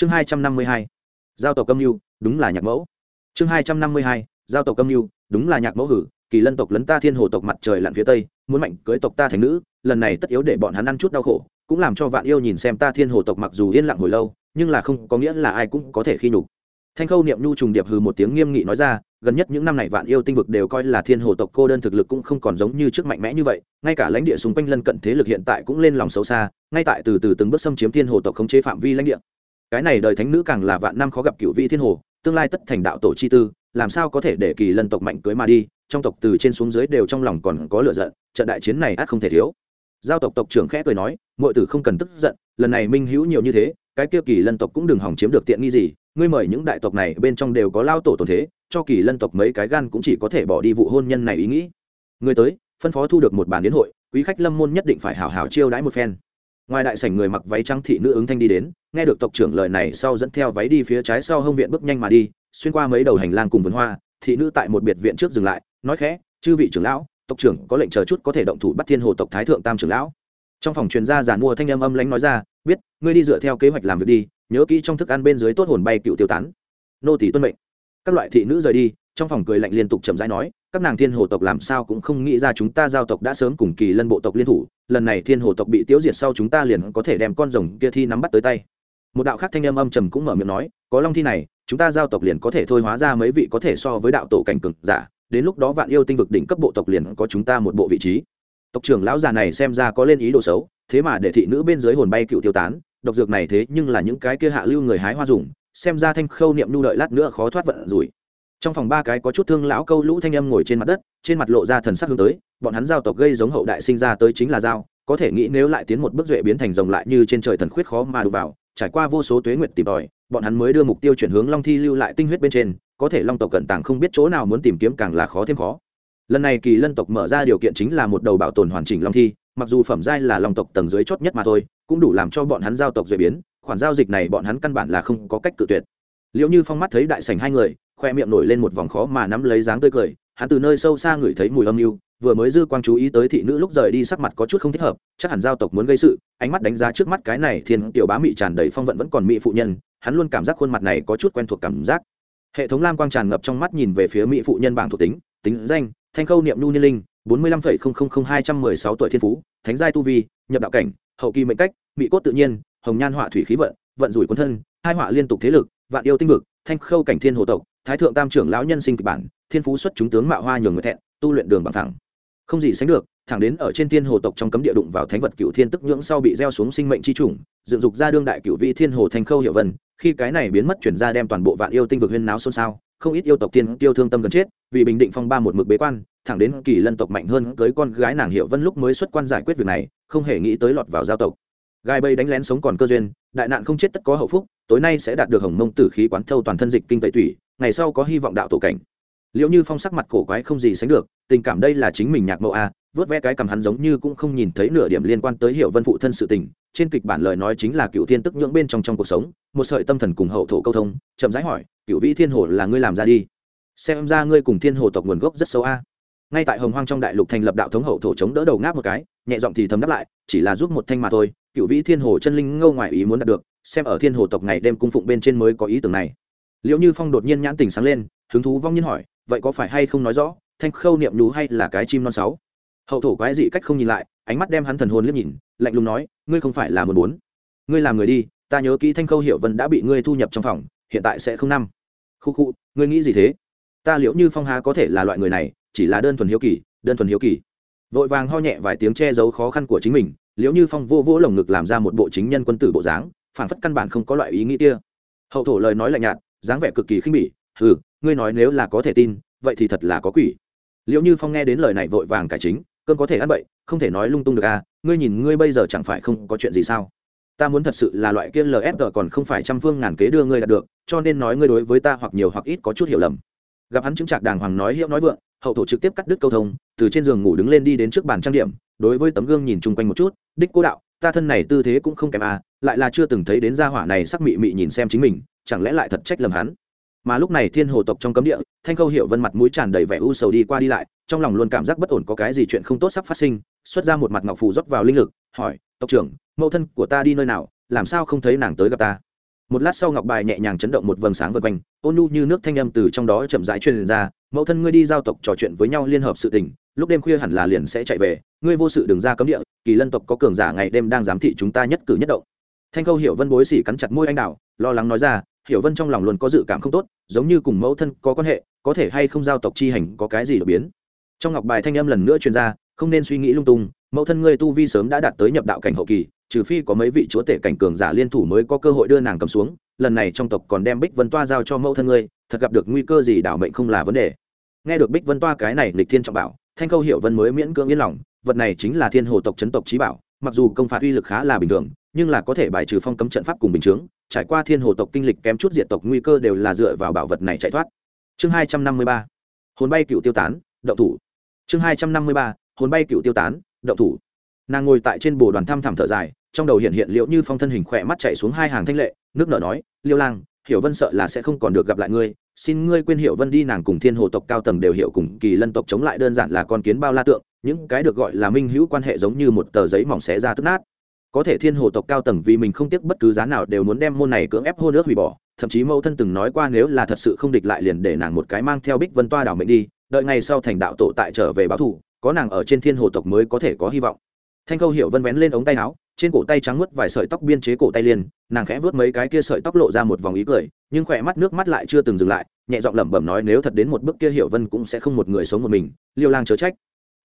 chương hai trăm năm mươi hai, giao tộc âm mưu, đúng là nhạc mẫu. Chương hai trăm năm mươi hai, giao tộc âm mưu, đúng là nhạc mẫu hử, kỳ lân tộc lấn ta thiên hồ tộc mặt trời lặn phía tây, muốn mạnh cưới tộc ta thành nữ, lần này tất yếu để bọn hắn ăn chút đau khổ, cũng làm cho vạn yêu nhìn xem ta thiên hồ tộc mặc dù yên lặng hồi lâu, nhưng là không có nghĩa là ai cũng có thể khi nhục. Thanh khâu niệm nhu trùng điệp hừ một tiếng nghiêm nghị nói ra, gần nhất những năm này vạn yêu tinh vực đều coi là thiên hồ tộc cô đơn thực lực cũng không còn giống như trước mạnh mẽ như vậy, ngay cả lãnh địa xung quanh lân cận thế lực hiện tại cũng lên lòng xấu xa, ngay tại từ từ từng bước xâm chiếm thiên hồ tộc khống chế phạm vi lãnh địa cái này đời thánh nữ càng là vạn năm khó gặp cựu vị thiên hồ, tương lai tất thành đạo tổ chi tư, làm sao có thể để kỳ lân tộc mạnh cưới mà đi, trong tộc từ trên xuống dưới đều trong lòng còn có lựa giận, trận đại chiến này ắt không thể thiếu. Giao tộc tộc trưởng khẽ cười nói mọi tử không cần tức giận, lần này minh hữu nhiều như thế, cái kia kỳ lân tộc cũng đừng hỏng chiếm được tiện nghi gì, ngươi mời những đại tộc này bên trong đều có lao tổ tồn thế, cho kỳ lân tộc mấy cái gan cũng chỉ có thể bỏ đi vụ hôn nhân này ý nghĩ. Người tới, phân phó thu được một bản đến hội, quý khách lâm môn nhất định phải hảo hảo chiêu đãi một phen ngoài đại sảnh người mặc váy trắng thị nữ ứng thanh đi đến, nghe được tộc trưởng lời này sau dẫn theo váy đi phía trái sau hông viện bước nhanh mà đi, xuyên qua mấy đầu hành lang cùng vườn hoa, thị nữ tại một biệt viện trước dừng lại, nói khẽ, chư vị trưởng lão, tộc trưởng có lệnh chờ chút có thể động thủ bắt thiên hồ tộc thái thượng tam trưởng lão. Trong phòng truyền gia giàn mua thanh âm âm lãnh nói ra, biết, ngươi đi dựa theo kế hoạch làm việc đi, nhớ kỹ trong thức ăn bên dưới tốt hồn bay cựu tiêu tán. Nô tỷ tuân mệnh các loại thị nữ rời đi, trong phòng cười lạnh liên tục chậm rãi nói, các nàng thiên hồ tộc làm sao cũng không nghĩ ra chúng ta giao tộc đã sớm cùng kỳ lân bộ tộc liên thủ, lần này thiên hồ tộc bị tiêu diệt sau chúng ta liền có thể đem con rồng kia thi nắm bắt tới tay. Một đạo khác thanh âm âm trầm cũng mở miệng nói, có long thi này, chúng ta giao tộc liền có thể thôi hóa ra mấy vị có thể so với đạo tổ cảnh cực giả, đến lúc đó vạn yêu tinh vực đỉnh cấp bộ tộc liền có chúng ta một bộ vị trí. Tộc trưởng lão già này xem ra có lên ý đồ xấu, thế mà để thị nữ bên dưới hồn bay cựu tiêu tán, độc dược này thế nhưng là những cái kia hạ lưu người hái hoa dùng xem ra thanh khâu niệm nhu đợi lát nữa khó thoát vận rủi. Trong phòng ba cái có chút thương lão câu lũ thanh âm ngồi trên mặt đất, trên mặt lộ ra thần sắc hướng tới, bọn hắn giao tộc gây giống hậu đại sinh ra tới chính là dao có thể nghĩ nếu lại tiến một bước duệ biến thành rồng lại như trên trời thần khuyết khó mà đụng vào, trải qua vô số tuế nguyệt tìm tòi, bọn hắn mới đưa mục tiêu chuyển hướng long thi lưu lại tinh huyết bên trên, có thể long tộc cận tàng không biết chỗ nào muốn tìm kiếm càng là khó thêm khó. Lần này kỳ lân tộc mở ra điều kiện chính là một đầu bảo tồn hoàn chỉnh long thi, mặc dù phẩm giai là long tộc tầng dưới chót nhất mà thôi, cũng đủ làm cho bọn hắn giao tộc duệ biến khoản giao dịch này bọn hắn căn bản là không có cách cự tuyệt. Liệu như phong mắt thấy đại sảnh hai người, khoe miệng nổi lên một vòng khó mà nắm lấy dáng tươi cười, hắn từ nơi sâu xa ngửi thấy mùi âm mưu vừa mới dư quang chú ý tới thị nữ lúc rời đi sắc mặt có chút không thích hợp, chắc hẳn giao tộc muốn gây sự, ánh mắt đánh giá trước mắt cái này thiên tiểu bá mị tràn đầy phong vận vẫn còn mị phụ nhân, hắn luôn cảm giác khuôn mặt này có chút quen thuộc cảm giác. Hệ thống lam quang tràn ngập trong mắt nhìn về phía mỹ phụ nhân bảng thuộc tính tính danh, thanh khâu niệm nhu niên linh, bốn mươi lăm phẩy không không không hai trăm mười sáu tuổi thiên phú, thánh giai tu vi, nhập đạo cảnh, hậu kỳ mệnh cách mỹ cốt tự nhiên hồng nhan họa thủy khí vận vận rủi quân thân, hai họa liên tục thế lực, vạn yêu tinh vực, thanh khâu cảnh thiên hồ tộc, thái thượng tam trưởng lão nhân sinh kịch bản, thiên phú xuất chúng tướng mạo hoa nhường người thẹn, tu luyện đường bằng thẳng. Không gì sánh được, thẳng đến ở trên thiên hồ tộc trong cấm địa đụng vào thánh vật cựu thiên tức nhưỡng sau bị gieo xuống sinh mệnh chi chủng dựng dục ra đương đại cựu vị thiên hồ thành khâu hiệu vân, khi cái này biến mất chuyển ra đem toàn bộ vạn yêu tinh vực huyên náo xôn xao, không ít yêu tộc tiên tiêu thương tâm gần chết, vì bình định phong ba một mực bế quan, thẳng đến kỳ lân tộc mạnh hơn tới con gái nàng hiệu vân lúc mới xuất quan giải quyết việc này, không hề nghĩ tới lọt vào giao tộc gai bây đánh lén sống còn cơ duyên, đại nạn không chết tất có hậu phúc, tối nay sẽ đạt được hồng mông tử khí quán thâu toàn thân dịch kinh tẩy tủy, ngày sau có hy vọng đạo tổ cảnh. Liệu như phong sắc mặt cổ quái không gì sánh được, tình cảm đây là chính mình nhạc mẫu a, vớt ve cái cầm hắn giống như cũng không nhìn thấy nửa điểm liên quan tới hiệu vân phụ thân sự tình, trên kịch bản lời nói chính là cựu thiên tức nhưỡng bên trong trong cuộc sống, một sợi tâm thần cùng hậu thổ câu thông, chậm rãi hỏi, cựu vĩ thiên hồ là ngươi làm ra đi? Xem ra ngươi cùng thiên hồ tộc nguồn gốc rất xấu a. Ngay tại hồng hoang trong đại lục thành lập đạo thống hậu thổ chống đỡ đầu ngáp một cái, nhẹ giọng thì thầm đáp lại, chỉ là giúp một thanh mà thôi cựu vĩ thiên hồ chân linh ngâu ngoài ý muốn đạt được, xem ở thiên hồ tộc ngày đêm cung phụng bên trên mới có ý tưởng này. Liệu như phong đột nhiên nhãn tình sáng lên, hứng thú vong nhiên hỏi, vậy có phải hay không nói rõ, thanh khâu niệm nhú hay là cái chim non sáu? Hậu thổ quái dị cách không nhìn lại, ánh mắt đem hắn thần hồn liếc nhìn, lạnh lùng nói, ngươi không phải là một bốn ngươi làm người đi, ta nhớ kỹ thanh khâu hiệu vân đã bị ngươi thu nhập trong phòng, hiện tại sẽ không năm. Khu khu, ngươi nghĩ gì thế? Ta liệu như phong há có thể là loại người này, chỉ là đơn thuần hiếu kỳ, đơn thuần hiếu kỳ. Vội vàng ho nhẹ vài tiếng che giấu khó khăn của chính mình liếu như phong vô vỗ lồng ngực làm ra một bộ chính nhân quân tử bộ dáng phản phất căn bản không có loại ý nghĩ kia. Hậu thổ lời nói lạnh nhạt, dáng vẻ cực kỳ khinh bỉ, hừ, ngươi nói nếu là có thể tin, vậy thì thật là có quỷ. Liệu như phong nghe đến lời này vội vàng cải chính cơn có thể ăn bậy, không thể nói lung tung được à ngươi nhìn ngươi bây giờ chẳng phải không có chuyện gì sao? Ta muốn thật sự là loại kia lfg còn không phải trăm phương ngàn kế đưa ngươi đạt được, cho nên nói ngươi đối với ta hoặc nhiều hoặc ít có chút hiểu lầm. Gặp hắn chứng trạc đàng hoàng nói hiệu nói vượng, hậu thổ trực tiếp cắt đứt câu thông, từ trên giường ngủ đứng lên đi đến trước bàn trang điểm đối với tấm gương nhìn chung quanh một chút, đích cố đạo, ta thân này tư thế cũng không kém à lại là chưa từng thấy đến gia hỏa này sắc mị mị nhìn xem chính mình, chẳng lẽ lại thật trách lầm hắn? Mà lúc này thiên hồ tộc trong cấm địa, thanh khâu hiệu vân mặt mũi tràn đầy vẻ u sầu đi qua đi lại, trong lòng luôn cảm giác bất ổn có cái gì chuyện không tốt sắp phát sinh, xuất ra một mặt ngọc phù rót vào linh lực, hỏi, tộc trưởng, mẫu thân của ta đi nơi nào, làm sao không thấy nàng tới gặp ta? Một lát sau ngọc bài nhẹ nhàng chấn động một vầng sáng vượt quanh, ôn nhu như nước thanh âm từ trong đó chậm rãi truyền ra, mẫu thân ngươi đi giao tộc trò chuyện với nhau liên hợp sự tình, lúc đêm khuya hẳn là liền sẽ chạy về ngươi vô sự đừng ra cấm địa, kỳ lân tộc có cường giả ngày đêm đang giám thị chúng ta nhất cử nhất động. Thanh khâu hiểu vân bối xỉ cắn chặt môi anh đào, lo lắng nói ra, hiểu vân trong lòng luôn có dự cảm không tốt, giống như cùng mẫu thân có quan hệ, có thể hay không giao tộc chi hành có cái gì đột biến. Trong ngọc bài thanh âm lần nữa truyền ra, không nên suy nghĩ lung tung, mẫu thân ngươi tu vi sớm đã đạt tới nhập đạo cảnh hậu kỳ, trừ phi có mấy vị chúa tể cảnh cường giả liên thủ mới có cơ hội đưa nàng cầm xuống, lần này trong tộc còn đem bích vân toa giao cho mẫu thân ngươi, thật gặp được nguy cơ gì đảo mệnh không là vấn đề. Nghe được bích vân toa cái này lịch thiên trọng bảo, thanh khâu hiểu vân mới miễn cưỡng yên lòng vật này chính là thiên hồ tộc chấn tộc trí bảo, mặc dù công phạt uy lực khá là bình thường, nhưng là có thể bài trừ phong cấm trận pháp cùng bình chướng, trải qua thiên hồ tộc kinh lịch kém chút diệt tộc nguy cơ đều là dựa vào bảo vật này chạy thoát. Chương hai trăm năm mươi ba, hồn bay cựu tiêu tán, động thủ. Chương hai trăm năm mươi ba, hồn bay cựu tiêu tán, động thủ. Nàng ngồi tại trên bồ đoàn thăm thẳm thở dài, trong đầu hiện hiện liệu như phong thân hình khỏe mắt chạy xuống hai hàng thanh lệ, nước nở nói, liêu lang, hiểu vân sợ là sẽ không còn được gặp lại ngươi, xin ngươi quên hiểu vân đi, nàng cùng thiên hồ tộc cao tầng đều hiểu cùng kỳ lân tộc chống lại, đơn giản là con kiến bao la tượng những cái được gọi là minh hữu quan hệ giống như một tờ giấy mỏng xé ra tức nát. Có thể thiên hồ tộc cao tầng vì mình không tiếc bất cứ giá nào đều muốn đem môn này cưỡng ép hôn nước hủy bỏ, thậm chí mẫu thân từng nói qua nếu là thật sự không địch lại liền để nàng một cái mang theo bích vân toa đảo mệnh đi, đợi ngày sau thành đạo tổ tại trở về báo thủ, có nàng ở trên thiên hồ tộc mới có thể có hy vọng. Thanh câu hiểu vân vén lên ống tay áo, trên cổ tay trắng mất vài sợi tóc biên chế cổ tay liền, nàng khẽ vớt mấy cái kia sợi tóc lộ ra một vòng ý cười, nhưng khỏe mắt nước mắt lại chưa từng dừng lại, nhẹ giọng lẩm bẩm nói nếu thật đến một bước kia hiểu vân cũng sẽ không một người sống một mình, liêu lang chớ trách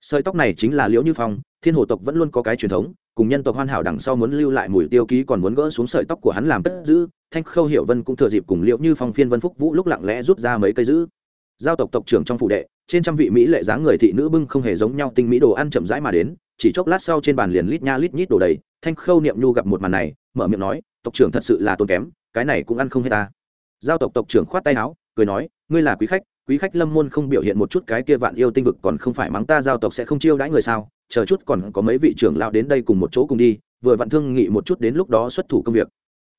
sợi tóc này chính là liễu như phong, thiên hồ tộc vẫn luôn có cái truyền thống, cùng nhân tộc hoàn hảo đằng sau muốn lưu lại mùi tiêu ký còn muốn gỡ xuống sợi tóc của hắn làm cất giữ, thanh khâu hiểu vân cũng thừa dịp cùng liễu như phong phiên vân phúc vũ lúc lặng lẽ rút ra mấy cây giữ. Giao tộc tộc trưởng trong phụ đệ, trên trăm vị mỹ lệ dáng người thị nữ bưng không hề giống nhau tinh mỹ đồ ăn chậm rãi mà đến, chỉ chốc lát sau trên bàn liền lít nha lít nhít đồ đầy, thanh khâu niệm nhu gặp một màn này, mở miệng nói, tộc trưởng thật sự là tốn kém, cái này cũng ăn không hết ta. Giao tộc tộc trưởng khoát tay áo, cười nói, ngươi là quý khách quý khách lâm môn không biểu hiện một chút cái kia vạn yêu tinh vực còn không phải mắng ta giao tộc sẽ không chiêu đãi người sao, chờ chút còn có mấy vị trưởng lão đến đây cùng một chỗ cùng đi, vừa vặn thương nghị một chút đến lúc đó xuất thủ công việc.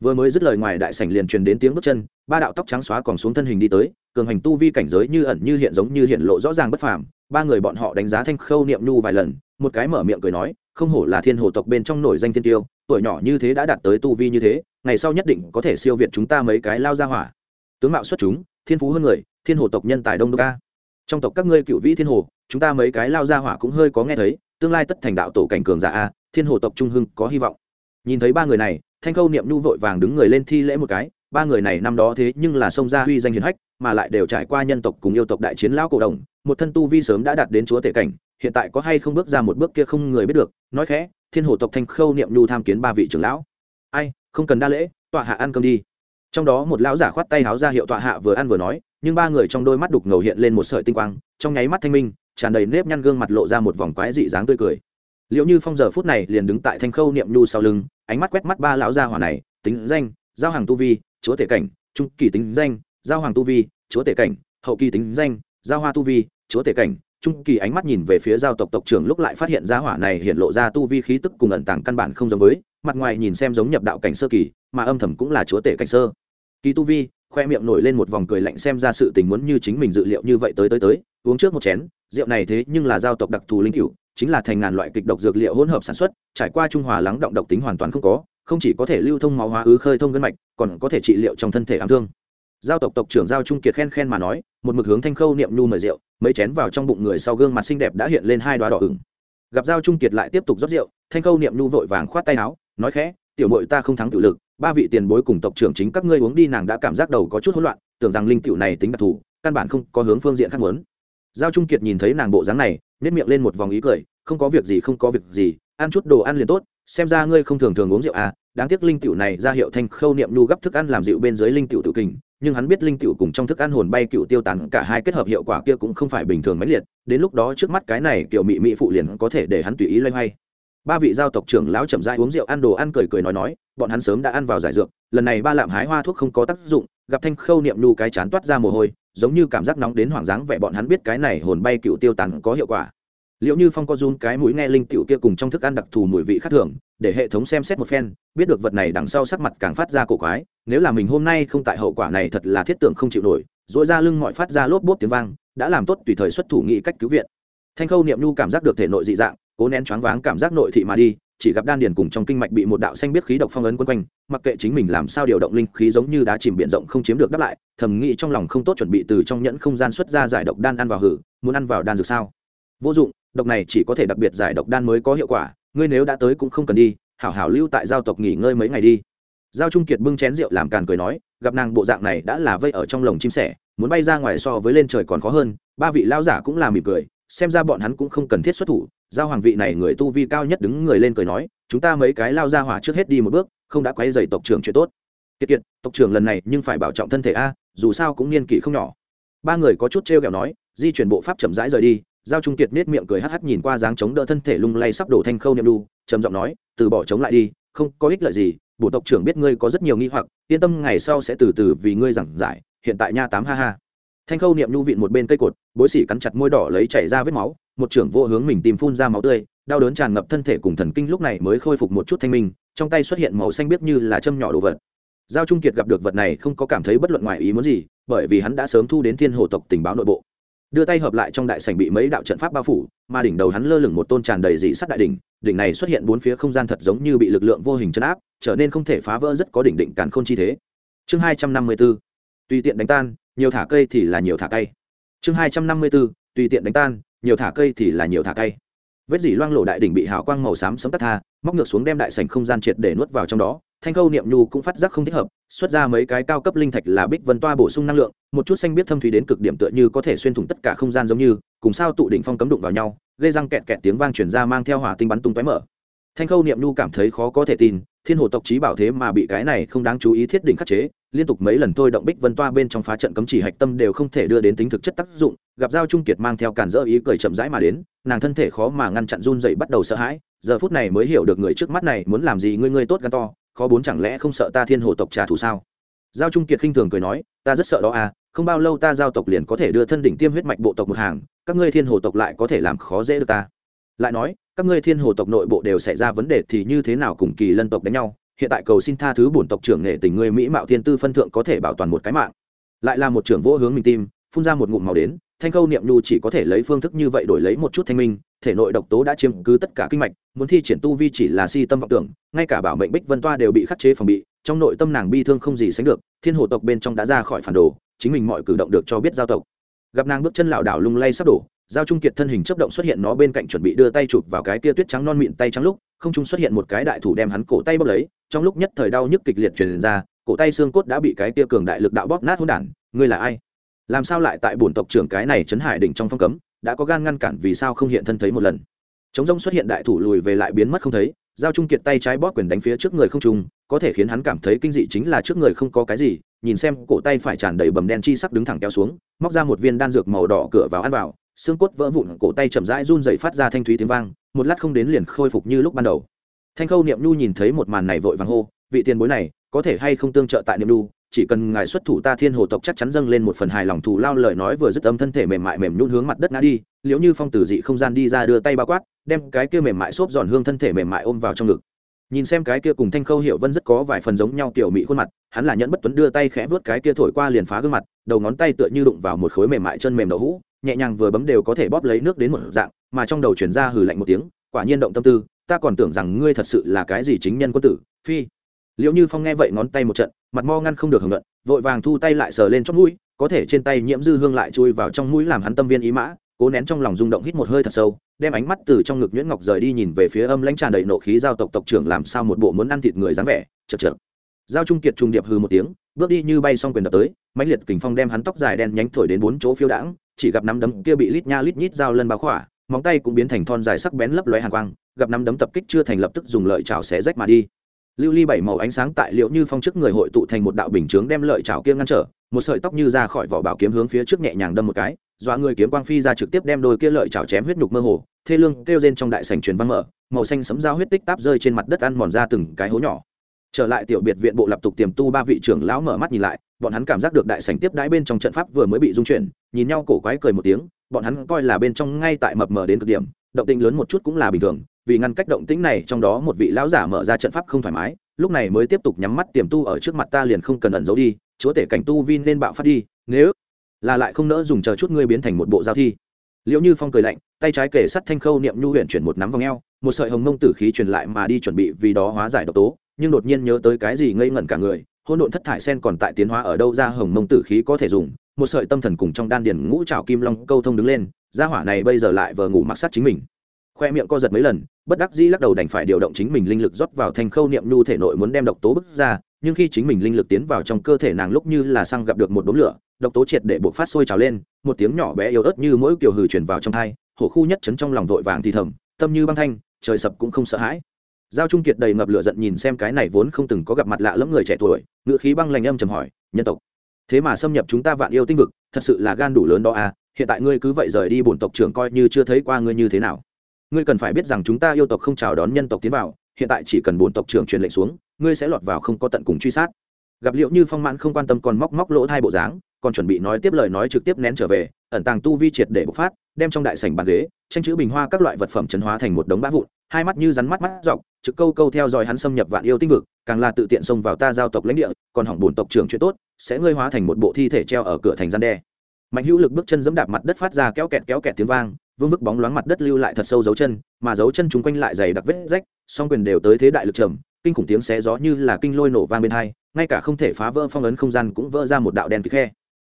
Vừa mới dứt lời ngoài đại sảnh liền truyền đến tiếng bước chân, ba đạo tóc trắng xóa còn xuống thân hình đi tới, cường hành tu vi cảnh giới như ẩn như hiện giống như hiện lộ rõ ràng bất phàm, ba người bọn họ đánh giá thanh khâu niệm nhu vài lần, một cái mở miệng cười nói, không hổ là thiên hồ tộc bên trong nổi danh thiên tiêu, tuổi nhỏ như thế đã đạt tới tu vi như thế, ngày sau nhất định có thể siêu việt chúng ta mấy cái lao ra hỏa. Tướng mạo xuất chúng, thiên phú hơn người thiên hồ tộc nhân tài đông đô ca. Trong tộc các ngươi cựu vĩ thiên hồ, chúng ta mấy cái lao ra hỏa cũng hơi có nghe thấy, tương lai tất thành đạo tổ cảnh cường giả a, thiên hồ tộc trung hưng có hy vọng. Nhìn thấy ba người này, thanh khâu niệm nhu vội vàng đứng người lên thi lễ một cái, ba người này năm đó thế nhưng là sông gia huy danh hiền hách, mà lại đều trải qua nhân tộc cùng yêu tộc đại chiến lão cổ đồng, một thân tu vi sớm đã đạt đến chúa tể cảnh, hiện tại có hay không bước ra một bước kia không người biết được, nói khẽ, thiên hồ tộc thanh khâu niệm nhu tham kiến ba vị trưởng lão. Ai, không cần đa lễ, tọa hạ ăn cơm đi. Trong đó một lão giả khoát tay háo ra hiệu tọa hạ vừa ăn vừa nói nhưng ba người trong đôi mắt đục ngầu hiện lên một sợi tinh quang, trong nháy mắt thanh minh, tràn đầy nếp nhăn gương mặt lộ ra một vòng quái dị dáng tươi cười. Liệu như phong giờ phút này liền đứng tại thanh khâu niệm nhu sau lưng, ánh mắt quét mắt ba lão gia hỏa này, tính danh, giao hàng tu vi, chúa tể cảnh, trung kỳ tính danh, giao hoàng tu vi, chúa tể cảnh, hậu kỳ tính danh, giao hoa tu vi, chúa tể cảnh, trung kỳ ánh mắt nhìn về phía giao tộc tộc trưởng lúc lại phát hiện gia hỏa này hiện lộ ra tu vi khí tức cùng ẩn tàng căn bản không giống với, mặt ngoài nhìn xem giống nhập đạo cảnh sơ kỳ, mà âm thầm cũng là chúa tể cảnh sơ. Kỳ tu vi khoe miệng nổi lên một vòng cười lạnh xem ra sự tình muốn như chính mình dự liệu như vậy tới tới tới, uống trước một chén, rượu này thế nhưng là giao tộc đặc thù linh cựu chính là thành ngàn loại kịch độc dược liệu hỗn hợp sản xuất, trải qua trung hòa lắng động độc tính hoàn toàn không có, không chỉ có thể lưu thông máu hóa ứ khơi thông gân mạch, còn có thể trị liệu trong thân thể ám thương. Giao tộc tộc trưởng giao trung kiệt khen khen mà nói, một mực hướng thanh khâu niệm nhu mời rượu, mấy chén vào trong bụng người sau gương mặt xinh đẹp đã hiện lên hai đoá đỏ ửng. Gặp giao trung kiệt lại tiếp tục rót rượu, thanh khâu niệm nhu vội vàng khoát tay áo, nói khẽ, tiểu mội ta không thắng tự lực ba vị tiền bối cùng tộc trưởng chính các ngươi uống đi, nàng đã cảm giác đầu có chút hỗn loạn, tưởng rằng linh tiểu này tính đặc thù, căn bản không có hướng phương diện khác muốn. Giao trung kiệt nhìn thấy nàng bộ dáng này nếp miệng lên một vòng ý cười, không có việc gì, không có việc gì, ăn chút đồ ăn liền tốt, xem ra ngươi không thường thường uống rượu à đáng tiếc linh tiểu này ra hiệu thanh khâu niệm nhu gấp thức ăn làm dịu bên dưới linh tiểu tự kình, nhưng hắn biết linh tiểu cùng trong thức ăn hồn bay cựu tiêu tán cả hai kết hợp hiệu quả kia cũng không phải bình thường mãnh liệt, đến lúc đó trước mắt cái này kiểu mị mị phụ liền có thể để hắn tùy ý loay hoay ba vị giao tộc trưởng lão chậm rãi uống rượu ăn đồ ăn cười cười nói nói, bọn hắn sớm đã ăn vào giải dược, lần này ba lạm hái hoa thuốc không có tác dụng, gặp thanh khâu niệm nhu cái chán toát ra mồ hôi, giống như cảm giác nóng đến hoảng dáng vẻ bọn hắn biết cái này hồn bay cựu tiêu tán có hiệu quả. Liệu như phong co run cái mũi nghe linh tiểu kia cùng trong thức ăn đặc thù mùi vị khác thường, để hệ thống xem xét một phen, biết được vật này đằng sau sắc mặt càng phát ra cổ quái, nếu là mình hôm nay không tại hậu quả này thật là thiết tưởng không chịu nổi dội ra lưng mọi phát ra lốp bốp tiếng vang, đã làm tốt tùy thời xuất thủ nghị cách cứu viện. Thanh khâu niệm nhu cảm giác được thể nội dị dạng cố nén choáng váng cảm giác nội thị mà đi, chỉ gặp đan điền cùng trong kinh mạch bị một đạo xanh biết khí độc phong ấn quấn quanh, mặc kệ chính mình làm sao điều động linh khí giống như đá chìm biển rộng không chiếm được đáp lại, thầm nghĩ trong lòng không tốt chuẩn bị từ trong nhẫn không gian xuất ra giải độc đan ăn vào hử, muốn ăn vào đan dược sao? Vô dụng, độc này chỉ có thể đặc biệt giải độc đan mới có hiệu quả, ngươi nếu đã tới cũng không cần đi, hảo hảo lưu tại giao tộc nghỉ ngơi mấy ngày đi. Giao trung kiệt bưng chén rượu làm càn cười nói, gặp nàng bộ dạng này đã là vây ở trong lồng chim sẻ, muốn bay ra ngoài so với lên trời còn khó hơn, ba vị lao giả cũng là mỉm cười xem ra bọn hắn cũng không cần thiết xuất thủ, giao hoàng vị này người tu vi cao nhất đứng người lên cười nói, chúng ta mấy cái lao ra hỏa trước hết đi một bước, không đã quay dày tộc trưởng chuyện tốt. Kiệt kiệt, tộc trưởng lần này nhưng phải bảo trọng thân thể a, dù sao cũng niên kỷ không nhỏ. Ba người có chút t r kẹo nói, di chuyển bộ pháp chậm rãi rời đi. Giao trung kiệt nết miệng cười hắc hắc nhìn qua dáng chống đỡ thân thể lung lay sắp đổ thanh khâu niệm đu, trầm giọng nói, từ bỏ chống lại đi, không có ích lợi gì bộ tộc trưởng biết ngươi có rất nhiều nghi hoặc, yên tâm ngày sau sẽ từ từ vì ngươi giảng giải, hiện tại nha tám ha ha thanh khâu niệm nhu vịn một bên cây cột, bối xỉ cắn chặt môi đỏ lấy chảy ra vết máu, một trưởng vô hướng mình tìm phun ra máu tươi, đau đớn tràn ngập thân thể cùng thần kinh lúc này mới khôi phục một chút thanh minh, trong tay xuất hiện màu xanh biếc như là châm nhỏ đồ vật. Giao trung kiệt gặp được vật này không có cảm thấy bất luận ngoài ý muốn gì, bởi vì hắn đã sớm thu đến thiên hồ tộc tình báo nội bộ. Đưa tay hợp lại trong đại sảnh bị mấy đạo trận pháp bao phủ, mà đỉnh đầu hắn lơ lửng một tôn tràn đầy dị sắt đại đỉnh đỉnh này xuất hiện bốn phía không gian thật giống như bị lực lượng vô hình chấn áp, trở nên không thể phá vỡ rất có đỉnh định càn khôn chi thế. Chương hai trăm năm mươi b ố tùy tiện đánh tan nhiều thả cây thì là nhiều thả cây. Chương hai trăm năm mươi b ố tùy tiện đánh tan, nhiều thả cây thì là nhiều thả cây. Vết dỉ loang lộ đại đỉnh bị hào quang màu xám sấm tắt tha, móc ngược xuống đem đại sảnh không gian triệt để nuốt vào trong đó. Thanh khâu niệm nhu cũng phát giác không thích hợp, xuất ra mấy cái cao cấp linh thạch là bích vân toa bổ sung năng lượng, một chút xanh biết thâm thủy đến cực điểm tựa như có thể xuyên thủng tất cả không gian giống như, cùng sao tụ đỉnh phong cấm đụng vào nhau, gây răng kẹt kẹt tiếng vang chuyển ra mang theo hỏa tinh bắn tung tóe mở thanh khâu niệm nhu cảm thấy khó có thể tin, thiên hồ tộc trí bảo thế mà bị cái này không đáng chú ý thiết định khắc chế, liên tục mấy lần thôi động bích vân toa bên trong phá trận cấm chỉ hạch tâm đều không thể đưa đến tính thực chất tác dụng, gặp giao trung kiệt mang theo cản dỡ ý cười chậm rãi mà đến, nàng thân thể khó mà ngăn chặn run dậy bắt đầu sợ hãi, giờ phút này mới hiểu được người trước mắt này muốn làm gì ngươi ngươi tốt gan to, khó bốn chẳng lẽ không sợ ta thiên hồ tộc trả thù sao? Giao trung kiệt khinh thường cười nói, ta rất sợ đó à không bao lâu ta giao tộc liền có thể đưa thân đỉnh tiêm huyết mạch bộ tộc một hàng, các ngươi thiên hồ tộc lại có thể làm khó dễ được ta. Lại nói các ngươi thiên hồ tộc nội bộ đều xảy ra vấn đề thì như thế nào cùng kỳ lân tộc đánh nhau? Hiện tại cầu xin tha thứ bổn tộc trưởng nghệ tình ngươi mỹ mạo thiên tư phân thượng có thể bảo toàn một cái mạng. Lại là một trưởng vỗ hướng mình tim, phun ra một ngụm màu đến, thanh khâu niệm nhu chỉ có thể lấy phương thức như vậy đổi lấy một chút thanh minh, thể nội độc tố đã chiếm cứ tất cả kinh mạch, muốn thi triển tu vi chỉ là si tâm vọng tưởng, ngay cả bảo mệnh bích vân toa đều bị khắc chế phòng bị, trong nội tâm nàng bi thương không gì sánh được, thiên hồ tộc bên trong đã ra khỏi phản đồ, chính mình mọi cử động được cho biết giao tộc. Gặp nàng bước chân lảo đảo lung lay sắp đổ giao trung kiệt thân hình chấp động xuất hiện nó bên cạnh chuẩn bị đưa tay chụp vào cái kia tuyết trắng non mịn tay trắng lúc, không trung xuất hiện một cái đại thủ đem hắn cổ tay bóp lấy, trong lúc nhất thời đau nhức kịch liệt truyền ra, cổ tay xương cốt đã bị cái kia cường đại lực đạo bóp nát hôn đản, ngươi là ai? Làm sao lại tại bổn tộc trưởng cái này chấn hải đỉnh trong phong cấm, đã có gan ngăn cản vì sao không hiện thân thấy một lần? Chống rông xuất hiện đại thủ lùi về lại biến mất không thấy, giao trung kiệt tay trái bóp quyền đánh phía trước người không trung, có thể khiến hắn cảm thấy kinh dị chính là trước người không có cái gì, nhìn xem cổ tay phải tràn đầy bầm đen chi sắc đứng thẳng kéo xuống, móc ra một viên đan dược màu đỏ cửa vào ăn vào xương cốt vỡ vụn, cổ tay chậm rãi run dậy phát ra thanh thúy tiếng vang, một lát không đến liền khôi phục như lúc ban đầu. Thanh khâu niệm nhu nhìn thấy một màn này vội vàng hô, vị tiền bối này, có thể hay không tương trợ tại niệm nhu? Chỉ cần ngài xuất thủ ta thiên hồ tộc chắc chắn dâng lên một phần hài lòng thù lao lời nói vừa dứt âm thân thể mềm mại mềm nhún hướng mặt đất ngã đi liếu như phong tử dị không gian đi ra đưa tay bao quát, đem cái kia mềm mại xốp giòn hương thân thể mềm mại ôm vào trong ngực. Nhìn xem cái kia cùng thanh khâu hiệu vân rất có vài phần giống nhau tiểu mỹ khuôn mặt, hắn là nhẫn bất tuấn đưa tay khẽ vớt cái kia thổi qua liền phá gương mặt, đầu ngón tay tựa như đụng vào một khối mềm mại chân mềm đậu hũ nhẹ nhàng vừa bấm đều có thể bóp lấy nước đến một dạng, mà trong đầu chuyển ra hừ lạnh một tiếng, quả nhiên động tâm tư, ta còn tưởng rằng ngươi thật sự là cái gì chính nhân quân tử, phi. Liệu như phong nghe vậy ngón tay một trận, mặt mo ngăn không được hưởng luận, vội vàng thu tay lại sờ lên trong mũi, có thể trên tay nhiễm dư hương lại chui vào trong mũi làm hắn tâm viên ý mã, cố nén trong lòng rung động hít một hơi thật sâu, đem ánh mắt từ trong ngực nhuyễn ngọc rời đi nhìn về phía âm lãnh tràn đầy nộ khí giao tộc tộc trưởng làm sao một bộ muốn ăn thịt người dáng vẻ, chật chật. Giao trung kiệt trùng điệp hừ một tiếng, bước đi như bay xong quyền đập tới, mãnh liệt kình phong đem hắn tóc dài đen nhánh thổi đến bốn chỗ phiêu đãng chỉ gặp nắm đấm kia bị lít nha lít nhít dao lân báo khỏa, móng tay cũng biến thành thon dài sắc bén lấp lóe hàn quang, gặp nắm đấm tập kích chưa thành lập tức dùng lợi chảo xé rách mà đi. Lưu ly bảy màu ánh sáng tại liệu như phong trước người hội tụ thành một đạo bình chướng đem lợi chảo kia ngăn trở, một sợi tóc như ra khỏi vỏ bảo kiếm hướng phía trước nhẹ nhàng đâm một cái, dọa người kiếm quang phi ra trực tiếp đem đôi kia lợi chảo chém huyết nhục mơ hồ, thê lương kêu rên trong đại sảnh truyền văn mở, màu xanh sấm dao huyết tích táp rơi trên mặt đất ăn mòn ra từng cái hố nhỏ. Trở lại tiểu biệt viện bộ lập tục tiềm tu ba vị trưởng lão mở mắt nhìn lại bọn hắn cảm giác được đại sảnh tiếp đãi bên trong trận pháp vừa mới bị dung chuyển, nhìn nhau cổ quái cười một tiếng, bọn hắn coi là bên trong ngay tại mập mờ đến cực điểm, động tĩnh lớn một chút cũng là bình thường, vì ngăn cách động tĩnh này trong đó một vị lão giả mở ra trận pháp không thoải mái, lúc này mới tiếp tục nhắm mắt tiềm tu ở trước mặt ta liền không cần ẩn giấu đi, chúa tể cảnh tu vi nên bạo phát đi, nếu là lại không nỡ dùng chờ chút ngươi biến thành một bộ giao thi. Liệu như phong cười lạnh, tay trái kể sắt thanh khâu niệm nhu huyện chuyển một nắm vòng eo, một sợi hồng mông tử khí truyền lại mà đi chuẩn bị vì đó hóa giải độc tố, nhưng đột nhiên nhớ tới cái gì ngây ngẩn cả người hôn độn thất thải sen còn tại tiến hóa ở đâu ra hồng mông tử khí có thể dùng, một sợi tâm thần cùng trong đan điền ngũ trảo kim long câu thông đứng lên, gia hỏa này bây giờ lại vờ ngủ mặc sát chính mình. Khoe miệng co giật mấy lần, bất đắc dĩ lắc đầu đành phải điều động chính mình linh lực rót vào thành khâu niệm nhu thể nội muốn đem độc tố bức ra, nhưng khi chính mình linh lực tiến vào trong cơ thể nàng lúc như là xăng gặp được một đốm lửa, độc tố triệt để buộc phát sôi trào lên, một tiếng nhỏ bé yếu ớt như mỗi kiểu hừ chuyển vào trong thai hổ khu nhất chấn trong lòng vội vàng thì thầm, tâm như băng thanh, trời sập cũng không sợ hãi giao trung kiệt đầy ngập lửa giận nhìn xem cái này vốn không từng có gặp mặt lạ lẫm người trẻ tuổi ngựa khí băng lành âm trầm hỏi, nhân tộc, thế mà xâm nhập chúng ta vạn yêu tinh vực, thật sự là gan đủ lớn đó à hiện tại ngươi cứ vậy rời đi bổn tộc trưởng coi như chưa thấy qua ngươi như thế nào. Ngươi cần phải biết rằng chúng ta yêu tộc không chào đón nhân tộc tiến vào, hiện tại chỉ cần bổn tộc trưởng truyền lệnh xuống, ngươi sẽ lọt vào không có tận cùng truy sát. Gặp liệu như phong mãn không quan tâm còn móc móc lỗ hai bộ dáng, còn chuẩn bị nói tiếp lời nói trực tiếp nén trở về, ẩn tàng tu vi triệt để bộc phát, đem trong đại sảnh bàn ghế, tranh chữ bình hoa các loại vật phẩm chấn hóa thành một đống bã vụn hai mắt như rắn mắt mắt dọc, trực câu câu theo dõi hắn xâm nhập vạn yêu tinh vực, càng là tự tiện xông vào ta giao tộc lãnh địa, còn hỏng bổn tộc trưởng chuyện tốt, sẽ ngươi hóa thành một bộ thi thể treo ở cửa thành gian đe. Mạnh hữu lực bước chân giẫm đạp mặt đất phát ra kéo kẹt kéo kẹt tiếng vang, vương vức bóng loáng mặt đất lưu lại thật sâu dấu chân, mà dấu chân chúng quanh lại dày đặc vết rách, song quyền đều tới thế đại lực trầm, kinh khủng tiếng xé gió như là kinh lôi nổ vang bên hai, ngay cả không thể phá vỡ phong ấn không gian cũng vỡ ra một đạo đen khe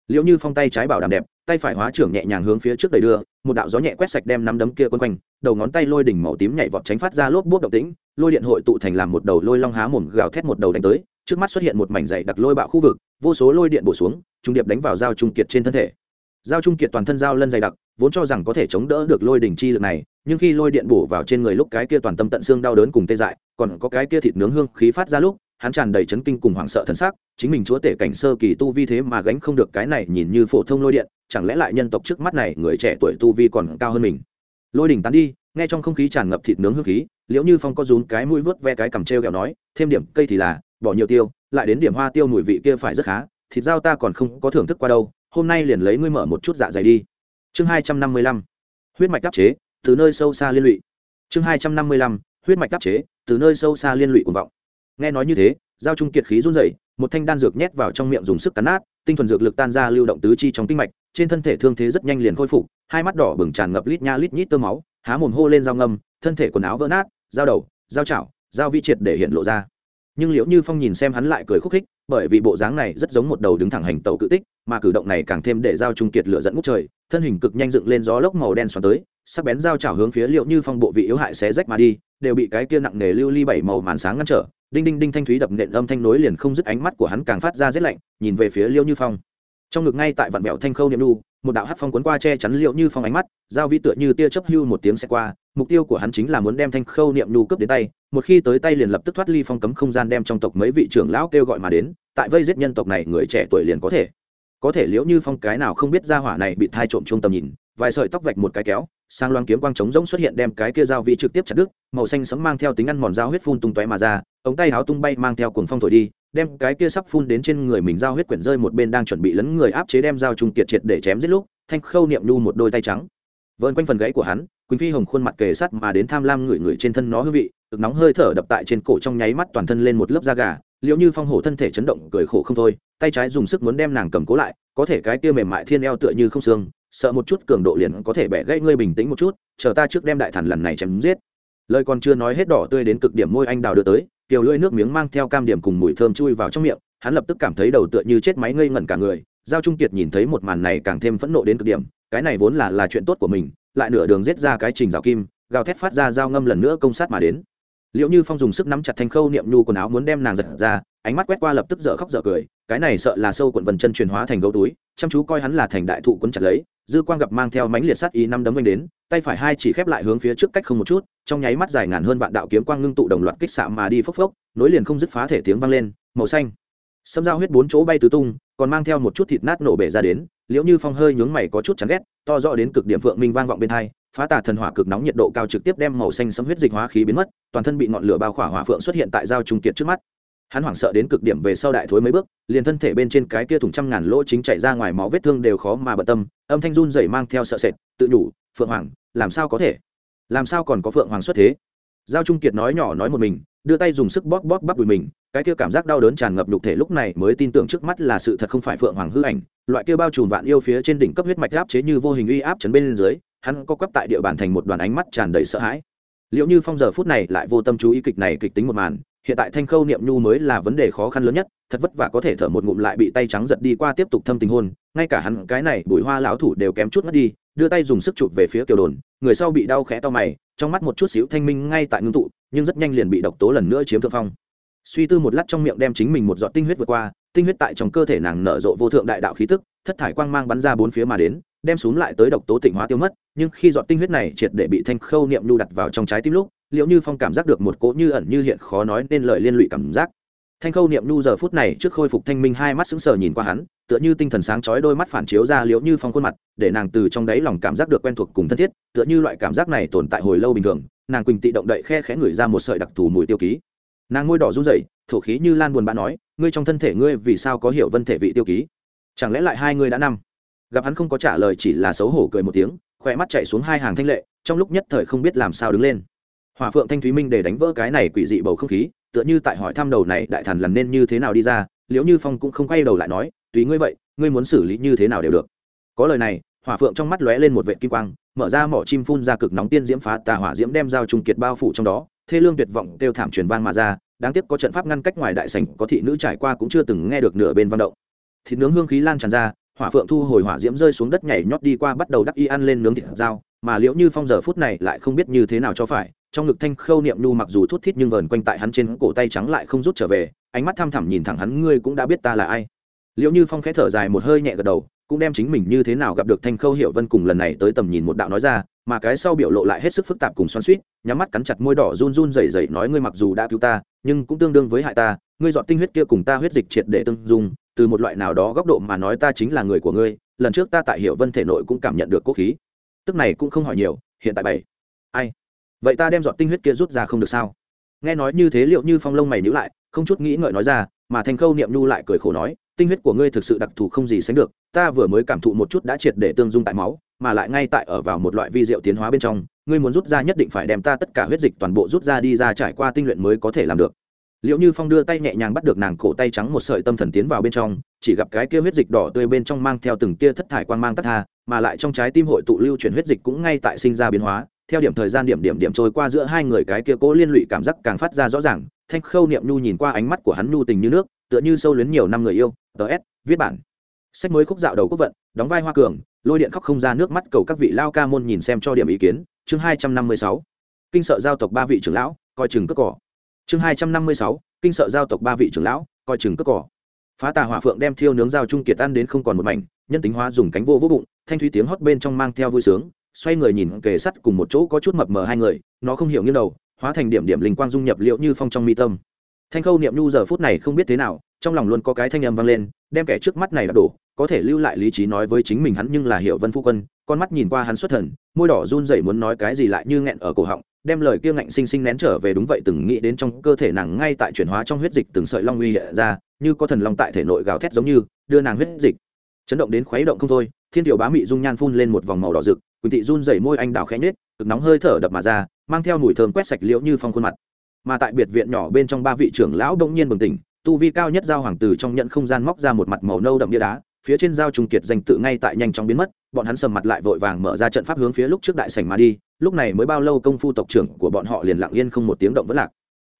liệu như phong tay trái bảo đảm đẹp, tay phải hóa trưởng nhẹ nhàng hướng phía trước đẩy đưa, một đạo gió nhẹ quét sạch đem nắm đấm kia quấn quanh, đầu ngón tay lôi đỉnh màu tím nhảy vọt tránh phát ra lốp bốp động tĩnh, lôi điện hội tụ thành làm một đầu lôi long há mồm gào thét một đầu đánh tới, trước mắt xuất hiện một mảnh dày đặc lôi bạo khu vực, vô số lôi điện bổ xuống trung điệp đánh vào dao trung kiệt trên thân thể. Dao trung kiệt toàn thân dao lân dày đặc, vốn cho rằng có thể chống đỡ được lôi đỉnh chi lực này, nhưng khi lôi điện bổ vào trên người lúc cái kia toàn tâm tận xương đau đớn cùng tê dại, còn có cái kia thịt nướng hương khí phát ra lúc hắn tràn đầy chấn kinh cùng hoảng sợ thân xác chính mình chúa tể cảnh sơ kỳ tu vi thế mà gánh không được cái này nhìn như phổ thông lôi điện, chẳng lẽ lại nhân tộc trước mắt này người trẻ tuổi tu vi còn cao hơn mình? Lôi đỉnh tán đi, nghe trong không khí tràn ngập thịt nướng hương khí, liễu như phong có rún cái mũi vớt ve cái cầm treo kẹo nói, thêm điểm cây thì là, bỏ nhiều tiêu, lại đến điểm hoa tiêu mùi vị kia phải rất khá, thịt dao ta còn không có thưởng thức qua đâu, hôm nay liền lấy ngươi mở một chút dạ dày đi. Chương hai trăm năm mươi lăm, huyết mạch đáp chế, từ nơi sâu xa liên lụy. Chương hai trăm năm mươi lăm, huyết mạch đáp chế, từ nơi sâu xa liên lụy cuồng vọng nghe nói như thế, giao trung kiệt khí run rẩy, một thanh đan dược nhét vào trong miệng dùng sức cắn nát, tinh thuần dược lực tan ra lưu động tứ chi trong kinh mạch, trên thân thể thương thế rất nhanh liền khôi phục, hai mắt đỏ bừng tràn ngập lít nha lít nhít tơ máu, há mồm hô lên dao ngâm, thân thể quần áo vỡ nát dao đầu dao chảo dao vi triệt để hiện lộ ra. Nhưng liễu như phong nhìn xem hắn lại cười khúc khích, bởi vì bộ dáng này rất giống một đầu đứng thẳng hành tàu cự tích, mà cử động này càng thêm để giao trung kiệt lửa dẫn ngút trời, thân hình cực nhanh dựng lên gió lốc màu đen xoắn tới, sắc bén dao chảo hướng phía liệu như phong bộ vị yếu hại xé rách mà đi, đều bị cái kia nặng nề lưu ly bảy màu màn sáng ngăn trở đinh đinh đinh thanh thúy đập nện âm thanh nối liền không dứt ánh mắt của hắn càng phát ra rét lạnh, nhìn về phía liêu như phong. Trong ngực ngay tại vạn mẹo thanh khâu niệm lu một đạo hát phong cuốn qua che chắn liệu như phong ánh mắt, giao vi tựa như tia chớp hưu một tiếng xe qua, mục tiêu của hắn chính là muốn đem thanh khâu niệm nu cướp đến tay, một khi tới tay liền lập tức thoát ly phong cấm không gian đem trong tộc mấy vị trưởng lão kêu gọi mà đến, tại vây giết nhân tộc này người trẻ tuổi liền có thể. Có thể liễu như phong cái nào không biết ra hỏa này bị thai trộm trung tầm nhìn, vài sợi tóc vạch một cái kéo, sang loang kiếm quang trống rỗng xuất hiện đem cái kia dao vi trực tiếp chặt đứt, màu xanh sấm mang theo tính ăn mòn dao huyết phun tung tóe mà ra ống tay háo tung bay mang theo cuồng phong thổi đi, đem cái kia sắp phun đến trên người mình dao huyết quyển rơi một bên đang chuẩn bị lấn người áp chế đem dao trung kiệt triệt để chém giết lúc, thanh khâu niệm nhu một đôi tay trắng. Vơn quanh phần gãy của hắn, quỳnh phi hồng khuôn mặt kề sắt mà đến tham lam ngửi ngửi trên thân nó hương vị, cực nóng hơi thở đập tại trên cổ trong nháy mắt toàn thân lên một lớp da gà liệu như phong hổ thân thể chấn động, cười khổ không thôi, tay trái dùng sức muốn đem nàng cầm cố lại, có thể cái kia mềm mại thiên eo tựa như không xương, sợ một chút cường độ liền có thể bẻ gãy ngươi bình tĩnh một chút, chờ ta trước đem đại thần lần này chém giết. Lời còn chưa nói hết đỏ tươi đến cực điểm môi anh đào đưa tới kiều lưỡi nước miếng mang theo cam điểm cùng mùi thơm chui vào trong miệng, hắn lập tức cảm thấy đầu tựa như chết máy ngây ngẩn cả người, giao trung kiệt nhìn thấy một màn này càng thêm phẫn nộ đến cực điểm, cái này vốn là là chuyện tốt của mình, lại nửa đường giết ra cái trình rào kim, gào thét phát ra dao ngâm lần nữa công sát mà đến. Liệu như phong dùng sức nắm chặt thanh khâu niệm nhu quần áo muốn đem nàng giật ra, ánh mắt quét qua lập tức dở khóc dở cười, cái này sợ là sâu quận vần chân truyền hóa thành gấu túi, chăm chú coi hắn là thành đại thụ quấn chặt lấy, dư quang gặp mang theo mánh liệt sắt ý năm đấm anh đến, tay phải hai chỉ khép lại hướng phía trước cách không một chút trong nháy mắt dài ngàn hơn vạn đạo kiếm quang ngưng tụ đồng loạt kích xạ mà đi phốc phốc, nối liền không dứt phá thể tiếng vang lên, màu xanh. Sâm dao huyết bốn chỗ bay tứ tung, còn mang theo một chút thịt nát nổ bể ra đến, liễu như phong hơi nhướng mày có chút chán ghét, to rõ đến cực điểm phượng minh vang vọng bên hai, phá tà thần hỏa cực nóng nhiệt độ cao trực tiếp đem màu xanh sấm huyết dịch hóa khí biến mất, toàn thân bị ngọn lửa bao khỏa hỏa phượng xuất hiện tại giao trung kiệt trước mắt. Hắn hoảng sợ đến cực điểm về sau đại thối mấy bước, liền thân thể bên trên cái kia thủng trăm ngàn lỗ chính chạy ra ngoài máu vết thương đều khó mà bận tâm, âm thanh run rẩy mang theo sợ sệt, tự nhủ, phượng hoàng, làm sao có thể? Làm sao còn có phượng hoàng xuất thế? Giao trung kiệt nói nhỏ nói một mình, đưa tay dùng sức bóp bóp bắp đùi mình, cái kia cảm giác đau đớn tràn ngập nhục thể lúc này mới tin tưởng trước mắt là sự thật không phải phượng hoàng hư ảnh, loại kia bao trùm vạn yêu phía trên đỉnh cấp huyết mạch áp chế như vô hình uy áp chấn bên dưới, hắn có quắp tại địa bàn thành một đoàn ánh mắt tràn đầy sợ hãi. Liệu như phong giờ phút này lại vô tâm chú ý kịch này kịch tính một màn, hiện tại thanh khâu niệm nhu mới là vấn đề khó khăn lớn nhất, thật vất vả có thể thở một ngụm lại bị tay trắng giật đi qua tiếp tục thâm tình hôn, ngay cả hắn cái này bùi hoa lão thủ đều kém chút mất đi đưa tay dùng sức chụp về phía kiều đồn, người sau bị đau khẽ to mày, trong mắt một chút xíu thanh minh ngay tại ngưng tụ, nhưng rất nhanh liền bị độc tố lần nữa chiếm thượng phong. Suy tư một lát trong miệng đem chính mình một giọt tinh huyết vượt qua, tinh huyết tại trong cơ thể nàng nở rộ vô thượng đại đạo khí tức, thất thải quang mang bắn ra bốn phía mà đến, đem xuống lại tới độc tố tịnh hóa tiêu mất, nhưng khi giọt tinh huyết này triệt để bị thanh khâu niệm nhu đặt vào trong trái tim lúc, liệu như phong cảm giác được một cỗ như ẩn như hiện khó nói nên lời liên lụy cảm giác thanh khâu niệm nhu giờ phút này trước khôi phục thanh minh hai mắt sững sờ nhìn qua hắn, tựa như tinh thần sáng chói đôi mắt phản chiếu ra liễu như phong khuôn mặt, để nàng từ trong đáy lòng cảm giác được quen thuộc cùng thân thiết, tựa như loại cảm giác này tồn tại hồi lâu bình thường, nàng quỳnh tị động đậy khe khẽ ngửi ra một sợi đặc thù mùi tiêu ký. Nàng ngôi đỏ run rẩy, thổ khí như lan buồn bã nói, ngươi trong thân thể ngươi vì sao có hiểu vân thể vị tiêu ký? Chẳng lẽ lại hai ngươi đã năm gặp hắn không có trả lời chỉ là xấu hổ cười một tiếng khỏe mắt chạy xuống hai hàng thanh lệ, trong lúc nhất thời không biết làm sao đứng lên. Hòa phượng thanh thúy minh để đánh vỡ cái này quỷ dị bầu không khí tựa như tại hỏi thăm đầu này đại thần lần nên như thế nào đi ra, liễu như phong cũng không quay đầu lại nói, tùy ngươi vậy, ngươi muốn xử lý như thế nào đều được. Có lời này, hỏa phượng trong mắt lóe lên một vệ kim quang, mở ra mỏ chim phun ra cực nóng tiên diễm phá tà hỏa diễm đem dao trung kiệt bao phủ trong đó, thê lương tuyệt vọng kêu thảm truyền vang mà ra, đáng tiếc có trận pháp ngăn cách ngoài đại sảnh, có thị nữ trải qua cũng chưa từng nghe được nửa bên văn động. Thịt nướng hương khí lan tràn ra, hỏa phượng thu hồi hỏa diễm rơi xuống đất nhảy nhót đi qua bắt đầu đắc y ăn lên nướng thịt dao mà liễu như phong giờ phút này lại không biết như thế nào cho phải trong ngực thanh khâu niệm nhu mặc dù thút thít nhưng vờn quanh tại hắn trên cổ tay trắng lại không rút trở về, ánh mắt thăm thẳm nhìn thẳng hắn, ngươi cũng đã biết ta là ai. Liễu như phong khẽ thở dài một hơi nhẹ gật đầu, cũng đem chính mình như thế nào gặp được thanh khâu hiệu vân cùng lần này tới tầm nhìn một đạo nói ra, mà cái sau biểu lộ lại hết sức phức tạp cùng xoắn suýt nhắm mắt cắn chặt môi đỏ run run rẩy rẩy nói ngươi mặc dù đã cứu ta, nhưng cũng tương đương với hại ta, ngươi dọn tinh huyết kia cùng ta huyết dịch triệt để tương dung, từ một loại nào đó góc độ mà nói ta chính là người của ngươi, lần trước ta tại hiệu vân thể nội cũng cảm nhận được quốc khí. Tức này cũng không hỏi nhiều, hiện tại bảy ai? Vậy ta đem dọn tinh huyết kia rút ra không được sao? Nghe nói như thế liệu như phong lông mày nhữ lại, không chút nghĩ ngợi nói ra, mà thành khâu niệm nhu lại cười khổ nói, tinh huyết của ngươi thực sự đặc thù không gì sánh được, ta vừa mới cảm thụ một chút đã triệt để tương dung tại máu, mà lại ngay tại ở vào một loại vi rượu tiến hóa bên trong, ngươi muốn rút ra nhất định phải đem ta tất cả huyết dịch toàn bộ rút ra đi ra trải qua tinh luyện mới có thể làm được. Liệu như phong đưa tay nhẹ nhàng bắt được nàng cổ tay trắng một sợi tâm thần tiến vào bên trong, chỉ gặp cái kia huyết dịch đỏ tươi bên trong mang theo từng tia thất thải quan mang tất tha, mà lại trong trái tim hội tụ lưu chuyển huyết dịch cũng ngay tại sinh ra biến hóa theo điểm thời gian điểm điểm điểm trôi qua giữa hai người cái kia cố liên lụy cảm giác càng phát ra rõ ràng, thanh khâu niệm nhu nhìn qua ánh mắt của hắn nhu tình như nước, tựa như sâu luyến nhiều năm người yêu ts viết bản. Sách mới khúc dạo đầu quốc vận, đóng vai hoa cường, lôi điện khóc không ra nước mắt cầu các vị lao ca môn nhìn xem cho điểm ý kiến, chương hai trăm năm mươi sáu. Kinh sợ giao tộc ba vị trưởng lão, coi chừng cất cỏ. Chương hai trăm năm mươi sáu, kinh sợ giao tộc ba vị trưởng lão, coi chừng cất cỏ. Phá tà hỏa phượng đem thiêu nướng dao trung kiệt ăn đến không còn một mảnh, nhân tính hóa dùng cánh vô vô bụng, thanh thúy tiếng hót bên trong mang theo vui sướng xoay người nhìn kề sắt cùng một chỗ có chút mập mờ hai người, nó không hiểu như đầu, hóa thành điểm điểm linh quang dung nhập liệu như phong trong mi tâm. Thanh khâu niệm nhu giờ phút này không biết thế nào, trong lòng luôn có cái thanh âm vang lên, đem kẻ trước mắt này đã đổ, có thể lưu lại lý trí nói với chính mình hắn nhưng là hiệu vân phu quân, con mắt nhìn qua hắn xuất thần, môi đỏ run rẩy muốn nói cái gì lại như nghẹn ở cổ họng, đem lời kia ngạnh sinh sinh nén trở về đúng vậy từng nghĩ đến trong cơ thể nàng ngay tại chuyển hóa trong huyết dịch từng sợi long uy hiện ra, như có thần long tại thể nội gào thét giống như, đưa nàng huyết dịch. Chấn động đến khuấy động không thôi, thiên tiểu bá mị dung nhan phun lên một vòng màu đỏ rực quỳnh thị run rẩy môi anh đào khẽ nhếch, cực nóng hơi thở đập mà ra, mang theo mùi thơm quét sạch liễu như phong khuôn mặt. Mà tại biệt viện nhỏ bên trong ba vị trưởng lão đông nhiên bừng tỉnh, tu vi cao nhất giao hoàng tử trong nhận không gian móc ra một mặt màu nâu đậm bia đá, phía trên giao trung kiệt danh tự ngay tại nhanh chóng biến mất, bọn hắn sầm mặt lại vội vàng mở ra trận pháp hướng phía lúc trước đại sảnh mà đi, lúc này mới bao lâu công phu tộc trưởng của bọn họ liền lặng yên không một tiếng động vẫn lạc.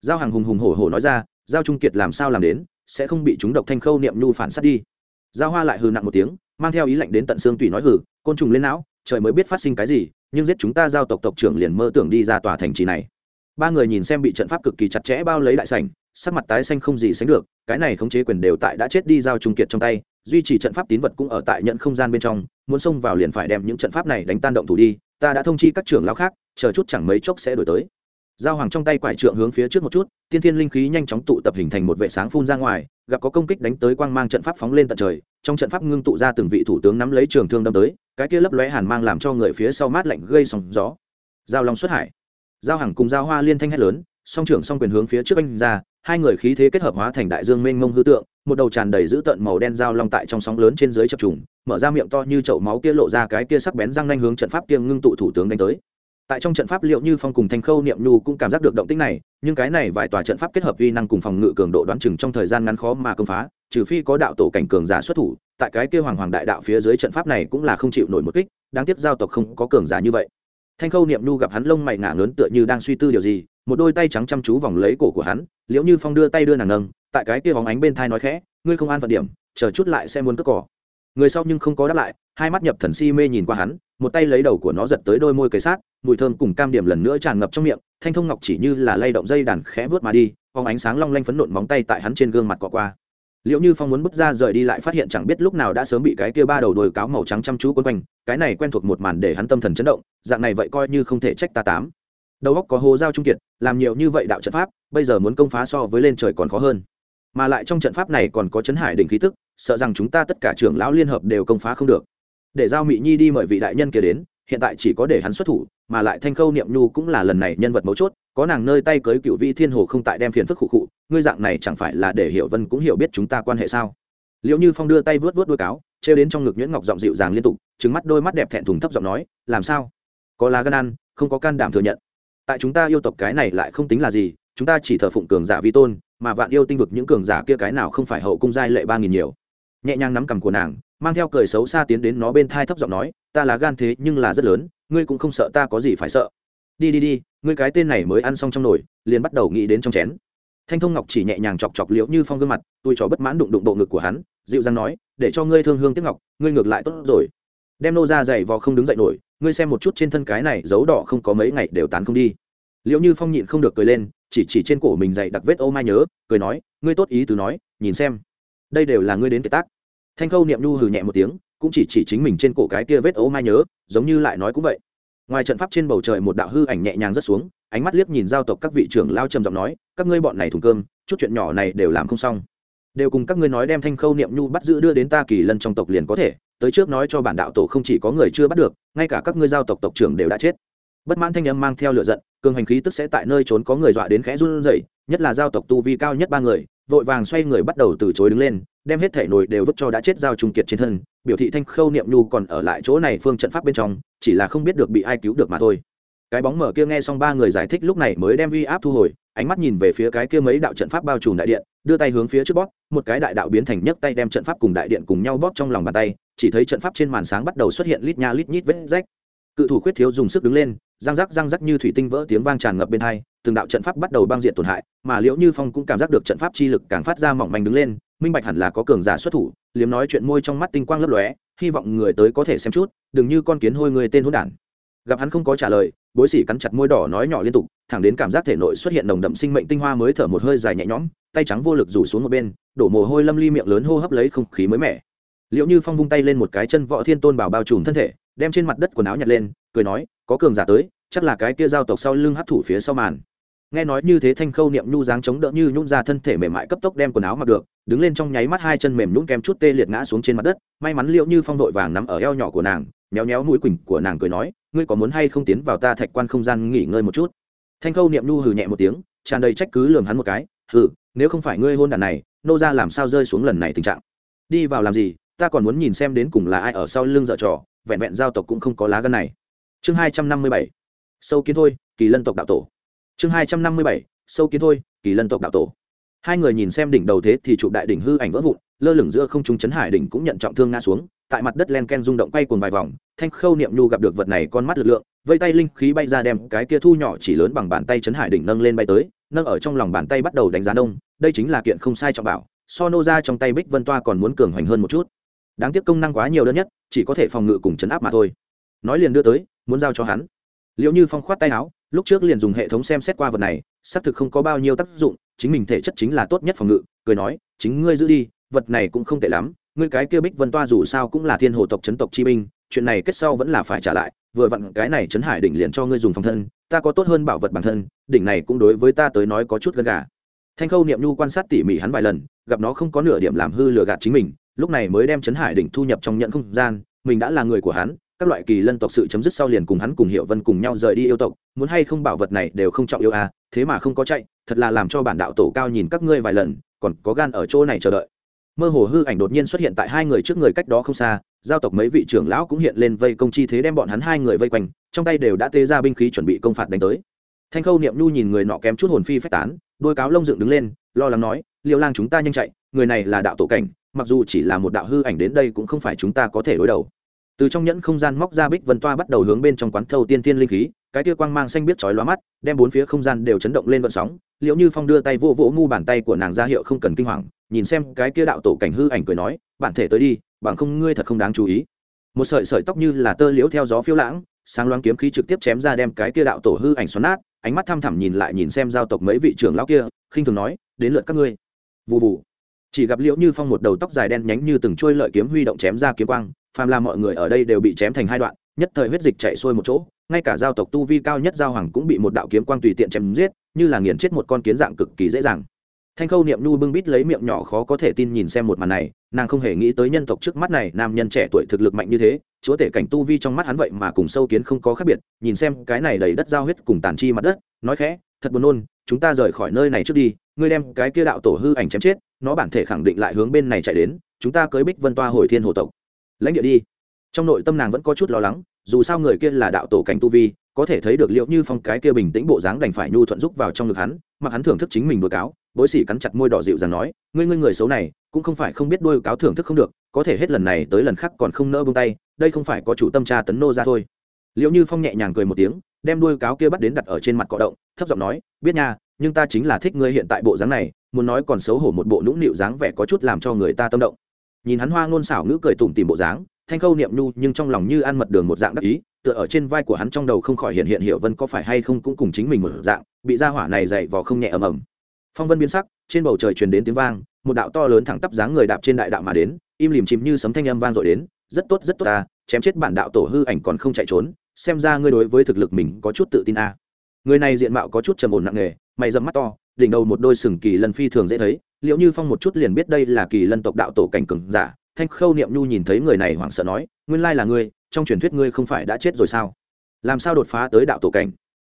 Giao hàng hùng hùng hổ hổ nói ra, giao trung kiệt làm sao làm đến, sẽ không bị chúng độc thanh khâu niệm nhu phản sát đi. Giao hoa lại hừ nặng một tiếng, mang theo ý lệnh đến tận xương tùy nói hừ, côn trùng lên não trời mới biết phát sinh cái gì, nhưng giết chúng ta giao tộc tộc trưởng liền mơ tưởng đi ra tòa thành trì này. Ba người nhìn xem bị trận pháp cực kỳ chặt chẽ bao lấy đại sảnh, sắc mặt tái xanh không gì sánh được, cái này khống chế quyền đều tại đã chết đi giao trung kiệt trong tay, duy trì trận pháp tín vật cũng ở tại nhận không gian bên trong, muốn xông vào liền phải đem những trận pháp này đánh tan động thủ đi, ta đã thông chi các trưởng lão khác, chờ chút chẳng mấy chốc sẽ đổi tới giao hoàng trong tay quải trượng hướng phía trước một chút, tiên thiên linh khí nhanh chóng tụ tập hình thành một vệ sáng phun ra ngoài, gặp có công kích đánh tới quang mang trận pháp phóng lên tận trời, trong trận pháp ngưng tụ ra từng vị thủ tướng nắm lấy trường thương đâm tới, cái kia lấp lóe hàn mang làm cho người phía sau mát lạnh gây sóng gió. Giao long xuất hải. Giao hàng cùng giao hoa liên thanh hét lớn, song trưởng song quyền hướng phía trước anh ra, hai người khí thế kết hợp hóa thành đại dương mênh mông hư tượng, một đầu tràn đầy dữ tợn màu đen dao long tại trong sóng lớn trên dưới chập trùng, mở ra miệng to như chậu máu kia lộ ra cái kia sắc bén răng nanh hướng trận pháp kia ngưng tụ thủ tướng đánh tới tại trong trận pháp liệu như phong cùng thanh khâu niệm nhu cũng cảm giác được động tĩnh này, nhưng cái này vài tòa trận pháp kết hợp uy năng cùng phòng ngự cường độ đoán chừng trong thời gian ngắn khó mà công phá, trừ phi có đạo tổ cảnh cường giả xuất thủ, tại cái kia hoàng hoàng đại đạo phía dưới trận pháp này cũng là không chịu nổi một kích, đáng tiếc giao tộc không có cường giả như vậy. Thanh khâu niệm nhu gặp hắn lông mày ngả ngớn tựa như đang suy tư điều gì, một đôi tay trắng chăm chú vòng lấy cổ của hắn, liễu như phong đưa tay đưa nàng nâng, tại cái kia vòng ánh bên thai nói khẽ, ngươi không an phận điểm, chờ chút lại sẽ muốn cất cỏ người sau nhưng không có đáp lại, hai mắt nhập thần si mê nhìn qua hắn, một tay lấy đầu của nó giật tới đôi môi cây sát, mùi thơm cùng cam điểm lần nữa tràn ngập trong miệng, thanh thông ngọc chỉ như là lay động dây đàn khẽ vớt mà đi, phóng ánh sáng long lanh phấn nộn móng tay tại hắn trên gương mặt cọ qua. Liệu như phong muốn bước ra rời đi lại phát hiện chẳng biết lúc nào đã sớm bị cái kia ba đầu đồi cáo màu trắng chăm chú quấn quanh, cái này quen thuộc một màn để hắn tâm thần chấn động, dạng này vậy coi như không thể trách ta tám. Đầu óc có hồ giao trung kiệt, làm nhiều như vậy đạo trận pháp, bây giờ muốn công phá so với lên trời còn khó hơn. Mà lại trong trận pháp này còn có chấn hải đỉnh khí tức sợ rằng chúng ta tất cả trưởng lão liên hợp đều công phá không được. Để giao mỹ nhi đi mời vị đại nhân kia đến, hiện tại chỉ có để hắn xuất thủ, mà lại thanh khâu niệm nhu cũng là lần này nhân vật mấu chốt, có nàng nơi tay cưới cựu vị thiên hồ không tại đem phiền phức khụ khụ, ngươi dạng này chẳng phải là để hiểu vân cũng hiểu biết chúng ta quan hệ sao? Liệu như phong đưa tay vớt vớt đuôi cáo, trêu đến trong ngực nhuyễn ngọc giọng dịu dàng liên tục trứng mắt đôi mắt đẹp thẹn thùng thấp giọng nói, làm sao? Có lá gan ăn, không có can đảm thừa nhận. Tại chúng ta yêu tộc cái này lại không tính là gì, chúng ta chỉ thờ phụng cường giả vi tôn, mà vạn yêu tinh vực những cường giả kia cái nào không phải hậu cung giai lệ ba nghìn nhiều nhẹ nhàng nắm cằm của nàng, mang theo cười xấu xa tiến đến nó bên thai thấp giọng nói, ta là gan thế nhưng là rất lớn, ngươi cũng không sợ ta có gì phải sợ. Đi đi đi, ngươi cái tên này mới ăn xong trong nồi, liền bắt đầu nghĩ đến trong chén. Thanh thông ngọc chỉ nhẹ nhàng chọc chọc liễu như phong gương mặt, tôi trò bất mãn đụng đụng bộ ngực của hắn, dịu dàng nói, để cho ngươi thương hương tiếc ngọc, ngươi ngược lại tốt rồi. Đem nô ra dày vò không đứng dậy nổi, ngươi xem một chút trên thân cái này dấu đỏ không có mấy ngày đều tán không đi. Liễu như phong nhịn không được cười lên, chỉ chỉ trên cổ mình dày đặc vết ô mai nhớ, cười nói, ngươi tốt ý từ nói, nhìn xem. Đây đều là ngươi đến kế tác thanh khâu niệm nhu hừ nhẹ một tiếng, cũng chỉ chỉ chính mình trên cổ cái kia vết ố mai nhớ, giống như lại nói cũng vậy. Ngoài trận pháp trên bầu trời một đạo hư ảnh nhẹ nhàng rất xuống, ánh mắt liếc nhìn giao tộc các vị trưởng lao trầm giọng nói, các ngươi bọn này thùng cơm, chút chuyện nhỏ này đều làm không xong. Đều cùng các ngươi nói đem thanh khâu niệm nhu bắt giữ đưa đến ta kỳ lân trong tộc liền có thể, tới trước nói cho bản đạo tổ không chỉ có người chưa bắt được, ngay cả các ngươi giao tộc tộc trưởng đều đã chết. Bất mãn thanh âm mang theo lửa giận, cường hành khí tức sẽ tại nơi trốn có người dọa đến khẽ run rẩy, nhất là giao tộc tu vi cao nhất ba người vội vàng xoay người bắt đầu từ chối đứng lên, đem hết thể nồi đều vứt cho đã chết giao trung kiệt trên thân. Biểu thị thanh khâu niệm nhu còn ở lại chỗ này phương trận pháp bên trong, chỉ là không biết được bị ai cứu được mà thôi. Cái bóng mở kia nghe xong ba người giải thích lúc này mới đem uy áp thu hồi, ánh mắt nhìn về phía cái kia mấy đạo trận pháp bao trùm đại điện, đưa tay hướng phía trước bóp, một cái đại đạo biến thành nhấc tay đem trận pháp cùng đại điện cùng nhau bóp trong lòng bàn tay, chỉ thấy trận pháp trên màn sáng bắt đầu xuất hiện lít nha lít nhít vết rách. Cự thủ khuyết thiếu dùng sức đứng lên răng rắc răng rắc như thủy tinh vỡ tiếng vang tràn ngập bên hai, từng đạo trận pháp bắt đầu băng diện tổn hại, mà liễu như phong cũng cảm giác được trận pháp chi lực càng phát ra mỏng manh đứng lên, minh bạch hẳn là có cường giả xuất thủ, liếm nói chuyện môi trong mắt tinh quang lấp lóe, hy vọng người tới có thể xem chút, đừng như con kiến hôi người tên hôn đản. Gặp hắn không có trả lời, bối sĩ cắn chặt môi đỏ nói nhỏ liên tục, thẳng đến cảm giác thể nội xuất hiện nồng đậm sinh mệnh tinh hoa mới thở một hơi dài nhẹ nhõm, tay trắng vô lực rủ xuống một bên, đổ mồ hôi lâm ly miệng lớn hô hấp lấy không khí mới mẻ. Liệu như phong vung tay lên một cái chân võ thiên tôn bảo bao trùm thân thể, đem trên mặt đất quần áo nhặt lên, cười nói có cường giả tới, chắc là cái kia giao tộc sau lưng hấp thủ phía sau màn. Nghe nói như thế thanh khâu niệm nhu dáng chống đỡ như nhún ra thân thể mềm mại cấp tốc đem quần áo mặc được, đứng lên trong nháy mắt hai chân mềm nhún kém chút tê liệt ngã xuống trên mặt đất, may mắn liệu như phong vội vàng nắm ở eo nhỏ của nàng, méo méo mũi quỳnh của nàng cười nói, ngươi có muốn hay không tiến vào ta thạch quan không gian nghỉ ngơi một chút? Thanh khâu niệm nhu hừ nhẹ một tiếng, tràn đầy trách cứ lườm hắn một cái, hừ, nếu không phải ngươi hôn đàn này, nô ra làm sao rơi xuống lần này tình trạng? Đi vào làm gì, ta còn muốn nhìn xem đến cùng là ai ở sau lưng dợ trò, vẹn vẹn giao tộc cũng không có lá gân này chương hai trăm năm mươi bảy, sâu kiến thôi, kỳ lân tộc đạo tổ. Chương hai trăm năm mươi bảy, sâu kiến thôi, kỳ lân tộc đạo tổ. Hai người nhìn xem đỉnh đầu thế thì chụp đại đỉnh hư ảnh vỡ vụn, lơ lửng giữa không trung chấn hải đỉnh cũng nhận trọng thương ngã xuống, tại mặt đất len ken rung động quay cuồng vài vòng, thanh khâu niệm nhu gặp được vật này con mắt lực lượng, vây tay linh khí bay ra đem cái kia thu nhỏ chỉ lớn bằng bàn tay chấn hải đỉnh nâng lên bay tới, nâng ở trong lòng bàn tay bắt đầu đánh giá đông, đây chính là kiện không sai trọng bảo, so nô ra trong tay bích vân toa còn muốn cường hoành hơn một chút. Đáng tiếc công năng quá nhiều đơn nhất, chỉ có thể phòng ngự cùng chấn áp mà thôi. Nói liền đưa tới muốn giao cho hắn. Liệu như phong khoát tay áo, lúc trước liền dùng hệ thống xem xét qua vật này, xác thực không có bao nhiêu tác dụng, chính mình thể chất chính là tốt nhất phòng ngự, cười nói, chính ngươi giữ đi, vật này cũng không tệ lắm, ngươi cái kia bích vân toa dù sao cũng là thiên hồ tộc chấn tộc chi minh chuyện này kết sau vẫn là phải trả lại, vừa vặn cái này chấn hải đỉnh liền cho ngươi dùng phòng thân, ta có tốt hơn bảo vật bản thân, đỉnh này cũng đối với ta tới nói có chút gần gà. Thanh khâu niệm nhu quan sát tỉ mỉ hắn vài lần, gặp nó không có nửa điểm làm hư lừa gạt chính mình, lúc này mới đem chấn hải đỉnh thu nhập trong nhận không gian, mình đã là người của hắn các loại kỳ lân tộc sự chấm dứt sau liền cùng hắn cùng hiệu vân cùng nhau rời đi yêu tộc, muốn hay không bảo vật này đều không trọng yêu à thế mà không có chạy, thật là làm cho bản đạo tổ cao nhìn các ngươi vài lần, còn có gan ở chỗ này chờ đợi. Mơ hồ hư ảnh đột nhiên xuất hiện tại hai người trước người cách đó không xa, giao tộc mấy vị trưởng lão cũng hiện lên vây công chi thế đem bọn hắn hai người vây quanh, trong tay đều đã tê ra binh khí chuẩn bị công phạt đánh tới. Thanh khâu niệm nhu nhìn người nọ kém chút hồn phi phách tán, đôi cáo lông dựng đứng lên, lo lắng nói liệu lang chúng ta nhanh chạy, người này là đạo tổ cảnh, mặc dù chỉ là một đạo hư ảnh đến đây cũng không phải chúng ta có thể đối đầu từ trong nhẫn không gian móc ra bích vân toa bắt đầu hướng bên trong quán thâu tiên tiên linh khí, cái tia quang mang xanh biết chói lóa mắt, đem bốn phía không gian đều chấn động lên vận sóng. Liệu như phong đưa tay vô vỗ ngu bàn tay của nàng ra hiệu không cần kinh hoàng, nhìn xem cái kia đạo tổ cảnh hư ảnh cười nói bạn thể tới đi, bằng không ngươi thật không đáng chú ý. Một sợi sợi tóc như là tơ liễu theo gió phiêu lãng, sáng loáng kiếm khí trực tiếp chém ra đem cái kia đạo tổ hư ảnh xoắn nát, ánh mắt thăm thẳm nhìn lại nhìn xem giao tộc mấy vị trưởng lão kia, khinh thường nói, đến lượt các ngươi. Vụ vụ chỉ gặp liễu như phong một đầu tóc dài đen nhánh như từng trôi lợi kiếm huy động chém ra kiếm quang phàm là mọi người ở đây đều bị chém thành hai đoạn, nhất thời huyết dịch chạy xuôi một chỗ, ngay cả giao tộc tu vi cao nhất giao hoàng cũng bị một đạo kiếm quang tùy tiện chém giết, như là nghiền chết một con kiến dạng cực kỳ dễ dàng. Thanh khâu niệm nhu bưng bít lấy miệng nhỏ khó có thể tin nhìn xem một màn này, nàng không hề nghĩ tới nhân tộc trước mắt này, nam nhân trẻ tuổi thực lực mạnh như thế, chúa tể cảnh tu vi trong mắt hắn vậy mà cùng sâu kiến không có khác biệt, nhìn xem cái này đầy đất giao huyết cùng tàn chi mặt đất, nói khẽ, thật buồn nôn, chúng ta rời khỏi nơi này trước đi, ngươi đem cái kia đạo tổ hư ảnh chém chết, nó bản thể khẳng định lại hướng bên này chạy đến, chúng ta cưới bích vân toa hồi thiên hồ tộc lãnh địa đi. Trong nội tâm nàng vẫn có chút lo lắng, dù sao người kia là đạo tổ cảnh tu vi, có thể thấy được liệu như phong cái kia bình tĩnh bộ dáng đành phải nhu thuận giúp vào trong ngực hắn, mặc hắn thưởng thức chính mình đôi cáo, bối sỉ cắn chặt môi đỏ dịu dàng nói, ngươi ngươi người xấu này, cũng không phải không biết đôi cáo thưởng thức không được, có thể hết lần này tới lần khác còn không nỡ bông tay, đây không phải có chủ tâm tra tấn nô ra thôi. Liệu như phong nhẹ nhàng cười một tiếng, đem đôi cáo kia bắt đến đặt ở trên mặt cọ động, thấp giọng nói, biết nha, nhưng ta chính là thích ngươi hiện tại bộ dáng này, muốn nói còn xấu hổ một bộ nũng nịu dáng vẻ có chút làm cho người ta tâm động nhìn hắn hoa ngôn xảo ngữ cười tủm tìm bộ dáng, thanh khâu niệm nhu nhưng trong lòng như ăn mật đường một dạng đắc ý, tựa ở trên vai của hắn trong đầu không khỏi hiện hiện hiểu vân có phải hay không cũng cùng chính mình một dạng, bị ra hỏa này dậy vò không nhẹ ầm ầm. Phong vân biến sắc, trên bầu trời truyền đến tiếng vang, một đạo to lớn thẳng tắp dáng người đạp trên đại đạo mà đến, im lìm chìm như sấm thanh âm vang dội đến, rất tốt rất tốt ta, chém chết bản đạo tổ hư ảnh còn không chạy trốn, xem ra ngươi đối với thực lực mình có chút tự tin a. Người này diện mạo có chút trầm ổn nặng nề, mày dầm mắt to, đỉnh đầu một đôi sừng kỳ lần phi thường dễ thấy liệu như phong một chút liền biết đây là kỳ lân tộc đạo tổ cảnh cường giả, thanh khâu niệm nhu nhìn thấy người này hoảng sợ nói, nguyên lai là ngươi, trong truyền thuyết ngươi không phải đã chết rồi sao? Làm sao đột phá tới đạo tổ cảnh?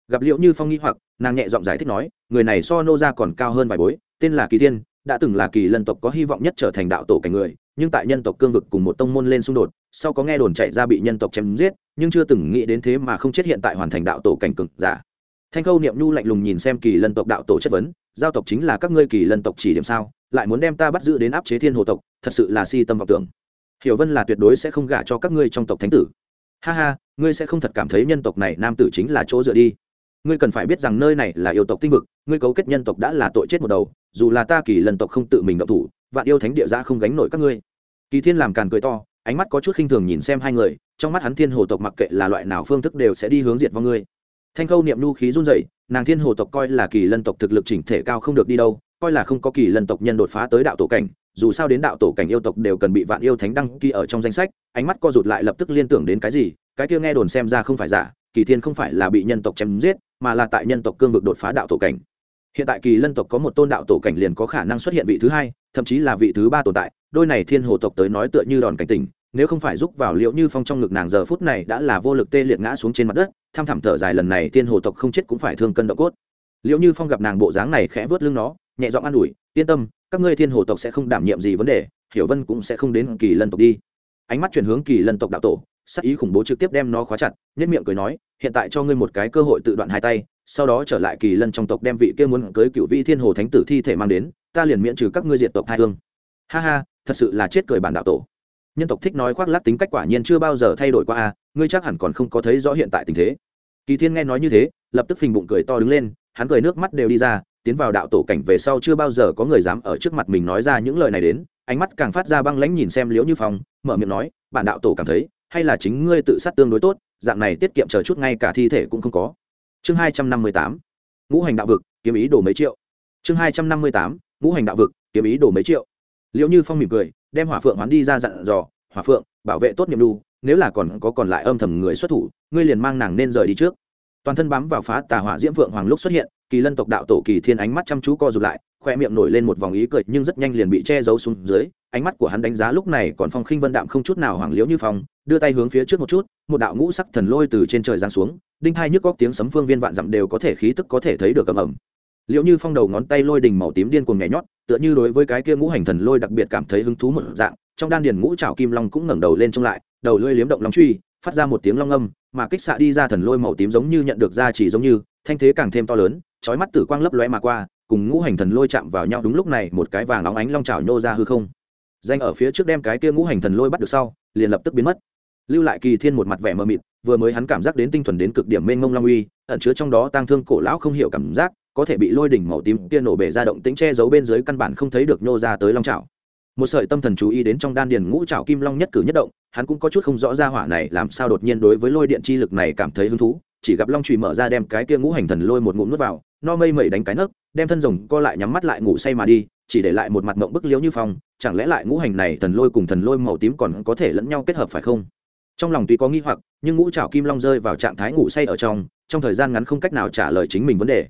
Gặp liệu như phong nghĩ hoặc, nàng nhẹ giọng giải thích nói, người này so nô ra còn cao hơn vài bối, tên là kỳ thiên, đã từng là kỳ lân tộc có hy vọng nhất trở thành đạo tổ cảnh người, nhưng tại nhân tộc cương vực cùng một tông môn lên xung đột, sau có nghe đồn chạy ra bị nhân tộc chém giết, nhưng chưa từng nghĩ đến thế mà không chết hiện tại hoàn thành đạo tổ cảnh cực giả thanh khâu niệm nhu lạnh lùng nhìn xem kỳ lân tộc đạo tổ chất vấn, giao tộc chính là các ngươi kỳ lân tộc chỉ điểm sao, lại muốn đem ta bắt giữ đến áp chế thiên hồ tộc, thật sự là si tâm vọng tưởng. Hiểu vân là tuyệt đối sẽ không gả cho các ngươi trong tộc thánh tử. Ha ha, ngươi sẽ không thật cảm thấy nhân tộc này nam tử chính là chỗ dựa đi. Ngươi cần phải biết rằng nơi này là yêu tộc tinh vực, ngươi cấu kết nhân tộc đã là tội chết một đầu, dù là ta kỳ lần tộc không tự mình động thủ, vạn yêu thánh địa ra không gánh nổi các ngươi. Kỳ thiên làm càn cười to, ánh mắt có chút khinh thường nhìn xem hai người, trong mắt hắn thiên hồ tộc mặc kệ là loại nào phương thức đều sẽ đi hướng diệt vào ngươi thanh khâu niệm nu khí run dậy nàng thiên hồ tộc coi là kỳ lân tộc thực lực chỉnh thể cao không được đi đâu, coi là không có kỳ lân tộc nhân đột phá tới đạo tổ cảnh, dù sao đến đạo tổ cảnh yêu tộc đều cần bị vạn yêu thánh đăng ký ở trong danh sách, ánh mắt co rụt lại lập tức liên tưởng đến cái gì, cái kia nghe đồn xem ra không phải giả, kỳ thiên không phải là bị nhân tộc chém giết, mà là tại nhân tộc cương vực đột phá đạo tổ cảnh. Hiện tại kỳ lân tộc có một tôn đạo tổ cảnh liền có khả năng xuất hiện vị thứ hai, thậm chí là vị thứ ba tồn tại, đôi này thiên hồ tộc tới nói tựa như đòn cảnh tỉnh nếu không phải giúp vào liệu như phong trong ngực nàng giờ phút này đã là vô lực tê liệt ngã xuống trên mặt đất, tham thảm thở dài lần này thiên hồ tộc không chết cũng phải thương cân độ cốt. Liệu như phong gặp nàng bộ dáng này khẽ vớt lưng nó, nhẹ giọng an ủi, yên tâm, các ngươi thiên hồ tộc sẽ không đảm nhiệm gì vấn đề, hiểu vân cũng sẽ không đến kỳ lân tộc đi. Ánh mắt chuyển hướng kỳ lân tộc đạo tổ, sắc ý khủng bố trực tiếp đem nó khóa chặt nhất miệng cười nói, hiện tại cho ngươi một cái cơ hội tự đoạn hai tay, sau đó trở lại kỳ lân trong tộc đem vị kia muốn cưới cựu vị thiên hồ thánh tử thi thể mang đến, ta liền miễn trừ các ngươi diệt tộc hai hương. Ha ha, thật sự là chết cười bản đạo tổ nhân tộc thích nói khoác lác tính cách quả nhiên chưa bao giờ thay đổi qua a, ngươi chắc hẳn còn không có thấy rõ hiện tại tình thế. Kỳ thiên nghe nói như thế, lập tức phình bụng cười to đứng lên, hắn cười nước mắt đều đi ra, tiến vào đạo tổ cảnh về sau chưa bao giờ có người dám ở trước mặt mình nói ra những lời này đến, ánh mắt càng phát ra băng lãnh nhìn xem liễu như phong, mở miệng nói, bản đạo tổ cảm thấy, hay là chính ngươi tự sát tương đối tốt, dạng này tiết kiệm chờ chút ngay cả thi thể cũng không có. Chương hai trăm năm mươi tám, ngũ hành đạo vực, kiếm ý đồ mấy triệu. Chương hai trăm năm mươi tám, ngũ hành đạo vực, kiếm ý đồ mấy triệu. Liệu như phong mỉm cười đem hỏa phượng hoán đi ra dặn dò, hỏa phượng, bảo vệ tốt nhiệm đu, nếu là còn có còn lại âm thầm người xuất thủ, ngươi liền mang nàng nên rời đi trước. Toàn thân bám vào phá tà hỏa diễm phượng hoàng lúc xuất hiện, kỳ lân tộc đạo tổ kỳ thiên ánh mắt chăm chú co rụt lại, khoe miệng nổi lên một vòng ý cười, nhưng rất nhanh liền bị che giấu xuống dưới, ánh mắt của hắn đánh giá lúc này còn phong khinh vân đạm không chút nào hoàng liễu như phong, đưa tay hướng phía trước một chút, một đạo ngũ sắc thần lôi từ trên trời giáng xuống, đinh thai nhức góc tiếng sấm phương viên vạn dặm đều có thể khí tức có thể thấy được ầm ầm liệu như phong đầu ngón tay lôi đình màu tím điên cuồng nhảy nhót, tựa như đối với cái kia ngũ hành thần lôi đặc biệt cảm thấy hứng thú một dạng, trong đan điền ngũ trảo kim long cũng ngẩng đầu lên trông lại, đầu lưỡi liếm động long truy, phát ra một tiếng long âm, mà kích xạ đi ra thần lôi màu tím giống như nhận được ra chỉ giống như, thanh thế càng thêm to lớn, chói mắt tử quang lấp lóe mà qua, cùng ngũ hành thần lôi chạm vào nhau đúng lúc này một cái vàng óng ánh long trào nhô ra hư không. Danh ở phía trước đem cái kia ngũ hành thần lôi bắt được sau, liền lập tức biến mất. Lưu lại kỳ thiên một mặt vẻ mờ mịt, vừa mới hắn cảm giác đến tinh thuần đến cực điểm mênh mông long uy, ẩn chứa trong đó tang thương cổ lão không hiểu cảm giác có thể bị lôi đỉnh màu tím kia nổ bể ra động tĩnh che giấu bên dưới căn bản không thấy được nhô ra tới long trào một sợi tâm thần chú ý đến trong đan điền ngũ trào kim long nhất cử nhất động, hắn cũng có chút không rõ ra hỏa này làm sao đột nhiên đối với lôi điện chi lực này cảm thấy hứng thú, chỉ gặp long trùy mở ra đem cái kia ngũ hành thần lôi một ngụm nuốt vào, no mây mẩy đánh cái nấc, đem thân rồng co lại nhắm mắt lại ngủ say mà đi, chỉ để lại một mặt mộng bức liếu như phong, chẳng lẽ lại ngũ hành này thần lôi cùng thần lôi màu tím còn có thể lẫn nhau kết hợp phải không? Trong lòng tuy có nghi hoặc, nhưng ngũ trảo kim long rơi vào trạng thái ngủ say ở trong trong thời gian ngắn không cách nào trả lời chính mình vấn đề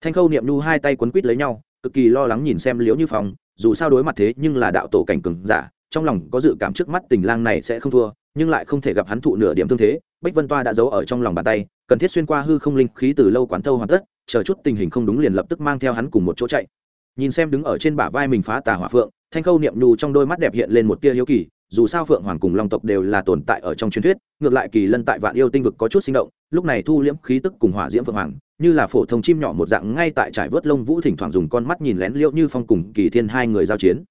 thanh khâu niệm nhu hai tay quấn quít lấy nhau, cực kỳ lo lắng nhìn xem liếu như phong, dù sao đối mặt thế nhưng là đạo tổ cảnh cường giả, trong lòng có dự cảm trước mắt tình lang này sẽ không thua, nhưng lại không thể gặp hắn thụ nửa điểm thương thế, bách vân toa đã giấu ở trong lòng bàn tay, cần thiết xuyên qua hư không linh khí từ lâu quán thâu hoàn tất, chờ chút tình hình không đúng liền lập tức mang theo hắn cùng một chỗ chạy. Nhìn xem đứng ở trên bả vai mình phá tà hỏa phượng, thanh khâu niệm nhu trong đôi mắt đẹp hiện lên một tia hiếu kỳ dù sao phượng hoàng cùng long tộc đều là tồn tại ở trong truyền thuyết, ngược lại kỳ lân tại vạn yêu tinh vực có chút sinh động, lúc này thu liễm khí tức cùng hỏa diễm phượng hoàng, như là phổ thông chim nhỏ một dạng ngay tại trải vớt lông vũ thỉnh thoảng dùng con mắt nhìn lén liễu như phong cùng kỳ thiên hai người giao chiến.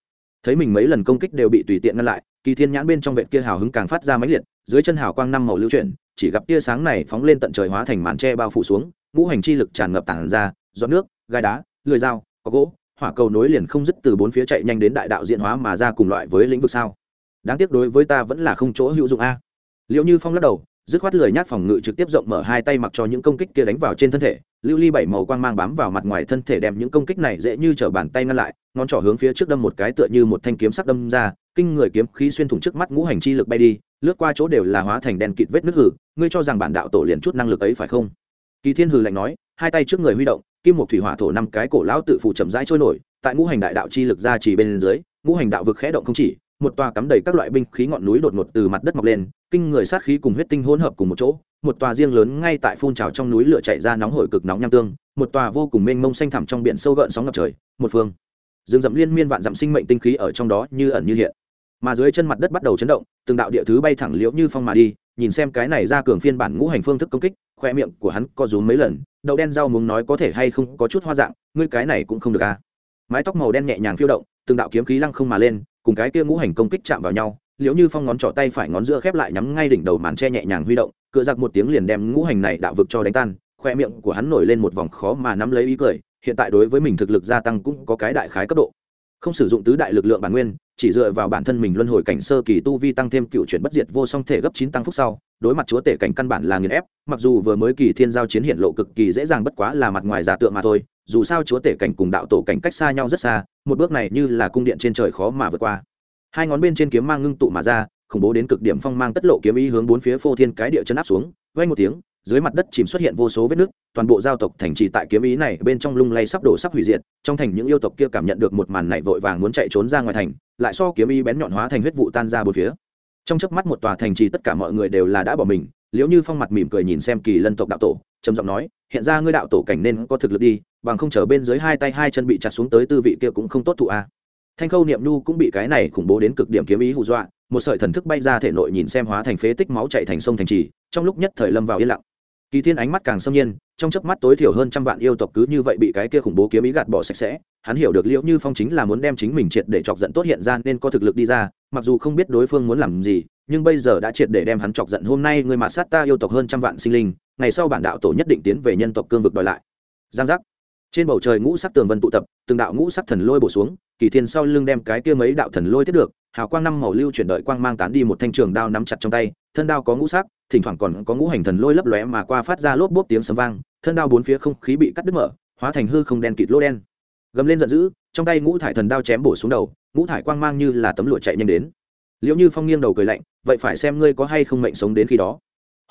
Thấy mình mấy lần công kích đều bị tùy tiện ngăn lại, kỳ thiên nhãn bên trong vệt kia hào hứng càng phát ra máy liệt, dưới chân hào quang năm màu lưu chuyển, chỉ gặp tia sáng này phóng lên tận trời hóa thành màn tre bao phủ xuống, ngũ hành chi lực tràn ngập tảng ra, giọt nước, gai đá, lưỡi dao, có gỗ, hỏa cầu nối liền không dứt từ bốn phía chạy nhanh đến đại đạo diện hóa mà ra cùng loại với lĩnh vực sao đáng tiếc đối với ta vẫn là không chỗ hữu dụng a. Liệu như phong lắc đầu, dứt khoát lười nhác phòng ngự trực tiếp rộng mở hai tay mặc cho những công kích kia đánh vào trên thân thể. Lưu ly bảy màu quang mang bám vào mặt ngoài thân thể đem những công kích này dễ như t bàn tay ngăn lại, ngón trỏ hướng phía trước đâm một cái tựa như một thanh kiếm sắc đâm ra, kinh người kiếm khí xuyên thủng trước mắt ngũ hành chi lực bay đi, lướt qua chỗ đều là hóa thành đèn kịt vết nước hử, ngươi cho rằng bản đạo tổ liền chút năng lực ấy phải không? Kỳ thiên hử lạnh nói, hai tay trước người huy động, kim một thủy hỏa thổ năm cái cổ lão tự phụ chậm rãi trôi nổi, tại ngũ hành đại đạo chi lực ra chỉ bên dưới, ngũ hành đạo vực khẽ động không chỉ một tòa cắm đầy các loại binh khí ngọn núi đột ngột từ mặt đất mọc lên, kinh người sát khí cùng huyết tinh hỗn hợp cùng một chỗ, một tòa riêng lớn ngay tại phun trào trong núi lửa chạy ra nóng hổi cực nóng nham tương, một tòa vô cùng mênh mông xanh thẳm trong biển sâu gợn sóng ngập trời, một phương. Rừng rậm liên miên vạn dặm sinh mệnh tinh khí ở trong đó như ẩn như hiện. Mà dưới chân mặt đất bắt đầu chấn động, từng đạo địa thứ bay thẳng liễu như phong mà đi, nhìn xem cái này ra cường phiên bản ngũ hành phương thức công kích, khoe miệng của hắn co rúm mấy lần, đậu đen rau muốn nói có thể hay không có chút hoa dạng, ngươi cái này cũng không được à. Mái tóc màu đen nhẹ nhàng phiêu động, từng đạo kiếm khí lăng không mà lên cùng cái kia ngũ hành công kích chạm vào nhau, liễu như phong ngón trỏ tay phải ngón giữa khép lại nhắm ngay đỉnh đầu màn che nhẹ nhàng huy động, cựa giặc một tiếng liền đem ngũ hành này đạo vực cho đánh tan, khoe miệng của hắn nổi lên một vòng khó mà nắm lấy ý cười, hiện tại đối với mình thực lực gia tăng cũng có cái đại khái cấp độ. Không sử dụng tứ đại lực lượng bản nguyên chỉ dựa vào bản thân mình luân hồi cảnh sơ kỳ tu vi tăng thêm cựu chuyển bất diệt vô song thể gấp chín tăng phúc sau, đối mặt chúa tể cảnh căn bản là nghiền ép, mặc dù vừa mới kỳ thiên giao chiến hiện lộ cực kỳ dễ dàng bất quá là mặt ngoài giả tượng mà thôi, dù sao chúa tể cảnh cùng đạo tổ cảnh cách xa nhau rất xa, một bước này như là cung điện trên trời khó mà vượt qua. Hai ngón bên trên kiếm mang ngưng tụ mà ra, khủng bố đến cực điểm phong mang tất lộ kiếm ý hướng bốn phía phô thiên cái địa chân áp xuống vay một tiếng dưới mặt đất chìm xuất hiện vô số vết nước. toàn bộ giao tộc thành trì tại kiếm ý này bên trong lung lay sắp đổ sắp hủy diệt, trong thành những yêu tộc kia cảm nhận được một màn này vội vàng muốn chạy trốn ra ngoài thành, lại so kiếm ý bén nhọn hóa thành huyết vụ tan ra bốn phía trong chớp mắt một tòa thành trì tất cả mọi người đều là đã bỏ mình liếu như phong mặt mỉm cười nhìn xem kỳ lân tộc đạo tổ, trầm giọng nói, hiện ra ngươi đạo tổ cảnh nên có thực lực đi, bằng không trở bên dưới hai tay hai chân bị chặt xuống tới tư vị kia cũng không tốt thụ a thanh khâu niệm nhu cũng bị cái này khủng bố đến cực điểm kiếm ý hù dọa, một sợi thần thức bay ra thể nội nhìn xem hóa thành phế tích máu chạy thành sông thành trì, trong lúc nhất thời lâm vào yên lặng kỳ thiên ánh mắt càng xâm nhiên, trong chớp mắt tối thiểu hơn trăm vạn yêu tộc cứ như vậy bị cái kia khủng bố kiếm ý gạt bỏ sạch sẽ. Hắn hiểu được liễu như phong chính là muốn đem chính mình triệt để chọc giận tốt hiện ra nên có thực lực đi ra, mặc dù không biết đối phương muốn làm gì, nhưng bây giờ đã triệt để đem hắn chọc giận. Hôm nay người mà sát ta yêu tộc hơn trăm vạn sinh linh, ngày sau bản đạo tổ nhất định tiến về nhân tộc cương vực đòi lại. Giang giác. Trên bầu trời ngũ sắc tường vân tụ tập, từng đạo ngũ sắc thần lôi bổ xuống, kỳ thiên sau lưng đem cái kia mấy đạo thần lôi tiếp được, hào quang năm màu lưu chuyển đợi quang mang tán đi một thanh trường đao nắm chặt trong tay, thân đao có ngũ sắc thỉnh thoảng còn có ngũ hành thần lôi lấp lóe mà qua phát ra lốp bốp tiếng sấm vang, thân đao bốn phía không khí bị cắt đứt mở, hóa thành hư không đen kịt lỗ đen. Gầm lên giận dữ, trong tay ngũ thải thần đao chém bổ xuống đầu, ngũ thải quang mang như là tấm lụa chạy nhanh đến. Liệu như phong nghiêng đầu cười lạnh, vậy phải xem ngươi có hay không mệnh sống đến khi đó.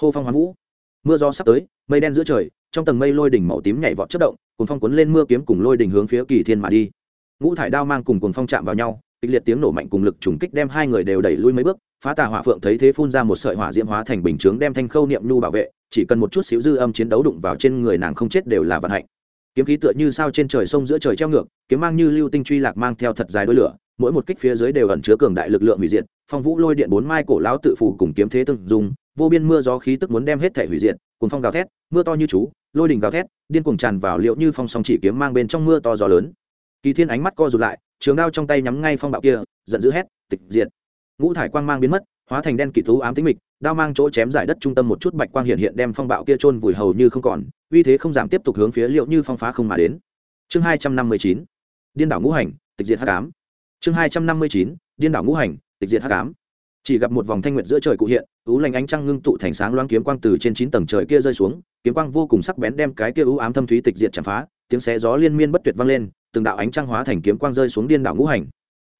Hô phong hoán vũ. Mưa gió sắp tới, mây đen giữa trời, trong tầng mây lôi đỉnh màu tím nhảy vọt chất động cùng phong cuốn lên mưa kiếm cùng lôi đỉnh hướng phía kỳ thiên mà đi. Ngũ thải đao mang cùng cuồng phong chạm vào nhau, kịch liệt tiếng nổ mạnh cùng lực trùng kích đem hai người đều đẩy lui mấy bước phá tà hỏa phượng thấy thế phun ra một sợi hỏa diễm hóa thành bình chướng đem thanh khâu niệm nhu bảo vệ, chỉ cần một chút xíu dư âm chiến đấu đụng vào trên người nàng không chết đều là vận hạnh. Kiếm khí tựa như sao trên trời sông giữa trời treo ngược, kiếm mang như lưu tinh truy lạc mang theo thật dài đôi lửa, mỗi một kích phía dưới đều ẩn chứa cường đại lực lượng hủy diệt, phong vũ lôi điện bốn mai cổ lão tự phủ cùng kiếm thế từng dùng vô biên mưa gió khí tức muốn đem hết thể hủy diệt cùng phong gào thét, mưa to như chú, lôi đình gào thét, điên cuồng tràn vào liệu như phong song chỉ kiếm mang bên trong mưa to gió lớn. Kỳ thiên ánh mắt co rụt lại, trường đao trong tay nhắm ngay phong bạo kia, giận dữ hét, tịch diệt ngũ thải quang mang biến mất, hóa thành đen kịt thú ám tính mịch, đao mang chỗ chém giải đất trung tâm một chút bạch quang hiện hiện đem phong bạo kia trôn vùi hầu như không còn, uy thế không giảm tiếp tục hướng phía liệu như phong phá không mà đến. Chương hai trăm năm mươi chín, điên đảo ngũ hành, tịch diệt h tám chương hai trăm năm mươi chín, điên đảo ngũ hành, tịch diệt h tám chỉ gặp một vòng thanh nguyệt giữa trời cụ hiện ú lành ánh trăng ngưng tụ thành sáng loáng kiếm quang từ trên chín tầng trời kia rơi xuống, kiếm quang vô cùng sắc bén đem cái kia ú ám thâm thúy tịch diệt chạm phá, tiếng xé gió liên miên bất tuyệt vang lên, từng đạo ánh trăng hóa thành kiếm quang rơi xuống điên đảo ngũ hành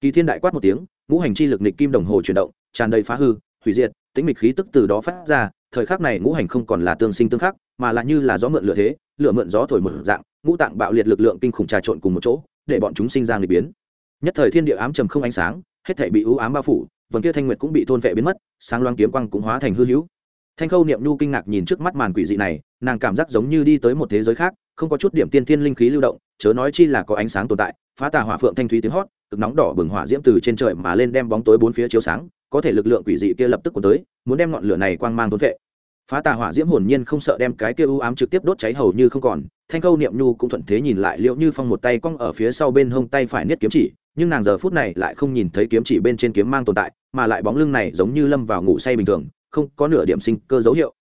kỳ thiên đại quát một tiếng, ngũ hành chi lực nịch kim đồng hồ chuyển động, tràn đầy phá hư, hủy diệt tính mịch khí tức từ đó phát ra, thời khắc này ngũ hành không còn là tương sinh tương khắc, mà là như là gió mượn lửa thế, lửa mượn gió thổi một dạng, ngũ tạng bạo liệt lực lượng kinh khủng trà trộn cùng một chỗ, để bọn chúng sinh ra người biến. Nhất thời thiên địa ám trầm không ánh sáng, hết thể bị ưu ám bao phủ, vầng kia thanh nguyệt cũng bị thôn vệ biến mất, sáng loang kiếm quang cũng hóa thành hư hữu. Thanh khâu niệm nhu kinh ngạc nhìn trước mắt màn quỷ dị này, nàng cảm giác giống như đi tới một thế giới khác, không có chút điểm tiên thiên linh khí lưu động, chớ nói chi là có ánh sáng tồn tại, phá tà hỏa phượng thanh thúy tiếng hót cực nóng đỏ bừng hỏa diễm từ trên trời mà lên đem bóng tối bốn phía chiếu sáng, có thể lực lượng quỷ dị kia lập tức cuốn tới, muốn đem ngọn lửa này quang mang thôn vệ. Phá tà hỏa diễm hồn nhiên không sợ đem cái kia u ám trực tiếp đốt cháy hầu như không còn, thanh câu niệm nhu cũng thuận thế nhìn lại liệu như phong một tay cong ở phía sau bên hông tay phải niết kiếm chỉ, nhưng nàng giờ phút này lại không nhìn thấy kiếm chỉ bên trên kiếm mang tồn tại, mà lại bóng lưng này giống như lâm vào ngủ say bình thường, không có nửa điểm sinh cơ dấu hiệu.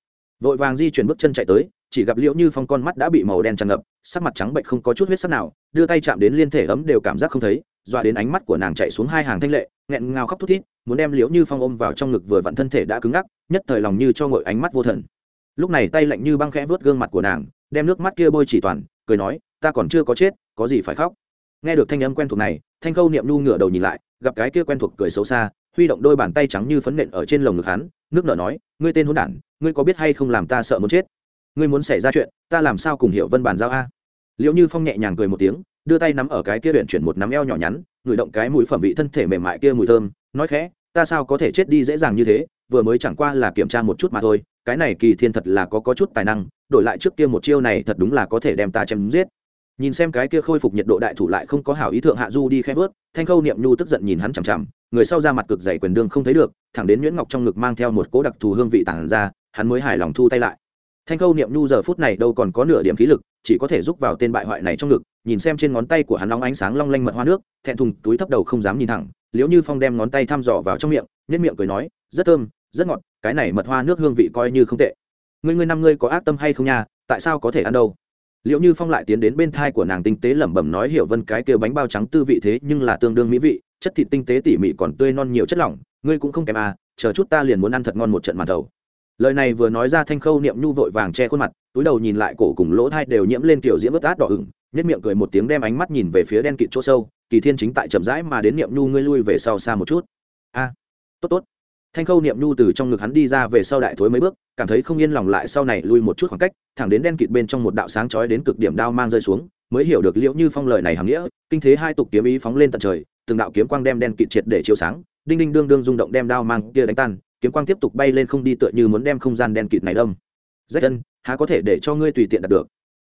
Vội vàng di chuyển bước chân chạy tới, chỉ gặp liễu như phong con mắt đã bị màu đen tràn ngập, sắc mặt trắng bệnh không có chút huyết sắc nào, đưa tay chạm đến liên thể ấm đều cảm giác không thấy dọa đến ánh mắt của nàng chạy xuống hai hàng thanh lệ, nghẹn ngào khóc thút thít, muốn đem liễu như phong ôm vào trong ngực vừa vặn thân thể đã cứng ngắc, nhất thời lòng như cho ngội ánh mắt vô thần. Lúc này tay lạnh như băng khẽ vớt gương mặt của nàng, đem nước mắt kia bôi chỉ toàn, cười nói, ta còn chưa có chết, có gì phải khóc? Nghe được thanh âm quen thuộc này, thanh khâu niệm nu ngửa đầu nhìn lại, gặp cái kia quen thuộc cười xấu xa, huy động đôi bàn tay trắng như phấn nện ở trên lồng ngực hắn, nước nở nói, ngươi tên hôn đản, ngươi có biết hay không làm ta sợ muốn chết? Ngươi muốn xảy ra chuyện, ta làm sao cùng hiểu vân bàn giao a? Liệu như phong nhẹ nhàng cười một tiếng đưa tay nắm ở cái kia huyện chuyển một nắm eo nhỏ nhắn, ngửi động cái mũi phẩm vị thân thể mềm mại kia mùi thơm, nói khẽ, ta sao có thể chết đi dễ dàng như thế, vừa mới chẳng qua là kiểm tra một chút mà thôi, cái này kỳ thiên thật là có có chút tài năng, đổi lại trước kia một chiêu này thật đúng là có thể đem ta chém giết. Nhìn xem cái kia khôi phục nhiệt độ đại thủ lại không có hảo ý thượng hạ du đi khẽ vớt thanh khâu niệm nhu tức giận nhìn hắn chằm chằm, người sau ra mặt cực dày quyền đương không thấy được, thẳng đến nhuyễn ngọc trong ngực mang theo một cố đặc thù hương vị tản ra, hắn mới hài lòng thu tay lại. Thanh khâu niệm nhu giờ phút này đâu còn có nửa điểm khí lực, chỉ có thể giúp vào tên bại hoại này trong ngực nhìn xem trên ngón tay của hắn nóng ánh sáng long lanh mật hoa nước, thẹn thùng, túi thấp đầu không dám nhìn thẳng liếu như phong đem ngón tay thăm dò vào trong miệng nhất miệng cười nói, rất thơm, rất ngọt, cái này mật hoa nước hương vị coi như không tệ. Ngươi ngươi năm ngươi có ác tâm hay không nha, tại sao có thể ăn đâu? Liệu như phong lại tiến đến bên thai của nàng tinh tế lẩm bẩm nói, hiểu vân, cái kêu bánh bao trắng tư vị thế nhưng là tương đương mỹ vị, chất thịt tinh tế tỉ mỉ còn tươi non nhiều chất lỏng, ngươi cũng không kèm à chờ chút ta liền muốn ăn thật ngon một trận màn thầu. Lời này vừa nói ra thanh khâu niệm nhu vội vàng che khuôn mặt, túi đầu nhìn lại cổ cùng lỗ thai đều nhiễm lên kiểu diễm ướt át đỏ ửng nhất miệng cười một tiếng đem ánh mắt nhìn về phía đen kịt chỗ sâu, kỳ thiên chính tại chậm rãi mà đến niệm nhu ngươi lui về sau xa một chút. A, tốt tốt. Thanh khâu niệm nhu từ trong ngực hắn đi ra về sau đại thối mấy bước, cảm thấy không yên lòng lại sau này lui một chút khoảng cách, thẳng đến đen kịt bên trong một đạo sáng chói đến cực điểm đao mang rơi xuống, mới hiểu được liễu như phong lời này hàm nghĩa, kinh thế hai tục kiếm ý phóng lên tận trời, từng đạo kiếm quang đem đen kịt triệt để chiếu sáng, đinh đinh đương đương rung động đem đao mang kia đánh tan, kiếm quang tiếp tục bay lên không đi tựa như muốn đem không gian đen kịt này đâm. Rách chân, há có thể để cho ngươi tùy tiện đạt được?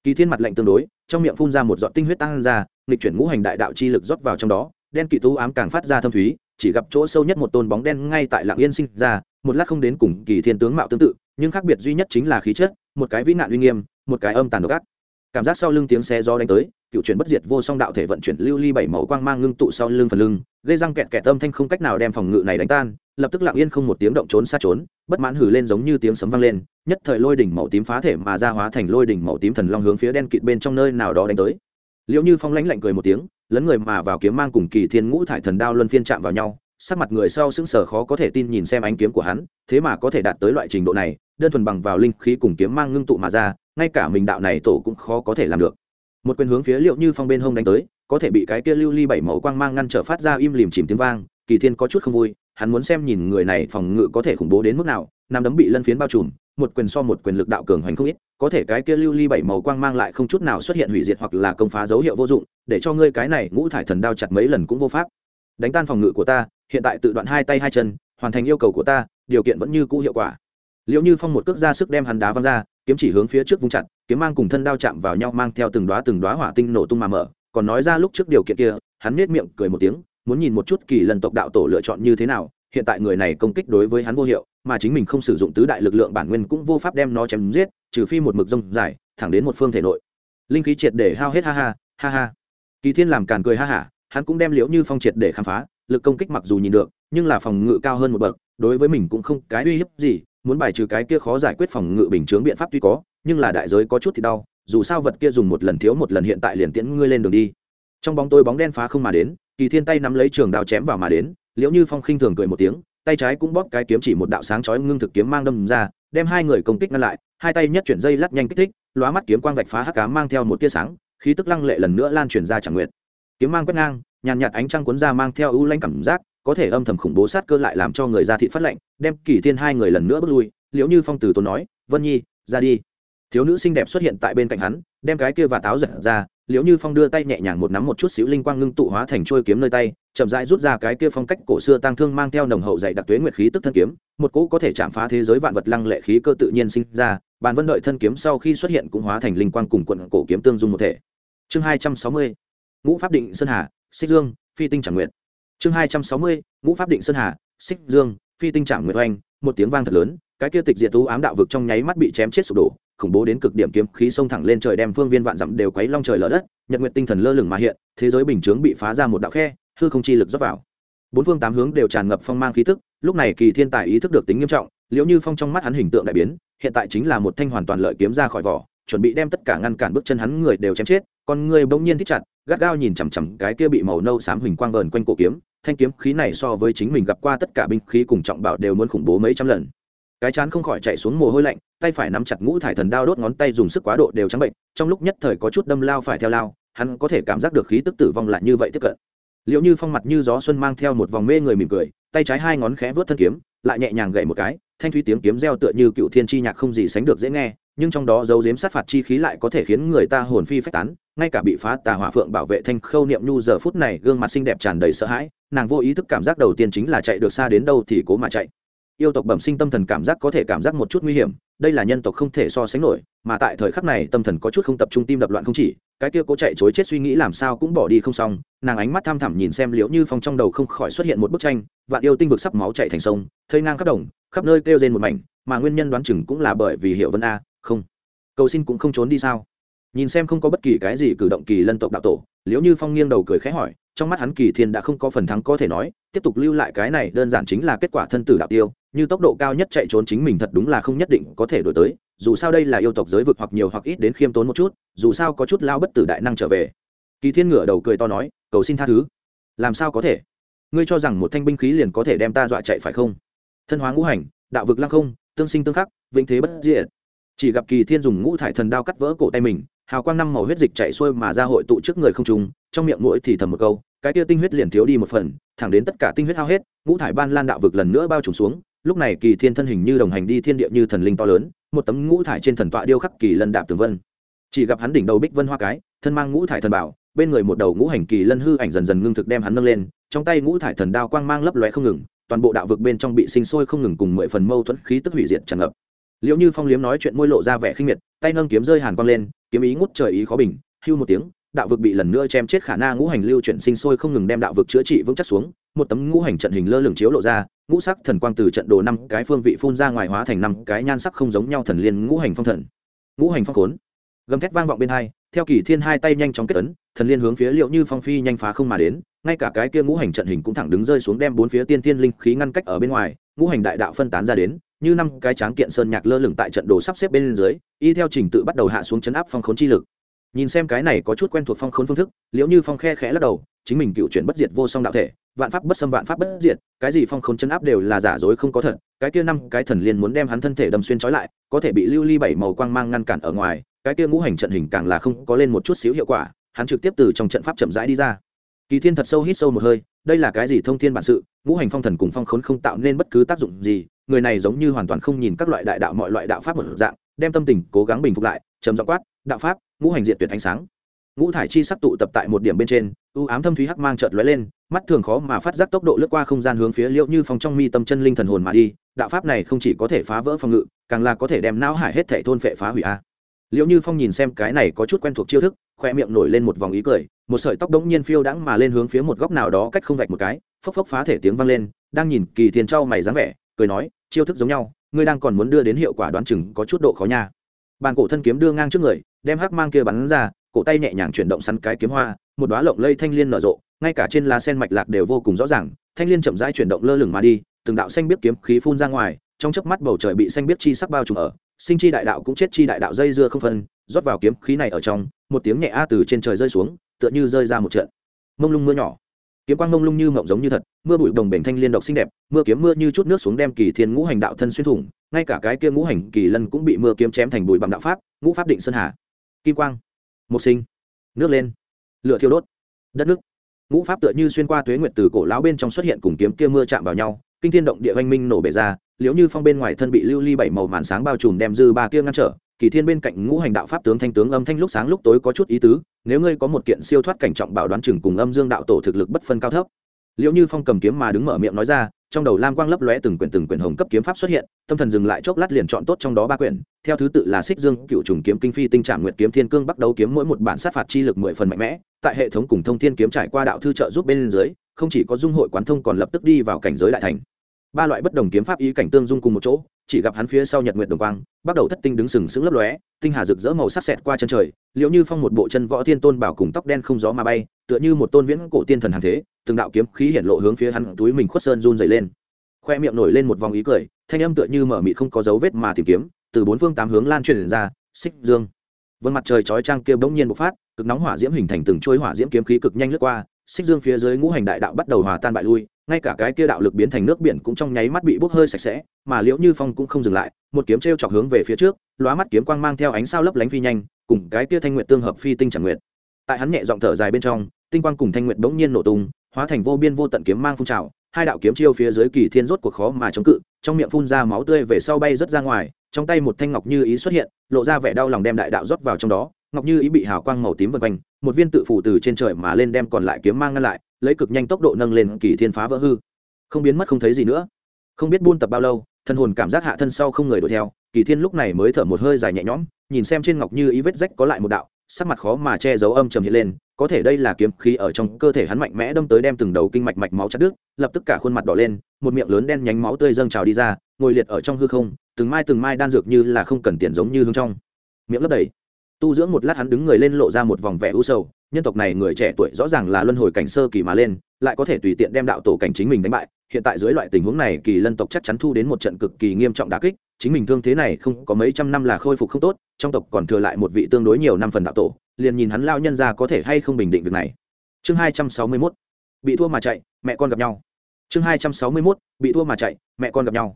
Kỳ thiên mặt lạnh tương đối, trong miệng phun ra một giọt tinh huyết tăng ra, nghịch chuyển ngũ hành đại đạo chi lực rót vào trong đó, đen kịt tú ám càng phát ra thâm thúy, chỉ gặp chỗ sâu nhất một tôn bóng đen ngay tại lạng yên sinh ra, một lát không đến cùng kỳ thiên tướng mạo tương tự, nhưng khác biệt duy nhất chính là khí chất, một cái vĩ nạn uy nghiêm, một cái âm tàn độc ác. Cảm giác sau lưng tiếng xe gió đánh tới, cựu chuyển bất diệt vô song đạo thể vận chuyển lưu ly bảy màu quang mang ngưng tụ sau lưng phần lưng, gây răng kẹt kẹt âm thanh không cách nào đem phòng ngự này đánh tan lập tức lặng yên không một tiếng động trốn xa trốn, bất mãn hử lên giống như tiếng sấm vang lên, nhất thời lôi đỉnh màu tím phá thể mà ra hóa thành lôi đỉnh màu tím thần long hướng phía đen kịt bên trong nơi nào đó đánh tới. Liệu như phong lãnh lạnh cười một tiếng, lấn người mà vào kiếm mang cùng kỳ thiên ngũ thải thần đao luân phiên chạm vào nhau, sắc mặt người sau sững sờ khó có thể tin nhìn xem ánh kiếm của hắn, thế mà có thể đạt tới loại trình độ này, đơn thuần bằng vào linh khí cùng kiếm mang ngưng tụ mà ra, ngay cả mình đạo này tổ cũng khó có thể làm được. Một quyền hướng phía liệu như phong bên hông đánh tới, có thể bị cái kia lưu ly bảy màu quang mang ngăn trở phát ra im lìm chìm tiếng vang, kỳ thiên có chút không vui hắn muốn xem nhìn người này phòng ngự có thể khủng bố đến mức nào nằm đấm bị lân phiến bao trùm, một quyền so một quyền lực đạo cường hoành không ít, có thể cái kia lưu ly bảy màu quang mang lại không chút nào xuất hiện hủy diệt hoặc là công phá dấu hiệu vô dụng, để cho ngươi cái này ngũ thải thần đao chặt mấy lần cũng vô pháp. Đánh tan phòng ngự của ta, hiện tại tự đoạn hai tay hai chân, hoàn thành yêu cầu của ta, điều kiện vẫn như cũ hiệu quả. Liệu như phong một cước ra sức đem hắn đá văng ra, kiếm chỉ hướng phía trước vung chặt, kiếm mang cùng thân đao chạm vào nhau mang theo từng đoá từng đoá hỏa tinh nổ tung mà mở, còn nói ra lúc trước điều kiện kia, hắn nết miệng cười một tiếng muốn nhìn một chút kỳ lần tộc đạo tổ lựa chọn như thế nào, hiện tại người này công kích đối với hắn vô hiệu, mà chính mình không sử dụng tứ đại lực lượng bản nguyên cũng vô pháp đem nó chém giết, trừ phi một mực rông dài, thẳng đến một phương thể nội. Linh khí triệt để hao hết, ha ha ha ha. Kỳ thiên làm càn cười ha hả hắn cũng đem liễu như phong triệt để khám phá, lực công kích mặc dù nhìn được, nhưng là phòng ngự cao hơn một bậc, đối với mình cũng không cái uy hiếp gì, muốn bài trừ cái kia khó giải quyết phòng ngự bình chướng biện pháp tuy có, nhưng là đại giới có chút thì đau, dù sao vật kia dùng một lần thiếu một lần hiện tại liền tiễn ngươi lên đường đi. Trong bóng tôi bóng đen phá không mà đến kỳ thiên tay nắm lấy trường đao chém vào mà đến, liễu như phong khinh thường cười một tiếng, tay trái cũng bóp cái kiếm chỉ một đạo sáng chói ngưng thực kiếm mang đâm ra, đem hai người công kích ngăn lại, hai tay nhất chuyển dây lắc nhanh kích thích, lóa mắt kiếm quang vạch phá hắc cá mang theo một tia sáng, khí tức lăng lệ lần nữa lan truyền ra chẳng nguyện. Kiếm mang quét ngang, nhàn nhạt ánh trăng cuốn ra mang theo ưu lanh cảm giác, có thể âm thầm khủng bố sát cơ lại làm cho người ra thị phát lệnh đem kỳ thiên hai người lần nữa bước lui, liễu như phong từ tốn nói, vân nhi, ra đi thiếu nữ xinh đẹp xuất hiện tại bên cạnh hắn, đem cái kia và táo giật ra, liễu như phong đưa tay nhẹ nhàng một nắm một chút xíu linh quang ngưng tụ hóa thành trôi kiếm nơi tay, chậm rãi rút ra cái kia phong cách cổ xưa tăng thương mang theo nồng hậu dạy đặc tuế nguyệt khí tức thân kiếm, một cỗ có thể chạm phá thế giới vạn vật lăng lệ khí cơ tự nhiên sinh ra, bàn vân đợi thân kiếm sau khi xuất hiện cũng hóa thành linh quang cùng quận cổ kiếm tương dung một thể. Chương hai trăm sáu mươi, ngũ pháp định sơn hà, xích dương, phi tinh trạng nguyện chương hai trăm sáu mươi, ngũ pháp định sơn hà, xích dương, phi tinh trạng nguyện oanh, một tiếng vang thật lớn, cái kia tịch diệt tú ám đạo vực trong nháy mắt bị chém chết sụp đổ khủng bố đến cực điểm kiếm khí xông thẳng lên trời đem phương viên vạn dặm đều quấy long trời lở đất, nhật nguyện tinh thần lơ lửng mà hiện, thế giới bình chướng bị phá ra một đạo khe, hư không chi lực dốc vào. Bốn phương tám hướng đều tràn ngập phong mang khí tức, lúc này kỳ thiên tài ý thức được tính nghiêm trọng, liễu như phong trong mắt hắn hình tượng đại biến, hiện tại chính là một thanh hoàn toàn lợi kiếm ra khỏi vỏ, chuẩn bị đem tất cả ngăn cản bước chân hắn người đều chém chết còn người bỗng nhiên thích chặt, gắt gao nhìn chằm chằm cái kia bị màu nâu xám huỳnh quang vờn quanh cổ kiếm, thanh kiếm khí này so với chính mình gặp qua tất cả binh khí cùng trọng bảo đều muốn khủng bố mấy trăm lần cái chán không khỏi chạy xuống mồ hôi lạnh, tay phải nắm chặt ngũ thải thần đao đốt ngón tay dùng sức quá độ đều trắng bệnh, trong lúc nhất thời có chút đâm lao phải theo lao, hắn có thể cảm giác được khí tức tử vong lại như vậy tiếp cận. Liệu như phong mặt như gió xuân mang theo một vòng mê người mỉm cười, tay trái hai ngón khẽ vớt thân kiếm, lại nhẹ nhàng gậy một cái, thanh thúy tiếng kiếm reo tựa như cựu thiên chi nhạc không gì sánh được dễ nghe, nhưng trong đó dấu dếm sát phạt chi khí lại có thể khiến người ta hồn phi phách tán, ngay cả bị phá tà hỏa phượng bảo vệ thanh khâu niệm nhu giờ phút này gương mặt xinh đẹp tràn đầy sợ hãi, nàng vô ý thức cảm giác đầu tiên chính là chạy được xa đến đâu thì cố mà chạy yêu tộc bẩm sinh tâm thần cảm giác có thể cảm giác một chút nguy hiểm, đây là nhân tộc không thể so sánh nổi, mà tại thời khắc này tâm thần có chút không tập trung tim đập loạn không chỉ, cái kia cố chạy chối chết suy nghĩ làm sao cũng bỏ đi không xong, nàng ánh mắt tham thẳm nhìn xem liễu như phong trong đầu không khỏi xuất hiện một bức tranh, vạn yêu tinh vực sắp máu chạy thành sông thơi ngang khắp đồng, khắp nơi kêu rên một mảnh, mà nguyên nhân đoán chừng cũng là bởi vì hiệu vân a, không, cầu xin cũng không trốn đi sao? Nhìn xem không có bất kỳ cái gì cử động kỳ lân tộc đạo tổ, liễu như phong nghiêng đầu cười khẽ hỏi, trong mắt hắn kỳ thiên đã không có phần thắng có thể nói, tiếp tục lưu lại cái này đơn giản chính là kết quả thân tử đạo tiêu như tốc độ cao nhất chạy trốn chính mình thật đúng là không nhất định có thể đổi tới, dù sao đây là yêu tộc giới vực hoặc nhiều hoặc ít đến khiêm tốn một chút, dù sao có chút lao bất tử đại năng trở về. Kỳ thiên ngửa đầu cười to nói, cầu xin tha thứ. Làm sao có thể? Ngươi cho rằng một thanh binh khí liền có thể đem ta dọa chạy phải không? Thân hóa ngũ hành, đạo vực lăng không, tương sinh tương khắc, vĩnh thế bất diệt. Chỉ gặp kỳ thiên dùng ngũ thải thần đao cắt vỡ cổ tay mình, hào quang năm màu huyết dịch chạy xuôi mà ra hội tụ trước người không trùng trong miệng mũi thì thầm một câu, cái tia tinh huyết liền thiếu đi một phần, thẳng đến tất cả tinh huyết hao hết, ngũ thải ban lan đạo vực lần nữa bao trùm xuống lúc này kỳ thiên thân hình như đồng hành đi thiên địa như thần linh to lớn, một tấm ngũ thải trên thần tọa điêu khắc kỳ lân đạp tường vân. Chỉ gặp hắn đỉnh đầu bích vân hoa cái, thân mang ngũ thải thần bảo, bên người một đầu ngũ hành kỳ lân hư ảnh dần dần ngưng thực đem hắn nâng lên, trong tay ngũ thải thần đao quang mang lấp lóe không ngừng, toàn bộ đạo vực bên trong bị sinh sôi không ngừng cùng mười phần mâu thuẫn khí tức hủy diệt tràn ngập. Liệu như phong liếm nói chuyện môi lộ ra vẻ khinh miệt, tay nâng kiếm rơi hàn quang lên, kiếm ý ngút trời ý khó bình, hưu một tiếng, đạo vực bị lần nữa chém chết khả năng ngũ hành lưu chuyển sinh sôi không ngừng đem đạo vực chữa trị vững chắc xuống một tấm ngũ hành trận hình lơ lửng chiếu lộ ra, ngũ sắc thần quang từ trận đồ năm cái phương vị phun ra ngoài hóa thành năm cái nhan sắc không giống nhau thần liên ngũ hành phong thần. Ngũ hành phong khốn. Gầm thét vang vọng bên hai, theo kỳ thiên hai tay nhanh chóng kết ấn, thần liên hướng phía liệu như phong phi nhanh phá không mà đến, ngay cả cái kia ngũ hành trận hình cũng thẳng đứng rơi xuống đem bốn phía tiên tiên linh khí ngăn cách ở bên ngoài, ngũ hành đại đạo phân tán ra đến, như năm cái tráng kiện sơn nhạc lơ lửng tại trận đồ sắp xếp bên dưới, y theo trình tự bắt đầu hạ xuống chấn áp phong khốn chi lực. Nhìn xem cái này có chút quen thuộc phong khốn phương thức liệu như phong khe khẽ lắc đầu chính mình cựu chuyển bất diệt vô song đạo thể, vạn pháp bất xâm, vạn pháp bất diệt, cái gì phong khốn chấn áp đều là giả dối không có thật, cái kia năm cái thần liên muốn đem hắn thân thể đâm xuyên trói lại, có thể bị lưu ly bảy màu quang mang ngăn cản ở ngoài, cái kia ngũ hành trận hình càng là không có lên một chút xíu hiệu quả, hắn trực tiếp từ trong trận pháp chậm rãi đi ra. Kỳ thiên thật sâu hít sâu một hơi, đây là cái gì thông thiên bản sự, ngũ hành phong thần cùng phong khốn không tạo nên bất cứ tác dụng gì, người này giống như hoàn toàn không nhìn các loại đại đạo mọi loại đạo pháp một dạng, đem tâm tình cố gắng bình phục lại, trầm dọ quát, đạo pháp, ngũ hành diện tuyệt ánh sáng ngũ thải chi sắc tụ tập tại một điểm bên trên ưu ám thâm thúy hắc mang trợt lóe lên, mắt thường khó mà phát giác tốc độ lướt qua không gian hướng phía liệu như phong trong mi tâm chân linh thần hồn mà đi, đạo pháp này không chỉ có thể phá vỡ phòng ngự, càng là có thể đem não hải hết thể thôn phệ phá hủy a. Liệu như phong nhìn xem cái này có chút quen thuộc chiêu thức, khoe miệng nổi lên một vòng ý cười, một sợi tóc đống nhiên phiêu đãng mà lên hướng phía một góc nào đó cách không vạch một cái, phốc phốc phá thể tiếng vang lên, đang nhìn kỳ thiên trao mày dáng vẻ, cười nói, chiêu thức giống nhau, ngươi đang còn muốn đưa đến hiệu quả đoán chừng có chút độ khó nha. Bàn cổ thân kiếm đưa ngang trước người, đem hắc mang kia bắn ra cổ tay nhẹ nhàng chuyển động sắn cái kiếm hoa, một đóa lộng lây thanh liên nở rộ, ngay cả trên lá sen mạch lạc đều vô cùng rõ ràng, thanh liên chậm rãi chuyển động lơ lửng mà đi, từng đạo xanh biết kiếm khí phun ra ngoài, trong chớp mắt bầu trời bị xanh biết chi sắc bao trùm ở, sinh chi đại đạo cũng chết chi đại đạo dây dưa không phân, rót vào kiếm khí này ở trong, một tiếng nhẹ a từ trên trời rơi xuống, tựa như rơi ra một trận. Mông lung mưa nhỏ. Kiếm quang mông lung như mộng giống như thật, mưa bụi đồng bể thanh liên độc xinh đẹp, mưa kiếm mưa như chút nước xuống đem kỳ thiên ngũ hành đạo thân xuyên thủng, ngay cả cái kia ngũ hành kỳ lân cũng bị mưa kiếm chém thành bụi bằng đạo pháp, ngũ pháp định sơn hà. Kim quang một sinh, nước lên, lửa thiêu đốt, đất nước. Ngũ pháp tựa như xuyên qua tuế nguyệt từ cổ lão bên trong xuất hiện cùng kiếm kia mưa chạm vào nhau, kinh thiên động địa oanh minh nổ bể ra liếu như phong bên ngoài thân bị lưu ly bảy màu màn sáng bao trùm đem dư ba kia ngăn trở, kỳ thiên bên cạnh ngũ hành đạo pháp tướng thanh tướng âm thanh lúc sáng lúc tối có chút ý tứ, nếu ngươi có một kiện siêu thoát cảnh trọng bảo đoán chừng cùng âm dương đạo tổ thực lực bất phân cao thấp. Liệu như phong cầm kiếm mà đứng mở miệng nói ra trong đầu lam quang lấp lóe từng quyển từng quyển hồng cấp kiếm pháp xuất hiện, tâm thần dừng lại chốc lát liền chọn tốt trong đó ba quyển. Theo thứ tự là xích dương, cựu trùng kiếm kinh phi, tinh trạm nguyệt kiếm, thiên cương bắt đầu kiếm, mỗi một bản sát phạt chi lực mười phần mạnh mẽ. Tại hệ thống cùng thông thiên kiếm trải qua đạo thư trợ giúp bên dưới, không chỉ có dung hội quán thông còn lập tức đi vào cảnh giới đại thành ba loại bất đồng kiếm pháp ý cảnh tương dung cùng một chỗ, chỉ gặp hắn phía sau nhật nguyệt đồng quang, bắt đầu thất tinh đứng sừng sững lấp lóe, tinh hà rực rỡ màu sắc xẹt qua chân trời liệu như phong một bộ chân võ thiên tôn bảo cùng tóc đen không gió mà bay, tựa như một tôn viễn cổ tiên thần hàng thế, từng đạo kiếm khí hiện lộ hướng phía hắn túi mình khuất sơn run dày lên. Khoe miệng nổi lên một vòng ý cười, thanh âm tựa như mở mị không có dấu vết mà tìm kiếm, từ bốn phương tám hướng lan truyền ra, xích dương. Vân mặt trời chói trang kia bỗng nhiên bộc phát, cực nóng hỏa diễm hình thành từng chuỗi hỏa diễm kiếm khí cực nhanh lướt qua, xích dương phía dưới ngũ hành đại đạo bắt đầu hòa tan bại lui ngay cả cái kia đạo lực biến thành nước biển cũng trong nháy mắt bị bốc hơi sạch sẽ, mà liễu như phong cũng không dừng lại, một kiếm t r e o chọc hướng về phía trước, lóa mắt kiếm quang mang theo ánh sao lấp lánh phi nhanh, cùng cái kia thanh nguyện tương hợp phi tinh chẳng nguyện tại hắn nhẹ giọng thở dài bên trong, tinh quang cùng thanh nguyện bỗng nhiên nổ tung, hóa thành vô biên vô tận kiếm mang phun trào, hai đạo kiếm chiêu phía dưới kỳ thiên rốt cuộc khó mà chống cự, trong miệng phun ra máu tươi về sau bay rớt ra ngoài, trong tay một thanh ngọc như ý xuất hiện, lộ ra vẻ đau lòng đem đại đạo rót vào trong đó, ngọc như ý bị hào quang màu tím vân quanh, một viên tự phủ từ trên trời mà lên đem còn lại kiếm mang ngăn lại lấy cực nhanh tốc độ nâng lên kỳ thiên phá vỡ hư. Không biến mất không thấy gì nữa. Không biết buôn tập bao lâu thân hồn cảm giác hạ thân sau không người đuổi theo, kỳ thiên lúc này mới thở một hơi dài nhẹ nhõm, nhìn xem trên ngọc như ý vết rách có lại một đạo, sắc mặt khó mà che giấu âm trầm hiện lên, có thể đây là kiếm khí ở trong cơ thể hắn mạnh mẽ đâm tới đem từng đầu kinh mạch mạch máu chặt đứt, lập tức cả khuôn mặt đỏ lên, một miệng lớn đen nhánh máu tươi dâng trào đi ra, ngồi liệt ở trong hư không, từng mai từng mai đan dược như là không cần tiền giống như hướng trong. Miệng lấp đầy. Tu dưỡng một lát hắn đứng người lên lộ ra một vòng vẻ u sầu nhân tộc này người trẻ tuổi rõ ràng là luân hồi cảnh sơ kỳ mà lên, lại có thể tùy tiện đem đạo tổ cảnh chính mình đánh bại. Hiện tại dưới loại tình huống này, kỳ lân tộc chắc chắn thu đến một trận cực kỳ nghiêm trọng đà kích. Chính mình thương thế này không có mấy trăm năm là khôi phục không tốt, trong tộc còn thừa lại một vị tương đối nhiều năm phần đạo tổ. Liền nhìn hắn lao nhân ra có thể hay không bình định việc này. Chương hai trăm sáu mươi mốt. Bị thua mà chạy, mẹ con gặp nhau. Chương hai trăm sáu mươi mốt. Bị thua mà chạy, mẹ con gặp nhau.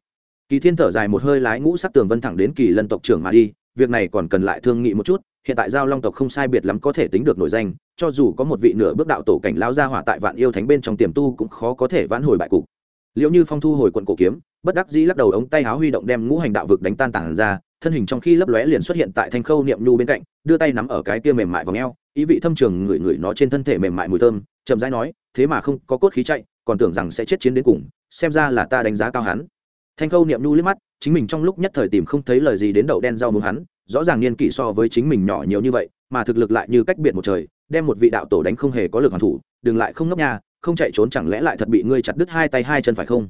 Kỳ thiên thở dài một hơi lái ngũ sắc tường vân thẳng đến kỳ lân tộc trưởng mà đi, việc này còn cần lại thương nghị một chút hiện tại giao long tộc không sai biệt lắm có thể tính được nổi danh, cho dù có một vị nửa bước đạo tổ cảnh lao ra hỏa tại vạn yêu thánh bên trong tiềm tu cũng khó có thể vãn hồi bại cục. Liệu như phong thu hồi quận cổ kiếm, bất đắc dĩ lắc đầu ống tay áo huy động đem ngũ hành đạo vực đánh tan tản ra, thân hình trong khi lấp lóe liền xuất hiện tại thanh khâu niệm nhu bên cạnh, đưa tay nắm ở cái kia mềm mại v ò ý vị thâm trường ngửi ngửi nó trên thân thể mềm mại mùi thơm, chậm rãi nói, thế mà không có cốt khí chạy, còn tưởng rằng sẽ chết chiến đến cùng, xem ra là ta đánh giá cao hắn. Thanh khâu niệm nhu liếc mắt, chính mình trong lúc nhất thời tìm không thấy lời gì đến đậu đen rau muống hắn rõ ràng niên kỷ so với chính mình nhỏ nhiều như vậy, mà thực lực lại như cách biệt một trời, đem một vị đạo tổ đánh không hề có lực hoàn thủ, đừng lại không ngốc nha, không chạy trốn chẳng lẽ lại thật bị ngươi chặt đứt hai tay hai chân phải không?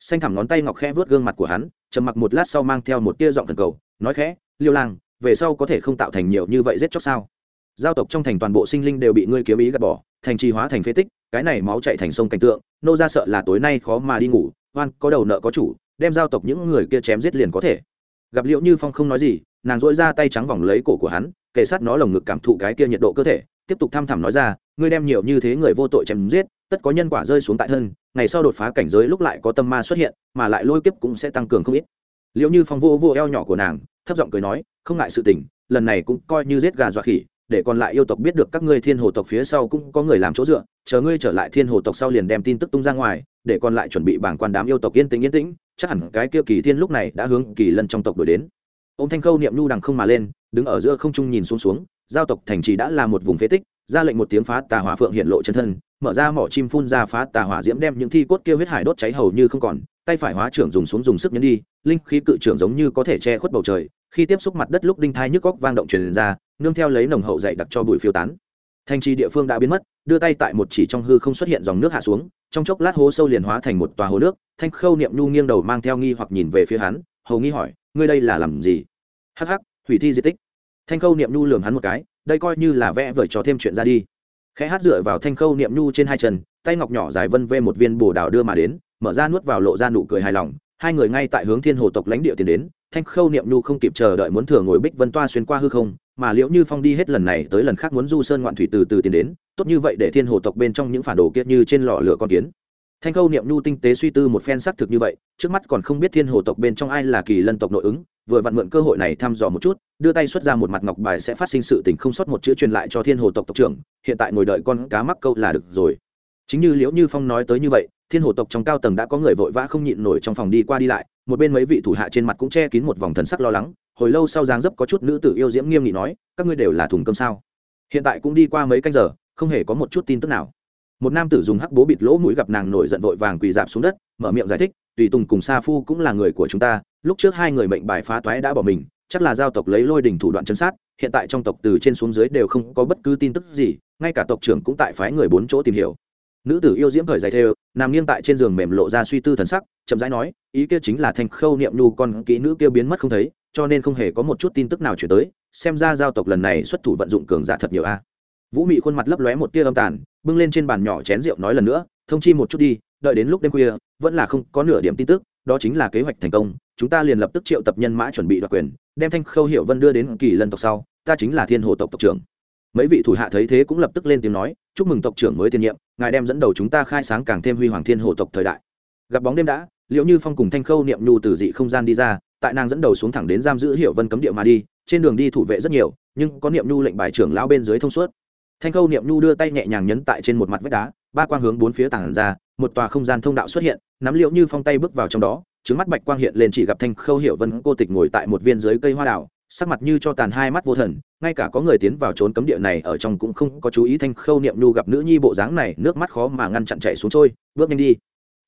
Xanh thẳm ngón tay ngọc khẽ vớt gương mặt của hắn, trầm mặc một lát sau mang theo một tia giọng thần cầu, nói khẽ, liêu lang, về sau có thể không tạo thành nhiều như vậy giết chóc sao? Giao tộc trong thành toàn bộ sinh linh đều bị ngươi kiếm ý gạt bỏ, thành trì hóa thành phế tích, cái này máu chạy thành sông cảnh tượng, nô ra sợ là tối nay khó mà đi ngủ, oan, có đầu nợ có chủ, đem giao tộc những người kia chém giết liền có thể. Gặp liệu như phong không nói gì nàng dỗi ra tay trắng vòng lấy cổ của hắn, kề sát nó lồng ngực cảm thụ cái kia nhiệt độ cơ thể, tiếp tục thăm thẳm nói ra, ngươi đem nhiều như thế người vô tội chém giết, tất có nhân quả rơi xuống tại thân, ngày sau đột phá cảnh giới lúc lại có tâm ma xuất hiện, mà lại lôi kiếp cũng sẽ tăng cường không ít. Liệu như phong vô vô eo nhỏ của nàng, thấp giọng cười nói, không ngại sự tình, lần này cũng coi như giết gà dọa khỉ, để còn lại yêu tộc biết được các ngươi thiên hồ tộc phía sau cũng có người làm chỗ dựa, chờ ngươi trở lại thiên hồ tộc sau liền đem tin tức tung ra ngoài, để còn lại chuẩn bị bảng quan đám yêu tộc yên tĩnh yên tĩnh, chắc hẳn cái kia kỳ thiên lúc này đã hướng kỳ lân trong tộc đổi đến ô m thanh khâu niệm nhu đằng không mà lên, đứng ở giữa không trung nhìn xuống xuống, giao tộc thành trì đã là một vùng phế tích, ra lệnh một tiếng phá tà hỏa phượng hiện lộ chân thân, mở ra mỏ chim phun ra phá tà hỏa diễm đem những thi cốt kêu huyết hải đốt cháy hầu như không còn, tay phải hóa trưởng dùng xuống dùng sức nhấn đi, linh khí cự trưởng giống như có thể che khuất bầu trời, khi tiếp xúc mặt đất lúc đinh thai nhức góc vang động truyền ra, nương theo lấy nồng hậu dậy đặc cho bụi phiêu tán. Thành trì địa phương đã biến mất, đưa tay tại một chỉ trong hư không xuất hiện dòng nước hạ xuống, trong chốc lát hố sâu liền hóa thành một tòa hồ nước, thanh khâu niệm nhu nghiêng đầu mang theo nghi hoặc nhìn về phía hắn, hầu nghi hỏi, ngươi đây là làm gì? Hắc hắc, hủy thi di tích. Thanh khâu niệm nhu lường hắn một cái, đây coi như là vẽ vời trò thêm chuyện ra đi. Khẽ hát dựa vào thanh khâu niệm nhu trên hai chân, tay ngọc nhỏ dài vân vê một viên bồ đào đưa mà đến, mở ra nuốt vào lộ ra nụ cười hài lòng. Hai người ngay tại hướng thiên hồ tộc lãnh địa tiến đến, thanh khâu niệm nhu không kịp chờ đợi muốn thừa ngồi bích vân toa xuyên qua hư không, mà liễu như phong đi hết lần này tới lần khác muốn du sơn ngoạn thủy từ từ tiến đến, tốt như vậy để thiên hồ tộc bên trong những phản đồ kiệt như trên lò lửa con kiến thanh khâu niệm nhu tinh tế suy tư một phen xác thực như vậy, trước mắt còn không biết thiên hồ tộc bên trong ai là kỳ lân tộc nội ứng, vừa vặn mượn cơ hội này thăm dò một chút, đưa tay xuất ra một mặt ngọc bài sẽ phát sinh sự tình không sót một chữ truyền lại cho thiên hồ tộc tộc trưởng, hiện tại ngồi đợi con cá mắc câu là được rồi. Chính như liễu như phong nói tới như vậy, thiên hồ tộc trong cao tầng đã có người vội vã không nhịn nổi trong phòng đi qua đi lại, một bên mấy vị thủ hạ trên mặt cũng che kín một vòng thần sắc lo lắng, hồi lâu sau dáng dấp có chút nữ tử yêu diễm nghiêm nghị nói, các ngươi đều là thùng cơm sao? Hiện tại cũng đi qua mấy canh giờ, không hề có một chút tin tức nào một nam tử dùng hắc bố bịt lỗ mũi gặp nàng nổi giận vội vàng quỳ dạp xuống đất, mở miệng giải thích, tùy tùng cùng sa phu cũng là người của chúng ta, lúc trước hai người mệnh bài phá toái đã bỏ mình, chắc là giao tộc lấy lôi đình thủ đoạn chân sát, hiện tại trong tộc từ trên xuống dưới đều không có bất cứ tin tức gì, ngay cả tộc trưởng cũng tại phái người bốn chỗ tìm hiểu. Nữ tử yêu diễm thời dày thêu, nằm nghiêng tại trên giường mềm lộ ra suy tư thần sắc, chậm rãi nói, ý kia chính là thanh khâu niệm nhu con kỹ nữ kia biến mất không thấy, cho nên không hề có một chút tin tức nào chuyển tới, xem ra giao tộc lần này xuất thủ vận dụng cường giả thật nhiều a. Vũ mị khuôn mặt lấp lóe một tia âm tàn bưng lên trên bàn nhỏ chén rượu nói lần nữa, thông chi một chút đi, đợi đến lúc đêm khuya, vẫn là không có nửa điểm tin tức, đó chính là kế hoạch thành công, chúng ta liền lập tức triệu tập nhân mã chuẩn bị đoạt quyền, đem thanh khâu hiệu vân đưa đến kỳ lân tộc sau, ta chính là thiên hồ tộc tộc trưởng. Mấy vị thủ hạ thấy thế cũng lập tức lên tiếng nói, chúc mừng tộc trưởng mới tiền nhiệm, ngài đem dẫn đầu chúng ta khai sáng càng thêm huy hoàng thiên hồ tộc thời đại. Gặp bóng đêm đã liệu như phong cùng thanh khâu niệm nhu từ dị không gian đi ra, tại nàng dẫn đầu xuống thẳng đến giam giữ hiệu vân cấm địa mà đi, trên đường đi thủ vệ rất nhiều, nhưng có niệm nhu lệnh bài trưởng lão bên dưới thông suốt thanh khâu niệm nhu đưa tay nhẹ nhàng nhấn tại trên một mặt vách đá, ba quang hướng bốn phía tảng ra, một tòa không gian thông đạo xuất hiện, nắm liệu như phong tay bước vào trong đó trứng mắt bạch quang hiện lên chỉ gặp thanh khâu hiệu vân cô tịch ngồi tại một viên dưới cây hoa đào, sắc mặt như cho tàn hai mắt vô thần, ngay cả có người tiến vào trốn cấm địa này ở trong cũng không có chú ý thanh khâu niệm nhu gặp nữ nhi bộ dáng này, nước mắt khó mà ngăn chặn chạy xuống trôi, bước nhanh đi.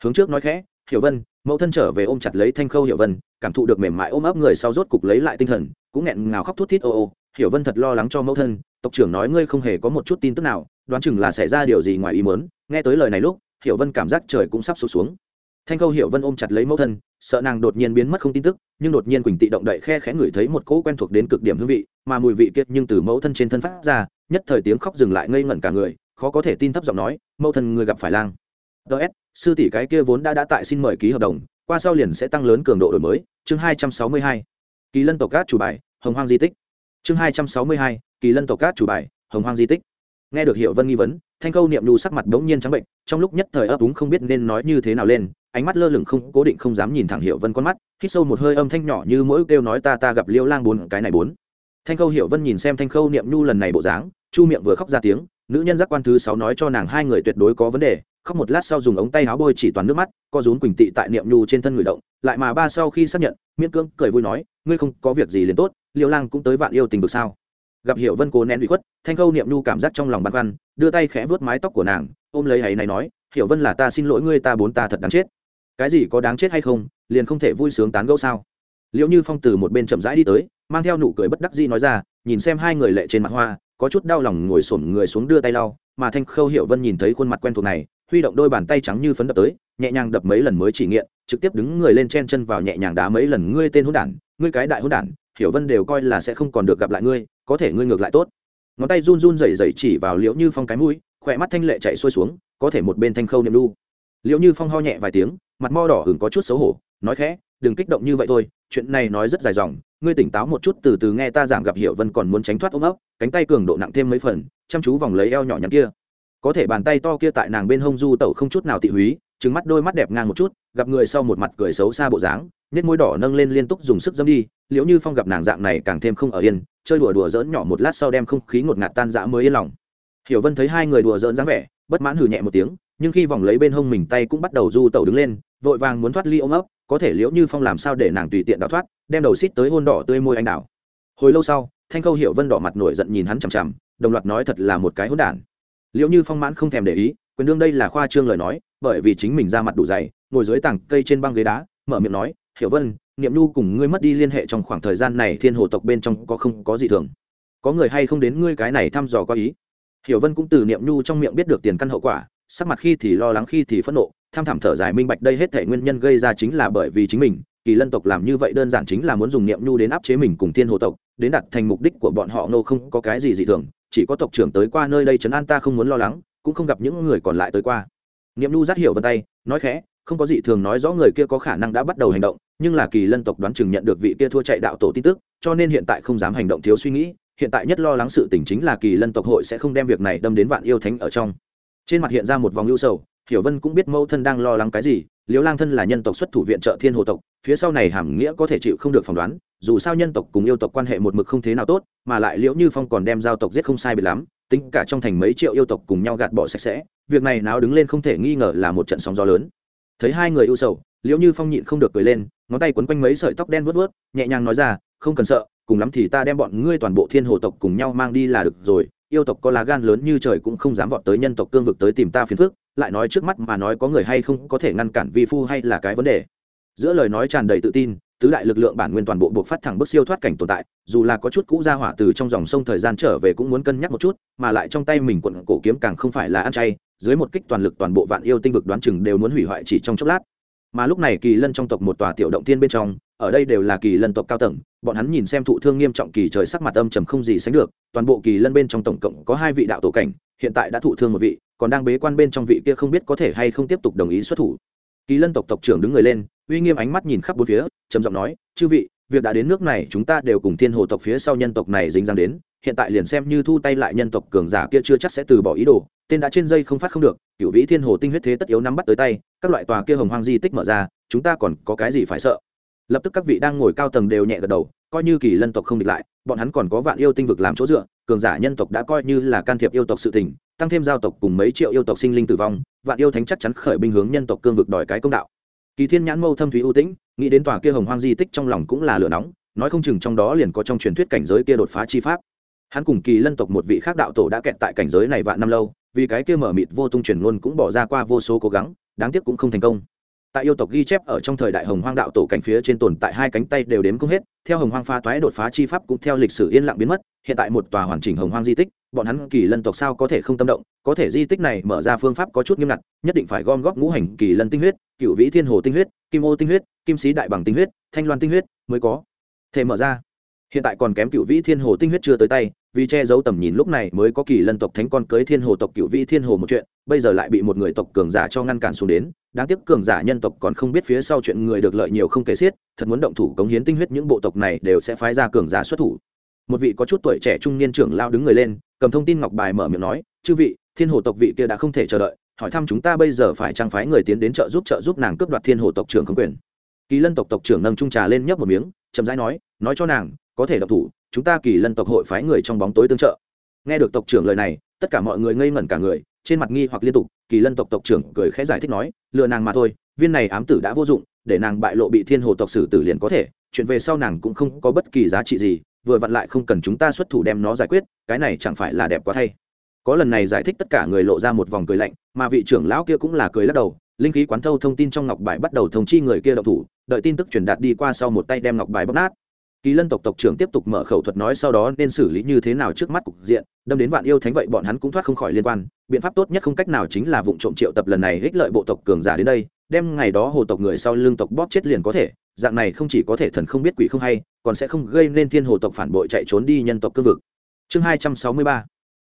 Hướng trước nói khẽ, hiểu vân, mẫu thân trở về ôm chặt lấy thanh khâu hiểu vân, cảm thụ được mềm mại ôm ấp người sau rốt cục lấy lại tinh thần, cũng nghẹn ngào khóc thút thít ô ô, hiểu vân thật lo lắng cho mẫu thân tộc trưởng nói ngươi không hề có một chút tin tức nào, đoán chừng là xảy ra điều gì ngoài ý muốn. Nghe tới lời này lúc, hiểu vân cảm giác trời cũng sắp sụp xuống. Thanh khâu hiểu vân ôm chặt lấy mẫu thân, sợ nàng đột nhiên biến mất không tin tức, nhưng đột nhiên quỳnh tị động đậy khe khẽ ngửi thấy một cỗ quen thuộc đến cực điểm hương vị, mà mùi vị kiệt nhưng từ mẫu thân trên thân phát ra, nhất thời tiếng khóc dừng lại ngây ngẩn cả người, khó có thể tin thấp giọng nói, mẫu thân người gặp phải lang. Ts sư tỷ cái kia vốn đã đã tại xin mời ký hợp đồng, qua sau liền sẽ tăng lớn cường độ đổi mới. Chương hai trăm sáu mươi hai. Kỳ lân tộc cát chủ bài, hồng hoang di tích chương hai trăm sáu mươi hai, kỳ lân tộc cát chủ bài, hồng hoang di tích. Nghe được hiệu vân nghi vấn, thanh khâu niệm nhu sắc mặt đống nhiên trắng bệnh, trong lúc nhất thời ấp úng không biết nên nói như thế nào lên, ánh mắt lơ lửng không, cố định không dám nhìn thẳng hiệu vân con mắt, hít sâu một hơi âm thanh nhỏ như mỗi kêu nói ta ta gặp liêu lang bốn, cái này bốn. Thanh khâu hiệu vân nhìn xem thanh khâu niệm nhu lần này bộ dáng, chu miệng vừa khóc ra tiếng, nữ nhân giác quan thứ sáu nói cho nàng hai người tuyệt đối có vấn đề, khóc một lát sau dùng ống tay áo bôi chỉ toàn nước mắt, co rún quỳnh tị tại niệm nhu trên thân người động, lại mà ba sau khi xác nhận, miễn cưỡng cười vui nói, ngươi không có việc gì liền tốt liêu lang cũng tới vạn yêu tình vực sao? Gặp hiểu vân cố nén bị khuất, thanh khâu niệm nhu cảm giác trong lòng băn khoăn, đưa tay khẽ vớt mái tóc của nàng, ôm lấy ấy này nói, hiểu vân là ta xin lỗi ngươi, ta bốn ta thật đáng chết. Cái gì có đáng chết hay không, liền không thể vui sướng tán gẫu sao? Liệu như phong từ một bên chậm rãi đi tới, mang theo nụ cười bất đắc dĩ nói ra, nhìn xem hai người lệ trên mặt hoa, có chút đau lòng ngồi xổm người xuống đưa tay lau, mà thanh khâu hiểu vân nhìn thấy khuôn mặt quen thuộc này, huy động đôi bàn tay trắng như phấn đập tới, nhẹ nhàng đập mấy lần mới chỉ nghiện, trực tiếp đứng người lên chen chân vào nhẹ nhàng đá mấy lần, ngươi tên hôn đản, ngươi cái đại hôn đản hiểu vân đều coi là sẽ không còn được gặp lại ngươi, có thể ngươi ngược lại tốt. Ngón tay run run rẩy rẩy chỉ vào liễu như phong cái mũi, khỏe mắt thanh lệ chạy xuôi xuống, có thể một bên thanh khâu niệm lu liễu như phong ho nhẹ vài tiếng, mặt mo đỏ hừng có chút xấu hổ, nói khẽ, đừng kích động như vậy thôi, chuyện này nói rất dài dòng, ngươi tỉnh táo một chút từ từ nghe ta giảng gặp hiểu vân còn muốn tránh thoát ôm ấp, cánh tay cường độ nặng thêm mấy phần, chăm chú vòng lấy eo nhỏ nhắn kia. Có thể bàn tay to kia tại nàng bên hông du tẩu không chút nào tị húy trứng mắt đôi mắt đẹp ngang một chút, gặp người sau một mặt cười xấu xa bộ dáng nết môi đỏ nâng lên liên tục dùng sức dâm đi, liễu như phong gặp nàng dạng này càng thêm không ở yên, chơi đùa đùa dỡn nhỏ một lát sau đem không khí ngột ngạt tan dã mới yên lòng. Hiểu vân thấy hai người đùa dỡn dáng vẻ, bất mãn hừ nhẹ một tiếng, nhưng khi vòng lấy bên hông mình tay cũng bắt đầu du tẩu đứng lên, vội vàng muốn thoát ly ôm ấp, có thể liễu như phong làm sao để nàng tùy tiện đào thoát, đem đầu xít tới hôn đỏ tươi môi anh đào. Hồi lâu sau, thanh khâu hiểu vân đỏ mặt nổi giận nhìn hắn chằm chằm, đồng loạt nói thật là một cái hỗn đản. Liễu như phong mãn không thèm để ý, quyền đương đây là khoa trương lời nói, bởi vì chính mình ra mặt đủ dày, ngồi dưới tảng cây trên băng ghế đá, mở miệng nói hiểu vân, niệm nhu cùng ngươi mất đi liên hệ trong khoảng thời gian này thiên hồ tộc bên trong có không có gì thường? Có người hay không đến ngươi cái này thăm dò có ý? Hiểu vân cũng từ niệm nhu trong miệng biết được tiền căn hậu quả, sắc mặt khi thì lo lắng khi thì phẫn nộ, tham thảm thở dài minh bạch đây hết thể nguyên nhân gây ra chính là bởi vì chính mình, kỳ lân tộc làm như vậy đơn giản chính là muốn dùng niệm nhu đến áp chế mình cùng thiên hồ tộc, đến đặt thành mục đích của bọn họ nô không có cái gì dị thường, chỉ có tộc trưởng tới qua nơi đây trấn an ta không muốn lo lắng, cũng không gặp những người còn lại tới qua. Niệm nhu dắt hiểu vân tay, nói khẽ, không có gì thường nói rõ người kia có khả năng đã bắt đầu hành động nhưng là kỳ lân tộc đoán chừng nhận được vị kia thua chạy đạo tổ tin tức, cho nên hiện tại không dám hành động thiếu suy nghĩ, hiện tại nhất lo lắng sự tình chính là kỳ lân tộc hội sẽ không đem việc này đâm đến vạn yêu thánh ở trong. Trên mặt hiện ra một vòng ưu sầu, hiểu vân cũng biết mẫu thân đang lo lắng cái gì liễu lang thân là nhân tộc xuất thủ viện trợ thiên hồ tộc, phía sau này hàm nghĩa có thể chịu không được phỏng đoán, dù sao nhân tộc cùng yêu tộc quan hệ một mực không thế nào tốt, mà lại liễu như phong còn đem giao tộc giết không sai bị lắm, tính cả trong thành mấy triệu yêu tộc cùng nhau gạt bỏ sạch sẽ, việc này nào đứng lên không thể nghi ngờ là một trận sóng gió lớn. Thấy hai người ưu sầu liễu như phong nhịn không được cười lên, ngón tay quấn quanh mấy sợi tóc đen vớt vớt nhẹ nhàng nói ra, không cần sợ, cùng lắm thì ta đem bọn ngươi toàn bộ thiên hồ tộc cùng nhau mang đi là được rồi, yêu tộc có lá gan lớn như trời cũng không dám vọt tới nhân tộc cương vực tới tìm ta phiền phức, lại nói trước mắt mà nói có người hay không có thể ngăn cản vi phu hay là cái vấn đề. Giữa lời nói tràn đầy tự tin, tứ đại lực lượng bản nguyên toàn bộ buộc phát thẳng bước siêu thoát cảnh tồn tại, dù là có chút cũ ra hỏa từ trong dòng sông thời gian trở về cũng muốn cân nhắc một chút, mà lại trong tay mình quận cổ kiếm càng không phải là ăn chay, dưới một kích toàn lực toàn bộ vạn yêu tinh vực đoán chừng đều muốn hủy hoại chỉ trong chốc lát mà lúc này kỳ lân trong tộc một tòa tiểu động tiên bên trong, ở đây đều là kỳ lân tộc cao tầng, bọn hắn nhìn xem thụ thương nghiêm trọng kỳ trời sắc mặt âm trầm không gì sánh được, toàn bộ kỳ lân bên trong tổng cộng có hai vị đạo tổ cảnh, hiện tại đã thụ thương một vị, còn đang bế quan bên trong vị kia không biết có thể hay không tiếp tục đồng ý xuất thủ. Kỳ lân tộc tộc trưởng đứng người lên, uy nghiêm ánh mắt nhìn khắp bốn phía, trầm giọng nói, chư vị, việc đã đến nước này, chúng ta đều cùng thiên hồ tộc phía sau nhân tộc này dính dáng đến hiện tại liền xem như thu tay lại nhân tộc cường giả kia chưa chắc sẽ từ bỏ ý đồ, tên đã trên dây không phát không được cựu vĩ thiên hồ tinh huyết thế tất yếu nắm bắt tới tay, các loại tòa kia hồng hoang di tích mở ra, chúng ta còn có cái gì phải sợ? Lập tức các vị đang ngồi cao tầng đều nhẹ gật đầu, coi như kỳ lân tộc không địch lại, bọn hắn còn có vạn yêu tinh vực làm chỗ dựa, cường giả nhân tộc đã coi như là can thiệp yêu tộc sự tình, tăng thêm giao tộc cùng mấy triệu yêu tộc sinh linh tử vong, vạn yêu thánh chắc chắn khởi binh hướng nhân tộc cương vực đòi cái công đạo. Kỳ thiên nhãn mâu thâm thúy ưu tĩnh, nghĩ đến tòa kia hồng hoang di tích trong lòng cũng là lửa nóng, nói không chừng trong đó liền có trong truyền thuyết cảnh giới kia đột phá chi pháp hắn cùng kỳ lân tộc một vị khác đạo tổ đã kẹt tại cảnh giới này vạn năm lâu, vì cái kia mở mịt vô tung truyền luôn cũng bỏ ra qua vô số cố gắng, đáng tiếc cũng không thành công. Tại yêu tộc ghi chép ở trong thời đại hồng hoang đạo tổ cảnh phía trên tồn tại hai cánh tay đều đếm không hết, theo hồng hoang pha toái đột phá chi pháp cũng theo lịch sử yên lặng biến mất, hiện tại một tòa hoàn chỉnh hồng hoang di tích, bọn hắn kỳ lân tộc sao có thể không tâm động, có thể di tích này mở ra phương pháp có chút nghiêm ngặt, nhất định phải gom góp ngũ hành kỳ lân tinh huyết, cựu vĩ thiên hồ tinh huyết, kim ô tinh huyết, kim sĩ đại bằng tinh huyết, thanh loan tinh huyết mới có thể mở ra. Hiện tại còn kém cựu vĩ thiên hồ tinh huyết chưa tới tay vì che giấu tầm nhìn lúc này mới có kỳ lân tộc thánh con cưới thiên hồ tộc cựu vĩ thiên hồ một chuyện, bây giờ lại bị một người tộc cường giả cho ngăn cản xuống đến, đáng tiếc cường giả nhân tộc còn không biết phía sau chuyện người được lợi nhiều không kể xiết, thật muốn động thủ cống hiến tinh huyết những bộ tộc này đều sẽ phái ra cường giả xuất thủ. Một vị có chút tuổi trẻ trung niên trưởng lao đứng người lên, cầm thông tin ngọc bài mở miệng nói, chư vị, thiên hồ tộc vị kia đã không thể chờ đợi, hỏi thăm chúng ta bây giờ phải trang phái người tiến đến trợ giúp trợ giúp nàng cướp đoạt thiên hồ tộc trưởng không quyền. Kỳ lân tộc tộc trưởng nâng trung trà lên nhấp một miếng, chậm rãi nói nói cho nàng, có thể độc thủ chúng ta kỳ lân tộc hội phái người trong bóng tối tương trợ. Nghe được tộc trưởng lời này, tất cả mọi người ngây ngẩn cả người, trên mặt nghi hoặc liên tục, kỳ lân tộc tộc trưởng cười khẽ giải thích nói, lừa nàng mà thôi, viên này ám tử đã vô dụng, để nàng bại lộ bị thiên hồ tộc xử tử liền có thể, chuyện về sau nàng cũng không có bất kỳ giá trị gì, vừa vặn lại không cần chúng ta xuất thủ đem nó giải quyết, cái này chẳng phải là đẹp quá thay. Có lần này giải thích tất cả người lộ ra một vòng cười lạnh, mà vị trưởng lão kia cũng là cười lắc đầu, linh khí quán thâu thông tin trong ngọc bài bắt đầu thông chi người kia đậu thủ, đợi tin tức truyền đạt đi qua sau một tay đem ngọc bài bóc nát kỳ lân tộc tộc trưởng tiếp tục mở khẩu thuật nói sau đó nên xử lý như thế nào trước mắt cục diện, đâm đến vạn yêu thánh vậy bọn hắn cũng thoát không khỏi liên quan. Biện pháp tốt nhất không cách nào chính là vụ trộm triệu tập lần này ích lợi bộ tộc cường giả đến đây, đem ngày đó hồ tộc người sau lưng tộc bóp chết liền có thể. Dạng này không chỉ có thể thần không biết quỷ không hay, còn sẽ không gây nên thiên hồ tộc phản bội chạy trốn đi nhân tộc cương vực. Chương hai trăm sáu mươi ba,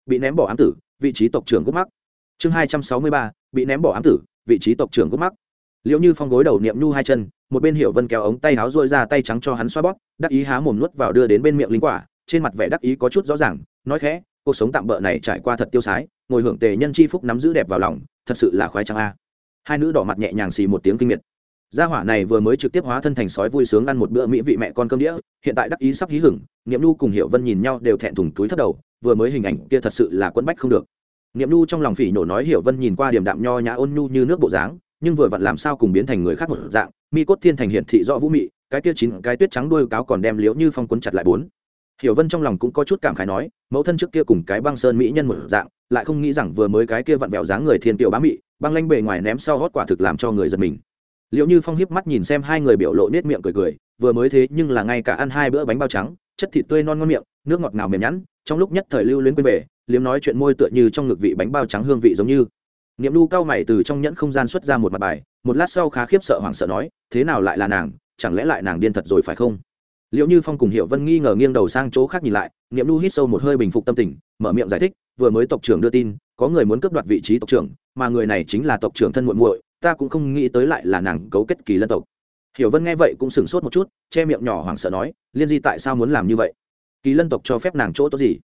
bị ném bỏ ám tử, vị trí tộc trưởng gốc mắc. Chương hai trăm sáu mươi ba, bị ném bỏ ám tử, vị trí tộc trưởng gốc mắc. Liệu như phong gối đầu niệm nhu hai chân một bên hiểu vân kéo ống tay áo dội ra tay trắng cho hắn xoa bóp, đắc ý há mồm nuốt vào đưa đến bên miệng linh quả, trên mặt vẻ đắc ý có chút rõ ràng, nói khẽ, cuộc sống tạm bỡ này trải qua thật tiêu sái, ngồi hưởng tề nhân chi phúc nắm giữ đẹp vào lòng, thật sự là khoái trăng a. Hai nữ đỏ mặt nhẹ nhàng xì một tiếng kinh miệt. Gia hỏa này vừa mới trực tiếp hóa thân thành sói vui sướng ăn một bữa mỹ vị mẹ con cơm đĩa, hiện tại đắc ý sắp hí hửng, niệm nu cùng hiểu vân nhìn nhau đều thẹn thùng túi thất đầu, vừa mới hình ảnh kia thật sự là quẫn bách không được. Niệm nu trong lòng phỉ nổ nói hiểu vân nhìn qua điểm đạm nho nhã ôn nhu như nước bộ dáng nhưng vừa vặn làm sao cùng biến thành người khác một dạng, mi cốt thiên thành hiện thị rõ vũ mị, cái kia chín cái tuyết trắng đuôi cáo còn đem liễu như phong quấn chặt lại bốn. Hiểu vân trong lòng cũng có chút cảm khái nói, mẫu thân trước kia cùng cái băng sơn mỹ nhân một dạng, lại không nghĩ rằng vừa mới cái kia vặn vẹo dáng người thiên tiểu bá mị, băng lanh bề ngoài ném sau hót quả thực làm cho người giật mình. Liệu như phong hiếp mắt nhìn xem hai người biểu lộ nết miệng cười cười, vừa mới thế nhưng là ngay cả ăn hai bữa bánh bao trắng, chất thịt tươi non ngon miệng, nước ngọt ngào mềm nhẵn, trong lúc nhất thời lưu luyến quên về, liếm nói chuyện môi tựa như trong ngực vị bánh bao trắng hương vị giống như niệm lu cao mày từ trong nhẫn không gian xuất ra một mặt bài, một lát sau khá khiếp sợ hoảng sợ nói, thế nào lại là nàng? Chẳng lẽ lại nàng điên thật rồi phải không? Liệu như phong cùng hiệu vân nghi ngờ nghiêng đầu sang chỗ khác nhìn lại, niệm lu hít sâu một hơi bình phục tâm tình, mở miệng giải thích, vừa mới tộc trưởng đưa tin, có người muốn cướp đoạt vị trí tộc trưởng, mà người này chính là tộc trưởng thân muội muội, ta cũng không nghĩ tới lại là nàng cấu kết kỳ lân tộc. Hiểu vân nghe vậy cũng sửng sốt một chút, che miệng nhỏ hoảng sợ nói, liên di tại sao muốn làm như vậy? Kỳ lân tộc cho phép nàng chỗ tốt gì?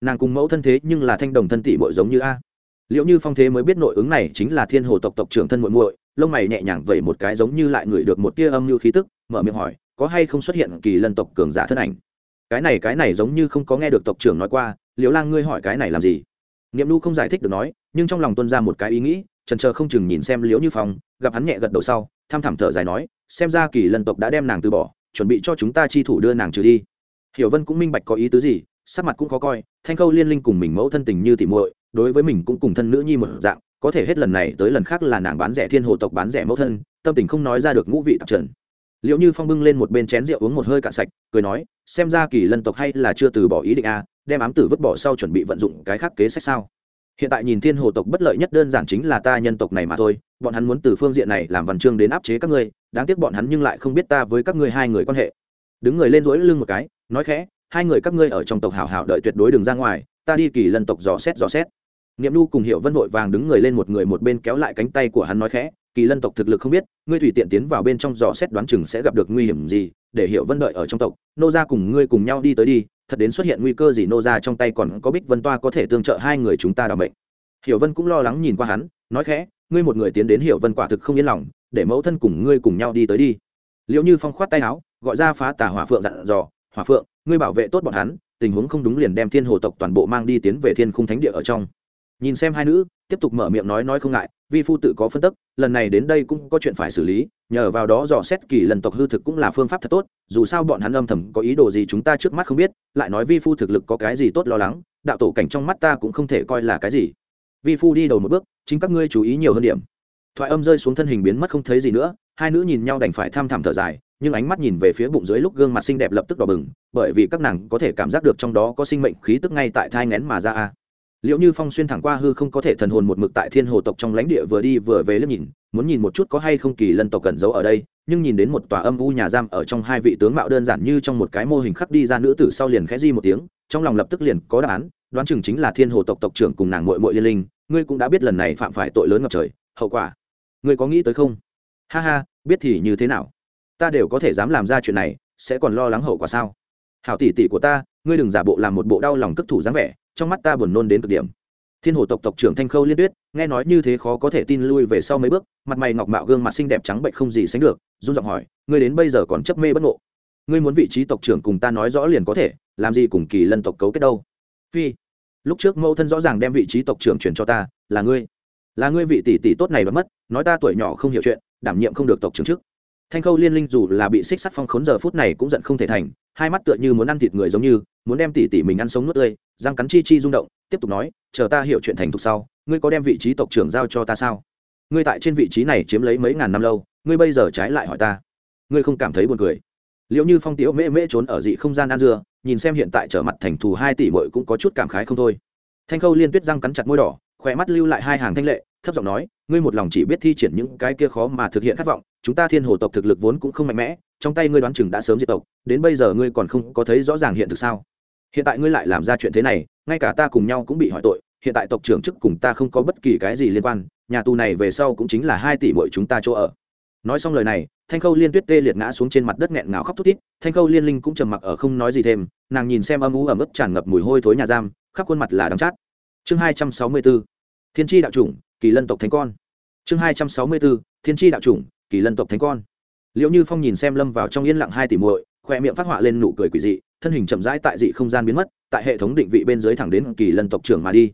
Nàng cùng mẫu thân thế nhưng là thanh đồng thân tỷ bội giống như a liệu như phong thế mới biết nội ứng này chính là thiên hồ tộc tộc trưởng thân muội muội, lông mày nhẹ nhàng vẩy một cái giống như lại ngửi được một tia âm như khí tức, mở miệng hỏi, có hay không xuất hiện kỳ lân tộc cường giả thân ảnh? Cái này cái này giống như không có nghe được tộc trưởng nói qua, liễu lang ngươi hỏi cái này làm gì? Niệm nu không giải thích được nói, nhưng trong lòng tuân ra một cái ý nghĩ trần chờ không chừng nhìn xem liễu như phong, gặp hắn nhẹ gật đầu sau, tham thảm thở dài nói, xem ra kỳ lân tộc đã đem nàng từ bỏ, chuẩn bị cho chúng ta chi thủ đưa nàng trừ đi. Hiểu vân cũng minh bạch có ý tứ gì, sắc mặt cũng khó coi, thanh khâu liên linh cùng mình mẫu thân tình như tỉ muội đối với mình cũng cùng thân nữ nhi một dạng, có thể hết lần này tới lần khác là nàng bán rẻ thiên hồ tộc bán rẻ mẫu thân, tâm tình không nói ra được ngũ vị tạp trần. Liệu như phong bưng lên một bên chén rượu uống một hơi cạn sạch, cười nói, xem ra kỳ lân tộc hay là chưa từ bỏ ý định a, đem ám tử vứt bỏ sau chuẩn bị vận dụng cái khác kế sách sao? Hiện tại nhìn thiên hồ tộc bất lợi nhất đơn giản chính là ta nhân tộc này mà thôi, bọn hắn muốn từ phương diện này làm văn chương đến áp chế các ngươi, đáng tiếc bọn hắn nhưng lại không biết ta với các ngươi hai người quan hệ. Đứng người lên rỗi lưng một cái, nói khẽ, hai người các ngươi ở trong tộc hảo hảo đợi tuyệt đối đừng ra ngoài, ta đi kỳ lân tộc dò xét dò xét niệm nu cùng hiệu vân vội vàng đứng người lên một người một bên kéo lại cánh tay của hắn nói khẽ, kỳ lân tộc thực lực không biết, ngươi tùy tiện tiến vào bên trong dò xét đoán chừng sẽ gặp được nguy hiểm gì, để hiệu vân đợi ở trong tộc. Nô gia cùng ngươi cùng nhau đi tới đi, thật đến xuất hiện nguy cơ gì nô gia trong tay còn có bích vân toa có thể tương trợ hai người chúng ta đảm mệnh. bệnh hiểu vân cũng lo lắng nhìn qua hắn, nói khẽ, ngươi một người tiến đến hiểu vân quả thực không yên lòng, để mẫu thân cùng ngươi cùng nhau đi tới đi. Liệu như phong khoát tay áo, gọi ra phá tà hỏa phượng dặn dò, hỏa phượng, ngươi bảo vệ tốt bọn hắn, tình huống không đúng liền đem thiên hồ tộc toàn bộ mang đi tiến về thiên khung thánh địa ở trong nhìn xem hai nữ, tiếp tục mở miệng nói nói không ngại, vi phu tự có phân tức, lần này đến đây cũng có chuyện phải xử lý, nhờ vào đó dò xét kỳ lần tộc hư thực cũng là phương pháp thật tốt, dù sao bọn hắn âm thầm có ý đồ gì chúng ta trước mắt không biết, lại nói vi phu thực lực có cái gì tốt lo lắng, đạo tổ cảnh trong mắt ta cũng không thể coi là cái gì. Vi phu đi đầu một bước, chính các ngươi chú ý nhiều hơn điểm. Thoại âm rơi xuống thân hình biến mất không thấy gì nữa, hai nữ nhìn nhau đành phải tham thảm thở dài, nhưng ánh mắt nhìn về phía bụng dưới lúc gương mặt xinh đẹp lập tức đỏ bừng, bởi vì các nàng có thể cảm giác được trong đó có sinh mệnh khí tức ngay tại thai ngén mà ra a liệu như phong xuyên thẳng qua hư không có thể thần hồn một mực tại thiên hồ tộc trong lãnh địa vừa đi vừa về lớp nhìn, muốn nhìn một chút có hay không kỳ lân tộc cẩn giấu ở đây, nhưng nhìn đến một tòa âm u nhà giam ở trong hai vị tướng mạo đơn giản như trong một cái mô hình khắc đi ra nữ tử sau liền khẽ di một tiếng, trong lòng lập tức liền có đáp án, đoán chừng chính là thiên hồ tộc tộc trưởng cùng nàng mội mội liên linh, ngươi cũng đã biết lần này phạm phải tội lớn ngập trời, hậu quả, ngươi có nghĩ tới không? Ha ha, biết thì như thế nào? Ta đều có thể dám làm ra chuyện này, sẽ còn lo lắng hậu quả sao? Hảo tỷ tỷ của ta, ngươi đừng giả bộ làm một bộ đau lòng cất thủ dáng vẻ trong mắt ta buồn nôn đến cực điểm. Thiên hồ tộc tộc trưởng thanh khâu liên tuyết, nghe nói như thế khó có thể tin lui về sau mấy bước, mặt mày ngọc mạo gương mặt xinh đẹp trắng bệnh không gì sánh được, run giọng hỏi, ngươi đến bây giờ còn chấp mê bất ngộ? Ngươi muốn vị trí tộc trưởng cùng ta nói rõ liền có thể, làm gì cùng kỳ lân tộc cấu kết đâu? Phi, lúc trước mẫu thân rõ ràng đem vị trí tộc trưởng chuyển cho ta, là ngươi. Là ngươi vị tỷ tỷ tốt này đã mất, nói ta tuổi nhỏ không hiểu chuyện, đảm nhiệm không được tộc trưởng trước thanh khâu liên linh dù là bị xích sắt phong khốn giờ phút này cũng giận không thể thành, hai mắt tựa như muốn ăn thịt người giống như, muốn đem tỷ tỷ mình ăn sống nuốt tươi, răng cắn chi chi rung động, tiếp tục nói, chờ ta hiểu chuyện thành thục sau, ngươi có đem vị trí tộc trưởng giao cho ta sao? Ngươi tại trên vị trí này chiếm lấy mấy ngàn năm lâu, ngươi bây giờ trái lại hỏi ta. Ngươi không cảm thấy buồn cười. Liệu như phong tiếu mễ mễ trốn ở dị không gian ăn dưa, nhìn xem hiện tại trở mặt thành thù hai tỷ bội cũng có chút cảm khái không thôi. Thanh khâu liên tuyết răng cắn chặt môi đỏ, khỏe mắt lưu lại hai hàng thanh lệ, thấp giọng nói, ngươi một lòng chỉ biết thi triển những cái kia khó mà thực hiện khát vọng chúng ta thiên hồ tộc thực lực vốn cũng không mạnh mẽ, trong tay ngươi đoán chừng đã sớm diệt tộc, đến bây giờ ngươi còn không có thấy rõ ràng hiện thực sao? Hiện tại ngươi lại làm ra chuyện thế này, ngay cả ta cùng nhau cũng bị hỏi tội, hiện tại tộc trưởng chức cùng ta không có bất kỳ cái gì liên quan, nhà tù này về sau cũng chính là hai tỷ mỗi chúng ta chỗ ở. Nói xong lời này, thanh khâu liên tuyết tê liệt ngã xuống trên mặt đất nghẹn ngào khóc thút thít, thanh khâu liên linh cũng trầm mặc ở không nói gì thêm, nàng nhìn xem âm u ẩm ướt tràn ngập mùi hôi thối nhà giam, khắp khuôn mặt là đắng chát. Chương hai trăm sáu mươi b thiên tri đạo chủng, kỳ lân tộc thánh con. Chương hai trăm sáu mươi b thiên tri đạo chủng kỳ lân tộc thánh con. Liệu như phong nhìn xem lâm vào trong yên lặng hai tỷ muội khoe miệng phát họa lên nụ cười quỷ dị, thân hình chậm rãi tại dị không gian biến mất, tại hệ thống định vị bên dưới thẳng đến kỳ lân tộc trưởng mà đi.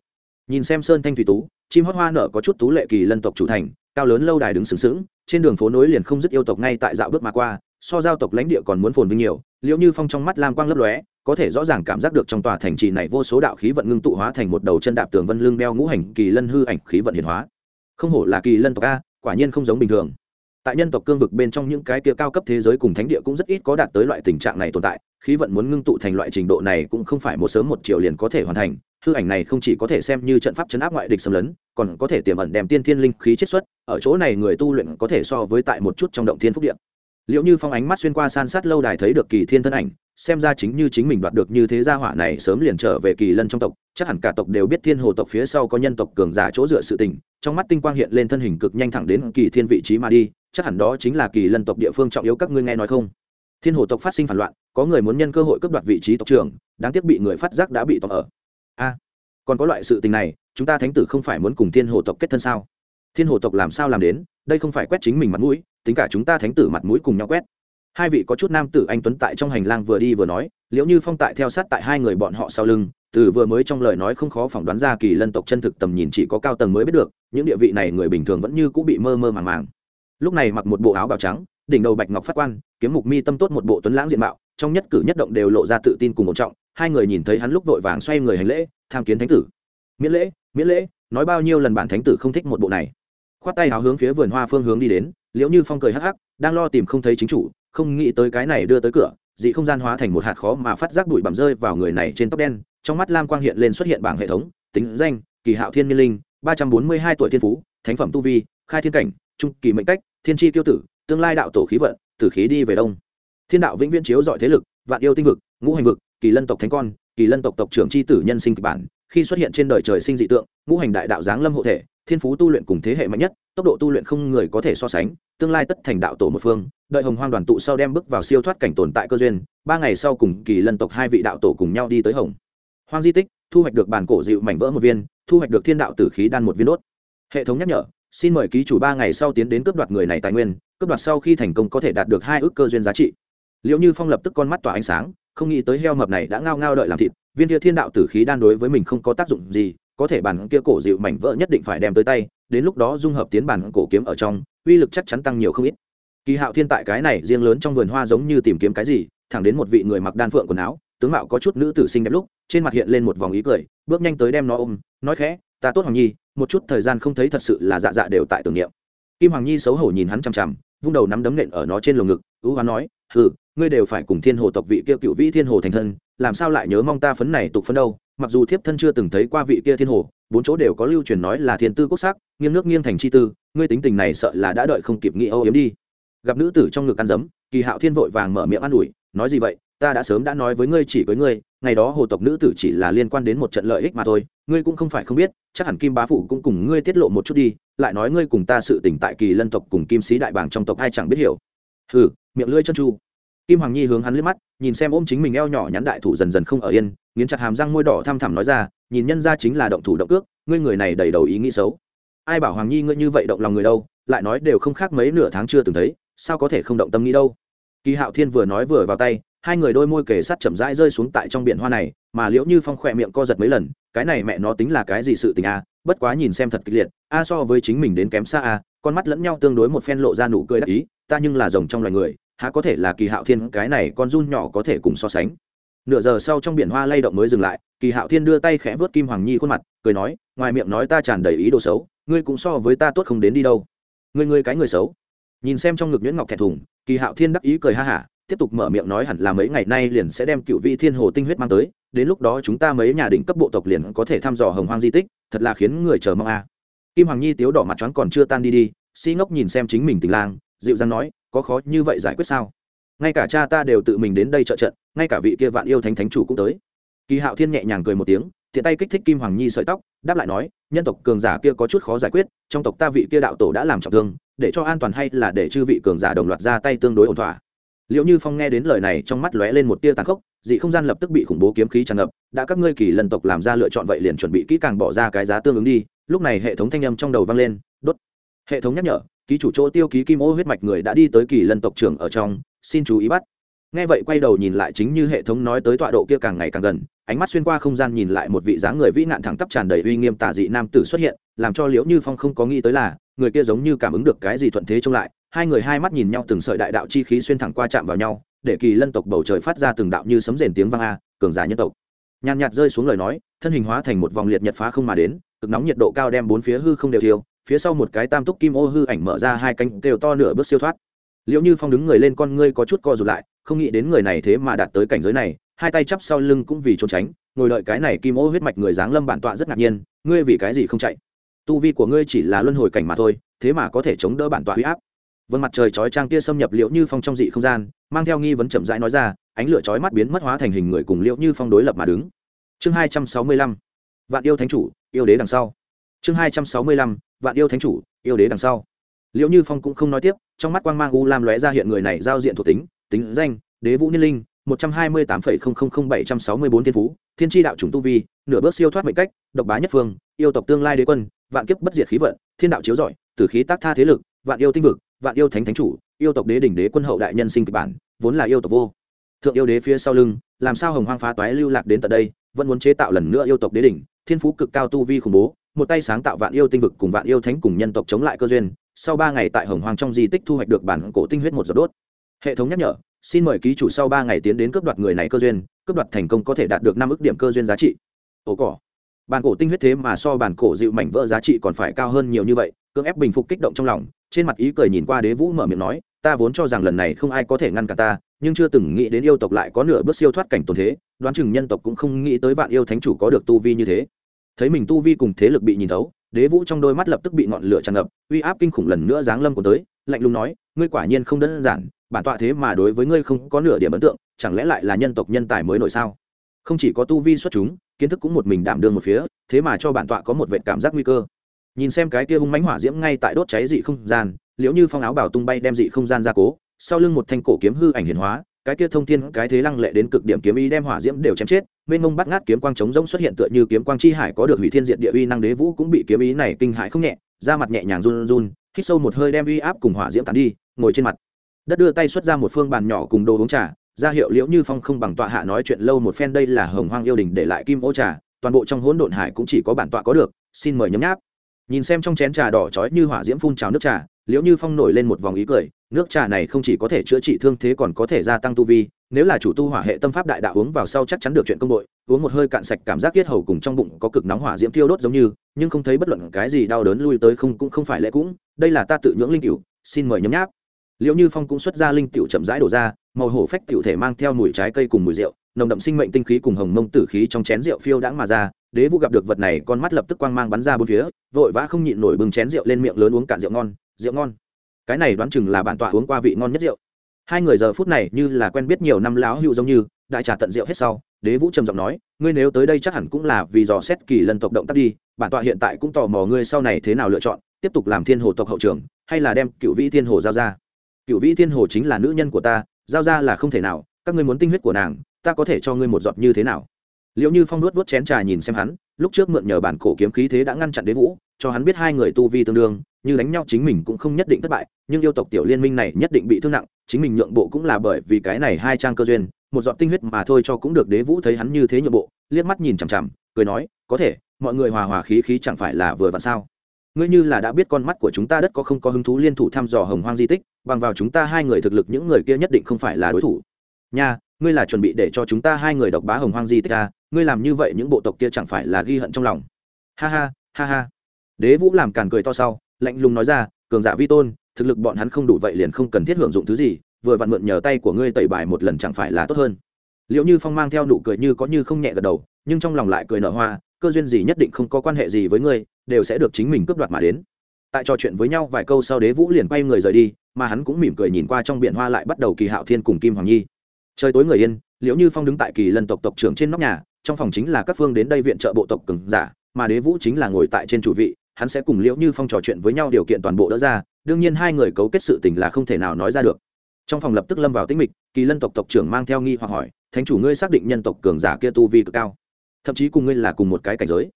Nhìn xem sơn thanh thủy tú, chim hót hoa nở có chút tú lệ kỳ lân tộc chủ thành, cao lớn lâu đài đứng sừng sững, trên đường phố nối liền không dứt yêu tộc ngay tại dạo bước mà qua, so giao tộc lãnh địa còn muốn phồn vinh nhiều liệu như phong trong mắt lam quang lấp lóe, có thể rõ ràng cảm giác được trong tòa thành trì này vô số đạo khí vận ngưng tụ hóa thành một đầu chân đạp tường vân lưng đeo ngũ hành kỳ lân hư ảnh khí vận hiển hóa. Không hổ là kỳ lân tộc a, quả nhiên không giống bình thường tại nhân tộc cương vực bên trong những cái kia cao cấp thế giới cùng thánh địa cũng rất ít có đạt tới loại tình trạng này tồn tại, khí vận muốn ngưng tụ thành loại trình độ này cũng không phải một sớm một chiều liền có thể hoàn thành, hư ảnh này không chỉ có thể xem như trận pháp chấn áp ngoại địch xâm lấn, còn có thể tiềm ẩn đem tiên thiên linh khí chiết xuất, ở chỗ này người tu luyện có thể so với tại một chút trong động thiên phúc điện liệu như phong ánh mắt xuyên qua san sát lâu đài thấy được kỳ thiên thân ảnh, xem ra chính như chính mình đoạt được như thế gia hỏa này sớm liền trở về kỳ lân trong tộc, chắc hẳn cả tộc đều biết thiên hồ tộc phía sau có nhân tộc cường giả chỗ dựa sự tình, trong mắt tinh quang hiện lên thân hình cực nhanh thẳng đến kỳ thiên vị trí mà đi chắc hẳn đó chính là kỳ lân tộc địa phương trọng yếu các ngươi nghe nói không? Thiên hồ tộc phát sinh phản loạn, có người muốn nhân cơ hội cướp đoạt vị trí tộc trưởng, đáng tiếc bị người phát giác đã bị tộc ở. A, còn có loại sự tình này, chúng ta thánh tử không phải muốn cùng thiên hồ tộc kết thân sao? Thiên hồ tộc làm sao làm đến? Đây không phải quét chính mình mặt mũi, tính cả chúng ta thánh tử mặt mũi cùng nhau quét. Hai vị có chút nam tử anh tuấn tại trong hành lang vừa đi vừa nói liệu như phong tại theo sát tại hai người bọn họ sau lưng, từ vừa mới trong lời nói không khó phỏng đoán ra kỳ lân tộc chân thực tầm nhìn chỉ có cao tầng mới biết được, những địa vị này người bình thường vẫn như cũng bị mơ mơ màng màng lúc này mặc một bộ áo bào trắng, đỉnh đầu bạch ngọc phát quan, kiếm mục mi tâm tốt một bộ tuấn lãng diện mạo, trong nhất cử nhất động đều lộ ra tự tin cùng một trọng, hai người nhìn thấy hắn lúc vội vàng xoay người hành lễ, tham kiến thánh tử. Miễn lễ miễn lễ, nói bao nhiêu lần bản thánh tử không thích một bộ này. Khoát tay háo hướng phía vườn hoa phương hướng đi đến, liễu như phong cười hắc hắc, đang lo tìm không thấy chính chủ, không nghĩ tới cái này đưa tới cửa, dị không gian hóa thành một hạt khó mà phát giác bụi bặm rơi vào người này trên tóc đen, trong mắt lam quang hiện lên xuất hiện bảng hệ thống, tính danh, kỳ hạo thiên niên linh, ba trăm bốn mươi hai tuổi thiên phú, thánh phẩm tu vi, khai thiên cảnh trung kỳ mệnh cách, thiên tri tiêu tử, tương lai đạo tổ khí vận tử khí đi về đông. Thiên đạo vĩnh viễn chiếu dọi thế lực, vạn yêu tinh vực, ngũ hành vực, kỳ lân tộc thánh con, kỳ lân tộc tộc trưởng c h i tử nhân sinh kịch bản, khi xuất hiện trên đời trời sinh dị tượng, ngũ hành đại đạo giáng lâm hộ thể, thiên phú tu luyện cùng thế hệ mạnh nhất, tốc độ tu luyện không người có thể so sánh, tương lai tất thành đạo tổ một phương, đợi hồng hoang đoàn tụ sau đem bước vào siêu thoát cảnh tồn tại cơ duyên, ba ngày sau cùng kỳ lân tộc hai vị đạo tổ cùng nhau đi tới hồng hoang di tích, thu hoạch được bản cổ dịu mảnh vỡ một viên, thu hoạch được thiên đạo tử khí đan một viên đốt. Hệ thống nhắc nhở xin mời ký chủ ba ngày sau tiến đến cướp đoạt người này tài nguyên, cướp đoạt sau khi thành công có thể đạt được hai ước cơ duyên giá trị. Liệu như phong lập tức con mắt tỏa ánh sáng, không nghĩ tới heo mập này đã ngao ngao đợi làm thịt, viên kia thiên đạo tử khí đan đối với mình không có tác dụng gì, có thể bản kia cổ dịu mảnh vỡ nhất định phải đem tới tay, đến lúc đó dung hợp tiến bản cổ kiếm ở trong, uy lực chắc chắn tăng nhiều không ít. Kỳ hạo thiên tại cái này riêng lớn trong vườn hoa giống như tìm kiếm cái gì, thẳng đến một vị người mặc đan phượng quần áo, tướng mạo có chút nữ tử sinh đẹp lúc, trên mặt hiện lên một vòng ý cười, bước nhanh tới đem nó ôm, nói khẽ ta tốt hoàng nhi, một chút thời gian không thấy thật sự là dạ dạ đều tại tưởng niệm. Kim hoàng nhi xấu hổ nhìn hắn chằm chằm, vung đầu nắm đấm nện ở nó trên lồng ngực, ưu hoán nói ừ ngươi đều phải cùng thiên hồ tộc vị kia cựu vĩ thiên hồ thành thân, làm sao lại nhớ mong ta phấn này tục phấn đâu? Mặc dù thiếp thân chưa từng thấy qua vị kia thiên hồ, bốn chỗ đều có lưu truyền nói là thiên tư quốc sắc, nghiêng nước nghiêng thành chi tư, ngươi tính tình này sợ là đã đợi không kịp nghĩ âu yếm đi. Gặp nữ tử trong ngực ăn dấm, kỳ hạo thiên vội vàng mở miệng an ủi, nói gì vậy? Ta đã sớm đã nói với ngươi chỉ với ngươi, ngày đó hồ tộc nữ tử chỉ là liên quan đến một trận lợi ích mà thôi ngươi cũng không phải không biết, chắc hẳn kim bá phụ cũng cùng ngươi tiết lộ một chút đi, lại nói ngươi cùng ta sự tỉnh tại kỳ lân tộc cùng kim sĩ đại Bàng trong tộc ai chẳng biết hiểu. Hừ, miệng lưỡi chân chu. Kim hoàng nhi hướng hắn liếc mắt, nhìn xem ôm chính mình eo nhỏ nhắn đại thủ dần dần không ở yên, nghiến chặt hàm răng môi đỏ thăm thẳm nói ra, nhìn nhân ra chính là động thủ động cước, ngươi người này đầy đầu ý nghĩ xấu. Ai bảo hoàng nhi ngươi như vậy động lòng người đâu, lại nói đều không khác mấy nửa tháng chưa từng thấy, sao có thể không động tâm nghĩ đâu. Kỳ hạo thiên vừa nói vừa vào tay, hai người đôi môi kề sắt chậm rãi rơi xuống tại trong biển hoa này, mà liễu như phong khỏe miệng co giật mấy lần cái này mẹ nó tính là cái gì sự tình a bất quá nhìn xem thật kịch liệt, a so với chính mình đến kém xa a con mắt lẫn nhau tương đối một phen lộ ra nụ cười đắc ý, ta nhưng là rồng trong loài người, há có thể là kỳ hạo thiên, cái này con run nhỏ có thể cùng so sánh. Nửa giờ sau trong biển hoa lay động mới dừng lại, kỳ hạo thiên đưa tay khẽ vớt kim hoàng nhi khuôn mặt, cười nói, ngoài miệng nói ta tràn đầy ý đồ xấu, ngươi cũng so với ta tốt không đến đi đâu. Ngươi ngươi cái người xấu. Nhìn xem trong ngực nhuyễn ngọc thẹn thùng, kỳ hạo thiên đắc ý cười ha hả tiếp tục mở miệng nói hẳn là mấy ngày nay liền sẽ đem cựu vị thiên hồ tinh huyết mang tới, đến lúc đó chúng ta mấy nhà đỉnh cấp bộ tộc liền có thể thăm dò hồng hoang di tích, thật là khiến người chờ mong a. Kim hoàng nhi tiếu đỏ mặt choáng còn chưa tan đi đi, si ngốc nhìn xem chính mình tình lang, dịu dàng nói, có khó như vậy giải quyết sao? Ngay cả cha ta đều tự mình đến đây trợ trận, ngay cả vị kia vạn yêu thánh thánh chủ cũng tới. Kỳ hạo thiên nhẹ nhàng cười một tiếng, tiện tay kích thích kim hoàng nhi sợi tóc, đáp lại nói, nhân tộc cường giả kia có chút khó giải quyết, trong tộc ta vị kia đạo tổ đã làm trọng thương, để cho an toàn hay là để chư vị cường giả đồng loạt ra tay tương đối ổn thỏa? Liệu như phong nghe đến lời này trong mắt lóe lên một tia tàn khốc, dị không gian lập tức bị khủng bố kiếm khí tràn ngập, đã các ngươi kỳ lần tộc làm ra lựa chọn vậy liền chuẩn bị kỹ càng bỏ ra cái giá tương ứng đi, lúc này hệ thống thanh âm trong đầu vang lên, đốt. Hệ thống nhắc nhở, ký chủ chỗ tiêu ký kim ô huyết mạch người đã đi tới kỳ lân tộc trưởng ở trong, xin chú ý bắt. Nghe vậy quay đầu nhìn lại chính như hệ thống nói tới tọa độ kia càng ngày càng gần, ánh mắt xuyên qua không gian nhìn lại một vị dáng người vĩ nạn thẳng tắp tràn đầy uy nghiêm tả dị nam tử xuất hiện, làm cho liễu như phong không có nghĩ tới là, người kia giống như cảm ứng được cái gì thuận thế trông lại hai người hai mắt nhìn nhau từng sợi đại đạo chi khí xuyên thẳng qua chạm vào nhau, để kỳ lân tộc bầu trời phát ra từng đạo như sấm rền tiếng vang a, cường giả nhân tộc. Nhàn nhạt rơi xuống lời nói, thân hình hóa thành một vòng liệt nhật phá không mà đến, cực nóng nhiệt độ cao đem bốn phía hư không đều thiêu, phía sau một cái tam túc kim ô hư ảnh mở ra hai cánh đều to nửa bước siêu thoát. Liệu như phong đứng người lên con ngươi có chút co rụt lại, không nghĩ đến người này thế mà đạt tới cảnh giới này, hai tay chắp sau lưng cũng vì trốn tránh, ngồi đợi cái này kim ô huyết mạch người dáng lâm bản tọa rất ngạc nhiên, ngươi vì cái gì không chạy? Tu vi của ngươi chỉ là luân hồi cảnh mà thôi, thế mà có thể chống đỡ bản tọa huy áp vân mặt trời chói trang kia xâm nhập liễu như phong trong dị không gian, mang theo nghi vấn chậm rãi nói ra, ánh lửa chói mắt biến mất hóa thành hình người cùng liễu như phong đối lập mà đứng. Chương hai trăm sáu mươi lăm, vạn yêu thánh chủ, yêu đế đằng sau. Chương hai trăm sáu mươi lăm, vạn yêu thánh chủ, yêu đế đằng sau. Liễu như phong cũng không nói tiếp, trong mắt quang mang u lam lóe ra hiện người này giao diện thuộc tính tính danh, đế vũ niên linh, một trăm hai mươi tám phẩy không không không bảy trăm sáu mươi bốn thiên phú, thiên tri đạo chủng tu vi, nửa bước siêu thoát mệnh cách, độc bá nhất phương, yêu tộc tương lai đế quân, vạn kiếp bất diệt khí vận, thiên đạo chiếu giỏi tử khí tác tha thế lực, vạn yêu tinh vực vạn yêu thánh thánh chủ, yêu tộc đế đỉnh đế quân hậu đại nhân sinh kịch bản, vốn là yêu tộc vô. Thượng yêu đế phía sau lưng, làm sao hồng hoang phá toái lưu lạc đến tận đây, vẫn muốn chế tạo lần nữa yêu tộc đế đỉnh, thiên phú cực cao tu vi khủng bố, một tay sáng tạo vạn yêu tinh vực cùng vạn yêu thánh cùng nhân tộc chống lại cơ duyên, sau ba ngày tại hồng hoang trong di tích thu hoạch được bản cổ tinh huyết một giọt đốt. Hệ thống nhắc nhở, xin mời ký chủ sau ba ngày tiến đến cướp đoạt người này cơ duyên, cướp đoạt thành công có thể đạt được năm ước điểm cơ duyên giá trị. Ổ cỏ. Bản cổ tinh huyết thế mà so bản cổ dịu mảnh vỡ giá trị còn phải cao hơn nhiều như vậy, cưỡng ép bình phục kích động trong lòng trên mặt ý cười nhìn qua đế vũ mở miệng nói, ta vốn cho rằng lần này không ai có thể ngăn cả ta, nhưng chưa từng nghĩ đến yêu tộc lại có nửa bước siêu thoát cảnh tồn thế, đoán chừng nhân tộc cũng không nghĩ tới vạn yêu thánh chủ có được tu vi như thế. Thấy mình tu vi cùng thế lực bị nhìn thấu, đế vũ trong đôi mắt lập tức bị ngọn lửa tràn ngập, uy áp kinh khủng lần nữa giáng lâm của tới, lạnh lùng nói, ngươi quả nhiên không đơn giản, bản tọa thế mà đối với ngươi không có nửa điểm ấn tượng, chẳng lẽ lại là nhân tộc nhân tài mới nổi sao? Không chỉ có tu vi xuất chúng, kiến thức cũng một mình đảm đương một phía, thế mà cho bản tọa có một vệ cảm giác nguy cơ nhìn xem cái kia hung mánh hỏa diễm ngay tại đốt cháy dị không gian, liễu như phong áo bảo tung bay đem dị không gian ra cố, sau lưng một thanh cổ kiếm hư ảnh hiển hóa, cái kia thông thiên, cái thế lăng lệ đến cực điểm kiếm ý đem hỏa diễm đều chém chết, mênh mông bắt ngát kiếm quang trống rỗng xuất hiện tựa như kiếm quang chi hải có được hủy thiên diện địa uy năng đế vũ cũng bị kiếm ý này kinh hại không nhẹ, da mặt nhẹ nhàng run run, hít sâu một hơi đem uy áp cùng hỏa diễm tán đi, ngồi trên mặt. Đất đưa tay xuất ra một phương bàn nhỏ cùng đồ uống trà, ra hiệu liễu như phong không bằng tọa hạ nói chuyện lâu một phen đây là hồng hoang yêu đình để lại kim ô trà, toàn bộ trong hỗn độn hải cũng chỉ có bản tọa có được, xin mời nhấm nháp nhìn xem trong chén trà đỏ chói như hỏa diễm phun trào nước trà, liễu như phong nổi lên một vòng ý cười, nước trà này không chỉ có thể chữa trị thương thế còn có thể gia tăng tu vi, nếu là chủ tu hỏa hệ tâm pháp đại đạo uống vào sau chắc chắn được chuyện công đội uống một hơi cạn sạch cảm giác kiết hầu cùng trong bụng có cực nóng hỏa diễm thiêu đốt giống như, nhưng không thấy bất luận cái gì đau đớn lui tới không cũng không phải lẽ cũng, đây là ta tự nhưỡng linh cựu xin mời nhấm nháp liệu như phong cũng xuất ra linh tiểu chậm rãi đổ ra, màu hổ phách tiểu thể mang theo mùi trái cây cùng mùi rượu, nồng đậm sinh mệnh tinh khí cùng hồng mông tử khí trong chén rượu phiêu đãng mà ra. Đế vũ gặp được vật này, con mắt lập tức quang mang bắn ra bốn phía, vội vã không nhịn nổi bừng chén rượu lên miệng lớn uống cạn rượu ngon rượu ngon. Cái này đoán chừng là bản tọa uống qua vị ngon nhất rượu. Hai người giờ phút này như là quen biết nhiều năm láo hữu giống như, đại trà tận rượu hết sau, đế vũ trầm giọng nói, ngươi nếu tới đây chắc hẳn cũng là vì dò xét kỳ lần tộc động tác đi, bản tọa hiện tại cũng tò mò ngươi sau này thế nào lựa chọn, tiếp tục làm thiên hồ tộc hậu trường, hay là đem cựu vĩ thiên hồ giao ra? Cựu vĩ thiên hồ chính là nữ nhân của ta, giao ra là không thể nào, các ngươi muốn tinh huyết của nàng, ta có thể cho ngươi một giọt như thế nào? Liệu như phong nuốt vớt chén trà nhìn xem hắn, lúc trước mượn nhờ bản cổ kiếm khí thế đã ngăn chặn đế vũ, cho hắn biết hai người tu vi tương đương, như đánh nhau chính mình cũng không nhất định thất bại, nhưng yêu tộc tiểu liên minh này nhất định bị thương nặng, chính mình nhượng bộ cũng là bởi vì cái này hai trang cơ duyên, một giọt tinh huyết mà thôi cho cũng được đế vũ thấy hắn như thế nhượng bộ, liếc mắt nhìn chằm chằm, cười nói, có thể, mọi người hòa hòa khí khí chẳng phải là vừa vặn sao? Ngươi như là đã biết con mắt của chúng ta đất có không có hứng thú liên thủ thăm dò hồng hoang di tích bằng vào chúng ta hai người thực lực những người kia nhất định không phải là đối thủ. Nha ngươi là chuẩn bị để cho chúng ta hai người độc bá hồng hoang di tích à, ngươi làm như vậy những bộ tộc kia chẳng phải là ghi hận trong lòng. Ha ha ha ha. Đế vũ làm càn cười to sau lạnh lùng nói ra cường giả vi tôn thực lực bọn hắn không đủ vậy liền không cần thiết hưởng dụng thứ gì vừa vặn mượn nhờ tay của ngươi tẩy bài một lần chẳng phải là tốt hơn. Liệu như phong mang theo nụ cười như có như không nhẹ gật đầu nhưng trong lòng lại cười nở hoa cơ duyên gì nhất định không có quan hệ gì với ngươi, đều sẽ được chính mình cướp đoạt mà đến. Tại trò chuyện với nhau vài câu sau đế vũ liền quay người rời đi, mà hắn cũng mỉm cười nhìn qua trong biển hoa lại bắt đầu kỳ hạo thiên cùng kim hoàng nhi. Trời tối người yên, liễu như phong đứng tại kỳ lân tộc tộc trưởng trên nóc nhà, trong phòng chính là các phương đến đây viện trợ bộ tộc cường giả, mà đế vũ chính là ngồi tại trên chủ vị, hắn sẽ cùng liễu như phong trò chuyện với nhau điều kiện toàn bộ đỡ ra, đương nhiên hai người cấu kết sự tình là không thể nào nói ra được. Trong phòng lập tức lâm vào tĩnh mịch, kỳ lân tộc tộc trưởng mang theo nghi hoặc hỏi, thánh chủ ngươi xác định nhân tộc cường giả kia tu vi cực cao? Thậm chí cùng ngươi là cùng một cái cảnh giới.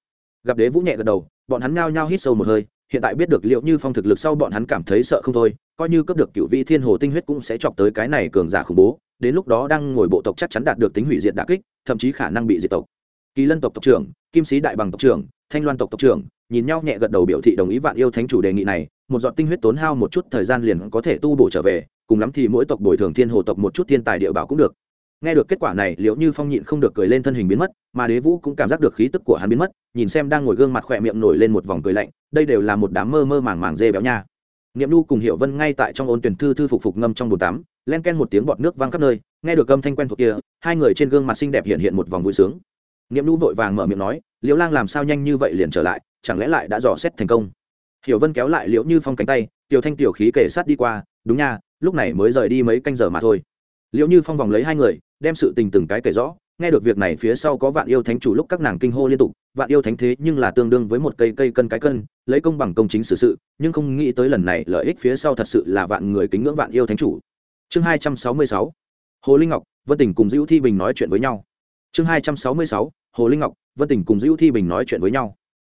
Gặp đế vũ nhẹ gật đầu, bọn hắn nhao nhao hít sâu một hơi, hiện tại biết được liệu như phong thực lực sau bọn hắn cảm thấy sợ không thôi, coi như cấp được cựu vị thiên hồ tinh huyết cũng sẽ chọc tới cái này cường giả khủng bố, đến lúc đó đang ngồi bộ tộc chắc chắn đạt được tính hủy diệt đà kích, thậm chí khả năng bị diệt tộc. Kỳ lân tộc tộc trưởng, kim sĩ đại bằng tộc trưởng, thanh loan tộc tộc trưởng, nhìn nhau nhẹ gật đầu biểu thị đồng ý vạn yêu thánh chủ đề nghị này, một giọt tinh huyết tốn hao một chút thời gian liền có thể tu bổ trở về, cùng lắm thì mỗi tộc bồi thường thiên hồ tộc một chút thiên tài địa bảo cũng được nghe được kết quả này liệu như phong nhịn không được cười lên thân hình biến mất, mà đế vũ cũng cảm giác được khí tức của hắn biến mất, nhìn xem đang ngồi gương mặt khỏe miệng nổi lên một vòng cười lạnh, đây đều là một đám mơ mơ màng màng dê béo nha. Nghiệm nu cùng hiệu vân ngay tại trong ôn tuyển thư thư phục phục ngâm trong bồn tắm, len ken một tiếng bọt nước văng khắp nơi, nghe được âm thanh quen thuộc kia, hai người trên gương mặt xinh đẹp hiện hiện một vòng vui sướng. Nghiệm nu vội vàng mở miệng nói, liễu lang làm sao nhanh như vậy liền trở lại, chẳng lẽ lại đã dò xét thành công? Hiểu vân kéo lại liễu như phong cánh tay, tiểu thanh tiểu khí kể sát đi qua, đúng nha, lúc này mới rời đi mấy canh giờ mà thôi liệu như phong vòng lấy hai người, đem sự tình từng cái kể rõ, nghe được việc này phía sau có vạn yêu thánh chủ lúc các nàng kinh hô liên tục, vạn yêu thánh thế nhưng là tương đương với một cây cây cân cái cân, lấy công bằng công chính xử sự, nhưng không nghĩ tới lần này lợi ích phía sau thật sự là vạn người kính ngưỡng vạn yêu thánh chủ. Chương hai trăm sáu mươi sáu, hồ linh ngọc, vân tình cùng dữ thi bình nói chuyện với nhau. Chương hai trăm sáu mươi sáu, hồ linh ngọc, vân tình cùng dữ thi bình nói chuyện với nhau.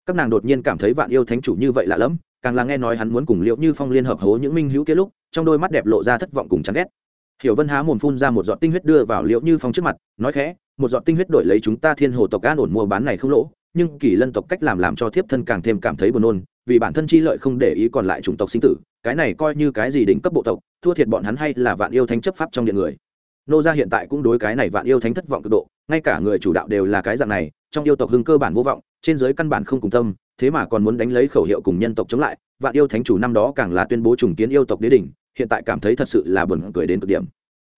Các nàng đột nhiên cảm thấy vạn yêu thánh chủ như vậy lạ lẫm, càng là nghe nói hắn muốn cùng liệu như phong liên hợp hố những minh hữu kia lúc, trong đôi mắt đẹp lộ ra thất vọng cùng chán ghét hiểu vân há mồm phun ra một giọt tinh huyết đưa vào liệu như phong trước mặt, nói khẽ, một giọt tinh huyết đổi lấy chúng ta thiên hồ tộc an ổn mua bán này không lỗ, nhưng kỳ lân tộc cách làm làm cho thiếp thân càng thêm cảm thấy buồn nôn, vì bản thân chi lợi không để ý còn lại chủng tộc sinh tử, cái này coi như cái gì đỉnh cấp bộ tộc, thua thiệt bọn hắn hay là vạn yêu thánh chấp pháp trong điện người. Nô gia hiện tại cũng đối cái này vạn yêu thánh thất vọng cực độ, ngay cả người chủ đạo đều là cái dạng này, trong yêu tộc hưng cơ bản vô vọng, trên giới căn bản không cùng tâm, thế mà còn muốn đánh lấy khẩu hiệu cùng nhân tộc chống lại, vạn yêu thánh chủ năm đó càng là tuyên bố trùng kiến yêu tộc đế đỉnh hiện tại cảm thấy thật sự là buồn cười đến cực điểm.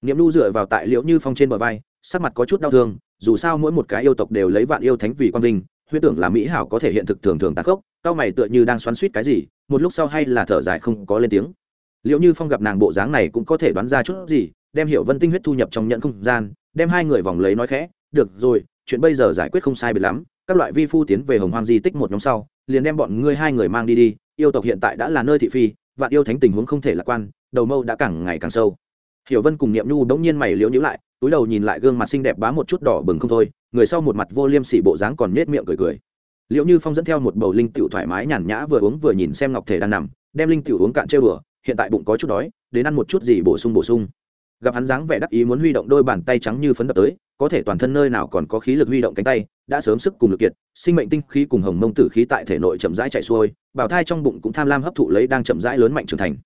Niệm nu dựa vào tại liễu như phong trên bờ vai, sắc mặt có chút đau thương, dù sao mỗi một cái yêu tộc đều lấy vạn yêu thánh vì quan vinh huyết tưởng là mỹ hảo có thể hiện thực thường thường tàn khốc, cao mày tựa như đang xoắn suýt cái gì, một lúc sau hay là thở dài không có lên tiếng. Liệu như phong gặp nàng bộ dáng này cũng có thể đoán ra chút gì, đem hiểu vân tinh huyết thu nhập trong nhận không gian, đem hai người vòng lấy nói khẽ, được rồi, chuyện bây giờ giải quyết không sai biệt lắm, các loại vi phu tiến về hồng hoang di tích một nhóm sau, liền đem bọn ngươi hai người mang đi đi, yêu tộc hiện tại đã là nơi thị phi, vạn yêu thánh tình huống không thể lạc quan đầu mâu đã càng ngày càng sâu. Hiểu vân cùng niệm nhu đống nhiên mày liễu nhữ lại, túi đầu nhìn lại gương mặt xinh đẹp bá một chút đỏ bừng không thôi, người sau một mặt vô liêm sỉ bộ dáng còn nết miệng cười cười. Liệu như phong dẫn theo một bầu linh tiểu thoải mái nhàn nhã vừa uống vừa nhìn xem ngọc thể đang nằm, đem linh tiểu uống cạn trêu đùa, hiện tại bụng có chút đói, đến ăn một chút gì bổ sung bổ sung. Gặp hắn dáng vẻ đắc ý muốn huy động đôi bàn tay trắng như phấn đập tới, có thể toàn thân nơi nào còn có khí lực huy động cánh tay, đã sớm sức cùng lực kiệt, sinh mệnh tinh khí cùng hồng mông tử khí tại thể nội chậm rãi chạy xuôi bảo thai trong bụng cũng tham lam hấp thụ lấy đang chậm rãi lớn mạnh trưởng thành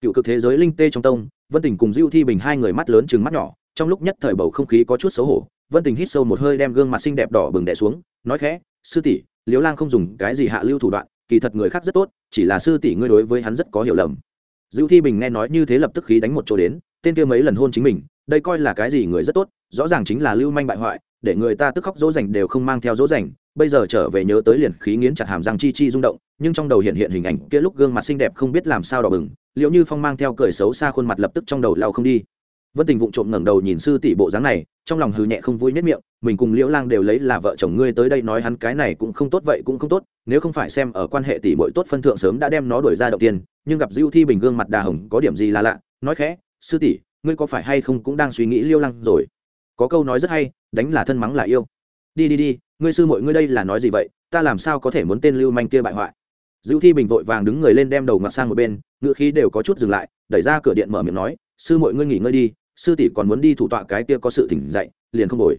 cựu cực thế giới linh tê trong tông, vân tình cùng diêu thi bình hai người mắt lớn chừng mắt nhỏ, trong lúc nhất thời bầu không khí có chút xấu hổ, vân tình hít sâu một hơi đem gương mặt xinh đẹp đỏ bừng đẻ xuống, nói khẽ, sư tỷ liếu lang không dùng cái gì hạ lưu thủ đoạn, kỳ thật người khác rất tốt, chỉ là sư tỷ ngươi đối với hắn rất có hiểu lầm. Diêu thi bình nghe nói như thế lập tức khí đánh một chỗ đến, tên kia mấy lần hôn chính mình, đây coi là cái gì người rất tốt, rõ ràng chính là lưu manh bại hoại, để người ta tức khóc dỗ dành đều không mang theo dỗ dành, bây giờ trở về nhớ tới liền khí nghiến chặt hàm răng chi chi rung động, nhưng trong đầu hiện hiện hình ảnh kia lúc gương mặt xinh đẹp không biết làm sao đỏ bừng liệu như phong mang theo cười xấu xa khuôn mặt lập tức trong đầu lao không đi. Vân tình vụng trộm ngẩng đầu nhìn sư tỷ bộ dáng này, trong lòng hừ nhẹ không vui nhất miệng, mình cùng liễu lang đều lấy là vợ chồng ngươi tới đây nói hắn cái này cũng không tốt vậy cũng không tốt, nếu không phải xem ở quan hệ tỷ bội tốt phân thượng sớm đã đem nó đuổi ra đầu tiên nhưng gặp diêu thi bình gương mặt đà hồng có điểm gì là lạ, nói khẽ, sư tỷ, ngươi có phải hay không cũng đang suy nghĩ liêu lang rồi? Có câu nói rất hay, đánh là thân mắng là yêu. Đi đi đi, ngươi sư mội ngươi đây là nói gì vậy? Ta làm sao có thể muốn tên lưu manh kia bại hoại? Dữ thi bình vội vàng đứng người lên đem đầu ngặt sang một bên ngựa khí đều có chút dừng lại, đẩy ra cửa điện mở miệng nói, sư mọi ngươi nghỉ ngơi đi, sư tỷ còn muốn đi thủ tọa cái kia có sự tỉnh dậy, liền không đổi.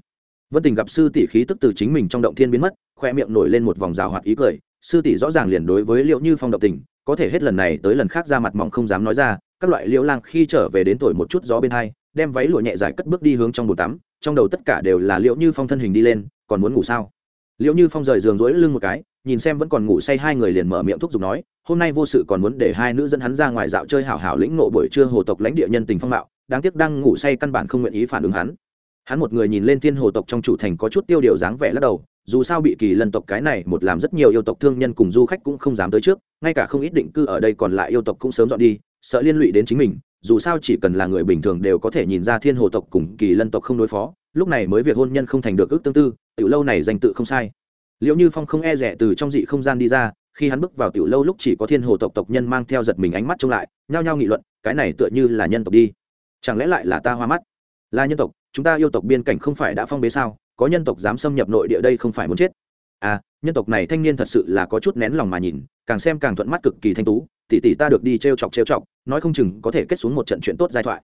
Vân tình gặp sư tỷ khí tức từ chính mình trong động thiên biến mất khoe miệng nổi lên một vòng rào hoạt ý cười, sư tỷ rõ ràng liền đối với liệu như phong động tình, có thể hết lần này tới lần khác ra mặt mỏng không dám nói ra, các loại liễu lang khi trở về đến tuổi một chút gió bên hai, đem váy lụa nhẹ dài cất bước đi hướng trong bồn tắm, trong đầu tất cả đều là liễu như phong thân hình đi lên, còn muốn ngủ sao? Liễu như phong rời giường rỗi lưng một cái nhìn xem vẫn còn ngủ say hai người liền mở miệng thúc giục nói, hôm nay vô sự còn muốn để hai nữ dẫn hắn ra ngoài dạo chơi hảo hảo lĩnh nộ buổi trưa hồ tộc lãnh địa nhân tình phong mạo, đáng tiếc đang ngủ say căn bản không nguyện ý phản ứng hắn. Hắn một người nhìn lên thiên hồ tộc trong chủ thành có chút tiêu điều dáng vẻ lắc đầu, dù sao bị kỳ lân tộc cái này một làm rất nhiều yêu tộc thương nhân cùng du khách cũng không dám tới trước, ngay cả không ít định cư ở đây còn lại yêu tộc cũng sớm dọn đi, sợ liên lụy đến chính mình, dù sao chỉ cần là người bình thường đều có thể nhìn ra thiên hồ tộc cùng kỳ lân tộc không đối phó, lúc này mới việc hôn nhân không thành được ước tương tư từ lâu này danh tự không sai liệu như phong không e rẻ từ trong dị không gian đi ra, khi hắn bước vào tiểu lâu lúc chỉ có thiên hồ tộc tộc nhân mang theo giật mình ánh mắt trông lại, nhao nhao nghị luận, cái này tựa như là nhân tộc đi. Chẳng lẽ lại là ta hoa mắt? Là nhân tộc, chúng ta yêu tộc biên cảnh không phải đã phong bế sao? Có nhân tộc dám xâm nhập nội địa đây không phải muốn chết? À nhân tộc này thanh niên thật sự là có chút nén lòng mà nhìn, càng xem càng thuận mắt cực kỳ thanh tú, tỷ tỷ ta được đi t r e o chọc t r e o chọc, nói không chừng có thể kết xuống một trận chuyện tốt giai thoại.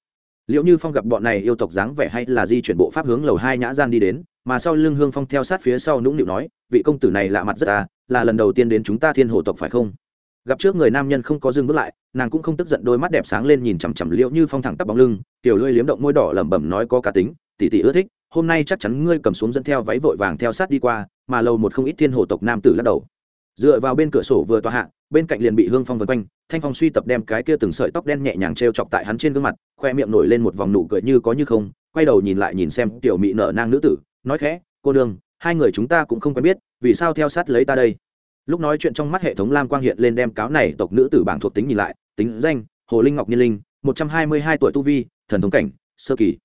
Liệu như phong gặp bọn này yêu tộc dáng vẻ hay là di chuyển bộ pháp hướng lầu hai nhã gian đi đến mà sau lưng hương phong theo sát phía sau nũng nịu nói, vị công tử này lạ mặt rất à là lần đầu tiên đến chúng ta thiên hồ tộc phải không? Gặp trước người nam nhân không có dừng bước lại, nàng cũng không tức giận đôi mắt đẹp sáng lên nhìn chằm chằm liệu như phong thẳng tắp bóng lưng, tiểu lưỡi liếm động môi đỏ lẩm bẩm nói có cá tính, tỷ tỷ ưa thích, hôm nay chắc chắn ngươi cầm xuống dẫn theo váy vội vàng theo sát đi qua, mà lâu một không ít thiên hồ tộc nam tử lắc đầu. Dựa vào bên cửa sổ vừa tòa hạ, bên cạnh liền bị hương phong vân quanh, thanh phong suy tập đem cái kia từng sợi tóc đen nhẹ nhàng t r e o chọc tại hắn trên gương mặt, khoe miệng nổi lên một vòng nụ cười như có như không, quay đầu nhìn lại nhìn xem tiểu mị nở nang nữ tử nói khẽ, cô đương hai người chúng ta cũng không quen biết, vì sao theo sát lấy ta đây? Lúc nói chuyện trong mắt hệ thống lam quang hiện lên đem cáo này tộc nữ tử bảng thuộc tính nhìn lại, tính danh, hồ linh ngọc nhiên linh, một trăm hai mươi hai tuổi tu vi, thần thống cảnh, sơ kỳ.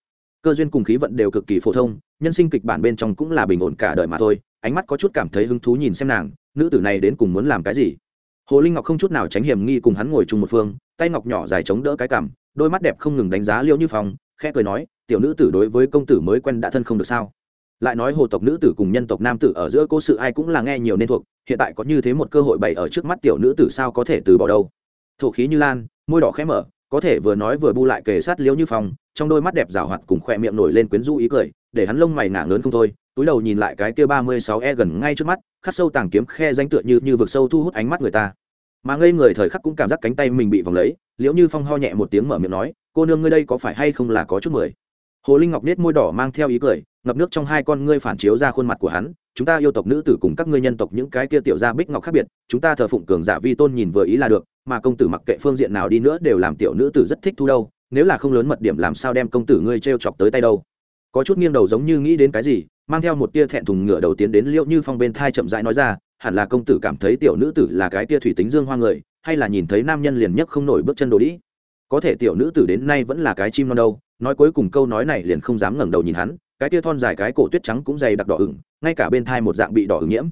Cơ duyên cùng khí vận đều cực kỳ phổ thông, nhân sinh kịch bản bên trong cũng là bình ổn cả đời mà thôi, ánh mắt có chút cảm thấy hứng thú nhìn xem nàng, nữ tử này đến cùng muốn làm cái gì? Hồ linh ngọc không chút nào tránh hiểm nghi cùng hắn ngồi chung một phương, tay ngọc nhỏ dài chống đỡ cái cằm, đôi mắt đẹp không ngừng đánh giá liễu như phong, khẽ cười nói, tiểu nữ tử đối với công tử mới quen đã thân không được sao? Lại nói hồ tộc nữ tử cùng nhân tộc nam tử ở giữa cố sự ai cũng là nghe nhiều nên thuộc, hiện tại có như thế một cơ hội bày ở trước mắt tiểu nữ tử sao có thể từ bỏ đâu. Thổ khí như lan, môi đỏ khẽ mở, có thể vừa nói vừa bu lại kề sát liễu như phong, trong đôi mắt đẹp rào hoạt cùng khỏe miệng nổi lên quyến rũ ý cười, để hắn lông mày ngả lớn không thôi, túi đầu nhìn lại cái kia ba mươi sáu e gần ngay trước mắt, khắc sâu tàng kiếm khe danh tựa như như vực sâu thu hút ánh mắt người ta. Mà ngây người thời khắc cũng cảm giác cánh tay mình bị vòng lấy, liễu như phong ho nhẹ một tiếng mở miệng nói, cô nương ngươi đây có phải hay không là có chút mười? Hồ linh ngọc nết môi đỏ mang theo ý cười, ngập nước trong hai con ngươi phản chiếu ra khuôn mặt của hắn, chúng ta yêu tộc nữ tử cùng các ngươi nhân tộc những cái kia tiểu gia bích ngọc khác biệt, chúng ta thờ phụng cường giả vi tôn nhìn vừa ý là được, mà công tử mặc kệ phương diện nào đi nữa đều làm tiểu nữ tử rất thích thu đâu, nếu là không lớn mật điểm làm sao đem công tử ngươi t chọc tới tay đâu. Có chút nghiêng đầu giống như nghĩ đến cái gì, mang theo một tia thẹn thùng ngựa đầu tiến đến liệu như phong bên thai chậm rãi nói ra, hẳn là công tử cảm thấy tiểu nữ tử là cái tia thủy tính dương hoa người, hay là nhìn thấy nam nhân liền nhất không nổi bước chân đồ đĩ. Có thể tiểu nữ tử đến nay vẫn là cái chim non đâu nói cuối cùng câu nói này liền không dám ngẩng đầu nhìn hắn, cái tia thon dài cái cổ tuyết trắng cũng dày đặc đỏ ửng, ngay cả bên thai một dạng bị đỏ ửng nhiễm.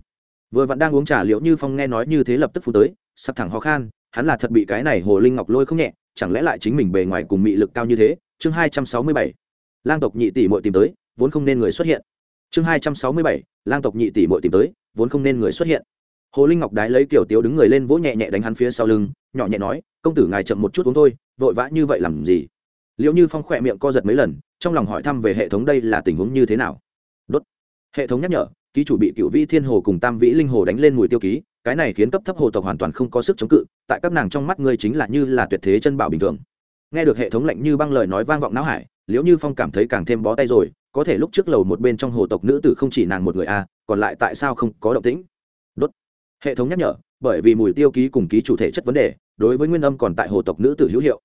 Vừa vẫn đang uống trà liệu như phong nghe nói như thế lập tức phun tới sắp thẳng ho khan, hắn là thật bị cái này hồ linh ngọc lôi không nhẹ, chẳng lẽ lại chính mình bề ngoài cùng mị lực cao như thế? Chương hai trăm sáu mươi bảy, lang tộc nhị tỷ muội tìm tới, vốn không nên người xuất hiện. Chương hai trăm sáu mươi bảy, lang tộc nhị tỷ muội tìm tới, vốn không nên người xuất hiện. Hồ linh ngọc đái lấy kiểu tiếu đứng người lên vỗ nhẹ nhẹ đánh hắn phía sau lưng, nhỏ nhẹ nói, công tử ngài chậm một chút uống thôi, vội vã như vậy làm gì? Liệu như phong khỏe miệng co giật mấy lần, trong lòng hỏi thăm về hệ thống đây là tình huống như thế nào. Đốt. Hệ thống nhắc nhở, ký chủ bị cựu vĩ thiên hồ cùng tam vĩ linh hồ đánh lên mùi tiêu ký, cái này khiến cấp thấp hồ tộc hoàn toàn không có sức chống cự, tại các nàng trong mắt ngươi chính là như là tuyệt thế chân bảo bình thường. Nghe được hệ thống lạnh như băng lời nói vang vọng não hải, liễu như phong cảm thấy càng thêm bó tay rồi, có thể lúc trước lầu một bên trong hồ tộc nữ tử không chỉ nàng một người a còn lại tại sao không có động tĩnh? Đốt. Hệ thống nhắc nhở, bởi vì mùi tiêu ký cùng ký chủ thể chất vấn đề, đối với nguyên âm còn tại hồ tộc nữ tử hữu hiệu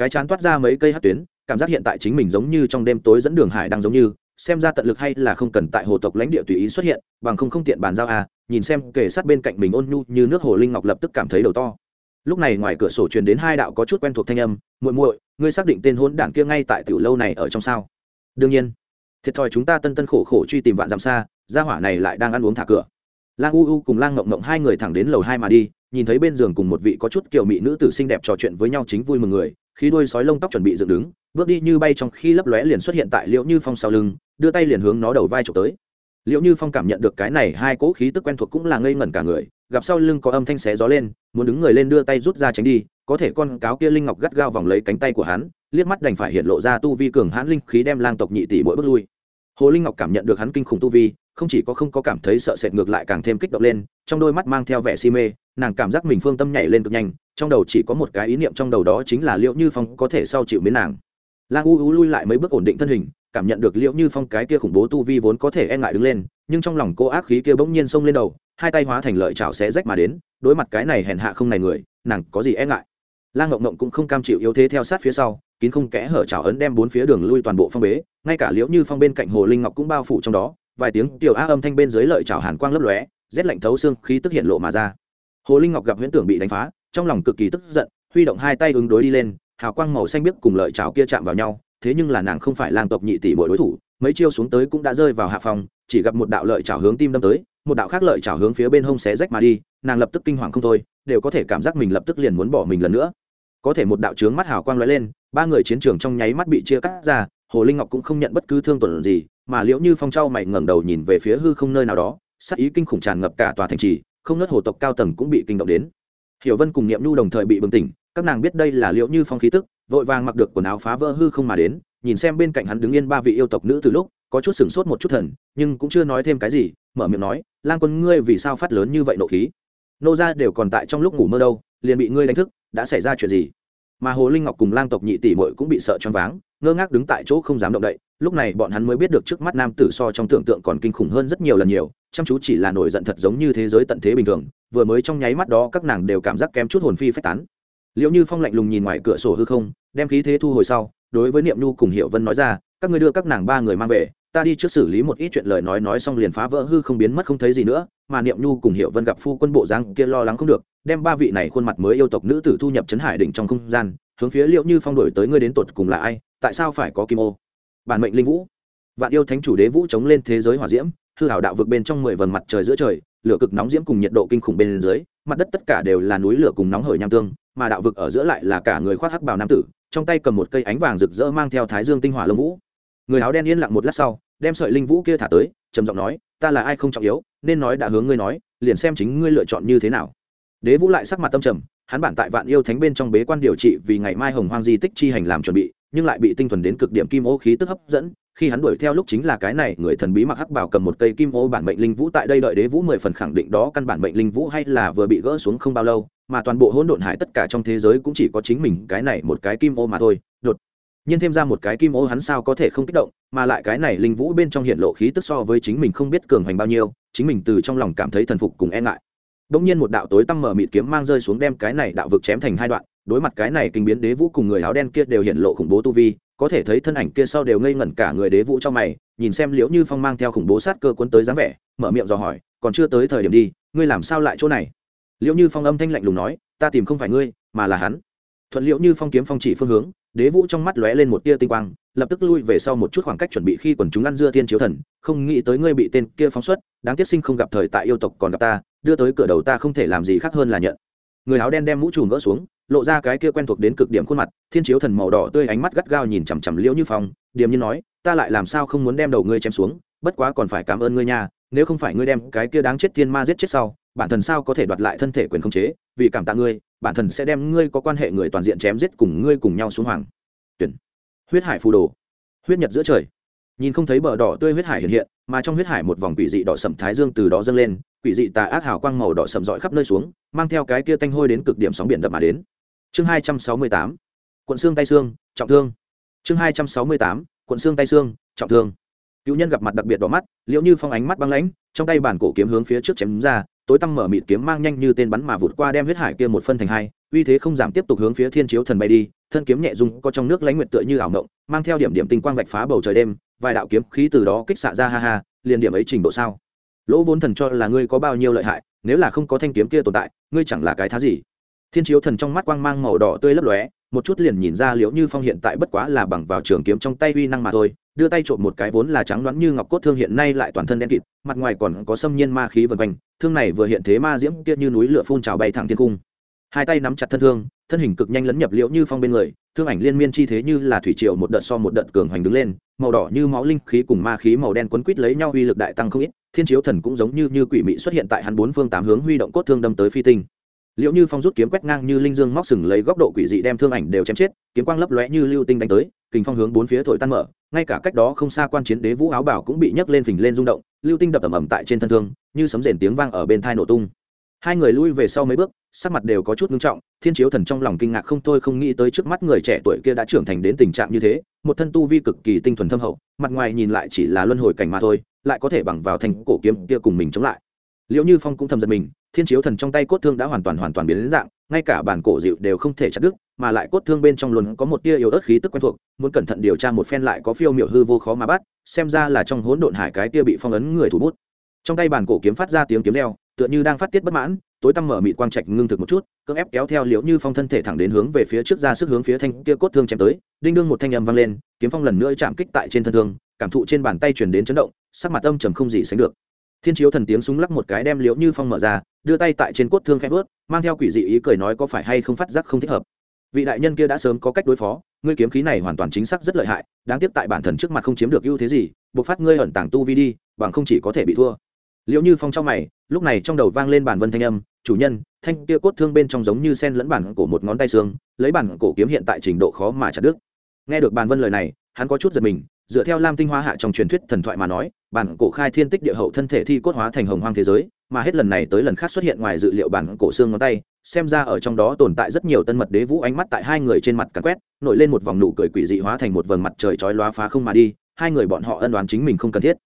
cái chán toát ra mấy cây hát tuyến, cảm giác hiện tại chính mình giống như trong đêm tối dẫn đường hải đang giống như, xem ra tận lực hay là không cần tại hồ tộc lãnh địa tùy ý xuất hiện, bằng không không tiện bàn giao à nhìn xem kể sát bên cạnh mình ôn nhu như nước hồ linh ngọc lập tức cảm thấy đầu to. Lúc này ngoài cửa sổ truyền đến hai đạo có chút quen thuộc thanh âm, muội muội, ngươi xác định tên hôn đảng kia ngay tại tiểu lâu này ở trong sao? Đương nhiên. Thiệt thòi chúng ta tân tân khổ khổ truy tìm vạn dặm xa, gia hỏa này lại đang ăn uống thả cửa. Lang u u cùng lang ngộng ngộng hai người thẳng đến lầu hai mà đi, nhìn thấy bên giường cùng một vị có chút kiểu mỹ nữ tử xinh đẹp trò chuyện với nhau chính vui mừng người khi đuôi sói lông tóc chuẩn bị dựng đứng, bước đi như bay trong khi lấp lóe liền xuất hiện tại liễu như phong sau lưng, đưa tay liền hướng nó đầu vai trộm tới. Liễu như phong cảm nhận được cái này hai cỗ khí tức quen thuộc cũng là ngây ngẩn cả người, gặp sau lưng có âm thanh xé gió lên, muốn đứng người lên đưa tay rút ra tránh đi, có thể con cáo kia linh ngọc gắt gao vòng lấy cánh tay của hắn, liếc mắt đành phải hiện lộ ra tu vi cường hãn linh khí đem lang tộc nhị tỷ mỗi bước lui. Hồ linh ngọc cảm nhận được hắn kinh khủng tu vi, không chỉ có không có cảm thấy sợ sệt ngược lại càng thêm kích động lên, trong đôi mắt mang theo vẻ si mê, nàng cảm giác mình phương tâm nhảy lên cực nhanh trong đầu chỉ có một cái ý niệm trong đầu đó chính là liệu như phong có thể sau chịu mến nàng. Lang u u lui lại mấy bước ổn định thân hình, cảm nhận được liệu như phong cái kia khủng bố tu vi vốn có thể e ngại đứng lên, nhưng trong lòng cô ác khí kia bỗng nhiên xông lên đầu, hai tay hóa thành lợi chảo xé rách mà đến, đối mặt cái này hèn hạ không này người, nàng có gì e ngại? Lang ngộng ngộng cũng không cam chịu yếu thế theo sát phía sau, kín không kẽ hở chảo ấn đem bốn phía đường lui toàn bộ phong bế, ngay cả liễu như phong bên cạnh hồ linh ngọc cũng bao phủ trong đó, vài tiếng tiểu á âm thanh bên dưới lợi chảo hàn quang lấp lóe, rét lạnh thấu xương, khí tức hiện lộ mà ra. Hồ linh ngọc gặp huyễn tưởng bị đánh phá trong lòng cực kỳ tức giận, huy động hai tay ứng đối đi lên, hào quang màu xanh biếc cùng lợi chảo kia chạm vào nhau, thế nhưng là nàng không phải lang tộc nhị tỷ bội đối thủ, mấy chiêu xuống tới cũng đã rơi vào hạ phòng, chỉ gặp một đạo lợi chảo hướng tim đâm tới, một đạo khác lợi chảo hướng phía bên hông xé rách mà đi, nàng lập tức kinh hoàng không thôi, đều có thể cảm giác mình lập tức liền muốn bỏ mình lần nữa. Có thể một đạo trướng mắt hào quang lóe lên, ba người chiến trường trong nháy mắt bị chia cắt ra, hồ linh ngọc cũng không nhận bất cứ thương tổn gì, mà liễu như phong trao mày ngẩng đầu nhìn về phía hư không nơi nào đó sắc ý kinh khủng tràn ngập cả tòa thành trì, không nớt hồ tộc cao tầng cũng bị kinh động đến hiểu vân cùng niệm nhu đồng thời bị bừng tỉnh, các nàng biết đây là liễu như phong khí tức, vội vàng mặc được quần áo phá vỡ hư không mà đến, nhìn xem bên cạnh hắn đứng yên ba vị yêu tộc nữ từ lúc, có chút sửng sốt một chút thần, nhưng cũng chưa nói thêm cái gì, mở miệng nói, lang quân, ngươi vì sao phát lớn như vậy nộ khí? Nô ra đều còn tại trong lúc ngủ mơ đâu, liền bị ngươi đánh thức, đã xảy ra chuyện gì? Mà hồ linh ngọc cùng lang tộc nhị tỷ mội cũng bị sợ choáng váng, ngơ ngác đứng tại chỗ không dám động đậy lúc này bọn hắn mới biết được trước mắt nam tử so trong tưởng tượng còn kinh khủng hơn rất nhiều lần nhiều, chăm chú chỉ là nổi giận thật giống như thế giới tận thế bình thường, vừa mới trong nháy mắt đó các nàng đều cảm giác kém chút hồn phi phách tán. Liệu như phong lạnh lùng nhìn ngoài cửa sổ hư không, đem khí thế thu hồi sau, đối với niệm nhu cùng hiệu vân nói ra, các người đưa các nàng ba người mang về, ta đi trước xử lý một ít chuyện lời nói nói xong liền phá vỡ hư không biến mất không thấy gì nữa, mà niệm nhu cùng hiệu vân gặp phu quân bộ giang kia lo lắng không được, đem ba vị này khuôn mặt mới yêu tộc nữ tử thu nhập trấn hải đỉnh trong không gian, hướng phía liệu như phong đổi tới ngươi đến tột cùng là ai, tại sao phải có kim ô? Bản mệnh linh vũ. Vạn yêu thánh chủ đế vũ chống lên thế giới hỏa diễm, hư hảo đạo vực bên trong mười vầng mặt trời giữa trời, lửa cực nóng diễm cùng nhiệt độ kinh khủng bên dưới, mặt đất tất cả đều là núi lửa cùng nóng hởi nham tương, mà đạo vực ở giữa lại là cả người khoác hắc bào nam tử, trong tay cầm một cây ánh vàng rực rỡ mang theo thái dương tinh hỏa lông vũ. Người áo đen yên lặng một lát sau, đem sợi linh vũ kia thả tới, trầm giọng nói, ta là ai không trọng yếu, nên nói đã hướng ngươi nói, liền xem chính ngươi lựa chọn như thế nào. Đế vũ lại sắc mặt tâm trầm, hắn bản tại vạn yêu thánh bên trong bế quan điều trị vì ngày mai hồng hoang di tích chi hành làm chuẩn bị nhưng lại bị tinh thuần đến cực điểm kim ô khí tức hấp dẫn, khi hắn đuổi theo lúc chính là cái này, người thần bí mặc hắc bảo cầm một cây kim ô bản mệnh linh vũ tại đây đợi đế vũ mười phần khẳng định đó căn bản mệnh linh vũ hay là vừa bị gỡ xuống không bao lâu, mà toàn bộ hỗn độn hải tất cả trong thế giới cũng chỉ có chính mình cái này một cái kim ô mà thôi. Đột nhiên thêm ra một cái kim ô hắn sao có thể không kích động, mà lại cái này linh vũ bên trong hiện lộ khí tức so với chính mình không biết cường hành bao nhiêu, chính mình từ trong lòng cảm thấy thần phục cùng e ngại. Đông nhiên một đạo tối tăm mở mịt kiếm mang rơi xuống đem cái này đạo vực chém thành hai đoạn đối mặt cái này kinh biến đế vũ cùng người áo đen kia đều hiện lộ khủng bố tu vi, có thể thấy thân ảnh kia sau đều ngây ngẩn cả người đế vũ trong mày, nhìn xem liễu như phong mang theo khủng bố sát cơ cuốn tới dáng vẻ, mở miệng dò hỏi, còn chưa tới thời điểm đi, ngươi làm sao lại chỗ này? Liễu như phong âm thanh lạnh lùng nói, ta tìm không phải ngươi, mà là hắn. Thuận liễu như phong kiếm phong chỉ phương hướng, đế vũ trong mắt lóe lên một tia tinh quang, lập tức lui về sau một chút khoảng cách chuẩn bị khi quần chúng ăn dưa thiên chiếu thần, không nghĩ tới ngươi bị tên kia phóng xuất, đáng tiếc sinh không gặp thời tại yêu tộc còn gặp ta, đưa tới cửa đầu ta không thể làm gì khác hơn là nhận. Người áo đen đem mũ trùm gỡ xuống lộ ra cái kia quen thuộc đến cực điểm khuôn mặt, thiên chiếu thần màu đỏ tươi ánh mắt gắt gao nhìn chằm chằm liễu như phong, điềm như nói, ta lại làm sao không muốn đem đầu ngươi chém xuống, bất quá còn phải cảm ơn ngươi nha, nếu không phải ngươi đem cái kia đáng chết thiên ma giết chết sau, bản thần sao có thể đoạt lại thân thể quyền khống chế, vì cảm tạ ngươi, bản thần sẽ đem ngươi có quan hệ người toàn diện chém giết cùng ngươi cùng nhau xuống hoàng. Tuyển. Huyết hải phù đồ. Huyết nhật giữa trời. Nhìn không thấy bờ đỏ tươi huyết hải hiện hiện, mà trong huyết hải một vòng quỷ dị đỏ sậm thái dương từ đó dâng lên, quỷ dị tà ác hào quang màu đỏ sậm rọi khắp nơi xuống, mang theo cái kia tanh hôi đến cực điểm sóng biển đập mà đến chương hai trăm sáu mươi tám, quận xương tay xương, trọng thương. Chương hai trăm sáu mươi tám, quận xương tay xương, trọng thương. Cựu nhân gặp mặt đặc biệt đỏ mắt liệu như phong ánh mắt băng lãnh, trong tay bản cổ kiếm hướng phía trước chém ra, tối tăm mở mịt kiếm mang nhanh như tên bắn mà vụt qua đem huyết hải kia một phân thành hai, uy thế không giảm tiếp tục hướng phía thiên chiếu thần bay đi, thân kiếm nhẹ dung có trong nước lãnh nguyệt tựa như ảo mộng, mang theo điểm điểm tinh quang vạch phá bầu trời đêm, vài đạo kiếm khí từ đó kích xạ ra ha ha, liền điểm ấy trình độ sao? Lỗ vốn thần cho là ngươi có bao nhiêu lợi hại, nếu là không có thanh kiếm kia tồn tại, ngươi chẳng là cái thá gì? Thiên chiếu thần trong mắt quang mang màu đỏ tươi lấp lóe, một chút liền nhìn ra liễu như phong hiện tại bất quá là bằng vào trường kiếm trong tay uy năng mà thôi, đưa tay trộm một cái vốn là trắng đoán như ngọc cốt thương hiện nay lại toàn thân đen kịt, mặt ngoài còn có xâm nhiên ma khí vần quanh, thương này vừa hiện thế ma diễm kia như núi lửa phun trào bay thẳng thiên cung. Hai tay nắm chặt thân thương, thân hình cực nhanh lấn nhập liễu như phong bên người, thương ảnh liên miên chi thế như là thủy triều một đợt so một đợt cường hoành đứng lên, màu đỏ như máu linh khí cùng ma khí màu đen quấn quít lấy nhau uy lực đại tăng không ít, thiên chiếu thần cũng giống như như quỷ mị xuất hiện tại hắn bốn phương tám hướng huy động cốt thương đâm tới phi tinh liệu như phong rút kiếm quét ngang như linh dương móc sừng lấy góc độ quỷ dị đem thương ảnh đều chém chết, kiếm quang lấp lóe như lưu tinh đánh tới, kình phong hướng bốn phía thổi tan mở, ngay cả cách đó không xa quan chiến đế vũ áo bảo cũng bị nhấc lên phình lên rung động, lưu tinh đập ầm ầm tại trên thân thương, như sấm rền tiếng vang ở bên thai nổ tung. Hai người lui về sau mấy bước, sắc mặt đều có chút ngưng trọng, thiên chiếu thần trong lòng kinh ngạc không thôi không nghĩ tới trước mắt người trẻ tuổi kia đã trưởng thành đến tình trạng như thế, một thân tu vi cực kỳ tinh thuần thâm hậu, mặt ngoài nhìn lại chỉ là luân hồi cảnh mà thôi, lại có thể bằng vào thành cổ kiếm kia cùng mình chống lại liệu như phong cũng thầm giật mình thiên chiếu thần trong tay cốt thương đã hoàn toàn hoàn toàn biến đến dạng ngay cả bản cổ dịu đều không thể chặt đứt mà lại cốt thương bên trong luôn có một tia yếu ớt khí tức quen thuộc muốn cẩn thận điều tra một phen lại có phiêu miểu hư vô khó mà bắt xem ra là trong hỗn độn hải cái tia bị phong ấn người thủ bút. Trong tay bản cổ kiếm phát ra tiếng kiếm leo, tựa như đang phát tiết bất mãn tối tăm mở mịt quang trạch ngưng thực một chút cưỡng ép kéo theo liễu như phong thân thể thẳng đến hướng về phía trước ra sức hướng phía thanh kia cốt thương chém tới đinh đương một thanh âm vang lên kiếm phong lần nữa chạm kích tại trên thân thương cảm thụ trên bàn tay chuyển đến chấn động sắc mặt âm trầm không gì sánh được thiên chiếu thần tiếng súng lắc một cái đem liễu như phong mở ra, đưa tay tại trên cốt thương khẽ vớt mang theo quỷ dị ý cười nói có phải hay không phát giác không thích hợp. Vị đại nhân kia đã sớm có cách đối phó, ngươi kiếm khí này hoàn toàn chính xác rất lợi hại, đáng tiếc tại bản thần trước mặt không chiếm được ưu thế gì, buộc phát ngươi ẩn tàng tu vi đi, bằng không chỉ có thể bị thua. Liễu như phong trong mày, lúc này trong đầu vang lên bản vân thanh âm, chủ nhân, thanh kia cốt thương bên trong giống như sen lẫn bản cổ một ngón tay xương, lấy bản cổ kiếm hiện tại trình độ khó mà chặt đứt. Nghe được bản vân lời này, hắn có chút giật mình, dựa theo lam tinh hoa hạ trong truyền thuyết thần thoại mà nói bản cổ khai thiên tích địa hậu thân thể thi cốt hóa thành hồng hoang thế giới, mà hết lần này tới lần khác xuất hiện ngoài dự liệu bản cổ xương ngón tay, xem ra ở trong đó tồn tại rất nhiều tân mật đế vũ ánh mắt tại hai người trên mặt cắn quét, nổi lên một vòng nụ cười quỷ dị hóa thành một vầng mặt trời chói lóa phá không mà đi, hai người bọn họ ân đoán chính mình không cần thiết.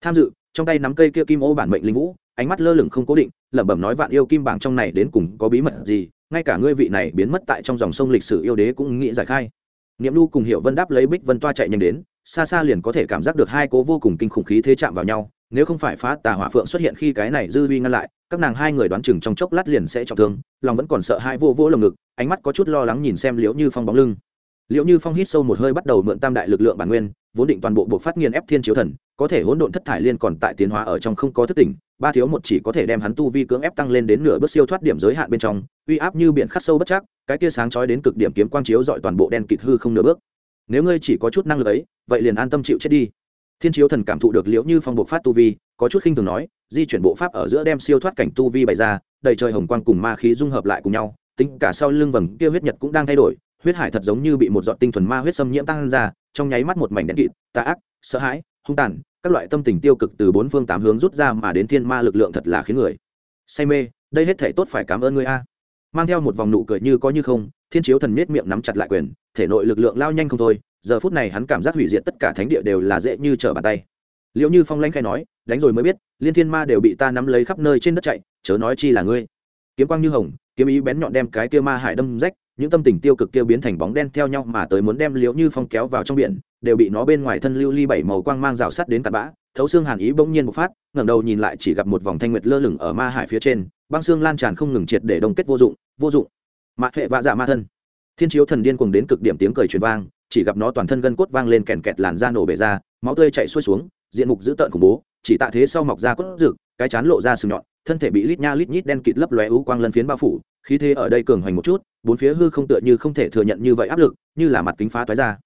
Tham dự, trong tay nắm cây kia kim ô bản mệnh linh vũ, ánh mắt lơ lửng không cố định, lẩm bẩm nói vạn yêu kim bảng trong này đến cùng có bí mật gì, ngay cả ngươi vị này biến mất tại trong dòng sông lịch sử yêu đế cũng nghĩ giải khai. Niệm lu cùng hiệu vân đáp lấy bích vân toa chạy nhanh đến xa xa liền có thể cảm giác được hai cố vô cùng kinh khủng khí thế chạm vào nhau, nếu không phải phá tà hỏa phượng xuất hiện khi cái này dư vi ngăn lại, các nàng hai người đoán chừng trong chốc lát liền sẽ trọng thương, lòng vẫn còn sợ hai vô vô lồng ngực, ánh mắt có chút lo lắng nhìn xem liễu như phong bóng lưng. Liễu như phong hít sâu một hơi bắt đầu mượn tam đại lực lượng bản nguyên, vốn định toàn bộ buộc phát nghiền ép thiên chiếu thần, có thể hỗn độn thất thải liên còn tại tiến hóa ở trong không có thất tỉnh, ba thiếu một chỉ có thể đem hắn tu vi cưỡng ép tăng lên đến nửa bước siêu thoát điểm giới hạn bên trong, uy áp như biển khắc sâu bất chắc, cái tia sáng chói đến cực điểm kiếm quang chiếu dọi toàn bộ đen kịt hư không nửa bước nếu ngươi chỉ có chút năng lực ấy, vậy liền an tâm chịu chết đi. Thiên chiếu thần cảm thụ được liễu như phong bộ phát tu vi, có chút khinh thường nói, di chuyển bộ pháp ở giữa đem siêu thoát cảnh tu vi bày ra, đầy trời hồng quang cùng ma khí dung hợp lại cùng nhau, tính cả sau lưng vầng kia huyết nhật cũng đang thay đổi, huyết hải thật giống như bị một giọt tinh thuần ma huyết xâm nhiễm tăng ra, trong nháy mắt một mảnh đen kịt, tà ác, sợ hãi, hung tàn, các loại tâm tình tiêu cực từ bốn phương tám hướng rút ra mà đến thiên ma lực lượng thật là khiến người say mê, đây hết thể tốt phải cảm ơn ngươi a. Mang theo một vòng nụ cười như có như không thiên chiếu thần miết miệng nắm chặt lại quyền, thể nội lực lượng lao nhanh không thôi, giờ phút này hắn cảm giác hủy diệt tất cả thánh địa đều là dễ như trở bàn tay. Liệu như phong lanh khai nói, đánh rồi mới biết, liên thiên ma đều bị ta nắm lấy khắp nơi trên đất chạy, chớ nói chi là ngươi. Kiếm quang như hồng, kiếm ý bén nhọn đem cái kia ma hải đâm rách, những tâm tình tiêu cực kia biến thành bóng đen theo nhau mà tới muốn đem liễu như phong kéo vào trong biển, đều bị nó bên ngoài thân lưu ly bảy màu quang mang rào sắt đến tạt bã, thấu xương hàn ý bỗng nhiên một phát, ngẩng đầu nhìn lại chỉ gặp một vòng thanh nguyệt lơ lửng ở ma hải phía trên, băng xương lan tràn không ngừng triệt để đông kết vô dụng vô dụng mạ hệ vạ dạ ma thân. Thiên chiếu thần điên cuồng đến cực điểm tiếng cười truyền vang, chỉ gặp nó toàn thân gân cốt vang lên kèn kẹt làn da nổ bể ra, máu tươi chạy xuôi xuống, diện mục dữ tợn khủng bố, chỉ tạ thế sau mọc ra cốt rực, cái chán lộ ra sừng nhọn, thân thể bị lít nha lít nhít đen kịt lấp lóe ú quang lân phiến bao phủ, khí thế ở đây cường hoành một chút, bốn phía hư không tựa như không thể thừa nhận như vậy áp lực, như là mặt kính phá toái ra.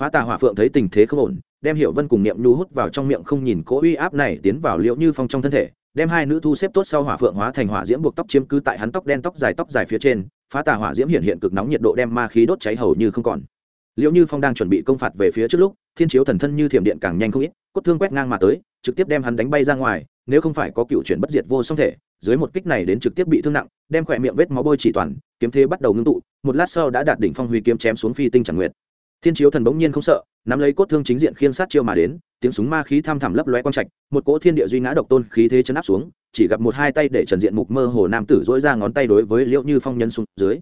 Phá tà hỏa phượng thấy tình thế không ổn, đem hiệu vân cùng niệm nhu hút vào trong miệng không nhìn cỗ uy áp này tiến vào liệu như phong trong thân thể đem hai nữ thu xếp tốt sau hỏa phượng hóa thành hỏa diễm buộc tóc chiếm cứ tại hắn tóc đen tóc dài tóc dài phía trên, phá tà hỏa diễm hiện hiện cực nóng nhiệt độ đem ma khí đốt cháy hầu như không còn. Liệu như phong đang chuẩn bị công phạt về phía trước lúc, thiên chiếu thần thân như thiểm điện càng nhanh không ít, cốt thương quét ngang mà tới, trực tiếp đem hắn đánh bay ra ngoài, nếu không phải có cựu chuyển bất diệt vô song thể, dưới một kích này đến trực tiếp bị thương nặng, đem khỏe miệng vết máu bôi chỉ toàn, kiếm thế bắt đầu ngưng tụ, một lát sau đã đạt đỉnh phong huy kiếm chém xuống phi tinh chẳng nguyệt. Thiên chiếu thần bỗng nhiên không sợ, nắm lấy cốt thương chính diện khiên sát chiêu mà đến tiếng súng ma khí tham thẳm lấp lóe quang trạch, một cỗ thiên địa duy ngã độc tôn khí thế chấn áp xuống, chỉ gặp một hai tay để trần diện mục mơ hồ nam tử dỗi ra ngón tay đối với liễu như phong nhân xuống dưới.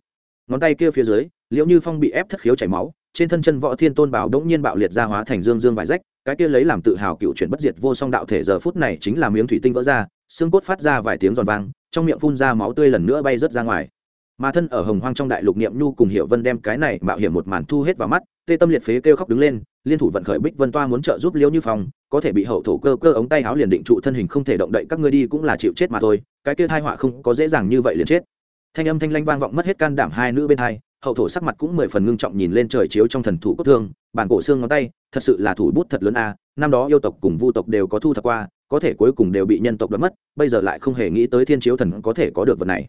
Ngón tay kia phía dưới, liễu như phong bị ép thất khiếu chảy máu, trên thân chân võ thiên tôn bảo đống nhiên bạo liệt ra hóa thành dương dương vải rách, cái kia lấy làm tự hào cựu chuyển bất diệt vô song đạo thể giờ phút này chính là miếng thủy tinh vỡ ra, xương cốt phát ra vài tiếng giòn vang, trong miệng phun ra máu tươi lần nữa bay rớt ra ngoài. Mà thân ở hồng hoang trong đại lục niệm nhu cùng hiệu vân đem cái này mạo hiểm một màn thu hết vào mắt, tê tâm liệt phế kêu khóc đứng lên liên thủ vận khởi bích vân toa muốn trợ giúp liêu như phong, có thể bị hậu thổ cơ cơ ống tay áo liền định trụ thân hình không thể động đậy, các ngươi đi cũng là chịu chết mà thôi, cái kia thai họa không có dễ dàng như vậy liền chết. Thanh âm thanh lanh vang vọng mất hết can đảm hai nữ bên hai, hậu thổ sắc mặt cũng mười phần ngưng trọng nhìn lên trời chiếu trong thần thủ cốt thương, bản cổ xương ngón tay, thật sự là thủ bút thật lớn a, năm đó yêu tộc cùng vu tộc đều có thu thập qua, có thể cuối cùng đều bị nhân tộc đoạt mất, bây giờ lại không hề nghĩ tới thiên chiếu thần có thể có được vật này.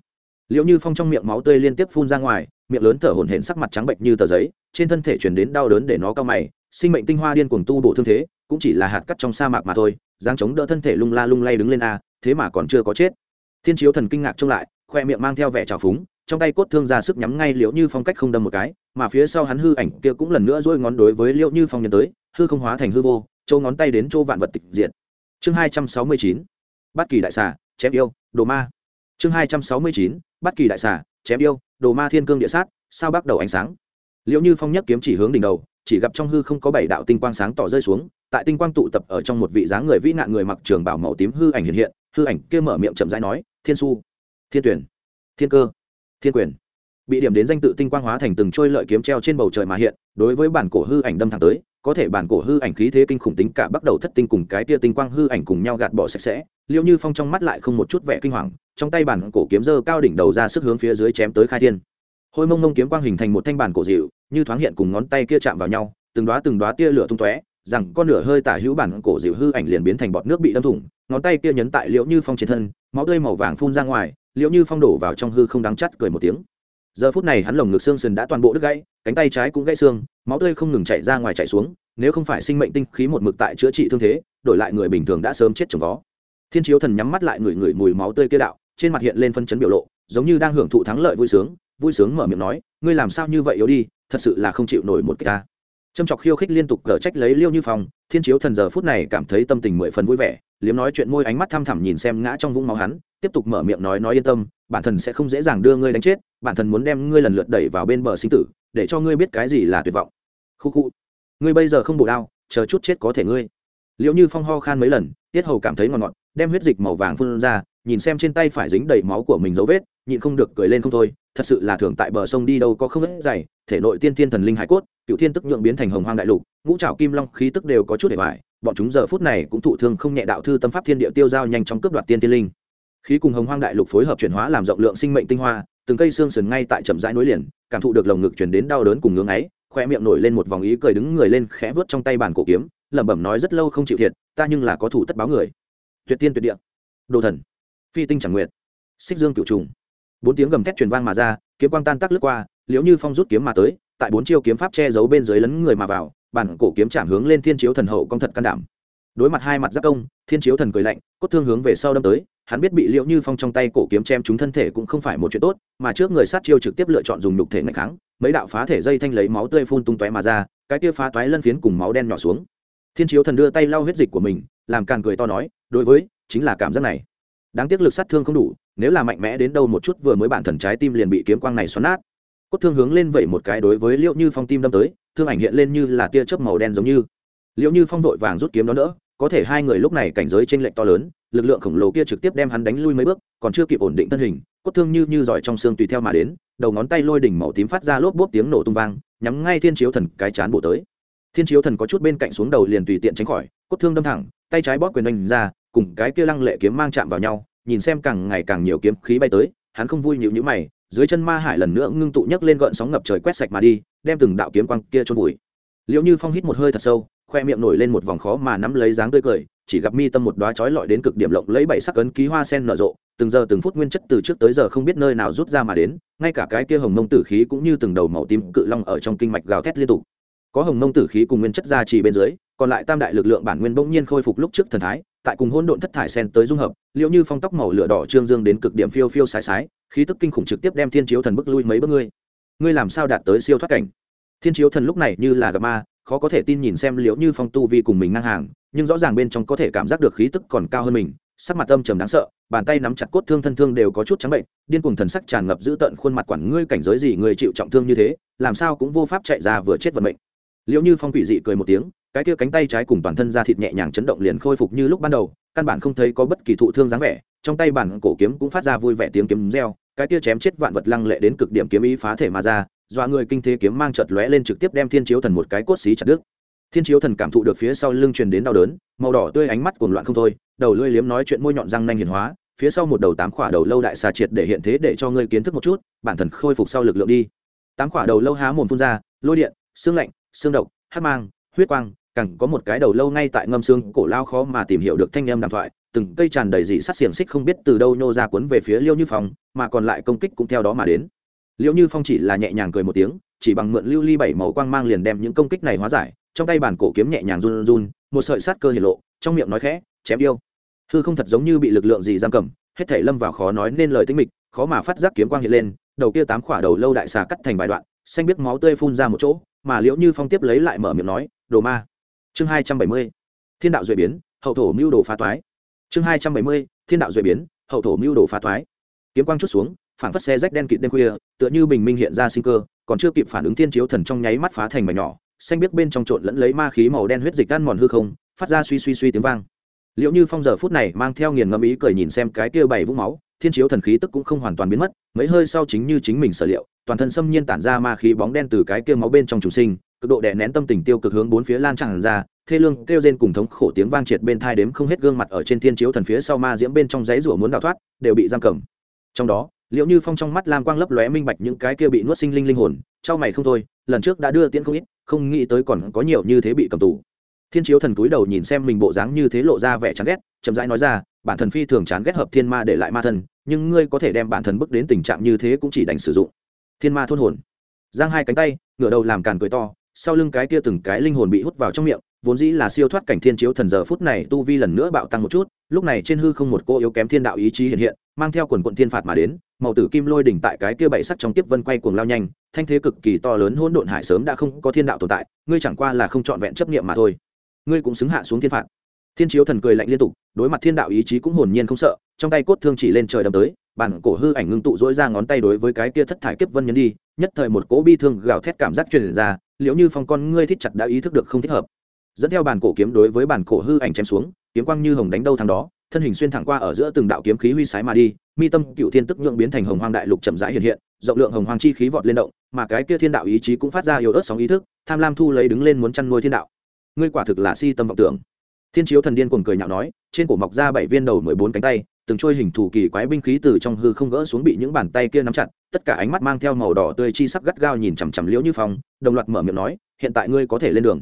Liệu như phong trong miệng máu tươi liên tiếp phun ra ngoài, miệng lớn thở hổn hển sắc mặt trắng bệnh như tờ giấy, trên thân thể chuyển đến đau đớn để nó cao mày sinh mệnh tinh hoa điên cuồng tu bổ thương thế, cũng chỉ là hạt cắt trong sa mạc mà thôi giang chống đỡ thân thể lung la lung lay đứng lên a, thế mà còn chưa có chết. Thiên chiếu thần kinh ngạc trông lại, khoe miệng mang theo vẻ trào phúng, trong tay cốt thương ra sức nhắm ngay liễu như phong cách không đâm một cái, mà phía sau hắn hư ảnh kia cũng lần nữa dỗi ngón đối với liễu như phong nhân tới, hư không hóa thành hư vô châu ngón tay đến châu vạn vật tịch diện chương hai trăm sáu mươi chín bất kỳ đại xà, chém yêu, đồ ma. Chương hai trăm sáu mươi chín bất kỳ đại xà, chém yêu, đồ ma thiên cương địa sát, sao bắt đầu ánh sáng? Liễu như phong nhất kiếm chỉ hướng đỉnh đầu chỉ gặp trong hư không có bảy đạo tinh quang sáng tỏ rơi xuống, tại tinh quang tụ tập ở trong một vị dáng người vĩ nạn người mặc trường bảo màu tím hư ảnh hiện hiện, hư ảnh kia mở miệng chậm rãi nói, thiên su, thiên tuyển, thiên cơ, thiên quyền. Bị điểm đến danh tự tinh quang hóa thành từng trôi lợi kiếm treo trên bầu trời mà hiện, đối với bản cổ hư ảnh đâm thẳng tới, có thể bản cổ hư ảnh khí thế kinh khủng tính cả bắt đầu thất tinh cùng cái tia tinh quang hư ảnh cùng nhau gạt bỏ sạch sẽ liệu như phong trong mắt lại không một chút vẻ kinh hoàng, trong tay bản cổ kiếm dơ cao đỉnh đầu ra sức hướng phía dưới chém tới khai thiên hôi mông mông kiếm quang hình thành một thanh bản cổ dịu, như thoáng hiện cùng ngón tay kia chạm vào nhau, từng đoá từng đoá tia lửa tung tóe, rằng con nửa hơi tả hữu bản cổ dịu hư ảnh liền biến thành bọt nước bị đâm thủng, ngón tay kia nhấn tại liễu như phong trên thân, máu tươi màu vàng phun ra ngoài, liễu như phong đổ vào trong hư không đáng chắt cười một tiếng. Giờ phút này hắn lồng ngực xương sườn đã toàn bộ đứt gãy, cánh tay trái cũng gãy xương, máu tươi không ngừng chạy ra ngoài chạy xuống, nếu không phải sinh mệnh tinh khí một mực tại chữa trị thương thế, đổi lại người bình thường đã sớm chết chồng vó. Thiên chiếu thần nhắm mắt lại ngửi ngửi mùi máu tươi kia đạo, trên mặt hiện lên phân chấn biểu lộ, giống như đang hưởng thụ thắng lợi vui sướng vui sướng mở miệng nói ngươi làm sao như vậy yếu đi thật sự là không chịu nổi một cái ta. Trâm trọc khiêu khích liên tục cở trách lấy liêu như Phong, thiên chiếu thần giờ phút này cảm thấy tâm tình mười phần vui vẻ liếm nói chuyện môi ánh mắt thăm thẳm nhìn xem ngã trong vũng máu hắn tiếp tục mở miệng nói nói yên tâm bản thân sẽ không dễ dàng đưa ngươi đánh chết bản thân muốn đem ngươi lần lượt đẩy vào bên bờ sinh tử để cho ngươi biết cái gì là tuyệt vọng. Khu khu ngươi bây giờ không bổ đao chờ chút chết có thể ngươi. Liệu như phong ho khan mấy lần tiết hầu cảm thấy ngọt ngọt đem huyết dịch màu vàng phun ra nhìn xem trên tay phải dính đầy máu của mình dấu vết nhịn không được cười lên không thôi thật sự là thường tại bờ sông đi đâu có không ít dày, thể nội tiên thiên thần linh hải cốt, cựu thiên tức nhượng biến thành hồng hoang đại lục, ngũ trảo kim long khí tức đều có chút để hoài bọn chúng giờ phút này cũng thụ thương không nhẹ đạo thư tâm pháp thiên địa tiêu giao nhanh chóng cướp đoạt tiên tiên linh. Khí cùng hồng hoang đại lục phối hợp chuyển hóa làm rộng lượng sinh mệnh tinh hoa, từng cây xương sườn ngay tại chậm rãi nối liền, cảm thụ được lồng ngực chuyển đến đau đớn cùng ngưỡng ấy khoe miệng nổi lên một vòng ý cười đứng người lên khẽ vớt trong tay bàn cổ kiếm, lẩm bẩm nói rất lâu không chịu thiệt, ta nhưng là có thủ tất báo người. Tuyệt tiên tuyệt địa. Đồ thần. Phi tinh chẳng nguyện xích dương cựu trùng bốn tiếng gầm thét truyền vang mà ra, kiếm quang tan tác lướt qua, Liễu như phong rút kiếm mà tới, tại bốn chiêu kiếm pháp che giấu bên dưới lấn người mà vào, bản cổ kiếm chạm hướng lên thiên chiếu thần hậu công thật can đảm. Đối mặt hai mặt giáp công, thiên chiếu thần cười lạnh, cốt thương hướng về sau đâm tới, hắn biết bị liễu như phong trong tay cổ kiếm chém trúng thân thể cũng không phải một chuyện tốt, mà trước người sát chiêu trực tiếp lựa chọn dùng nhục thể ngày kháng, mấy đạo phá thể dây thanh lấy máu tươi phun tung tóe mà ra, cái kia phá toái lân phiến cùng máu đen nhỏ xuống. Thiên chiếu thần đưa tay lau huyết dịch của mình, làm càn cười to nói, đối với, chính là cảm giác này. Đáng tiếc lực sát thương không đủ nếu là mạnh mẽ đến đâu một chút vừa mới bản thần trái tim liền bị kiếm quang này xoắn nát. Cốt thương hướng lên vậy một cái đối với liệu như phong tim đâm tới, thương ảnh hiện lên như là tia chớp màu đen giống như. Liệu như phong vội vàng rút kiếm đó nữa, có thể hai người lúc này cảnh giới trên lệnh to lớn, lực lượng khổng lồ kia trực tiếp đem hắn đánh lui mấy bước, còn chưa kịp ổn định thân hình, cốt thương như như giỏi trong xương tùy theo mà đến, đầu ngón tay lôi đỉnh màu tím phát ra lốp bốp tiếng nổ tung vang, nhắm ngay thiên chiếu thần cái chán bổ tới. Thiên chiếu thần có chút bên cạnh xuống đầu liền tùy tiện tránh khỏi, cốt thương đâm thẳng, tay trái bóp quyền đánh ra, cùng cái kia lăng lệ kiếm mang chạm vào nhau nhìn xem càng ngày càng nhiều kiếm khí bay tới, hắn không vui nhịu nhữ mày, dưới chân ma hải lần nữa ngưng tụ nhấc lên gợn sóng ngập trời quét sạch mà đi, đem từng đạo kiếm quang kia trôn vùi. Liệu như phong hít một hơi thật sâu, khoe miệng nổi lên một vòng khó mà nắm lấy dáng tươi cười, chỉ gặp mi tâm một đoá chói lọi đến cực điểm lộng lấy bảy sắc ấn ký hoa sen nở rộ, từng giờ từng phút nguyên chất từ trước tới giờ không biết nơi nào rút ra mà đến, ngay cả cái kia hồng mông tử khí cũng như từng đầu màu tím cự long ở trong kinh mạch gào thét liên tục. Có hồng mông tử khí cùng nguyên chất ra chỉ bên dưới, còn lại tam đại lực lượng bản nguyên bỗng nhiên khôi phục lúc trước thần thái tại cùng hôn độn thất thải sen tới dung hợp, liệu như phong tóc màu lửa đỏ trương dương đến cực điểm phiêu phiêu sái sái, khí tức kinh khủng trực tiếp đem thiên chiếu thần bức lui mấy bước ngươi. Ngươi làm sao đạt tới siêu thoát cảnh? Thiên chiếu thần lúc này như là gặp ma, khó có thể tin nhìn xem liệu như phong tu vi cùng mình ngang hàng, nhưng rõ ràng bên trong có thể cảm giác được khí tức còn cao hơn mình, sắc mặt âm trầm đáng sợ, bàn tay nắm chặt cốt thương thân thương đều có chút trắng bệnh, điên cuồng thần sắc tràn ngập dữ tận khuôn mặt quản ngươi cảnh giới gì người chịu trọng thương như thế, làm sao cũng vô pháp chạy ra vừa chết vận mệnh. Liệu như phong quỷ dị cười một tiếng cái kia cánh tay trái cùng toàn thân da thịt nhẹ nhàng chấn động liền khôi phục như lúc ban đầu, căn bản không thấy có bất kỳ thụ thương dáng vẻ, trong tay bản cổ kiếm cũng phát ra vui vẻ tiếng kiếm reo, cái kia chém chết vạn vật lăng lệ đến cực điểm kiếm ý phá thể mà ra, dọa người kinh thế kiếm mang chợt lóe lên trực tiếp đem thiên chiếu thần một cái cốt xí chặt đứt. Thiên chiếu thần cảm thụ được phía sau lưng truyền đến đau đớn, màu đỏ tươi ánh mắt cuồng loạn không thôi, đầu lưỡi liếm nói chuyện môi nhọn răng nanh hiền hóa, phía sau một đầu tám khỏa đầu lâu đại xà triệt để hiện thế để cho ngươi kiến thức một chút, bản thần khôi phục sau lực lượng đi. Tám khỏa đầu lâu há mồm phun ra, lôi điện, xương lạnh, xương độc hát mang, huyết quang càng có một cái đầu lâu ngay tại ngâm xương, cổ lao khó mà tìm hiểu được thanh em đàm thoại, từng cây tràn đầy dị sát xiềng xích không biết từ đâu nhô ra cuốn về phía liêu như phong, mà còn lại công kích cũng theo đó mà đến. Liêu như phong chỉ là nhẹ nhàng cười một tiếng, chỉ bằng mượn lưu ly bảy màu quang mang liền đem những công kích này hóa giải, trong tay bản cổ kiếm nhẹ nhàng run run, một sợi sát cơ hiển lộ, trong miệng nói khẽ, chém yêu. Hư không thật giống như bị lực lượng gì giam cầm, hết thể lâm vào khó nói nên lời tinh mịch, khó mà phát giác kiếm quang hiện lên, đầu kia tám khỏa đầu lâu đại xà cắt thành vài đoạn, xanh biết máu tươi phun ra một chỗ, mà liễu như phong tiếp lấy lại mở miệng nói, đồ ma chương hai trăm bảy mươi, thiên đạo duệ biến, hậu thổ mưu đồ phá toái. Chương hai trăm bảy mươi, thiên đạo duệ biến, hậu thổ mưu đồ phá toái. Kiếm quang chút xuống, phản phất xe rách đen kịt đêm khuya, tựa như bình minh hiện ra sinh cơ, còn chưa kịp phản ứng thiên chiếu thần trong nháy mắt phá thành mảnh nhỏ, xanh biết bên trong trộn lẫn lấy ma khí màu đen huyết dịch ăn mòn hư không, phát ra suy suy suy tiếng vang. Liệu như phong giờ phút này mang theo nghiền ngẫm ý cười nhìn xem cái kia bảy vũng máu, thiên chiếu thần khí tức cũng không hoàn toàn biến mất, mấy hơi sau chính như chính mình sở liệu, toàn thân xâm nhiên tản ra ma khí bóng đen từ cái kia máu bên trong chủ sinh cực độ đè nén tâm tình tiêu cực hướng bốn phía lan tràn ra, thê lương kêu rên cùng thống khổ tiếng vang triệt bên thai đếm không hết gương mặt ở trên thiên chiếu thần phía sau ma diễm bên trong giấy rủa muốn đào thoát, đều bị giam cầm. Trong đó liệu như phong trong mắt lam quang lấp lóe minh bạch những cái kia bị nuốt sinh linh linh hồn, trao mày không thôi, lần trước đã đưa tiễn không ít, không nghĩ tới còn có nhiều như thế bị cầm tù. Thiên chiếu thần túi đầu nhìn xem mình bộ dáng như thế lộ ra vẻ chán ghét, chậm rãi nói ra, bản thần phi thường chán ghét hợp thiên ma để lại ma thần, nhưng ngươi có thể đem bản thần bước đến tình trạng như thế cũng chỉ đành sử dụng. Thiên ma thôn hồn. Giang hai cánh tay, ngửa đầu làm càn cười to sau lưng cái kia từng cái linh hồn bị hút vào trong miệng, vốn dĩ là siêu thoát cảnh thiên chiếu thần giờ phút này tu vi lần nữa bạo tăng một chút, lúc này trên hư không một cô yếu kém thiên đạo ý chí hiện hiện, mang theo quần quận thiên phạt mà đến, màu tử kim lôi đỉnh tại cái kia bảy sắc trong tiếp vân quay cuồng lao nhanh, thanh thế cực kỳ to lớn hỗn độn hải sớm đã không có thiên đạo tồn tại, ngươi chẳng qua là không trọn vẹn chấp niệm mà thôi. Ngươi cũng xứng hạ xuống thiên phạt. Thiên chiếu thần cười lạnh liên tục, đối mặt thiên đạo ý chí cũng hồn nhiên không sợ, trong tay cốt thương chỉ lên trời đâm tới, bản cổ hư ảnh ngưng tụ dỗi ra ngón tay đối với cái kia thất thải kiếp vân nhấn đi nhất thời một cỗ bi thương gào thét cảm giác truyền ra, liệu như phong con ngươi thích chặt đã ý thức được không thích hợp. Dẫn theo bàn cổ kiếm đối với bàn cổ hư ảnh chém xuống, kiếm quang như hồng đánh đâu thằng đó, thân hình xuyên thẳng qua ở giữa từng đạo kiếm khí huy sái mà đi, mi tâm cựu thiên tức nhượng biến thành hồng hoang đại lục chậm rãi hiện hiện, rộng lượng hồng hoang chi khí vọt lên động, mà cái kia thiên đạo ý chí cũng phát ra yếu ớt sóng ý thức, tham lam thu lấy đứng lên muốn chăn nuôi thiên đạo. Ngươi quả thực là si tâm vọng tưởng. Thiên chiếu thần điên cuồng cười nhạo nói, trên cổ mọc ra bảy viên đầu mười bốn cánh tay, từng trôi hình thủ kỳ quái binh khí từ trong hư không gỡ xuống bị những bàn tay kia nắm chặt tất cả ánh mắt mang theo màu đỏ tươi chi sắc gắt gao nhìn chằm chằm liễu như phong, đồng loạt mở miệng nói, hiện tại ngươi có thể lên đường.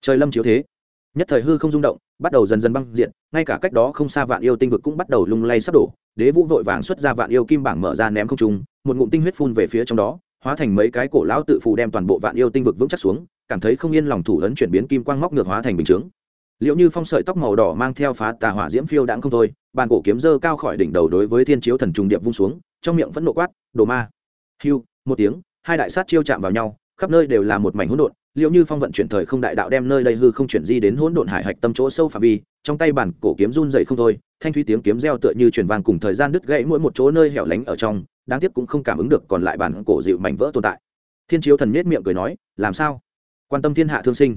Trời lâm chiếu thế. Nhất thời hư không rung động, bắt đầu dần dần băng diện ngay cả cách đó không xa vạn yêu tinh vực cũng bắt đầu lung lay sắp đổ. Đế vũ vội vàng xuất ra vạn yêu kim bảng mở ra ném không trung, một ngụm tinh huyết phun về phía trong đó, hóa thành mấy cái cổ lão tự phù đem toàn bộ vạn yêu tinh vực vững chắc xuống, cảm thấy không yên lòng thủ ấn chuyển biến kim quang móc ngược hóa thành bình chướng. Liệu như phong sợi tóc màu đỏ mang theo phá tà hỏa diễm phiêu đãng không thôi, bàn cổ kiếm dơ cao khỏi đỉnh đầu đối với thiên chiếu thần trùng điệp vung xuống, trong miệng vẫn nộ quát đồ ma. Hiu một tiếng, hai đại sát chiêu chạm vào nhau, khắp nơi đều là một mảnh hỗn độn, liệu như phong vận chuyển thời không đại đạo đem nơi đây hư không chuyển di đến hỗn độn hải hạch tâm chỗ sâu phạm vi, trong tay bản cổ kiếm run dậy không thôi, thanh thúy tiếng kiếm reo tựa như truyền vang cùng thời gian đứt gãy mỗi một chỗ nơi hẻo lánh ở trong, đáng tiếc cũng không cảm ứng được còn lại bản cổ dịu mảnh vỡ tồn tại. Thiên chiếu thần nhếch miệng cười nói, làm sao? Quan tâm thiên hạ thương sinh.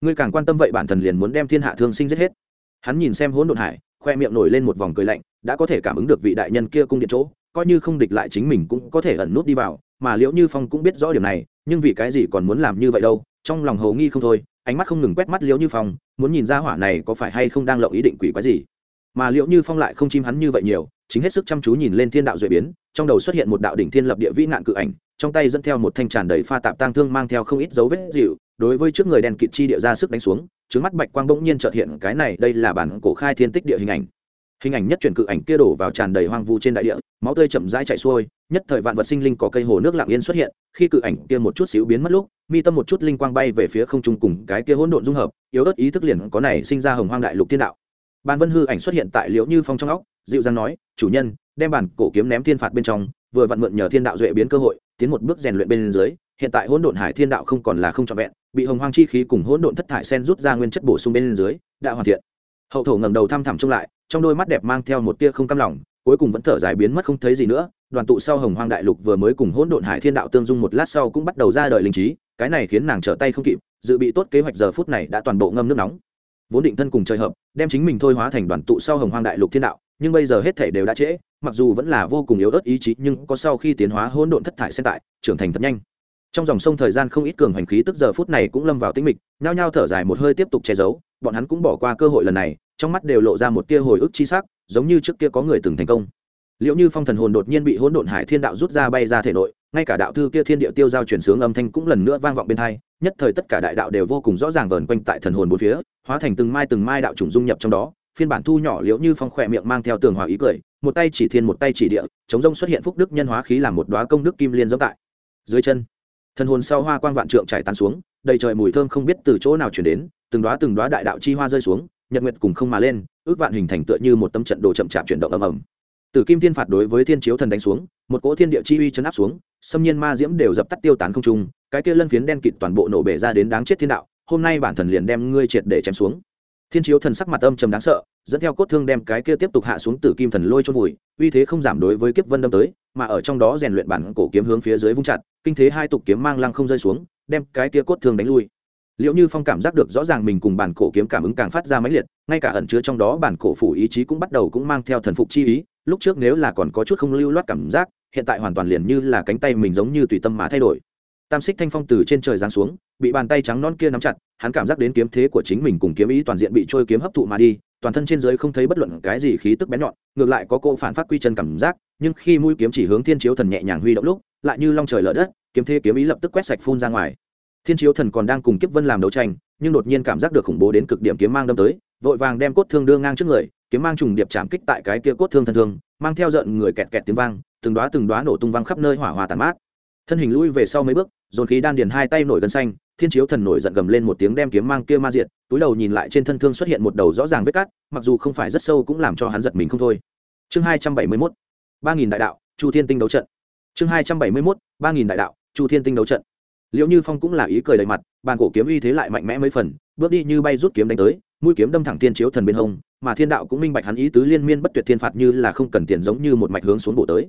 Ngươi càng quan tâm vậy bản thần liền muốn đem thiên hạ thương sinh giết hết. Hắn nhìn xem hỗn độn hải, khoe miệng nổi lên một vòng cười lạnh, đã có thể cảm ứng được vị đại nhân kia cung điện chỗ coi như không địch lại chính mình cũng có thể ẩn nút đi vào, mà liễu như phong cũng biết rõ điểm này, nhưng vì cái gì còn muốn làm như vậy đâu, trong lòng hầu nghi không thôi, ánh mắt không ngừng quét mắt liễu như phong, muốn nhìn ra hỏa này có phải hay không đang lộng ý định quỷ quái gì. Mà liễu như phong lại không chim hắn như vậy nhiều, chính hết sức chăm chú nhìn lên thiên đạo duệ biến, trong đầu xuất hiện một đạo đỉnh thiên lập địa vĩ nạn cự ảnh, trong tay dẫn theo một thanh tràn đầy pha tạp tang thương mang theo không ít dấu vết dịu, đối với trước người đèn kịt chi địa ra sức đánh xuống trứng mắt bạch quang bỗng nhiên trợt hiện, cái này đây là bản cổ khai thiên tích địa hình ảnh. Hình ảnh nhất chuyển cự ảnh kia đổ vào tràn đầy hoang vu trên đại địa máu tươi chậm rãi chảy xuôi, nhất thời vạn vật sinh linh có cây hồ nước lặng yên xuất hiện, khi cự ảnh kia một chút xíu biến mất lúc, mi tâm một chút linh quang bay về phía không trung cùng cái kia hỗn độn dung hợp, yếu ớt ý thức liền có này sinh ra hồng hoang đại lục thiên đạo. Ban vân hư ảnh xuất hiện tại liễu như phong trong óc, dịu dàng nói, chủ nhân, đem bản cổ kiếm ném thiên phạt bên trong, vừa vặn mượn nhờ thiên đạo duệ biến cơ hội, tiến một bước rèn luyện bên dưới, hiện tại hỗn độn hải thiên đạo không còn là không trọn vẹn, bị hồng hoang chi khí cùng hỗn độn thất thải sen rút ra nguyên chất bổ sung bên dưới, đã hoàn thiện. Hậu thổ ngẩng đầu thăm thẳm trông lại, trong đôi mắt đẹp mang theo một tia không cam lòng cuối cùng vẫn thở dài biến mất không thấy gì nữa, đoàn tụ sau hồng hoang đại lục vừa mới cùng hỗn độn hải thiên đạo tương dung một lát sau cũng bắt đầu ra đời linh trí, cái này khiến nàng trở tay không kịp, dự bị tốt kế hoạch giờ phút này đã toàn bộ ngâm nước nóng. Vốn định thân cùng trời hợp, đem chính mình thôi hóa thành đoàn tụ sau hồng hoang đại lục thiên đạo, nhưng bây giờ hết thể đều đã trễ, mặc dù vẫn là vô cùng yếu ớt ý chí, nhưng có sau khi tiến hóa hỗn độn thất thải xen tại, trưởng thành thật nhanh. Trong dòng sông thời gian không ít cường hành khí tức giờ phút này cũng lâm vào tĩnh mịch, nhao nhao thở dài một hơi tiếp tục che giấu, bọn hắn cũng bỏ qua cơ hội lần này, trong mắt đều lộ ra một tia hồi ức chi sắc giống như trước kia có người từng thành công. Liệu như phong thần hồn đột nhiên bị hỗn độn hải thiên đạo rút ra bay ra thể nội, ngay cả đạo thư kia thiên địa tiêu giao chuyển sướng âm thanh cũng lần nữa vang vọng bên hai, nhất thời tất cả đại đạo đều vô cùng rõ ràng vờn quanh tại thần hồn bốn phía, hóa thành từng mai từng mai đạo trùng dung nhập trong đó, phiên bản thu nhỏ liễu như phong khỏe miệng mang theo tường hòa ý cười, một tay chỉ thiên một tay chỉ địa, chống rông xuất hiện phúc đức nhân hóa khí làm một đoá công đức kim liên giống tại. Dưới chân, thần hồn sau hoa quang vạn trượng trải tan xuống, đầy trời mùi thơm không biết từ chỗ nào chuyển đến, từng đoá từng đoá đại đạo chi hoa rơi xuống nhật nguyệt cùng không mà lên, ước vạn hình thành tựa như một tâm trận đồ chậm chạp chuyển động ầm ầm. Từ kim thiên phạt đối với thiên chiếu thần đánh xuống, một cỗ thiên địa chi uy chấn áp xuống, xâm nhiên ma diễm đều dập tắt tiêu tán không trung, cái kia lân phiến đen kịt toàn bộ nổ bể ra đến đáng chết thiên đạo, hôm nay bản thần liền đem ngươi triệt để chém xuống. Thiên chiếu thần sắc mặt âm trầm đáng sợ, dẫn theo cốt thương đem cái kia tiếp tục hạ xuống từ kim thần lôi chôn vùi, uy thế không giảm đối với kiếp vân đâm tới, mà ở trong đó rèn luyện bản cổ kiếm hướng phía dưới vung chặt, kinh thế hai tục kiếm mang lăng không rơi xuống, đem cái kia cốt thương đánh lui liệu như phong cảm giác được rõ ràng mình cùng bản cổ kiếm cảm ứng càng phát ra mãnh liệt, ngay cả ẩn chứa trong đó bản cổ phủ ý chí cũng bắt đầu cũng mang theo thần phục chi ý, lúc trước nếu là còn có chút không lưu loát cảm giác, hiện tại hoàn toàn liền như là cánh tay mình giống như tùy tâm mà thay đổi. Tam xích thanh phong từ trên trời giáng xuống, bị bàn tay trắng non kia nắm chặt, hắn cảm giác đến kiếm thế của chính mình cùng kiếm ý toàn diện bị trôi kiếm hấp thụ mà đi, toàn thân trên dưới không thấy bất luận cái gì khí tức bén nhọn, ngược lại có cô phản phát quy chân cảm giác, nhưng khi mũi kiếm chỉ hướng thiên chiếu thần nhẹ nhàng huy động lúc, lại như long trời lở đất, kiếm thế kiếm ý lập tức quét sạch phun ra ngoài thiên chiếu thần còn đang cùng kiếp vân làm đấu tranh, nhưng đột nhiên cảm giác được khủng bố đến cực điểm kiếm mang đâm tới, vội vàng đem cốt thương đưa ngang trước người, kiếm mang trùng điệp chạm kích tại cái kia cốt thương thân thương, mang theo giận người kẹt kẹt tiếng vang, từng đóa từng đóa nổ tung vang khắp nơi hỏa hòa tàn mát. Thân hình lui về sau mấy bước, dồn khí đan điền hai tay nổi gân xanh, thiên chiếu thần nổi giận gầm lên một tiếng đem kiếm mang kia ma diệt, túi đầu nhìn lại trên thân thương xuất hiện một đầu rõ ràng vết cắt mặc dù không phải rất sâu cũng làm cho hắn giật mình không thôi. Chương hai trăm bảy mươi mốt, ba nghìn đại đạo, chu thiên tinh đấu trận. Chương hai trăm bảy mươi mốt, ba nghìn đại đạo, chu thiên tinh đấu trận liệu như phong cũng là ý cười đầy mặt, bàn cổ kiếm uy thế lại mạnh mẽ mấy phần, bước đi như bay rút kiếm đánh tới, mũi kiếm đâm thẳng thiên chiếu thần bên hông, mà thiên đạo cũng minh bạch hắn ý tứ liên miên bất tuyệt thiên phạt như là không cần tiền giống như một mạch hướng xuống bộ tới.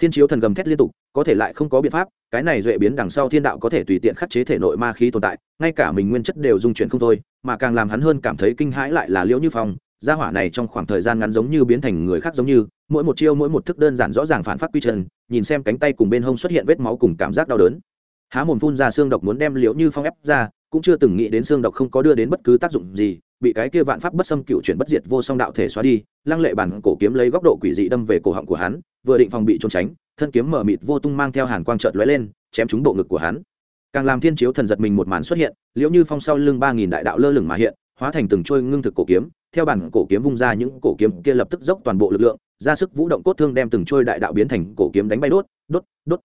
Thiên chiếu thần gầm thét liên tục, có thể lại không có biện pháp, cái này duệ biến đằng sau thiên đạo có thể tùy tiện khắc chế thể nội ma khí tồn tại, ngay cả mình nguyên chất đều dung chuyển không thôi, mà càng làm hắn hơn cảm thấy kinh hãi lại là liễu như phong, gia hỏa này trong khoảng thời gian ngắn giống như biến thành người khác giống như, mỗi một chiêu mỗi một thức đơn giản rõ ràng phản phát quy chân, nhìn xem cánh tay cùng bên hông xuất hiện vết máu cùng cảm giác đau đớn há mồm phun ra xương độc muốn đem liễu như phong ép ra, cũng chưa từng nghĩ đến xương độc không có đưa đến bất cứ tác dụng gì, bị cái kia vạn pháp bất xâm cựu chuyển bất diệt vô song đạo thể xóa đi, lăng lệ bản cổ kiếm lấy góc độ quỷ dị đâm về cổ họng của hắn, vừa định phòng bị trốn tránh, thân kiếm mở mịt vô tung mang theo hàn quang trợt lóe lên, chém trúng bộ ngực của hắn. Càng làm thiên chiếu thần giật mình một màn xuất hiện, liễu như phong sau lưng ba nghìn đại đạo lơ lửng mà hiện, hóa thành từng trôi ngưng thực cổ kiếm, theo bản cổ kiếm vung ra những cổ kiếm kia lập tức dốc toàn bộ lực lượng, ra sức vũ động cốt thương đem từng trôi đại đạo biến thành cổ kiếm đánh bay đốt đốt đốt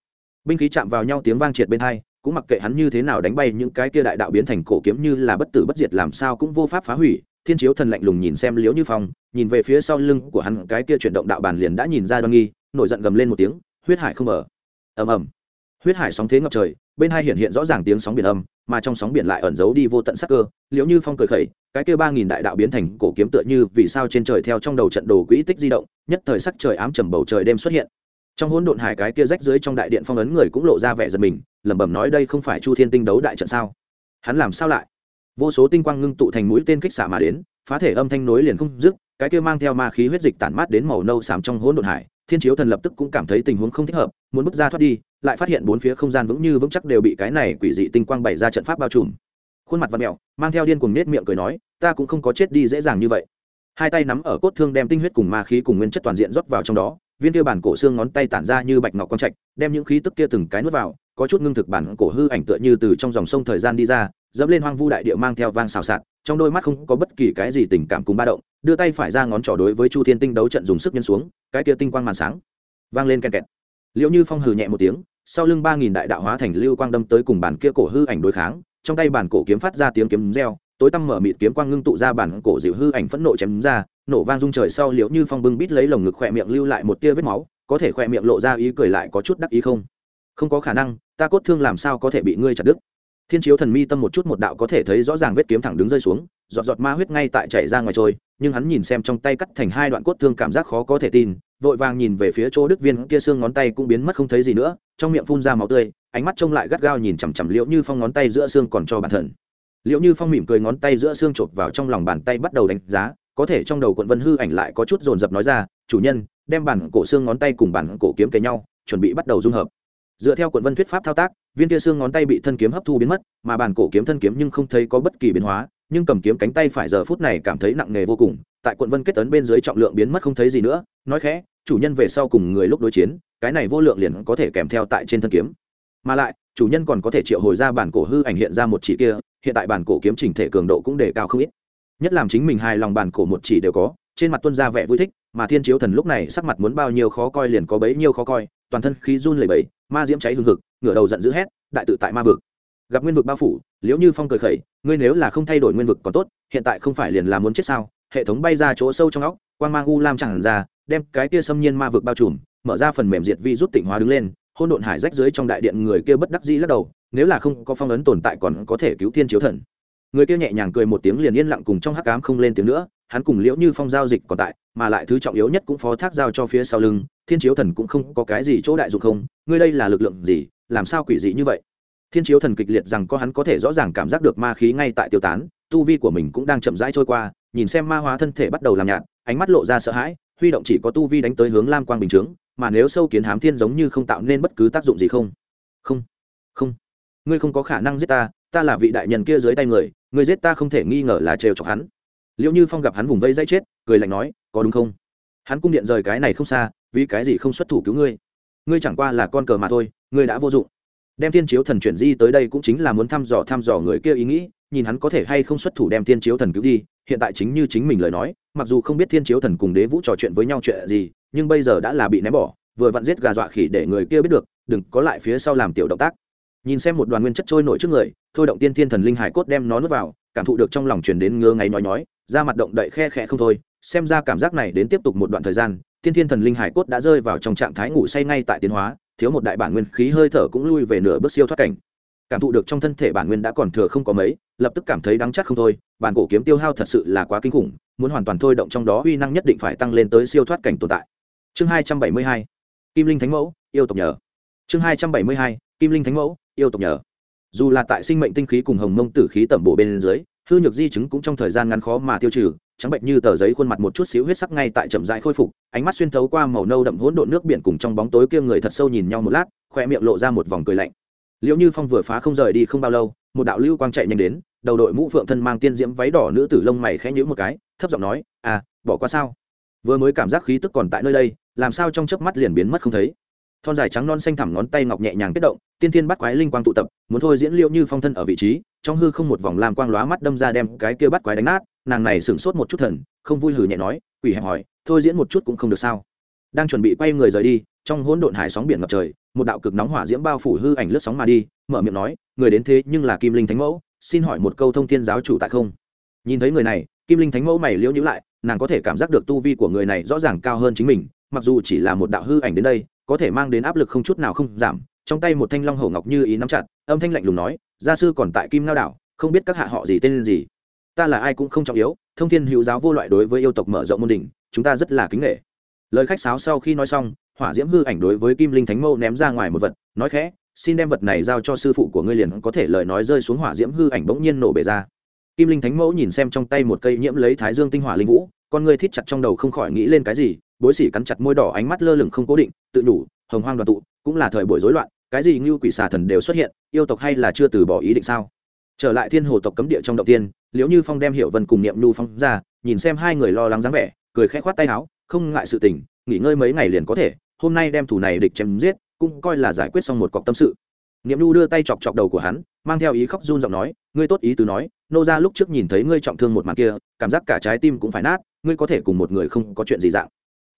binh khí chạm vào nhau tiếng vang triệt bên hai, cũng mặc kệ hắn như thế nào đánh bay những cái kia đại đạo biến thành cổ kiếm như là bất tử bất diệt làm sao cũng vô pháp phá hủy, thiên chiếu thần lạnh lùng nhìn xem liễu như phong, nhìn về phía sau lưng của hắn cái kia chuyển động đạo bàn liền đã nhìn ra đoan nghi, nổi giận gầm lên một tiếng, huyết hải không ở ầm ầm. Huyết hải sóng thế ngập trời, bên hai hiện hiện rõ ràng tiếng sóng biển âm, mà trong sóng biển lại ẩn giấu đi vô tận sắc cơ, liễu như phong cười khẩy, cái kia ba nghìn đại đạo biến thành cổ kiếm tựa như vì sao trên trời theo trong đầu trận đồ quỹ tích di động, nhất thời sắc trời ám trầm bầu trời đêm xuất hiện trong hỗn độn hải cái kia rách dưới trong đại điện phong ấn người cũng lộ ra vẻ giật mình, lẩm bẩm nói đây không phải chu thiên tinh đấu đại trận sao? Hắn làm sao lại? Vô số tinh quang ngưng tụ thành mũi tên kích xạ mà đến, phá thể âm thanh nối liền không dứt, cái kia mang theo ma khí huyết dịch tản mát đến màu nâu xám trong hỗn độn hải, thiên chiếu thần lập tức cũng cảm thấy tình huống không thích hợp, muốn bước ra thoát đi, lại phát hiện bốn phía không gian vững như vững chắc đều bị cái này quỷ dị tinh quang bày ra trận pháp bao trùm. Khuôn mặt và mẹo mang theo điên cuồng nết miệng cười nói, ta cũng không có chết đi dễ dàng như vậy. Hai tay nắm ở cốt thương đem tinh huyết cùng ma khí cùng nguyên chất toàn diện rót vào trong đó viên kia bản cổ xương ngón tay tản ra như bạch ngọc quang trạch, đem những khí tức kia từng cái nuốt vào, có chút ngưng thực bản cổ hư ảnh tựa như từ trong dòng sông thời gian đi ra, dẫm lên hoang vu đại địa mang theo vang xào xạc, trong đôi mắt không có bất kỳ cái gì tình cảm cùng ba động, đưa tay phải ra ngón trỏ đối với chu thiên tinh đấu trận dùng sức nhân xuống, cái kia tinh quang màn sáng vang lên ken kẹt. Liệu như phong hừ nhẹ một tiếng, sau lưng ba nghìn đại đạo hóa thành lưu quang đâm tới cùng bản kia cổ hư ảnh đối kháng, trong tay bản cổ kiếm phát ra tiếng kiếm reo tối tăm mở mịt kiếm quang ngưng tụ ra bản cổ dịu hư ảnh phẫn nộ chém ra, nổ vang rung trời sau liễu như phong bưng bít lấy lồng ngực khỏe miệng lưu lại một tia vết máu, có thể khỏe miệng lộ ra ý cười lại có chút đắc ý không? Không có khả năng, ta cốt thương làm sao có thể bị ngươi chặt đứt? Thiên chiếu thần mi tâm một chút một đạo có thể thấy rõ ràng vết kiếm thẳng đứng rơi xuống, giọt giọt ma huyết ngay tại chảy ra ngoài trôi, nhưng hắn nhìn xem trong tay cắt thành hai đoạn cốt thương cảm giác khó có thể tin, vội vàng nhìn về phía chỗ đức viên kia xương ngón tay cũng biến mất không thấy gì nữa, trong miệng phun ra máu tươi, ánh mắt trông lại gắt gao nhìn chằm chằm liễu như phong ngón tay giữa xương còn cho bản thân. Liệu như phong mỉm cười ngón tay giữa xương chộp vào trong lòng bàn tay bắt đầu đánh giá, có thể trong đầu quận vân hư ảnh lại có chút dồn dập nói ra, chủ nhân, đem bản cổ xương ngón tay cùng bản cổ kiếm kề nhau, chuẩn bị bắt đầu dung hợp. Dựa theo quận vân thuyết pháp thao tác, viên kia xương ngón tay bị thân kiếm hấp thu biến mất, mà bản cổ kiếm thân kiếm nhưng không thấy có bất kỳ biến hóa, nhưng cầm kiếm cánh tay phải giờ phút này cảm thấy nặng nề vô cùng, tại quận vân kết tấn bên dưới trọng lượng biến mất không thấy gì nữa, nói khẽ, chủ nhân về sau cùng người lúc đối chiến, cái này vô lượng liền có thể kèm theo tại trên thân kiếm. Mà lại, chủ nhân còn có thể triệu hồi ra bản cổ hư ảnh hiện ra một chỉ kia hiện tại bản cổ kiếm chỉnh thể cường độ cũng đề cao không ít. Nhất làm chính mình hài lòng bản cổ một chỉ đều có, trên mặt tuân ra vẻ vui thích, mà thiên chiếu thần lúc này sắc mặt muốn bao nhiêu khó coi liền có bấy nhiêu khó coi, toàn thân khí run lẩy bẩy, ma diễm cháy hừng hực, ngửa đầu giận dữ hét, đại tự tại ma vực. Gặp nguyên vực bao phủ, liễu như phong cười khẩy, ngươi nếu là không thay đổi nguyên vực còn tốt, hiện tại không phải liền là muốn chết sao? Hệ thống bay ra chỗ sâu trong óc quan mang u lam chẳng ra, đem cái kia xâm nhiên ma vực bao trùm, mở ra phần mềm diệt vi rút tỉnh hóa đứng lên hôn độn hải rách dưới trong đại điện người kia bất đắc dĩ lắc đầu nếu là không có phong ấn tồn tại còn có thể cứu thiên chiếu thần. Người kia nhẹ nhàng cười một tiếng liền yên lặng cùng trong hắc cám không lên tiếng nữa, hắn cùng liễu như phong giao dịch còn tại, mà lại thứ trọng yếu nhất cũng phó thác giao cho phía sau lưng, thiên chiếu thần cũng không có cái gì chỗ đại dụng không, ngươi đây là lực lượng gì, làm sao quỷ dị như vậy? Thiên chiếu thần kịch liệt rằng có hắn có thể rõ ràng cảm giác được ma khí ngay tại tiêu tán, tu vi của mình cũng đang chậm rãi trôi qua, nhìn xem ma hóa thân thể bắt đầu làm nhạt, ánh mắt lộ ra sợ hãi, huy động chỉ có tu vi đánh tới hướng lam quang bình chướng, mà nếu sâu kiến hám thiên giống như không tạo nên bất cứ tác dụng gì không? Không không ngươi không có khả năng giết ta ta là vị đại nhân kia dưới tay người, ngươi giết ta không thể nghi ngờ là trêu chọc hắn. Liệu như phong gặp hắn vùng vây dây chết, cười lạnh nói, có đúng không? Hắn cung điện rời cái này không xa, vì cái gì không xuất thủ cứu ngươi? Ngươi chẳng qua là con cờ mà thôi, ngươi đã vô dụng. Đem thiên chiếu thần chuyển di tới đây cũng chính là muốn thăm dò thăm dò người kia ý nghĩ, nhìn hắn có thể hay không xuất thủ đem thiên chiếu thần cứu đi, hiện tại chính như chính mình lời nói, mặc dù không biết thiên chiếu thần cùng đế vũ trò chuyện với nhau chuyện gì, nhưng bây giờ đã là bị ném bỏ, vừa vặn giết gà dọa khỉ để người kia biết được, đừng có lại phía sau làm tiểu động tác nhìn xem một đoàn nguyên chất trôi nổi trước người thôi động tiên thiên thần linh hải cốt đem nó nuốt vào cảm thụ được trong lòng truyền đến ngơ ngáy nói nói, ra mặt động đậy khe khẽ không thôi xem ra cảm giác này đến tiếp tục một đoạn thời gian tiên thiên thần linh hải cốt đã rơi vào trong trạng thái ngủ say ngay tại tiến hóa thiếu một đại bản nguyên khí hơi thở cũng lui về nửa bước siêu thoát cảnh. Cảm thụ được trong thân thể bản nguyên đã còn thừa không có mấy lập tức cảm thấy đắng chắc không thôi bản cổ kiếm tiêu hao thật sự là quá kinh khủng muốn hoàn toàn thôi động trong đó uy năng nhất định phải tăng lên tới siêu thoát cảnh tồn tại. Chương hai trăm bảy mươi hai kim linh thánh mẫu yêu tộc nhờ. Chương hai trăm bảy mươi hai kim linh thánh mẫu yêu tộc nhờ. Dù là tại sinh mệnh tinh khí cùng hồng mông tử khí tẩm bổ bên dưới, hư nhược di chứng cũng trong thời gian ngắn khó mà tiêu trừ, trắng bệnh như tờ giấy khuôn mặt một chút xíu huyết sắc ngay tại chậm rãi khôi phục, ánh mắt xuyên thấu qua màu nâu đậm hỗn độn nước biển cùng trong bóng tối kia người thật sâu nhìn nhau một lát, khoe miệng lộ ra một vòng cười lạnh. Liệu như phong vừa phá không rời đi không bao lâu, một đạo lưu quang chạy nhanh đến, đầu đội mũ phượng thân mang tiên diễm váy đỏ nữ tử lông mày khẽ nhíu một cái, thấp giọng nói à bỏ qua sao? Vừa mới cảm giác khí tức còn tại nơi đây, làm sao trong chớp mắt liền biến mất không thấy? Thon dài trắng non xanh thẳm ngón tay ngọc nhẹ nhàng kết động, tiên thiên bắt quái linh quang tụ tập, muốn thôi diễn liệu như phong thân ở vị trí, trong hư không một vòng làm quang lóa mắt đâm ra đem cái kia bắt quái đánh nát, nàng này sửng sốt một chút thần, không vui hử nhẹ nói, quỷ hẹp hỏi, thôi diễn một chút cũng không được sao. Đang chuẩn bị quay người rời đi, trong hỗn độn hải sóng biển ngập trời, một đạo cực nóng hỏa diễm bao phủ hư ảnh lướt sóng mà đi, mở miệng nói, người đến thế nhưng là kim linh thánh mẫu, xin hỏi một câu thông thiên giáo chủ tại không? Nhìn thấy người này, kim linh thánh mẫu mày liễu nhữ lại, nàng có thể cảm giác được tu vi của người này rõ ràng cao hơn chính mình, mặc dù chỉ là một đạo hư ảnh đến đây có thể mang đến áp lực không chút nào không giảm. Trong tay một thanh long hổ ngọc như ý nắm chặt, âm thanh lạnh lùng nói, gia sư còn tại kim lao đảo, không biết các hạ họ gì tên gì. Ta là ai cũng không trọng yếu, thông thiên hữu giáo vô loại đối với yêu tộc mở rộng môn đỉnh, chúng ta rất là kính nghệ. Lời khách sáo sau khi nói xong, hỏa diễm hư ảnh đối với kim linh thánh mâu ném ra ngoài một vật, nói khẽ, xin đem vật này giao cho sư phụ của ngươi liền có thể lời nói rơi xuống hỏa diễm hư ảnh bỗng nhiên nổ bể ra. Kim linh thánh mẫu nhìn xem trong tay một cây nhiễm lấy thái dương tinh hỏa linh vũ, con ngươi thít chặt trong đầu không khỏi nghĩ lên cái gì bối sỉ cắn chặt môi đỏ ánh mắt lơ lửng không cố định, tự đủ hồng hoang đoàn tụ, cũng là thời buổi rối loạn, cái gì như quỷ xà thần đều xuất hiện, yêu tộc hay là chưa từ bỏ ý định sao? Trở lại thiên hồ tộc cấm địa trong động tiên, liễu như phong đem hiệu vân cùng niệm nhu phong ra, nhìn xem hai người lo lắng dáng vẻ, cười khẽ khoát tay áo, không ngại sự tình, nghỉ ngơi mấy ngày liền có thể, hôm nay đem thủ này địch chém giết, cũng coi là giải quyết xong một cọc tâm sự. Niệm nhu đưa tay chọc chọc đầu của hắn, mang theo ý khóc run giọng nói, ngươi tốt ý tứ nói, nô ra lúc trước nhìn thấy ngươi trọng thương một màn kia, cảm giác cả trái tim cũng phải nát, ngươi có thể cùng một người không có chuyện gì dạng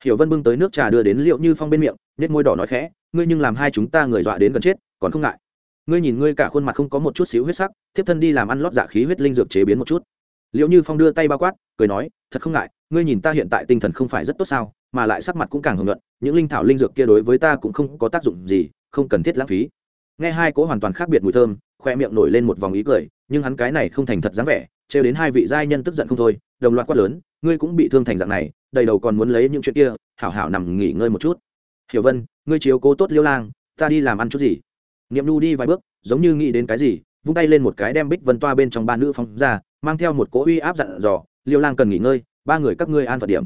hiểu vân bưng tới nước trà đưa đến liệu như phong bên miệng nết môi đỏ nói khẽ, ngươi nhưng làm hai chúng ta người dọa đến gần chết, còn không ngại. Ngươi nhìn ngươi cả khuôn mặt không có một chút xíu huyết sắc, thiếp thân đi làm ăn lót giả dạ khí huyết linh dược chế biến một chút. Liệu như phong đưa tay bao quát, cười nói, thật không ngại, ngươi nhìn ta hiện tại tinh thần không phải rất tốt sao, mà lại sắc mặt cũng càng hưởng luận những linh thảo linh dược kia đối với ta cũng không có tác dụng gì, không cần thiết lãng phí. Nghe hai cố hoàn toàn khác biệt mùi thơm, khoe miệng nổi lên một vòng ý cười, nhưng hắn cái này không thành thật dáng vẻ, trêu đến hai vị giai nhân tức giận không thôi, đồng loạt quát lớn ngươi cũng bị thương thành dạng này, đầy đầu còn muốn lấy những chuyện kia, hảo hảo nằm nghỉ ngơi một chút. Hiểu vân, ngươi chiếu cố tốt liêu lang, ta đi làm ăn chút gì? Niệm nu đi vài bước, giống như nghĩ đến cái gì, vung tay lên một cái đem bích vân toa bên trong ba nữ phóng ra, mang theo một cỗ uy áp dặn dò, liêu lang cần nghỉ ngơi, ba người các ngươi an phận điểm.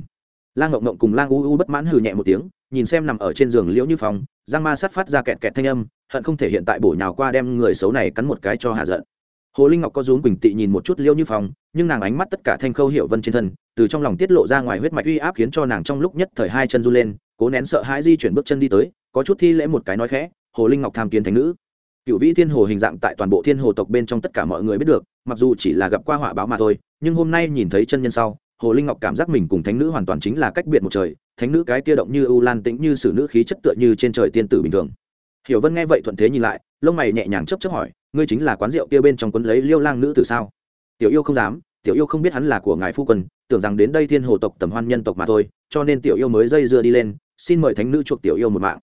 Lang ngộng ngộng cùng lang u u bất mãn hừ nhẹ một tiếng, nhìn xem nằm ở trên giường liễu như phòng giang ma sắt phát ra kẹt kẹt thanh âm, hận không thể hiện tại bổ nhào qua đem người xấu này cắn một cái cho hạ giận hồ linh ngọc có rúm quỳnh tị nhìn một chút liêu như phong, nhưng nàng ánh mắt tất cả thanh khâu hiệu vân trên thân từ trong lòng tiết lộ ra ngoài huyết mạch uy áp khiến cho nàng trong lúc nhất thời hai chân run lên cố nén sợ hãi di chuyển bước chân đi tới có chút thi lễ một cái nói khẽ hồ linh ngọc tham kiến thánh nữ. Cựu vĩ thiên hồ hình dạng tại toàn bộ thiên hồ tộc bên trong tất cả mọi người biết được mặc dù chỉ là gặp qua họa báo mà thôi nhưng hôm nay nhìn thấy chân nhân sau hồ linh ngọc cảm giác mình cùng thánh nữ hoàn toàn chính là cách biệt một trời thánh nữ cái kia động như ưu lan tĩnh như sử nữ khí chất tựa như trên trời tiên tử bình thường. Hiểu vân nghe vậy thuận thế nhìn lại lông mày nhẹ nhàng chấp chấp hỏi ngươi chính là quán rượu kia bên trong quấn lấy liêu lang nữ từ sao? Tiểu yêu không dám, tiểu yêu không biết hắn là của ngài phu quân, tưởng rằng đến đây thiên hồ tộc tầm hoan nhân tộc mà thôi, cho nên tiểu yêu mới dây dưa đi lên, xin mời thánh nữ chuộc tiểu yêu một mạng.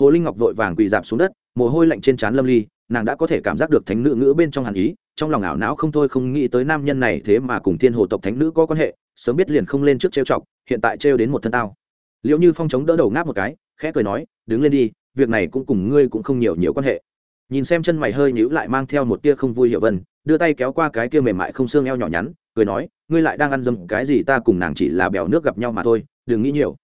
Hồ linh ngọc vội vàng quỳ dạp xuống đất, mồ hôi lạnh trên trán lâm ly, nàng đã có thể cảm giác được thánh nữ ngữ bên trong hàn ý, trong lòng ảo não không thôi không nghĩ tới nam nhân này thế mà cùng thiên hồ tộc thánh nữ có quan hệ, sớm biết liền không lên trước trêu chọc, hiện tại trêu đến một thân tao. Liệu như phong chống đỡ đầu ngáp một cái, khẽ cười nói, đứng lên đi, việc này cũng cùng ngươi cũng không nhiều nhiều quan hệ nhìn xem chân mày hơi nhíu lại mang theo một tia không vui hiệu vân, đưa tay kéo qua cái kia mềm mại không xương eo nhỏ nhắn, cười nói, ngươi lại đang ăn dâm, cái gì ta cùng nàng chỉ là bèo nước gặp nhau mà thôi, đừng nghĩ nhiều.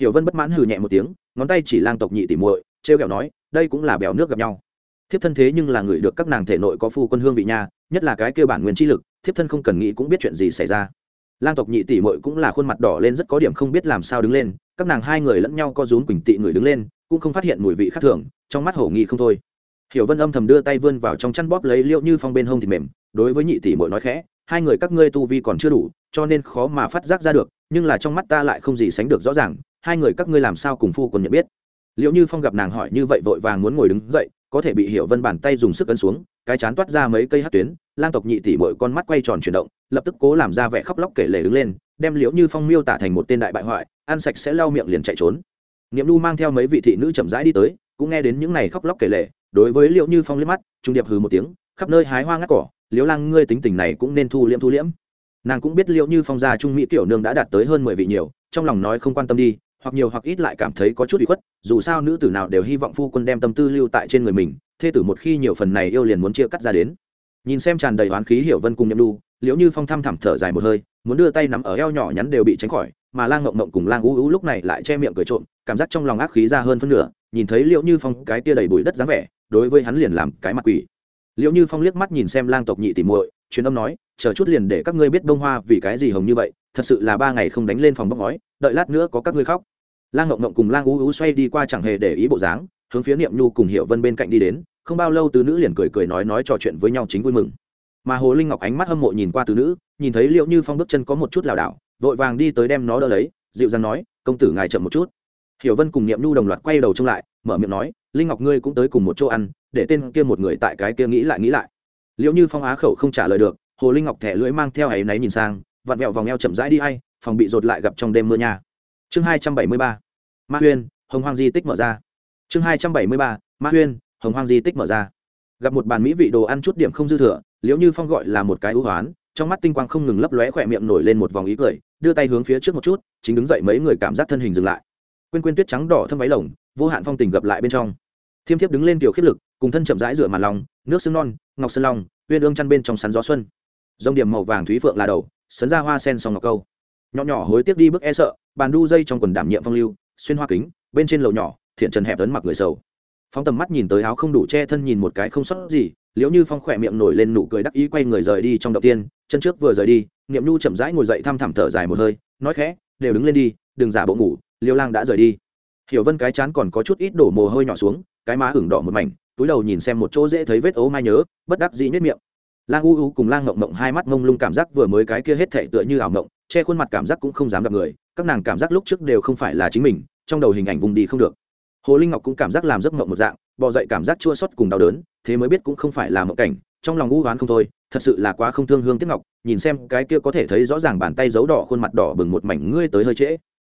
Hiểu vân bất mãn hừ nhẹ một tiếng, ngón tay chỉ lang tộc nhị tỉ muội, trêu kẹo nói, đây cũng là bèo nước gặp nhau. Thiếp thân thế nhưng là người được các nàng thể nội có phu quân hương vị nha, nhất là cái kia bản nguyên chi lực, thiếp thân không cần nghĩ cũng biết chuyện gì xảy ra. Lang tộc nhị tỷ muội cũng là khuôn mặt đỏ lên rất có điểm không biết làm sao đứng lên, các nàng hai người lẫn nhau co rún quỳnh tị người đứng lên, cũng không phát hiện mùi vị khác thường, trong mắt hổ nghi không thôi hiểu vân âm thầm đưa tay vươn vào trong chăn bóp lấy liệu như phong bên hông thịt mềm, đối với nhị tỷ muội nói khẽ, hai người các ngươi tu vi còn chưa đủ, cho nên khó mà phát giác ra được, nhưng là trong mắt ta lại không gì sánh được rõ ràng, hai người các ngươi làm sao cùng phu còn nhận biết? Liệu như phong gặp nàng hỏi như vậy vội vàng muốn ngồi đứng dậy, có thể bị hiểu vân bàn tay dùng sức ấn xuống, cái chán toát ra mấy cây hát tuyến, lang tộc nhị tỷ mỗi con mắt quay tròn chuyển động, lập tức cố làm ra vẻ khóc lóc kể lể đứng lên, đem liễu như phong miêu tả thành một tên đại bại hoại, ăn sạch sẽ lau miệng liền chạy trốn. Niệm nu mang theo mấy vị thị nữ chậm rãi đi tới, cũng nghe đến những này khóc lóc kể lể đối với liễu như phong liếc mắt, trung điệp hừ một tiếng, khắp nơi hái hoa ngắt cỏ, liễu lang ngươi tính tình này cũng nên thu liễm thu liễm. Nàng cũng biết liễu như phong gia trung mỹ tiểu nương đã đạt tới hơn mười vị nhiều, trong lòng nói không quan tâm đi, hoặc nhiều hoặc ít lại cảm thấy có chút bị khuất, dù sao nữ tử nào đều hy vọng phu quân đem tâm tư lưu tại trên người mình, thê tử một khi nhiều phần này yêu liền muốn chia cắt ra đến. Nhìn xem tràn đầy oán khí hiểu vân cùng nhậm đu liễu như phong thăm thẳm thở dài một hơi, muốn đưa tay nắm ở eo nhỏ nhắn đều bị tránh khỏi, mà lang ngộng ngộng cùng lang ú ú lúc này lại che miệng cười trộm, cảm giác trong lòng ác khí ra hơn phân nửa, nhìn thấy liễu như phong cái tia đầy bụi đất dáng vẻ đối với hắn liền làm cái mặt quỷ. Liễu như phong liếc mắt nhìn xem lang tộc nhị tỉ muội, truyền âm nói, chờ chút liền để các ngươi biết bông hoa vì cái gì hồng như vậy, thật sự là ba ngày không đánh lên phòng bốc ngói, đợi lát nữa có các ngươi khóc. Lang ngộng ngộng cùng lang ú ú xoay đi qua chẳng hề để ý bộ dáng, hướng phía niệm nhu cùng hiệu vân bên cạnh đi đến, không bao lâu tứ nữ liền cười cười nói nói trò chuyện với nhau chính vui mừng. Mà hồ linh ngọc ánh mắt hâm mộ nhìn qua tứ nữ, nhìn thấy liệu như phong bước chân có một chút lảo đảo, vội vàng đi tới đem nó đỡ lấy, dịu dàng nói, công tử ngài chậm một chút. Hiểu vân cùng niệm nhu đồng loạt quay đầu trông lại, mở miệng nói linh ngọc ngươi cũng tới cùng một chỗ ăn, để tên kia một người tại cái kia nghĩ lại nghĩ lại. Liệu như phong á khẩu không trả lời được, hồ linh ngọc thẻ lưỡi mang theo áy náy nhìn sang, vặn vẹo vòng eo chậm rãi đi hay, phòng bị rột lại gặp trong đêm mưa nha. Chương hai trăm bảy mươi ba, ma huyên, hồng hoang di tích mở ra. Chương hai trăm bảy mươi ba, ma huyên, hồng hoang di tích mở ra. Gặp một bàn mỹ vị đồ ăn chút điểm không dư thừa Liệu như phong gọi là một cái ưu hoán, trong mắt tinh quang không ngừng lấp lóe khỏe miệng nổi lên một vòng ý cười, đưa tay hướng phía trước một chút, chính đứng dậy mấy người cảm giác thân hình dừng lại. Quên quên tuyết trắng đỏ thâm váy lồng, vô hạn phong tình gặp lại bên trong thiêm thiếp đứng lên tiểu khiếp lực, cùng thân chậm rãi rửa màn lòng, nước sưng non, ngọc sơn long, uyên ương chăn bên trong sắn gió xuân. Dòng điểm màu vàng thúy phượng là đầu, sấn ra hoa sen song ngọc câu. Nhỏ nhỏ hối tiếc đi bước e sợ, bàn đu dây trong quần đảm nhiệm phong lưu, xuyên hoa kính, bên trên lầu nhỏ, thiện trần hẹp tấn mặc người sầu. Phóng tầm mắt nhìn tới áo không đủ che thân nhìn một cái không sót gì, liễu như phong khỏe miệng nổi lên nụ cười đắc ý quay người rời đi trong đầu tiên, chân trước vừa rời đi, niệm nhu chậm rãi ngồi dậy thăm thẳm thở dài một hơi, nói khẽ, đều đứng lên đi, đừng giả bộ ngủ, liêu lang đã rời đi hiểu vân cái chán còn có chút ít đổ mồ hôi nhỏ xuống, cái má ửng đỏ một mảnh, túi đầu nhìn xem một chỗ dễ thấy vết ố mai nhớ, bất đắc dĩ nhất miệng. Lang u u cùng lang ngộng ngộng hai mắt ngông lung cảm giác vừa mới cái kia hết thể tựa như ảo ngộng che khuôn mặt cảm giác cũng không dám gặp người, các nàng cảm giác lúc trước đều không phải là chính mình, trong đầu hình ảnh vùng đi không được. Hồ linh ngọc cũng cảm giác làm giấc mộng một dạng, bò dậy cảm giác chua xót cùng đau đớn, thế mới biết cũng không phải là mộng cảnh, trong lòng u oán không thôi, thật sự là quá không thương hương tiếc ngọc, nhìn xem cái kia có thể thấy rõ ràng bàn tay dấu đỏ khuôn mặt đỏ bừng một mảnh, ngươi tới hơi trễ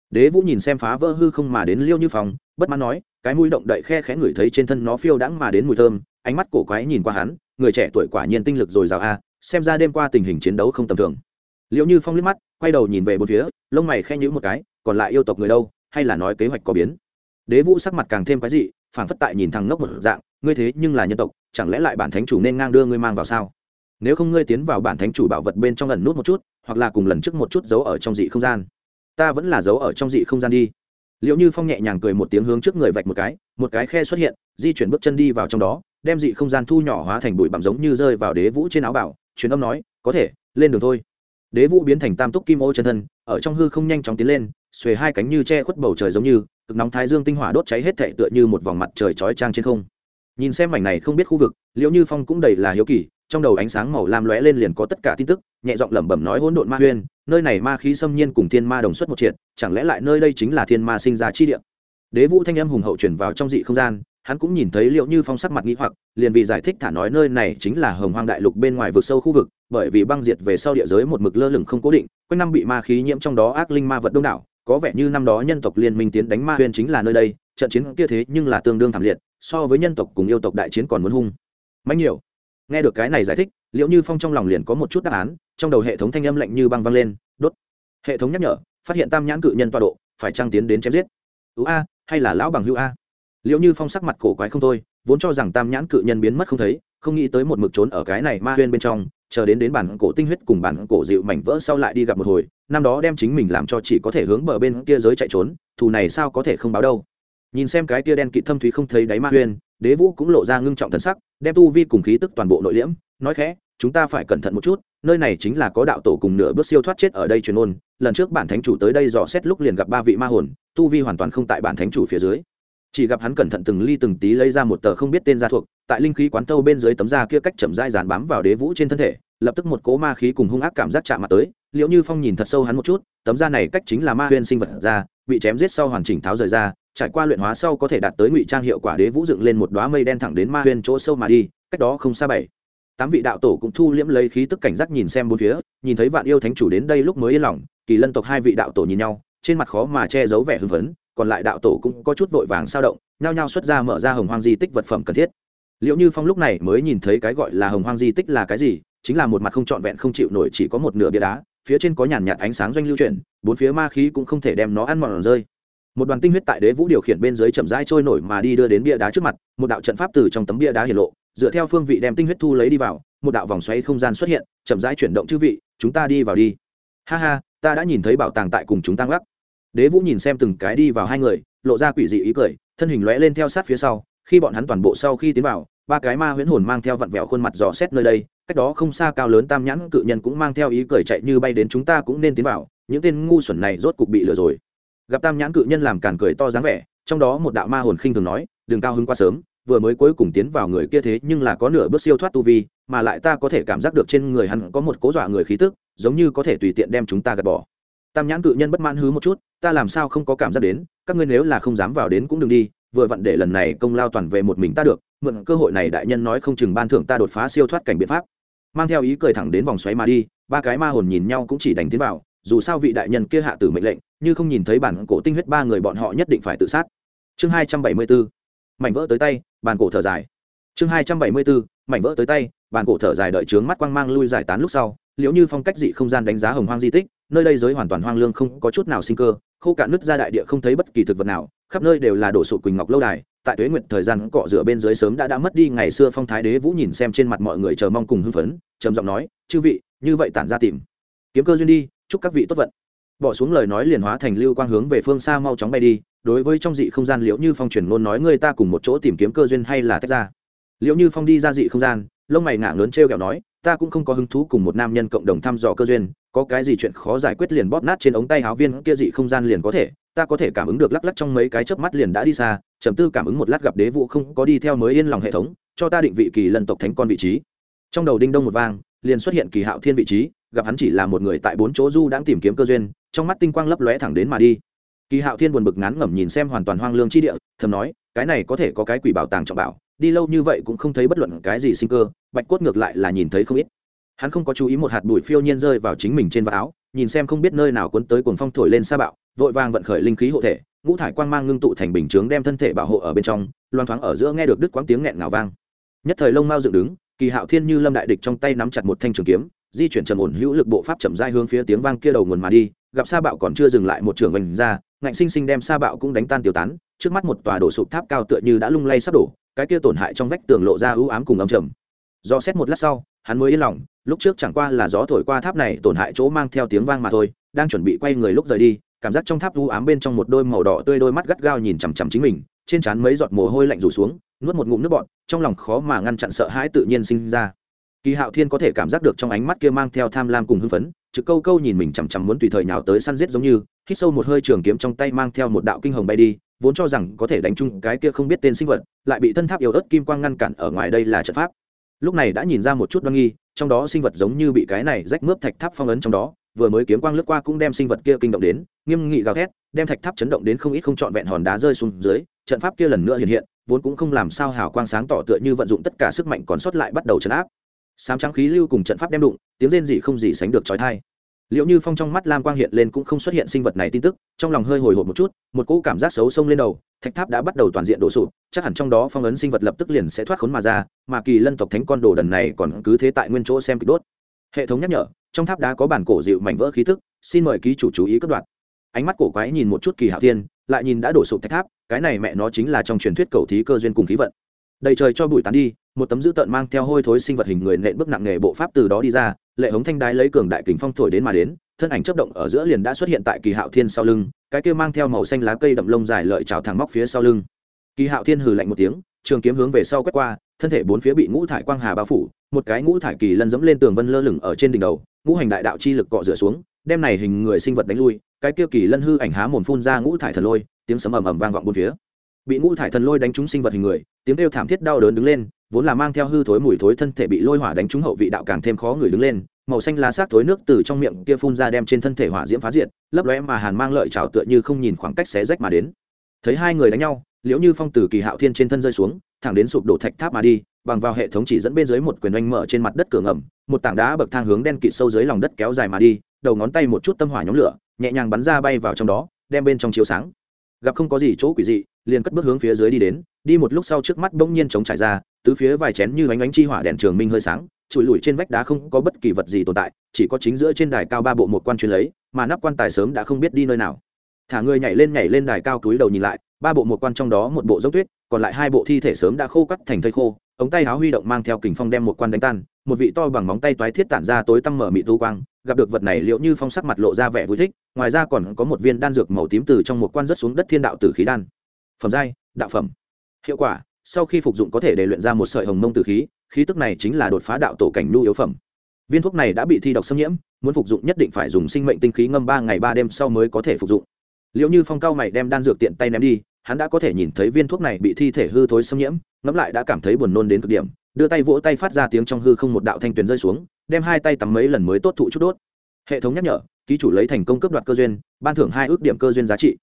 đế vũ nhìn xem phá vỡ hư không mà đến liêu như phòng bất mãn nói, cái mũi động đậy khe khẽ ngửi thấy trên thân nó phiêu đãng mà đến mùi thơm, ánh mắt cổ quái nhìn qua hắn, người trẻ tuổi quả nhiên tinh lực dồi dào a, xem ra đêm qua tình hình chiến đấu không tầm thường. Liệu như phong liếc mắt, quay đầu nhìn về bốn phía, lông mày khe nhữ một cái, còn lại yêu tộc người đâu, hay là nói kế hoạch có biến? Đế vũ sắc mặt càng thêm cái gì phản phất tại nhìn thằng ngốc một dạng, ngươi thế nhưng là nhân tộc, chẳng lẽ lại bản thánh chủ nên ngang đưa ngươi mang vào sao? Nếu không ngươi tiến vào bản thánh chủ bảo vật bên trong lần nút một chút, hoặc là cùng lần trước một chút giấu ở trong dị không gian ta vẫn là giấu ở trong dị không gian đi. Liệu như phong nhẹ nhàng cười một tiếng hướng trước người vạch một cái một cái khe xuất hiện, di chuyển bước chân đi vào trong đó, đem dị không gian thu nhỏ hóa thành bụi bặm giống như rơi vào đế vũ trên áo bảo, truyền âm nói, có thể, lên đường thôi. Đế vũ biến thành tam túc kim ô chân thân, ở trong hư không nhanh chóng tiến lên, xuề hai cánh như che khuất bầu trời giống như, cực nóng thái dương tinh hỏa đốt cháy hết thệ tựa như một vòng mặt trời chói trang trên không. Nhìn xem mảnh này không biết khu vực, liệu như phong cũng đầy là hiếu kỳ trong đầu ánh sáng màu lam lóe lên liền có tất cả tin tức, nhẹ giọng lẩm bẩm nói hỗn độn ma huyên, nơi này ma khí xâm nhiên cùng thiên ma đồng xuất một triệt, chẳng lẽ lại nơi đây chính là thiên ma sinh ra chi địa? Đế vũ thanh âm hùng hậu chuyển vào trong dị không gian, hắn cũng nhìn thấy liệu như phong sắc mặt nghĩ hoặc, liền vì giải thích thả nói nơi này chính là hồng hoang đại lục bên ngoài vực sâu khu vực, bởi vì băng diệt về sau địa giới một mực lơ lửng không cố định, quanh năm bị ma khí nhiễm trong đó ác linh ma vật đông đảo, có vẻ như năm đó nhân tộc liên minh tiến đánh ma huyên chính là nơi đây, trận chiến kia thế nhưng là tương đương thảm liệt, so với nhân tộc cùng yêu tộc đại chiến còn muốn hung. Mạnh nhiều nghe được cái này giải thích liệu như phong trong lòng liền có một chút đáp án, trong đầu hệ thống thanh âm lạnh như băng văng lên, đốt. Hệ thống nhắc nhở, phát hiện tam nhãn cự nhân tọa độ, phải trăng tiến đến chém giết? Ú a, hay là lão bằng hữu a? Liệu như phong sắc mặt cổ quái không thôi, vốn cho rằng tam nhãn cự nhân biến mất không thấy, không nghĩ tới một mực trốn ở cái này ma huyên bên trong, chờ đến đến bản cổ tinh huyết cùng bản cổ dịu mảnh vỡ sau lại đi gặp một hồi, năm đó đem chính mình làm cho chỉ có thể hướng bờ bên kia giới chạy trốn, thù này sao có thể không báo đâu. Nhìn xem cái tia đen kịt thâm thúy không thấy đáy ma huyên, đế vũ cũng lộ ra ngưng trọng thần sắc đem tu vi cùng khí tức toàn bộ nội liễm, nói khẽ, chúng ta phải cẩn thận một chút, nơi này chính là có đạo tổ cùng nửa bước siêu thoát chết ở đây truyền ôn, lần trước bản thánh chủ tới đây dò xét lúc liền gặp ba vị ma hồn, tu vi hoàn toàn không tại bản thánh chủ phía dưới. Chỉ gặp hắn cẩn thận từng ly từng tí lấy ra một tờ không biết tên gia thuộc, tại linh khí quán tâu bên dưới tấm da kia cách chậm dai dán bám vào đế vũ trên thân thể, lập tức một cố ma khí cùng hung ác cảm giác chạm mặt tới liệu như phong nhìn thật sâu hắn một chút, tấm da này cách chính là ma huyên sinh vật ra, bị chém giết sau hoàn chỉnh tháo rời ra trải qua luyện hóa sau có thể đạt tới ngụy trang hiệu quả đế vũ dựng lên một đoá mây đen thẳng đến ma huyên chỗ sâu mà đi, cách đó không xa bảy. Tám vị đạo tổ cũng thu liễm lấy khí tức cảnh giác nhìn xem bốn phía, nhìn thấy vạn yêu thánh chủ đến đây lúc mới yên lòng, kỳ lân tộc hai vị đạo tổ nhìn nhau, trên mặt khó mà che giấu vẻ hưng phấn, còn lại đạo tổ cũng có chút vội vàng sao động, nhao nhao xuất ra mở ra hồng hoang di tích vật phẩm cần thiết. Liệu như phong lúc này mới nhìn thấy cái gọi là hồng hoang di tích là cái gì, chính là một mặt không trọn vẹn không chịu nổi chỉ có một nửa bia đá, phía trên có nhàn nhạt ánh sáng doanh lưu chuyển, bốn phía ma khí cũng không thể đem nó ăn mòn rơi một đoàn tinh huyết tại đế vũ điều khiển bên dưới chậm rãi trôi nổi mà đi đưa đến bia đá trước mặt, một đạo trận pháp từ trong tấm bia đá hiển lộ, dựa theo phương vị đem tinh huyết thu lấy đi vào, một đạo vòng xoáy không gian xuất hiện, chậm rãi chuyển động chư vị, chúng ta đi vào đi. Ha ha, ta đã nhìn thấy bảo tàng tại cùng chúng tăng gác đế vũ nhìn xem từng cái đi vào hai người, lộ ra quỷ dị ý cười, thân hình lóe lên theo sát phía sau, khi bọn hắn toàn bộ sau khi tiến vào, ba cái ma huyễn hồn mang theo vặn vẹo khuôn mặt dò xét nơi đây, cách đó không xa cao lớn tam nhãn cự nhân cũng mang theo ý cười chạy như bay đến chúng ta cũng nên tiến vào, những tên ngu xuẩn này rốt cục bị lừa rồi gặp tam nhãn cự nhân làm càn cười to dáng vẻ, trong đó một đạo ma hồn khinh thường nói, đừng cao hứng quá sớm, vừa mới cuối cùng tiến vào người kia thế nhưng là có nửa bước siêu thoát tu vi, mà lại ta có thể cảm giác được trên người hắn có một cố dọa người khí tức, giống như có thể tùy tiện đem chúng ta gạt bỏ. Tam nhãn cự nhân bất mãn hứ một chút, ta làm sao không có cảm giác đến, các ngươi nếu là không dám vào đến cũng đừng đi, vừa vặn để lần này công lao toàn về một mình ta được, mượn cơ hội này đại nhân nói không chừng ban thưởng ta đột phá siêu thoát cảnh biện pháp. Mang theo ý cười thẳng đến vòng xoáy mà đi, ba cái ma hồn nhìn nhau cũng chỉ đánh tiến vào dù sao vị đại nhân kia hạ tử mệnh lệnh, như không nhìn thấy bản cổ tinh huyết ba người bọn họ nhất định phải tự sát. Chương hai trăm bảy mươi bốn, mảnh vỡ tới tay bàn cổ thở dài. Chương hai trăm bảy mươi bốn, mảnh vỡ tới tay bàn cổ thở dài đợi trướng mắt quang mang lui giải tán lúc sau, liễu như phong cách dị không gian đánh giá hồng hoang di tích, nơi đây giới hoàn toàn hoang lương không có chút nào sinh cơ, khô cạn nứt ra đại địa không thấy bất kỳ thực vật nào, khắp nơi đều là đổ sụt quỳnh ngọc lâu đài, tại tuế nguyện thời gian cọ rửa bên dưới sớm đã đã mất đi ngày xưa phong thái đế vũ nhìn xem trên mặt mọi người chờ mong cùng hưng phấn, trầm giọng nói, chư vị, như vậy tản ra tìm. Kiếm cơ duyên đi chúc các vị tốt vận. Bỏ xuống lời nói liền hóa thành lưu quang hướng về phương xa mau chóng bay đi, đối với trong dị không gian liễu như phong truyền ngôn nói người ta cùng một chỗ tìm kiếm cơ duyên hay là tách ra. Liễu như phong đi ra dị không gian, lông mày ngả lớn t r e o kẹo nói, ta cũng không có hứng thú cùng một nam nhân cộng đồng thăm dò cơ duyên, có cái gì chuyện khó giải quyết liền bóp nát trên ống tay háo viên kia dị không gian liền có thể, ta có thể cảm ứng được lắc lắc trong mấy cái chớp mắt liền đã đi xa, trầm tư cảm ứng một lát gặp đế vụ không có đi theo mới yên lòng hệ thống, cho ta định vị kỳ lần tộc thánh con vị trí. Trong đầu đinh đông một vang, liền xuất hiện kỳ hạo thiên vị trí gặp hắn chỉ là một người tại bốn chỗ du đang tìm kiếm cơ duyên, trong mắt tinh quang lấp lóe thẳng đến mà đi. Kỳ hạo thiên buồn bực ngán ngẩm nhìn xem hoàn toàn hoang lương chi địa, thầm nói, cái này có thể có cái quỷ bảo tàng trọng bảo, đi lâu như vậy cũng không thấy bất luận cái gì sinh cơ, bạch cốt ngược lại là nhìn thấy không ít. Hắn không có chú ý một hạt bụi phiêu nhiên rơi vào chính mình trên vạt áo, nhìn xem không biết nơi nào cuốn tới cuồng phong thổi lên sa bạo, vội vàng vận khởi linh khí hộ thể, ngũ thải quang mang ngưng tụ thành bình chướng đem thân thể bảo hộ ở bên trong loan thoáng ở giữa nghe được đứt quãng tiếng nghẹn ngào vang. Nhất thời lông mao dựng đứng, kỳ hạo thiên như lâm đại địch trong tay nắm chặt một thanh trường kiếm di chuyển trầm ổn hữu lực bộ pháp chậm rãi hướng phía tiếng vang kia đầu nguồn mà đi, gặp sa bạo còn chưa dừng lại một trường vành ra, ngạnh sinh sinh đem sa bạo cũng đánh tan tiêu tán, trước mắt một tòa đổ sụp tháp cao tựa như đã lung lay sắp đổ, cái kia tổn hại trong vách tường lộ ra ưu ám cùng âm trầm. Do xét một lát sau, hắn mới yên lòng, lúc trước chẳng qua là gió thổi qua tháp này tổn hại chỗ mang theo tiếng vang mà thôi, đang chuẩn bị quay người lúc rời đi, cảm giác trong tháp u ám bên trong một đôi màu đỏ tươi đôi mắt gắt gao nhìn chằm chằm chính mình, trên trán mấy giọt mồ hôi lạnh rủ xuống, nuốt một ngụm nước bọt, trong lòng khó mà ngăn chặn sợ hãi tự nhiên sinh ra kỳ hạo thiên có thể cảm giác được trong ánh mắt kia mang theo tham lam cùng hưng phấn, trực câu câu nhìn mình chằm chằm muốn tùy thời nào tới săn giết giống như, hít sâu một hơi trường kiếm trong tay mang theo một đạo kinh hồng bay đi, vốn cho rằng có thể đánh chung cái kia không biết tên sinh vật, lại bị thân tháp yếu ớt kim quang ngăn cản ở ngoài đây là trận pháp. Lúc này đã nhìn ra một chút đoan nghi, trong đó sinh vật giống như bị cái này rách mướp thạch tháp phong ấn trong đó, vừa mới kiếm quang lướt qua cũng đem sinh vật kia kinh động đến, nghiêm nghị gào thét, đem thạch tháp chấn động đến không ít không trọn vẹn hòn đá rơi xuống dưới, trận pháp kia lần nữa hiện hiện, vốn cũng không làm sao hào quang sáng tỏ tựa như vận dụng tất cả sức mạnh còn sót lại bắt đầu chấn áp sám trắng khí lưu cùng trận pháp đem đụng, tiếng rên dị không gì sánh được trói thai. Liệu như phong trong mắt lam quang hiện lên cũng không xuất hiện sinh vật này tin tức, trong lòng hơi hồi hộp một chút, một cỗ cảm giác xấu xông lên đầu, thạch tháp đã bắt đầu toàn diện đổ sụp, chắc hẳn trong đó phong ấn sinh vật lập tức liền sẽ thoát khốn mà ra, mà kỳ lân tộc thánh con đồ đần này còn cứ thế tại nguyên chỗ xem kịch đốt. Hệ thống nhắc nhở, trong tháp đá có bản cổ dịu mảnh vỡ khí tức, xin mời ký chủ chú ý cất đoạn. Ánh mắt cổ quái nhìn một chút kỳ hạo thiên, lại nhìn đã đổ sụp thạch tháp, cái này mẹ nó chính là trong truyền thuyết cầu thí cơ duyên cùng khí vận. Đầy trời cho bụi tán đi một tấm dữ tợn mang theo hôi thối sinh vật hình người nện bước nặng nghề bộ pháp từ đó đi ra, lệ hống thanh đái lấy cường đại kình phong thổi đến mà đến, thân ảnh chấp động ở giữa liền đã xuất hiện tại kỳ hạo thiên sau lưng, cái kia mang theo màu xanh lá cây đậm lông dài lợi trào thẳng móc phía sau lưng. Kỳ hạo thiên hừ lạnh một tiếng, trường kiếm hướng về sau quét qua, thân thể bốn phía bị ngũ thải quang hà bao phủ, một cái ngũ thải kỳ lân dẫm lên tường vân lơ lửng ở trên đỉnh đầu, ngũ hành đại đạo chi lực cọ rửa xuống, đem này hình người sinh vật đánh lui, cái kia kỳ lân hư ảnh há mồm phun ra ngũ thải thần lôi, tiếng sấm ầm ầm vang vọng bốn phía. Bị ngũ thải thần lôi đánh trúng sinh vật hình người, tiếng kêu thảm thiết đau đớn đứng lên vốn là mang theo hư thối mùi thối thân thể bị lôi hỏa đánh trúng hậu vị đạo càng thêm khó người đứng lên, màu xanh lá sát thối nước từ trong miệng kia phun ra đem trên thân thể hỏa diễm phá diệt, lấp lóe mà hàn mang lợi trào tựa như không nhìn khoảng cách xé rách mà đến. Thấy hai người đánh nhau, liễu như phong từ kỳ hạo thiên trên thân rơi xuống, thẳng đến sụp đổ thạch tháp mà đi, bằng vào hệ thống chỉ dẫn bên dưới một quyền oanh mở trên mặt đất cửa ngầm, một tảng đá bậc thang hướng đen kịt sâu dưới lòng đất kéo dài mà đi, đầu ngón tay một chút tâm hỏa nhóm lửa, nhẹ nhàng bắn ra bay vào trong đó, đem bên trong chiếu sáng. Gặp không có gì chỗ quỷ dị, liền cất bước hướng phía dưới đi đến, đi một lúc sau trước mắt bỗng nhiên chống trải ra tứ phía vài chén như ánh ánh chi hỏa đèn trường minh hơi sáng, trụi lùi trên vách đá không có bất kỳ vật gì tồn tại, chỉ có chính giữa trên đài cao ba bộ một quan chuyên lấy, mà nắp quan tài sớm đã không biết đi nơi nào. Thả người nhảy lên nhảy lên đài cao túi đầu nhìn lại, ba bộ một quan trong đó một bộ dốc tuyết, còn lại hai bộ thi thể sớm đã khô cắt thành thây khô, ống tay áo huy động mang theo kình phong đem một quan đánh tan, một vị to bằng móng tay toái thiết tản ra tối tăm mở mị tu quang, gặp được vật này liệu như phong sắc mặt lộ ra vẻ vui thích, ngoài ra còn có một viên đan dược màu tím từ trong một quan rất xuống đất thiên đạo tử khí đan. Phẩm giai, đạo phẩm. Hiệu quả sau khi phục dụng có thể để luyện ra một sợi hồng mông tử khí khí tức này chính là đột phá đạo tổ cảnh nhu yếu phẩm. Viên thuốc này đã bị thi độc xâm nhiễm, muốn phục dụng nhất định phải dùng sinh mệnh tinh khí ngâm ba ngày ba đêm sau mới có thể phục dụng. Liệu như phong cao mày đem đan dược tiện tay ném đi, hắn đã có thể nhìn thấy viên thuốc này bị thi thể hư thối xâm nhiễm, ngẫm lại đã cảm thấy buồn nôn đến cực điểm, đưa tay vỗ tay phát ra tiếng trong hư không một đạo thanh tuyền rơi xuống, đem hai tay tắm mấy lần mới tốt thụ chút đốt. Hệ thống nhắc nhở, ký chủ lấy thành công cấp đoạt cơ duyên, ban thưởng hai ước điểm cơ duyên giá trị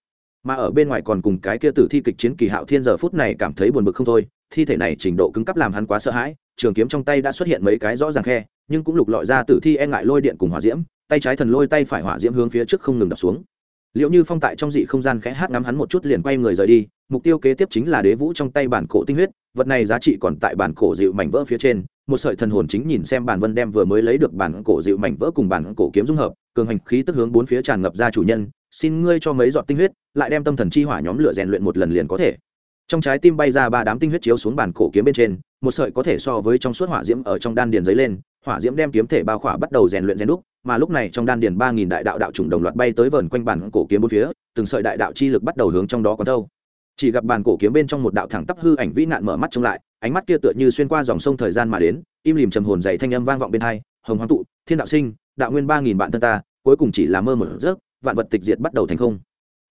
mà ở bên ngoài còn cùng cái kia tử thi kịch chiến kỳ hạo thiên giờ phút này cảm thấy buồn bực không thôi, thi thể này trình độ cứng cắp làm hắn quá sợ hãi, trường kiếm trong tay đã xuất hiện mấy cái rõ ràng khe, nhưng cũng lục lọi ra tử thi e ngại lôi điện cùng hỏa diễm, tay trái thần lôi tay phải hỏa diễm hướng phía trước không ngừng đập xuống. Liệu như phong tại trong dị không gian khẽ hát ngắm hắn một chút liền quay người rời đi, mục tiêu kế tiếp chính là đế vũ trong tay bản cổ tinh huyết, vật này giá trị còn tại bản cổ dịu mảnh vỡ phía trên một sợi thần hồn chính nhìn xem bản vân đem vừa mới lấy được bản cổ dịu mảnh vỡ cùng bản cổ kiếm dung hợp, cường hành khí tức hướng bốn phía tràn ngập ra chủ nhân, xin ngươi cho mấy giọt tinh huyết, lại đem tâm thần chi hỏa nhóm lửa rèn luyện một lần liền có thể. Trong trái tim bay ra ba đám tinh huyết chiếu xuống bản cổ kiếm bên trên, một sợi có thể so với trong suốt hỏa diễm ở trong đan điền giấy lên, hỏa diễm đem kiếm thể bao khỏa bắt đầu rèn luyện rèn đúc, mà lúc này trong đan điền ba nghìn đại đạo đạo chủng đồng loạt bay tới vờn quanh bản cổ kiếm bốn phía, từng sợi đại đạo chi lực bắt đầu hướng trong đó có thâu. Chỉ gặp bàn cổ kiếm bên trong một đạo thẳng tắp hư ảnh vĩ nạn mở mắt trông lại ánh mắt kia tựa như xuyên qua dòng sông thời gian mà đến, im lìm trầm hồn dày thanh âm vang vọng bên hai, hồng Hoang tụ, thiên đạo sinh, đạo nguyên ba nghìn bạn thân ta, cuối cùng chỉ là mơ một giấc, vạn vật tịch diệt bắt đầu thành không.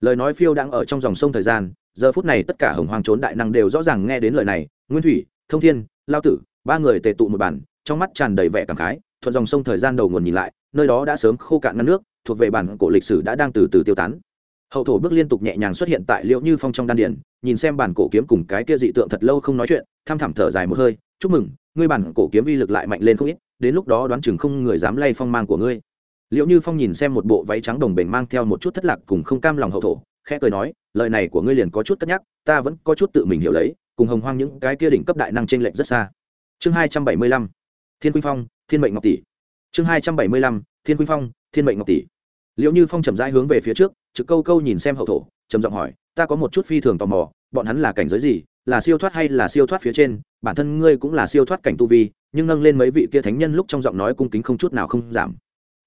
Lời nói phiêu đang ở trong dòng sông thời gian, giờ phút này tất cả hồng Hoang trốn đại năng đều rõ ràng nghe đến lời này, nguyên thủy, thông thiên, lao tử, ba người tề tụ một bản trong mắt tràn đầy vẻ cảm khái, thuận dòng sông thời gian đầu nguồn nhìn lại, nơi đó đã sớm khô cạn ngăn nước, thuộc về bản cổ lịch sử đã đang từ từ tiêu tán hậu thổ bước liên tục nhẹ nhàng xuất hiện tại liệu như phong trong đan điển nhìn xem bản cổ kiếm cùng cái kia dị tượng thật lâu không nói chuyện, tham thảm thở dài một hơi, chúc mừng, ngươi bản cổ kiếm uy lực lại mạnh lên không ít, đến lúc đó đoán chừng không người dám lay phong mang của ngươi. Liệu như phong nhìn xem một bộ váy trắng đồng bền mang theo một chút thất lạc cùng không cam lòng hậu thổ, khẽ cười nói, lời này của ngươi liền có chút cất nhắc, ta vẫn có chút tự mình hiểu lấy, cùng hồng hoang những cái kia đỉnh cấp đại năng trên lệnh rất xa. Chương hai trăm bảy mươi lăm, thiên quynh phong, thiên mệnh ngọc tỷ. Chương hai trăm bảy mươi lăm, thiên quynh phong, thiên mệnh ngọc tỷ. Liệu như phong chậm rãi hướng về phía trước trực câu câu nhìn xem hậu thổ, trầm giọng hỏi, ta có một chút phi thường tò mò, bọn hắn là cảnh giới gì, là siêu thoát hay là siêu thoát phía trên? Bản thân ngươi cũng là siêu thoát cảnh tu vi, nhưng nâng lên mấy vị kia thánh nhân lúc trong giọng nói cung kính không chút nào không giảm.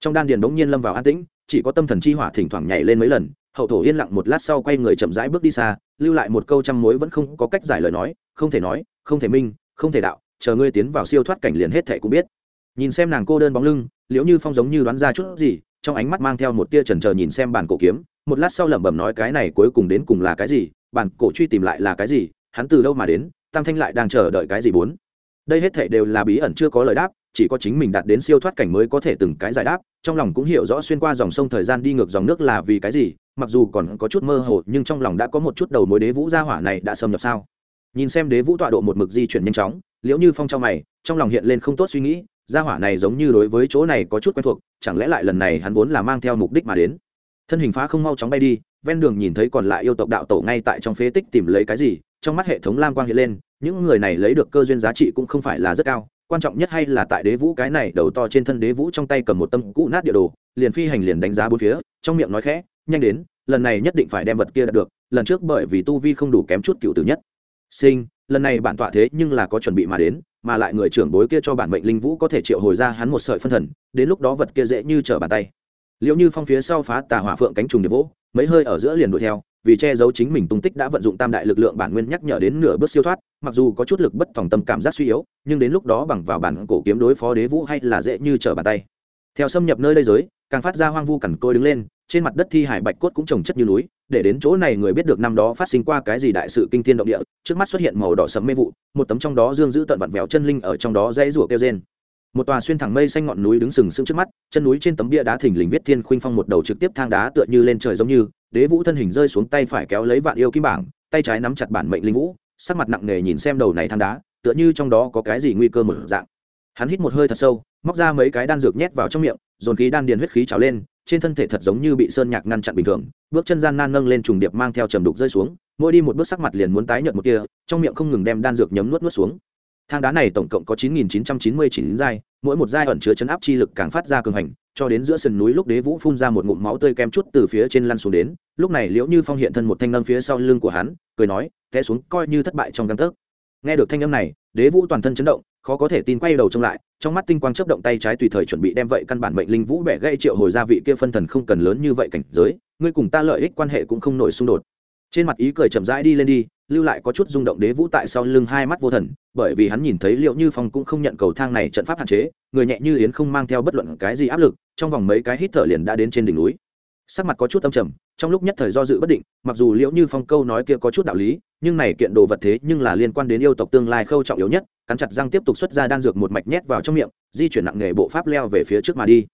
Trong đan điền bỗng nhiên lâm vào an tĩnh, chỉ có tâm thần chi hỏa thỉnh thoảng nhảy lên mấy lần, hậu thổ yên lặng một lát sau quay người chậm rãi bước đi xa, lưu lại một câu trăm mối vẫn không có cách giải lời nói, không thể nói, không thể minh, không thể đạo, chờ ngươi tiến vào siêu thoát cảnh liền hết thệ cũng biết. Nhìn xem nàng cô đơn bóng lưng, liễu như phong giống như đoán ra chút gì, trong ánh mắt mang theo một tia trần trờ nhìn xem bản cổ kiếm một lát sau lẩm bẩm nói cái này cuối cùng đến cùng là cái gì, bản cổ truy tìm lại là cái gì, hắn từ đâu mà đến, tam thanh lại đang chờ đợi cái gì bốn. Đây hết thể đều là bí ẩn chưa có lời đáp, chỉ có chính mình đạt đến siêu thoát cảnh mới có thể từng cái giải đáp, trong lòng cũng hiểu rõ xuyên qua dòng sông thời gian đi ngược dòng nước là vì cái gì, mặc dù còn có chút mơ hồ, nhưng trong lòng đã có một chút đầu mối đế vũ gia hỏa này đã xâm nhập sao. Nhìn xem đế vũ tọa độ một mực di chuyển nhanh chóng, liễu như phong trong mày, trong lòng hiện lên không tốt suy nghĩ, gia hỏa này giống như đối với chỗ này có chút quen thuộc, chẳng lẽ lại lần này hắn vốn là mang theo mục đích mà đến? Thân hình phá không mau chóng bay đi, ven đường nhìn thấy còn lại yêu tộc đạo tổ ngay tại trong phế tích tìm lấy cái gì, trong mắt hệ thống lam quang hiện lên, những người này lấy được cơ duyên giá trị cũng không phải là rất cao, quan trọng nhất hay là tại đế vũ cái này đầu to trên thân đế vũ trong tay cầm một tâm cũ nát địa đồ, liền phi hành liền đánh giá bốn phía, trong miệng nói khẽ, nhanh đến, lần này nhất định phải đem vật kia đạt được, lần trước bởi vì tu vi không đủ kém chút cựu tử nhất. Sinh, lần này bản tọa thế nhưng là có chuẩn bị mà đến, mà lại người trưởng bối kia cho bản mệnh linh vũ có thể triệu hồi ra hắn một sợi phân thần, đến lúc đó vật kia dễ như trở bàn tay liệu như phong phía sau phá tà hỏa phượng cánh trùng điệp vỗ, mấy hơi ở giữa liền đuổi theo, vì che giấu chính mình tung tích đã vận dụng tam đại lực lượng bản nguyên nhắc nhở đến nửa bước siêu thoát, mặc dù có chút lực bất phòng tâm cảm giác suy yếu, nhưng đến lúc đó bằng vào bản cổ kiếm đối phó đế vũ hay là dễ như trở bàn tay. Theo xâm nhập nơi đây giới, càng phát ra hoang vu cằn côi đứng lên, trên mặt đất thi hải bạch cốt cũng trồng chất như núi, để đến chỗ này người biết được năm đó phát sinh qua cái gì đại sự kinh thiên động địa, trước mắt xuất hiện màu đỏ sấm mê vụ, một tấm trong đó dương giữ tận vặn vẹo chân linh ở trong đó dãy rủa kêu trên một tòa xuyên thẳng mây xanh ngọn núi đứng sừng sững trước mắt, chân núi trên tấm bia đá thình lình viết thiên khuynh phong một đầu trực tiếp thang đá tựa như lên trời giống như, đế vũ thân hình rơi xuống tay phải kéo lấy vạn yêu kim bảng, tay trái nắm chặt bản mệnh linh vũ, sắc mặt nặng nề nhìn xem đầu này thang đá, tựa như trong đó có cái gì nguy cơ mở dạng. Hắn hít một hơi thật sâu, móc ra mấy cái đan dược nhét vào trong miệng, dồn khí đan điền huyết khí trào lên, trên thân thể thật giống như bị sơn nhạc ngăn chặn bình thường, bước chân gian nan nâng lên trùng điệp mang theo trầm đục rơi xuống, mỗi đi một bước sắc mặt liền muốn tái nhợt một kia trong miệng không ngừng đem đan dược nhấm nuốt nuốt xuống thang đá này tổng cộng có chín nghìn chín trăm chín mươi chín giai, mỗi một giai ẩn chứa chấn áp chi lực càng phát ra cường hành, cho đến giữa sườn núi lúc đế vũ phun ra một ngụm máu tươi kem chút từ phía trên lăn xuống đến, lúc này liễu như phong hiện thân một thanh nâng phía sau lưng của hắn, cười nói, té xuống, coi như thất bại trong găng tấc. Nghe được thanh âm này, đế vũ toàn thân chấn động, khó có thể tin quay đầu trông lại, trong mắt tinh quang chấp động tay trái tùy thời chuẩn bị đem vậy căn bản mệnh linh vũ bẻ gây triệu hồi gia vị kia phân thần không cần lớn như vậy cảnh giới, ngươi cùng ta lợi ích quan hệ cũng không nổi xung đột. Trên mặt ý cười chậm rãi đi lên đi lưu lại có chút rung động đế vũ tại sau lưng hai mắt vô thần, bởi vì hắn nhìn thấy liệu như phong cũng không nhận cầu thang này trận pháp hạn chế, người nhẹ như yến không mang theo bất luận cái gì áp lực, trong vòng mấy cái hít thở liền đã đến trên đỉnh núi. Sắc mặt có chút âm trầm, trong lúc nhất thời do dự bất định, mặc dù liễu như phong câu nói kia có chút đạo lý, nhưng này kiện đồ vật thế nhưng là liên quan đến yêu tộc tương lai khâu trọng yếu nhất, cắn chặt răng tiếp tục xuất ra đan dược một mạch nhét vào trong miệng, di chuyển nặng nghề bộ pháp leo về phía trước mà đi.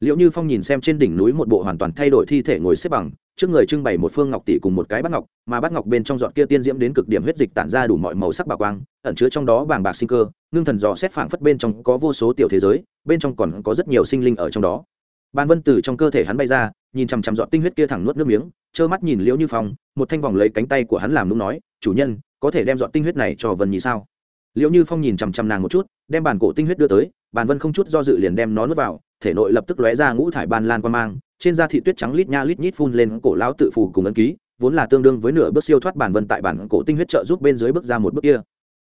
Liệu như phong nhìn xem trên đỉnh núi một bộ hoàn toàn thay đổi thi thể ngồi xếp bằng, trước người trưng bày một phương ngọc tỷ cùng một cái bát ngọc, mà bát ngọc bên trong giọt kia tiên diễm đến cực điểm huyết dịch tản ra đủ mọi màu sắc bảo quang, ẩn chứa trong đó bàng bạc sinh cơ, ngưng thần dò xét phảng phất bên trong có vô số tiểu thế giới, bên trong còn có rất nhiều sinh linh ở trong đó. Ban vân từ trong cơ thể hắn bay ra, nhìn chằm chằm giọt tinh huyết kia thẳng nuốt nước miếng, trơ mắt nhìn liễu như phong, một thanh vòng lấy cánh tay của hắn làm nung nói, chủ nhân, có thể đem giọt tinh huyết này cho vân nhì sao? Liễu như phong nhìn chằm chằm nàng một chút, đem bàn cổ tinh huyết đưa tới bàn vân không chút do dự liền đem nó nuốt vào thể nội lập tức lóe ra ngũ thải ban lan quan mang, trên da thị tuyết trắng lít nha lít nhít phun lên cổ lão tự phù cùng ấn ký, vốn là tương đương với nửa bước siêu thoát bản vân tại bản cổ tinh huyết trợ giúp bên dưới bước ra một bước kia.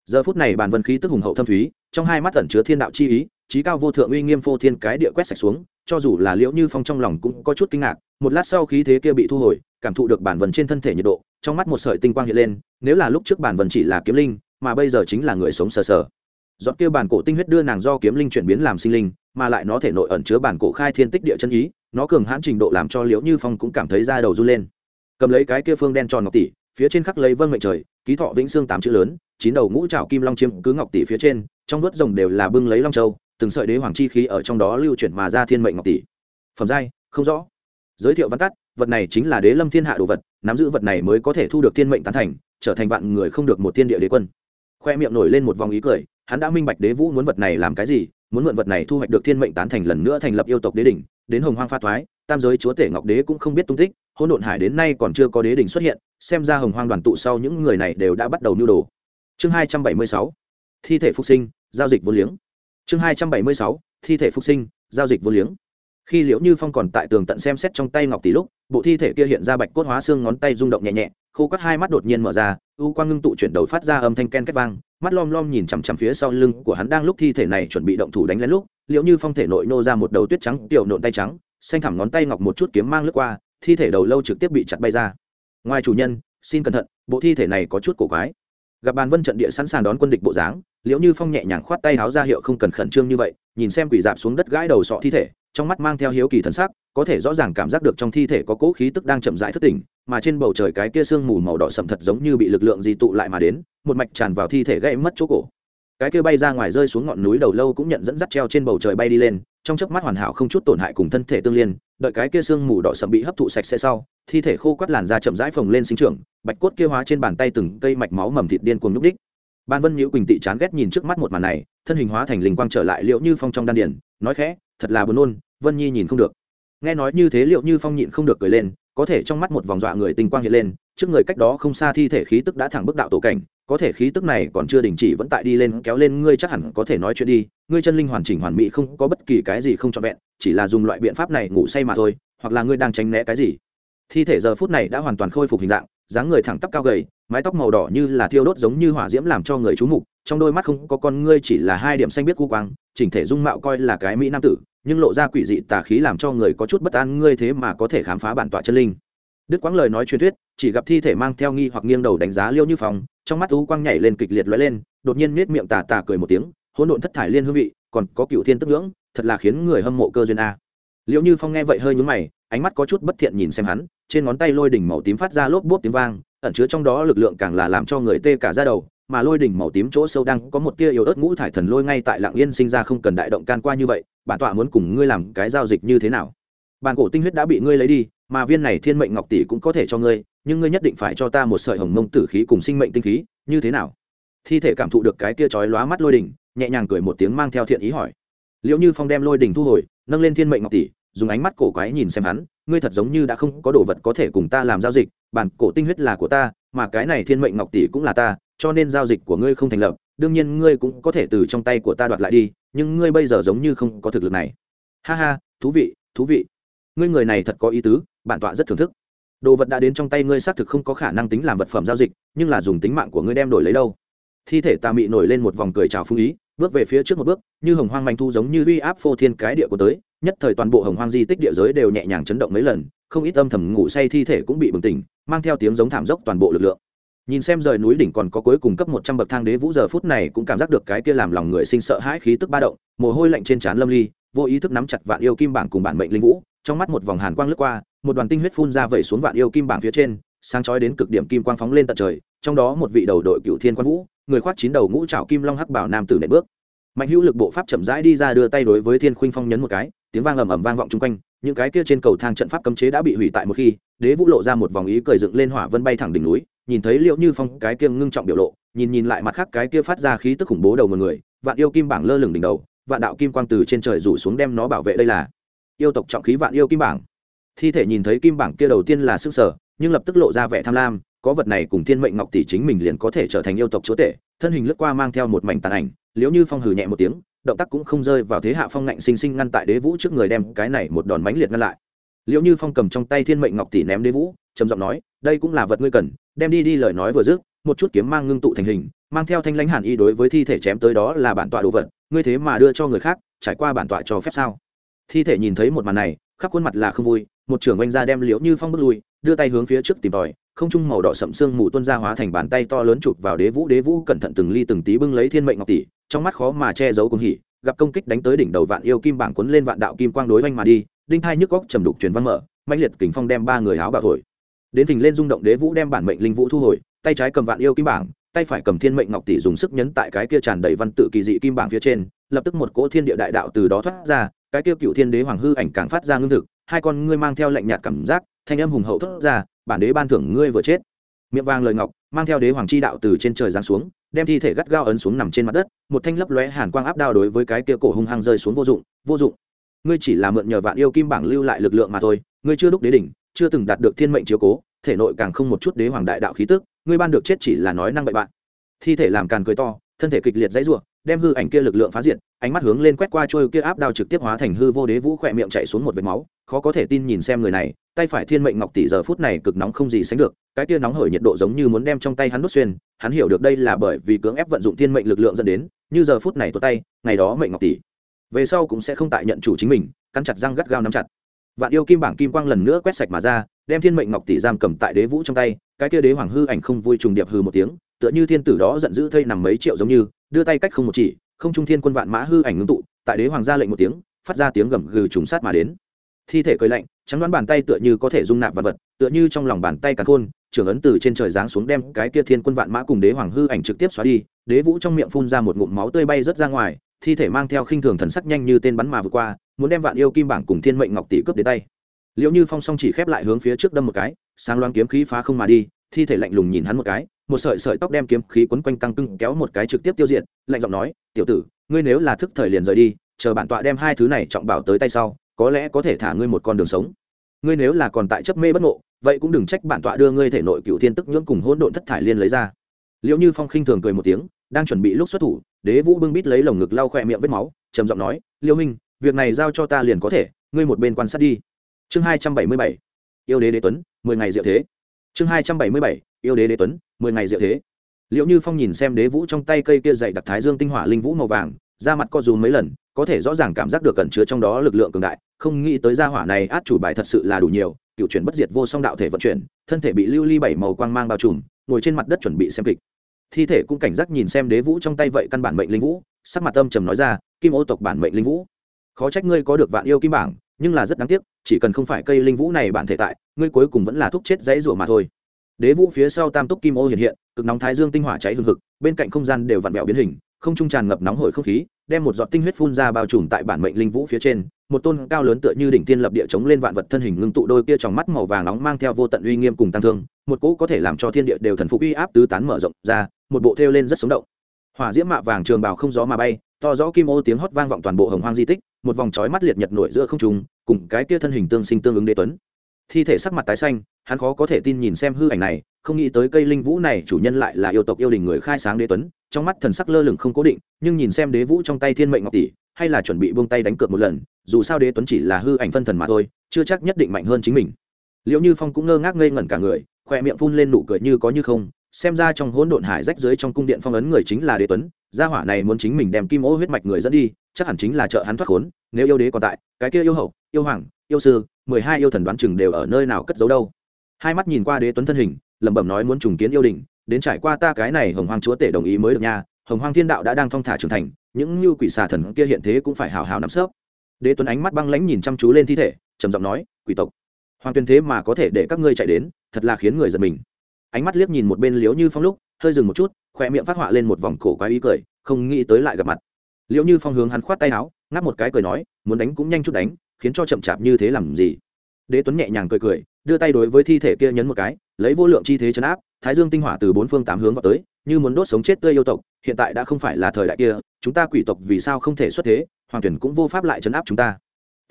Giờ phút này bản vân khí tức hùng hậu thâm thúy, trong hai mắt ẩn chứa thiên đạo chi ý, trí cao vô thượng uy nghiêm phô thiên cái địa quét sạch xuống, cho dù là liễu như phong trong lòng cũng có chút kinh ngạc, một lát sau khí thế kia bị thu hồi, cảm thụ được bản vân trên thân thể nhiệt độ, trong mắt một sợi tinh quang hiện lên, nếu là lúc trước bản vân chỉ là kiếm linh, mà bây giờ chính là người sống sờ sờ. Dọn kia bản cổ tinh huyết đưa nàng do kiếm linh chuyển biến làm sinh linh mà lại nó thể nội ẩn chứa bản cổ khai thiên tích địa chân ý, nó cường hãn trình độ làm cho liễu như phong cũng cảm thấy da đầu run lên. Cầm lấy cái kia phương đen tròn ngọc tỷ, phía trên khắc lấy vân mệnh trời, ký thọ vĩnh xương tám chữ lớn, chín đầu ngũ trào kim long chiếm cứ ngọc tỷ phía trên, trong vớt rồng đều là bưng lấy long châu, từng sợi đế hoàng chi khí ở trong đó lưu chuyển mà ra thiên mệnh ngọc tỷ. Phẩm giai, không rõ. Giới thiệu văn tắt, vật này chính là đế lâm thiên hạ đồ vật, nắm giữ vật này mới có thể thu được thiên mệnh tán thành, trở thành vạn người không được một thiên địa đế quân. Khoe miệng nổi lên một vòng ý cười, hắn đã minh bạch đế vũ muốn vật này làm cái gì muốn mượn vật này thu hoạch được thiên mệnh tán thành lần nữa thành lập yêu tộc đế đỉnh, đến hồng hoang pha thoái, tam giới chúa tể ngọc đế cũng không biết tung tích, hỗn độn hải đến nay còn chưa có đế đỉnh xuất hiện, xem ra hồng hoang đoàn tụ sau những người này đều đã bắt đầu nưu đồ. Chương hai trăm bảy mươi sáu, thi thể phục sinh, giao dịch vô liếng. Chương hai trăm bảy mươi sáu, thi thể phục sinh, giao dịch vô liếng. Khi liễu như phong còn tại tường tận xem xét trong tay ngọc tỷ lúc, bộ thi thể kia hiện ra bạch cốt hóa xương ngón tay rung động nhẹ nhẹ khô quắt hai mắt đột nhiên mở ra, u quang ngưng tụ chuyển đầu phát ra âm thanh ken két vang, mắt lom lom nhìn chằm chằm phía sau lưng của hắn đang lúc thi thể này chuẩn bị động thủ đánh lén lúc liễu như phong thể nội nô ra một đầu tuyết trắng, tiểu nộn tay trắng, xanh thẳm ngón tay ngọc một chút kiếm mang lướt qua, thi thể đầu lâu trực tiếp bị chặt bay ra. Ngoài chủ nhân, xin cẩn thận, bộ thi thể này có chút cổ quái. Gặp bàn vân trận địa sẵn sàng đón quân địch bộ dáng liễu như phong nhẹ nhàng khoát tay háo ra hiệu không cần khẩn trương như vậy, nhìn xem quỷ dạp xuống đất gãi đầu sọ thi thể trong mắt mang theo hiếu kỳ thần sắc, có thể rõ ràng cảm giác được trong thi thể có cỗ khí tức đang chậm rãi thất tỉnh, mà trên bầu trời cái kia sương mù màu đỏ sậm thật giống như bị lực lượng gì tụ lại mà đến, một mạch tràn vào thi thể gãy mất chỗ cổ. Cái kia bay ra ngoài rơi xuống ngọn núi đầu lâu cũng nhận dẫn dắt treo trên bầu trời bay đi lên, trong chớp mắt hoàn hảo không chút tổn hại cùng thân thể tương liên, đợi cái kia sương mù đỏ sậm bị hấp thụ sạch sẽ sau, thi thể khô quắt làn da chậm rãi phồng lên sinh trưởng, bạch cốt kia hóa trên bàn tay từng cây mạch máu mầm thịt điên cuồng nhúc đích ban vân nhữ quỳnh tị chán ghét nhìn trước mắt một màn này, thân hình hóa thành linh quang trở lại liệu như phong trong đan điển nói khẽ thật là buồn nôn, vân nhi nhìn không được. Nghe nói như thế liệu như phong nhịn không được cười lên, có thể trong mắt một vòng dọa người tinh quang hiện lên, trước người cách đó không xa thi thể khí tức đã thẳng bước đạo tổ cảnh, có thể khí tức này còn chưa đình chỉ vẫn tại đi lên kéo lên, ngươi chắc hẳn có thể nói chuyện đi, ngươi chân linh hoàn chỉnh hoàn mỹ không có bất kỳ cái gì không trọn vẹn, chỉ là dùng loại biện pháp này ngủ say mà thôi, hoặc là ngươi đang tránh né cái gì. Thi thể giờ phút này đã hoàn toàn khôi phục hình dạng, dáng người thẳng tắp cao gầy mái tóc màu đỏ như là thiêu đốt giống như hỏa diễm làm cho người chú mục, trong đôi mắt không có con ngươi chỉ là hai điểm xanh biết cu quang, chỉnh thể dung mạo coi là cái mỹ nam tử, nhưng lộ ra quỷ dị tà khí làm cho người có chút bất an ngươi thế mà có thể khám phá bản tọa chân linh. Đức quãng lời nói truyền thuyết, chỉ gặp thi thể mang theo nghi hoặc nghiêng đầu đánh giá liêu như phòng trong mắt u quang nhảy lên kịch liệt lóe lên, đột nhiên nết miệng tà tà cười một tiếng, hỗn độn thất thải liên hương vị, còn có cựu thiên tức ngưỡng, thật là khiến người hâm mộ cơ duyên a. Liêu như phong nghe vậy hơi nhúng mày, ánh mắt có chút bất thiện nhìn xem hắn, trên ngón tay lôi đỉnh màu tím phát ra lốp bốp tiếng vang ẩn chứa trong đó lực lượng càng là làm cho người tê cả ra đầu, mà lôi đỉnh màu tím chỗ sâu đang có một tia yếu ớt ngũ thải thần lôi ngay tại lạng yên sinh ra không cần đại động can qua như vậy, bản tọa muốn cùng ngươi làm cái giao dịch như thế nào? Bản cổ tinh huyết đã bị ngươi lấy đi, mà viên này thiên mệnh ngọc tỷ cũng có thể cho ngươi, nhưng ngươi nhất định phải cho ta một sợi hồng mông tử khí cùng sinh mệnh tinh khí, như thế nào? Thi thể cảm thụ được cái tia chói lóa mắt lôi đỉnh, nhẹ nhàng cười một tiếng mang theo thiện ý hỏi. Liệu như phong đem lôi đỉnh thu hồi, nâng lên thiên mệnh ngọc tỷ, dùng ánh mắt cổ quái nhìn xem hắn ngươi thật giống như đã không có đồ vật có thể cùng ta làm giao dịch, bản cổ tinh huyết là của ta, mà cái này thiên mệnh ngọc tỷ cũng là ta, cho nên giao dịch của ngươi không thành lập, đương nhiên ngươi cũng có thể từ trong tay của ta đoạt lại đi, nhưng ngươi bây giờ giống như không có thực lực này. Ha ha, thú vị thú vị. Ngươi người này thật có ý tứ, bản tọa rất thưởng thức. Đồ vật đã đến trong tay ngươi xác thực không có khả năng tính làm vật phẩm giao dịch, nhưng là dùng tính mạng của ngươi đem đổi lấy đâu. Thi thể ta mị nổi lên một vòng cười trào phung ý bước về phía trước một bước, như hồng hoang manh thu giống như uy áp phô thiên cái địa của tới, nhất thời toàn bộ hồng hoang di tích địa giới đều nhẹ nhàng chấn động mấy lần, không ít âm thầm ngủ say thi thể cũng bị bừng tỉnh, mang theo tiếng giống thảm dốc toàn bộ lực lượng. Nhìn xem rời núi đỉnh còn có cuối cùng cấp một trăm bậc thang đế vũ giờ phút này cũng cảm giác được cái kia làm lòng người sinh sợ hãi khí tức ba động, mồ hôi lạnh trên trán lâm ly, vô ý thức nắm chặt vạn yêu kim bảng cùng bản mệnh linh vũ, trong mắt một vòng hàn quang lướt qua, một đoàn tinh huyết phun ra vẩy xuống vạn yêu kim bảng phía trên, sáng chói đến cực điểm kim quang phóng lên tận trời, trong đó một vị đầu đội cựu thiên quan vũ người khoác chín đầu ngũ trảo kim long hắc bảo nam tử nện bước. Mạnh hữu lực bộ pháp chậm rãi đi ra đưa tay đối với thiên khuynh phong nhấn một cái, tiếng vang ầm ầm vang vọng chung quanh, những cái kia trên cầu thang trận pháp cấm chế đã bị hủy tại một khi, đế vũ lộ ra một vòng ý cười dựng lên hỏa vân bay thẳng đỉnh núi, nhìn thấy liệu như phong cái kia ngưng trọng biểu lộ, nhìn nhìn lại mặt khác cái kia phát ra khí tức khủng bố đầu một người, vạn yêu kim bảng lơ lửng đỉnh đầu, vạn đạo kim quang từ trên trời rủ xuống đem nó bảo vệ đây là yêu tộc trọng khí vạn yêu kim bảng. Thi thể nhìn thấy kim bảng kia đầu tiên là sức sở, nhưng lập tức lộ ra vẻ tham lam có vật này cùng thiên mệnh ngọc tỷ chính mình liền có thể trở thành yêu tộc chúa tể, thân hình lướt qua mang theo một mảnh tàn ảnh, liếu như phong hừ nhẹ một tiếng, động tác cũng không rơi vào thế hạ phong ngạnh sinh sinh ngăn tại đế vũ trước người đem cái này một đòn mánh liệt ngăn lại. Liễu như phong cầm trong tay thiên mệnh ngọc tỷ ném đế vũ, trầm giọng nói, đây cũng là vật ngươi cần, đem đi đi lời nói vừa dứt, một chút kiếm mang ngưng tụ thành hình, mang theo thanh lãnh hàn y đối với thi thể chém tới đó là bản tọa đồ vật, ngươi thế mà đưa cho người khác, trải qua bản tọa cho phép sao? Thi thể nhìn thấy một màn này, khắp khuôn mặt là không vui, một trưởng oanh ra đem liễu như phong bước lui, đưa tay hướng phía trước tìm tòi không trung màu đỏ sậm xương mù tuôn ra hóa thành bàn tay to lớn chụp vào đế vũ đế vũ cẩn thận từng ly từng tí bưng lấy thiên mệnh ngọc tỷ, trong mắt khó mà che giấu cùng hỉ, gặp công kích đánh tới đỉnh đầu vạn yêu kim bảng cuốn lên vạn đạo kim quang đối oanh mà đi, đinh thai nhức góc trầm đục truyền văn mở mạnh liệt kình phong đem ba người áo bạc thổi. Đến thình lên rung động đế vũ đem bản mệnh linh vũ thu hồi, tay trái cầm vạn yêu kim bảng, tay phải cầm thiên mệnh ngọc tỷ dùng sức nhấn tại cái kia tràn đầy văn tự kỳ dị kim bảng phía trên, lập tức một cỗ thiên địa đại đạo từ đó thoát ra, cái kia cựu thiên đế hoàng hư ảnh càng phát ra ngưng thực, hai con ngươi mang theo lạnh nhạt cảm giác, thanh âm hùng hậu thoát ra bản đế ban thưởng ngươi vừa chết. Miệng vàng lời ngọc, mang theo đế hoàng chi đạo từ trên trời giáng xuống, đem thi thể gắt gao ấn xuống nằm trên mặt đất, một thanh lấp lóe hàn quang áp đao đối với cái kia cổ hung hăng rơi xuống vô dụng vô dụng. Ngươi chỉ là mượn nhờ vạn yêu kim bảng lưu lại lực lượng mà thôi, ngươi chưa đúc đế đỉnh, chưa từng đạt được thiên mệnh chiếu cố, thể nội càng không một chút đế hoàng đại đạo khí tức, ngươi ban được chết chỉ là nói năng bậy bạn. Thi thể làm càn cười to, thân thể kịch liệt dãy ruộng đem hư ảnh kia lực lượng phá diện ánh mắt hướng lên quét qua trôi kia áp đao trực tiếp hóa thành hư vô đế vũ khỏe miệng chạy xuống một vệt máu, khó có thể tin nhìn xem người này tay phải thiên mệnh ngọc tỷ giờ phút này cực nóng không gì sánh được, cái tia nóng hởi nhiệt độ giống như muốn đem trong tay hắn đốt xuyên, hắn hiểu được đây là bởi vì cưỡng ép vận dụng thiên mệnh lực lượng dẫn đến, như giờ phút này tuột tay, ngày đó mệnh ngọc tỷ, về sau cũng sẽ không tại nhận chủ chính mình, cắn chặt răng gắt gao nắm chặt. Vạn yêu kim bảng kim quang lần nữa quét sạch mà ra, đem thiên mệnh ngọc tỷ giam cầm tại đế vũ trong tay, cái kia đế hoàng hư ảnh không vui trùng điệp hư một tiếng, tựa như thiên tử đó giận dữ thây nằm mấy triệu giống như, đưa tay cách không một chỉ, không trung thiên quân vạn mã hư ảnh ngưng tụ, tại đế hoàng ra lệnh một tiếng, phát ra tiếng gầm gừ trùng sát mà đến. Thi thể cười lạnh trắng đoán bàn tay tựa như có thể dung nạp vật vật, tựa như trong lòng bàn tay càn khôn, trưởng ấn từ trên trời giáng xuống đem cái kia thiên quân vạn mã cùng đế hoàng hư ảnh trực tiếp xóa đi, đế vũ trong miệng phun ra một ngụm máu tươi bay rớt ra ngoài, thi thể mang theo khinh thường thần sắc nhanh như tên bắn mà vượt qua, muốn đem vạn yêu kim bảng cùng thiên mệnh ngọc tỷ cướp đến tay. Liệu như phong song chỉ khép lại hướng phía trước đâm một cái, sáng loáng kiếm khí phá không mà đi, thi thể lạnh lùng nhìn hắn một cái, một sợi sợi tóc đem kiếm khí quấn quanh căng cưng kéo một cái trực tiếp tiêu diệt, lạnh giọng nói, tiểu tử, ngươi nếu là thức thời liền rời đi, chờ bản tọa đem hai thứ này trọng bảo tới tay sau, có lẽ có thể thả ngươi một con đường sống ngươi nếu là còn tại chấp mê bất ngộ, vậy cũng đừng trách bản tọa đưa ngươi thể nội cựu thiên tức nhưỡng cùng hỗn độn thất thải liên lấy ra. Liệu như phong khinh thường cười một tiếng, đang chuẩn bị lúc xuất thủ, đế vũ bưng bít lấy lồng ngực lau khỏe miệng vết máu, trầm giọng nói, liêu minh, việc này giao cho ta liền có thể, ngươi một bên quan sát đi. Chương hai trăm bảy mươi bảy, yêu đế đế tuấn, mười ngày diệu thế. Chương hai trăm bảy mươi bảy, yêu đế đế tuấn, mười ngày diệu thế. Liệu như phong nhìn xem đế vũ trong tay cây kia dày đặc thái dương tinh hỏa linh vũ màu vàng ra mặt co dù mấy lần có thể rõ ràng cảm giác được cẩn chứa trong đó lực lượng cường đại, không nghĩ tới gia hỏa này át chủ bài thật sự là đủ nhiều, cựu chuyển bất diệt vô song đạo thể vận chuyển, thân thể bị lưu ly bảy màu quang mang bao trùm, ngồi trên mặt đất chuẩn bị xem kịch. Thi thể cũng cảnh giác nhìn xem đế vũ trong tay vậy căn bản mệnh linh vũ, sắc mặt âm trầm nói ra, kim ô tộc bản mệnh linh vũ. Khó trách ngươi có được vạn yêu kim bảng, nhưng là rất đáng tiếc, chỉ cần không phải cây linh vũ này bản thể tại, ngươi cuối cùng vẫn là thúc chết dãy rủa mà thôi. Đế vũ phía sau tam túc kim ô hiện hiện, cực nóng thái dương tinh hỏa cháy hừng hực, bên cạnh không gian đều vặn vẹo biến hình, không trung tràn ngập nóng hổi không khí đem một giọt tinh huyết phun ra bao trùm tại bản mệnh linh vũ phía trên, một tôn cao lớn tựa như đỉnh tiên lập địa chống lên vạn vật thân hình ngưng tụ đôi kia trong mắt màu vàng nóng mang theo vô tận uy nghiêm cùng tăng thương, một cỗ có thể làm cho thiên địa đều thần phục uy áp tứ tán mở rộng ra, một bộ thêu lên rất sống động. Hỏa diễm mạ vàng trường bào không gió mà bay, to rõ kim ô tiếng hót vang vọng toàn bộ hồng hoang di tích, một vòng trói mắt liệt nhật nổi giữa không trung, cùng cái kia thân hình tương sinh tương ứng đế tuấn. Thi thể sắc mặt tái xanh, hắn khó có thể tin nhìn xem hư ảnh này, không nghĩ tới cây linh vũ này chủ nhân lại là yêu tộc yêu đình người khai sáng đế tuấn trong mắt thần sắc lơ lửng không cố định, nhưng nhìn xem đế vũ trong tay thiên mệnh ngọc tỷ, hay là chuẩn bị buông tay đánh cược một lần, dù sao đế tuấn chỉ là hư ảnh phân thần mà thôi, chưa chắc nhất định mạnh hơn chính mình. Liệu như phong cũng ngơ ngác ngây ngẩn cả người, khoe miệng phun lên nụ cười như có như không, xem ra trong hỗn độn hải rách dưới trong cung điện phong ấn người chính là đế tuấn, gia hỏa này muốn chính mình đem kim ô huyết mạch người dẫn đi, chắc hẳn chính là trợ hắn thoát khốn, nếu yêu đế còn tại, cái kia yêu hậu, yêu hoàng, yêu sư, mười hai yêu thần đoán chừng đều ở nơi nào cất giấu đâu. Hai mắt nhìn qua đế tuấn thân hình, lẩm bẩm nói muốn trùng kiến yêu đình đến trải qua ta cái này hồng Hoàng chúa tể đồng ý mới được nha, hồng Hoàng thiên đạo đã đang thong thả trưởng thành, những như quỷ xà thần kia hiện thế cũng phải hào hào nắm sớp đế tuấn ánh mắt băng lãnh nhìn chăm chú lên thi thể, trầm giọng nói, quỷ tộc, hoàng tuyên thế mà có thể để các ngươi chạy đến, thật là khiến người giật mình. Ánh mắt liếc nhìn một bên liếu như phong lúc, hơi dừng một chút, khoe miệng phát họa lên một vòng cổ quái ý cười, không nghĩ tới lại gặp mặt. Liễu như phong hướng hắn khoát tay áo, ngáp một cái cười nói, muốn đánh cũng nhanh chút đánh, khiến cho chậm chạp như thế làm gì? Đế tuấn nhẹ nhàng cười cười, đưa tay đối với thi thể kia nhấn một cái lấy vô lượng chi thế chấn áp, thái dương tinh hỏa từ bốn phương tám hướng vào tới, như muốn đốt sống chết tươi yêu tộc, hiện tại đã không phải là thời đại kia, chúng ta quỷ tộc vì sao không thể xuất thế, hoàng tuyển cũng vô pháp lại chấn áp chúng ta.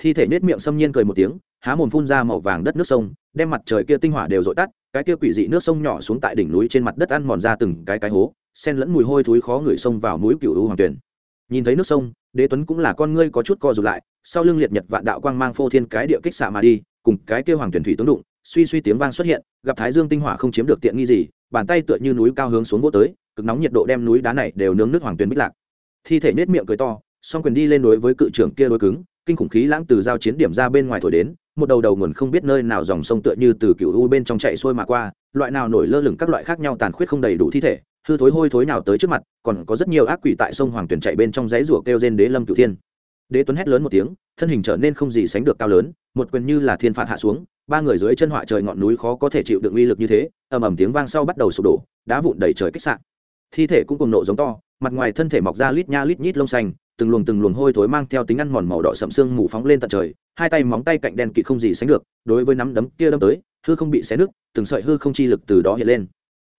Thi thể nết miệng xâm nhiên cười một tiếng, há mồm phun ra màu vàng đất nước sông, đem mặt trời kia tinh hỏa đều dội tắt, cái kia quỷ dị nước sông nhỏ xuống tại đỉnh núi trên mặt đất ăn mòn ra từng cái cái hố sen lẫn mùi hôi thối khó ngửi sông vào núi cựu u hoàng tuyển. Nhìn thấy nước sông, đế tuấn cũng là con ngươi có chút co rụt lại, sau lưng liệt nhật vạn đạo quang mang phô thiên cái địa kích xạ mà đi, cùng cái kia hoàng tuyển thủy tướng đụng suy suy tiếng vang xuất hiện, gặp thái dương tinh hỏa không chiếm được tiện nghi gì, bàn tay tựa như núi cao hướng xuống vô tới, cực nóng nhiệt độ đem núi đá này đều nướng nước hoàng tuyền bích lạc. Thi thể nết miệng cười to, song quyền đi lên đối với cự trưởng kia đối cứng, kinh khủng khí lãng từ giao chiến điểm ra bên ngoài thổi đến, một đầu đầu nguồn không biết nơi nào dòng sông tựa như từ cựu u bên trong chạy xuôi mà qua, loại nào nổi lơ lửng các loại khác nhau tàn khuyết không đầy đủ thi thể, hư thối hôi thối nào tới trước mặt, còn có rất nhiều ác quỷ tại sông hoàng tuyền chạy bên trong dãy rủa kêu trên đế lâm cửu thiên. Đế tuấn hét lớn một tiếng, thân hình trở nên không gì sánh được cao lớn, một quyền như là thiên phạt hạ xuống ba người dưới chân họa trời ngọn núi khó có thể chịu được uy lực như thế, ầm ầm tiếng vang sau bắt đầu sụp đổ, đá vụn đầy trời kích sạn. Thi thể cũng cùng nộ giống to, mặt ngoài thân thể mọc ra lít nha lít nhít lông xanh, từng luồng từng luồng hôi thối mang theo tính ăn mòn màu đỏ sậm xương mù phóng lên tận trời, hai tay móng tay cạnh đen kịt không gì sánh được, đối với nắm đấm kia đâm tới, hư không bị xé nứt, từng sợi hư không chi lực từ đó hiện lên.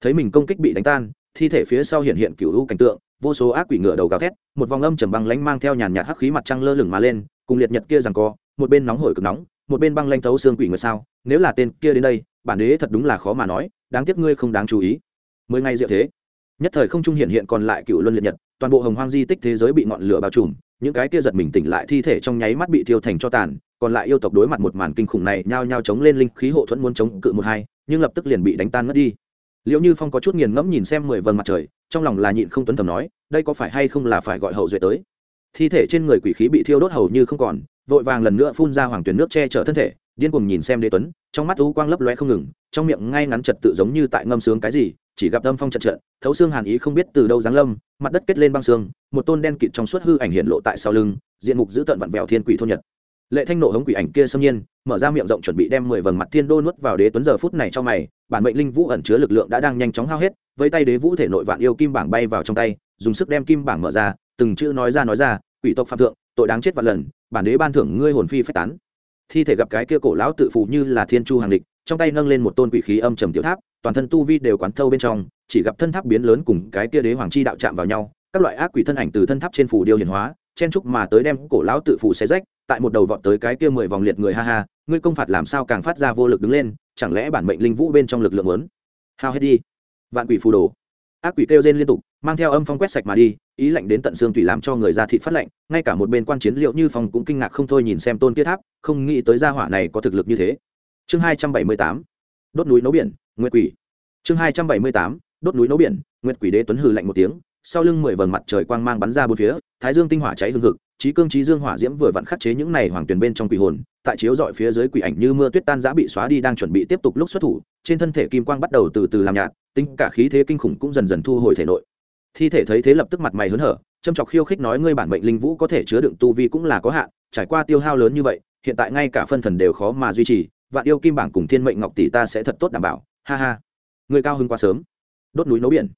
Thấy mình công kích bị đánh tan, thi thể phía sau hiện hiện cựu u cảnh tượng, vô số ác quỷ ngựa đầu gào thét, một vòng âm trầm băng lánh mang theo nhàn nhạt hắc khí mặt trăng lơ lửng mà lên, cùng liệt nhật kia rằng co, một bên nóng hổi cực nóng một bên băng lanh thấu xương quỷ nguyệt sao, nếu là tên kia đến đây, bản đế thật đúng là khó mà nói, đáng tiếc ngươi không đáng chú ý. Mười ngày diệu thế, nhất thời không trung hiện hiện còn lại cựu luân liệt nhật, toàn bộ hồng hoang di tích thế giới bị ngọn lửa bao trùm, những cái kia giật mình tỉnh lại thi thể trong nháy mắt bị thiêu thành cho tàn, còn lại yêu tộc đối mặt một màn kinh khủng này nhao nhao chống lên linh khí hộ thuẫn muốn chống cự một hai, nhưng lập tức liền bị đánh tan mất đi. Liệu như phong có chút nghiền ngẫm nhìn xem mười vầng mặt trời, trong lòng là nhịn không tuấn thầm nói, đây có phải hay không là phải gọi hậu duệ tới? Thi thể trên người quỷ khí bị thiêu đốt hầu như không còn, vội vàng lần nữa phun ra hoàng tuyển nước che chở thân thể, điên cuồng nhìn xem đế tuấn, trong mắt u quang lấp loe không ngừng, trong miệng ngay ngắn trật tự giống như tại ngâm sướng cái gì, chỉ gặp âm phong chật trợn thấu xương hàn ý không biết từ đâu giáng lâm, mặt đất kết lên băng xương, một tôn đen kịt trong suốt hư ảnh hiện lộ tại sau lưng, diện mục giữ tận vặn vẹo thiên quỷ thôn nhật. Lệ thanh nộ hống quỷ ảnh kia xâm nhiên, mở ra miệng rộng chuẩn bị đem mười vầng mặt thiên đô nuốt vào đế tuấn giờ phút này trong mày, bản mệnh linh vũ ẩn chứa lực lượng đã đang nhanh chóng hao hết, với tay đế vũ thể nội vạn yêu kim bảng bay vào trong tay, dùng sức đem kim bảng mở ra từng chữ nói ra nói ra, quỷ tộc phạm thượng, tội đáng chết vạn lần, bản đế ban thưởng ngươi hồn phi phách tán. Thi thể gặp cái kia cổ lão tự phụ như là thiên chu hàng địch, trong tay nâng lên một tôn quỷ khí âm trầm tiểu tháp, toàn thân tu vi đều quán thâu bên trong, chỉ gặp thân tháp biến lớn cùng cái kia đế hoàng chi đạo chạm vào nhau, các loại ác quỷ thân ảnh từ thân tháp trên phủ điêu hiển hóa, chen trúc mà tới đem cổ lão tự phủ xé rách, tại một đầu vọt tới cái kia mười vòng liệt người ha ha, ngươi công phạt làm sao càng phát ra vô lực đứng lên, chẳng lẽ bản mệnh linh vũ bên trong lực lượng lớn? Hao hết đi. Vạn quỷ phù đồ. Ác quỷ kêu rên liên tục mang theo âm phong quét sạch mà đi, ý lạnh đến tận xương tùy làm cho người ra thị phát lạnh, ngay cả một bên quan chiến liệu như phong cũng kinh ngạc không thôi nhìn xem tôn kia tháp, không nghĩ tới gia hỏa này có thực lực như thế. Chương hai trăm bảy mươi tám, đốt núi nấu biển, nguyệt quỷ. Chương hai trăm bảy mươi tám, đốt núi nấu biển, nguyệt quỷ đế tuấn hừ lạnh một tiếng, sau lưng mười vầng mặt trời quang mang bắn ra bốn phía, thái dương tinh hỏa cháy hương hực, trí cương trí dương hỏa diễm vừa vặn khắc chế những này hoàng tuyền bên trong quỷ hồn, tại chiếu dọi phía dưới quỷ ảnh như mưa tuyết tan giã bị xóa đi đang chuẩn bị tiếp tục lúc xuất thủ, trên thân thể kim quang bắt đầu từ từ làm nhạt, tính cả khí thế kinh khủng cũng dần dần thu hồi thể nội thi thể thấy thế lập tức mặt mày hớn hở, châm chọc khiêu khích nói ngươi bản mệnh linh vũ có thể chứa đựng tu vi cũng là có hạn, trải qua tiêu hao lớn như vậy, hiện tại ngay cả phân thần đều khó mà duy trì, vạn yêu kim bảng cùng thiên mệnh ngọc tỷ ta sẽ thật tốt đảm bảo, ha ha. Người cao hơn quá sớm. Đốt núi nấu biển.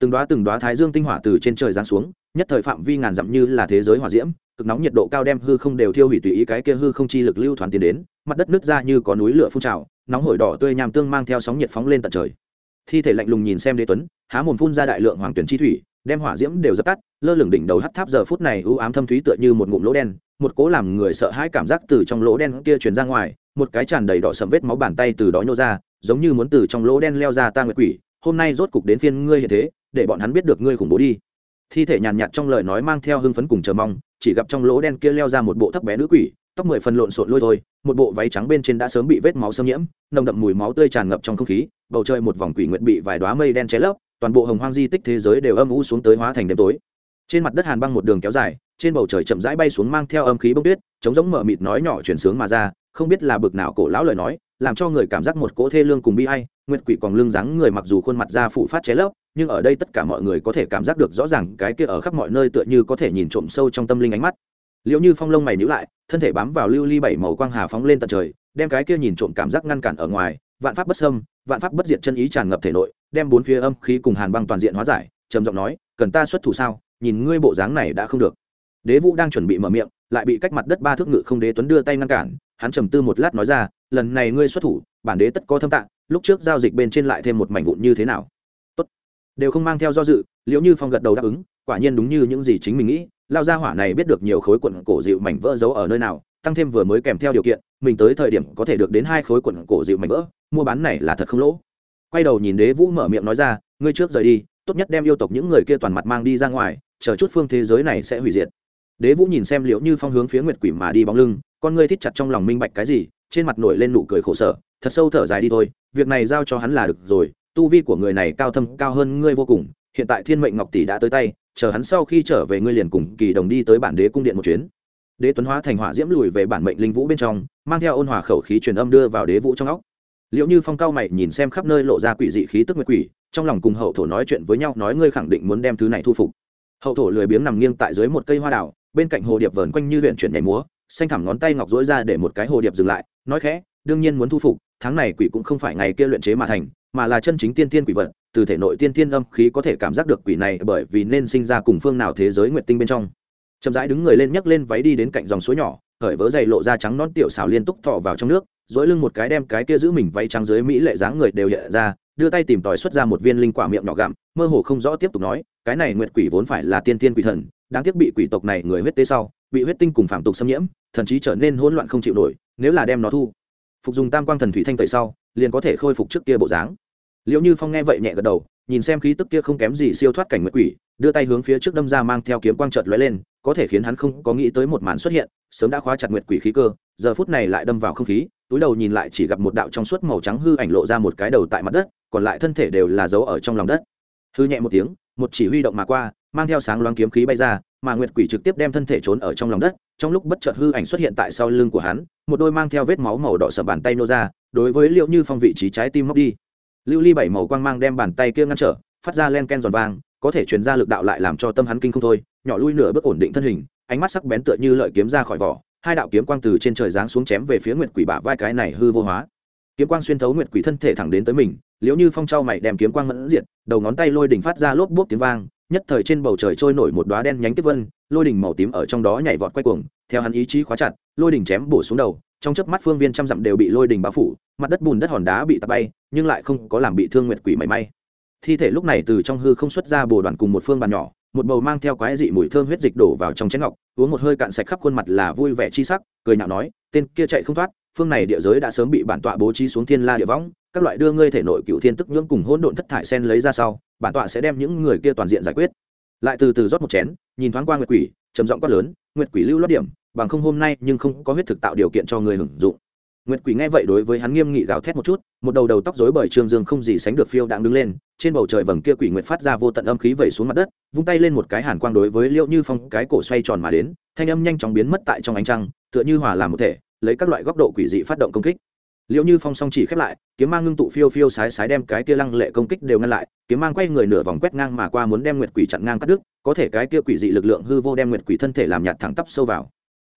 Từng đoá từng đoá thái dương tinh hỏa từ trên trời giáng xuống, nhất thời phạm vi ngàn dặm như là thế giới hỏa diễm, cực nóng nhiệt độ cao đem hư không đều thiêu hủy tùy ý cái kia hư không chi lực lưu thoáng tiến đến, mặt đất nứt ra như có núi lửa phun trào, nóng hổi đỏ tươi nham tương mang theo sóng nhiệt phóng lên tận trời thi thể lạnh lùng nhìn xem đế tuấn, há mồm phun ra đại lượng hoàng tuyển chi thủy, đem hỏa diễm đều dập tắt, lơ lửng đỉnh đầu hắt tháp giờ phút này ưu ám thâm thúy tựa như một ngụm lỗ đen, một cố làm người sợ hãi cảm giác từ trong lỗ đen kia truyền ra ngoài, một cái tràn đầy đỏ sầm vết máu bàn tay từ đó nhô ra, giống như muốn từ trong lỗ đen leo ra ta nguyệt quỷ, hôm nay rốt cục đến phiên ngươi hiện thế, để bọn hắn biết được ngươi khủng bố đi. Thi thể nhàn nhạt trong lời nói mang theo hưng phấn cùng chờ mong, chỉ gặp trong lỗ đen kia leo ra một bộ thấp bé nữ quỷ tóc mười phần lộn xộn lôi thôi, một bộ váy trắng bên trên đã sớm bị vết máu xâm nhiễm, nồng đậm mùi máu tươi tràn ngập trong không khí, bầu trời một vòng quỷ nguyện bị vài đoá mây đen cháy lấp, toàn bộ hồng hoang di tích thế giới đều âm u xuống tới hóa thành đêm tối. Trên mặt đất hàn băng một đường kéo dài, trên bầu trời chậm rãi bay xuống mang theo âm khí bông tuyết chống giống mở mịt nói nhỏ chuyển sướng mà ra, không biết là bực nào cổ lão lời nói, làm cho người cảm giác một cỗ thê lương cùng bi hay nguyệt quỷ còn lưng dáng người mặc dù khuôn mặt da phụ phát cháy lấp, nhưng ở đây tất cả mọi người có thể cảm giác được rõ ràng cái kia ở khắp mọi nơi tựa như có thể nhìn trộm sâu trong tâm linh ánh mắt liệu như phong lông mày nhữ lại, thân thể bám vào lưu ly bảy màu quang hà phóng lên tận trời, đem cái kia nhìn trộm cảm giác ngăn cản ở ngoài, vạn pháp bất sâm vạn pháp bất diệt chân ý tràn ngập thể nội, đem bốn phía âm khí cùng hàn băng toàn diện hóa giải, trầm giọng nói, cần ta xuất thủ sao? Nhìn ngươi bộ dáng này đã không được. Đế vũ đang chuẩn bị mở miệng, lại bị cách mặt đất ba thước ngự không đế tuấn đưa tay ngăn cản, hắn trầm tư một lát nói ra, lần này ngươi xuất thủ, bản đế tất có thâm tạng, lúc trước giao dịch bên trên lại thêm một mảnh vụn như thế nào? Tốt. Đều không mang theo do dự Liệu như phong gật đầu đáp ứng quả nhiên đúng như những gì chính mình nghĩ, lao gia hỏa này biết được nhiều khối quận cổ dịu mảnh vỡ giấu ở nơi nào, tăng thêm vừa mới kèm theo điều kiện, mình tới thời điểm có thể được đến hai khối quận cổ dịu mảnh vỡ, mua bán này là thật không lỗ. Quay đầu nhìn đế vũ mở miệng nói ra, ngươi trước rời đi, tốt nhất đem yêu tộc những người kia toàn mặt mang đi ra ngoài, chờ chút phương thế giới này sẽ hủy diệt. Đế vũ nhìn xem liệu như phong hướng phía nguyệt quỷ mà đi bóng lưng, con ngươi thích chặt trong lòng minh bạch cái gì, trên mặt nổi lên nụ cười khổ sở, thật sâu thở dài đi thôi, việc này giao cho hắn là được rồi, tu vi của người này cao thâm cao hơn ngươi vô cùng, hiện tại thiên mệnh ngọc tỷ đã tới tay chờ hắn sau khi trở về ngươi liền cùng kỳ đồng đi tới bản đế cung điện một chuyến. Đế tuấn hóa thành hỏa diễm lùi về bản mệnh linh vũ bên trong, mang theo ôn hòa khẩu khí truyền âm đưa vào đế vũ trong óc. Liệu như phong cao mày nhìn xem khắp nơi lộ ra quỷ dị khí tức nguyệt quỷ, trong lòng cùng hậu thổ nói chuyện với nhau, nói ngươi khẳng định muốn đem thứ này thu phục. Hậu thổ lười biếng nằm nghiêng tại dưới một cây hoa đào, bên cạnh hồ điệp vờn quanh như huyện chuyển nhảy múa, xanh thẳm ngón tay ngọc dối ra để một cái hồ điệp dừng lại, nói khẽ, đương nhiên muốn thu phục, tháng này quỷ cũng không phải ngày kia luyện chế mà thành, mà là chân chính tiên tiên quỷ vật từ thể nội tiên tiên âm khí có thể cảm giác được quỷ này bởi vì nên sinh ra cùng phương nào thế giới nguyệt tinh bên trong. Chậm rãi đứng người lên nhấc lên váy đi đến cạnh dòng suối nhỏ khởi vớ dày lộ ra trắng nón tiểu xảo liên tục thọ vào trong nước, dỗi lưng một cái đem cái kia giữ mình váy trắng dưới mỹ lệ dáng người đều hiện ra, đưa tay tìm tòi xuất ra một viên linh quả miệng nhỏ gặm, mơ hồ không rõ tiếp tục nói, cái này nguyệt quỷ vốn phải là tiên tiên quỷ thần, đáng tiếc bị quỷ tộc này người huyết tế sau, bị huyết tinh cùng phạm tục xâm nhiễm, thần chí trở nên hỗn loạn không chịu nổi, nếu là đem nó thu, phục dùng tam quang thần thủy thanh tẩy sau, liền có thể khôi phục trước kia bộ dáng liệu như phong nghe vậy nhẹ gật đầu, nhìn xem khí tức kia không kém gì siêu thoát cảnh nguyệt quỷ, đưa tay hướng phía trước đâm ra mang theo kiếm quang trợt lóe lên, có thể khiến hắn không có nghĩ tới một màn xuất hiện, sớm đã khóa chặt nguyệt quỷ khí cơ, giờ phút này lại đâm vào không khí, túi đầu nhìn lại chỉ gặp một đạo trong suốt màu trắng hư ảnh lộ ra một cái đầu tại mặt đất, còn lại thân thể đều là dấu ở trong lòng đất. Hư nhẹ một tiếng, một chỉ huy động mà qua, mang theo sáng loáng kiếm khí bay ra, mà nguyệt quỷ trực tiếp đem thân thể trốn ở trong lòng đất, trong lúc bất chợt hư ảnh xuất hiện tại sau lưng của hắn, một đôi mang theo vết máu màu đỏ sầm bàn tay nô ra, đối với liệu như phong vị trí trái tim móc đi lưu ly bảy màu quang mang đem bàn tay kia ngăn trở, phát ra len ken giòn vang, có thể truyền ra lực đạo lại làm cho tâm hắn kinh không thôi, nhỏ lui nửa bước ổn định thân hình, ánh mắt sắc bén tựa như lợi kiếm ra khỏi vỏ, hai đạo kiếm quang từ trên trời giáng xuống chém về phía nguyệt quỷ bả vai cái này hư vô hóa. Kiếm quang xuyên thấu nguyệt quỷ thân thể thẳng đến tới mình liếu như phong trao mày đem kiếm quang mẫn diệt, đầu ngón tay lôi đỉnh phát ra lốp bốp tiếng vang, nhất thời trên bầu trời trôi nổi một đóa đen nhánh tiếp vân, lôi đỉnh màu tím ở trong đó nhảy vọt quay cuồng, theo hắn ý chí khóa chặt, lôi đỉnh chém bổ xuống đầu, trong chớp mắt phương viên trăm dặm đều bị lôi đỉnh bao phủ, mặt đất bùn đất hòn đá bị tạt bay nhưng lại không có làm bị thương nguyệt quỷ mảy may. Thi thể lúc này từ trong hư không xuất ra bồ đoàn cùng một phương bàn nhỏ, một bầu mang theo quái dị mùi thơm huyết dịch đổ vào trong chén ngọc, uống một hơi cạn sạch khắp khuôn mặt là vui vẻ chi sắc, cười nhạo nói, tên kia chạy không thoát, phương này địa giới đã sớm bị bản tọa bố trí xuống thiên la địa võng, các loại đưa ngươi thể nội cựu thiên tức nhưỡng cùng hỗn độn thất thải sen lấy ra sau, bản tọa sẽ đem những người kia toàn diện giải quyết. Lại từ từ rót một chén, nhìn thoáng qua nguyệt quỷ, trầm giọng quát lớn, nguyệt quỷ lưu lót điểm, bằng không hôm nay nhưng không có huyết thực tạo điều kiện cho người hưởng dụng nguyệt quỷ nghe vậy đối với hắn nghiêm nghị gào thét một chút một đầu đầu tóc rối bời, trương dương không gì sánh được phiêu đang đứng lên trên bầu trời vầng kia quỷ nguyệt phát ra vô tận âm khí vẩy xuống mặt đất vung tay lên một cái hàn quang đối với liễu như phong cái cổ xoay tròn mà đến thanh âm nhanh chóng biến mất tại trong ánh trăng tựa như hòa làm một thể lấy các loại góc độ quỷ dị phát động công kích. Liễu như phong song chỉ khép lại kiếm mang ngưng tụ phiêu phiêu sái sái đem cái kia lăng lệ công kích đều ngăn lại kiếm mang quay người nửa vòng quét ngang mà qua muốn đem nguyệt quỷ chặn ngang cắt đứt có thể cái kia quỷ dị lực lượng hư vô đem nguyệt quỷ thân thể làm nhạt thẳng tắp sâu vào.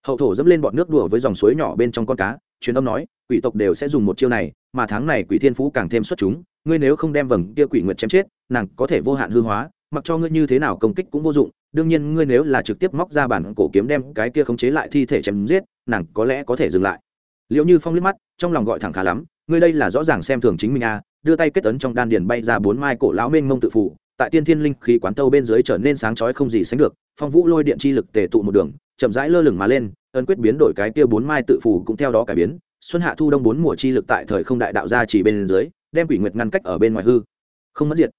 Hậu thổ dẫm lên bọt nước đùa với dòng suối nhỏ bên trong con cá truyền âm nói, quỷ tộc đều sẽ dùng một chiêu này, mà tháng này quỷ thiên phú càng thêm xuất chúng, ngươi nếu không đem vầng kia quỷ nguyệt chém chết, nàng có thể vô hạn hư hóa, mặc cho ngươi như thế nào công kích cũng vô dụng, đương nhiên ngươi nếu là trực tiếp móc ra bản cổ kiếm đem cái kia khống chế lại thi thể chém giết, nàng có lẽ có thể dừng lại. Liệu như phong liếc mắt, trong lòng gọi thẳng khá lắm, ngươi đây là rõ ràng xem thường chính mình à đưa tay kết ấn trong đan điền bay ra bốn mai cổ lão mênh mông tự phụ tại tiên thiên linh khí quán tâu bên dưới trở nên sáng chói không gì sánh được, phong vũ lôi điện chi lực tề tụ một đường chậm rãi lơ lửng mà lên, ấn quyết biến đổi cái kia bốn mai tự phủ cũng theo đó cải biến. Xuân hạ thu đông bốn mùa chi lực tại thời không đại đạo ra chỉ bên dưới, đem quỷ nguyệt ngăn cách ở bên ngoài hư. Không mất diệt.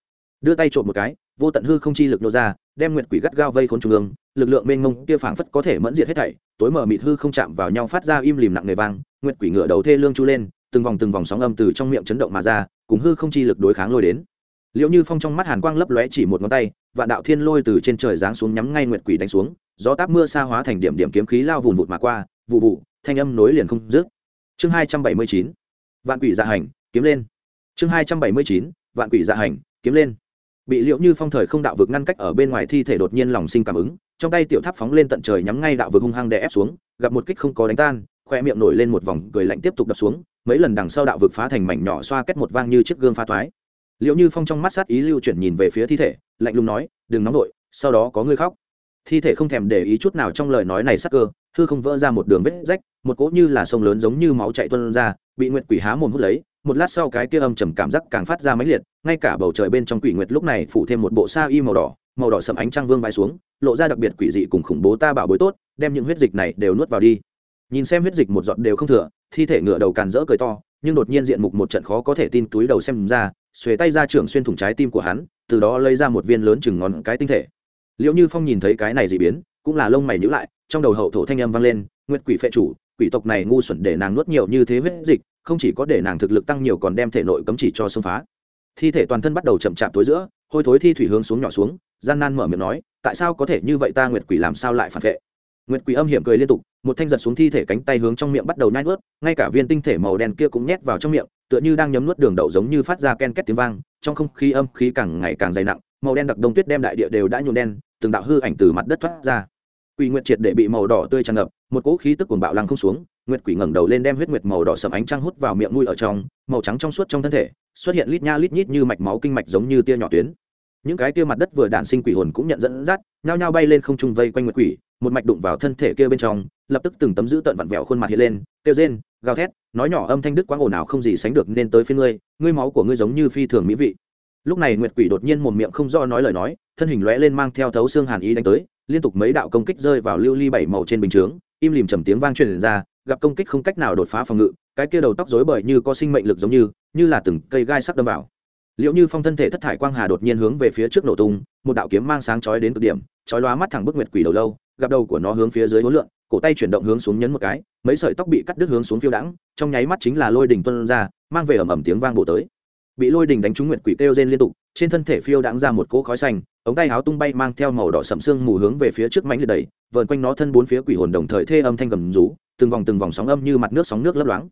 Đưa tay trộm một cái, vô tận hư không chi lực nô ra, đem nguyệt quỷ gắt gao vây khốn trung ương. Lực lượng mênh mông kia phảng phất có thể mẫn diệt hết thảy, tối mở mịt hư không chạm vào nhau phát ra im lìm nặng nề vang, nguyệt quỷ ngựa đầu thê lương chu lên, từng vòng từng vòng sóng âm từ trong miệng chấn động mà ra, cùng hư không chi lực đối kháng lôi đến liệu như phong trong mắt hàn quang lấp lóe chỉ một ngón tay, vạn đạo thiên lôi từ trên trời giáng xuống nhắm ngay nguyệt quỷ đánh xuống, gió táp mưa xa hóa thành điểm điểm kiếm khí lao vùn vụt mà qua, vụ vụ, thanh âm nối liền không dứt. Chương hai trăm bảy mươi chín, vạn quỷ dạ hành, kiếm lên. Chương hai trăm bảy mươi chín, vạn quỷ dạ hành, kiếm lên. Bị liệu như phong thời không đạo vực ngăn cách ở bên ngoài thi thể đột nhiên lòng sinh cảm ứng, trong tay tiểu tháp phóng lên tận trời nhắm ngay đạo vực hung hăng đè ép xuống, gặp một kích không có đánh tan, khoe miệng nổi lên một vòng cười lạnh tiếp tục đập xuống, mấy lần đằng sau đạo vực phá thành mảnh nhỏ xoa kết một vang như chiếc gương pha thoái liệu như phong trong mắt sát ý lưu chuyển nhìn về phía thi thể, lạnh lùng nói, đừng nóng vội, sau đó có người khóc. Thi thể không thèm để ý chút nào trong lời nói này sắc cơ, hư không vỡ ra một đường vết rách, một cỗ như là sông lớn giống như máu chạy tuân ra, bị nguyệt quỷ há mồm hút lấy, một lát sau cái kia âm trầm cảm giác càng phát ra máy liệt, ngay cả bầu trời bên trong quỷ nguyệt lúc này phủ thêm một bộ sa y màu đỏ màu đỏ sầm ánh trăng vương vai xuống, lộ ra đặc biệt quỷ dị cùng khủng bố ta bảo bối tốt, đem những huyết dịch này đều nuốt vào đi. Nhìn xem huyết dịch một giọt đều không thừa, thi thể ngựa đầu càn rỡ cười to, nhưng đột nhiên diện mục một trận khó có thể tin túi đầu xem ra xuề tay ra trưởng xuyên thủng trái tim của hắn, từ đó lấy ra một viên lớn chừng ngón cái tinh thể. Liệu như phong nhìn thấy cái này dị biến, cũng là lông mày nhữ lại, trong đầu hậu thổ thanh âm vang lên, nguyệt quỷ phệ chủ, quỷ tộc này ngu xuẩn để nàng nuốt nhiều như thế huyết dịch, không chỉ có để nàng thực lực tăng nhiều còn đem thể nội cấm chỉ cho xông phá. Thi thể toàn thân bắt đầu chậm chạp tối giữa, hôi thối thi thủy hướng xuống nhỏ xuống, gian nan mở miệng nói, tại sao có thể như vậy ta nguyệt quỷ làm sao lại phản vệ? Nguyệt quỷ âm hiểm cười liên tục, một thanh giật xuống thi thể cánh tay hướng trong miệng bắt đầu nhai nuốt, ngay cả viên tinh thể màu đen kia cũng nhét vào trong miệng, tựa như đang nhấm nuốt đường đậu giống như phát ra ken két tiếng vang, trong không khí âm khí càng ngày càng dày nặng, màu đen đặc đông tuyết đem đại địa đều đã nhuộm đen, từng đạo hư ảnh từ mặt đất thoát ra. Quỷ nguyệt triệt để bị màu đỏ tươi tràn ngập, một cỗ khí tức cuồng bạo lăng không xuống, nguyệt quỷ ngẩng đầu lên đem huyết nguyệt màu đỏ sẫm ánh trăng hút vào miệng nuôi ở trong, màu trắng trong suốt trong thân thể, xuất hiện lít nha lít nhít như mạch máu kinh mạch giống như tia nhỏ tuyến những cái kia mặt đất vừa đản sinh quỷ hồn cũng nhận dẫn dắt, nhao nhao bay lên không trung vây quanh nguyệt quỷ, một mạch đụng vào thân thể kia bên trong, lập tức từng tấm giữ tận vặn vẹo khuôn mặt hiện lên, kêu rên, gào thét, nói nhỏ âm thanh đức quá ồn ào không gì sánh được nên tới phía ngươi ngươi máu của ngươi giống như phi thường mỹ vị. Lúc này nguyệt quỷ đột nhiên một miệng không do nói lời nói, thân hình lóe lên mang theo thấu xương hàn ý đánh tới, liên tục mấy đạo công kích rơi vào lưu ly bảy màu trên bình chướng, im lìm trầm tiếng vang truyền ra, gặp công kích không cách nào đột phá phòng ngự, cái kia đầu tóc rối bời như có sinh mệnh lực giống như như là từng cây gai sắc đâm vào liệu như phong thân thể thất thải quang hà đột nhiên hướng về phía trước nổ tung, một đạo kiếm mang sáng chói đến cực điểm, chói lóa mắt thẳng bức nguyệt quỷ đầu lâu, gặp đầu của nó hướng phía dưới hối lượng cổ tay chuyển động hướng xuống nhấn một cái, mấy sợi tóc bị cắt đứt hướng xuống phiêu đãng, trong nháy mắt chính là lôi đỉnh tuân ra, mang về ẩm ẩm tiếng vang bổ tới. Bị lôi đỉnh đánh trúng nguyệt quỷ kêu rên liên tục, trên thân thể phiêu đãng ra một cỗ khói xanh, ống tay áo tung bay mang theo màu đỏ sậm sương mù hướng về phía trước mánh liệt đẩy, vờn quanh nó thân bốn phía quỷ hồn đồng thời thê âm thanh gầm rú, từng vòng từng vòng sóng âm như mặt nước sóng nước lấp loáng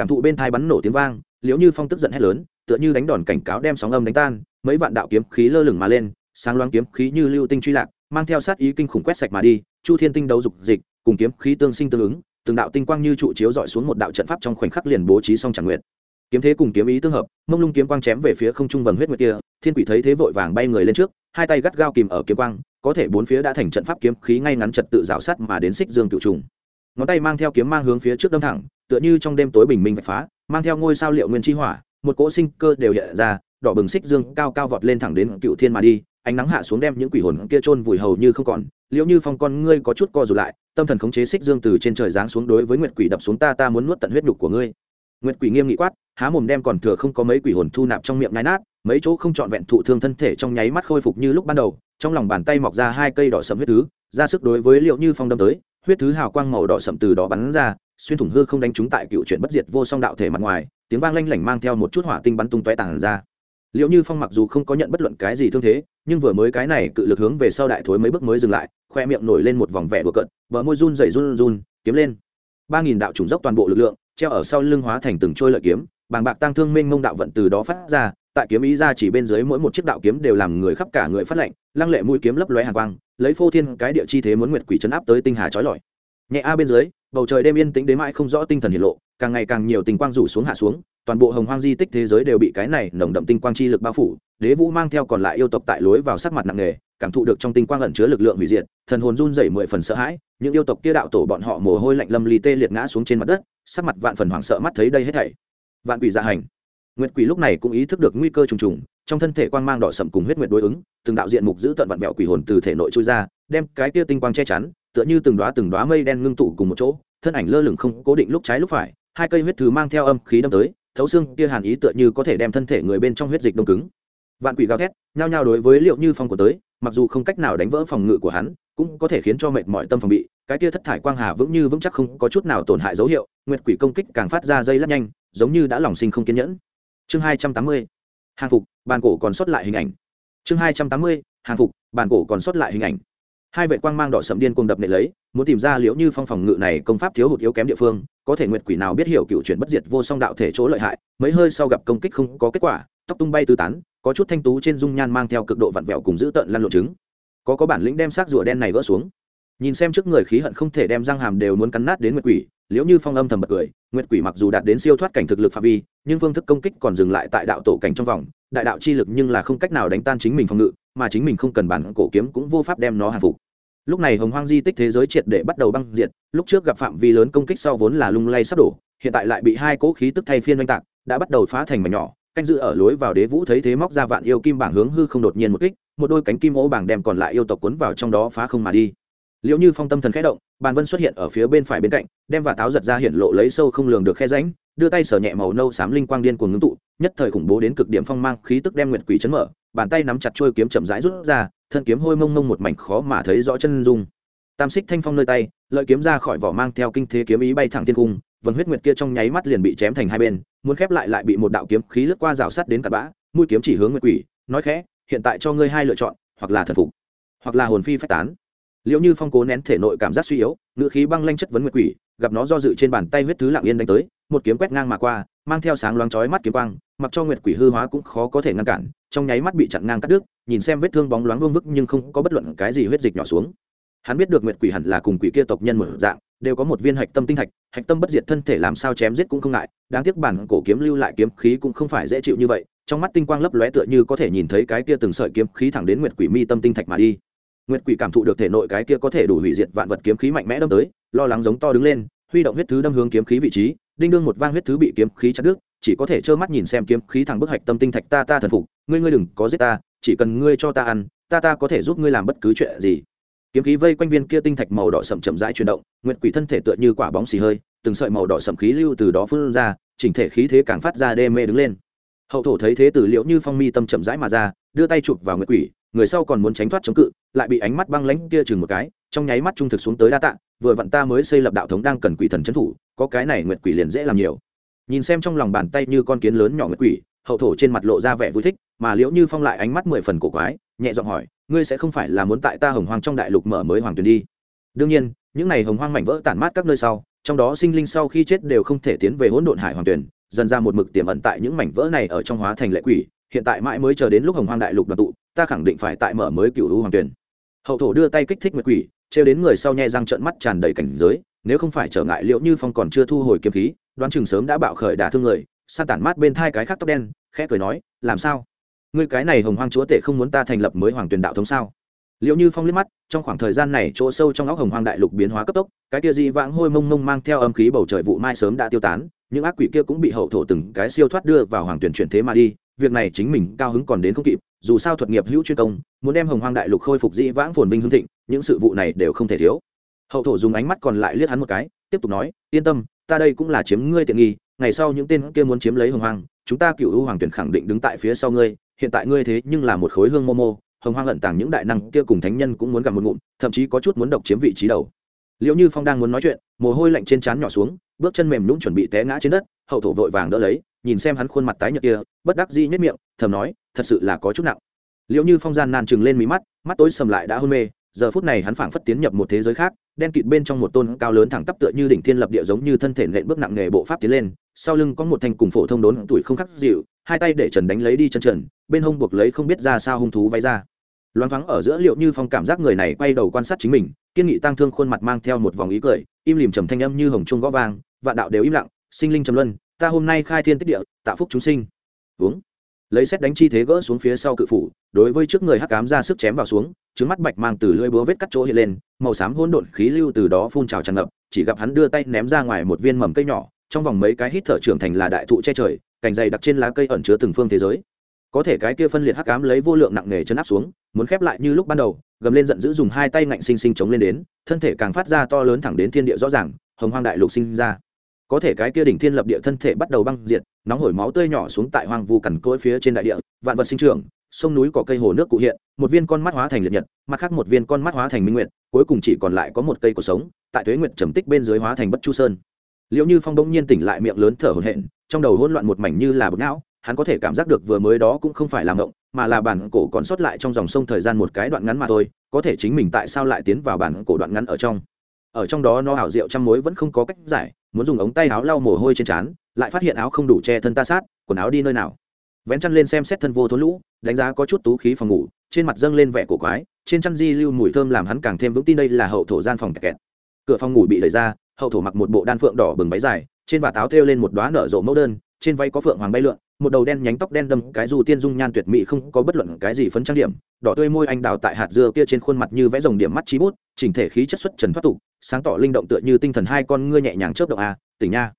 cảm thụ bên thai bắn nổ tiếng vang, liễu như phong tức giận hét lớn, tựa như đánh đòn cảnh cáo đem sóng âm đánh tan, mấy vạn đạo kiếm khí lơ lửng mà lên, sáng loáng kiếm khí như lưu tinh truy lạc, mang theo sát ý kinh khủng quét sạch mà đi, chu thiên tinh đấu dục dịch, cùng kiếm khí tương sinh tương ứng, từng đạo tinh quang như trụ chiếu dọi xuống một đạo trận pháp trong khoảnh khắc liền bố trí xong tràng nguyện kiếm thế cùng kiếm ý tương hợp, mông lung kiếm quang chém về phía không trung vầng huyết nguyệt kia, thiên quỷ thấy thế vội vàng bay người lên trước, hai tay gắt gao kìm ở kiếm quang, có thể bốn phía đã thành trận pháp kiếm khí ngay ngắn trật tự rào sắt mà đến xích dương cựu trùng. Ngón tay mang theo kiếm mang hướng phía trước đâm thẳng tựa như trong đêm tối bình minh vạch phá, mang theo ngôi sao liệu nguyên chi hỏa, một cỗ sinh cơ đều hiện ra, đỏ bừng xích dương cao cao vọt lên thẳng đến cựu thiên mà đi, ánh nắng hạ xuống đem những quỷ hồn kia trôn vùi hầu như không còn. Liệu như phong con ngươi có chút co rụt lại, tâm thần khống chế xích dương từ trên trời giáng xuống đối với nguyệt quỷ đập xuống ta ta muốn nuốt tận huyết nhục của ngươi. Nguyệt quỷ nghiêm nghị quát, há mồm đem còn thừa không có mấy quỷ hồn thu nạp trong miệng nái nát, mấy chỗ không trọn vẹn thụ thương thân thể trong nháy mắt khôi phục như lúc ban đầu, trong lòng bàn tay mọc ra hai cây đỏ sậm huyết thứ, ra sức đối với liệu như phong đâm tới, huyết thứ hào quang màu đỏ sậm từ đó bắn ra xuyên thủng hư không đánh trúng tại cựu chuyện bất diệt vô song đạo thể mặt ngoài, tiếng vang lanh lảnh mang theo một chút hỏa tinh bắn tung tóe tàn ra. Liệu như phong mặc dù không có nhận bất luận cái gì thương thế, nhưng vừa mới cái này cự lực hướng về sau đại thối mấy bước mới dừng lại, khoe miệng nổi lên một vòng vẻ đùa cận bờ môi run dày run run, kiếm lên. Ba nghìn đạo trùng dốc toàn bộ lực lượng, treo ở sau lưng hóa thành từng trôi lợi kiếm, bàng bạc tăng thương mênh mông đạo vận từ đó phát ra, tại kiếm ý ra chỉ bên dưới mỗi một chiếc đạo kiếm đều làm người khắp cả người phát lệnh lăng lệ mũi kiếm lấp lóe hàng quang, lấy phô thiên cái địa chi thế muốn nguyệt quỷ chấn áp tới tinh hà trói lọi nhẹ a bên dưới, bầu trời đêm yên tĩnh đến mãi không rõ tinh thần hiển lộ, càng ngày càng nhiều tình quang rủ xuống hạ xuống, toàn bộ hồng hoang di tích thế giới đều bị cái này nồng đậm tinh quang chi lực bao phủ, đế vũ mang theo còn lại yêu tộc tại lối vào sắc mặt nặng nề, cảm thụ được trong tinh quang ẩn chứa lực lượng hủy diệt, thần hồn run rẩy mười phần sợ hãi, những yêu tộc kia đạo tổ bọn họ mồ hôi lạnh lâm ly tê liệt ngã xuống trên mặt đất, sắc mặt vạn phần hoảng sợ mắt thấy đây hết thảy. Vạn quỷ dạ hành. Nguyệt quỷ lúc này cũng ý thức được nguy cơ trùng trùng, trong thân thể quang mang đỏ sậm cùng huyết nguyệt đối ứng, từng đạo diện mục giữ tận vạn mẹo quỷ hồn từ thể nội trôi ra, đem cái kia tinh quang che chắn tựa như từng đóa từng đóa mây đen ngưng tụ cùng một chỗ, thân ảnh lơ lửng không cố định lúc trái lúc phải, hai cây huyết thứ mang theo âm khí đâm tới, thấu xương kia hàn ý tựa như có thể đem thân thể người bên trong huyết dịch đông cứng. Vạn quỷ gào thét, nhao nhao đối với liệu như phong của tới, mặc dù không cách nào đánh vỡ phòng ngự của hắn, cũng có thể khiến cho mệt mỏi tâm phòng bị, cái kia thất thải quang hà vững như vững chắc không có chút nào tổn hại dấu hiệu, nguyệt quỷ công kích càng phát ra dây lắc nhanh, giống như đã lòng sinh không kiên nhẫn. Chương hai trăm tám mươi, hàng phục, bàn cổ còn sót lại hình ảnh. Chương hai trăm tám mươi, hàng phục, bàn cổ còn sót lại hình ảnh hai vệ quang mang đỏ sậm điên cuồng đập nệ lấy, muốn tìm ra liễu như phong phòng ngự này công pháp thiếu hụt yếu kém địa phương, có thể nguyệt quỷ nào biết hiểu cựu chuyển bất diệt vô song đạo thể chỗ lợi hại, mấy hơi sau gặp công kích không có kết quả, tóc tung bay tứ tán, có chút thanh tú trên dung nhan mang theo cực độ vặn vẹo cùng giữ tợn lăn lộ trứng. Có có bản lĩnh đem xác rùa đen này vỡ xuống. Nhìn xem trước người khí hận không thể đem răng hàm đều muốn cắn nát đến nguyệt quỷ, liễu như phong âm thầm bật cười, nguyệt quỷ mặc dù đạt đến siêu thoát cảnh thực lực phạm vi, nhưng phương thức công kích còn dừng lại tại đạo tổ cảnh trong vòng, đại đạo chi lực nhưng là không cách nào đánh tan chính mình phòng ngự mà chính mình không cần bản cổ kiếm cũng vô pháp đem nó hạ phục. Lúc này hồng hoang di tích thế giới triệt để bắt đầu băng diệt, lúc trước gặp phạm vi lớn công kích sau vốn là lung lay sắp đổ, hiện tại lại bị hai cỗ khí tức thay phiên oanh tạc, đã bắt đầu phá thành mảnh nhỏ, canh dự ở lối vào đế vũ thấy thế móc ra vạn yêu kim bảng hướng hư không đột nhiên một kích, một đôi cánh kim ô bảng đem còn lại yêu tộc cuốn vào trong đó phá không mà đi. Liệu như phong tâm thần khẽ động, bàn vân xuất hiện ở phía bên phải bên cạnh, đem và táo giật ra hiện lộ lấy sâu không lường được khe ránh đưa tay sở nhẹ màu nâu xám linh quang điên cuồng ngưng tụ, nhất thời khủng bố đến cực điểm phong mang, khí tức đem nguyệt quỷ chấn mở bàn tay nắm chặt chuôi kiếm chậm rãi rút ra, thân kiếm hôi mông mông một mảnh khó mà thấy rõ chân dung. Tam xích thanh phong nơi tay, lợi kiếm ra khỏi vỏ mang theo kinh thế kiếm ý bay thẳng thiên cung vân huyết nguyệt kia trong nháy mắt liền bị chém thành hai bên, muốn khép lại lại bị một đạo kiếm khí lướt qua rào sắt đến cặp bã, mũi kiếm chỉ hướng nguyệt quỷ, nói khẽ, hiện tại cho ngươi hai lựa chọn, hoặc là thần phục, hoặc là hồn phi phách tán. Liệu như phong cố nén thể nội cảm giác suy yếu ngự khí băng lanh chất vấn nguyệt quỷ, gặp nó do dự trên bàn tay huyết thứ lặng yên đánh tới, một kiếm quét ngang mà qua, mang theo sáng loáng chói mắt kiếm quang, mặc cho nguyệt quỷ hư hóa cũng khó có thể ngăn cản trong nháy mắt bị chặn ngang cắt đứt, nhìn xem vết thương bóng loáng vương vức nhưng không có bất luận cái gì huyết dịch nhỏ xuống. Hắn biết được nguyệt quỷ hẳn là cùng quỷ kia tộc nhân một dạng, đều có một viên hạch tâm tinh thạch, hạch tâm bất diệt thân thể làm sao chém giết cũng không ngại, đáng tiếc bản cổ kiếm lưu lại kiếm khí cũng không phải dễ chịu như vậy, trong mắt tinh quang lấp lóe tựa như có thể nhìn thấy cái kia từng sợi kiếm khí thẳng đến nguyệt quỷ mi tâm tinh thạch mà đi. Nguyệt quỷ cảm thụ được thể nội cái kia có thể đủ hủy diệt vạn vật kiếm khí mạnh mẽ đâm tới, lo lắng giống to đứng lên, huy động huyết thứ đâm hướng kiếm khí vị trí, đinh đương một vang huyết thứ bị kiếm khí chặt đứt chỉ có thể trơ mắt nhìn xem kiếm khí thẳng bức hạch tâm tinh thạch ta ta thần phục, ngươi ngươi đừng có giết ta, chỉ cần ngươi cho ta ăn, ta ta có thể giúp ngươi làm bất cứ chuyện gì. Kiếm khí vây quanh viên kia tinh thạch màu đỏ sậm chậm rãi chuyển động, nguyệt quỷ thân thể tựa như quả bóng xì hơi, từng sợi màu đỏ sậm khí lưu từ đó phun ra, chỉnh thể khí thế càng phát ra đê mê đứng lên. Hậu thổ thấy thế tử liệu như phong mi tâm chậm rãi mà ra, đưa tay chụp vào nguyệt quỷ, người sau còn muốn tránh thoát chống cự, lại bị ánh mắt băng lãnh kia chừng một cái, trong nháy mắt trung thực xuống tới đa tạ, vừa vặn ta mới xây lập đạo thống đang cần quỷ thần trấn thủ, có cái này nguyệt quỷ liền dễ làm nhiều nhìn xem trong lòng bàn tay như con kiến lớn nhỏ nguyệt quỷ, hậu thổ trên mặt lộ ra vẻ vui thích, mà liễu như phong lại ánh mắt mười phần cổ quái, nhẹ giọng hỏi, ngươi sẽ không phải là muốn tại ta hồng hoang trong đại lục mở mới hoàng tuyền đi? Đương nhiên, những n à y hồng hoang mảnh vỡ tản mát các nơi sau, trong đó sinh linh sau khi chết đều không thể tiến về hỗn độn hải hoàng tuyền dần ra một mực tiềm ẩn tại những mảnh vỡ này ở trong hóa thành lệ quỷ, hiện tại mãi mới chờ đến lúc hồng hoang đại lục đoàn tụ, ta khẳng định phải tại mở mới cựu u hoàng tuyền hậu thổ đưa tay kích thích nguyệt quỷ, trêu đến người sau nhẹ răng trợn mắt tràn đầy cảnh giới, nếu không phải trở ngại liệu như phong còn chưa thu hồi kiếm khí đoán chừng sớm đã bạo khởi đả thương người, san tản mát bên thai cái khác tóc đen, khẽ cười nói, làm sao? Ngươi cái này hồng hoang chúa tể không muốn ta thành lập mới hoàng tuyền đạo thống sao? Liệu như phong liếc mắt, trong khoảng thời gian này chỗ sâu trong óc hồng hoang đại lục biến hóa cấp tốc, cái kia dị vãng hôi mông mông mang theo âm khí bầu trời vụ mai sớm đã tiêu tán, những ác quỷ kia cũng bị hậu thổ từng cái siêu thoát đưa vào hoàng tuyển chuyển thế mà đi, việc này chính mình cao hứng còn đến không kịp, dù sao thuật nghiệp hữu chuyên công, muốn đem hồng hoang đại lục khôi phục dị vãng phồn vinh hương thịnh, những sự vụ này đều không thể thiếu. Hậu thổ dùng ánh mắt còn lại liếc hắn một cái, tiếp tục nói, yên tâm ta đây cũng là chiếm ngươi tiện nghi, ngày sau những tên kia muốn chiếm lấy hồng hoang, chúng ta cựu ưu hoàng tuyển khẳng định đứng tại phía sau ngươi, hiện tại ngươi thế nhưng là một khối hương mô mô, hồng hoang lận tàng những đại năng kia cùng thánh nhân cũng muốn gặp một ngụm, thậm chí có chút muốn độc chiếm vị trí đầu. Liệu như phong đang muốn nói chuyện, mồ hôi lạnh trên trán nhỏ xuống, bước chân mềm nhũng chuẩn bị té ngã trên đất, hậu thổ vội vàng đỡ lấy, nhìn xem hắn khuôn mặt tái nhợt kia, bất đắc dĩ nhất miệng, thầm nói, thật sự là có chút nặng. Liệu như phong gian nan chừng lên mí mắt mắt tối sầm lại đã hôn mê giờ phút này hắn phảng phất tiến nhập một thế giới khác, đen kịt bên trong một tôn cao lớn thẳng tắp tựa như đỉnh thiên lập địa giống như thân thể nện bước nặng nghề bộ pháp tiến lên, sau lưng có một thanh cùng phổ thông đốn tuổi không khắc dịu, hai tay để trần đánh lấy đi chân trần, bên hông buộc lấy không biết ra sao hung thú vay ra. Loáng thoáng ở giữa liệu như phong cảm giác người này quay đầu quan sát chính mình, kiên nghị tăng thương khuôn mặt mang theo một vòng ý cười, im lìm trầm thanh âm như hồng trung gõ vang, vạn đạo đều im lặng, sinh linh trầm luân, ta hôm nay khai thiên tích địa tạo phúc chúng sinh. Uống lấy xét đánh chi thế gỡ xuống phía sau cự phủ, đối với trước người hắc cám ra sức chém vào xuống, trứng mắt bạch mang từ lưỡi búa vết cắt chỗ hiện lên, màu xám hỗn độn khí lưu từ đó phun trào tràn ngập, chỉ gặp hắn đưa tay ném ra ngoài một viên mầm cây nhỏ, trong vòng mấy cái hít thở trưởng thành là đại thụ che trời, cành dày đặc trên lá cây ẩn chứa từng phương thế giới. Có thể cái kia phân liệt hắc ám lấy vô lượng nặng nề chân áp xuống, muốn khép lại như lúc ban đầu, gầm lên giận dữ dùng hai tay ngạnh sinh sinh chống lên đến, thân thể càng phát ra to lớn thẳng đến thiên địa rõ ràng, hồng hoang đại lục sinh ra có thể cái kia đỉnh thiên lập địa thân thể bắt đầu băng diệt, nóng hổi máu tươi nhỏ xuống tại hoang vu cằn cỗi phía trên đại địa, vạn vật sinh trưởng, sông núi có cây hồ nước cụ hiện, một viên con mắt hóa thành liệt nhật, mặt khác một viên con mắt hóa thành minh nguyện cuối cùng chỉ còn lại có một cây cuộc sống, tại tuế nguyện trầm tích bên dưới hóa thành bất chu sơn. Liệu như phong đông nhiên tỉnh lại miệng lớn thở hổn hển, trong đầu hỗn loạn một mảnh như là bực não, hắn có thể cảm giác được vừa mới đó cũng không phải là động mà là bản cổ còn sót lại trong dòng sông thời gian một cái đoạn ngắn mà thôi, có thể chính mình tại sao lại tiến vào bản cổ đoạn ngắn ở trong ở trong đó nó ảo diệu trăm mối vẫn không có cách giải, muốn dùng ống tay áo lau mồ hôi trên trán, lại phát hiện áo không đủ che thân ta sát, quần áo đi nơi nào. Vén chăn lên xem xét thân vô thốn lũ, đánh giá có chút tú khí phòng ngủ, trên mặt dâng lên vẻ cổ quái, trên chăn di lưu mùi thơm làm hắn càng thêm vững tin đây là hậu thổ gian phòng kẹt kẹt. Cửa phòng ngủ bị đẩy ra, hậu thổ mặc một bộ đan phượng đỏ bừng váy dài, trên vạt áo thêu lên một đoá nở rộ mẫu đơn, trên váy có phượng hoàng bay lượn một đầu đen nhánh tóc đen đâm cái dù tiên dung nhan tuyệt mỹ không có bất luận cái gì phấn trang điểm, đỏ tươi môi anh đào tại hạt dưa kia trên khuôn mặt như vẽ rồng điểm mắt trí bút, chỉnh thể khí chất xuất trần thoát tục, sáng tỏ linh động tựa như tinh thần hai con ngươi nhẹ nhàng chớp động a, tỉnh nha.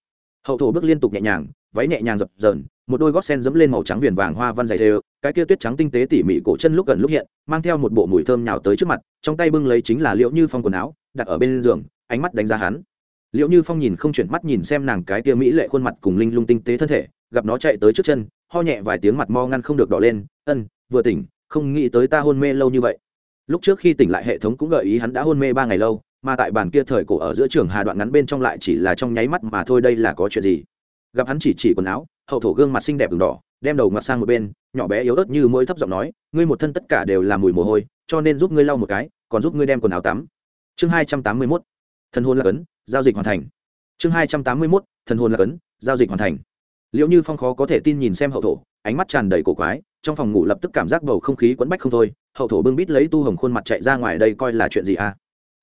Hậu thổ bước liên tục nhẹ nhàng, váy nhẹ nhàng dập dờn, một đôi gót sen dẫm lên màu trắng viền vàng hoa văn dày đều, cái kia tuyết trắng tinh tế tỉ mỉ cổ chân lúc gần lúc hiện, mang theo một bộ mùi thơm nhào tới trước mặt, trong tay bưng lấy chính là liễu như phong quần áo, đặt ở bên giường, ánh mắt đánh giá hắn. Liệu như phong nhìn không chuyển mắt nhìn xem nàng cái kia mỹ lệ khuôn mặt cùng linh lung tinh tế thân thể, gặp nó chạy tới trước chân, ho nhẹ vài tiếng mặt mo ngăn không được đỏ lên, ân, vừa tỉnh, không nghĩ tới ta hôn mê lâu như vậy. Lúc trước khi tỉnh lại hệ thống cũng gợi ý hắn đã hôn mê ba ngày lâu, mà tại bàn kia thời cổ ở giữa trường hà đoạn ngắn bên trong lại chỉ là trong nháy mắt mà thôi đây là có chuyện gì? Gặp hắn chỉ chỉ quần áo, hậu thổ gương mặt xinh đẹp đường đỏ, đem đầu ngặt sang một bên, nhỏ bé yếu ớt như mỗi thấp giọng nói, ngươi một thân tất cả đều là mùi mồ hôi, cho nên giúp ngươi lau một cái, còn giúp ngươi đem quần áo tắm. Chương hai trăm tám mươi mốt. Thân hôn là cấn giao dịch hoàn thành. Chương hai trăm tám mươi mốt, thần hồn là cấn, giao dịch hoàn thành. Liệu như phong khó có thể tin nhìn xem hậu thổ, ánh mắt tràn đầy cổ quái, trong phòng ngủ lập tức cảm giác bầu không khí quẫn bách không thôi, hậu thổ bưng bít lấy tu hồng khuôn mặt chạy ra ngoài đây coi là chuyện gì à?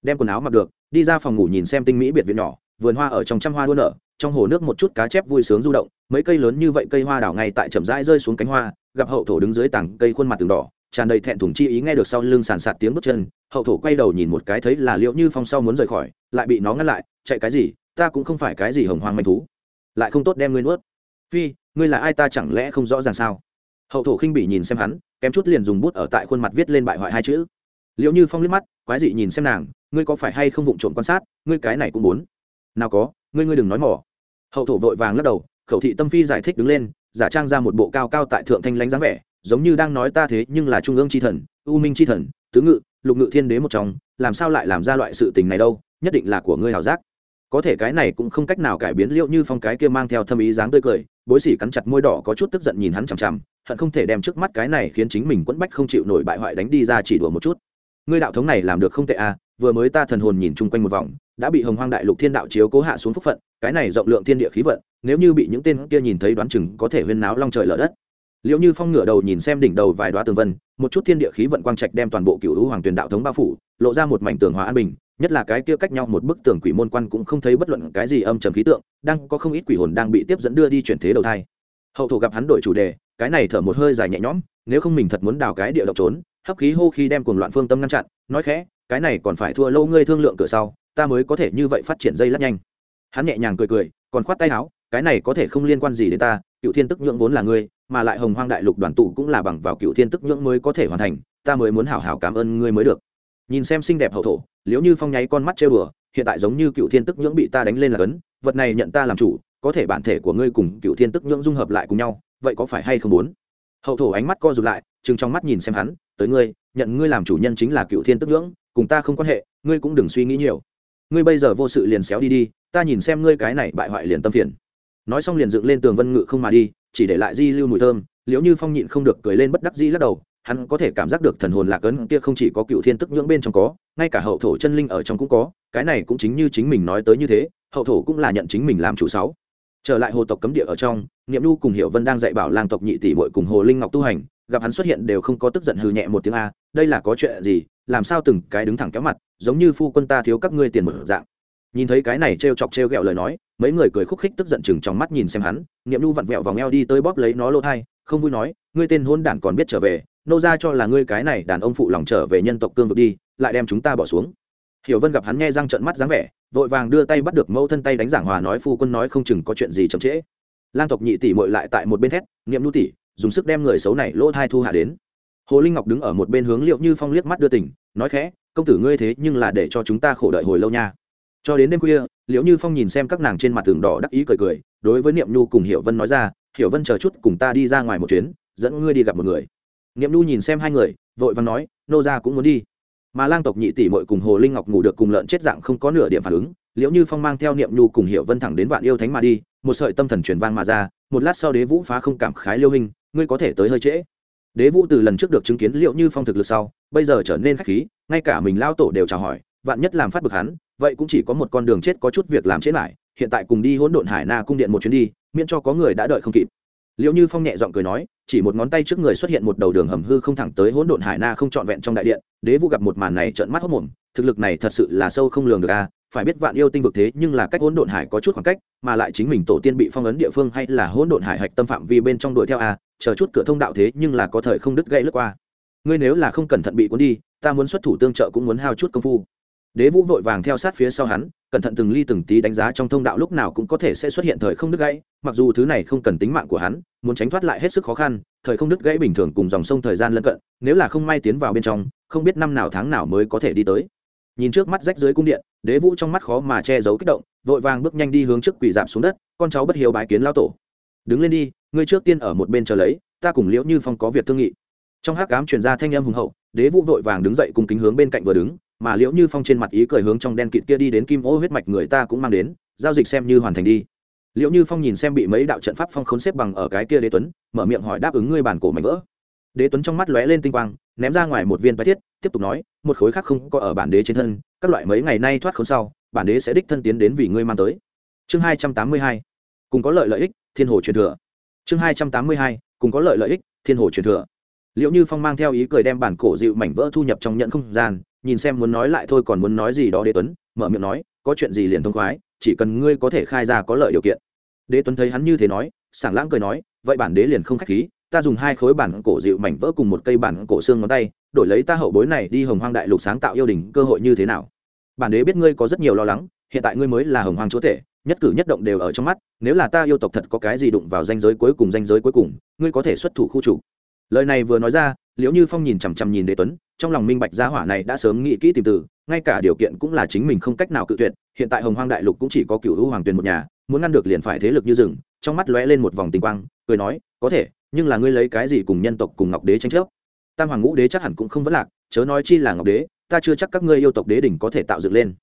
Đem quần áo mặc được, đi ra phòng ngủ nhìn xem tinh mỹ biệt viện nhỏ, vườn hoa ở trong trăm hoa đua nở, trong hồ nước một chút cá chép vui sướng du động, mấy cây lớn như vậy cây hoa đảo ngay tại chậm rãi rơi xuống cánh hoa, gặp hậu thổ đứng dưới tảng cây khuôn mặt từng đỏ, tràn đầy thẹn thùng chi ý nghe được sau lưng sàn sạt tiếng bước chân hậu thổ quay đầu nhìn một cái thấy là liệu như phong sau muốn rời khỏi, lại bị nó ngăn lại, chạy cái gì, ta cũng không phải cái gì hồng hoang manh thú. Lại không tốt đem ngươi nuốt. Phi, ngươi là ai ta chẳng lẽ không rõ ràng sao? Hậu thổ khinh bị nhìn xem hắn, kém chút liền dùng bút ở tại khuôn mặt viết lên bại hoại hai chữ. Liệu như phong liếc mắt, quái dị nhìn xem nàng, ngươi có phải hay không vụng trộm quan sát, ngươi cái này cũng muốn. Nào có, ngươi ngươi đừng nói mỏ. Hậu thổ vội vàng lắc đầu, khẩu thị tâm phi giải thích đứng lên, giả trang ra một bộ cao cao tại thượng thanh lãnh dáng vẻ, giống như đang nói ta thế nhưng là trung ương c h i thần, u minh c h i thần, tứ ngự lục ngự thiên đế một trong, làm sao lại làm ra loại sự tình này đâu, nhất định là của ngươi hảo giác. Có thể cái này cũng không cách nào cải biến liệu như phong cái kia mang theo thâm ý dáng tươi cười, bối sỉ cắn chặt môi đỏ có chút tức giận nhìn hắn chằm chằm, hận không thể đem trước mắt cái này khiến chính mình quẫn bách không chịu nổi bại hoại đánh đi ra chỉ đùa một chút. Ngươi đạo thống này làm được không tệ à vừa mới ta thần hồn nhìn chung quanh một vòng, đã bị hồng hoang đại lục thiên đạo chiếu cố hạ xuống phúc phận, cái này rộng lượng thiên địa khí vận, nếu như bị những tên kia nhìn thấy đoán chừng có thể huyên náo long trời lở đất. Liệu như phong ngửa đầu nhìn xem đỉnh đầu vài đoá tường vân một chút thiên địa khí vận quang trạch đem toàn bộ cựu hữu hoàng tuyền đạo thống bao phủ, lộ ra một mảnh tường hòa an bình, nhất là cái kia cách nhau một bức tường quỷ môn quan cũng không thấy bất luận cái gì âm trầm khí tượng, đang có không ít quỷ hồn đang bị tiếp dẫn đưa đi chuyển thế đầu thai. Hậu thổ gặp hắn đổi chủ đề, cái này thở một hơi dài nhẹ nhõm, nếu không mình thật muốn đào cái địa độc trốn, hấp khí hô khi đem cuồng loạn phương tâm ngăn chặn, nói khẽ, cái này còn phải thua lâu ngươi thương lượng cửa sau, ta mới có thể như vậy phát triển dây lắc nhanh. Hắn nhẹ nhàng cười cười, còn khoát tay áo, cái này có thể không liên quan gì đến ta, cựu thiên tức nhượng vốn là ngươi mà lại hồng hoang đại lục đoàn tụ cũng là bằng vào cựu thiên tức nhưỡng mới có thể hoàn thành, ta mới muốn hảo hảo cảm ơn ngươi mới được. Nhìn xem xinh đẹp hậu thổ liếu như phong nháy con mắt trêu đùa, hiện tại giống như cựu thiên tức nhưỡng bị ta đánh lên là cấn, vật này nhận ta làm chủ, có thể bản thể của ngươi cùng cựu thiên tức nhưỡng dung hợp lại cùng nhau, vậy có phải hay không muốn? Hậu thổ ánh mắt co rụt lại chừng trong mắt nhìn xem hắn, tới ngươi, nhận ngươi làm chủ nhân chính là cựu thiên tức nhưỡng, cùng ta không quan hệ, ngươi cũng đừng suy nghĩ nhiều. Ngươi bây giờ vô sự liền xéo đi đi, ta nhìn xem ngươi cái này bại hoại liền tâm phiền. Nói xong liền dựng lên tường vân ngự không mà đi chỉ để lại di lưu mùi thơm, liếu như phong nhịn không được cười lên bất đắc dĩ lắc đầu, hắn có thể cảm giác được thần hồn lạc ấn kia không chỉ có cựu thiên tức nhưỡng bên trong có, ngay cả hậu thổ chân linh ở trong cũng có, cái này cũng chính như chính mình nói tới như thế, hậu thổ cũng là nhận chính mình làm chủ sáu. Trở lại hồ tộc cấm địa ở trong, niệm nhu cùng hiệu vân đang dạy bảo lang tộc nhị tỷ muội cùng hồ linh ngọc tu hành, gặp hắn xuất hiện đều không có tức giận hừ nhẹ một tiếng a, đây là có chuyện gì? Làm sao từng cái đứng thẳng kéo mặt, giống như phu quân ta thiếu các ngươi tiền một dạng nhìn thấy cái này trêu chọc trêu ghẹo lời nói, mấy người cười khúc khích tức giận chừng trong mắt nhìn xem hắn, niệm nhu vặn vẹo vòng eo đi tới bóp lấy nó lỗ thai, không vui nói, ngươi tên hôn đản còn biết trở về, nô ra cho là ngươi cái này đàn ông phụ lòng trở về nhân tộc cương vực đi, lại đem chúng ta bỏ xuống. Hiểu vân gặp hắn nghe răng trận mắt dáng vẻ, vội vàng đưa tay bắt được mẫu thân tay đánh giảng hòa nói, phu quân nói không chừng có chuyện gì chậm trễ. Lang tộc nhị tỷ mội lại tại một bên thét, niệm nhu tỷ, dùng sức đem người xấu này lỗ thai thu hạ đến. Hồ linh ngọc đứng ở một bên hướng liệu như phong liếc mắt đưa tỉnh nói khẽ, công tử ngươi thế nhưng là để cho chúng ta khổ đợi hồi lâu nha cho đến đêm khuya liệu như phong nhìn xem các nàng trên mặt tường đỏ đắc ý cười cười, đối với niệm nhu cùng hiểu vân nói ra, hiểu vân chờ chút cùng ta đi ra ngoài một chuyến, dẫn ngươi đi gặp một người. Niệm nhu nhìn xem hai người, vội và nói, nô ra cũng muốn đi. Mà lang tộc nhị tỷ mội cùng hồ linh ngọc ngủ được cùng lợn chết dạng không có nửa điểm phản ứng liệu như phong mang theo niệm nhu cùng hiệu vân thẳng đến vạn yêu thánh mà đi, một sợi tâm thần truyền vang mà ra, một lát sau đế vũ phá không cảm khái liêu hình, ngươi có thể tới hơi trễ. Đế vũ từ lần trước được chứng kiến liệu như phong thực lực sau, bây giờ trở nên khách khí, ngay cả mình lao tổ đều chào hỏi, vạn nhất làm phát bực hắn vậy cũng chỉ có một con đường chết có chút việc làm chết lại, hiện tại cùng đi hỗn độn hải na cung điện một chuyến đi, miễn cho có người đã đợi không kịp. Liệu như phong nhẹ giọng cười nói, chỉ một ngón tay trước người xuất hiện một đầu đường hầm hư không thẳng tới hỗn độn hải na không trọn vẹn trong đại điện, đế vũ gặp một màn này trợn mắt hốc mồm thực lực này thật sự là sâu không lường được a, phải biết vạn yêu tinh vực thế nhưng là cách hỗn độn hải có chút khoảng cách, mà lại chính mình tổ tiên bị phong ấn địa phương hay là hỗn độn hải hạch tâm phạm vi bên trong đuổi theo a, chờ chút cửa thông đạo thế nhưng là có thời không đứt gãy lướt qua. Ngươi nếu là không cẩn thận bị cuốn đi, ta muốn xuất thủ tương trợ cũng muốn hao chút công phu đế vũ vội vàng theo sát phía sau hắn, cẩn thận từng ly từng tí đánh giá trong thông đạo lúc nào cũng có thể sẽ xuất hiện thời không đứt gãy, mặc dù thứ này không cần tính mạng của hắn, muốn tránh thoát lại hết sức khó khăn, thời không đứt gãy bình thường cùng dòng sông thời gian lân cận, nếu là không may tiến vào bên trong, không biết năm nào tháng nào mới có thể đi tới. Nhìn trước mắt rách dưới cung điện, đế vũ trong mắt khó mà che giấu kích động, vội vàng bước nhanh đi hướng trước quỷ dạp xuống đất, con cháu bất hiếu bái kiến lao tổ. Đứng lên đi, ngươi trước tiên ở một bên chờ lấy, ta cùng liễu như phong có việc thương nghị. Trong hát cám truyền ra thanh âm hùng hậu, đế vũ vội vàng đứng dậy cùng kính hướng bên cạnh vừa đứng mà liễu như phong trên mặt ý cười hướng trong đen kịt kia đi đến kim ô huyết mạch người ta cũng mang đến, giao dịch xem như hoàn thành đi. Liễu như phong nhìn xem bị mấy đạo trận pháp phong khốn xếp bằng ở cái kia đế tuấn, mở miệng hỏi đáp ứng ngươi bản cổ mảnh vỡ. Đế tuấn trong mắt lóe lên tinh quang, ném ra ngoài một viên bài thiết, tiếp tục nói, một khối khác không có ở bản đế trên thân, các loại mấy ngày nay thoát khốn sau, bản đế sẽ đích thân tiến đến vì ngươi mang tới. Chương hai trăm tám mươi hai, cùng có lợi lợi ích, thiên hồ truyền thừa. Chương hai trăm tám mươi hai, cùng có lợi lợi ích, thiên hồ truyền thừa. Liệu như phong mang theo ý cười đem bản cổ dịu mảnh vỡ thu nhập trong nhận không gian nhìn xem muốn nói lại thôi còn muốn nói gì đó đế tuấn, mở miệng nói, có chuyện gì liền thông khoái, chỉ cần ngươi có thể khai ra có lợi điều kiện. Đế tuấn thấy hắn như thế nói, sảng lãng cười nói, vậy bản đế liền không khách khí, ta dùng hai khối bản cổ dịu mảnh vỡ cùng một cây bản cổ xương ngón tay, đổi lấy ta hậu bối này đi hồng hoang đại lục sáng tạo yêu đình, cơ hội như thế nào? Bản đế biết ngươi có rất nhiều lo lắng, hiện tại ngươi mới là hồng hoang chúa tể, nhất cử nhất động đều ở trong mắt, nếu là ta yêu tộc thật có cái gì đụng vào danh giới cuối cùng danh giới cuối cùng, ngươi có thể xuất thủ khu chủ. Lời này vừa nói ra, liễu như phong nhìn chằm chằm nhìn đế tuấn trong lòng minh bạch gia hỏa này đã sớm nghĩ kỹ tìm từ, ngay cả điều kiện cũng là chính mình không cách nào cự tuyệt, hiện tại hồng hoang đại lục cũng chỉ có cựu hữu hoàng tuyền một nhà, muốn ngăn được liền phải thế lực như rừng, trong mắt lóe lên một vòng tinh quang, cười nói, có thể, nhưng là ngươi lấy cái gì cùng nhân tộc cùng ngọc đế tranh chấp? Tam hoàng ngũ đế chắc hẳn cũng không vất lạc, chớ nói chi là ngọc đế, ta chưa chắc các ngươi yêu tộc đế đỉnh có thể tạo dựng lên.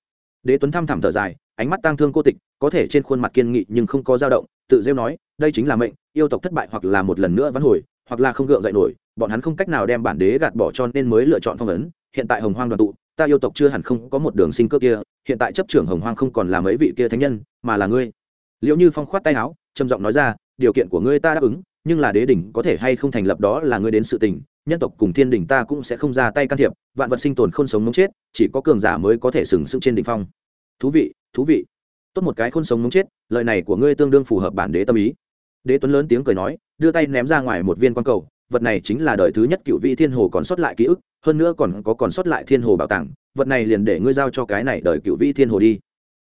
Đế tuấn thăm thẳm thở dài, ánh mắt tang thương cô tịch, có thể trên khuôn mặt kiên nghị nhưng không có dao động, tự rêu nói, đây chính là mệnh, yêu tộc thất bại hoặc là một lần nữa vắn hồi, hoặc là không gượng dậy nổi bọn hắn không cách nào đem bản đế gạt bỏ cho nên mới lựa chọn phong ấn. Hiện tại hồng hoang đoàn tụ, ta yêu tộc chưa hẳn không có một đường sinh cơ kia, hiện tại chấp trưởng hồng hoang không còn là mấy vị kia thánh nhân, mà là ngươi. Liệu như phong khoát tay áo, trầm giọng nói ra, điều kiện của ngươi ta đáp ứng, nhưng là đế đỉnh có thể hay không thành lập đó là ngươi đến sự tình, nhân tộc cùng thiên đỉnh ta cũng sẽ không ra tay can thiệp, vạn vật sinh tồn không sống mống chết, chỉ có cường giả mới có thể sừng sững trên đỉnh phong. Thú vị thú vị. Tốt một cái khôn sống mống chết, lời này của ngươi tương đương phù hợp bản đế tâm ý. Đế tuấn lớn tiếng cười nói, đưa tay ném ra ngoài một viên quan cầu vật này chính là đời thứ nhất cựu vị thiên hồ còn sót lại ký ức, hơn nữa còn có còn sót lại thiên hồ bảo tàng. Vật này liền để ngươi giao cho cái này đời cựu vị thiên hồ đi.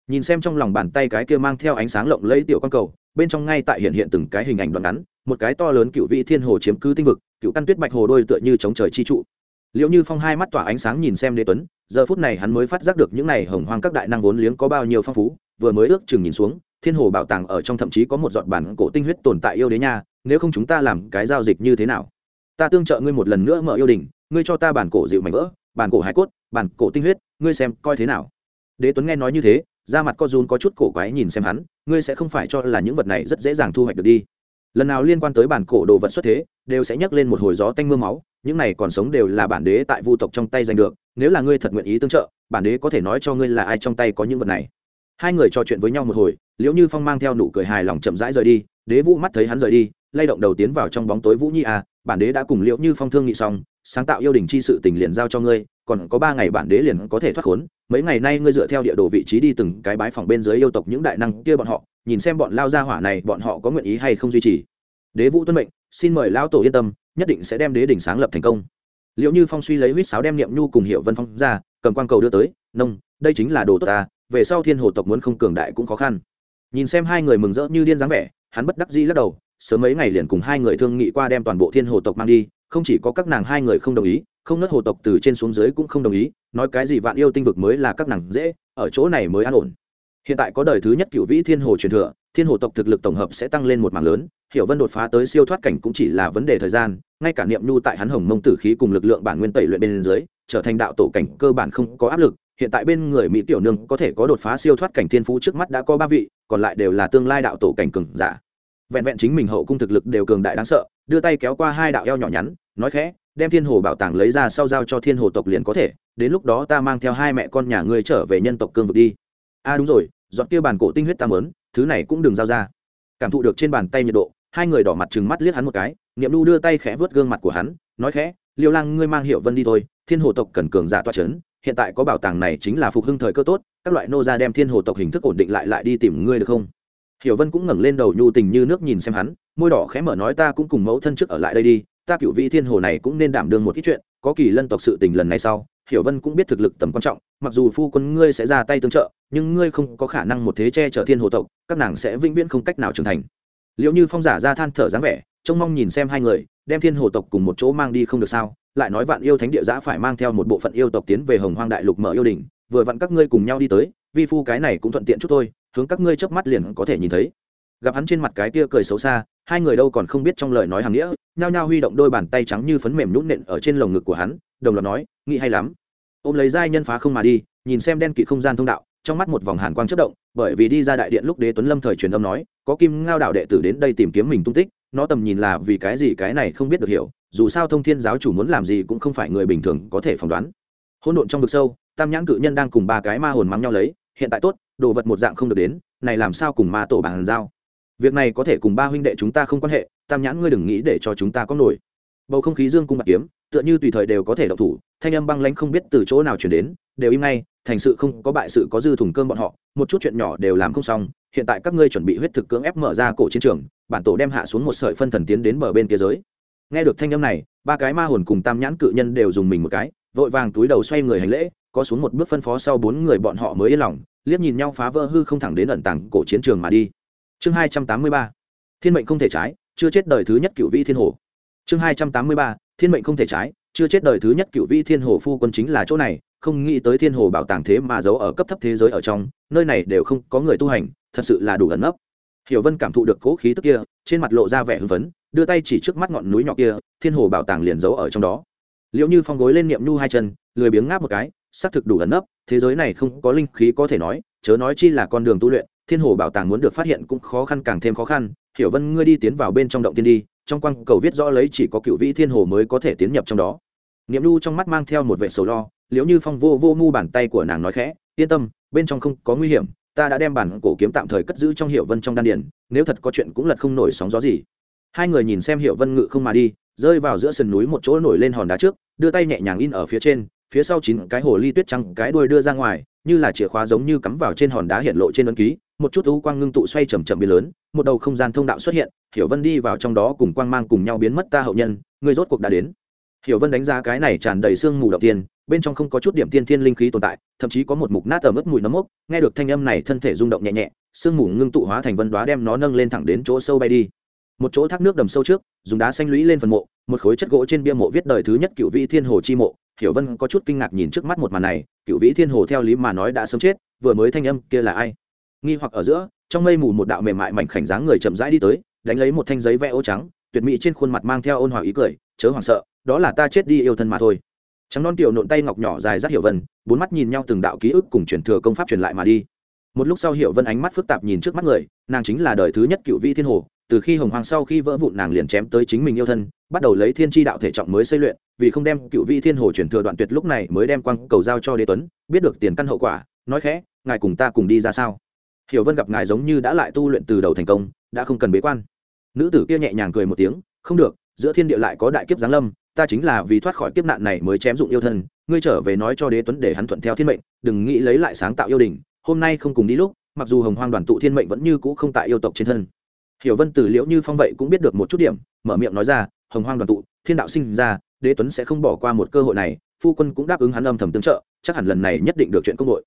Nhìn xem trong lòng bàn tay cái kia mang theo ánh sáng lộng lẫy tiểu quan cầu, bên trong ngay tại hiện hiện từng cái hình ảnh đoạn ngắn, một cái to lớn cựu vị thiên hồ chiếm cứ tinh vực, cựu căn tuyết bạch hồ đôi tựa như chống trời chi trụ. Liệu như phong hai mắt tỏa ánh sáng nhìn xem đế tuấn, giờ phút này hắn mới phát giác được những này hồng hoang các đại năng vốn liếng có bao nhiêu phong phú, vừa mới ước chừng nhìn xuống, thiên hồ bảo tàng ở trong thậm chí có một giọt bản cổ tinh huyết tồn tại yêu đế nha, nếu không chúng ta làm cái giao dịch như thế nào? Ta tương trợ ngươi một lần nữa mở yêu đình, ngươi cho ta bản cổ dịu mảnh vỡ, bản cổ hải cốt, bản cổ tinh huyết, ngươi xem coi thế nào. Đế tuấn nghe nói như thế, da mặt co run có chút cổ quái nhìn xem hắn, ngươi sẽ không phải cho là những vật này rất dễ dàng thu hoạch được đi. Lần nào liên quan tới bản cổ đồ vật xuất thế, đều sẽ nhắc lên một hồi gió tanh mưa máu, những này còn sống đều là bản đế tại vu tộc trong tay giành được, nếu là ngươi thật nguyện ý tương trợ, bản đế có thể nói cho ngươi là ai trong tay có những vật này. Hai người trò chuyện với nhau một hồi, liễu như phong mang theo nụ cười hài lòng chậm rãi rời đi, đế vũ mắt thấy hắn rời đi lay động đầu tiến vào trong bóng tối vũ nhi à bản đế đã cùng liễu như phong thương nghị xong, sáng tạo yêu đình chi sự tình liền giao cho ngươi, còn có ba ngày bản đế liền có thể thoát khốn, mấy ngày nay ngươi dựa theo địa đồ vị trí đi từng cái bái phòng bên dưới yêu tộc những đại năng kia bọn họ, nhìn xem bọn lao gia hỏa này bọn họ có nguyện ý hay không duy trì. Đế vũ tuân mệnh, xin mời lão tổ yên tâm, nhất định sẽ đem đế đỉnh sáng lập thành công. Liệu như phong suy lấy huýt sáo đem niệm nhu cùng hiệu vân phong ra, cầm quang cầu đưa tới, nông, đây chính là đồ tốt ta, về sau thiên hồ tộc muốn không cường đại cũng khó khăn. Nhìn xem hai người mừng rỡ như điên dáng vẻ, hắn bất đắc dĩ lắc đầu sớm mấy ngày liền cùng hai người thương nghị qua đem toàn bộ thiên hồ tộc mang đi, không chỉ có các nàng hai người không đồng ý, không nớt hồ tộc từ trên xuống dưới cũng không đồng ý, nói cái gì vạn yêu tinh vực mới là các nàng dễ, ở chỗ này mới an ổn. Hiện tại có đời thứ nhất cựu vĩ thiên hồ truyền thừa, thiên hồ tộc thực lực tổng hợp sẽ tăng lên một mảng lớn, hiểu vân đột phá tới siêu thoát cảnh cũng chỉ là vấn đề thời gian, ngay cả niệm nhu tại hắn hồng mông tử khí cùng lực lượng bản nguyên tẩy luyện bên dưới, trở thành đạo tổ cảnh cơ bản không có áp lực, hiện tại bên người mỹ tiểu nương có thể có đột phá siêu thoát cảnh thiên phú trước mắt đã có ba vị, còn lại đều là tương lai đạo tổ cảnh cường giả vẹn vẹn chính mình hậu cung thực lực đều cường đại đáng sợ, đưa tay kéo qua hai đạo eo nhỏ nhắn, nói khẽ, đem thiên hồ bảo tàng lấy ra sau giao cho thiên hồ tộc liền có thể, đến lúc đó ta mang theo hai mẹ con nhà ngươi trở về nhân tộc cương vực đi. A à đúng rồi dọn kia bàn cổ tinh huyết ta mớn thứ này cũng đừng giao ra. Cảm thụ được trên bàn tay nhiệt độ, hai người đỏ mặt trừng mắt liếc hắn một cái, niệm nu đưa tay khẽ vớt gương mặt của hắn, nói khẽ, liêu lang, ngươi mang hiệu vân đi thôi, thiên hồ tộc cần cường giả toa c h ấ n hiện tại có bảo tàng này chính là phục hưng thời cơ tốt, các loại nô ra đem thiên hồ tộc hình thức ổn định lại lại đi tìm ngươi được không? Hiểu vân cũng ngẩng lên đầu nhu tình như nước nhìn xem hắn, môi đỏ khẽ mở nói ta cũng cùng mẫu thân trước ở lại đây đi, ta cựu vị thiên hồ này cũng nên đảm đương một ít chuyện, có kỳ lân tộc sự tình lần này sau, hiểu vân cũng biết thực lực tầm quan trọng, mặc dù phu quân ngươi sẽ ra tay tương trợ, nhưng ngươi không có khả năng một thế che chở thiên hồ tộc, các nàng sẽ vĩnh viễn không cách nào trưởng thành. Liệu như phong giả ra than thở dáng vẻ, trông mong nhìn xem hai người, đem thiên hồ tộc cùng một chỗ mang đi không được sao, lại nói vạn yêu thánh địa giã phải mang theo một bộ phận yêu tộc tiến về hồng hoang đại lục mở yêu đình vừa vặn các ngươi cùng nhau đi tới, vi phu cái này cũng thuận tiện chút thôi hướng các ngươi chớp mắt liền có thể nhìn thấy. Gặp hắn trên mặt cái kia cười xấu xa, hai người đâu còn không biết trong lời nói hàng nghĩa, nhao nhao huy động đôi bàn tay trắng như phấn mềm nhũn nện ở trên lồng ngực của hắn, đồng loạt nói, nghĩ hay lắm. Ôm lấy giai nhân phá không mà đi, nhìn xem đen kịt không gian thông đạo, trong mắt một vòng hàn quang chất động, bởi vì đi ra đại điện lúc đế tuấn lâm thời truyền âm nói, có kim ngao đạo đệ tử đến đây tìm kiếm mình tung tích, nó tầm nhìn là vì cái gì cái này không biết được hiểu, dù sao thông thiên giáo chủ muốn làm gì cũng không phải người bình thường có thể phỏng đoán. Hỗn độn trong vực sâu, tam nhãn cự nhân đang cùng ba cái ma hồn mắng nhau lấy, hiện tại tốt đồ vật một dạng không được đến, này làm sao cùng ma tổ bàn giao? Việc này có thể cùng ba huynh đệ chúng ta không quan hệ, tam nhãn ngươi đừng nghĩ để cho chúng ta có nổi. Bầu không khí dương cung bạc kiếm, tựa như tùy thời đều có thể độc thủ, thanh âm băng lãnh không biết từ chỗ nào chuyển đến, đều im ngay, thành sự không có bại sự có dư thùng cơm bọn họ, một chút chuyện nhỏ đều làm không xong, hiện tại các ngươi chuẩn bị huyết thực cưỡng ép mở ra cổ chiến trường, bản tổ đem hạ xuống một sợi phân thần tiến đến bờ bên kia giới. Nghe được thanh âm này, ba cái ma hồn cùng tam nhãn cự nhân đều dùng mình một cái, vội vàng túi đầu xoay người hành lễ, có xuống một bước phân phó sau bốn người bọn họ mới yên lòng liếc nhìn nhau phá vỡ hư không thẳng đến ẩn tàng cổ chiến trường mà đi. Chương hai trăm tám mươi ba. Thiên mệnh không thể trái, chưa chết đời thứ nhất cựu vĩ thiên hồ. Chương hai trăm tám mươi ba. Thiên mệnh không thể trái, chưa chết đời thứ nhất cựu vĩ thiên hồ phu quân chính là chỗ này, không nghĩ tới thiên hồ bảo tàng thế mà giấu ở cấp thấp thế giới ở trong, nơi này đều không có người tu hành, thật sự là đủ ẩn nấp. Hiểu vân cảm thụ được cố khí tức kia, trên mặt lộ ra vẻ hưng phấn, đưa tay chỉ trước mắt ngọn núi nhỏ kia, thiên hồ bảo tàng liền giấu ở trong đó. Liệu như phong gối lên niệm nhu hai chân, lười biếng ngáp một cái xác thực đủ ẩn nấp, thế giới này không có linh khí có thể nói, chớ nói chi là con đường tu luyện, thiên hồ bảo tàng muốn được phát hiện cũng khó khăn càng thêm khó khăn. Hiểu vân, ngươi đi tiến vào bên trong động tiên đi, trong quang cầu viết rõ lấy chỉ có cựu vĩ thiên hồ mới có thể tiến nhập trong đó. Niệm nhu trong mắt mang theo một vệ sầu lo, liếu như phong vô vô mu bàn tay của nàng nói khẽ, yên tâm, bên trong không có nguy hiểm, ta đã đem bản cổ kiếm tạm thời cất giữ trong hiệu vân trong đan điển nếu thật có chuyện cũng lật không nổi sóng gió gì. Hai người nhìn xem hiệu vân ngự không mà đi, rơi vào giữa sườn núi một chỗ nổi lên hòn đá trước, đưa tay nhẹ nhàng in ở phía trên phía sau chín cái hồ ly tuyết trắng cái đuôi đưa ra ngoài, như là chìa khóa giống như cắm vào trên hòn đá hiện lộ trên ấn ký, một chút u quang ngưng tụ xoay chầm chậm biến lớn, một đầu không gian thông đạo xuất hiện, hiểu vân đi vào trong đó cùng quang mang cùng nhau biến mất ta hậu nhân, người rốt cuộc đã đến. Hiểu vân đánh giá cái này tràn đầy sương mù đầu tiên, bên trong không có chút điểm tiên thiên linh khí tồn tại, thậm chí có một mục nát ở mức mùi nấm mốc, nghe được thanh âm này thân thể rung động nhẹ nhẹ, sương mù ngưng tụ hóa thành vân đoá đem nó nâng lên thẳng đến chỗ sâu bay đi. Một chỗ thác nước đầm sâu trước, dùng đá xanh lũy lên phần mộ, một khối chất gỗ trên bia mộ viết đời thứ nhất cựu vị thiên hồ chi mộ hiểu vân có chút kinh ngạc nhìn trước mắt một màn này, cựu vĩ thiên hồ theo lý mà nói đã sớm chết, vừa mới thanh âm kia là ai? Nghi hoặc ở giữa, trong mây mù một đạo mềm mại mảnh khảnh dáng người chậm rãi đi tới, đánh lấy một thanh giấy vẽ ô trắng, tuyệt mỹ trên khuôn mặt mang theo ôn hòa ý cười, chớ hoảng sợ, đó là ta chết đi yêu thân mà thôi. Trắng non tiểu nộn tay ngọc nhỏ dài rất hiểu vân, bốn mắt nhìn nhau từng đạo ký ức cùng truyền thừa công pháp truyền lại mà đi. Một lúc sau hiểu vân ánh mắt phức tạp nhìn trước mắt người, nàng chính là đời thứ nhất cựu Vĩ thiên hồ từ khi hồng hoàng sau khi vỡ vụn nàng liền chém tới chính mình yêu thân, bắt đầu lấy thiên tri đạo thể trọng mới xây luyện, vì không đem cựu vi thiên hồ truyền thừa đoạn tuyệt lúc này mới đem quang cầu giao cho đế tuấn, biết được tiền căn hậu quả, nói khẽ, ngài cùng ta cùng đi ra sao? Hiểu vân gặp ngài giống như đã lại tu luyện từ đầu thành công, đã không cần bế quan. Nữ tử kia nhẹ nhàng cười một tiếng, không được, giữa thiên địa lại có đại kiếp giáng lâm, ta chính là vì thoát khỏi kiếp nạn này mới chém dụng yêu thân, ngươi trở về nói cho đế tuấn để hắn thuận theo thiên mệnh, đừng nghĩ lấy lại sáng tạo yêu đình hôm nay không cùng đi lúc, mặc dù hồng hoang đoàn tụ thiên mệnh vẫn như cũ không tại yêu tộc trên thân hiểu vân từ liễu như phong vậy cũng biết được một chút điểm, mở miệng nói ra, hồng hoang đoàn tụ, thiên đạo sinh ra, đế tuấn sẽ không bỏ qua một cơ hội này, phu quân cũng đáp ứng hắn âm thầm tương trợ, chắc hẳn lần này nhất định được chuyện công đội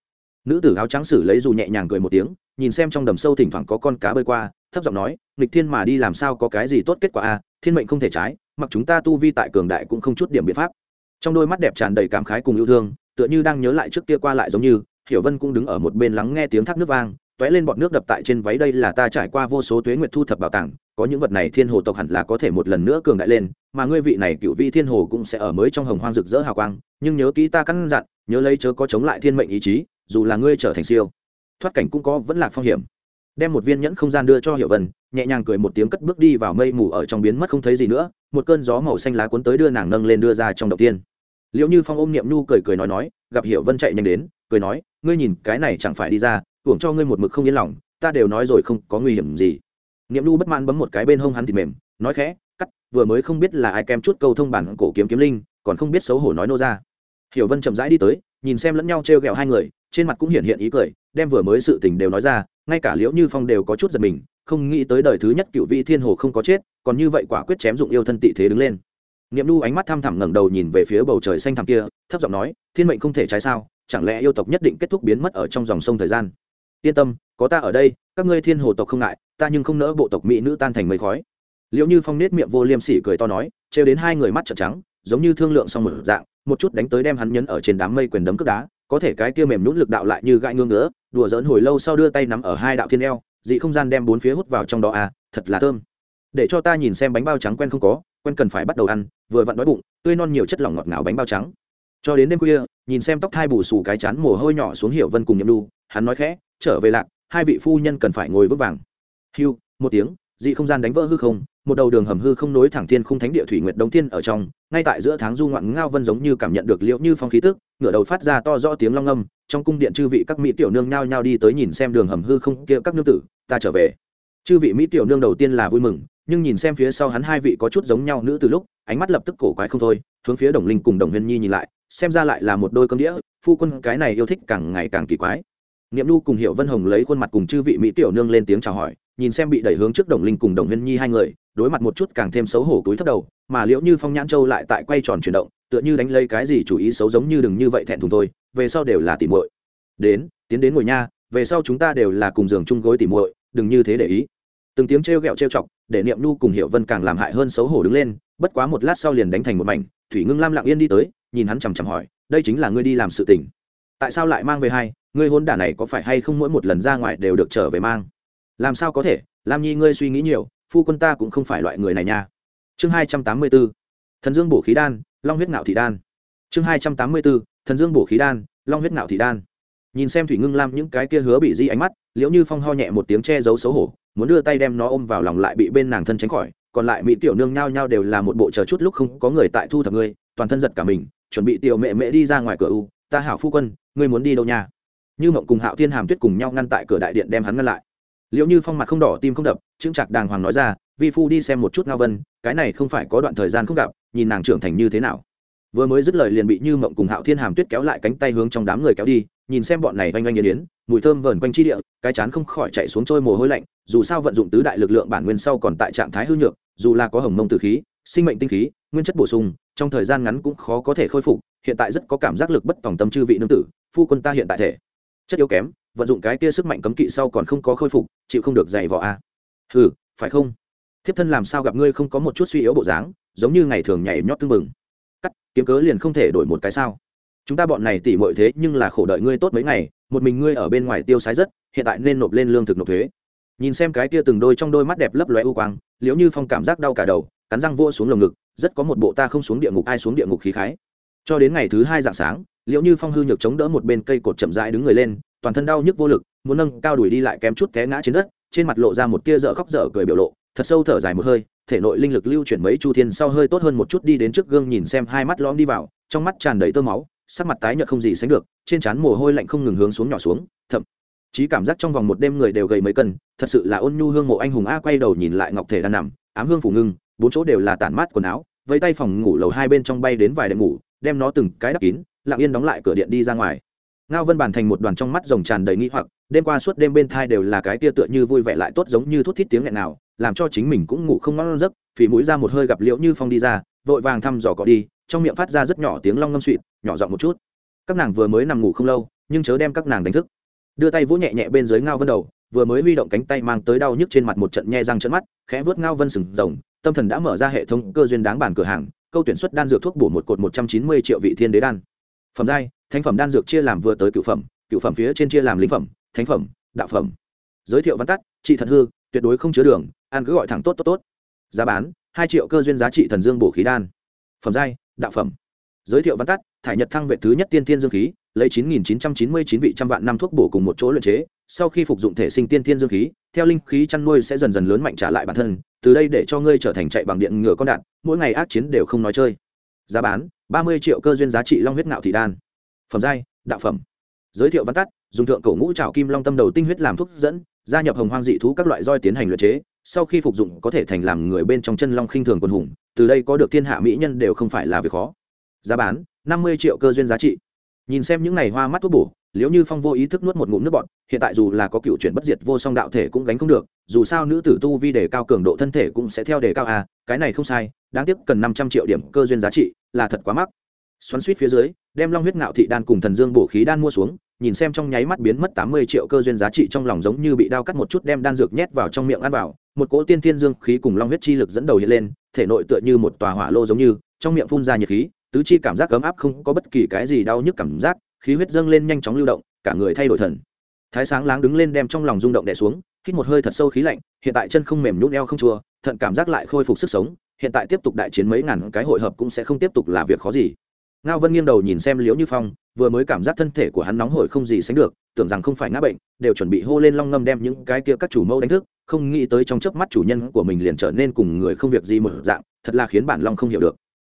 nữ tử áo trắng sử lấy dù nhẹ nhàng cười một tiếng, nhìn xem trong đầm sâu thỉnh thoảng có con cá bơi qua, thấp giọng nói, nghịch thiên mà đi làm sao có cái gì tốt kết quả a thiên mệnh không thể trái, mặc chúng ta tu vi tại cường đại cũng không chút điểm biện pháp. Trong đôi mắt đẹp tràn đầy cảm khái cùng yêu thương, tựa như đang nhớ lại trước kia qua lại giống như, hiểu vân cũng đứng ở một bên lắng nghe tiếng thác nước vang tóe lên bọt nước đập tại trên váy đây là ta trải qua vô số tuế nguyệt thu thập bảo tàng, có những vật này thiên hồ tộc hẳn là có thể một lần nữa cường đại lên, mà ngươi vị này cựu vị thiên hồ cũng sẽ ở mới trong hồng hoang rực rỡ hào quang, nhưng nhớ kỹ ta căn dặn, nhớ lấy chớ có chống lại thiên mệnh ý chí, dù là ngươi trở thành siêu. Thoát cảnh cũng có, vẫn là phong hiểm. Đem một viên nhẫn không gian đưa cho hiệu vân, nhẹ nhàng cười một tiếng cất bước đi vào mây mù ở trong biến mất không thấy gì nữa, một cơn gió màu xanh lá cuốn tới đưa nàng nâng lên đưa ra trong đầu tiên. Liệu như phong ôm niệm nhu cười cười nói nói, gặp hiệu vân chạy nhanh đến, cười nói, ngươi nhìn cái này chẳng phải đi ra uổng cho ngươi một mực không yên lòng, ta đều nói rồi không có nguy hiểm gì. Niệm nhu bất mãn bấm một cái bên hông hắn thì mềm, nói khẽ, cắt, vừa mới không biết là ai kèm chút câu thông bản cổ kiếm kiếm linh, còn không biết xấu hổ nói nô ra. Hiểu vân chậm rãi đi tới, nhìn xem lẫn nhau t r e o g ẹ o hai người, trên mặt cũng hiện hiện ý cười, đem vừa mới sự tình đều nói ra, ngay cả liễu như phong đều có chút giật mình, không nghĩ tới đời thứ nhất cựu vị thiên hồ không có chết, còn như vậy quả quyết chém dụng yêu thân tị thế đứng lên. Niệm nu ánh mắt thăm thẳm ngẩng đầu nhìn về phía bầu trời xanh thẳm kia, thấp giọng nói, thiên mệnh không thể trái sao, chẳng lẽ yêu tộc nhất định kết thúc biến mất ở trong dòng sông thời gian? Yên tâm, có ta ở đây, các ngươi thiên hồ tộc không ngại, ta nhưng không nỡ bộ tộc mỹ nữ tan thành mây khói. Liệu như phong nết miệng vô liêm sỉ cười to nói, trêu đến hai người mắt trợn trắng, giống như thương lượng xong một dạng, một chút đánh tới đem hắn nhấn ở trên đám mây quyền đấm cướp đá, có thể cái kia mềm nhũn lực đạo lại như gãi ngương ngứa, đùa giỡn hồi lâu sau đưa tay nắm ở hai đạo thiên eo, dị không gian đem bốn phía hút vào trong đó à thật là thơm. Để cho ta nhìn xem bánh bao trắng quen không có, quen cần phải bắt đầu ăn, vừa vặn đói bụng, tươi non nhiều chất lỏng ngọt ngào bánh bao trắng cho đến đêm khuya, nhìn xem tóc thai bù xù cái chán mồ hôi nhỏ xuống hiệu vân cùng nhậm đu hắn nói khẽ, trở về lạc, hai vị phu nhân cần phải ngồi vững vàng. Hiu một tiếng, dị không gian đánh vỡ hư không, một đầu đường hầm hư không nối thẳng thiên khung thánh địa thủy nguyệt đông thiên ở trong, ngay tại giữa tháng du ngoạn ngao vân giống như cảm nhận được liệu như phong khí tức, ngửa đầu phát ra to rõ tiếng long âm trong cung điện chư vị các mỹ tiểu nương nhao nhao đi tới nhìn xem đường hầm hư không kia các nương tử, ta trở về. Chư vị mỹ tiểu nương đầu tiên là vui mừng, nhưng nhìn xem phía sau hắn hai vị có chút giống nhau nữ từ lúc, ánh mắt lập tức cổ quái không thôi, hướng phía đồng linh cùng đồng huyên nhi nhìn lại xem ra lại là một đôi cơm đĩa, phu quân cái này yêu thích càng ngày càng kỳ quái. Niệm nu cùng hiệu vân hồng lấy khuôn mặt cùng chư vị mỹ tiểu nương lên tiếng chào hỏi, nhìn xem bị đẩy hướng trước đồng linh cùng đồng huyên nhi hai người, đối mặt một chút càng thêm xấu hổ túi thấp đầu, mà liễu như phong nhãn châu lại tại quay tròn chuyển động, tựa như đánh lấy cái gì chủ ý xấu giống như đừng như vậy thẹn thùng thôi, về sau đều là tỉ muội. Đến, tiến đến ngồi nha, về sau chúng ta đều là cùng giường chung gối tỉ muội, đừng như thế để ý. Từng tiếng trêu ghẹo trêu chọc, để niệm nu cùng hiệu vân càng làm hại hơn xấu hổ đứng lên, bất quá một lát sau liền đánh thành một mảnh, thủy ngưng lam lặng yên đi tới nhìn hắn chằm chằm hỏi, đây chính là ngươi đi làm sự tình. Tại sao lại mang về hai? Ngươi hôn đả này có phải hay không mỗi một lần ra ngoài đều được trở về mang? Làm sao có thể? Lam nhi, ngươi suy nghĩ nhiều, phu quân ta cũng không phải loại người này nha. Chương hai trăm tám mươi b ố thần dương bổ khí đan, long huyết ngạo thị đan. Chương hai trăm tám mươi b ố thần dương bổ khí đan, long huyết ngạo thị đan. Nhìn xem thủy ngưng lam những cái kia hứa bị di ánh mắt, liễu như phong ho nhẹ một tiếng che giấu xấu hổ, muốn đưa tay đem nó ôm vào lòng lại bị bên nàng thân tránh khỏi, còn lại mỹ tiểu nương nhao nhao đều là một bộ chờ chút lúc không có người tại thu thập ngươi, toàn thân giật cả mình chuẩn bị tiểu mẹ mẹ đi ra ngoài cửa u, ta hảo phu quân, ngươi muốn đi đâu nha? Như mộng cùng hạo thiên hàm tuyết cùng nhau ngăn tại cửa đại điện đem hắn ngăn lại. Liệu như phong mặt không đỏ, tim không đập, chững chạc đàng hoàng nói ra, vi phu đi xem một chút ngao vân, cái này không phải có đoạn thời gian không gặp, nhìn nàng trưởng thành như thế nào. Vừa mới dứt lời liền bị như mộng cùng hạo thiên hàm tuyết kéo lại cánh tay hướng trong đám người kéo đi, nhìn xem bọn này oanh oanh yên yến, mùi thơm vờn quanh chi địa, cái chán không khỏi chạy xuống trôi mồ hôi lạnh, dù sao vận dụng tứ đại lực lượng bản nguyên sau còn tại trạng thái hư nhược, dù là có hồng mông từ khí, sinh mệnh tinh khí, nguyên chất bổ sung trong thời gian ngắn cũng khó có thể khôi phục, hiện tại rất có cảm giác lực bất tòng tâm chư vị nương tử, phu quân ta hiện tại thể. Chất yếu kém, vận dụng cái kia sức mạnh cấm kỵ sau còn không có khôi phục, chịu không được dày vỏ a. À. ừ phải không? Thiếp thân làm sao gặp ngươi không có một chút suy yếu bộ dáng, giống như ngày thường nhảy nhót tưng mừng cắt, kiếm cớ liền không thể đổi một cái sao? Chúng ta bọn này tỉ mọi thế nhưng là khổ đợi ngươi tốt mấy ngày, một mình ngươi ở bên ngoài tiêu sái rất, hiện tại nên nộp lên lương thực nộp thuế. Nhìn xem cái kia từng đôi trong đôi mắt đẹp lấp lóe u quang liếu như phong cảm giác đau cả đầu, cắn răng vua xuống lồng ngực rất có một bộ ta không xuống địa ngục, ai xuống địa ngục khí khái. Cho đến ngày thứ hai dạng sáng liệu như phong hư nhược chống đỡ một bên cây cột chậm rãi đứng người lên, toàn thân đau nhức vô lực, muốn nâng cao đuổi đi lại kém chút té ngã trên đất, trên mặt lộ ra một tia dở khóc dở cười biểu lộ, thật sâu thở dài một hơi, thể nội linh lực lưu chuyển mấy chu thiên sau hơi tốt hơn một chút đi đến trước gương nhìn xem hai mắt lõm đi vào, trong mắt tràn đầy tơ máu, sắc mặt tái nhợt không gì sánh được, trên trán mồ hôi lạnh không ngừng hướng xuống nhỏ xuống, thậm chí cảm giác trong vòng một đêm người đều gầy mấy cân, thật sự là ôn nhu hương mộ anh hùng a quay đầu nhìn lại ngọc thể đang nằm, ám hương phủ ngưng bốn chỗ đều là tản mát quần áo, vẫy tay phòng ngủ lầu hai bên trong bay đến vài đệm ngủ, đem nó từng cái đắp kín, lặng yên đóng lại cửa điện đi ra ngoài. Ngao vân bàn thành một đoàn trong mắt rồng tràn đầy nghi hoặc, đêm qua suốt đêm bên thai đều là cái tia tựa như vui vẻ lại tốt giống như thút thít tiếng nghẹn nào, làm cho chính mình cũng ngủ không ngon giấc, phì mũi ra một hơi gặp liễu như phong đi ra, vội vàng thăm dò cọ đi, trong miệng phát ra rất nhỏ tiếng long ngâm suỵt nhỏ giọng một chút. Các nàng vừa mới nằm ngủ không lâu, nhưng chớ đem các nàng đánh thức. Đưa tay vỗ nhẹ nhẹ bên dưới ngao vân đầu, vừa mới huy động cánh tay mang tới đau nhức trên mặt một trận nhe răng trận mắt, khẽ vớt ngao vân sừng rồng tâm thần đã mở ra hệ thống cơ duyên đáng bản cửa hàng, câu tuyển xuất đan dược thuốc bổ một cột một trăm chín mươi triệu vị thiên đế đan. Phẩm giai, thánh phẩm đan dược chia làm vừa tới cựu phẩm cựu phẩm phía trên chia làm linh phẩm, thánh phẩm, đạo phẩm. Giới thiệu văn tắt, trị thần hư, tuyệt đối không chứa đường, ăn cứ gọi thẳng tốt tốt tốt. Giá bán, hai triệu cơ duyên giá trị thần dương bổ khí đan. Phẩm giai, đạo phẩm. Giới thiệu văn tắt, thải nhật thăng vệ thứ nhất tiên thiên dương khí, lấy chín nghìn chín trăm chín mươi chín vị trăm vạn năm thuốc bổ cùng một chỗ luyện chế sau khi phục dụng thể sinh tiên thiên dương khí, theo linh khí chăn nuôi sẽ dần dần lớn mạnh trả lại bản thân, từ đây để cho ngươi trở thành chạy bằng điện ngựa con đạn, mỗi ngày ác chiến đều không nói chơi. Giá bán, ba mươi triệu cơ duyên giá trị long huyết ngạo thị đan. Phẩm giai, đạo phẩm. Giới thiệu văn tắt, dùng thượng cổ ngũ trào kim long tâm đầu tinh huyết làm thuốc dẫn, gia nhập hồng hoang dị thú các loại roi tiến hành luyện chế, sau khi phục dụng có thể thành làm người bên trong chân long khinh thường quân hùng, từ đây có được thiên hạ mỹ nhân đều không phải là việc khó. Giá bán, năm mươi triệu cơ duyên giá trị. Nhìn xem những ngày hoa mắt thuốc bổ liệu như phong vô ý thức nuốt một ngụm nước bọt, hiện tại dù là có cựu chuyển bất diệt vô song đạo thể cũng gánh không được, dù sao nữ tử tu vi đề cao cường độ thân thể cũng sẽ theo đề cao à cái này không sai, đáng tiếc cần năm trăm triệu điểm cơ duyên giá trị, là thật quá mắc. Xoắn suýt phía dưới, đem long huyết ngạo thị đan cùng thần dương bổ khí đan mua xuống, nhìn xem trong nháy mắt biến mất tám mươi triệu cơ duyên giá trị trong lòng giống như bị đao cắt một chút đem đan dược nhét vào trong miệng ăn vào, một cỗ tiên thiên dương khí cùng long huyết chi lực dẫn đầu hiện lên, thể nội tựa như một tòa hỏa lô giống như, trong miệng phun ra nhiệt khí, tứ chi cảm giác ấm áp không có bất kỳ cái gì đau nhức cảm giác khí huyết dâng lên nhanh chóng lưu động, cả người thay đổi thần. Thái sáng láng đứng lên đem trong lòng rung động đè xuống, hít một hơi thật sâu khí lạnh, hiện tại chân không mềm nhũn eo không chua, thận cảm giác lại khôi phục sức sống, hiện tại tiếp tục đại chiến mấy ngàn cái hội hợp cũng sẽ không tiếp tục là việc khó gì. Ngao vân nghiêng đầu nhìn xem liễu như phong, vừa mới cảm giác thân thể của hắn nóng hổi không gì sánh được, tưởng rằng không phải ngã bệnh, đều chuẩn bị hô lên long ngâm đem những cái kia các chủ mẫu đánh thức, không nghĩ tới trong chớp mắt chủ nhân của mình liền trở nên cùng người không việc gì một dạng, thật là khiến bản long không hiểu được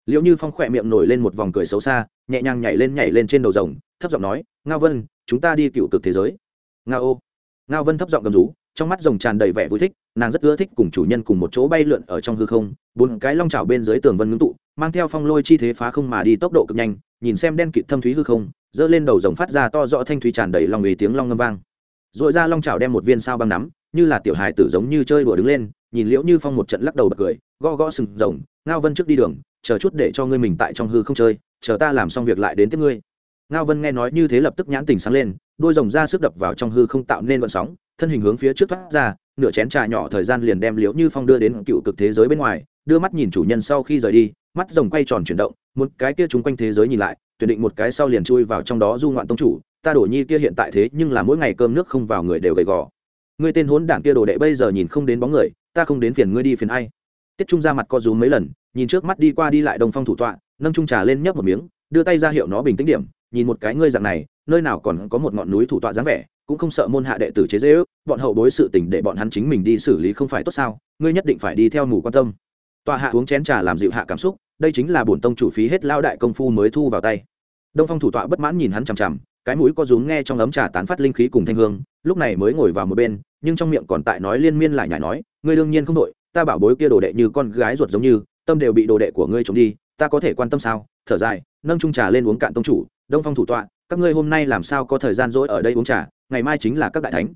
liệu như phong khỏe miệng nổi lên một vòng cười xấu xa, nhẹ nhàng nhảy lên nhảy lên trên đầu rồng, thấp giọng nói, ngao vân, chúng ta đi cựu cực thế giới. Ngao ô. Ngao vân thấp giọng cầm rú, trong mắt rồng tràn đầy vẻ vui thích, nàng rất ưa thích cùng chủ nhân cùng một chỗ bay lượn ở trong hư không, bốn cái long trào bên dưới tường vân ngưng tụ, mang theo phong lôi chi thế phá không mà đi tốc độ cực nhanh, nhìn xem đen kịt thâm thúy hư không, giơ lên đầu rồng phát ra to rõ thanh thúy tràn đầy lòng ý tiếng long ngâm vang. Dội ra long trào đem một viên sao băng nắm, như là tiểu hài tử giống như chơi đùa đứng lên, nhìn liễu như phong một trận lắc đầu bật cười, gõ gõ sừng rồng, ngao vân trước đi đường chờ chút để cho ngươi mình tại trong hư không chơi, chờ ta làm xong việc lại đến tiếp ngươi. Ngao vân nghe nói như thế lập tức nhãn tình sáng lên, đôi rồng ra sức đập vào trong hư không tạo nên vận sóng, thân hình hướng phía trước thoát ra, nửa chén trà nhỏ thời gian liền đem liễu như phong đưa đến cựu cực thế giới bên ngoài, đưa mắt nhìn chủ nhân sau khi rời đi, mắt rồng quay tròn chuyển động, một cái kia chung quanh thế giới nhìn lại, tuyển định một cái sau liền chui vào trong đó du ngoạn tông chủ, ta đổ nhi kia hiện tại thế nhưng là mỗi ngày cơm nước không vào người đều gầy gò. Ngươi tên hốn đảng kia đồ đệ bây giờ nhìn không đến bóng người, ta không đến phiền ngươi đi phiền ai. Tiết trung ra mặt co rúm mấy lần nhìn trước mắt đi qua đi lại đồng phong thủ tọa, nâng trung trà lên nhấp một miếng, đưa tay ra hiệu nó bình tĩnh điểm, nhìn một cái ngươi dạng này, nơi nào còn có một ngọn núi thủ tọa dáng vẻ, cũng không sợ môn hạ đệ tử chế dễ ước bọn hậu bối sự tình để bọn hắn chính mình đi xử lý không phải tốt sao, ngươi nhất định phải đi theo mù quan tâm. Tọa hạ uống chén trà làm dịu hạ cảm xúc, đây chính là bổn tông chủ phí hết lao đại công phu mới thu vào tay. Đông phong thủ tọa bất mãn nhìn hắn chằm chằm, cái mũi có rúm nghe trong ấm trà tán phát linh khí cùng thanh hương, lúc này mới ngồi vào một bên, nhưng trong miệng còn tại nói liên miên lại nhải nói, ngươi đương nhiên không đội, ta bảo bối kia đồ đệ như con gái ruột giống như tâm đều bị đồ đệ của ngươi trộm đi, ta có thể quan tâm sao? Thở dài, nâng trung trà lên uống cạn tông chủ, đông phong thủ tọa, các ngươi hôm nay làm sao có thời gian rỗi ở đây uống trà? Ngày mai chính là các đại thánh.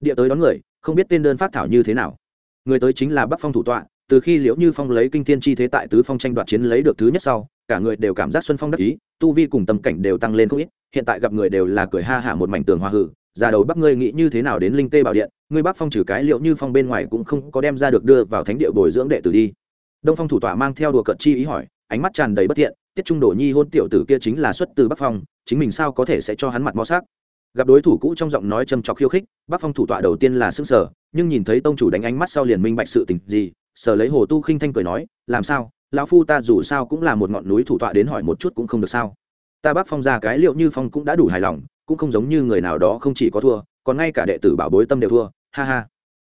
Địa tới đón người, không biết tên đơn phát thảo như thế nào. Người tới chính là bắc phong thủ tọa, từ khi liễu như phong lấy kinh thiên chi thế tại tứ phong tranh đoạt chiến lấy được thứ nhất sau, cả người đều cảm giác xuân phong đắc ý, tu vi cùng tâm cảnh đều tăng lên không ít, hiện tại gặp người đều là cười ha hả một mảnh tường hoa hử. Ra đầu bắc ngươi nghĩ như thế nào đến linh tê bảo điện? Ngươi bắc phong trừ cái liệu như phong bên ngoài cũng không có đem ra được đưa vào thánh địa bồi dưỡng đệ tử đi đông phong thủ tọa mang theo đùa cợt chi ý hỏi, ánh mắt tràn đầy bất thiện, tiết trung đổ nhi hôn tiểu tử kia chính là xuất từ bắc phong, chính mình sao có thể sẽ cho hắn mặt mò xác? Gặp đối thủ cũ trong giọng nói châm trọc khiêu khích, bắc phong thủ tọa đầu tiên là xương sở nhưng nhìn thấy tông chủ đánh ánh mắt sau liền minh bạch sự tình gì sở lấy hồ tu khinh thanh cười nói, làm sao? Lão phu ta dù sao cũng là một ngọn núi thủ tọa đến hỏi một chút cũng không được sao? Ta bắc phong ra cái liệu như phong cũng đã đủ hài lòng, cũng không giống như người nào đó không chỉ có thua, còn ngay cả đệ tử bảo bối tâm đều thua, ha ha.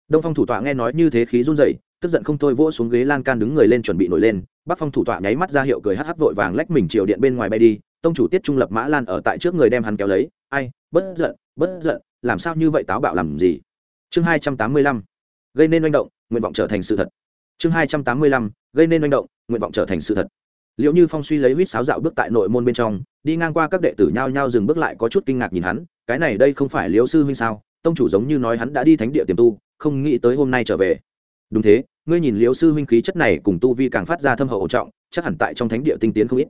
Đông phong thủ tọa nghe nói như thế khí run rẩy tức giận không thôi vỗ xuống ghế lan can đứng người lên chuẩn bị nổi lên bác phong thủ tọa nháy mắt ra hiệu cười hắc hắc vội vàng lách mình chiều điện bên ngoài bay đi, tông chủ tiết trung lập mã lan ở tại trước người đem hắn kéo lấy, ai, bất giận bất giận, làm sao như vậy táo bạo làm gì? Chương hai trăm tám mươi lăm, gây nên manh động, nguyện vọng trở thành sự thật. Chương hai trăm tám mươi lăm, gây nên manh động, nguyện vọng trở thành sự thật. Liệu như phong suy lấy huýt sáo dạo bước tại nội môn bên trong, đi ngang qua các đệ tử nhao nhao dừng bước lại có chút kinh ngạc nhìn hắn, cái này đây không phải liếu sư huynh sao? Tông chủ giống như nói hắn đã đi thánh địa tiềm tu, không nghĩ tới hôm nay trở về đúng thế, ngươi nhìn liễu sư huynh khí chất này cùng tu vi càng phát ra thâm hậu ổn trọng, chắc hẳn tại trong thánh địa tinh tiến không ít.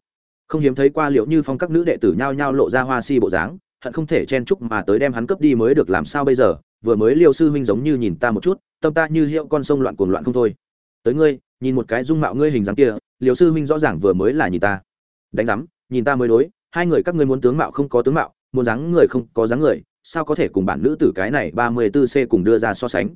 Không hiếm thấy qua liệu như phong các nữ đệ tử nhao nhao lộ ra hoa si bộ dáng, hận không thể chen chúc mà tới đem hắn cướp đi mới được làm sao bây giờ, vừa mới liêu sư huynh giống như nhìn ta một chút, tâm ta như hiệu con sông loạn cuồng loạn không thôi. Tới ngươi, nhìn một cái dung mạo ngươi hình dáng kia liêu sư huynh rõ ràng vừa mới là nhìn ta. Đánh giám, nhìn ta mới đối, hai người các ngươi muốn tướng mạo không có tướng mạo, muốn dáng người không có dáng người, sao có thể cùng bản nữ tử cái này ba mươi 34 c cùng đưa ra so sánh?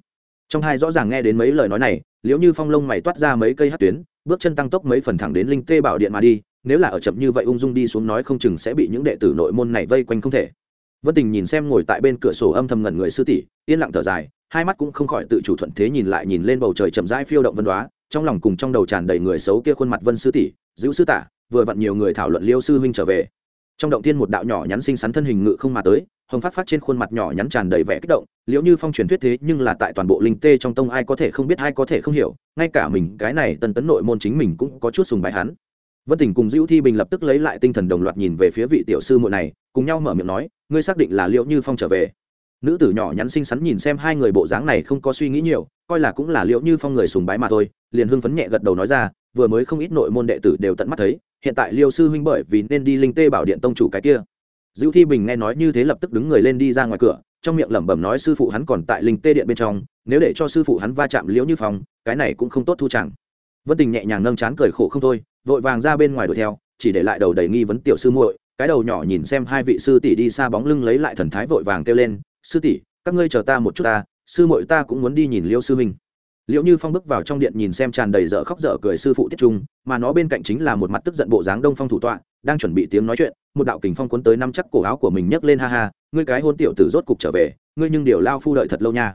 Trong hai rõ ràng nghe đến mấy lời nói này, liễu như phong lông mày toát ra mấy cây hát tuyến, bước chân tăng tốc mấy phần thẳng đến linh tê bảo điện mà đi, nếu là ở chậm như vậy ung dung đi xuống nói không chừng sẽ bị những đệ tử nội môn này vây quanh không thể. Vân tình nhìn xem ngồi tại bên cửa sổ âm thầm ngẩn người sư tỷ, yên lặng thở dài, hai mắt cũng không khỏi tự chủ thuận thế nhìn lại nhìn lên bầu trời chậm rãi phiêu động vân đoá, trong lòng cùng trong đầu tràn đầy người xấu kia khuôn mặt vân sư tỷ giữ sư tả, vừa vặn nhiều người thảo luận liêu sư huynh trở về. Trong động tiên một đạo nhỏ nhắn xinh xắn thân hình ngự không mà tới hồng phát phát trên khuôn mặt nhỏ nhắn tràn đầy vẻ kích động, liễu như phong truyền thuyết thế nhưng là tại toàn bộ linh tê trong tông ai có thể không biết, ai có thể không hiểu, ngay cả mình, cái này tân tấn nội môn chính mình cũng có chút sùng bái hắn. Vân tình cùng dữ thi bình lập tức lấy lại tinh thần đồng loạt nhìn về phía vị tiểu sư muội này, cùng nhau mở miệng nói, ngươi xác định là liễu như phong trở về? Nữ tử nhỏ nhắn xinh xắn nhìn xem hai người bộ dáng này không có suy nghĩ nhiều, coi là cũng là liễu như phong người sùng bái mà thôi, liền hưng phấn nhẹ gật đầu nói ra, vừa mới không ít nội môn đệ tử đều tận mắt thấy, hiện tại liêu sư huynh bởi vì nên đi linh tê bảo điện tông chủ cái kia dữ thi bình nghe nói như thế lập tức đứng người lên đi ra ngoài cửa, trong miệng lẩm bẩm nói sư phụ hắn còn tại linh tê điện bên trong, nếu để cho sư phụ hắn va chạm liễu như phong, cái này cũng không tốt thu chẳng. Vân tình nhẹ nhàng nâng chán cười khổ không thôi, vội vàng ra bên ngoài đuổi theo, chỉ để lại đầu đầy nghi vấn tiểu sư muội, cái đầu nhỏ nhìn xem hai vị sư tỷ đi xa bóng lưng lấy lại thần thái vội vàng kêu lên, sư tỷ, các ngươi chờ ta một chút ta, sư muội ta cũng muốn đi nhìn liêu sư huynh liệu như phong bước vào trong điện nhìn xem tràn đầy dở khóc dở cười sư phụ tiết trung, mà nó bên cạnh chính là một mặt tức giận bộ dáng đông phong thủ tọa, đang chuẩn bị tiếng nói chuyện, một đạo kình phong cuốn tới năm chắc cổ áo của mình nhấc lên ha ha, ngươi cái hôn tiểu tử rốt cục trở về, ngươi nhưng điều lao phu đợi thật lâu nha.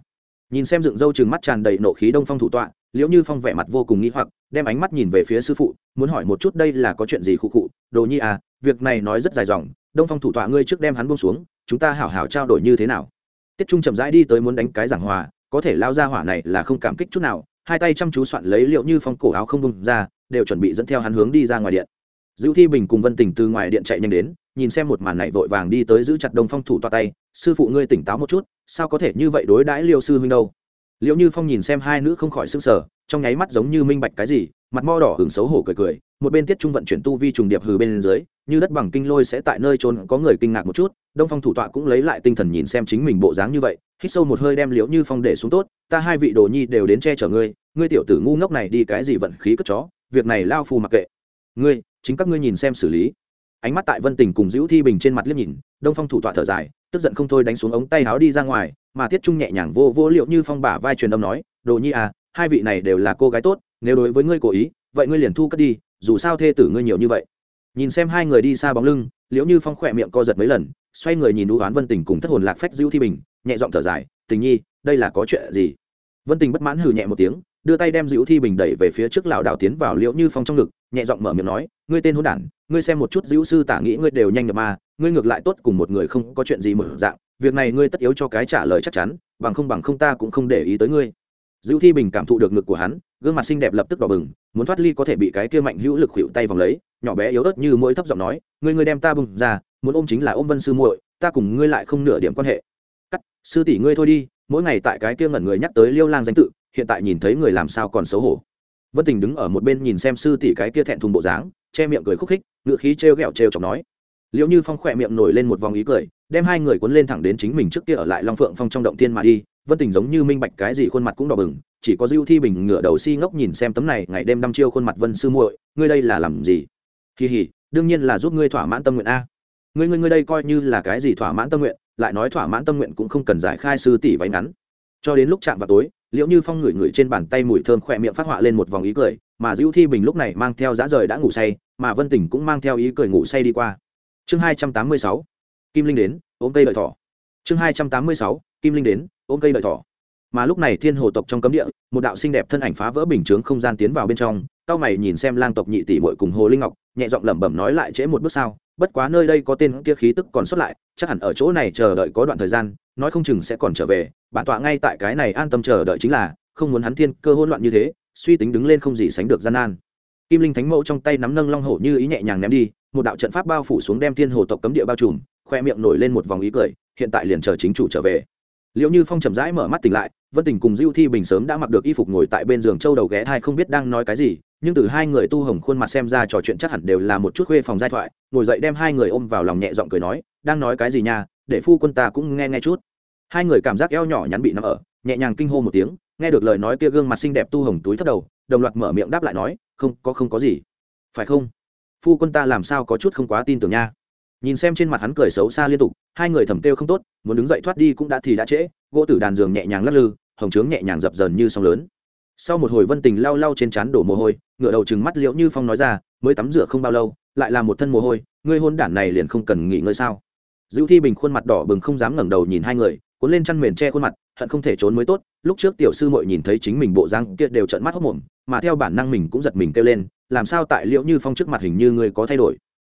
Nhìn xem dựng râu chừng mắt tràn đầy nộ khí đông phong thủ tọa, liễu như phong vẻ mặt vô cùng nghĩ hoặc, đem ánh mắt nhìn về phía sư phụ, muốn hỏi một chút đây là có chuyện gì khụ khụ, đồ nhi à việc này nói rất dài dòng, đông phong thủ tọa ngươi trước đem hắn buông xuống, chúng ta hảo hảo trao đổi như thế nào? Tiết trung chậm rãi đi tới muốn đánh cái giảng hòa có thể lao ra hỏa này là không cảm kích chút nào, hai tay chăm chú soạn lấy liệu như phong cổ áo không bông ra, đều chuẩn bị dẫn theo hắn hướng đi ra ngoài điện. Dữ thi bình cùng vân tình từ ngoài điện chạy nhanh đến, nhìn xem một màn này vội vàng đi tới giữ chặt đông phong thủ toa tay, sư phụ ngươi tỉnh táo một chút, sao có thể như vậy đối đãi liêu sư huynh đâu? Liệu như phong nhìn xem hai nữ không khỏi s ư n g sở trong nháy mắt giống như minh bạch cái gì mặt mo đỏ hưởng xấu hổ cười cười, một bên tiết trung vận chuyển tu vi trùng điệp hừ bên dưới, như đất bằng kinh lôi sẽ tại nơi trốn có người kinh ngạc một chút, đông phong thủ tọa cũng lấy lại tinh thần nhìn xem chính mình bộ dáng như vậy, hít sâu một hơi đem liễu như phong để xuống tốt, ta hai vị đồ nhi đều đến che chở ngươi ngươi tiểu tử ngu ngốc này đi cái gì vận khí cất chó, việc này lao phù mặc kệ. Ngươi, chính các ngươi nhìn xem xử lý. Ánh mắt tại vân tình cùng dữ thi bình trên mặt liếc nhìn, đông phong thủ tọa thở dài, tức giận không thôi đánh xuống ống tay áo đi ra ngoài, mà tiết trung nhẹ nhàng vô vô liệu như phong bả vai truyền âm nói, đồ nhi à hai vị này đều là cô gái tốt nếu đối với ngươi cố ý, vậy ngươi liền thu cất đi, dù sao thê tử ngươi nhiều như vậy. Nhìn xem hai người đi xa bóng lưng, liễu như phong khỏe miệng co giật mấy lần, xoay người nhìn đũ oán vân tình cùng thất hồn lạc phách dữ thi bình, nhẹ giọng thở dài, tình nhi, đây là có chuyện gì? Vân tình bất mãn hừ nhẹ một tiếng, đưa tay đem dữ thi bình đẩy về phía trước lảo đảo tiến vào liễu như phong trong ngực, nhẹ giọng mở miệng nói, ngươi tên hôn đản, ngươi xem một chút dữ sư tả nghĩ ngươi đều nhanh nhập ma, ngươi ngược lại tốt cùng một người không có chuyện gì mở dạng, việc này ngươi tất yếu cho cái trả lời chắc chắn, bằng không bằng không ta cũng không để ý tới ngươi. Dữ thi bình cảm thụ được ngực của hắn gương mặt xinh đẹp lập tức đỏ bừng, muốn thoát ly có thể bị cái kia mạnh hữu lực hữu tay vòng lấy, nhỏ bé yếu ớt như mỗi thấp giọng nói, ngươi ngươi đem ta bừng ra, muốn ôm chính là ôm vân sư muội, ta cùng ngươi lại không nửa điểm quan hệ. Cắt, sư tỷ ngươi thôi đi, mỗi ngày tại cái kia ngẩn người nhắc tới liêu lang danh tự, hiện tại nhìn thấy người làm sao còn xấu hổ. Vân tình đứng ở một bên nhìn xem sư tỷ cái kia thẹn thùng bộ dáng, che miệng cười khúc khích ngựa khí trêu ghẹo trêu chọc nói liệu như phong khỏe miệng nổi lên một vòng ý cười, đem hai người cuốn lên thẳng đến chính mình trước kia ở lại long phượng phong trong động tiên mà đi. Vân tình giống như minh bạch cái gì khuôn mặt cũng đỏ bừng, chỉ có dưu thi bình ngửa đầu si ngốc nhìn xem tấm này ngày đêm đăm chiêu khuôn mặt vân sư muội, ngươi đây là làm gì? Kỳ hỉ đương nhiên là giúp ngươi thỏa mãn tâm nguyện a. Ngươi ngươi ngươi đây coi như là cái gì thỏa mãn tâm nguyện, lại nói thỏa mãn tâm nguyện cũng không cần giải khai sư tỷ váy ngắn. Cho đến lúc chạm vào tối liệu như phong ngửi ngửi trên bàn tay mùi thơm khỏe miệng phát họa lên một vòng ý cười, mà dưu thi bình lúc này mang theo dã rời đã ngủ say, mà vân tình cũng mang theo ý cười ngủ say đi qua chương hai trăm tám mươi sáu, kim linh đến, ôm cây đợi thỏ. Chương hai trăm tám mươi sáu, kim linh đến, ôm cây đợi thỏ. Mà lúc này thiên hồ tộc trong cấm địa, một đạo xinh đẹp thân ảnh phá vỡ bình chướng không gian tiến vào bên trong, Cao mày nhìn xem lang tộc nhị tỷ muội cùng hồ linh ngọc, nhẹ giọng lẩm bẩm nói lại trễ một bước sao bất quá nơi đây có tên kia khí tức còn xuất lại, chắc hẳn ở chỗ này chờ đợi có đoạn thời gian, nói không chừng sẽ còn trở về, bản tọa ngay tại cái này an tâm chờ đợi chính là, không muốn hắn thiên cơ hỗn loạn như thế, suy tính đứng lên không gì sánh được gian nan. Kim linh thánh mẫu trong tay nắm nâng long hổ như ý nhẹ nhàng ném đi một đạo trận pháp bao phủ xuống đem thiên hồ tộc cấm địa bao trùm, khoe miệng nổi lên một vòng ý cười, hiện tại liền chờ chính chủ trở về. Liệu như phong chậm rãi mở mắt tỉnh lại, vân tình cùng diêu thi bình sớm đã mặc được y phục ngồi tại bên giường châu đầu ghé thai không biết đang nói cái gì, nhưng từ hai người tu hồng khuôn mặt xem ra trò chuyện chắc hẳn đều là một chút khuê phòng giai thoại, ngồi dậy đem hai người ôm vào lòng nhẹ giọng cười nói, đang nói cái gì nha, để phu quân ta cũng nghe nghe chút. Hai người cảm giác eo nhỏ nhắn bị nằm ở, nhẹ nhàng kinh hô một tiếng, nghe được lời nói kia gương mặt xinh đẹp tu hồng túi thấp đầu, đồng loạt mở miệng đáp lại nói, không, có không có gì. Phải không? Phu quân ta làm sao có chút không quá tin tưởng nha. Nhìn xem trên mặt hắn cười xấu xa liên tục, hai người thầm kêu không tốt, muốn đứng dậy thoát đi cũng đã thì đã trễ, gỗ tử đàn giường nhẹ nhàng lắc lư, hồng trướng nhẹ nhàng dập dần như sóng lớn. Sau một hồi vân tình lau lau trên trán đổ mồ hôi, ngựa đầu chừng mắt liễu như phong nói ra, mới tắm rửa không bao lâu, lại là một thân mồ hôi, ngươi hôn đản này liền không cần nghỉ ngơi sao? Dữ thi bình khuôn mặt đỏ bừng không dám ngẩng đầu nhìn hai người, cuốn lên chăn mền che khuôn mặt, hận không thể trốn mới tốt, lúc trước tiểu sư muội nhìn thấy chính mình bộ răng kia đều trợn mắt hốc mồm, mà theo bản năng mình cũng giật mình kêu lên làm sao tại liễu như phong trước mặt hình như người có thay đổi?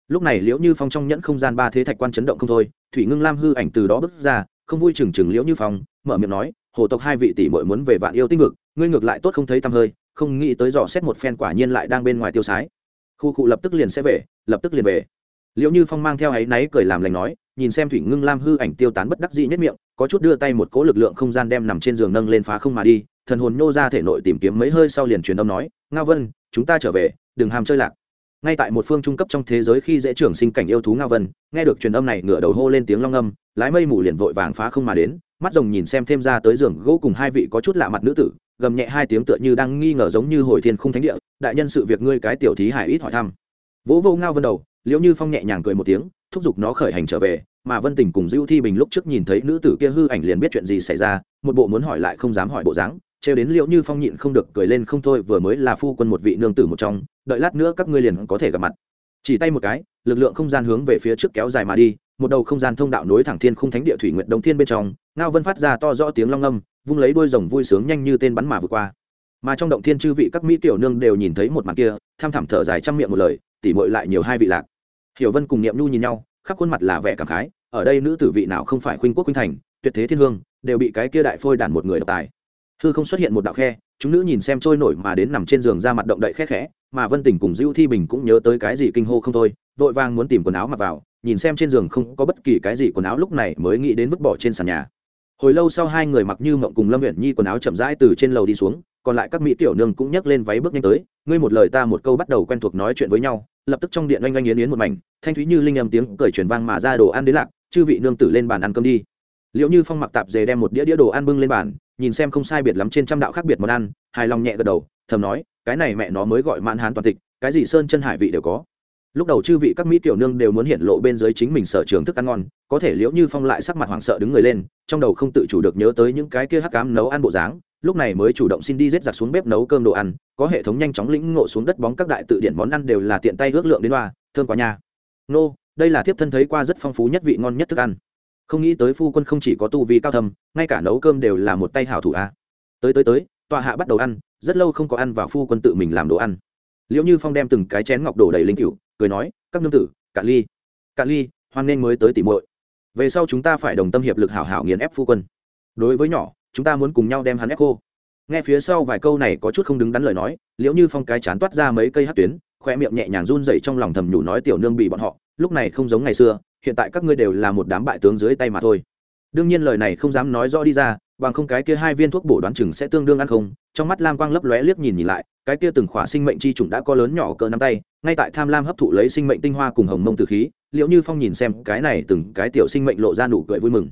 Lúc này liễu như phong trong nhẫn không gian ba thế thạch quan chấn động không thôi, thủy ngưng lam hư ảnh từ đó bước ra, không vui chừng chừng liễu như phong, mở miệng nói, hồ tộc hai vị tỷ muội muốn về vạn yêu tinh vực, ngươi ngược lại tốt không thấy tăm hơi, không nghĩ tới dò xét một phen quả nhiên lại đang bên ngoài tiêu sái. Khu cụ lập tức liền sẽ về, lập tức liền về. Liễu như phong mang theo áy náy cười làm lành nói, nhìn xem thủy ngưng lam hư ảnh tiêu tán bất đắc dĩ nhất miệng, có chút đưa tay một cỗ lực lượng không gian đem nằm trên giường nâng lên phá không mà đi, thần hồn nhô ra thể nội tìm kiếm mấy hơi sau liền truyền âm nói, ngao vân chúng ta trở về, đừng ham chơi lạc. Ngay tại một phương trung cấp trong thế giới khi dễ trưởng sinh cảnh yêu thú ngao vân, nghe được truyền âm này ngửa đầu hô lên tiếng long âm, lái mây mù liền vội vàng phá không mà đến, mắt rồng nhìn xem thêm ra tới giường gỗ cùng hai vị có chút lạ mặt nữ tử, gầm nhẹ hai tiếng tựa như đang nghi ngờ giống như hồi thiên khung thánh địa, đại nhân sự việc ngươi cái tiểu thí hải ít hỏi thăm. Vỗ vô ngao vân đầu, liễu như phong nhẹ nhàng cười một tiếng, thúc giục nó khởi hành trở về, mà vân tình cùng dưu thi bình lúc trước nhìn thấy nữ tử kia hư ảnh liền biết chuyện gì xảy ra, một bộ muốn hỏi lại không dám hỏi bộ dáng trêu đến liệu như phong nhịn không được cười lên không thôi, vừa mới là phu quân một vị nương tử một trong, đợi lát nữa các ngươi liền có thể gặp mặt. Chỉ tay một cái, lực lượng không gian hướng về phía trước kéo dài mà đi, một đầu không gian thông đạo nối thẳng thiên khung thánh địa thủy nguyện đông thiên bên trong, ngao vân phát ra to rõ tiếng long âm, vung lấy đuôi rồng vui sướng nhanh như tên bắn mà vượt qua. Mà trong động thiên chư vị các mỹ tiểu nương đều nhìn thấy một mặt kia, tham thẳm thở dài trăm miệng một lời, tỉ mội lại nhiều hai vị lạc. Hiểu vân cùng niệm nhu nhìn nhau, khắp khuôn mặt là vẻ cảm khái, ở đây nữ tử vị nào không phải khuynh quốc khuynh thành, tuyệt thế thiên hương, đều bị cái kia đại phôi đản một người độc tài hư không xuất hiện một đạo khe, chúng nữ nhìn xem trôi nổi mà đến nằm trên giường ra mặt động đậy khẽ khẽ, mà vân tình cùng dưu thi bình cũng nhớ tới cái gì kinh hô không thôi, vội vàng muốn tìm quần áo mặc vào, nhìn xem trên giường không có bất kỳ cái gì quần áo lúc này mới nghĩ đến vứt bỏ trên sàn nhà. Hồi lâu sau hai người mặc như mộng cùng lâm nguyện nhi quần áo chậm rãi từ trên lầu đi xuống, còn lại các mỹ tiểu nương cũng nhấc lên váy bước nhanh tới, ngươi một lời ta một câu bắt đầu quen thuộc nói chuyện với nhau, lập tức trong điện oanh oanh yến yến một mảnh, thanh thúy như linh âm tiếng cười truyền vang mà ra đồ ăn đến lạc, chư vị nương tử lên bàn ăn cơm đi. Liệu như phong mặc tạp dề đem một đĩa đĩa đồ ăn bưng lên bàn nhìn xem không sai biệt lắm trên trăm đạo khác biệt món ăn, hài lòng nhẹ gật đầu, thầm nói, cái này mẹ nó mới gọi mãn hán toàn tịch cái gì sơn chân hải vị đều có. Lúc đầu chư vị các mỹ tiểu nương đều muốn hiện lộ bên dưới chính mình sở trường thức ăn ngon, có thể liễu như phong lại sắc mặt hoảng sợ đứng người lên, trong đầu không tự chủ được nhớ tới những cái kia hắc cám nấu ăn bộ dáng, lúc này mới chủ động xin đi rết giặc xuống bếp nấu cơm đồ ăn, có hệ thống nhanh chóng lĩnh ngộ xuống đất bóng các đại tự điển món ăn đều là tiện tay ước lượng đến hoa thơm quá nha. Nô, đây là thiếp thân thấy qua rất phong phú nhất vị ngon nhất thức ăn không nghĩ tới phu quân không chỉ có tu vi cao thâm, ngay cả nấu cơm đều là một tay hảo thủ a. Tới tới tới, tọa hạ bắt đầu ăn, rất lâu không có ăn vào phu quân tự mình làm đồ ăn. Liệu như phong đem từng cái chén ngọc đổ đầy linh cựu cười nói, các nương tử cạn ly cạn ly, hoan nên mới tới tỉ muội. Về sau chúng ta phải đồng tâm hiệp lực hảo hảo nghiền ép phu quân. Đối với nhỏ, chúng ta muốn cùng nhau đem hắn ép cô nghe phía sau vài câu này có chút không đứng đắn lời nói liệu như phong cái chán toát ra mấy cây hát tuyến, khoe miệng nhẹ nhàng run dậy trong lòng thầm nhủ nói, tiểu nương bị bọn họ, lúc này không giống ngày xưa hiện tại các ngươi đều là một đám bại tướng dưới tay mà thôi. Đương nhiên lời này không dám nói rõ đi ra, bằng không cái kia hai viên thuốc bổ đoán chừng sẽ tương đương ăn không. Trong mắt lam quang lấp lóe liếc nhìn nhìn lại, cái kia từng khỏa sinh mệnh chi trùng đã có lớn nhỏ cỡ nắm tay, ngay tại tham lam hấp thụ lấy sinh mệnh tinh hoa cùng hồng mông từ khí, liệu như phong nhìn xem cái này từng cái tiểu sinh mệnh lộ ra nụ cười vui mừng.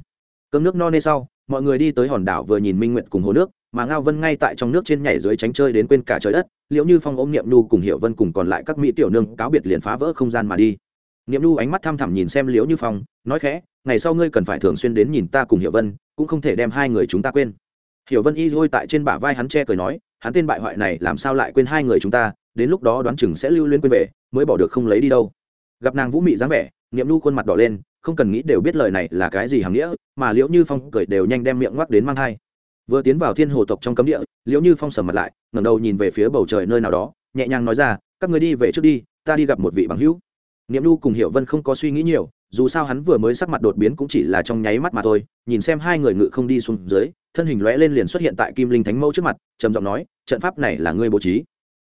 Cơm nước no nê sau, mọi người đi tới hòn đảo vừa nhìn minh nguyện cùng hồ nước, mà ngao vân ngay tại trong nước trên nhảy dưới tránh chơi đến quên cả trời đất, liệu như phong ôm niệm nhu cùng hiệu vân cùng còn lại các mỹ tiểu nương cáo biệt liền phá vỡ không gian mà đi niệm nhu ánh mắt thăm thẳm nhìn xem liễu như phong, nói khẽ, ngày sau ngươi cần phải thường xuyên đến nhìn ta cùng Hiểu vân, cũng không thể đem hai người chúng ta quên. Hiểu vân y dôi tại trên bả vai hắn che cười nói, hắn tên bại hoại này làm sao lại quên hai người chúng ta, đến lúc đó đoán chừng sẽ lưu liên quên về, mới bỏ được không lấy đi đâu. Gặp nàng vũ mị dáng vẻ, niệm nhu khuôn mặt đỏ lên, không cần nghĩ đều biết lời này là cái gì hàm nghĩa, mà liễu như phong cười đều nhanh đem miệng ngoác đến mang hai vừa tiến vào thiên hồ tộc trong cấm địa, liễu như phong sầm mặt lại, ngẩng đầu nhìn về phía bầu trời nơi nào đó, nhẹ nhàng nói ra, các ngươi đi về trước đi, ta đi gặp một vị bằng hữu niệm nhu cùng hiểu vân không có suy nghĩ nhiều, dù sao hắn vừa mới sắc mặt đột biến cũng chỉ là trong nháy mắt mà thôi, nhìn xem hai người ngự không đi xuống dưới, thân hình lóe lên liền xuất hiện tại kim linh thánh mẫu trước mặt, trầm giọng nói, trận pháp này là ngươi bố trí.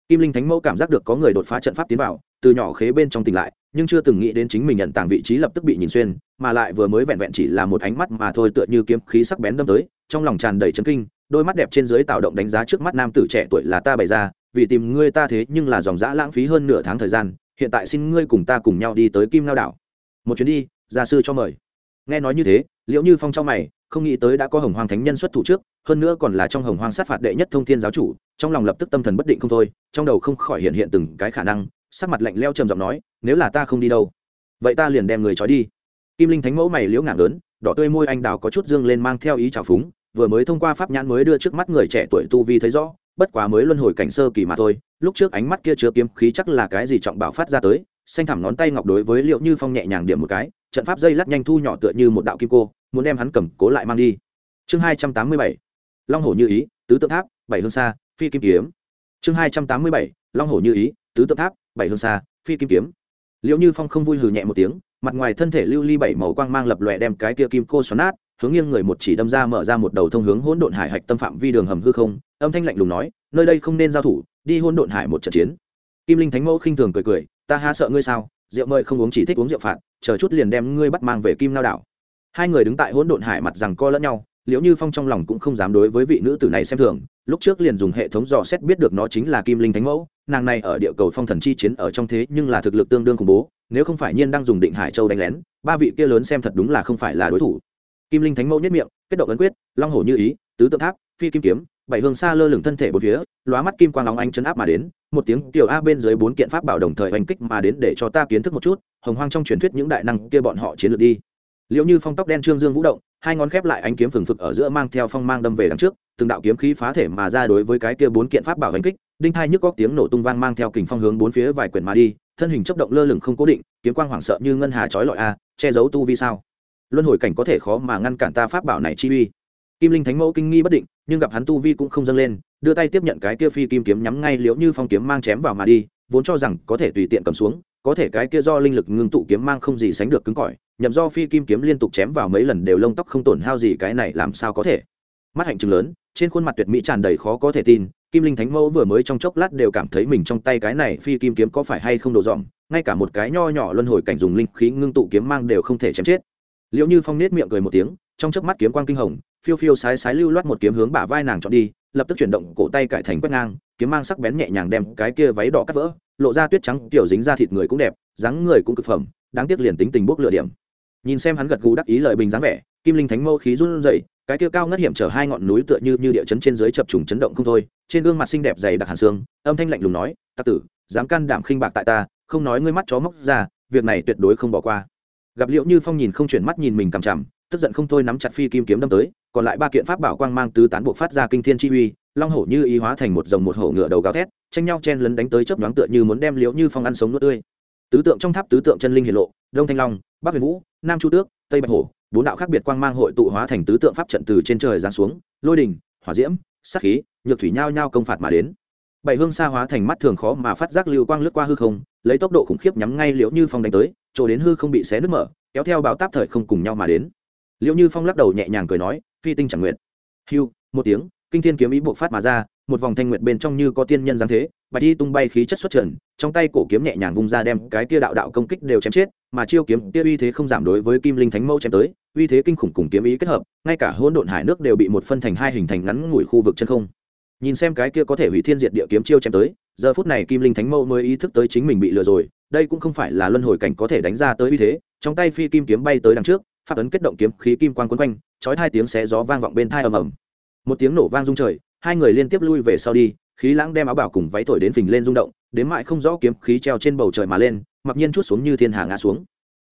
Kim linh thánh mẫu cảm giác được có người đột phá trận pháp tiến vào, từ nhỏ khế bên trong tỉnh lại, nhưng chưa từng nghĩ đến chính mình nhận tàng vị trí lập tức bị nhìn xuyên, mà lại vừa mới vẹn vẹn chỉ là một ánh mắt mà thôi tựa như kiếm khí sắc bén đâm tới, trong lòng tràn đầy chấn kinh, đôi mắt đẹp trên dưới tạo động đánh giá trước mắt nam tử trẻ tuổi là ta bày ra, vì tìm ngươi ta thế nhưng là dòng dã lãng phí hơn nửa tháng thời gian hiện tại xin ngươi cùng ta cùng nhau đi tới kim lao đảo. Một chuyến đi, gia sư cho mời. Nghe nói như thế liệu như phong trong mày, không nghĩ tới đã có hồng hoàng thánh nhân xuất thủ trước, hơn nữa còn là trong hồng hoàng sát phạt đệ nhất thông thiên giáo chủ, trong lòng lập tức tâm thần bất định không thôi, trong đầu không khỏi hiện hiện từng cái khả năng, sắc mặt lạnh leo trầm giọng nói, nếu là ta không đi đâu, vậy ta liền đem người trói đi. Kim linh thánh mẫu mày liễu ngảng lớn, đỏ tươi môi anh đào có chút dương lên mang theo ý trào phúng, vừa mới thông qua pháp nhãn mới đưa trước mắt người trẻ tuổi tu vi thấy rõ bất quá mới luân hồi cảnh sơ kỳ mà thôi, lúc trước ánh mắt kia chứa kiếm khí chắc là cái gì trọng bảo phát ra tới, xanh thẳm ngón tay ngọc đối với liệu như phong nhẹ nhàng điểm một cái, trận pháp dây lắc nhanh thu nhỏ tựa như một đạo kim cô, muốn đem hắn cầm cố lại mang đi. Chương hai trăm tám mươi bảy, long hổ như ý, tứ tượng tháp, bảy hương xa phi kim kiếm. Chương hai trăm tám mươi bảy, long hổ như ý, tứ tượng tháp, bảy hương xa phi kim kiếm. Liệu như phong không vui hừ nhẹ một tiếng, mặt ngoài thân thể lưu ly bảy màu quang mang lập lòe đem cái tia kim cô xoắn nát, hướng nghiêng người một chỉ đâm ra mở ra một đầu thông hướng hỗn độn hải hạch tâm phạm vi đường hầm hư không âm thanh lạnh lùng nói, nơi đây không nên giao thủ, đi hôn độn hải một trận chiến. Kim linh thánh mẫu khinh thường cười cười, ta ha sợ ngươi sao? Rượu mời không uống chỉ thích uống rượu phạt, chờ chút liền đem ngươi bắt mang về kim lao đảo. Hai người đứng tại hỗn độn hải mặt rằng co lẫn nhau, liễu như phong trong lòng cũng không dám đối với vị nữ tử này xem thường, lúc trước liền dùng hệ thống dò xét biết được nó chính là kim linh thánh mẫu, nàng này ở địa cầu phong thần chi chiến ở trong thế nhưng là thực lực tương đương khủng bố, nếu không phải nhiên đang dùng định hải châu đánh lén, ba vị kia lớn xem thật đúng là không phải là đối thủ. Kim linh thánh mẫu nhất miệng, kết động ấn quyết, long hổ như ý, tứ tượng tháp, phi kim kiếm bảy hương xa lơ lửng thân thể bốn phía, lóa mắt kim quang nóng ánh chấn áp mà đến, một tiếng tiểu a bên dưới bốn kiện pháp bảo đồng thời hành kích mà đến để cho ta kiến thức một chút, hồng hoang trong truyền thuyết những đại năng kia bọn họ chiến lược đi. Liệu như phong tóc đen trương dương vũ động, hai ngón khép lại ánh kiếm phừng phực ở giữa mang theo phong mang đâm về đằng trước, từng đạo kiếm khí phá thể mà ra đối với cái kia bốn kiện pháp bảo hành kích, đinh thai nhức góc tiếng nổ tung vang mang theo kình phong hướng bốn phía vài quyển mà đi, thân hình chấp động lơ lửng không cố định, kiếm quang hoảng sợ như ngân hà trói lọi a, che giấu tu vi sao? Luân hồi cảnh có thể khó mà ngăn cản ta pháp bảo này chi uy kim linh thánh mẫu kinh nghi bất định, nhưng gặp hắn tu vi cũng không dâng lên, đưa tay tiếp nhận cái kia phi kim kiếm nhắm ngay liễu như phong kiếm mang chém vào mà đi, vốn cho rằng có thể tùy tiện cầm xuống, có thể cái kia do linh lực ngưng tụ kiếm mang không gì sánh được cứng cỏi, nhậm do phi kim kiếm liên tục chém vào mấy lần đều lông tóc không tổn hao gì cái này làm sao có thể. Mắt hạnh chừng lớn, trên khuôn mặt tuyệt mỹ tràn đầy khó có thể tin, kim linh thánh mẫu vừa mới trong chốc lát đều cảm thấy mình trong tay cái này phi kim kiếm có phải hay không đồ dọn ngay cả một cái nho nhỏ luân hồi cảnh dùng linh khí ngưng tụ kiếm mang đều không thể chém chết. Liệu như phong nết miệng cười một tiếng, trong chớp mắt kiếm quang kinh hồng phiêu phiêu sái sái lưu loát một kiếm hướng bả vai nàng chọn đi, lập tức chuyển động cổ tay cải thành quét ngang, kiếm mang sắc bén nhẹ nhàng đem cái kia váy đỏ cắt vỡ, lộ ra tuyết trắng, kiểu dính ra thịt người cũng đẹp, dáng người cũng cực phẩm, đáng tiếc liền tính tình bốc lửa điểm. Nhìn xem hắn gật gù đắc ý lời bình dáng vẻ, kim linh thánh mâu khí run rẩy, cái kia cao ngất hiểm trở hai ngọn núi tựa như như địa chấn trên dưới chập trùng chấn động không thôi, trên gương mặt xinh đẹp dày đặc hàn xương, âm thanh lạnh lùng nói, tặc tử, dám can đảm khinh bạc tại ta, không nói ngươi mắt chó móc ra, việc này tuyệt đối không bỏ qua. Gặp liệu như phong nhìn không chuyển mắt nhìn mình cằm chằm, tức giận không thôi nắm chặt phi kim kiếm đâm tới còn lại ba kiện pháp bảo quang mang tứ tán bộ phát ra kinh thiên chi uy, long hổ như ý hóa thành một dòng một hổ ngựa đầu gào thét, tranh nhau chen lấn đánh tới chớp nhoáng tựa như muốn đem liễu như phong ăn sống nuốt tươi. Tứ tượng trong tháp tứ tượng chân linh hiển lộ, đông thanh long, bắc huyền vũ, nam chu tước, tây bạch hổ, bốn đạo khác biệt quang mang hội tụ hóa thành tứ tượng pháp trận từ trên trời giáng xuống, lôi đình, hỏa diễm sắc khí, nhược thủy nhao nhao công phạt mà đến. Bảy hương xa hóa thành mắt thường khó mà phát giác lưu quang lướt qua hư không, lấy tốc độ khủng khiếp nhắm ngay liễu như phong đánh tới, chỗ đến hư không bị xé nứt mở, kéo theo bão táp thời không cùng nhau mà đến. Liễu như phong lắc đầu nhẹ nhàng cười nói phi tinh chẳng nguyện. Hiu một tiếng, kinh thiên kiếm ý buộc phát mà ra, một vòng thanh nguyệt bên trong như có tiên nhân giáng thế, bạch y tung bay khí chất xuất trần, trong tay cổ kiếm nhẹ nhàng vung ra đem cái kia đạo đạo công kích đều chém chết, mà chiêu kiếm kia uy thế không giảm đối với kim linh thánh mẫu chém tới, uy thế kinh khủng cùng kiếm ý kết hợp, ngay cả hỗn độn hải nước đều bị một phân thành hai hình thành ngắn ngủi khu vực chân không. Nhìn xem cái kia có thể hủy thiên diệt địa kiếm chiêu chém tới, giờ phút này kim linh thánh mẫu mới ý thức tới chính mình bị lừa rồi, đây cũng không phải là luân hồi cảnh có thể đánh ra tới uy thế, trong tay phi kim kiếm bay tới đằng trước pháp ấn kết động kiếm khí kim quang quấn quanh, chói hai tiếng xé gió vang vọng bên thai ầm ầm. Một tiếng nổ vang rung trời, hai người liên tiếp lui về sau đi, khí lãng đem áo bảo cùng váy thổi đến phình lên rung động, đến mại không rõ kiếm khí treo trên bầu trời mà lên, mặc nhiên chút xuống như thiên hà ngã xuống.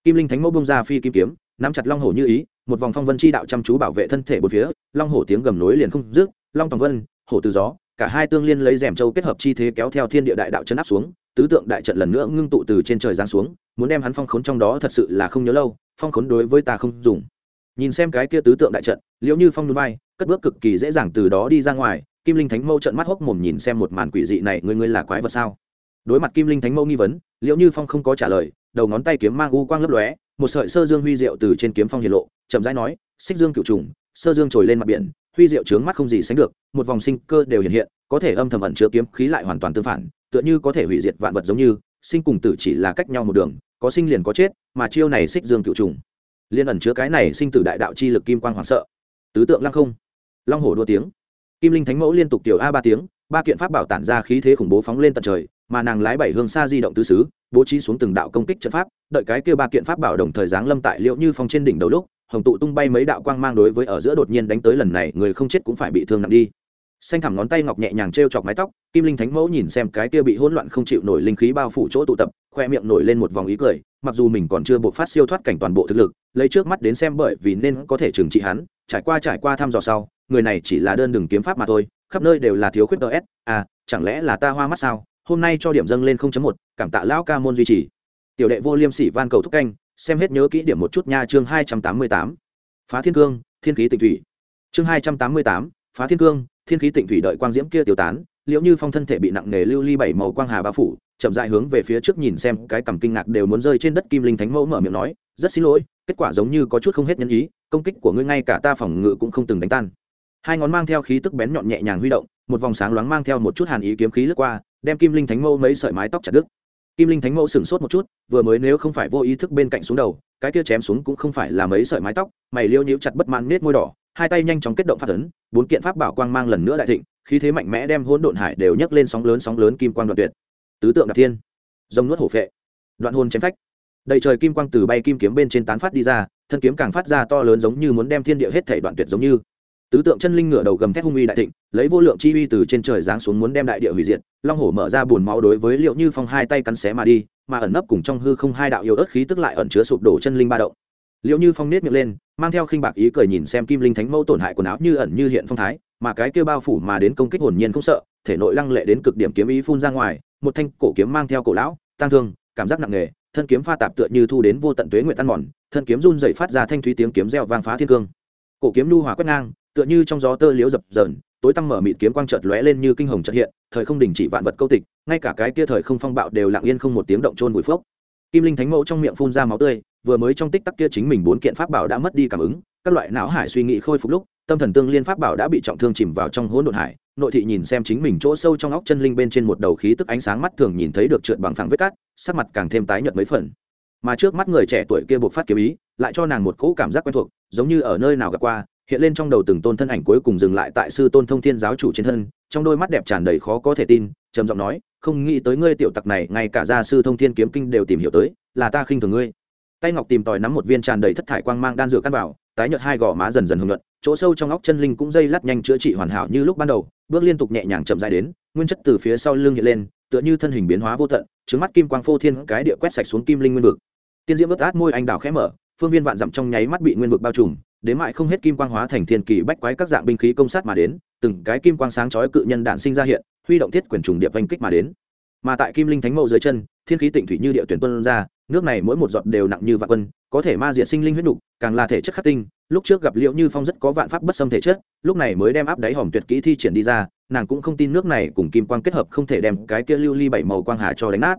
Kim linh thánh mẫu bông ra phi kim kiếm, nắm chặt long hổ như ý, một vòng phong vân chi đạo chăm chú bảo vệ thân thể bốn phía, long hổ tiếng gầm nối liền không dứt, long tòng vân, hổ từ gió, cả hai tương liên lấy rèm châu kết hợp chi thế kéo theo thiên địa đại đạo chân áp xuống tứ tượng đại trận lần nữa ngưng tụ từ trên trời giáng xuống, muốn đem hắn phong khốn trong đó thật sự là không nhớ lâu, phong khốn đối với ta không dùng. Nhìn xem cái kia tứ tượng đại trận, liễu như phong núi bay cất bước cực kỳ dễ dàng từ đó đi ra ngoài, kim linh thánh mâu trận mắt hốc mồm nhìn xem một màn quỷ dị này ngươi ngươi là quái vật sao? Đối mặt kim linh thánh mâu nghi vấn, liễu như phong không có trả lời, đầu ngón tay kiếm mang u quang lấp lóe, một sợi sơ dương huy diệu từ trên kiếm phong hiện lộ, chậm rãi nói, xích dương cựu trùng, sơ dương trồi lên mặt biển, huy diệu trướng mắt không gì sánh được, một vòng sinh cơ đều hiện hiện, có thể âm thầm ẩn chứa kiếm khí lại hoàn toàn tương phản tựa như có thể hủy diệt vạn vật giống như, sinh cùng tử chỉ là cách nhau một đường, có sinh liền có chết, mà chiêu này xích dương cựu trùng. Liên ẩn chứa cái này sinh tử đại đạo chi lực kim quang hoảng sợ. Tứ tượng lăng không. Long hổ đua tiếng. Kim linh thánh mẫu liên tục tiểu a ba tiếng, ba kiện pháp bảo tản ra khí thế khủng bố phóng lên tận trời, mà nàng lái bảy hương xa di động tứ xứ, bố trí xuống từng đạo công kích trận pháp, đợi cái kia ba kiện pháp bảo đồng thời giáng lâm tại liệu như phong trên đỉnh đầu lúc, hồng tụ tung bay mấy đạo quang mang đối với ở giữa đột nhiên đánh tới lần này, người không chết cũng phải bị thương nặng đi xanh thẳm ngón tay ngọc nhẹ nhàng t r e o chọc mái tóc kim linh thánh mẫu nhìn xem cái kia bị hỗn loạn không chịu nổi linh khí bao phủ chỗ tụ tập khoe miệng nổi lên một vòng ý cười mặc dù mình còn chưa buộc phát siêu thoát cảnh toàn bộ thực lực lấy trước mắt đến xem bởi vì nên có thể trừng trị hắn trải qua trải qua thăm dò sau người này chỉ là đơn đường kiếm pháp mà thôi khắp nơi đều là thiếu khuyết ts à chẳng lẽ là ta hoa mắt sao? Hôm nay cho điểm dâng lên 0.1, cảm tạ lão ca môn duy trì. Tiểu đệ vô liêm sỉ van cầu thúc canh xem hết nhớ kỹ điểm một chút nha chương 288. phá thiên cương thiên khí tịnh thủy. Chương 288, phá thiên cương thiên khí tịnh thủy đợi quang diễm kia tiêu tán liệu như phong thân thể bị nặng nề lưu ly bảy màu quang hà bao phủ, chậm dại hướng về phía trước nhìn xem, cái cằm kinh ngạc đều muốn rơi trên đất kim linh thánh mẫu mở miệng nói, rất xin lỗi, kết quả giống như có chút không hết nhân ý, công kích của ngươi ngay cả ta phòng ngự cũng không từng đánh tan. Hai ngón mang theo khí tức bén nhọn nhẹ nhàng huy động, một vòng sáng loáng mang theo một chút hàn ý kiếm khí lướt qua, đem kim linh thánh mẫu mấy sợi mái tóc chặt đứt. Kim linh thánh mẫu sửng sốt một chút, vừa mới nếu không phải vô ý thức bên cạnh xuống đầu, cái kia chém xuống cũng không phải là mấy sợi mái tóc, mày liêu nhíu chặt bất mãn nết môi đỏ hai tay nhanh chóng kết động phát ấn, bốn kiện pháp bảo quang mang lần nữa đại thịnh, khí thế mạnh mẽ đem hỗn độn hải đều nhấc lên sóng lớn sóng lớn kim quang đoạn tuyệt. Tứ tượng đạp thiên, rồng nuốt hổ phệ, đoạn hồn chém phách. Đầy trời kim quang từ bay kim kiếm bên trên tán phát đi ra, thân kiếm càng phát ra to lớn giống như muốn đem thiên địa hết thể đoạn tuyệt giống như. Tứ tượng chân linh ngửa đầu gầm thét hung uy đại thịnh, lấy vô lượng chi uy từ trên trời giáng xuống muốn đem đại địa hủy diệt, long hổ mở ra bùn máu đối với liệu như phong hai tay cắn xé mà đi, mà ẩn nấp cùng trong hư không hai đạo yêu ớt khí tức lại ẩn chứa sụp đổ chân linh ba động liệu như phong nết miệng lên, mang theo khinh bạc ý cười nhìn xem kim linh thánh mẫu tổn hại quần áo như ẩn như hiện phong thái, mà cái kêu bao phủ mà đến công kích hồn nhiên không sợ, thể nội lăng lệ đến cực điểm kiếm ý phun ra ngoài, một thanh cổ kiếm mang theo cổ lão tăng thương, cảm giác nặng nề, thân kiếm pha tạp tựa như thu đến vô tận tuế nguyện tan mòn, thân kiếm run dậy phát ra thanh thúy tiếng kiếm reo vang phá thiên cương. Cổ kiếm lưu hòa quét ngang, tựa như trong gió tơ liếu dập dờn, tối tăm mở mịt kiếm quang chợt lóe lên như kinh hồng chợt hiện, thời không đình chỉ vạn vật câu tịch, ngay cả cái kia thời không phong bạo đều lặng yên không một tiếng động trôn vùi phốc. Kim linh thánh mẫu trong miệng phun ra máu tươi vừa mới trong tích tắc kia chính mình bốn kiện pháp bảo đã mất đi cảm ứng, các loại não hải suy nghĩ khôi phục lúc, tâm thần tương liên pháp bảo đã bị trọng thương chìm vào trong hỗn độn hải. Nội thị nhìn xem chính mình chỗ sâu trong óc chân linh bên trên một đầu khí tức ánh sáng mắt thường nhìn thấy được trượt bằng phẳng vết cát, sắc mặt càng thêm tái nhợt mấy phần. Mà trước mắt người trẻ tuổi kia buộc phát kiếm ý, lại cho nàng một cỗ cảm giác quen thuộc, giống như ở nơi nào gặp qua, hiện lên trong đầu từng tôn thân ảnh cuối cùng dừng lại tại sư tôn thông thiên giáo chủ trên thân, trong đôi mắt đẹp tràn đầy khó có thể tin, trầm giọng nói, không nghĩ tới ngươi tiểu tặc này, ngay cả gia sư thông thiên kiếm kinh đều tìm hiểu tới, là ta khinh thường ngươi tay ngọc tìm tòi nắm một viên tràn đầy thất thải quang mang đan dược căn bảo tái nhợt hai gò má dần dần hưởng luận chỗ sâu trong óc chân linh cũng dây lắt nhanh chữa trị hoàn hảo như lúc ban đầu, bước liên tục nhẹ nhàng chậm dài đến, nguyên chất từ phía sau lưng hiện lên, tựa như thân hình biến hóa vô tận, trứng mắt kim quang phô thiên cái địa quét sạch xuống kim linh nguyên vực. Tiên diễm ướt át môi anh đào khẽ mở, phương viên vạn dặm trong nháy mắt bị nguyên vực bao trùm, đến mại không hết kim quang hóa thành thiên kỳ bách quái các dạng binh khí công sát mà đến, từng cái kim quang sáng chói cự nhân đạn sinh ra hiện, huy động thiết quyền trùng điệp oanh kích mà đến. Mà tại kim linh thánh mẫu dưới chân, thiên khí tịnh thủy như địa tuyển tuân ra nước này mỗi một giọt đều nặng như vạn quân, có thể ma diệt sinh linh huyết nục, càng là thể chất khắc tinh. Lúc trước gặp liệu như phong rất có vạn pháp bất xâm thể chất, lúc này mới đem áp đáy hòm tuyệt kỹ thi triển đi ra, nàng cũng không tin nước này cùng kim quang kết hợp không thể đem cái kia lưu ly bảy màu quang hà cho đánh nát.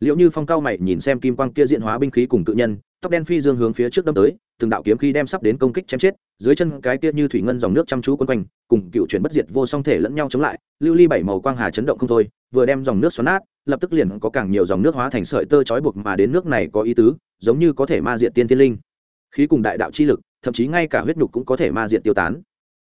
Liệu như phong cao mày nhìn xem kim quang kia diện hóa binh khí cùng tự nhân, tóc đen phi dương hướng phía trước đâm tới, từng đạo kiếm khí đem sắp đến công kích chém chết, dưới chân cái kia như thủy ngân dòng nước chăm chú quân quanh, cùng cựu chuyển bất diệt vô song thể lẫn nhau chống lại, lưu ly bảy màu quang hà chấn động không thôi vừa đem dòng nước xoắn nát, lập tức liền có càng nhiều dòng nước hóa thành sợi tơ trói buộc mà đến nước này có ý tứ, giống như có thể ma diệt tiên tiên linh. Khí cùng đại đạo chi lực, thậm chí ngay cả huyết nhục cũng có thể ma diệt tiêu tán.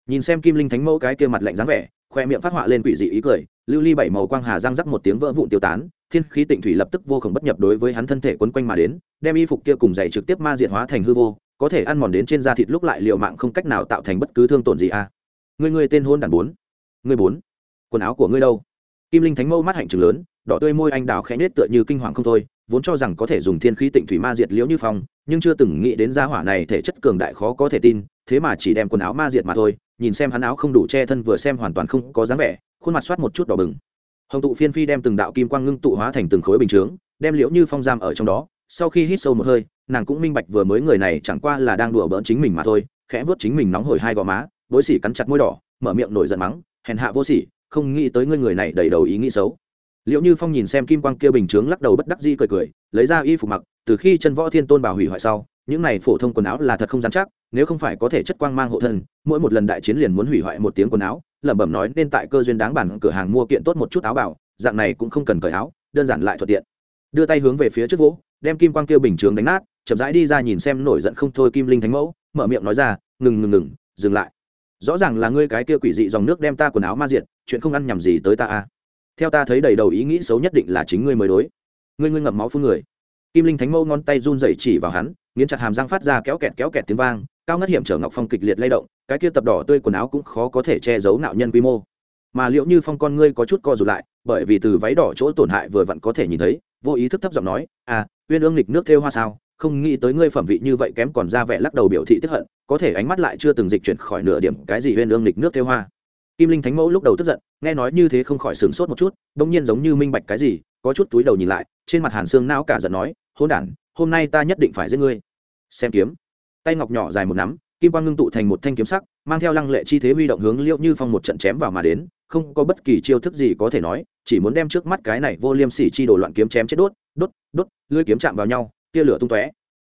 Nhìn xem kim linh thánh mẫu cái kia mặt lạnh dáng vẻ, khoe miệng phát họa lên quỷ dị ý cười, lưu ly bảy màu quang hà răng rắc một tiếng vỡ vụn tiêu tán, thiên khí tịnh thủy lập tức vô khổng bất nhập đối với hắn thân thể quấn quanh mà đến, đem y phục kia cùng dày trực tiếp ma diệt hóa thành hư vô, có thể ăn mòn đến trên da thịt lúc lại liệu mạng không cách nào tạo thành bất cứ thương tổn gì à. Người người tên hôn đàn bốn. Người bốn. Quần áo của ngươi đâu? Kim linh thánh mâu mắt hạnh trừng lớn, đỏ tươi môi anh đào khẽ nết tựa như kinh hoàng không thôi, vốn cho rằng có thể dùng thiên khí tịnh thủy ma diệt liễu như phong, nhưng chưa từng nghĩ đến gia hỏa này thể chất cường đại khó có thể tin, thế mà chỉ đem quần áo ma diệt mà thôi, nhìn xem hắn áo không đủ che thân vừa xem hoàn toàn không có dáng vẻ, khuôn mặt soát một chút đỏ bừng. Hồng tụ phiên phi đem từng đạo kim quang ngưng tụ hóa thành từng khối bình chướng, đem liễu như phong giam ở trong đó, sau khi hít sâu một hơi, nàng cũng minh bạch vừa mới người này chẳng qua là đang đùa bỡn chính mình mà thôi, khẽ vớt chính mình nóng hổi hai gò má bối xỉ cắn chặt môi đỏ, mở miệng nổi giận mắng, hèn hạ vô sỉ không nghĩ tới ngươi người này đầy đầu ý nghĩ xấu. Liệu như phong nhìn xem kim quang kia bình chướng lắc đầu bất đắc dĩ cười cười, lấy ra y phục mặc, từ khi chân võ thiên tôn bảo hủy hoại sau, những này phổ thông quần áo là thật không dám chắc, nếu không phải có thể chất quang mang hộ thân, mỗi một lần đại chiến liền muốn hủy hoại một tiếng quần áo, lẩm bẩm nói nên tại cơ duyên đáng bản cửa hàng mua kiện tốt một chút áo bảo, dạng này cũng không cần cởi áo, đơn giản lại thuận tiện. Đưa tay hướng về phía trước vỗ, đem kim quang kia bình chướng đánh nát, chậm rãi đi ra nhìn xem nổi giận không thôi kim linh thánh mẫu, mở miệng nói ra, ngừng ngừng ngừng, dừng lại. Rõ ràng là ngươi cái kia quỷ dị dòng nước đem ta quần áo ma diệt chuyện không ăn nhầm gì tới ta a. Theo ta thấy đầy đầu ý nghĩ xấu nhất định là chính ngươi mới đối. Ngươi ngươi ngậm máu phun người. Kim linh thánh mâu ngón tay run dậy chỉ vào hắn, nghiến chặt hàm răng phát ra kéo kẹt kéo kẹt tiếng vang, cao ngất hiểm trở ngọc phong kịch liệt lay động, cái kia tập đỏ tươi quần áo cũng khó có thể che giấu nạo nhân quy mô. Mà liệu như phong con ngươi có chút co rụt lại, bởi vì từ váy đỏ chỗ tổn hại vừa vặn có thể nhìn thấy, vô ý thức thấp giọng nói à uyên ương lịch nước thêu hoa sao? Không nghĩ tới ngươi phẩm vị như vậy kém còn ra vẻ lắc đầu biểu thị tức hận, có thể ánh mắt lại chưa từng dịch chuyển khỏi nửa điểm cái gì uyên ương lịch nước thêu hoa kim linh thánh mẫu lúc đầu tức giận, nghe nói như thế không khỏi sửng sốt một chút, bỗng nhiên giống như minh bạch cái gì, có chút túi đầu nhìn lại, trên mặt hàn xương não cả giận nói hôn đản, hôm nay ta nhất định phải giết ngươi. Xem kiếm. Tay ngọc nhỏ dài một nắm, kim quang ngưng tụ thành một thanh kiếm sắc, mang theo lăng lệ chi thế huy động hướng liễu như phong một trận chém vào mà đến, không có bất kỳ chiêu thức gì có thể nói, chỉ muốn đem trước mắt cái này vô liêm sỉ chi đổ loạn kiếm chém chết đốt đốt đốt lưỡi kiếm chạm vào nhau, tia lửa tung tóe.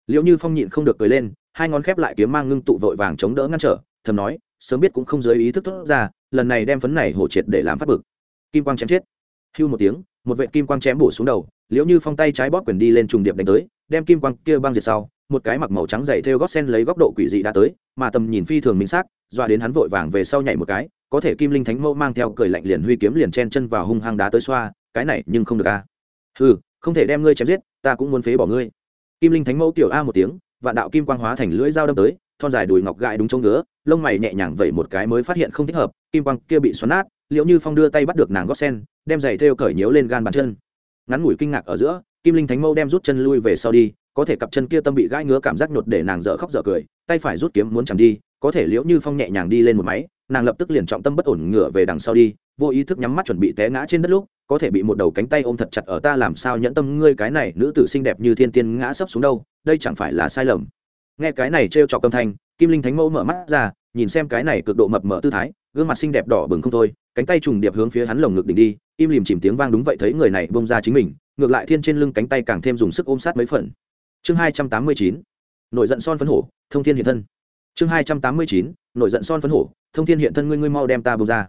Liễu như phong nhịn không được cười lên, hai ngón khép lại kiếm mang ngưng tụ vội vàng chống đỡ ngăn trở, thầm nói, sớm biết cũng không dưới ý thức tốt ra lần này đem phấn này hổ triệt để làm phát bực. Kim quang chém chết. Hưu một tiếng, một vệ kim quang chém bổ xuống đầu, liễu như phong tay trái bóp quyền đi lên trùng điệp đánh tới, đem kim quang kia băng diệt sau, một cái mặc màu trắng dày theo gót sen lấy góc độ quỷ dị đã tới, mà tầm nhìn phi thường minh xác doa đến hắn vội vàng về sau nhảy một cái, có thể kim linh thánh mẫu mang theo cười lạnh liền huy kiếm liền chen chân vào hung hăng đá tới xoa, cái này nhưng không được à. a ừ không thể đem ngươi chém giết, ta cũng muốn phế bỏ ngươi. Kim linh thánh mẫu tiểu a một tiếng vạn đạo kim quang hóa thành lưỡi dao đâm tới, thon dài đùi ngọc gãi đúng chỗ ngứa, lông mày nhẹ nhàng vẩy một cái mới phát hiện không thích hợp, kim quang kia bị xoắn nát liệu như phong đưa tay bắt được nàng gót sen, đem giày thêu cởi nhiễu lên gan bàn chân. Ngắn ngủi kinh ngạc ở giữa, kim linh thánh mâu đem rút chân lui về sau đi, có thể cặp chân kia tâm bị gãi ngứa cảm giác nhột để nàng dở khóc dở cười, tay phải rút kiếm muốn chẳng đi, có thể liễu như phong nhẹ nhàng đi lên một máy, nàng lập tức liền trọng tâm bất ổn ngửa về đằng sau đi, vô ý thức nhắm mắt chuẩn bị té ngã trên đất lúc có thể bị một đầu cánh tay ôm thật chặt ở ta làm sao nhẫn tâm ngươi cái này nữ tử xinh đẹp như thiên tiên ngã sấp xuống đâu, đây chẳng phải là sai lầm. Nghe cái này trêu trọc âm thanh, kim linh thánh mẫu mở mắt ra, nhìn xem cái này cực độ mập mở tư thái, gương mặt xinh đẹp đỏ bừng không thôi, cánh tay trùng điệp hướng phía hắn lồng ngực đỉnh đi, im lìm chìm tiếng vang đúng vậy thấy người này bông ra chính mình, ngược lại thiên trên lưng cánh tay càng thêm dùng sức ôm sát mấy phần. Chương hai trăm tám mươi chín, nổi giận son phấn hổ, thông thiên hiện thân. Chương hai trăm tám mươi chín, nổi giận son phấn hổ, thông thiên hiện thân ngươi ngươi mau đem ta bông ra.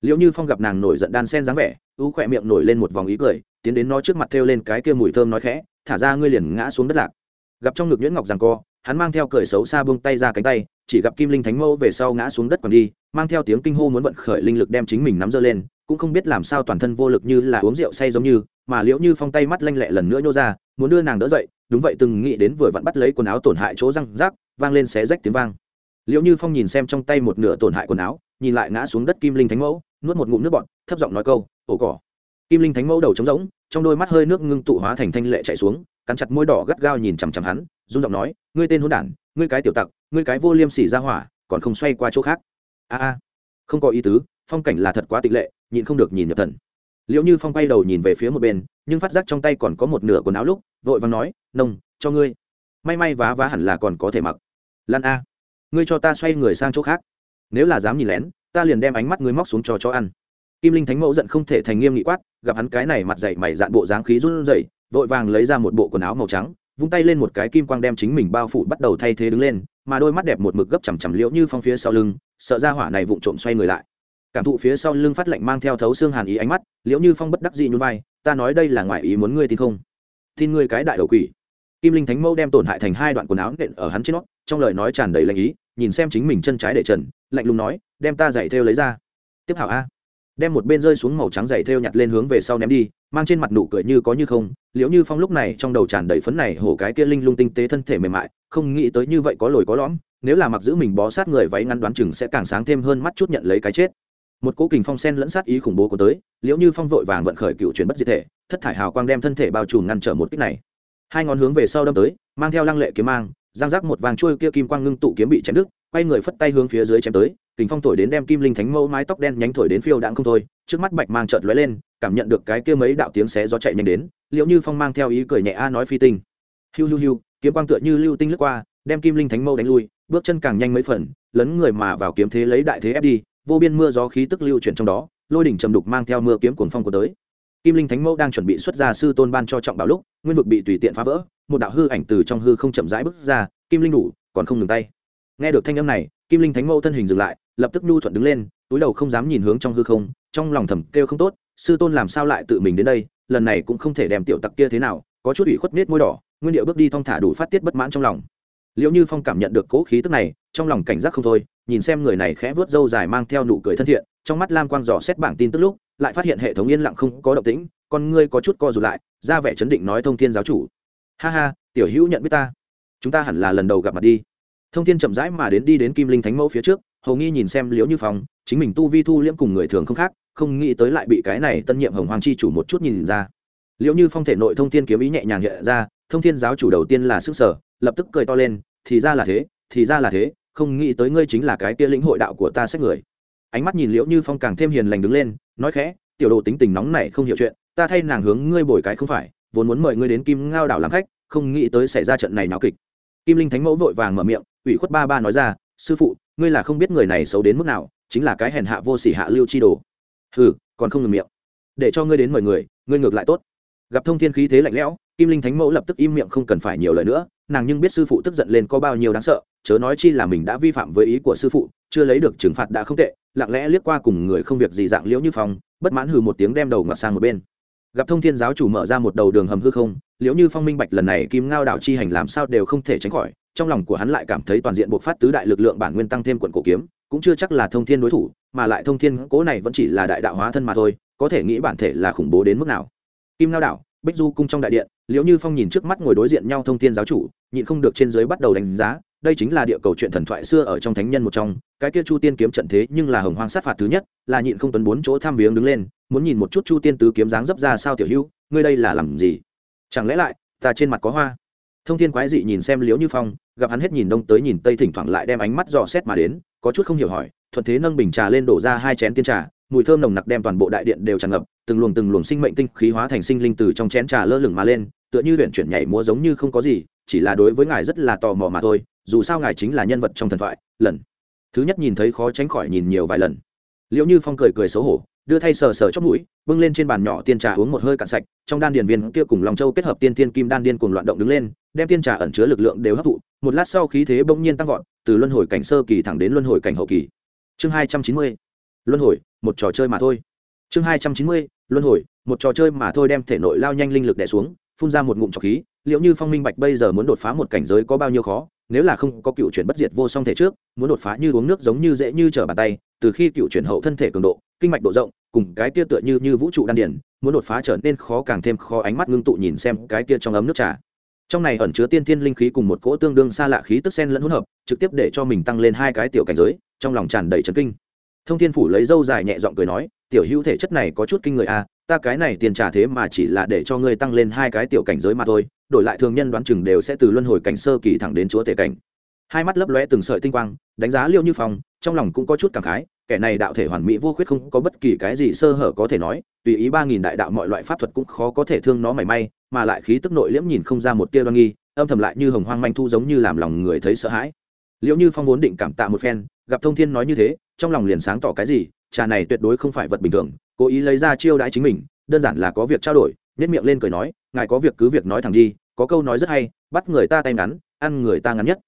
Liệu như phong gặp nàng nổi giận đan sen dáng vẻ ú khỏe miệng nổi lên một vòng ý cười, tiến đến nó trước mặt thêu lên cái kia mùi thơm nói khẽ, thả ra ngươi liền ngã xuống đất lạc. Gặp trong ngực nhuyễn ngọc rằng co, hắn mang theo cười xấu xa buông tay ra cánh tay, chỉ gặp kim linh thánh mẫu về sau ngã xuống đất còn đi, mang theo tiếng kinh hô muốn vận khởi linh lực đem chính mình nắm giơ lên, cũng không biết làm sao toàn thân vô lực như là uống rượu say giống như, mà liễu như phong tay mắt lanh lẹ lần nữa nhô ra, muốn đưa nàng đỡ dậy, đúng vậy từng nghĩ đến vừa vặn bắt lấy quần áo tổn hại chỗ răng rác, vang lên xé rách tiếng vang. Liễu như phong nhìn xem trong tay một nửa tổn hại quần áo, nhìn lại ngã xuống đất kim linh thánh mẫu, nuốt một ngụm nước bọt, thấp giọng nói câu ổ cỏ. Kim linh thánh mẫu đầu trống rỗng, trong đôi mắt hơi nước ngưng tụ hóa thành thanh lệ chạy xuống, cắn chặt môi đỏ gắt gao nhìn chằm chằm hắn, run giọng nói, ngươi tên hôn đản, ngươi cái tiểu tặc, ngươi cái vô liêm sỉ ra hỏa, còn không xoay qua chỗ khác. A a, không có ý tứ, phong cảnh là thật quá tịch lệ, nhịn không được nhìn nhập thần. Liệu như phong quay đầu nhìn về phía một bên, nhưng phát giác trong tay còn có một nửa quần áo lúc, vội vàng nói, nông, cho ngươi. May may vá vá hẳn là còn có thể mặc. Lan a, ngươi cho ta xoay người sang chỗ khác. Nếu là dám nhìn lén, ta liền đem ánh mắt ngươi móc xuống cho chó ăn kim linh thánh mẫu giận không thể thành nghiêm nghị quát, gặp hắn cái này mặt dày mày dạn bộ dáng khí run rẩy, vội vàng lấy ra một bộ quần áo màu trắng, vung tay lên một cái kim quang đem chính mình bao phủ bắt đầu thay thế đứng lên, mà đôi mắt đẹp một mực gấp chằm chằm liễu như phong phía sau lưng, sợ ra hỏa này vụng trộm xoay người lại. Cảm thụ phía sau lưng phát lạnh mang theo thấu xương hàn ý ánh mắt, liễu như phong bất đắc dị nhún vai, ta nói đây là ngoại ý muốn ngươi tin không? Tin ngươi cái đại đầu quỷ. Kim linh thánh mẫu đem tổn hại thành hai đoạn quần áo nện ở hắn trên nót trong lời nói tràn đầy lạnh ý, nhìn xem chính mình chân trái để trần, lạnh lùng nói, đem ta giày thêu lấy ra. Tiếp hảo a đem một bên rơi xuống màu trắng dày thêu nhặt lên hướng về sau ném đi, mang trên mặt nụ cười như có như không, liễu như phong lúc này trong đầu tràn đầy phấn này, hổ cái kia linh lung tinh tế thân thể mềm mại, không nghĩ tới như vậy có lồi có lõm, nếu là mặc giữ mình bó sát người váy ngắn đoán chừng sẽ càng sáng thêm hơn mắt chút nhận lấy cái chết. Một cố kình phong sen lẫn sát ý khủng bố của tới, liễu như phong vội vàng vận khởi cựu chuyển bất diệt thể, thất thải hào quang đem thân thể bao trùm ngăn trở một kích này. Hai ngón hướng về sau đâm tới, mang theo lăng lệ kiếm mang giang giác một vàng chuôi kia kim quang ngưng tụ kiếm bị chém đứt, quay người phất tay hướng phía dưới chém tới kình phong thổi đến đem kim linh thánh mẫu mái tóc đen nhánh thổi đến phiêu đãng không thôi, trước mắt bạch mang chợt lóe lên, cảm nhận được cái kia mấy đạo tiếng xé gió chạy nhanh đến liệu như phong mang theo ý cười nhẹ a nói phi tinh. Hiu hiu hiu, kiếm quang tựa như lưu tinh lướt qua, đem kim linh thánh mẫu đánh lui, bước chân càng nhanh mấy phần, lấn người mà vào kiếm thế lấy đại thế ép đi, vô biên mưa gió khí tức lưu chuyển trong đó, lôi đỉnh trầm đục mang theo mưa kiếm cuồng phong của tới. Kim linh thánh mẫu đang chuẩn bị xuất ra sư tôn ban cho trọng bảo lúc, nguyên vực bị tùy tiện phá vỡ, một đạo hư ảnh từ trong hư không chậm rãi bước ra, kim linh đủ, còn không ngừng tay. Nghe được thanh âm này kim linh thánh mẫu thân hình dừng lại, lập tức nhu thuận đứng lên, túi đầu không dám nhìn hướng trong hư không, trong lòng thầm kêu không tốt, sư tôn làm sao lại tự mình đến đây, lần này cũng không thể đem tiểu tặc kia thế nào, có chút ủy khuất nết môi đỏ, nguyên điệu bước đi thong thả đủ phát tiết bất mãn trong lòng. Liệu như phong cảm nhận được cố khí tức này, trong lòng cảnh giác không thôi, nhìn xem người này khẽ vớt râu dài mang theo nụ cười thân thiện, trong mắt lam quang dò xét bảng tin tức lúc, lại phát hiện hệ thống yên lặng không có động tĩnh, con ngươi có chút co rụt lại, ra vẻ chấn định nói thông thiên giáo chủ. Ha ha, tiểu hữu nhận biết ta. Chúng ta hẳn là lần đầu gặp mặt đi thông thiên chậm rãi mà đến đi đến kim linh thánh mẫu phía trước, hầu nghi nhìn xem liễu như phong, chính mình tu vi thu liễm cùng người thường không khác, không nghĩ tới lại bị cái này tân nhiệm hồng hoàng chi chủ một chút nhìn ra. Liễu như phong thể nội thông thiên kiếm ý nhẹ nhàng hiện ra, thông thiên giáo chủ đầu tiên là sức sở, lập tức cười to lên, thì ra là thế, thì ra là thế, không nghĩ tới ngươi chính là cái kia lĩnh hội đạo của ta xét người. Ánh mắt nhìn liễu như phong càng thêm hiền lành đứng lên, nói khẽ, tiểu đồ tính tình nóng này không hiểu chuyện, ta thay nàng hướng ngươi bồi cái không phải, vốn muốn mời ngươi đến kim ngao đảo làm khách, không nghĩ tới xảy ra trận này náo kịch. Kim linh thánh mẫu vội vàng mở miệng ủy khuất ba ba nói ra, sư phụ, ngươi là không biết người này xấu đến mức nào, chính là cái hèn hạ vô sỉ hạ lưu chi đồ. Hừ, còn không ngừng miệng. Để cho ngươi đến mời người, ngươi ngược lại tốt. Gặp thông thiên khí thế lạnh lẽo, kim linh thánh mẫu lập tức im miệng không cần phải nhiều lời nữa, nàng nhưng biết sư phụ tức giận lên có bao nhiêu đáng sợ, chớ nói chi là mình đã vi phạm với ý của sư phụ, chưa lấy được trừng phạt đã không tệ, lặng lẽ liếc qua cùng người không việc gì dạng liễu như phong, bất mãn hừ một tiếng đem đầu ngọt sang một bên. Gặp thông thiên giáo chủ mở ra một đầu đường hầm hư không, liễu như phong minh bạch lần này kim ngao đạo chi hành làm sao đều không thể tránh khỏi trong lòng của hắn lại cảm thấy toàn diện bộc phát tứ đại lực lượng bản nguyên tăng thêm quận cổ kiếm, cũng chưa chắc là thông thiên đối thủ, mà lại thông thiên cố này vẫn chỉ là đại đạo hóa thân mà thôi, có thể nghĩ bản thể là khủng bố đến mức nào. Kim lao đạo bích du cung trong đại điện liệu như phong nhìn trước mắt ngồi đối diện nhau thông thiên giáo chủ, nhịn không được trên dưới bắt đầu đánh giá, đây chính là địa cầu chuyện thần thoại xưa ở trong thánh nhân một trong, cái kia chu tiên kiếm trận thế nhưng là hồng hoang sát phạt thứ nhất, là nhịn không tuấn bốn chỗ tham viếng đứng lên, muốn nhìn một chút chu tiên tứ kiếm dáng dấp ra sao tiểu hữu, ngươi đây là làm gì? Chẳng lẽ lại, ta trên mặt có hoa? Thông thiên quái dị nhìn xem liễu như phong, gặp hắn hết nhìn đông tới nhìn tây thỉnh thoảng lại đem ánh mắt dò xét mà đến, có chút không hiểu hỏi, thuận thế nâng bình trà lên đổ ra hai chén tiên trà, mùi thơm nồng nặc đem toàn bộ đại điện đều tràn ngập, từng luồng từng luồng sinh mệnh tinh khí hóa thành sinh linh từ trong chén trà lơ lửng mà lên, tựa như luyện chuyển nhảy múa giống như không có gì, chỉ là đối với ngài rất là tò mò mà thôi, dù sao ngài chính là nhân vật trong thần thoại, lần thứ nhất nhìn thấy khó tránh khỏi nhìn nhiều vài lần. Liệu như phong cười cười xấu hổ, đưa thay sờ sờ chót mũi, bưng lên trên bàn nhỏ tiên trà uống một hơi cạn sạch, trong đan điền viên kia cùng lòng châu kết hợp tiên tiên kim đan điên cuồng loạn động đứng lên đem tiên trà ẩn chứa lực lượng đều hấp thụ, một lát sau khí thế bỗng nhiên tăng vọt, từ luân hồi cảnh sơ kỳ thẳng đến luân hồi cảnh hậu kỳ. Chương hai trăm chín mươi, luân hồi, một trò chơi mà thôi. Chương hai trăm chín mươi, luân hồi, một trò chơi mà thôi đem thể nội lao nhanh linh lực đẻ xuống, phun ra một ngụm trọc khí. Liệu như phong minh bạch bây giờ muốn đột phá một cảnh giới có bao nhiêu khó? Nếu là không có cựu chuyển bất diệt vô song thể trước, muốn đột phá như uống nước giống như dễ như trở bàn tay, từ khi cựu chuyển hậu thân thể cường độ, kinh mạch độ rộng, cùng cái kia tựa như như vũ trụ đan điển muốn đột phá trở nên khó càng thêm khó ánh mắt ngưng tụ nhìn xem cái kia trong ấm nước trà trong này ẩn chứa tiên thiên linh khí cùng một cỗ tương đương xa lạ khí tức sen lẫn hỗn hợp trực tiếp để cho mình tăng lên hai cái tiểu cảnh giới trong lòng tràn đầy trấn kinh. Thông thiên phủ lấy dâu dài nhẹ giọng cười nói tiểu hữu thể chất này có chút kinh người a à, ta cái này tiền trả thế mà chỉ là để cho ngươi tăng lên hai cái tiểu cảnh giới mà thôi đổi lại thường nhân đoán chừng đều sẽ từ luân hồi cảnh sơ kỳ thẳng đến chúa tể cảnh. Hai mắt lấp lóe từng sợi tinh quang đánh giá liêu như phong trong lòng cũng có chút cảm khái kẻ này đạo thể hoàn mỹ vô khuyết không có bất kỳ cái gì sơ hở có thể nói tùy ý ba nghìn đại đạo mọi loại pháp thuật cũng khó có thể thương nó mảy may mà lại khí tức nội liễm nhìn không ra một tia đoan nghi, âm thầm lại như hồng hoang manh thu giống như làm lòng người thấy sợ hãi. Liệu như phong vốn định cảm tạ một phen, gặp thông thiên nói như thế, trong lòng liền sáng tỏ cái gì, trà này tuyệt đối không phải vật bình thường, cố ý lấy ra chiêu đãi chính mình, đơn giản là có việc trao đổi nhất miệng lên cười nói, ngài có việc cứ việc nói thẳng đi, có câu nói rất hay, bắt người ta tay ngắn, ăn người ta ngắn nhất.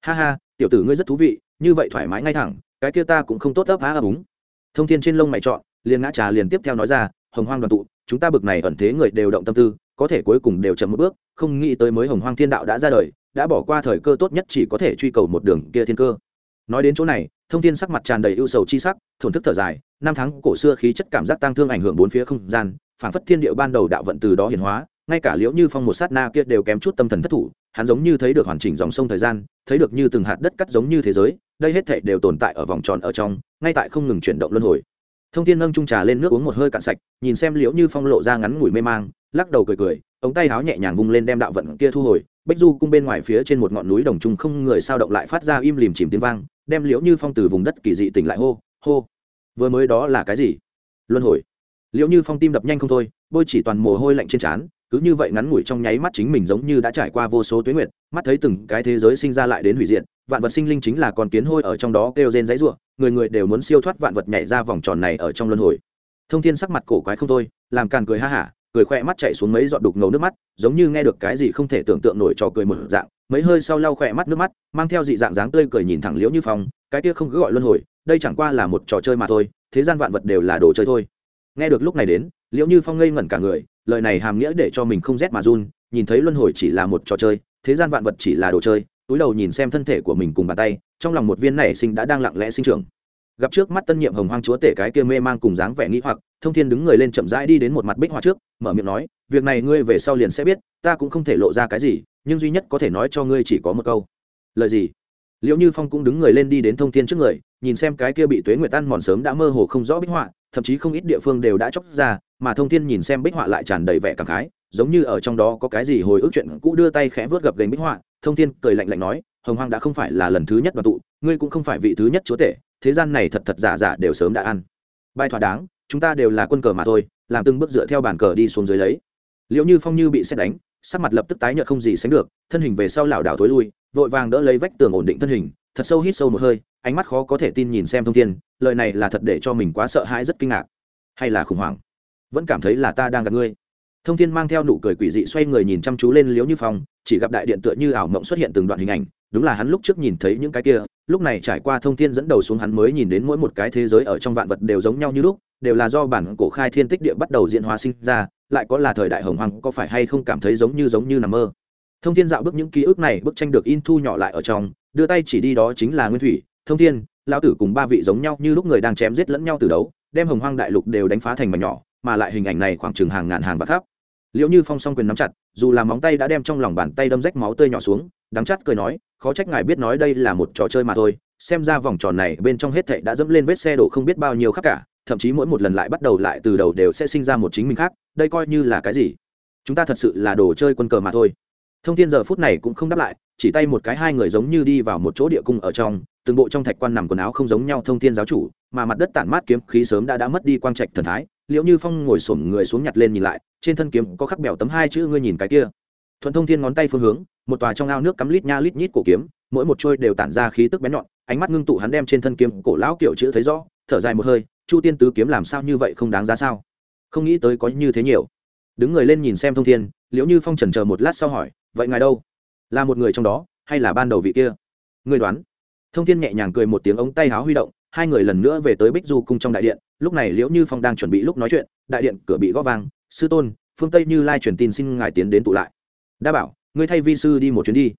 Ha ha, tiểu tử ngươi rất thú vị, như vậy thoải mái ngay thẳng, cái kia ta cũng không tốt ấp há ấp úng. Thông thiên trên lông mày chọn liền ngã trà liền tiếp theo nói ra, hồng hoang đoàn tụ, chúng ta bực này ẩn thế người đều động tâm tư có thể cuối cùng đều chậm một bước, không nghĩ tới mới hồng hoang thiên đạo đã ra đời, đã bỏ qua thời cơ tốt nhất chỉ có thể truy cầu một đường kia thiên cơ. Nói đến chỗ này, thông thiên sắc mặt tràn đầy ưu sầu chi sắc, thổn thức thở dài, năm tháng cổ xưa khí chất cảm giác tăng thương ảnh hưởng bốn phía không gian, phảng phất thiên địa ban đầu đạo vận từ đó hiển hóa, ngay cả liễu như phong một sát na kia đều kém chút tâm thần thất thủ, hắn giống như thấy được hoàn chỉnh dòng sông thời gian, thấy được như từng hạt đất cắt giống như thế giới, đây hết thảy đều tồn tại ở vòng tròn ở trong, ngay tại không ngừng chuyển động luân hồi. Thông thiên nâng trung trà lên nước uống một hơi cạn sạch, nhìn xem liễu như phong lộ ra ngắn ngủi mê mang lắc đầu cười cười, ống tay háo nhẹ nhàng vung lên đem đạo vận kia thu hồi, bách du cung bên ngoài phía trên một ngọn núi đồng trung không người sao động lại phát ra im lìm chìm tiếng vang, đem liễu như phong từ vùng đất kỳ dị tỉnh lại hô hô. Vừa mới đó là cái gì? Luân hồi. Liễu như phong tim đập nhanh không thôi, bôi chỉ toàn mồ hôi lạnh trên trán, cứ như vậy ngắn ngủi trong nháy mắt chính mình giống như đã trải qua vô số tuyến nguyệt, mắt thấy từng cái thế giới sinh ra lại đến hủy diệt, vạn vật sinh linh chính là con kiến hôi ở trong đó kêu rên dãy ruộng người người đều muốn siêu thoát vạn vật nhảy ra vòng tròn này ở trong luân hồi. Thông thiên sắc mặt cổ quái không thôi, làm càn cười ha hả cười khoe mắt chạy xuống mấy giọt đục ngầu nước mắt, giống như nghe được cái gì không thể tưởng tượng nổi trò cười một dạng, mấy hơi sau lau khoe mắt nước mắt, mang theo dị dạng dáng tươi cười nhìn thẳng liễu như phong, cái kia không cứ gọi luân hồi, đây chẳng qua là một trò chơi mà thôi, thế gian vạn vật đều là đồ chơi thôi. Nghe được lúc này đến, liễu như phong ngây ngẩn cả người, lời này hàm nghĩa để cho mình không rét mà run, nhìn thấy luân hồi chỉ là một trò chơi, thế gian vạn vật chỉ là đồ chơi, túi đầu nhìn xem thân thể của mình cùng bàn tay, trong lòng một viên nảy sinh đã đang lặng lẽ sinh trưởng gặp trước mắt tân nhiệm hồng hoang chúa tể cái kia mê mang cùng dáng vẻ nghĩ hoặc, thông thiên đứng người lên chậm rãi đi đến một mặt bích họa trước, mở miệng nói, việc này ngươi về sau liền sẽ biết, ta cũng không thể lộ ra cái gì, nhưng duy nhất có thể nói cho ngươi chỉ có một câu. Lời gì? Liệu như phong cũng đứng người lên đi đến thông thiên trước người, nhìn xem cái kia bị tuế nguyệt tan mòn sớm đã mơ hồ không rõ bích họa, thậm chí không ít địa phương đều đã chóc ra, mà thông thiên nhìn xem bích họa lại tràn đầy vẻ cảm khái, giống như ở trong đó có cái gì hồi ức chuyện cũ đưa tay khẽ vớt gập gành bích họa, thông thiên cười lạnh lạnh nói, hồng hoang đã không phải là lần thứ nhất đoàn tụ, ngươi cũng không phải vị thứ nhất chúa tể thế gian này thật thật giả giả đều sớm đã ăn. Bài thỏa đáng, chúng ta đều là quân cờ mà thôi, làm từng bước dựa theo bàn cờ đi xuống dưới lấy. Liệu như phong như bị xét đánh, sắc mặt lập tức tái nhợt không gì sánh được, thân hình về sau lảo đảo tối lui, vội vàng đỡ lấy vách tường ổn định thân hình, thật sâu hít sâu một hơi, ánh mắt khó có thể tin nhìn xem thông thiên, lời này là thật để cho mình quá sợ hãi rất kinh ngạc. Hay là khủng hoảng? Vẫn cảm thấy là ta đang gặp ngươi. Thông thiên mang theo nụ cười quỷ dị xoay người nhìn chăm chú lên liếu như phong, chỉ gặp đại điện tựa như ảo mộng xuất hiện từng đoạn hình ảnh đúng là hắn lúc trước nhìn thấy những cái kia, lúc này trải qua thông thiên dẫn đầu xuống hắn mới nhìn đến mỗi một cái thế giới ở trong vạn vật đều giống nhau như lúc, đều là do bản cổ khai thiên tích địa bắt đầu diễn hóa sinh ra, lại có là thời đại hồng hoàng có phải hay không cảm thấy giống như giống như nằm mơ. Thông thiên dạo bước những ký ức này bức tranh được in thu nhỏ lại ở trong, đưa tay chỉ đi đó chính là nguyên thủy, thông thiên, lão tử cùng ba vị giống nhau như lúc người đang chém giết lẫn nhau từ đấu, đem hồng hoang đại lục đều đánh phá thành mảnh nhỏ, mà lại hình ảnh này khoảng chừng hàng ngàn hàng và khắp. Liệu như phong song quyền nắm chặt, dù là móng tay đã đem trong lòng bàn tay đâm rách máu tươi nhỏ xuống đắng chát cười nói, khó trách ngài biết nói đây là một trò chơi mà thôi, xem ra vòng tròn này bên trong hết thảy đã dẫm lên vết xe đổ không biết bao nhiêu khác cả, thậm chí mỗi một lần lại bắt đầu lại từ đầu đều sẽ sinh ra một chính mình khác, đây coi như là cái gì? Chúng ta thật sự là đồ chơi quân cờ mà thôi. Thông thiên giờ phút này cũng không đáp lại, chỉ tay một cái hai người giống như đi vào một chỗ địa cung ở trong, từng bộ trong thạch quan nằm quần áo không giống nhau thông thiên giáo chủ, mà mặt đất tản mát kiếm khí sớm đã đã mất đi quang trạch thần thái liệu như phong ngồi xổm người xuống nhặt lên nhìn lại, trên thân kiếm có khắc bèo tấm hai chữ, ngươi nhìn cái kia. Thuận thông thiên ngón tay phương hướng một tòa trong ao nước cắm lít nha lít nhít cổ kiếm, mỗi một trôi đều tản ra khí tức bén nhọn, ánh mắt ngưng tụ hắn đem trên thân kiếm cổ lão kiểu chữ thấy rõ, thở dài một hơi, chu tiên tứ kiếm làm sao như vậy không đáng giá sao? Không nghĩ tới có như thế nhiều. Đứng người lên nhìn xem thông thiên, liễu như phong trần chờ một lát sau hỏi, vậy ngài đâu? Là một người trong đó, hay là ban đầu vị kia? Người đoán. Thông thiên nhẹ nhàng cười một tiếng ống tay háo huy động, hai người lần nữa về tới bích du cung trong đại điện, lúc này liễu như phong đang chuẩn bị lúc nói chuyện, đại điện cửa bị gõ vang, sư tôn, phương tây như lai truyền tin xin ngài tiến đến tụ lại. Đa bảo ngươi thay vi sư đi một chuyến đi.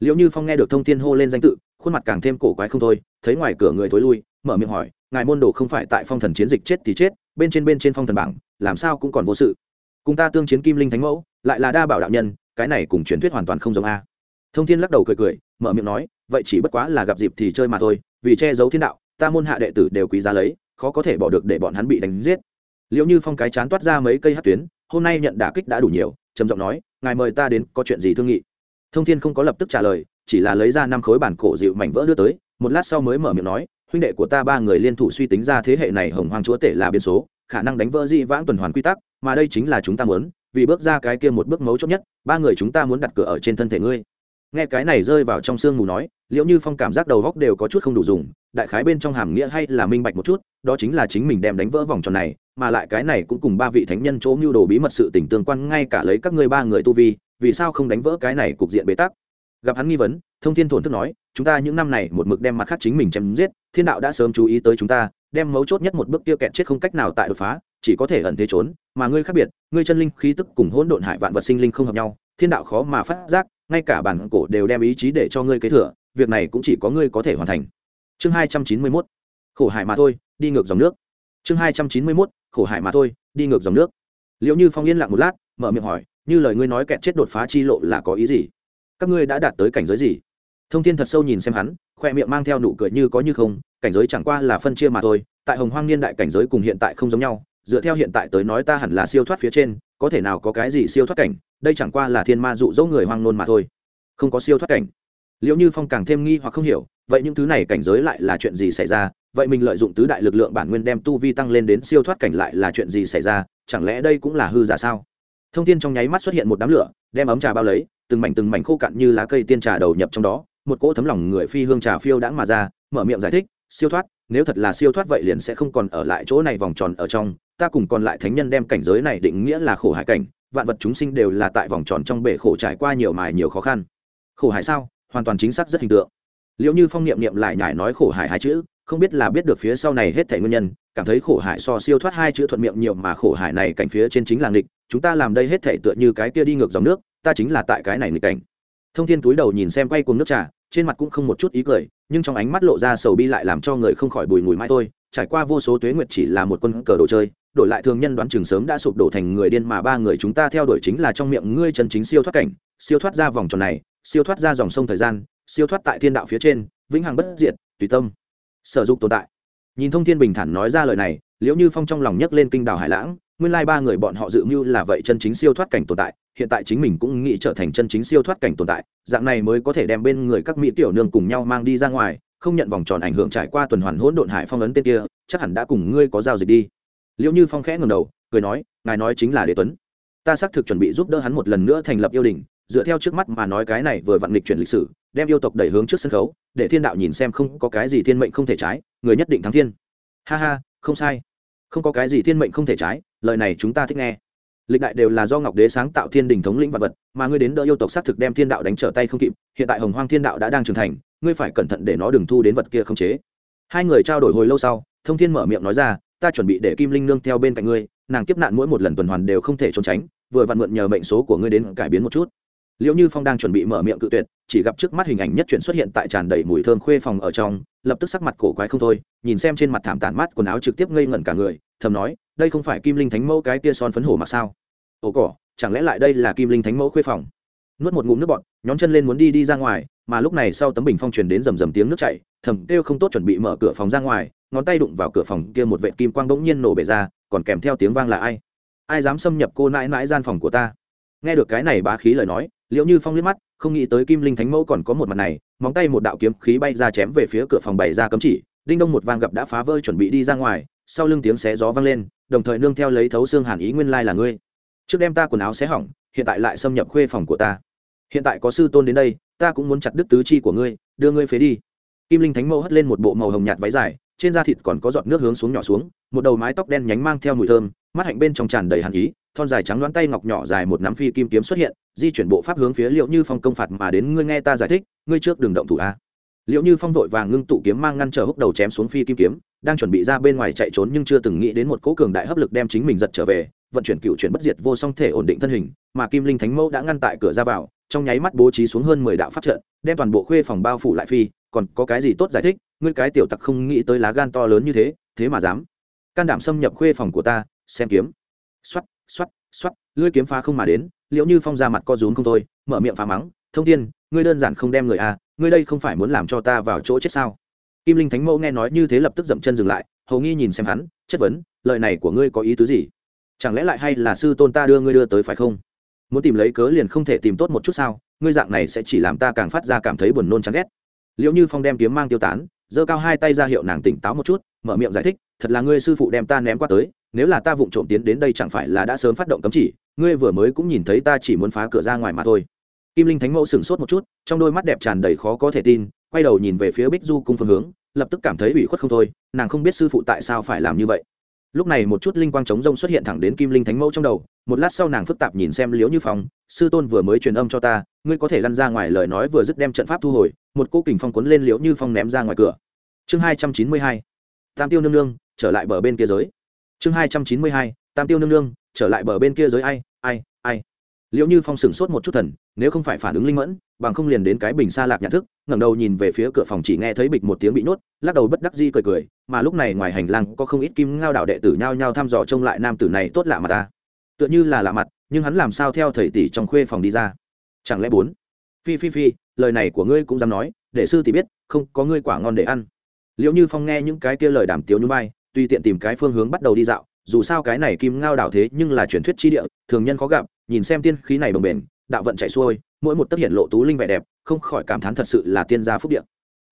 Liệu như phong nghe được thông thiên hô lên danh tự, khuôn mặt càng thêm cổ quái không thôi, thấy ngoài cửa người thối lui, mở miệng hỏi, ngài môn đồ không phải tại phong thần chiến dịch chết thì chết, bên trên bên trên phong thần bảng, làm sao cũng còn vô sự. Cùng ta tương chiến kim linh thánh mẫu, lại là đa bảo đạo nhân, cái này cùng truyền thuyết hoàn toàn không giống a. Thông thiên lắc đầu cười cười, mở miệng nói, vậy chỉ bất quá là gặp dịp thì chơi mà thôi, vì che giấu thiên đạo, ta môn hạ đệ tử đều quý giá lấy, khó có thể bỏ được để bọn hắn bị đánh giết. Liệu như phong cái chán toát ra mấy cây hát tuyến, hôm nay nhận đả kích đã đủ nhiều trầm giọng nói, ngài mời ta đến, có chuyện gì thương nghị? Thông thiên không có lập tức trả lời, chỉ là lấy ra năm khối bản cổ dịu mảnh vỡ đưa tới, một lát sau mới mở miệng nói, huynh đệ của ta ba người liên thủ suy tính ra thế hệ này hồng hoàng chúa tể là biên số, khả năng đánh vỡ dị vãng tuần hoàn quy tắc, mà đây chính là chúng ta muốn, vì bước ra cái kia một bước mấu chốt nhất, ba người chúng ta muốn đặt cửa ở trên thân thể ngươi nghe cái này rơi vào trong sương mù nói liệu như phong cảm giác đầu góc đều có chút không đủ dùng, đại khái bên trong hàm nghĩa hay là minh bạch một chút, đó chính là chính mình đem đánh vỡ vòng tròn này, mà lại cái này cũng cùng ba vị thánh nhân chỗ mưu đồ bí mật sự tình tương quan ngay cả lấy các ngươi ba người tu vi, vì sao không đánh vỡ cái này cục diện bế tắc? Gặp hắn nghi vấn, thông thiên thổn thức nói, chúng ta những năm này một mực đem mặt khác chính mình chém giết, thiên đạo đã sớm chú ý tới chúng ta, đem mấu chốt nhất một bước tiêu kẹt chết không cách nào tại đột phá, chỉ có thể ẩn thế trốn, mà ngươi khác biệt, ngươi chân linh khí tức cùng hỗn độn hại vạn vật sinh linh không hợp nhau, thiên đạo khó mà phát giác ngay cả bản cổ đều đem ý chí để cho ngươi kế thừa, việc này cũng chỉ có ngươi có thể hoàn thành. Chương hai trăm chín mươi mốt, khổ hại mà thôi, đi ngược dòng nước. Chương hai trăm chín mươi mốt, khổ hại mà thôi, đi ngược dòng nước. Liệu như phong yên lặng một lát, mở miệng hỏi, như lời ngươi nói kẹt chết đột phá chi lộ là có ý gì? Các ngươi đã đạt tới cảnh giới gì? Thông thiên thật sâu nhìn xem hắn, khoe miệng mang theo nụ cười như có như không, cảnh giới chẳng qua là phân chia mà thôi, tại hồng hoang niên đại cảnh giới cùng hiện tại không giống nhau, dựa theo hiện tại tới nói ta hẳn là siêu thoát phía trên có thể nào có cái gì siêu thoát cảnh, đây chẳng qua là thiên ma dụ dỗ người hoang nôn mà thôi. Không có siêu thoát cảnh. Liệu như phong càng thêm nghi hoặc không hiểu, vậy những thứ này cảnh giới lại là chuyện gì xảy ra? Vậy mình lợi dụng tứ đại lực lượng bản nguyên đem tu vi tăng lên đến siêu thoát cảnh lại là chuyện gì xảy ra? Chẳng lẽ đây cũng là hư giả sao? Thông tin trong nháy mắt xuất hiện một đám lửa, đem ấm trà bao lấy, từng mảnh từng mảnh khô cạn như lá cây tiên trà đầu nhập trong đó, một cỗ thấm lòng người phi hương trà phiêu đãng mà ra, mở miệng giải thích, siêu thoát, nếu thật là siêu thoát vậy liền sẽ không còn ở lại chỗ này vòng tròn ở trong ta cùng còn lại thánh nhân đem cảnh giới này định nghĩa là khổ hải cảnh, vạn vật chúng sinh đều là tại vòng tròn trong bể khổ trải qua nhiều mài nhiều khó khăn. Khổ hải sao? Hoàn toàn chính xác rất hình tượng. Liệu như phong niệm niệm lại nhải nói khổ hải hai chữ, không biết là biết được phía sau này hết thể nguyên nhân, cảm thấy khổ hải so siêu thoát hai chữ thuận miệng nhiều mà khổ hải này cảnh phía trên chính là nghịch, chúng ta làm đây hết thể tựa như cái kia đi ngược dòng nước, ta chính là tại cái này nghịch cảnh. Thông thiên túi đầu nhìn xem quay cuồng nước trà, trên mặt cũng không một chút ý cười, nhưng trong ánh mắt lộ ra sầu bi lại làm cho người không khỏi bùi ngùi mai thôi, trải qua vô số tuế nguyệt chỉ là một quân cờ đồ chơi đổi lại thường nhân đoán chừng sớm đã sụp đổ thành người điên mà ba người chúng ta theo đuổi chính là trong miệng ngươi chân chính siêu thoát cảnh, siêu thoát ra vòng tròn này, siêu thoát ra dòng sông thời gian, siêu thoát tại thiên đạo phía trên, vĩnh hằng bất diệt, tùy tâm, sở dục tồn tại. Nhìn thông thiên bình thản nói ra lời này, liễu như phong trong lòng nhấc lên kinh đảo hải lãng, nguyên lai ba người bọn họ dự mưu là vậy chân chính siêu thoát cảnh tồn tại, hiện tại chính mình cũng nghĩ trở thành chân chính siêu thoát cảnh tồn tại, dạng này mới có thể đem bên người các mỹ tiểu nương cùng nhau mang đi ra ngoài, không nhận vòng tròn ảnh hưởng trải qua tuần hoàn hỗn độn hải phong ấn tên kia, chắc hẳn đã cùng ngươi có giao dịch đi liệu như phong khẽ ngầm đầu, cười nói, ngài nói chính là đế tuấn. Ta xác thực chuẩn bị giúp đỡ hắn một lần nữa thành lập yêu đình, dựa theo trước mắt mà nói cái này vừa vặn lịch chuyển lịch sử, đem yêu tộc đẩy hướng trước sân khấu, để thiên đạo nhìn xem không có cái gì thiên mệnh không thể trái, người nhất định thắng thiên. Ha ha, không sai. Không có cái gì thiên mệnh không thể trái, lời này chúng ta thích nghe. Lịch đại đều là do ngọc đế sáng tạo thiên đình thống lĩnh vật vật, mà ngươi đến đỡ yêu tộc xác thực đem thiên đạo đánh trở tay không kịp, hiện tại hồng hoang thiên đạo đã đang trưởng thành, ngươi phải cẩn thận để nó đừng thu đến vật kia không chế. Hai người trao đổi hồi lâu sau, thông thiên mở miệng nói ra ta chuẩn bị để kim linh nương theo bên cạnh ngươi, nàng kiếp nạn mỗi một lần tuần hoàn đều không thể trốn tránh, vừa vặn mượn nhờ mệnh số của ngươi đến cải biến một chút. Liệu như phong đang chuẩn bị mở miệng cự tuyệt, chỉ gặp trước mắt hình ảnh nhất chuyển xuất hiện tại tràn đầy mùi thơm khuê phòng ở trong, lập tức sắc mặt cổ quái không thôi, nhìn xem trên mặt thảm tản mát quần áo trực tiếp ngây ngẩn cả người, thầm nói, đây không phải kim linh thánh mẫu cái tia son phấn hổ mặc sao? Ồ cỏ, chẳng lẽ lại đây là kim linh thánh mẫu khuê phòng? Nuốt một ngụm nước bọt, nhón chân lên muốn đi đi ra ngoài, mà lúc này sau tấm bình phong truyền đến rầm rầm tiếng nước chảy, thầm kêu không tốt chuẩn bị mở cửa phòng ra ngoài ngón tay đụng vào cửa phòng kia một vệ kim quang bỗng nhiên nổ bể ra, còn kèm theo tiếng vang là ai? Ai dám xâm nhập cô nãi nãi gian phòng của ta? Nghe được cái này bá khí lời nói liệu như phong liếc mắt, không nghĩ tới kim linh thánh mẫu còn có một mặt này, móng tay một đạo kiếm khí bay ra chém về phía cửa phòng bày ra cấm chỉ, đinh đông một vang gặp đã phá vỡ chuẩn bị đi ra ngoài, sau lưng tiếng xé gió vang lên, đồng thời nương theo lấy thấu xương hàn ý nguyên lai là ngươi. Trước đem ta quần áo xé hỏng, hiện tại lại xâm nhập khuê phòng của ta. Hiện tại có sư tôn đến đây, ta cũng muốn chặt đứt tứ chi của ngươi, đưa ngươi phế đi. Kim linh thánh mẫu hất lên một bộ màu hồng nhạt váy dài trên da thịt còn có giọt nước hướng xuống nhỏ xuống, một đầu mái tóc đen nhánh mang theo mùi thơm, mắt hạnh bên trong tràn đầy hàn ý, thon dài trắng đoán tay ngọc nhỏ dài một nắm phi kim kiếm xuất hiện, di chuyển bộ pháp hướng phía liệu như phong công phạt mà đến, ngươi nghe ta giải thích, ngươi trước đường động thủ a. Liệu như phong vội vàng ngưng tụ kiếm mang ngăn trở húc đầu chém xuống phi kim kiếm, đang chuẩn bị ra bên ngoài chạy trốn nhưng chưa từng nghĩ đến một cỗ cường đại hấp lực đem chính mình giật trở về, vận chuyển cựu chuyển bất diệt vô song thể ổn định thân hình, mà kim linh thánh mẫu đã ngăn tại cửa ra vào, trong nháy mắt bố trí xuống hơn mười đạo pháp trận, đem toàn bộ khuê phòng bao phủ lại phi còn có cái gì tốt giải thích, ngươi cái tiểu tặc không nghĩ tới lá gan to lớn như thế thế mà dám. Can đảm xâm nhập khuê phòng của ta, xem kiếm. Xoắt xoắt xoắt lưỡi kiếm phá không mà đến liệu như phong ra mặt co rúm không thôi, mở miệng phá mắng, thông thiên, ngươi đơn giản không đem người à ngươi đây không phải muốn làm cho ta vào chỗ chết sao? Kim linh thánh mẫu nghe nói như thế lập tức dậm chân dừng lại, hầu nghi nhìn xem hắn, chất vấn, lời này của ngươi có ý tứ gì? Chẳng lẽ lại hay là sư tôn ta đưa ngươi đưa tới phải không? Muốn tìm lấy cớ liền không thể tìm tốt một chút sao? Ngươi dạng này sẽ chỉ làm ta càng phát ra cảm thấy buồn nôn chán ghét liệu như phong đem kiếm mang tiêu tán, giơ cao hai tay ra hiệu nàng tỉnh táo một chút, mở miệng giải thích, thật là ngươi sư phụ đem ta ném qua tới, nếu là ta vụng trộm tiến đến đây chẳng phải là đã sớm phát động cấm chỉ, ngươi vừa mới cũng nhìn thấy ta chỉ muốn phá cửa ra ngoài mà thôi. Kim linh thánh mẫu sửng sốt một chút, trong đôi mắt đẹp tràn đầy khó có thể tin, quay đầu nhìn về phía bích du cung phương hướng, lập tức cảm thấy ủy khuất không thôi, nàng không biết sư phụ tại sao phải làm như vậy. Lúc này một chút linh quang trống rông xuất hiện thẳng đến kim linh thánh mẫu trong đầu một lát sau nàng phức tạp nhìn xem liễu như phong, sư tôn vừa mới truyền âm cho ta, ngươi có thể lăn ra ngoài lời nói vừa dứt đem trận pháp thu hồi. Một cô kình phong cuốn lên liễu như phong ném ra ngoài cửa. Chương hai trăm chín mươi hai, tam tiêu nương nương, trở lại bờ bên kia giới. Chương hai trăm chín mươi hai, tam tiêu nương nương, trở lại bờ bên kia giới ai ai ai. Liệu như phong sửng sốt một chút thần, nếu không phải phản ứng linh mẫn, bằng không liền đến cái bình xa lạc nhận thức, ngẩng đầu nhìn về phía cửa phòng chỉ nghe thấy bịch một tiếng bị nhốt, lắc đầu bất đắc di cười cười, mà lúc này ngoài hành lang có không ít kim ngao đạo đệ tử nhao nhao thăm dò trông lại nam tử này tốt lạ mà ta tựa như là lạ mặt, nhưng hắn làm sao theo thầy tỷ trong khuê phòng đi ra? Chẳng lẽ bốn? Phi phi phi, lời này của ngươi cũng dám nói, để sư tỷ biết, không, có ngươi quả ngon để ăn. Liệu như phong nghe những cái kia lời đàm tiếu như bay tùy tiện tìm cái phương hướng bắt đầu đi dạo, dù sao cái này kim ngao đảo thế nhưng là truyền thuyết chi địa, thường nhân khó gặp, nhìn xem tiên khí này bồng bềnh, đạo vận chạy xuôi, mỗi một tấc hiện lộ tú linh vẻ đẹp, không khỏi cảm thán thật sự là tiên gia phúc địa.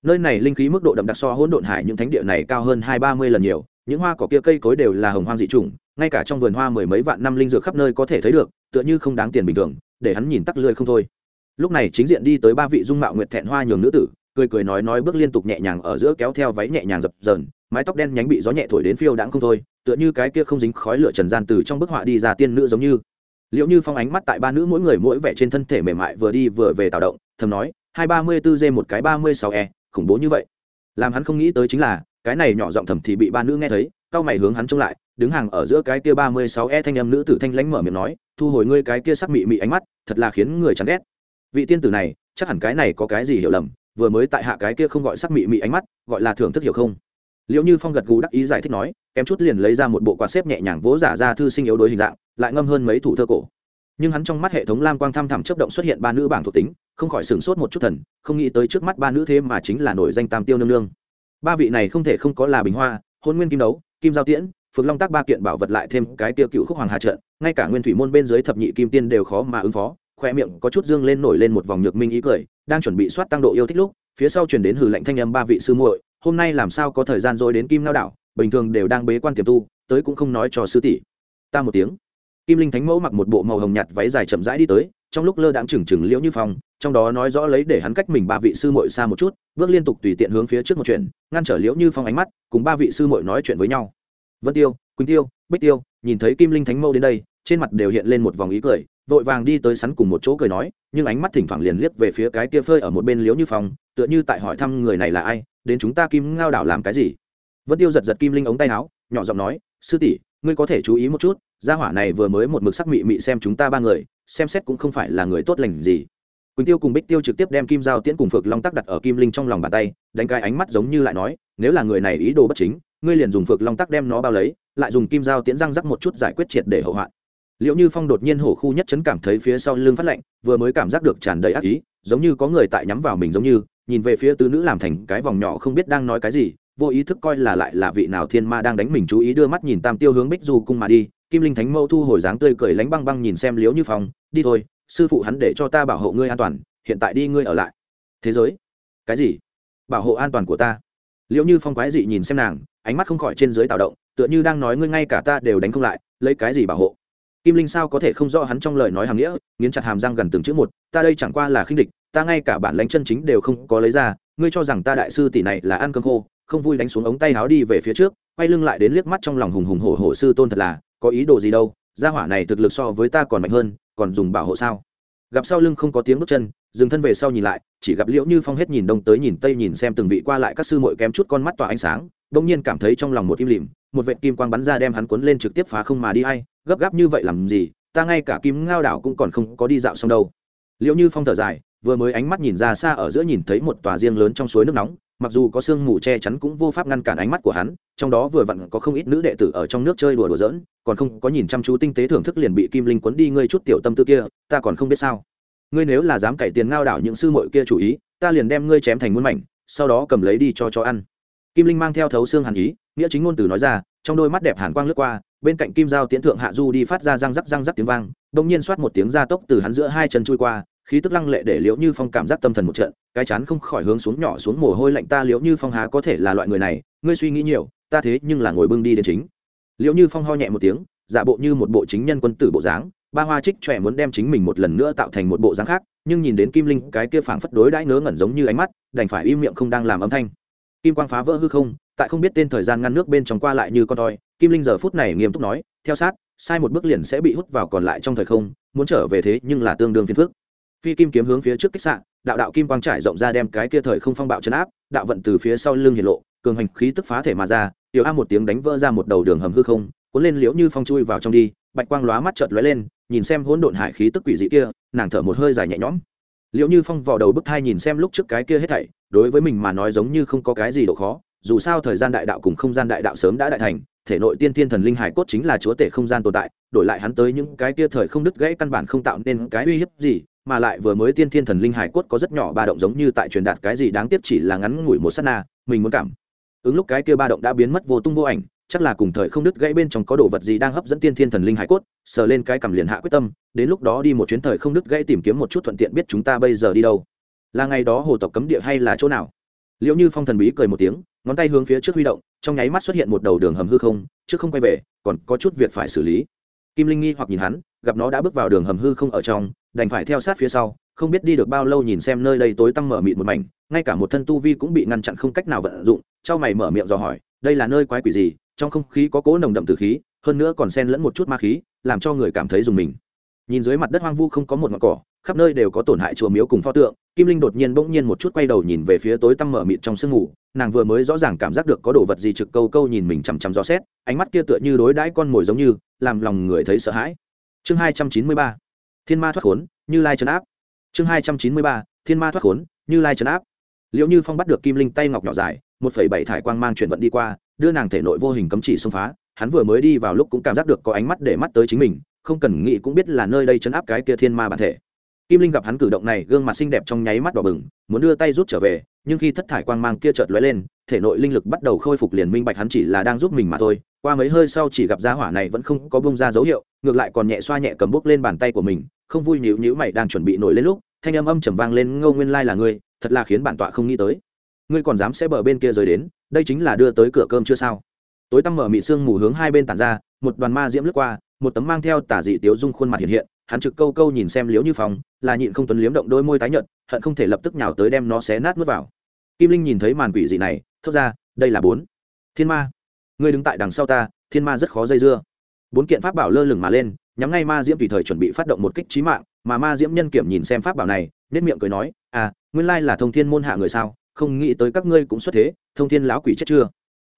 Nơi này linh khí mức độ đậm đặc so hỗn độn hải những thánh địa này cao hơn hai ba mươi lần nhiều những hoa cỏ kia cây cối đều là hồng hoang dị chủng, ngay cả trong vườn hoa mười mấy vạn năm linh dược khắp nơi có thể thấy được tựa như không đáng tiền bình thường để hắn nhìn tắc lười không thôi. Lúc này chính diện đi tới ba vị dung mạo nguyệt thẹn hoa nhường nữ tử cười cười nói nói bước liên tục nhẹ nhàng ở giữa kéo theo váy nhẹ nhàng dập dờn mái tóc đen nhánh bị gió nhẹ thổi đến phiêu đãng không thôi tựa như cái kia không dính khói lửa trần gian từ trong bức họa đi ra tiên nữ giống như. Liệu như phong ánh mắt tại ba nữ mỗi người mỗi vẻ trên thân thể mềm mại vừa đi vừa về tạo động thầm nói hai ba mươi bốn g một cái ba mươi sáu e khủng bố như vậy. Làm hắn không nghĩ tới chính là cái này nhỏ giọng thầm thì bị ba nữ nghe thấy cao mày hướng hắn trông lại, đứng hàng ở giữa cái kia ba mươi sáu e thanh âm nữ tử thanh lãnh mở miệng nói, thu hồi ngươi cái kia sắc mị mị ánh mắt, thật là khiến người chán ghét. Vị tiên tử này, chắc hẳn cái này có cái gì hiểu lầm, vừa mới tại hạ cái kia không gọi sắc mị mị ánh mắt, gọi là thưởng thức hiểu không? Liệu như phong gật gù đắc ý giải thích nói, kém chút liền lấy ra một bộ quạt xếp nhẹ nhàng vỗ giả ra thư sinh yếu đối hình dạng, lại ngâm hơn mấy thủ thơ cổ. Nhưng hắn trong mắt hệ thống lam quang thăm thẳm chấp động xuất hiện ba nữ bảng thuộc tính, không khỏi sửng sốt một chút thần, không nghĩ tới trước mắt ba nữ thế mà chính là nổi danh tam tiêu nương nương ba vị này không thể không có là bình hoa, hôn nguyên kim đấu, kim giao tiễn phượng long tác ba kiện bảo vật lại thêm cái tiêu cựu khúc hoàng hà trận, ngay cả nguyên thủy môn bên dưới thập nhị kim tiên đều khó mà ứng phó, khoe miệng có chút dương lên nổi lên một vòng nhược minh ý cười, đang chuẩn bị soát tăng độ yêu thích lúc, phía sau chuyển đến hử lệnh thanh âm ba vị sư muội, hôm nay làm sao có thời gian rồi đến kim lao đảo, bình thường đều đang bế quan tiềm tu, tới cũng không nói cho sư tỷ. Ta một tiếng. Kim linh thánh mẫu mặc một bộ màu hồng nhạt váy dài chậm rãi đi tới trong lúc lơ đãng chừng chừng liễu như phong, trong đó nói rõ lấy để hắn cách mình ba vị sư muội xa một chút, bước liên tục tùy tiện hướng phía trước một chuyện, ngăn trở liễu như phong ánh mắt, cùng ba vị sư muội nói chuyện với nhau. Vân tiêu, quỳnh tiêu, bích tiêu, nhìn thấy kim linh thánh mẫu đến đây, trên mặt đều hiện lên một vòng ý cười, vội vàng đi tới sắn cùng một chỗ cười nói, nhưng ánh mắt thỉnh thoảng liền liếc về phía cái kia phơi ở một bên liễu như phong, tựa như tại hỏi thăm người này là ai, đến chúng ta kim ngao đảo làm cái gì? Vân tiêu giật giật kim linh ống tay áo, nhỏ giọng nói, sư tỷ, ngươi có thể chú ý một chút, gia hỏa này vừa mới một mực sắc mị mị xem chúng ta ba người xem xét cũng không phải là người tốt lành gì. Quỳnh tiêu cùng bích tiêu trực tiếp đem kim giao tiễn cùng phược long tắc đặt ở kim linh trong lòng bàn tay, đánh cái ánh mắt giống như lại nói, nếu là người này ý đồ bất chính, ngươi liền dùng phược long tắc đem nó bao lấy, lại dùng kim giao tiễn răng rắc một chút giải quyết triệt để hậu hoạn. Liệu như phong đột nhiên hổ khu nhất chấn cảm thấy phía sau lưng phát lạnh, vừa mới cảm giác được tràn đầy ác ý, giống như có người tại nhắm vào mình giống như, nhìn về phía tứ nữ làm thành cái vòng nhỏ không biết đang nói cái gì, vô ý thức coi là lại là vị nào thiên ma đang đánh mình chú ý đưa mắt nhìn tam tiêu hướng bích du cung mà đi, kim linh thánh mẫu thu hồi dáng tươi cười lánh băng băng nhìn xem liễu như phong đi thôi, sư phụ hắn để cho ta bảo hộ ngươi an toàn, hiện tại đi ngươi ở lại. Thế giới? Cái gì? Bảo hộ an toàn của ta? Liệu như phong quái dị nhìn xem nàng, ánh mắt không khỏi trên dưới tạo động, tựa như đang nói ngươi ngay cả ta đều đánh không lại, lấy cái gì bảo hộ? Kim linh sao có thể không rõ hắn trong lời nói hàm nghĩa, nghiến chặt hàm răng gần từng chữ một, ta đây chẳng qua là khinh địch, ta ngay cả bản lãnh chân chính đều không có lấy ra, ngươi cho rằng ta đại sư tỷ này là ăn cơm khô, không vui đánh xuống ống tay áo đi về phía trước, quay lưng lại đến liếc mắt trong lòng hùng hùng hổ hổ sư tôn thật là, có ý đồ gì đâu, gia hỏa này thực lực so với ta còn mạnh hơn còn dùng bảo hộ sao? Gặp sau lưng không có tiếng bước chân, dừng thân về sau nhìn lại, chỉ gặp liễu như phong hết nhìn đông tới nhìn tây nhìn xem từng vị qua lại các sư muội kém chút con mắt tỏa ánh sáng, đông nhiên cảm thấy trong lòng một im lìm, một vệ kim quang bắn ra đem hắn cuốn lên trực tiếp phá không mà đi hay gấp gáp như vậy làm gì, ta ngay cả kim ngao đảo cũng còn không có đi dạo xong đâu. Liễu như phong thở dài vừa mới ánh mắt nhìn ra xa ở giữa nhìn thấy một tòa riêng lớn trong suối nước nóng, mặc dù có sương mù che chắn cũng vô pháp ngăn cản ánh mắt của hắn, trong đó vừa vặn có không ít nữ đệ tử ở trong nước chơi đùa đùa giỡn, còn không có nhìn chăm chú tinh tế thưởng thức liền bị kim linh quấn đi, ngươi chút tiểu tâm tư kia, ta còn không biết sao. Ngươi nếu là dám cậy tiền ngao đảo những sư muội kia chủ ý, ta liền đem ngươi chém thành muôn mảnh, sau đó cầm lấy đi cho cho ăn. Kim linh mang theo thấu xương hàn ý, nghĩa chính ngôn từ nói ra, trong đôi mắt đẹp hàn quang lướt qua, bên cạnh kim giao tiễn thượng hạ du đi phát ra răng rắc răng rắc tiếng vang bỗng nhiên soát một tiếng da tốc từ hắn giữa hai chân chui qua khí tức lăng lệ để liễu như phong cảm giác tâm thần một trận, cái chán không khỏi hướng xuống nhỏ xuống mồ hôi lạnh ta, liễu như phong há có thể là loại người này, ngươi suy nghĩ nhiều, ta thế nhưng là ngồi bưng đi đến chính. Liễu như phong ho nhẹ một tiếng, giả bộ như một bộ chính nhân quân tử bộ dáng, ba hoa trích trẻ muốn đem chính mình một lần nữa tạo thành một bộ dáng khác, nhưng nhìn đến kim linh, cái kia phảng phất đối đãi ngớ ngẩn giống như ánh mắt, đành phải im miệng không đang làm âm thanh. Kim quang phá vỡ hư không, tại không biết tên thời gian ngăn nước bên trong qua lại như con toi, kim linh giờ phút này nghiêm túc nói, theo sát, sai một bước liền sẽ bị hút vào còn lại trong thời không, muốn trở về thế nhưng là tương đương phiền phức phi kim kiếm hướng phía trước kích sạn đạo đạo kim quang trải rộng ra đem cái kia thời không phong bạo chấn áp, đạo vận từ phía sau lưng hiện lộ, cường hành khí tức phá thể mà ra, tiểu a một tiếng đánh vỡ ra một đầu đường hầm hư không, cuốn lên liễu như phong chui vào trong đi, bạch quang lóa mắt chợt lóe lên, nhìn xem hỗn độn hải khí tức quỷ dị kia, nàng thở một hơi dài nhẹ nhõm. Liễu như phong vào đầu bức thai nhìn xem lúc trước cái kia hết thảy, đối với mình mà nói giống như không có cái gì độ khó, dù sao thời gian đại đạo cùng không gian đại đạo sớm đã đại thành, thể nội tiên thiên thần linh hải cốt chính là chúa tể không gian tồn tại, đổi lại hắn tới những cái kia thời không đứt gãy căn bản không tạo nên cái uy hiếp gì mà lại vừa mới tiên thiên thần linh hải cốt có rất nhỏ ba động giống như tại truyền đạt cái gì đáng tiếc chỉ là ngắn ngủi một sát na, mình muốn cảm. Ứng lúc cái kia ba động đã biến mất vô tung vô ảnh, chắc là cùng thời không đứt gãy bên trong có đồ vật gì đang hấp dẫn tiên thiên thần linh hải cốt, sờ lên cái cầm liền hạ quyết tâm, đến lúc đó đi một chuyến thời không đứt gãy tìm kiếm một chút thuận tiện biết chúng ta bây giờ đi đâu. Là ngày đó hồ tộc cấm địa hay là chỗ nào? Liệu như phong thần bí cười một tiếng, ngón tay hướng phía trước huy động, trong nháy mắt xuất hiện một đầu đường hầm hư không, trước không quay về, còn có chút việc phải xử lý. Kim linh nghi hoặc nhìn hắn, gặp nó đã bước vào đường hầm hư không ở trong đành phải theo sát phía sau, không biết đi được bao lâu nhìn xem nơi đây tối tăm mở mịt một mảnh, ngay cả một thân tu vi cũng bị ngăn chặn không cách nào vận dụng, trao mày mở miệng dò hỏi, đây là nơi quái quỷ gì, trong không khí có cố nồng đậm từ khí, hơn nữa còn xen lẫn một chút ma khí, làm cho người cảm thấy dùng mình. Nhìn dưới mặt đất hoang vu không có một ngọn cỏ, khắp nơi đều có tổn hại chùa miếu cùng pho tượng, kim linh đột nhiên bỗng nhiên một chút quay đầu nhìn về phía tối tăm mở mịt trong sương ngủ nàng vừa mới rõ ràng cảm giác được có đồ vật gì trực câu câu nhìn mình chằm chằm gió xét, ánh mắt kia tựa như đối đãi con mồi giống như, làm lòng người thấy sợ hãi. Chương hai trăm chín mươi ba thiên ma thoát khốn, như lai trấn áp. Chương hai trăm chín mươi ba, thiên ma thoát khốn, như lai trấn áp. Liệu như phong bắt được kim linh tay ngọc nhỏ dài, một phẩy bảy thải quang mang chuyển vận đi qua, đưa nàng thể nội vô hình cấm chỉ xông phá. Hắn vừa mới đi vào lúc cũng cảm giác được có ánh mắt để mắt tới chính mình, không cần nghĩ cũng biết là nơi đây chấn áp cái kia thiên ma bản thể. Kim linh gặp hắn cử động này, gương mặt xinh đẹp trong nháy mắt đỏ bừng, muốn đưa tay rút trở về, nhưng khi thất thải quang mang kia chợt lóe lên, thể nội linh lực bắt đầu khôi phục liền minh bạch hắn chỉ là đang giúp mình mà thôi. Qua mấy hơi sau chỉ gặp gia hỏa này vẫn không có bông ra dấu hiệu, ngược lại còn nhẹ xoa nhẹ cầm bốc lên bàn tay của mình không vui nhíu nhíu mày đang chuẩn bị nổi lên lúc, thanh âm âm trầm vang lên, Ngô nguyên lai là ngươi, thật là khiến bản tọa không nghĩ tới. Ngươi còn dám sẽ bờ bên kia rời đến, đây chính là đưa tới cửa cơm chưa sao? Tối tăm mở mị sương mù hướng hai bên tản ra, một đoàn ma diễm lướt qua, một tấm mang theo tả dị tiếu dung khuôn mặt hiện hiện, hắn trực câu câu nhìn xem liếu như phòng là nhịn không tuấn liếm động đôi môi tái nhợt, hận không thể lập tức nhào tới đem nó xé nát nuốt vào. Kim linh nhìn thấy màn quỷ dị này, thốt ra, đây là bốn. Thiên ma. Ngươi đứng tại đằng sau ta, thiên ma rất khó dây dưa. Bốn kiện pháp bảo lơ lửng mà lên nhắm ngay ma diễm tùy thời chuẩn bị phát động một kích trí mạng, mà ma diễm nhân kiểm nhìn xem pháp bảo này nết miệng cười nói à nguyên lai là thông thiên môn hạ người sao? Không nghĩ tới các ngươi cũng xuất thế, thông thiên lão quỷ chết chưa?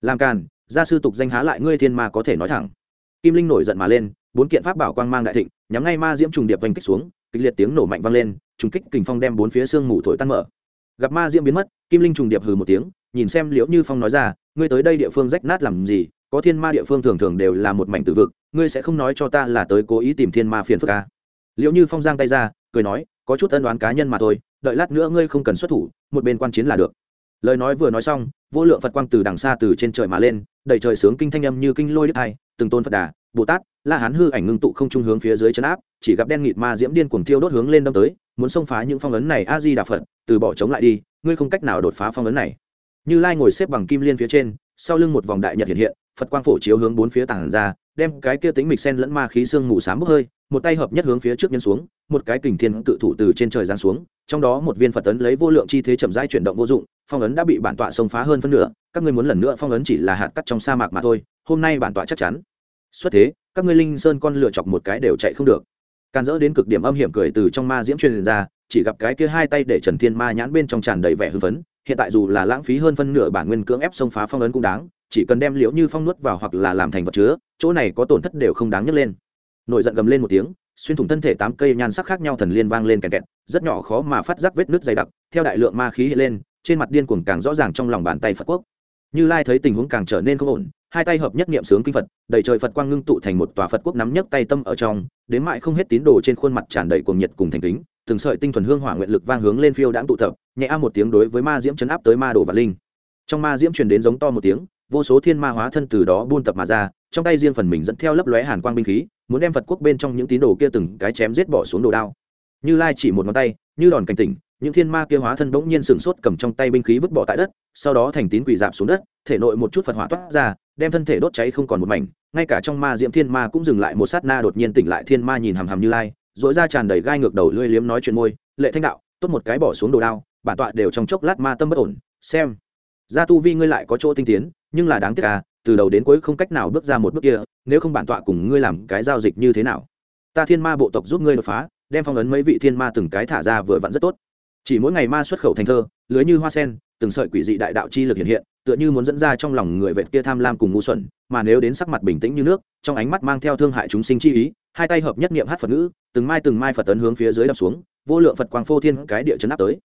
Làm càn, gia sư tục danh há lại ngươi thiên ma có thể nói thẳng. Kim linh nổi giận mà lên, bốn kiện pháp bảo quang mang đại thịnh, nhắm ngay ma diễm trùng điệp vành kích xuống, kịch liệt tiếng nổ mạnh vang lên, trùng kích kình phong đem bốn phía xương mù thổi tan mở. Gặp ma diễm biến mất, kim linh trùng điệp hừ một tiếng, nhìn xem liễu như phong nói ra, ngươi tới đây địa phương rách nát làm gì? Có thiên ma địa phương thường thường đều là một mảnh tử vực ngươi sẽ không nói cho ta là tới cố ý tìm thiên ma phiền phức à? liệu như phong giang tay ra, cười nói, có chút ân đoán cá nhân mà thôi, đợi lát nữa ngươi không cần xuất thủ, một bên quan chiến là được lời nói vừa nói xong, vô lượng phật quang từ đằng xa từ trên trời mà lên, đầy trời sướng kinh thanh âm như kinh lôi đức hai từng tôn phật đà, bồ tát, la hán hư ảnh ngưng tụ không trung hướng phía dưới chân áp, chỉ gặp đen nghịt ma diễm điên cuồng thiêu đốt hướng lên đâm tới, muốn xông phá những phong ấn này a di đà phật, từ bỏ chống lại đi, ngươi không cách nào đột phá phong ấn này như lai ngồi xếp bằng kim liên phía trên, sau lưng một vòng đại nhật hiện hiện, phật quang phổ chiếu hướng bốn phía tảng ra đem cái kia tính mịch sen lẫn ma khí xương mù sám bốc hơi, một tay hợp nhất hướng phía trước nhân xuống, một cái kình thiên cự thủ từ trên trời giáng xuống, trong đó một viên phật tấn lấy vô lượng chi thế chậm rãi chuyển động vô dụng, phong ấn đã bị bản tọa xông phá hơn phân nửa, các ngươi muốn lần nữa phong ấn chỉ là hạt cắt trong sa mạc mà thôi, hôm nay bản tọa chắc chắn. Xuất thế, các ngươi linh sơn con lựa chọc một cái đều chạy không được. Can dỡ đến cực điểm âm hiểm cười từ trong ma diễm truyền ra, chỉ gặp cái kia hai tay để trần thiên ma nhãn bên trong tràn đầy vẻ hưng phấn, hiện tại dù là lãng phí hơn phân nửa bản nguyên cưỡng ép xông phá phong ấn cũng đáng chỉ cần đem liễu như phong nuốt vào hoặc là làm thành vật chứa, chỗ này có tổn thất đều không đáng nhấc lên. Nổi giận gầm lên một tiếng, xuyên thủng thân thể tám cây nhan sắc khác nhau thần liên vang lên kẹt kẹt, rất nhỏ khó mà phát giác vết nước dày đặc, theo đại lượng ma khí hệ lên, trên mặt điên cuồng càng rõ ràng trong lòng bàn tay phật quốc. Như lai thấy tình huống càng trở nên không ổn, hai tay hợp nhất niệm sướng kinh phật, đầy trời phật quang ngưng tụ thành một tòa phật quốc nắm nhấc tay tâm ở trong, đến mại không hết tín đồ trên khuôn mặt tràn đầy cuồng nhiệt cùng thành kính, từng sợi tinh thuần hương hỏa nguyện lực vang hướng lên phiêu đãng tụ tập, nhẹ a một tiếng đối với ma diễm chấn áp tới ma đồ và linh. Trong ma diễm truyền đến giống to một tiếng vô số thiên ma hóa thân từ đó buôn tập mà ra, trong tay riêng phần mình dẫn theo lấp lóe hàn quang binh khí, muốn đem phật quốc bên trong những tín đồ kia từng cái chém giết bỏ xuống đồ đao. Như lai chỉ một ngón tay, như đòn cảnh tỉnh, những thiên ma kia hóa thân bỗng nhiên sừng sốt cầm trong tay binh khí vứt bỏ tại đất, sau đó thành tín quỷ dạp xuống đất, thể nội một chút phật hỏa toát ra, đem thân thể đốt cháy không còn một mảnh, ngay cả trong ma diễm thiên ma cũng dừng lại một sát na đột nhiên tỉnh lại thiên ma nhìn hàm hàm như lai dội ra tràn đầy gai ngược đầu lưỡi liếm nói chuyện môi, lệ thanh đạo, tốt một cái bỏ xuống đồ đao, bản tọa đều trong chốc lát ma tâm bất ổn, xem. Ra tu vi ngươi lại có chỗ tinh tiến nhưng là đáng tiếc à từ đầu đến cuối không cách nào bước ra một bước kia, nếu không bản tọa cùng ngươi làm cái giao dịch như thế nào? Ta thiên ma bộ tộc giúp ngươi đột phá, đem phong ấn mấy vị thiên ma từng cái thả ra vừa vặn rất tốt. Chỉ mỗi ngày ma xuất khẩu thành thơ, lưới như hoa sen, từng sợi quỷ dị đại đạo chi lực hiện hiện, tựa như muốn dẫn ra trong lòng người vẹt kia tham lam cùng ngu xuẩn, mà nếu đến sắc mặt bình tĩnh như nước, trong ánh mắt mang theo thương hại chúng sinh chi ý, hai tay hợp nhất niệm hát phật ngữ, từng mai từng mai phật tấn hướng phía dưới đập xuống, vô lượng phật quang phô thiên cái địa chấn áp tới.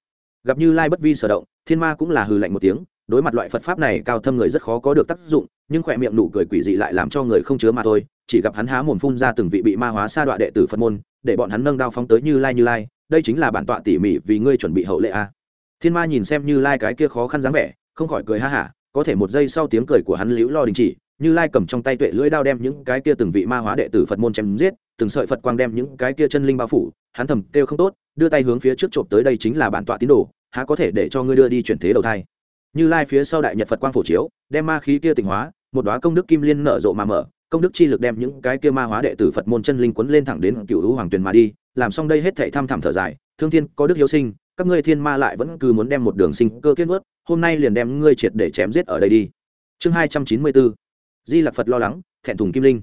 Gặp như lai bất vi sở động, thiên ma cũng là hừ lạnh một tiếng đối mặt loại phật pháp này, cao thâm người rất khó có được tác dụng, nhưng khỏe miệng nụ cười quỷ dị lại làm cho người không chứa mà thôi. Chỉ gặp hắn há mồm phun ra từng vị bị ma hóa sa đọa đệ tử phật môn, để bọn hắn nâng đao phóng tới như lai như lai. Đây chính là bản tọa tỉ mỉ vì ngươi chuẩn bị hậu lệ a. Thiên ma nhìn xem như lai cái kia khó khăn dáng vẻ, không khỏi cười ha hả. Có thể một giây sau tiếng cười của hắn liễu lo đình chỉ, như lai cầm trong tay tuệ lưỡi đao đem những cái kia từng vị ma hóa đệ tử phật môn chém giết, từng sợi phật quang đem những cái kia chân linh bao phủ. Hắn thầm kêu không tốt, đưa tay hướng phía trước trộm tới đây chính là bản tọa tín đồ, há có thể để cho ngươi đưa đi chuyển thế đầu thai như lai phía sau đại nhật phật quang phổ chiếu, đem ma khí kia tịnh hóa, một đoá công đức kim liên nở rộ mà mở, công đức chi lực đem những cái kia ma hóa đệ tử phật môn chân linh quấn lên thẳng đến cựu hữu hoàng tuyền mà đi, làm xong đây hết thảy thăm thẳm thở dài, thương thiên, có đức hiếu sinh, các ngươi thiên ma lại vẫn cứ muốn đem một đường sinh cơ kết vớt hôm nay liền đem ngươi triệt để chém giết ở đây đi. Chương hai trăm chín mươi bốn di lạc phật lo lắng, thẹn thùng kim linh.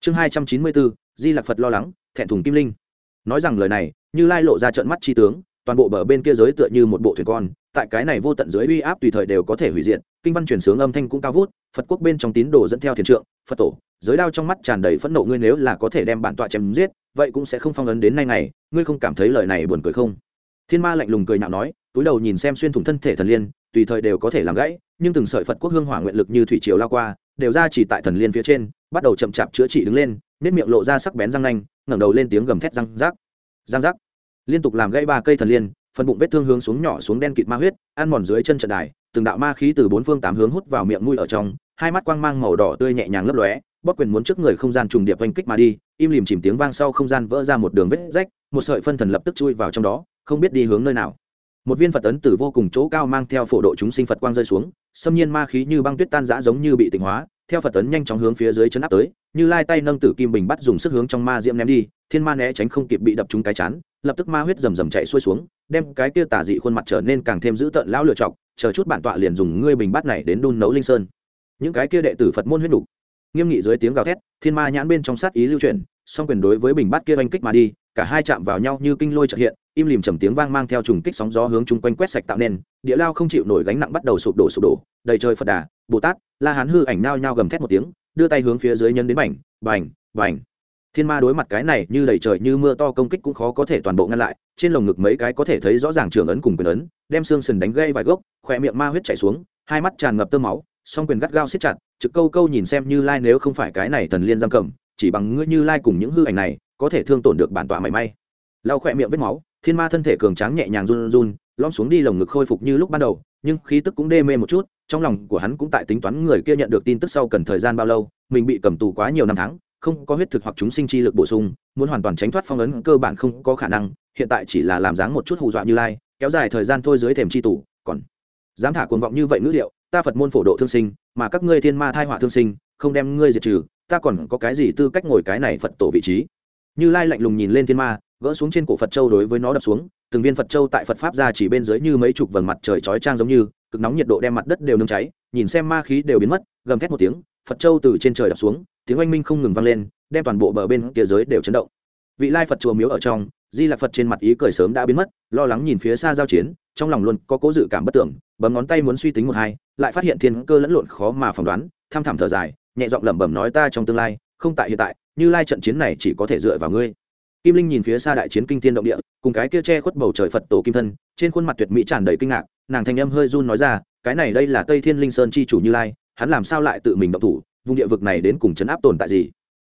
Chương hai trăm chín mươi bốn di lạc phật lo lắng, thẹn thùng kim linh. Nói rằng lời này, như lai lộ ra trận mắt chi tướng toàn bộ bờ bên kia giới tựa như một bộ thuyền con, tại cái này vô tận dưới uy áp tùy thời đều có thể hủy diệt, kinh văn truyền sướng âm thanh cũng cao vút, phật quốc bên trong tín đồ dẫn theo thiền trượng, phật tổ, giới đao trong mắt tràn đầy phẫn nộ, ngươi nếu là có thể đem bản tọa chém giết, vậy cũng sẽ không phong ấn đến nay này ngươi không cảm thấy lời này buồn cười không? Thiên ma lạnh lùng cười nhạo nói, túi đầu nhìn xem xuyên thủng thân thể thần liên, tùy thời đều có thể làm gãy, nhưng từng sợi phật quốc hương hỏa nguyện lực như thủy triều lao qua, đều ra chỉ tại thần liên phía trên, bắt đầu chậm chạp chữa trị đứng lên, nếp miệng lộ ra sắc bén răng nanh, ngẩng đầu lên tiếng gầm thét răng rác. Răng rác liên tục làm gãy ba cây thần liên, phần bụng vết thương hướng xuống nhỏ xuống đen kịt ma huyết, ăn mòn dưới chân trận đài, từng đạo ma khí từ bốn phương tám hướng hút vào miệng mũi ở trong, hai mắt quang mang màu đỏ tươi nhẹ nhàng lấp lóe, bóp quyền muốn trước người không gian trùng điệp oanh kích mà đi, im lìm chìm tiếng vang sau không gian vỡ ra một đường vết rách, một sợi phân thần lập tức chui vào trong đó, không biết đi hướng nơi nào. Một viên phật ấn từ vô cùng chỗ cao mang theo phổ độ chúng sinh phật quang rơi xuống, xâm nhiên ma khí như băng tuyết tan rã giống như bị tịnh hóa, theo phật ấn nhanh chóng hướng phía dưới chấn áp tới, như lai tay nâng tử kim bình bắt dùng sức hướng trong ma diễm ném đi, thiên ma né tránh không kịp bị đập trúng cái chán lập tức ma huyết rầm rầm chạy xuôi xuống, đem cái kia tả dị khuôn mặt trở nên càng thêm dữ tợn lão lựa chọc, chờ chút bản tọa liền dùng ngươi bình bát này đến đun nấu linh sơn. Những cái kia đệ tử phật môn huyết đủ nghiêm nghị dưới tiếng gào thét, thiên ma nhãn bên trong sát ý lưu chuyển, song quyền đối với bình bát kia oanh kích mà đi, cả hai chạm vào nhau như kinh lôi trợ hiện, im lìm trầm tiếng vang mang theo trùng kích sóng gió hướng chung quanh quét sạch tạo nên, địa lao không chịu nổi gánh nặng bắt đầu sụp đổ sụp đổ, đầy trời phật đà, bồ tát, la hán hư ảnh nao nhao gầm thét một tiếng, đưa tay hướng phía dưới nhân đến bành bành bành thiên ma đối mặt cái này như đầy trời như mưa to công kích cũng khó có thể toàn bộ ngăn lại, trên lồng ngực mấy cái có thể thấy rõ ràng trường ấn cùng quyền ấn, đem xương sần đánh gây vài gốc, khỏe miệng ma huyết chảy xuống, hai mắt tràn ngập tơ máu, song quyền gắt gao siết chặt, trực câu câu nhìn xem như lai nếu không phải cái này thần liên giam cầm, chỉ bằng ngươi như lai cùng những hư ảnh này, có thể thương tổn được bản tọa mảy may. Lau khỏe miệng vết máu, thiên ma thân thể cường tráng nhẹ nhàng run run lom xuống đi lồng ngực khôi phục như lúc ban đầu, nhưng khí tức cũng đê mê một chút, trong lòng của hắn cũng tại tính toán người kia nhận được tin tức sau cần thời gian bao lâu, mình bị cầm tù quá nhiều năm tháng không có huyết thực hoặc chúng sinh chi lực bổ sung, muốn hoàn toàn tránh thoát phong ấn cơ bản không có khả năng, hiện tại chỉ là làm dáng một chút hù dọa như lai, kéo dài thời gian thôi dưới thềm chi tủ, còn dám thả cuồng vọng như vậy ngữ liệu, ta phật môn phổ độ thương sinh, mà các ngươi thiên ma thai họa thương sinh, không đem ngươi diệt trừ, ta còn có cái gì tư cách ngồi cái này phật tổ vị trí? Như lai lạnh lùng nhìn lên thiên ma, gỡ xuống trên cổ phật châu đối với nó đập xuống, từng viên phật châu tại phật pháp ra chỉ bên dưới như mấy chục vầng mặt trời chói trang giống như, cực nóng nhiệt độ đem mặt đất đều nương cháy, nhìn xem ma khí đều biến mất, gầm thét một tiếng phật châu từ trên trời đập xuống, tiếng oanh minh không ngừng vang lên, đem toàn bộ bờ bên kia giới đều chấn động. Vị lai phật chùa miếu ở trong, di lạc phật trên mặt ý cười sớm đã biến mất, lo lắng nhìn phía xa giao chiến, trong lòng luôn có cố dự cảm bất tưởng, bấm ngón tay muốn suy tính một hai, lại phát hiện thiên cơ lẫn lộn khó mà phỏng đoán, tham thảm thở dài, nhẹ giọng lẩm bẩm nói ta trong tương lai, không tại hiện tại, như lai trận chiến này chỉ có thể dựa vào ngươi. Kim linh nhìn phía xa đại chiến kinh thiên động địa, cùng cái kia che khuất bầu trời phật tổ kim thân, trên khuôn mặt tuyệt mỹ tràn đầy kinh ngạc, nàng thanh âm hơi run nói ra, cái này đây là tây thiên linh sơn chi chủ như lai hắn làm sao lại tự mình động thủ, vùng địa vực này đến cùng chấn áp tồn tại gì?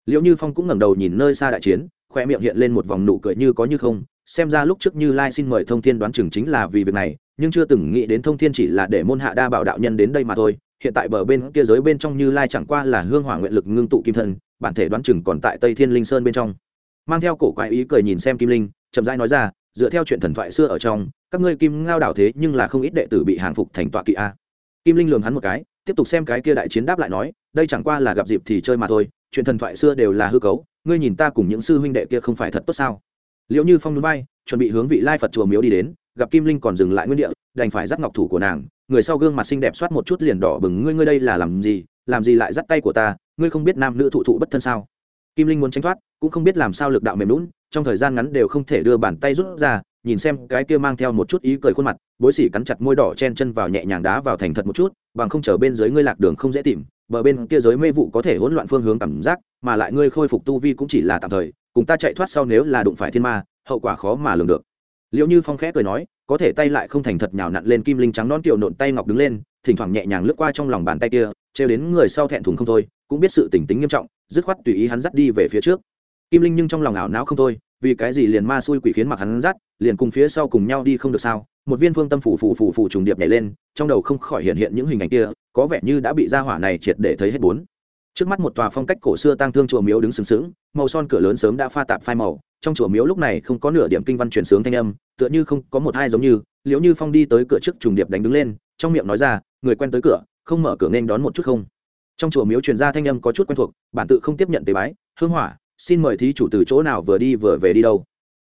Liệu như phong cũng ngẩng đầu nhìn nơi xa đại chiến khoe miệng hiện lên một vòng nụ cười như có như không, xem ra lúc trước như lai xin mời thông thiên đoán chừng chính là vì việc này, nhưng chưa từng nghĩ đến thông thiên chỉ là để môn hạ đa bảo đạo nhân đến đây mà thôi, hiện tại bờ bên kia giới bên trong như lai chẳng qua là hương hỏa nguyện lực ngưng tụ kim thân, bản thể đoán chừng còn tại tây thiên linh sơn bên trong. Mang theo cổ quái ý cười nhìn xem kim linh, chậm rãi nói ra, dựa theo chuyện thần thoại xưa ở trong, các ngươi kim ngao đảo thế nhưng là không ít đệ tử bị hàng phục thành tọa kỵ a. Kim linh lường hắn một cái tiếp tục xem cái kia đại chiến đáp lại nói, đây chẳng qua là gặp dịp thì chơi mà thôi, chuyện thần thoại xưa đều là hư cấu, ngươi nhìn ta cùng những sư huynh đệ kia không phải thật tốt sao? Liệu như phong núi bay chuẩn bị hướng vị lai phật chùa miếu đi đến, gặp kim linh còn dừng lại nguyên địa, đành phải dắt ngọc thủ của nàng, người sau gương mặt xinh đẹp soát một chút liền đỏ bừng, ngươi ngươi đây là làm gì? Làm gì lại dắt tay của ta? Ngươi không biết nam nữ thụ thụ bất thân sao? Kim linh muốn tránh thoát, cũng không biết làm sao lực đạo mềm lún trong thời gian ngắn đều không thể đưa bàn tay rút ra nhìn xem cái kia mang theo một chút ý cười khuôn mặt, bối xỉ cắn chặt môi đỏ chen chân vào nhẹ nhàng đá vào thành thật một chút, bằng không chờ bên dưới ngươi lạc đường không dễ tìm, bờ bên kia giới mê vụ có thể hỗn loạn phương hướng cảm giác, mà lại ngươi khôi phục tu vi cũng chỉ là tạm thời, cùng ta chạy thoát sau nếu là đụng phải thiên ma, hậu quả khó mà lường được. Liệu như phong khẽ cười nói, có thể tay lại không thành thật nhào nặn lên kim linh trắng non kiều nộn tay ngọc đứng lên, thỉnh thoảng nhẹ nhàng lướt qua trong lòng bàn tay kia, trêu đến người sau thẹn thùng không thôi, cũng biết sự tỉnh tính nghiêm trọng, dứt khoát tùy ý hắn dắt đi về phía trước. Kim linh nhưng trong lòng ảo não không thôi vì cái gì liền ma xui quỷ khiến mặc hắn dắt liền cùng phía sau cùng nhau đi không được sao? Một viên phương tâm phủ phủ phủ phủ trùng điệp nhảy lên, trong đầu không khỏi hiện hiện những hình ảnh kia, có vẻ như đã bị gia hỏa này triệt để thấy hết bốn. Trước mắt một tòa phong cách cổ xưa tang thương chùa miếu đứng sừng sững, màu son cửa lớn sớm đã pha tạp phai màu, trong chùa miếu lúc này không có nửa điểm kinh văn truyền sướng thanh âm, tựa như không có một hai giống như liếu như phong đi tới cửa trước trùng điệp đánh đứng lên, trong miệng nói ra, người quen tới cửa, không mở cửa nên đón một chút không? Trong chùa miếu truyền ra thanh âm có chút quen thuộc, bản tự không tiếp nhận tế bái, hương hỏa xin mời thí chủ từ chỗ nào vừa đi vừa về đi đâu.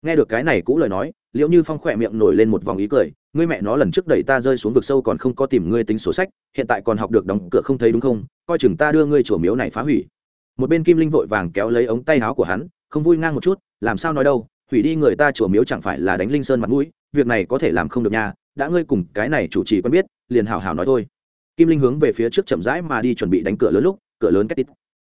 Nghe được cái này cũng lời nói liệu như phong khỏe miệng nổi lên một vòng ý cười, ngươi mẹ nó lần trước đẩy ta rơi xuống vực sâu còn không có tìm ngươi tính sổ sách, hiện tại còn học được đóng cửa không thấy đúng không? Coi chừng ta đưa ngươi chùa miếu này phá hủy. Một bên kim linh vội vàng kéo lấy ống tay áo của hắn, không vui ngang một chút, làm sao nói đâu, hủy đi người ta chùa miếu chẳng phải là đánh linh sơn mặt mũi, việc này có thể làm không được nha, đã ngươi cùng cái này chủ trì quen biết, liền hào hào nói thôi. Kim linh hướng về phía trước chậm rãi mà đi chuẩn bị đánh cửa lớn lúc, cửa lớn két tít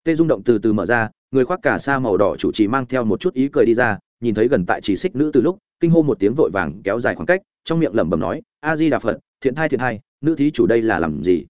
tê rung động từ từ mở ra người khoác cả sa màu đỏ chủ trì mang theo một chút ý cười đi ra, nhìn thấy gần tại chỉ xích nữ từ lúc, kinh hô một tiếng vội vàng kéo dài khoảng cách, trong miệng lẩm bẩm nói, a di đà phật, thiện thai thiện thai, nữ thí chủ đây là làm gì?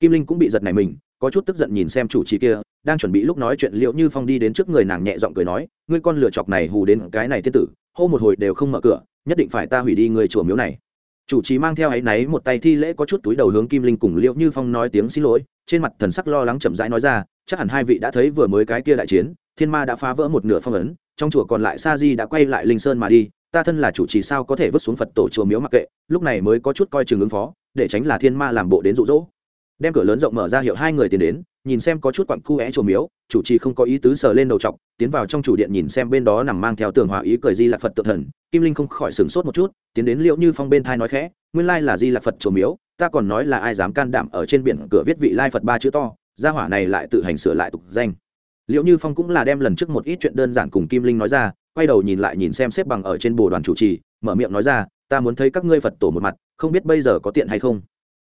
Kim linh cũng bị giật này mình, có chút tức giận nhìn xem chủ trì kia, đang chuẩn bị lúc nói chuyện liệu như phong đi đến trước người nàng nhẹ giọng cười nói, ngươi con lửa chọc này hù đến cái này tiên tử, hô một hồi đều không mở cửa, nhất định phải ta hủy đi người chùa miếu này chủ trì mang theo áy náy một tay thi lễ có chút túi đầu hướng kim linh cùng liệu như phong nói tiếng xin lỗi, trên mặt thần sắc lo lắng chậm rãi nói ra, chắc hẳn hai vị đã thấy vừa mới cái kia đại chiến, thiên ma đã phá vỡ một nửa phong ấn, trong chùa còn lại sa di đã quay lại linh sơn mà đi, ta thân là chủ trì sao có thể vứt xuống phật tổ chùa miếu mặc kệ, lúc này mới có chút coi chừng ứng phó, để tránh là thiên ma làm bộ đến rụ rỗ đem cửa lớn rộng mở ra hiệu hai người tiến đến nhìn xem có chút quặn cu é chùa miếu, chủ trì không có ý tứ sờ lên đầu trọc, tiến vào trong chủ điện nhìn xem bên đó nằm mang theo tường hòa ý cười di lạc phật tự thần. Kim linh không khỏi sửng sốt một chút, tiến đến liệu như phong bên thai nói khẽ, nguyên lai là di lạc phật chùa miếu, ta còn nói là ai dám can đảm ở trên biển cửa viết vị lai phật ba chữ to, gia hỏa này lại tự hành sửa lại tục danh. Liệu như phong cũng là đem lần trước một ít chuyện đơn giản cùng kim linh nói ra, quay đầu nhìn lại nhìn xem xếp bằng ở trên bồ đoàn chủ trì, mở miệng nói ra, ta muốn thấy các ngươi phật tổ một mặt, không biết bây giờ có tiện hay không?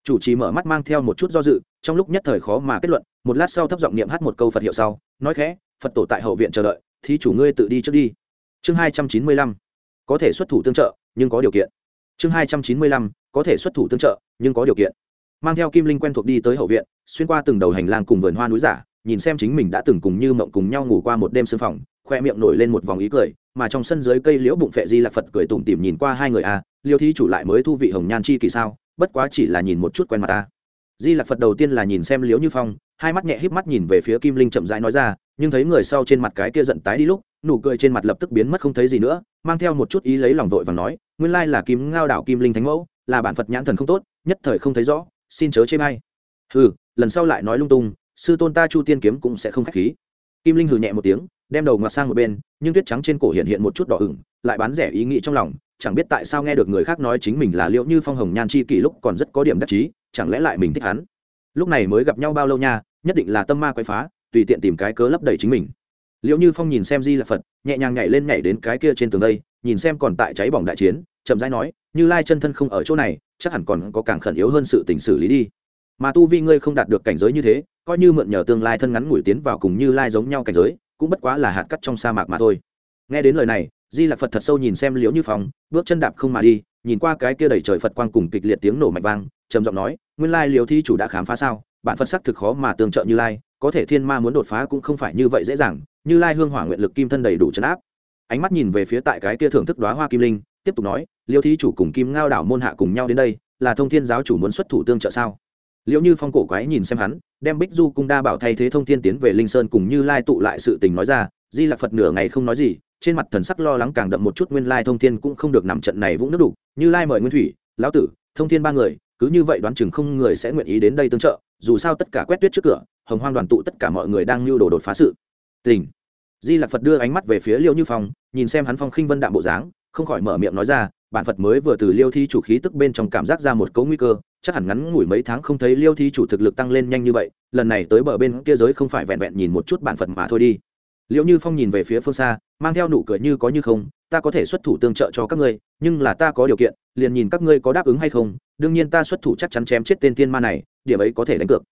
Chủ trì mở mắt mang theo một chút do dự trong lúc nhất thời khó mà kết luận một lát sau thấp giọng niệm hát một câu phật hiệu sau nói khẽ phật tổ tại hậu viện chờ đợi thì chủ ngươi tự đi trước đi. Chương hai trăm chín mươi lăm có thể xuất thủ tương trợ nhưng có điều kiện. Chương hai trăm chín mươi lăm có thể xuất thủ tương trợ nhưng có điều kiện. Mang theo kim linh quen thuộc đi tới hậu viện xuyên qua từng đầu hành lang cùng vườn hoa núi giả nhìn xem chính mình đã từng cùng như mộng cùng nhau ngủ qua một đêm sương phòng khoe miệng nổi lên một vòng ý cười mà trong sân dưới cây liễu bụng phệ di lạc phật cười tủm tỉm nhìn qua hai người a à, liêu thi chủ lại mới thu vị hồng nhan chi kỳ sao? Bất quá chỉ là nhìn một chút quen mặt ta di lạc phật đầu tiên là nhìn xem liễu như phong, hai mắt nhẹ híp mắt nhìn về phía kim linh chậm rãi nói ra, nhưng thấy người sau trên mặt cái kia giận tái đi lúc, nụ cười trên mặt lập tức biến mất không thấy gì nữa, mang theo một chút ý lấy lòng vội và nói, nguyên lai là kim ngao đảo kim linh thánh mẫu, là bản phật nhãn thần không tốt, nhất thời không thấy rõ, xin chớ chê may hừ, lần sau lại nói lung tung, sư tôn ta chu tiên kiếm cũng sẽ không khách khí. Kim linh hừ nhẹ một tiếng, đem đầu ngoặt sang một bên, nhưng tuyết trắng trên cổ hiện hiện một chút đỏ ửng, lại bán rẻ ý nghĩ trong lòng, chẳng biết tại sao nghe được người khác nói chính mình là liệu như phong hồng nhan chi kỷ lúc còn rất có điểm đắc chí chẳng lẽ lại mình thích hắn? Lúc này mới gặp nhau bao lâu nha, nhất định là tâm ma quay phá, tùy tiện tìm cái cớ lấp đầy chính mình. Liệu như phong nhìn xem di là phật, nhẹ nhàng nhảy lên nhảy đến cái kia trên tường đây, nhìn xem còn tại cháy bỏng đại chiến, chậm rãi nói, như lai chân thân không ở chỗ này, chắc hẳn còn có càng khẩn yếu hơn sự tình xử lý đi. Mà tu vi ngươi không đạt được cảnh giới như thế, coi như mượn nhờ tương lai thân ngắn ngủi tiến vào cùng như lai giống nhau cảnh giới, cũng bất quá là hạt cắt trong sa mạc mà thôi. Nghe đến lời này, di lạc phật thật sâu nhìn xem liễu như phong, bước chân đạp không mà đi nhìn qua cái kia đầy trời phật quang cùng kịch liệt tiếng nổ mạnh vang, trầm giọng nói, nguyên lai liều thi chủ đã khám phá sao? Bản phật sắc thực khó mà tương trợ như lai, có thể thiên ma muốn đột phá cũng không phải như vậy dễ dàng. Như lai hương hỏa nguyện lực kim thân đầy đủ chấn áp. Ánh mắt nhìn về phía tại cái kia thưởng thức đoá hoa kim linh, tiếp tục nói, liêu Thi chủ cùng kim ngao đảo môn hạ cùng nhau đến đây, là thông thiên giáo chủ muốn xuất thủ tương trợ sao? Liệu như phong cổ quái nhìn xem hắn, đem bích du cung đa bảo thay thế thông thiên tiến về linh sơn cùng như lai tụ lại sự tình nói ra, di lạc phật nửa ngày không nói gì trên mặt thần sắc lo lắng càng đậm một chút, nguyên lai thông thiên cũng không được nằm trận này vũng nước đủ như lai mời nguyên thủy, lão tử, thông thiên ba người, cứ như vậy đoán chừng không người sẽ nguyện ý đến đây tương trợ. Dù sao tất cả quét tuyết trước cửa, hồng hoang đoàn tụ tất cả mọi người đang lưu đồ đột phá sự. Tình. Di lạc phật đưa ánh mắt về phía liêu như phong, nhìn xem hắn phong khinh vân đạm bộ dáng, không khỏi mở miệng nói ra, bản phật mới vừa từ liêu thi chủ khí tức bên trong cảm giác ra một cấu nguy cơ, chắc hẳn ngắn ngủi mấy tháng không thấy liêu thi chủ thực lực tăng lên nhanh như vậy, lần này tới bờ bên kia giới không phải vẹn vẹn nhìn một chút bản phật mà thôi đi. Liệu như phong nhìn về phía phương xa mang theo nụ cười như có như không, ta có thể xuất thủ tương trợ cho các ngươi, nhưng là ta có điều kiện, liền nhìn các ngươi có đáp ứng hay không, đương nhiên ta xuất thủ chắc chắn chém chết tên tiên ma này, điểm ấy có thể đánh cược.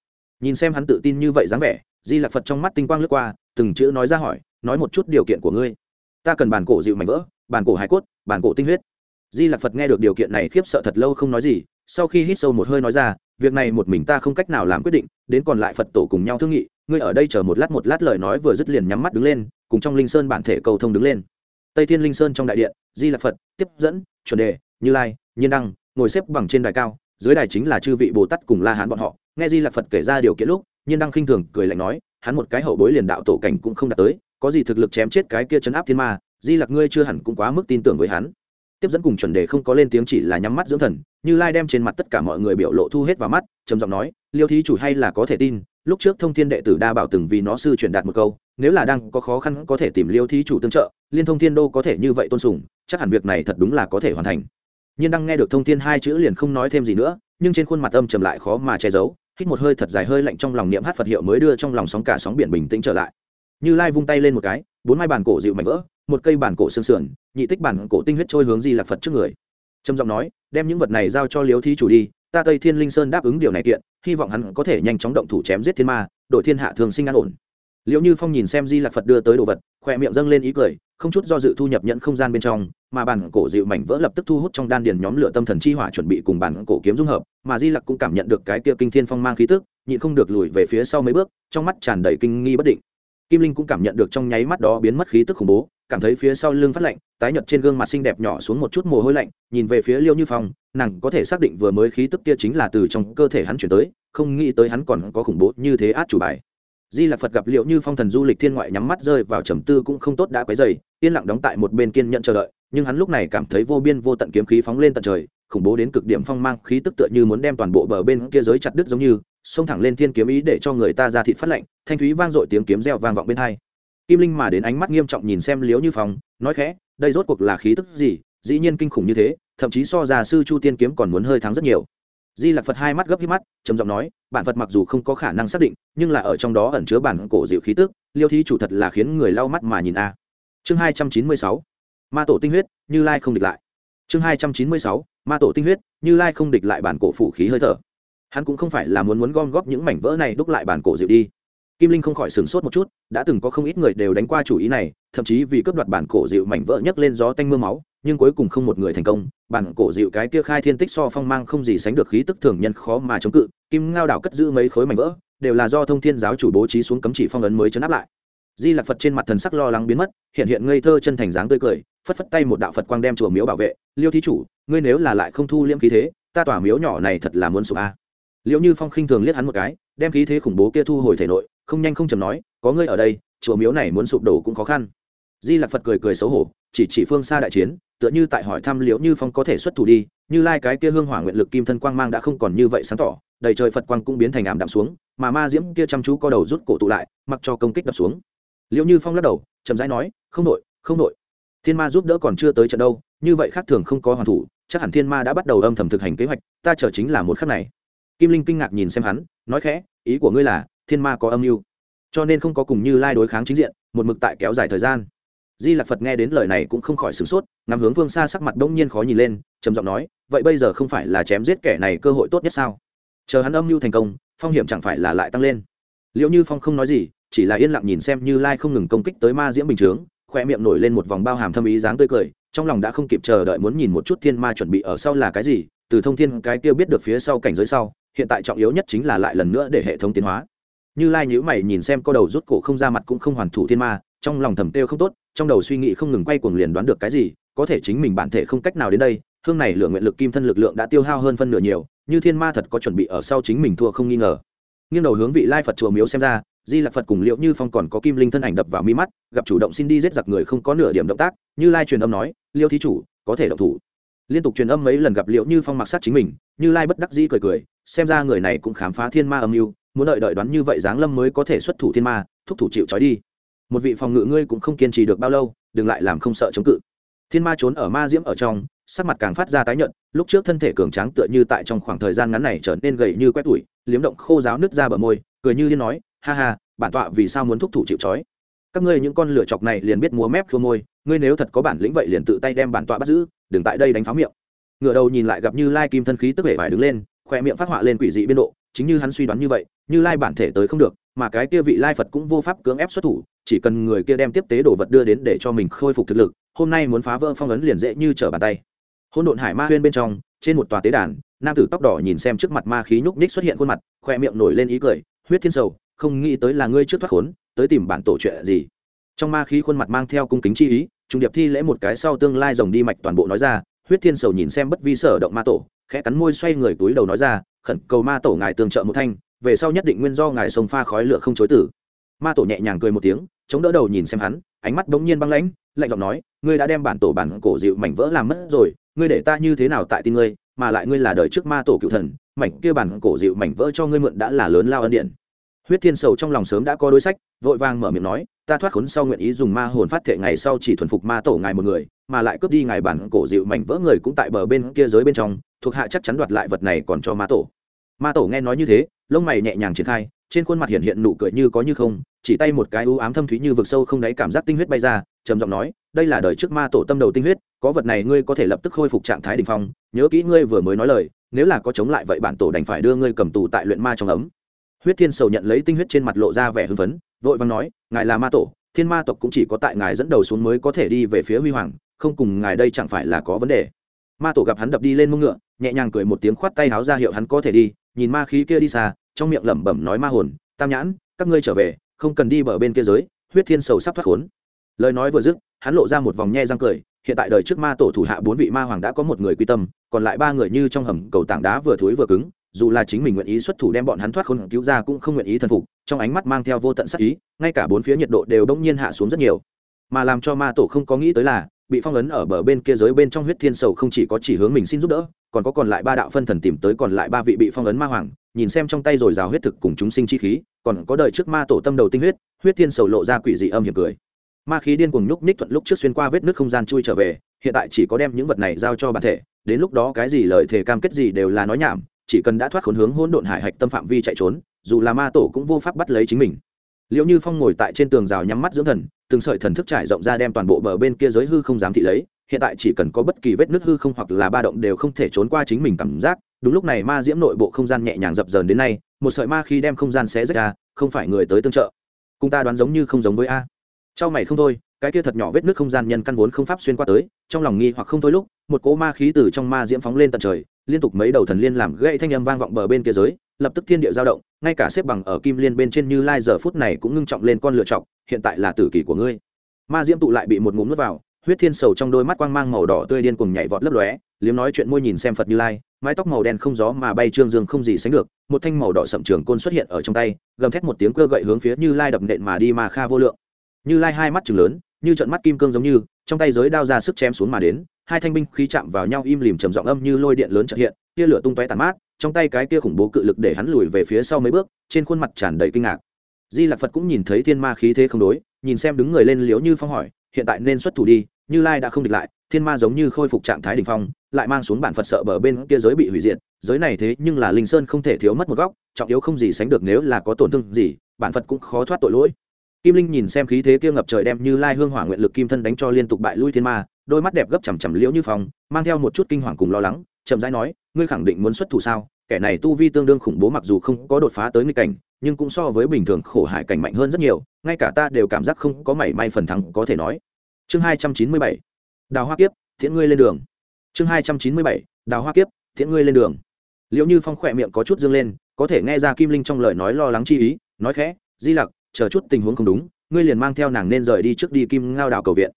Nhìn xem hắn tự tin như vậy dáng vẻ, di lạc phật trong mắt tinh quang lướt qua, từng chữ nói ra hỏi, nói một chút điều kiện của ngươi. Ta cần bản cổ dịu mảnh vỡ, bản cổ hải cốt, bản cổ tinh huyết. Di lạc phật nghe được điều kiện này khiếp sợ thật lâu không nói gì, sau khi hít sâu một hơi nói ra, việc này một mình ta không cách nào làm quyết định, đến còn lại phật tổ cùng nhau thương nghị, ngươi ở đây chờ một lát một lát lời nói vừa dứt liền nhắm mắt đứng lên cùng trong linh sơn bản thể cầu thông đứng lên. Tây thiên linh sơn trong đại điện, di lạc phật, tiếp dẫn, chuẩn đề, như lai nhiên đăng ngồi xếp bằng trên đài cao, dưới đài chính là chư vị bồ tát cùng la hán bọn họ. Nghe di lạc phật kể ra điều kiện lúc nhiên đăng khinh thường cười lạnh nói, hắn một cái hậu bối liền đạo tổ cảnh cũng không đạt tới, có gì thực lực chém chết cái kia chấn áp thiên ma, di lạc ngươi chưa hẳn cũng quá mức tin tưởng với hắn. Tiếp dẫn cùng chuẩn đề không có lên tiếng chỉ là nhắm mắt dưỡng thần, như lai đem trên mặt tất cả mọi người biểu lộ thu hết vào mắt, trầm giọng nói, liêu thí chủ hay là có thể tin, lúc trước thông thiên đệ tử đa bảo từng vì nó sư truyền đạt một câu nếu là đang có khó khăn có thể tìm liêu thí chủ tương trợ, liên thông thiên đô có thể như vậy tôn sùng, chắc hẳn việc này thật đúng là có thể hoàn thành. Nhưng đang nghe được thông thiên hai chữ liền không nói thêm gì nữa, nhưng trên khuôn mặt âm trầm lại khó mà che giấu, hít một hơi thật dài hơi lạnh trong lòng niệm hát phật hiệu mới đưa trong lòng sóng cả sóng biển bình tĩnh trở lại. Như lai vung tay lên một cái, bốn mai bàn cổ dịu mảnh vỡ, một cây bản cổ xương sườn, nhị tích bản cổ tinh huyết trôi hướng di lạc phật trước người. Trầm giọng nói, đem những vật này giao cho liếu thí chủ đi, ta tây thiên linh sơn đáp ứng điều này kiện, hy vọng hắn có thể nhanh chóng động thủ chém giết thiên ma đội thiên hạ thường sinh an ổn liệu như phong nhìn xem di lạc phật đưa tới đồ vật khoe miệng dâng lên ý cười, không chút do dự thu nhập nhận không gian bên trong, mà bản cổ dịu mảnh vỡ lập tức thu hút trong đan điền nhóm lửa tâm thần chi hỏa chuẩn bị cùng bản cổ kiếm dung hợp, mà di lặc cũng cảm nhận được cái kia kinh thiên phong mang khí tức, nhịn không được lùi về phía sau mấy bước, trong mắt tràn đầy kinh nghi bất định. Kim linh cũng cảm nhận được trong nháy mắt đó biến mất khí tức khủng bố, cảm thấy phía sau lưng phát lạnh, tái nhợt trên gương mặt xinh đẹp nhỏ xuống một chút mồ hôi lạnh, nhìn về phía liêu như phong, nàng có thể xác định vừa mới khí tức kia chính là từ trong cơ thể hắn chuyển tới, không nghĩ tới hắn còn có khủng bố như thế át chủ bài di lạc phật gặp liệu như phong thần du lịch thiên ngoại nhắm mắt rơi vào trầm tư cũng không tốt đã quấy dày yên lặng đóng tại một bên kiên nhận chờ đợi, nhưng hắn lúc này cảm thấy vô biên vô tận kiếm khí phóng lên tận trời, khủng bố đến cực điểm phong mang khí tức tựa như muốn đem toàn bộ bờ bên kia giới chặt đứt giống như, xông thẳng lên thiên kiếm ý để cho người ta ra thịt phát lạnh, thanh thúy vang dội tiếng kiếm reo vang vọng bên hai. Kim linh mà đến ánh mắt nghiêm trọng nhìn xem liếu như phong, nói khẽ, đây rốt cuộc là khí tức gì? Dĩ nhiên kinh khủng như thế, thậm chí so già sư chu tiên kiếm còn muốn hơi thắng rất nhiều di lạc phật hai mắt gấp hít mắt, trầm giọng nói, bản phật mặc dù không có khả năng xác định, nhưng là ở trong đó ẩn chứa bản cổ dịu khí tức, liêu thí chủ thật là khiến người lau mắt mà nhìn a. Chương hai trăm chín mươi sáu, ma tổ tinh huyết, như lai không địch lại. Chương hai trăm chín mươi sáu, ma tổ tinh huyết, như lai không địch lại bản cổ phủ khí hơi thở. Hắn cũng không phải là muốn muốn gom góp những mảnh vỡ này đúc lại bản cổ dịu đi. Kim linh không khỏi sửng sốt một chút, đã từng có không ít người đều đánh qua chủ ý này, thậm chí vì cướp đoạt bản cổ dịu mảnh vỡ nhấc lên gió tanh m ư a máu nhưng cuối cùng không một người thành công, bản cổ dịu cái kia khai thiên tích so phong mang không gì sánh được khí tức thường nhân khó mà chống cự, kim ngao đảo cất giữ mấy khối mảnh vỡ, đều là do thông thiên giáo chủ bố trí xuống cấm chỉ phong ấn mới chấn áp lại di lạc phật trên mặt thần sắc lo lắng biến mất, hiện hiện ngây thơ chân thành dáng tươi cười, phất phất tay một đạo phật quang đem chùa miếu bảo vệ, liêu thí chủ, ngươi nếu là lại không thu liễm khí thế, ta tỏa miếu nhỏ này thật là muốn sụp a à. liệu như phong khinh thường liếc hắn một cái, đem khí thế khủng bố kia thu hồi thể nội, không nhanh không chầm nói, có ngươi ở đây, chùa miếu này muốn sụp đổ cũng khó khăn di lạc phật cười cười xấu hổ, chỉ chỉ phương xa đại chiến tựa như tại hỏi thăm liễu như phong có thể xuất thủ đi, như lai cái kia hương hỏa nguyện lực kim thân quang mang đã không còn như vậy sáng tỏ, đầy trời phật quang cũng biến thành ảm đạm xuống, mà ma diễm kia chăm chú co đầu rút cổ tụ lại, mặc cho công kích đập xuống. Liễu như phong lắc đầu, chậm rãi nói, không nội không nội thiên ma giúp đỡ còn chưa tới trận đâu, như vậy khác thường không có hoàn thủ, chắc hẳn thiên ma đã bắt đầu âm thầm thực hành kế hoạch, ta chờ chính là một khắc này. Kim linh kinh ngạc nhìn xem hắn, nói khẽ, ý của ngươi là, thiên ma có âm mưu, cho nên không có cùng như lai đối kháng chính diện, một mực tại kéo dài thời gian di lạc phật nghe đến lời này cũng không khỏi sửng sốt, ngắm hướng phương xa sắc mặt đông nhiên khó nhìn lên, trầm giọng nói, vậy bây giờ không phải là chém giết kẻ này cơ hội tốt nhất sao? Chờ hắn âm mưu thành công, phong hiểm chẳng phải là lại tăng lên. Liệu như phong không nói gì, chỉ là yên lặng nhìn xem như lai không ngừng công kích tới ma diễm bình chướng khoe miệng nổi lên một vòng bao hàm thâm ý dáng tươi cười, trong lòng đã không kịp chờ đợi muốn nhìn một chút thiên ma chuẩn bị ở sau là cái gì, từ thông thiên cái tiêu biết được phía sau cảnh giới sau, hiện tại trọng yếu nhất chính là lại lần nữa để hệ thống tiến hóa. Như lai nhữ mày nhìn xem co đầu rút cổ không ra mặt cũng không hoàn thủ thiên ma, trong lòng thầm têu không tốt trong đầu suy nghĩ không ngừng quay cuồng liền đoán được cái gì, có thể chính mình bản thể không cách nào đến đây, hương này lượng nguyện lực kim thân lực lượng đã tiêu hao hơn phân nửa nhiều, như thiên ma thật có chuẩn bị ở sau chính mình thua không nghi ngờ. Nghiêng đầu hướng vị lai phật chùa miếu xem ra, di lạc phật cùng liệu như phong còn có kim linh thân ảnh đập vào mi mắt, gặp chủ động xin đi giết giặc người không có nửa điểm động tác, như lai truyền âm nói, liêu thí chủ, có thể động thủ. Liên tục truyền âm mấy lần gặp liệu như phong mặc sát chính mình, như lai bất đắc dĩ cười cười, xem ra người này cũng khám phá thiên ma âm mưu, muốn đợi đợi đoán như vậy giáng lâm mới có thể xuất thủ thiên ma, thúc thủ chịu trói đi một vị phòng ngự ngươi cũng không kiên trì được bao lâu, đừng lại làm không sợ chống cự. Thiên ma trốn ở ma diễm ở trong, sắc mặt càng phát ra tái nhợt, lúc trước thân thể cường tráng tựa như tại trong khoảng thời gian ngắn này trở nên gầy như quét tủi, liếm động khô giáo nứt ra bờ môi, cười như liên nói, ha ha, bản tọa vì sao muốn thúc thủ chịu trói? Các ngươi những con lửa chọc này liền biết múa mép khô môi, ngươi nếu thật có bản lĩnh vậy liền tự tay đem bản tọa bắt giữ, đừng tại đây đánh pháo miệng. Ngựa đầu nhìn lại gặp như lai kim thân khí tức vẻ vải đứng lên, khoe miệng phát họa lên quỷ dị biên độ, chính như hắn suy đoán như vậy, như lai bản thể tới không được mà cái kia vị lai phật cũng vô pháp cưỡng ép xuất thủ, chỉ cần người kia đem tiếp tế đồ vật đưa đến để cho mình khôi phục thực lực, hôm nay muốn phá vỡ phong ấn liền dễ như trở bàn tay. Hôn độn hải ma huyên bên trong, trên một tòa tế đàn, nam tử tóc đỏ nhìn xem trước mặt ma khí nhúc nhích xuất hiện khuôn mặt, khoe miệng nổi lên ý cười, huyết thiên sầu, không nghĩ tới là ngươi trước thoát khốn, tới tìm bản tổ chuyện gì? Trong ma khí khuôn mặt mang theo cung kính chi ý, trung điệp thi lễ một cái sau tương lai rồng đi mạch toàn bộ nói ra, huyết thiên sầu nhìn xem bất vi sở động ma tổ, khẽ cắn môi xoay người túi đầu nói ra, khẩn cầu ma tổ ngài tường trợ một thanh về sau nhất định nguyên do ngài sông pha khói lửa không chối tử. Ma tổ nhẹ nhàng cười một tiếng, chống đỡ đầu nhìn xem hắn, ánh mắt bỗng nhiên băng lãnh, lạnh giọng nói, ngươi đã đem bản tổ bản cổ dịu mảnh vỡ làm mất rồi, ngươi để ta như thế nào tại tin ngươi, mà lại ngươi là đời trước ma tổ cựu thần, mảnh kia bản cổ dịu mảnh vỡ cho ngươi mượn đã là lớn lao ân điện huyết thiên sầu trong lòng sớm đã có đối sách, vội vàng mở miệng nói, ta thoát khốn sau nguyện ý dùng ma hồn phát thệ ngày sau chỉ thuần phục ma tổ ngài một người, mà lại cướp đi ngài bản cổ dịu mảnh vỡ người cũng tại bờ bên kia giới bên trong, thuộc hạ chắc chắn đoạt lại vật này còn cho ma tổ ma tổ nghe nói như thế, lông mày nhẹ nhàng triển khai, trên khuôn mặt hiện hiện nụ cười như có như không, chỉ tay một cái u ám thâm thúy như vực sâu không đáy cảm giác tinh huyết bay ra, trầm giọng nói, đây là đời trước ma tổ tâm đầu tinh huyết, có vật này ngươi có thể lập tức khôi phục trạng thái đ ỉ n h phong, nhớ kỹ ngươi vừa mới nói lời, nếu là có chống lại vậy bản tổ đành phải đưa ngươi cầm tù tại luyện ma trong ấm. Huyết thiên sầu nhận lấy tinh huyết trên mặt lộ ra vẻ hưng phấn, vội vàng nói, ngài là ma tổ, thiên ma tộc cũng chỉ có tại ngài dẫn đầu xuống mới có thể đi về phía huy hoàng, không cùng ngài đây chẳng phải là có vấn đề. Ma tổ gặp hắn đập đi lên mông ngựa, nhẹ nhàng cười một tiếng khoát tay háo ra hiệu hắn có thể đi nhìn ma khí kia đi xa, trong miệng lẩm bẩm nói ma hồn, tam nhãn, các ngươi trở về, không cần đi bờ bên kia giới, huyết thiên sầu sắp thoát khốn. Lời nói vừa dứt, hắn lộ ra một vòng nhe răng cười, hiện tại đời trước ma tổ thủ hạ bốn vị ma hoàng đã có một người quy tâm, còn lại ba người như trong hầm cầu tảng đá vừa thối vừa cứng, dù là chính mình nguyện ý xuất thủ đem bọn hắn thoát khốn, cứu ra cũng không nguyện ý thần phục, trong ánh mắt mang theo vô tận sắc ý, ngay cả bốn phía nhiệt độ đều đông nhiên hạ xuống rất nhiều. Mà làm cho ma tổ không có nghĩ tới là, bị phong ấn ở bờ bên kia giới bên trong huyết thiên sầu không chỉ có chỉ hướng mình xin giúp đỡ còn có còn lại ba đạo phân thần tìm tới còn lại ba vị bị phong ấn ma hoàng, nhìn xem trong tay rồi rào huyết thực cùng chúng sinh chi khí, còn có đời trước ma tổ tâm đầu tinh huyết huyết thiên sầu lộ ra quỷ dị âm hiểm cười. Ma khí điên cuồng nhúc ních thuận lúc trước xuyên qua vết nước không gian chui trở về, hiện tại chỉ có đem những vật này giao cho bản thể, đến lúc đó cái gì lời thề cam kết gì đều là nói nhảm, chỉ cần đã thoát khốn hướng hỗn độn hải hạch tâm phạm vi chạy trốn, dù là ma tổ cũng vô pháp bắt lấy chính mình. Liệu như phong ngồi tại trên tường rào nhắm mắt dưỡng thần, từng sợi thần thức trải rộng ra đem toàn bộ bờ bên kia giới hư không dám thị lấy hiện tại chỉ cần có bất kỳ vết nứt hư không hoặc là ba động đều không thể trốn qua chính mình cảm giác. Đúng lúc này ma diễm nội bộ không gian nhẹ nhàng dập dờn đến nay, một sợi ma khi đem không gian xé rách ra, không phải người tới tương trợ. Cùng ta đoán giống như không giống với a. Trong mày không thôi, cái kia thật nhỏ vết nước không gian nhân căn vốn không pháp xuyên qua tới, trong lòng nghi hoặc không thôi lúc, một cỗ ma khí từ trong ma diễm phóng lên tận trời, liên tục mấy đầu thần liên làm gãy thanh âm vang vọng bờ bên kia giới, lập tức thiên địa dao động, ngay cả xếp bằng ở kim liên bên trên như lai giờ phút này cũng ngưng trọng lên con lựa chọc, hiện tại là tử kỷ của ngươi. Ma diễm tụ lại bị một ngụm nuốt vào huyết thiên sầu trong đôi mắt quang mang màu đỏ tươi điên cùng nhảy vọt lấp lóe, liếm nói chuyện môi nhìn xem phật như lai, mái tóc màu đen không gió mà bay trương dương không gì sánh được, một thanh màu đỏ sậm trường côn xuất hiện ở trong tay, gầm thét một tiếng cơ gậy hướng phía như lai đập nện mà đi mà kha vô lượng. Như lai hai mắt chừng lớn, như trận mắt kim cương giống như, trong tay giới đao ra sức chém xuống mà đến, hai thanh binh khí chạm vào nhau im lìm trầm giọng âm như lôi điện lớn trợ hiện, tia lửa tung tóe tàn mát, trong tay cái kia khủng bố cự lực để hắn lùi về phía sau mấy bước, trên khuôn mặt tràn đầy kinh ngạc. Di lạc phật cũng nhìn thấy thiên ma khí thế không đối, nhìn xem đứng người lên liếu như phong hỏi hiện tại nên xuất thủ đi, như lai đã không địch lại, thiên ma giống như khôi phục trạng thái đ ỉ n h phong, lại mang xuống bản phật sợ bờ bên kia giới bị hủy diệt, giới này thế nhưng là linh sơn không thể thiếu mất một góc, trọng yếu không gì sánh được nếu là có tổn thương gì, bản phật cũng khó thoát tội lỗi. Kim linh nhìn xem khí thế kia ngập trời đem như lai hương hỏa nguyện lực kim thân đánh cho liên tục bại lui thiên ma, đôi mắt đẹp gấp chằm chằm liễu như phong, mang theo một chút kinh hoàng cùng lo lắng, chậm rãi nói, ngươi khẳng định muốn xuất thủ sao? Kẻ này tu vi tương đương khủng bố mặc dù không có đột phá tới nghịch cảnh, nhưng cũng so với bình thường khổ hải cảnh mạnh hơn rất nhiều, ngay cả ta đều cảm giác không có mảy may phần thắng có thể nói. Chương hai trăm chín mươi bảy, đào hoa kiếp, thiện ngươi lên đường. Chương hai trăm chín mươi bảy, đào hoa kiếp, thiện ngươi lên đường. Liệu như phong khỏe miệng có chút dương lên, có thể nghe ra kim linh trong lời nói lo lắng chi ý, nói khẽ, di lặc, chờ chút tình huống không đúng, ngươi liền mang theo nàng nên rời đi trước đi kim ngao đào cầu viện.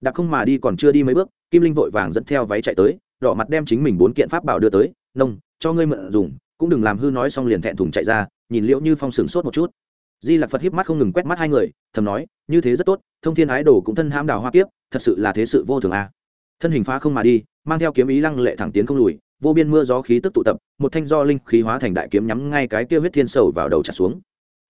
Đặc không mà đi còn chưa đi mấy bước, kim linh vội vàng dẫn theo váy chạy tới, đỏ mặt đem chính mình bốn kiện pháp bảo đưa tới, nông cho ngươi mượn dùng, cũng đừng làm hư nói xong liền thẹn thùng chạy ra, nhìn liễu như phong sừng sốt một chút. Di lạc phật hiếp mắt không ngừng quét mắt hai người, thầm nói, như thế rất tốt, thông thiên ái đồ cũng thân hãm đào hoa kiếp, thật sự là thế sự vô thường a. À. thân hình phá không mà đi, mang theo kiếm ý lăng lệ thẳng tiến không lùi, vô biên mưa gió khí tức tụ tập, một thanh do linh khí hóa thành đại kiếm nhắm ngay cái kia huyết thiên sầu vào đầu trả xuống.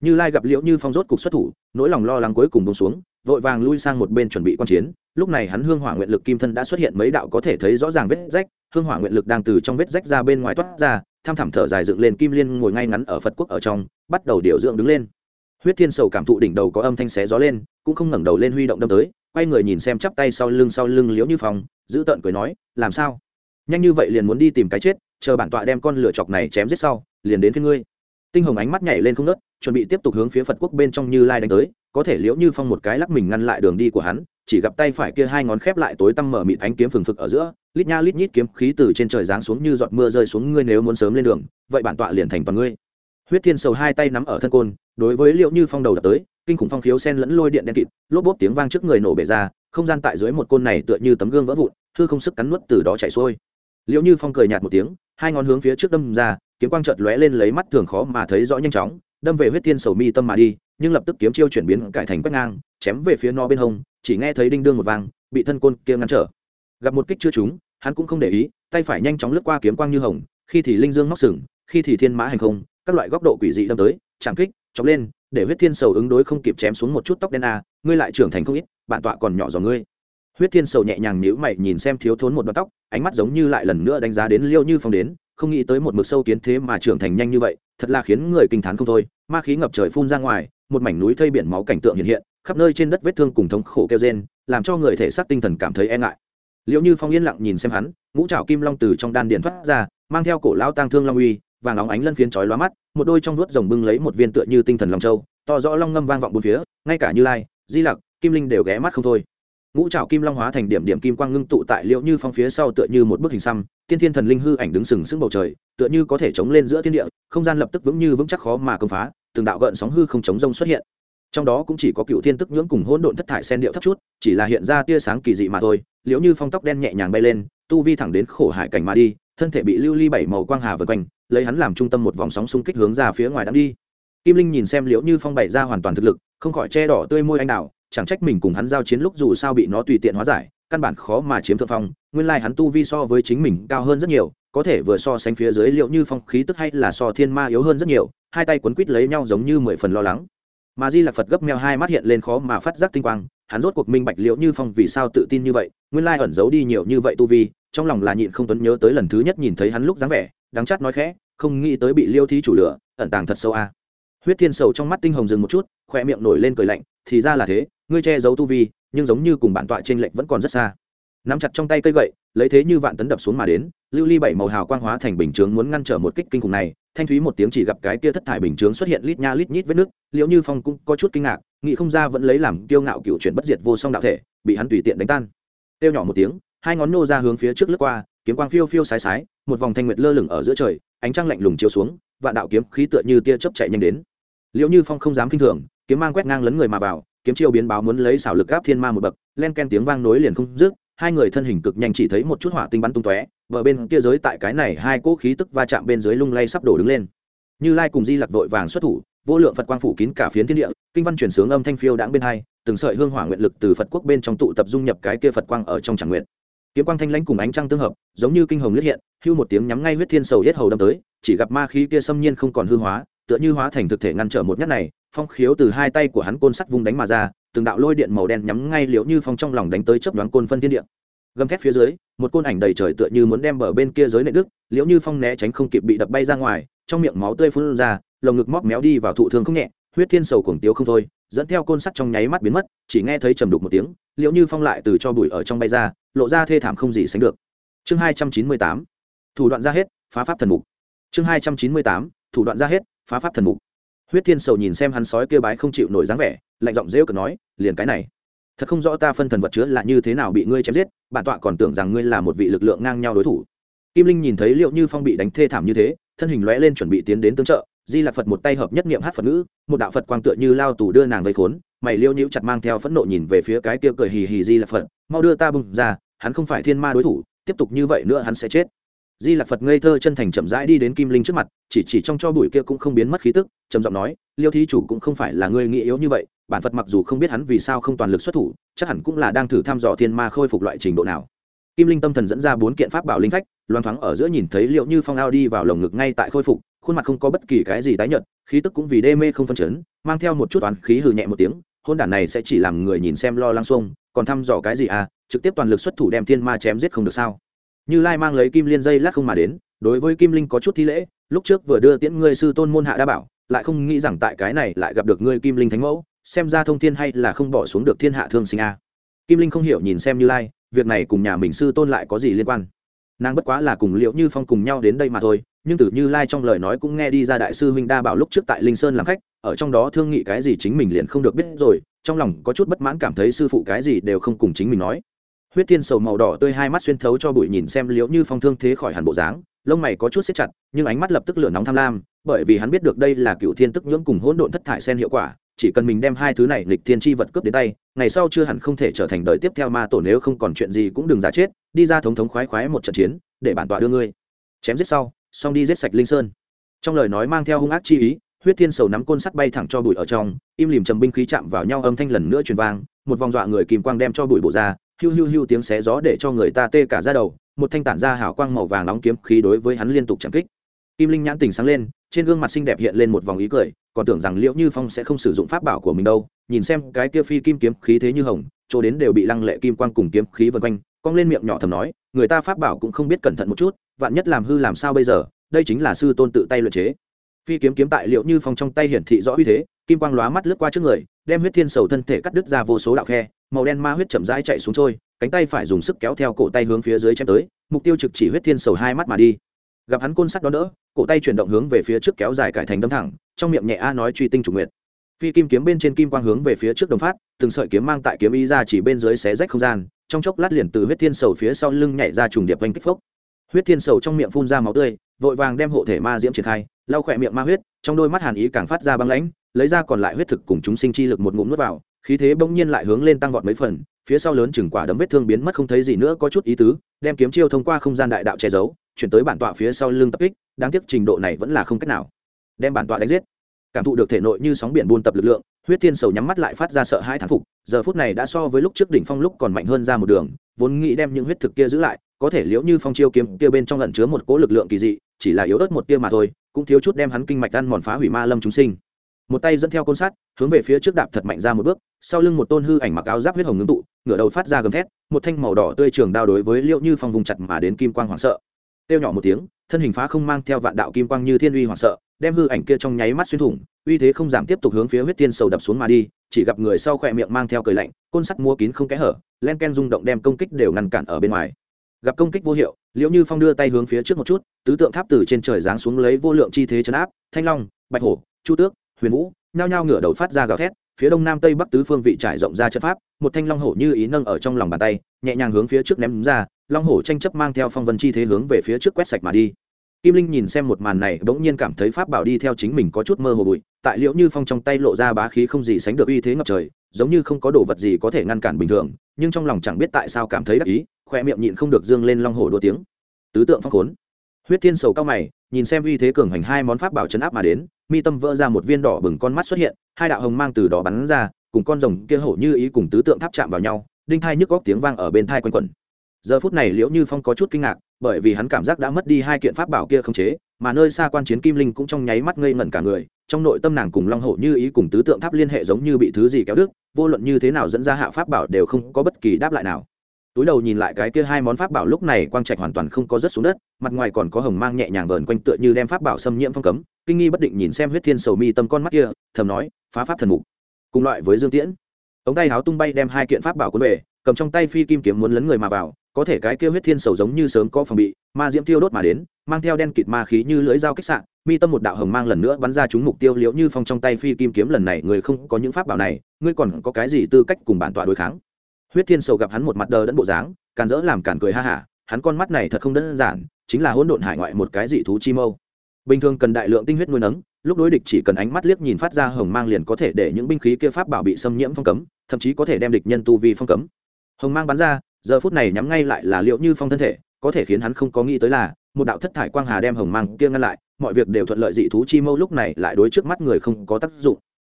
Như lai gặp liễu như phong rốt cục xuất thủ, nỗi lòng lo lắng cuối cùng bông xuống, vội vàng lui sang một bên chuẩn bị quan chiến lúc này hắn hương hỏa nguyện lực kim thân đã xuất hiện mấy đạo có thể thấy rõ ràng vết rách, hương hỏa nguyện lực đang từ trong vết rách ra bên ngoài toát ra, tham thẳm thở dài dựng lên kim liên ngồi ngay ngắn ở phật quốc ở trong, bắt đầu điều dưỡng đứng lên. Huyết thiên sầu cảm thụ đỉnh đầu có âm thanh xé gió lên, cũng không ngẩng đầu lên huy động đâm tới, quay người nhìn xem chắp tay sau lưng sau lưng liễu như phong, giữ tợn cười nói, làm sao? Nhanh như vậy liền muốn đi tìm cái chết, chờ bản tọa đem con lửa chọc này chém giết sau, liền đến phía ngươi. Tinh hồng ánh mắt nhảy lên không nớt chuẩn bị tiếp tục hướng phía phật quốc bên trong như lai đánh tới, có thể liễu như phong một cái lắc mình ngăn lại đường đi của hắn chỉ gặp tay phải kia hai ngón khép lại tối tăm mở mịt ánh kiếm phừng phực ở giữa, lít nha lít nhít kiếm khí từ trên trời giáng xuống như giọt mưa rơi xuống, ngươi nếu muốn sớm lên đường, vậy bản tọa liền thành toàn ngươi. Huyết thiên sầu hai tay nắm ở thân côn, đối với liệu như phong đầu đập tới, kinh khủng phong khiếu sen lẫn lôi điện đen kịt, lốp bốp tiếng vang trước người nổ bể ra, không gian tại dưới một côn này tựa như tấm gương vỡ vụn thư không sức cắn nuốt từ đó chảy xuôi. Liệu như phong cười nhạt một tiếng, hai ngón hướng phía trước đâm ra, kiếm quang chợt lóe lên lấy mắt thường khó mà thấy rõ nhanh chóng, đâm về huyết thiên sầu mi tâm mà đi, nhưng lập tức kiếm chiêu chuyển biến cải thành quét ngang chém về phía no bên hông, chỉ nghe thấy đinh đương một vang, bị thân côn kia ngăn trở. Gặp một kích chưa trúng, hắn cũng không để ý, tay phải nhanh chóng lướt qua kiếm quang như hồng, khi thì linh dương móc sừng, khi thì thiên mã hành không, các loại góc độ quỷ dị đâm tới, chạm kích, chọc lên, để huyết thiên sầu ứng đối không kịp chém xuống một chút tóc đen a, ngươi lại trưởng thành không ít, bản tọa còn nhỏ dò ngươi. Huyết thiên sầu nhẹ nhàng nhíu mày nhìn xem thiếu thốn một đoạn tóc, ánh mắt giống như lại lần nữa đánh giá đến liêu như phong đến, không nghĩ tới một mực sâu kiến thế mà trưởng thành nhanh như vậy, thật là khiến người kinh t h á n không thôi, ma khí ngập trời phun ra ngoài, một mảnh núi thây biển máu cảnh tượng hiện hiện khắp nơi trên đất vết thương cùng thống khổ kêu rên, làm cho người thể xác tinh thần cảm thấy e ngại. Liệu như phong yên lặng nhìn xem hắn, ngũ trào kim long từ trong đan điện thoát ra, mang theo cổ lao tang thương long uy, vàng óng ánh lân phiến chói lóa mắt, một đôi trong vuốt rồng bưng lấy một viên tựa như tinh thần long châu, to rõ long ngâm vang vọng bốn phía, ngay cả như lai, di lặc, kim linh đều ghé mắt không thôi. Ngũ trào kim long hóa thành điểm điểm kim quang ngưng tụ tại liệu như phong phía sau tựa như một bức hình xăm, tiên thiên thần linh hư ảnh đứng sừng sững bầu trời, tựa như có thể chống lên giữa thiên địa, không gian lập tức vững như vững chắc khó mà công phá, từng đạo gợn sóng hư không chống rông xuất hiện trong đó cũng chỉ có cựu thiên tức nhưỡng cùng hỗn độn thất thải sen điệu thấp chút, chỉ là hiện ra tia sáng kỳ dị mà thôi liếu như phong tóc đen nhẹ nhàng bay lên, tu vi thẳng đến khổ hải cảnh mà đi, thân thể bị lưu ly bảy màu quang hà vượt quanh, lấy hắn làm trung tâm một vòng sóng xung kích hướng ra phía ngoài đám đi. Kim linh nhìn xem liễu như phong bày ra hoàn toàn thực lực, không khỏi che đỏ tươi môi anh đạo chẳng trách mình cùng hắn giao chiến lúc dù sao bị nó tùy tiện hóa giải, căn bản khó mà chiếm thượng phong, nguyên lai hắn tu vi so với chính mình cao hơn rất nhiều, có thể vừa so sánh phía dưới liệu như phong khí tức hay là so thiên ma yếu hơn rất nhiều, hai tay quấn quít lấy nhau giống như mười phần lo lắng mà di lạc phật gấp meo hai mắt hiện lên khó mà phát giác tinh quang hắn rốt cuộc minh bạch liệu như phong vì sao tự tin như vậy nguyên lai ẩn giấu đi nhiều như vậy tu vi trong lòng là nhịn không tuấn nhớ tới lần thứ nhất nhìn thấy hắn lúc dáng vẻ đáng chát nói khẽ không nghĩ tới bị liêu thí chủ lửa ẩn tàng thật sâu a huyết thiên sầu trong mắt tinh hồng dừng một chút khoe miệng nổi lên cười lạnh thì ra là thế ngươi che giấu tu vi nhưng giống như cùng bản tọa trên lệnh vẫn còn rất xa nắm chặt trong tay cây gậy lấy thế như vạn tấn đập xuống mà đến lưu ly bảy màu hào quang hóa thành bình chướng muốn ngăn trở một kích kinh khủng này thanh thúy một tiếng chỉ gặp cái kia thất thải bình chướng xuất hiện lít nha lít nhít vết nước liệu như phong cũng có chút kinh ngạc, nghĩ không ra vẫn lấy làm kiêu ngạo cựu chuyển bất diệt vô song đạo thể, bị hắn tùy tiện đánh tan. Tiêu nhỏ một tiếng, hai ngón nô ra hướng phía trước lướt qua, kiếm quang phiêu phiêu sái sái, một vòng thanh nguyệt lơ lửng ở giữa trời, ánh trăng lạnh lùng chiếu xuống, vạn đạo kiếm khí tựa như tia chớp chạy nhanh đến. Liệu như phong không dám kinh thường, kiếm mang quét ngang lấn người mà vào, kiếm chiêu biến báo muốn lấy xảo lực áp thiên ma một bậc, len ken tiếng vang nối liền không dứt, hai người thân hình cực nhanh chỉ thấy một chút hỏa tinh bắn tung tóe bờ bên kia giới tại cái này hai cỗ khí tức va chạm bên dưới lung lay sắp đổ đứng lên. Như lai cùng di lặc vội vàng xuất thủ, vô lượng phật quang phủ kín cả phiến thiên địa, kinh văn chuyển sướng âm thanh phiêu đãng bên hai, từng sợi hương hỏa nguyện lực từ phật quốc bên trong tụ tập dung nhập cái kia phật quang ở trong tràng nguyện. Kiếm quang thanh lãnh cùng ánh trăng tương hợp, giống như kinh hồng liệt hiện, hưu một tiếng nhắm ngay huyết thiên sầu yết hầu đâm tới, chỉ gặp ma khí kia xâm nhiên không còn hư hóa, tựa như hóa thành thực thể ngăn trở một nhát này, phong khiếu từ hai tay của hắn côn sắt vung đánh mà ra, từng đạo lôi điện màu đen nhắm ngay liệu như phong trong lòng đánh tới chớp đoán côn phân thiên địa gầm thép phía dưới, một côn ảnh đầy trời tựa như muốn đem bờ bên kia giới nệ đức, liễu như phong né tránh không kịp bị đập bay ra ngoài, trong miệng máu tươi phun ra, lồng ngực móc méo đi vào thụ thương không nhẹ, huyết thiên sầu cuồng tiếu không thôi, dẫn theo côn sắt trong nháy mắt biến mất, chỉ nghe thấy trầm đục một tiếng, liễu như phong lại từ cho bụi ở trong bay ra, lộ ra thê thảm không gì sánh được. Chương hai trăm chín mươi tám, thủ đoạn ra hết, phá pháp thần mục. Chương hai trăm chín mươi tám, thủ đoạn ra hết, phá pháp thần mục. Huyết thiên sầu nhìn xem hắn sói kia bái không chịu nổi dáng vẻ, lạnh giọng rêu cực nói, liền cái này thật không rõ ta phân thần vật chứa là như thế nào bị ngươi chém giết, bản tọa còn tưởng rằng ngươi là một vị lực lượng ngang nhau đối thủ. Kim linh nhìn thấy liệu như phong bị đánh thê thảm như thế, thân hình lóe lên chuẩn bị tiến đến tương trợ, di lạc phật một tay hợp nhất niệm hát phật ngữ, một đạo phật quang tựa như lao tù đưa nàng vây khốn, mày liêu nhíu chặt mang theo phẫn nộ nhìn về phía cái kia cười hì hì di lạc phật, mau đưa ta bung ra, hắn không phải thiên ma đối thủ, tiếp tục như vậy nữa hắn sẽ chết. Di lạc phật ngây thơ chân thành chậm rãi đi đến kim linh trước mặt, chỉ chỉ trong cho bụi kia cũng không biến mất khí tức, trầm giọng nói, liêu thí chủ cũng không phải là người nghĩ yếu như vậy bản phật mặc dù không biết hắn vì sao không toàn lực xuất thủ, chắc hẳn cũng là đang thử thăm dò thiên ma khôi phục loại trình độ nào. Kim linh tâm thần dẫn ra bốn kiện pháp bảo linh phách loan thoáng ở giữa nhìn thấy liệu như phong ao đi vào lồng ngực ngay tại khôi phục, khuôn mặt không có bất kỳ cái gì tái nhợt, khí tức cũng vì đê mê không phân chấn, mang theo một chút toán khí hừ nhẹ một tiếng, hôn đản này sẽ chỉ làm người nhìn xem lo lăng xuông, còn thăm dò cái gì à trực tiếp toàn lực xuất thủ đem thiên ma chém giết không được sao. Như lai mang lấy kim liên dây lát không mà đến, đối với kim linh có chút thi lễ, lúc trước vừa đưa tiễn ngươi sư tôn môn hạ đa bảo, lại không nghĩ rằng tại cái này lại gặp được ngươi kim linh thánh mẫu xem ra thông thiên hay là không bỏ xuống được thiên hạ thương sinh a. Kim linh không hiểu nhìn xem như lai, việc này cùng nhà mình sư tôn lại có gì liên quan? Nàng bất quá là cùng liệu như phong cùng nhau đến đây mà thôi, nhưng từ như lai trong lời nói cũng nghe đi ra đại sư huynh đa bảo lúc trước tại linh sơn làm khách, ở trong đó thương nghị cái gì chính mình liền không được biết rồi, trong lòng có chút bất mãn cảm thấy sư phụ cái gì đều không cùng chính mình nói. Huyết thiên sầu màu đỏ tươi hai mắt xuyên thấu cho bụi nhìn xem liễu như phong thương thế khỏi hẳn bộ dáng, lông mày có chút xếp chặt, nhưng ánh mắt lập tức lửa nóng tham lam, bởi vì hắn biết được đây là cựu thiên tức nhưỡng cùng hỗn độn thất thải sen hiệu quả chỉ cần mình đem hai thứ này lịch thiên chi vật cướp đến tay, ngày sau chưa hẳn không thể trở thành đời tiếp theo ma tổ nếu không còn chuyện gì cũng đừng giả chết, đi ra thống thống khoái khoái một trận chiến, để bản tọa đưa ngươi. Chém giết sau, xong đi giết sạch linh sơn. Trong lời nói mang theo hung ác chi ý, huyết thiên sầu nắm côn sắt bay thẳng cho bụi ở trong, im lìm trầm binh khí chạm vào nhau âm thanh lần nữa truyền vang, một vòng dọa người kìm quang đem cho bụi bộ ra, hiu hiu hiu tiếng xé gió để cho người ta tê cả ra đầu, một thanh tản ra hào quang màu vàng nóng kiếm khí đối với hắn liên tục chạm kích. Kim linh nhãn tình sáng lên, trên gương mặt xinh đẹp hiện lên một vòng ý cười còn tưởng rằng liễu như phong sẽ không sử dụng pháp bảo của mình đâu, nhìn xem cái kia phi kim kiếm khí thế như hồng, chỗ đến đều bị lăng lệ kim quang cùng kiếm khí vân quanh, cong lên miệng nhỏ thầm nói, người ta pháp bảo cũng không biết cẩn thận một chút, vạn nhất làm hư làm sao bây giờ, đây chính là sư tôn tự tay luyện chế. Phi kiếm kiếm tại liệu như phong trong tay hiển thị rõ uy thế, kim quang lóa mắt lướt qua trước người, đem huyết thiên sầu thân thể cắt đứt ra vô số đạo khe, màu đen ma huyết chậm rãi chạy xuống trôi, cánh tay phải dùng sức kéo theo cổ tay hướng phía dưới chém tới, mục tiêu trực chỉ huyết thiên sầu hai mắt mà đi. Gặp hắn côn sắt đó đỡ cổ tay chuyển động hướng về phía trước kéo dài cải thành đâm thẳng, trong miệng nhẹ a nói truy tinh chủ nguyện phi kim kiếm bên trên kim quang hướng về phía trước đồng phát, từng sợi kiếm mang tại kiếm ý ra chỉ bên dưới xé rách không gian, trong chốc lát liền từ huyết thiên sầu phía sau lưng nhảy ra trùng điệp oanh kích phốc. Huyết thiên sầu trong miệng phun ra máu tươi, vội vàng đem hộ thể ma diễm triển khai, lau khỏe miệng ma huyết, trong đôi mắt hàn ý càng phát ra băng lãnh, lấy ra còn lại huyết thực cùng chúng sinh chi lực một ngụm nuốt vào, khí thế bỗng nhiên lại hướng lên tăng vọt mấy phần, phía sau lớn chừng quả đấm vết thương biến mất không thấy gì nữa có chút ý tứ, đem kiếm chiêu thông qua không gian đại đạo che giấu, chuyển tới bản tọa phía sau lưng tập kích đáng tiếc trình độ này vẫn là không cách nào. Đem bản tọa đánh giết. Cảm thụ được thể nội như sóng biển buôn tập lực lượng, huyết thiên sầu nhắm mắt lại phát ra sợ hai thán phục, giờ phút này đã so với lúc trước đỉnh phong lúc còn mạnh hơn ra một đường, vốn nghĩ đem những huyết thực kia giữ lại, có thể liễu như phong chiêu kiếm kia bên trong lẩn chứa một cỗ lực lượng kỳ dị, chỉ là yếu ớt một tia mà thôi, cũng thiếu chút đem hắn kinh mạch ăn mòn phá hủy ma lâm chúng sinh. Một tay dẫn theo côn sát hướng về phía trước đạp thật mạnh ra một bước, sau lưng một tôn hư ảnh mặc áo giáp huyết hồng ngưng tụ, ngửa đầu phát ra gầm thét, một thanh màu đỏ tươi trường đao đối với liễu như phong vùng chặt mà đến kim quang hoảng sợ tiêu nhỏ một tiếng, thân hình phá không mang theo vạn đạo kim quang như thiên uy hoảng sợ, đem hư ảnh kia trong nháy mắt xuyên thủng, uy thế không giảm tiếp tục hướng phía huyết tiên sầu đập xuống mà đi, chỉ gặp người sau khỏe miệng mang theo cười lạnh, côn sắt mua kín không kẽ hở, len ken rung động đem công kích đều ngăn cản ở bên ngoài. Gặp công kích vô hiệu, liễu như phong đưa tay hướng phía trước một chút, tứ tượng tháp từ trên trời giáng xuống lấy vô lượng chi thế chấn áp, thanh long, bạch hổ, chu tước, huyền vũ, nhao nhao ngửa đầu phát ra gào thét, phía đông nam tây bắc tứ phương vị trải rộng ra trận pháp, một thanh long hổ như ý nâng ở trong lòng bàn tay, nhẹ nhàng hướng phía trước ném ra long hổ tranh chấp mang theo phong vân chi thế hướng về phía trước quét sạch mà đi. Kim linh nhìn xem một màn này, bỗng nhiên cảm thấy pháp bảo đi theo chính mình có chút mơ hồ bụi, tại liễu như phong trong tay lộ ra bá khí không gì sánh được uy thế ngập trời, giống như không có đồ vật gì có thể ngăn cản bình thường, nhưng trong lòng chẳng biết tại sao cảm thấy đắc ý khoe miệng nhịn không được dương lên long hổ đua tiếng. Tứ tượng phong khốn. Huyết thiên sầu cao mày, nhìn xem uy thế cường hành hai món pháp bảo chấn áp mà đến, mi tâm vỡ ra một viên đỏ bừng con mắt xuất hiện, hai đạo hồng mang từ đó bắn ra, cùng con rồng kia hổ như ý cùng tứ tượng tháp chạm vào nhau, đinh thai nhức góc tiếng vang ở bên thai quanh quẩn giờ phút này liễu như phong có chút kinh ngạc, bởi vì hắn cảm giác đã mất đi hai kiện pháp bảo kia không chế, mà nơi xa quan chiến kim linh cũng trong nháy mắt ngây ngẩn cả người, trong nội tâm nàng cùng long hổ như ý cùng tứ tượng tháp liên hệ giống như bị thứ gì kéo đứt, vô luận như thế nào dẫn ra hạ pháp bảo đều không có bất kỳ đáp lại nào. Túi đầu nhìn lại cái kia hai món pháp bảo lúc này quang trạch hoàn toàn không có rớt xuống đất, mặt ngoài còn có hồng mang nhẹ nhàng vờn quanh tựa như đem pháp bảo xâm nhiễm phong cấm, kinh nghi bất định nhìn xem huyết thiên sầu mi tâm con mắt kia, thầm nói, phá pháp thần mục. Cùng loại với dương tiễn. Ống tay háo tung bay đem hai kiện pháp bảo cuốn về, cầm trong tay phi kim kiếm muốn lấn người mà vào có thể cái kia huyết thiên sầu giống như sớm có phòng bị, ma diễm tiêu đốt mà đến, mang theo đen kịt ma khí như lưỡi dao kích sạn mi tâm một đạo hồng mang lần nữa bắn ra chúng mục tiêu liễu như phong trong tay phi kim kiếm lần này, người không có những pháp bảo này, ngươi còn có cái gì tư cách cùng bản tọa đối kháng? Huyết thiên sầu gặp hắn một mặt đờ đẫn bộ dáng, càn dỡ làm càn cười ha hả, hắn con mắt này thật không đơn giản, chính là hỗn độn hải ngoại một cái dị thú chi mâu. Bình thường cần đại lượng tinh huyết nuôi nấng, lúc đối địch chỉ cần ánh mắt liếc nhìn phát ra hồng mang liền có thể để những binh khí kia pháp bảo bị xâm nhiễm phong cấm, thậm chí có thể đem địch nhân tu vi phong cấm. Hồng mang bắn ra giờ phút này nhắm ngay lại là liệu như phong thân thể, có thể khiến hắn không có nghĩ tới là, một đạo thất thải quang hà đem hồng mang kia ngăn lại, mọi việc đều thuận lợi dị thú chi mâu lúc này lại đối trước mắt người không có tác dụng.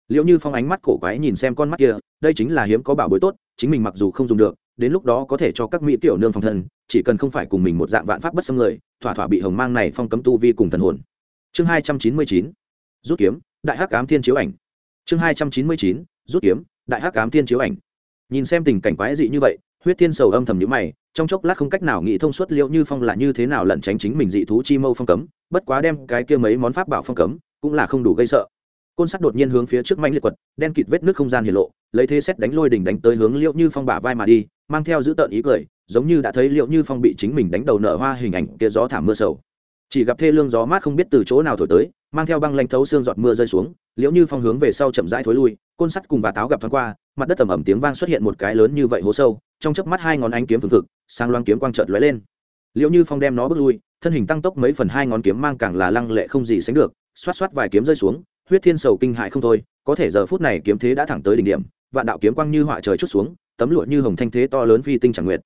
Liệu như phong ánh mắt cổ quái nhìn xem con mắt kia, đây chính là hiếm có bảo bối tốt, chính mình mặc dù không dùng được, đến lúc đó có thể cho các mỹ tiểu nương phòng thân, chỉ cần không phải cùng mình một dạng vạn pháp bất xâm người, thỏa thỏa bị hồng mang này phong cấm tu vi cùng thần hồn. Chương hai trăm chín mươi chín, rút kiếm, đại hắc ám thiên chiếu ảnh. Chương hai trăm chín mươi chín, rút kiếm, đại hắc ám thiên chiếu ảnh. Nhìn xem tình cảnh quái dị như vậy huyết thiên sầu âm thầm nhíu mày, trong chốc lát không cách nào nghĩ thông suốt liệu như phong là như thế nào lẩn tránh chính mình dị thú chi mâu phong cấm, bất quá đem cái kia mấy món pháp bảo phong cấm, cũng là không đủ gây sợ. Côn sắt đột nhiên hướng phía trước mạnh liệt quật, đen kịt vết nước không gian hiển lộ, lấy thế xét đánh lôi đỉnh đánh tới hướng liệu như phong bả vai mà đi, mang theo giữ tợn ý cười, giống như đã thấy liệu như phong bị chính mình đánh đầu nở hoa hình ảnh kia gió thảm mưa sầu. Chỉ gặp thê lương gió mát không biết từ chỗ nào thổi tới, mang theo băng lanh thấu xương giọt mưa rơi xuống, liệu như phong hướng về sau chậm rãi thối lui, côn sắt cùng bà táo gặp thoáng qua, mặt đất tầm ẩm tiếng vang xuất hiện một cái lớn như vậy hố sâu trong chớp mắt hai ngón ánh kiếm phương thực sang loang kiếm quang trợt lóe lên. Liễu như phong đem nó bước lui, thân hình tăng tốc mấy phần hai ngón kiếm mang càng là lăng lệ không gì sánh được, xoát xoát vài kiếm rơi xuống, huyết thiên sầu kinh hại không thôi, có thể giờ phút này kiếm thế đã thẳng tới đỉnh điểm, vạn đạo kiếm quang như họa trời chút xuống, tấm lụa như hồng thanh thế to lớn phi tinh chẳng nguyệt.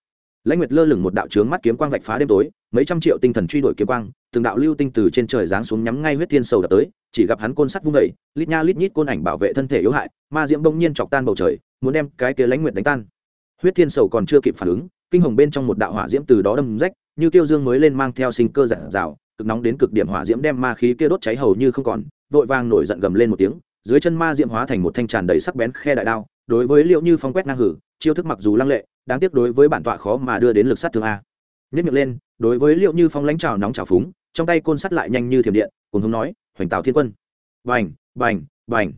Lãnh nguyệt lơ lửng một đạo trướng mắt kiếm quang vạch phá đêm tối, mấy trăm triệu tinh thần truy đuổi kiếm quang, từng đạo lưu tinh từ trên trời giáng xuống nhắm ngay huyết thiên sầu đập tới, chỉ gặp hắn côn sắt vung vẩy lít nha lít nhít côn ảnh bảo vệ thân thể yếu hại, ma diễm bỗng nhiên chọc tan bầu trời, muốn đem cái kia lãnh nguyệt đánh tan huyết thiên sầu còn chưa kịp phản ứng, kinh hồng bên trong một đạo hỏa diễm từ đó đâm rách, như tiêu dương mới lên mang theo sinh cơ giản rào, cực nóng đến cực điểm hỏa diễm đem ma khí kia đốt cháy hầu như không còn, vội vàng nổi giận gầm lên một tiếng, dưới chân ma diễm hóa thành một thanh tràn đầy sắc bén khe đại đao, đối với liệu như phong quét ngang hử, chiêu thức mặc dù lăng lệ, đáng tiếc đối với bản tọa khó mà đưa đến lực sát thương a. Nhất miệng lên, đối với liệu như phong lãnh trào nóng trào phúng, trong tay côn sắt lại nhanh như thiểm điện cùng hống nói, hoành tạo thiên quân. Bành bành bành.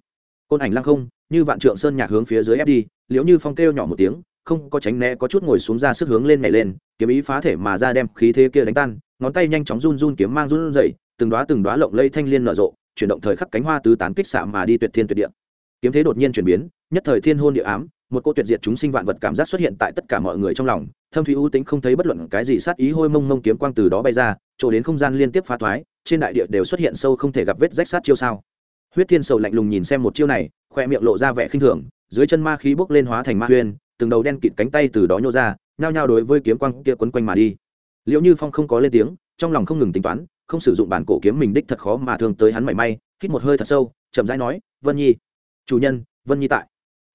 Côn ảnh lăng không, như vạn trượng sơn nhạc hướng phía dưới ép đi, liễu như phong kêu nhỏ một tiếng không có tránh né, có chút ngồi xuống ra sức hướng lên nhảy lên, kiếm ý phá thể mà ra đem khí thế kia đánh tan, ngón tay nhanh chóng run run kiếm mang run dậy từng đoá từng đoá lộng lây thanh liên nở rộ, chuyển động thời khắc cánh hoa tứ tán kích xạ mà đi tuyệt thiên tuyệt địa. Kiếm thế đột nhiên chuyển biến, nhất thời thiên hôn địa ám, một cô tuyệt diệt chúng sinh vạn vật cảm giác xuất hiện tại tất cả mọi người trong lòng, thâm thủy ưu tính không thấy bất luận cái gì sát ý hôi mông mông kiếm quang từ đó bay ra, chỗ đến không gian liên tiếp phá thoái, trên đại địa đều xuất hiện sâu không thể gặp vết rách sát chiêu sao. Huyết thiên sầu lạnh lùng nhìn xem một chiêu này, khoe miệng lộ ra vẻ khinh thường, dưới chân ma khí bốc lên hóa thành ma huyên từng đầu đen kịt cánh tay từ đó nhô ra, nhao nhao đối với kiếm quang kia quấn quanh mà đi. Liệu như phong không có lên tiếng, trong lòng không ngừng tính toán, không sử dụng bản cổ kiếm mình đích thật khó mà thường tới hắn mảy may, hít một hơi thật sâu, chậm rãi nói, vân nhi, chủ nhân, vân nhi tại.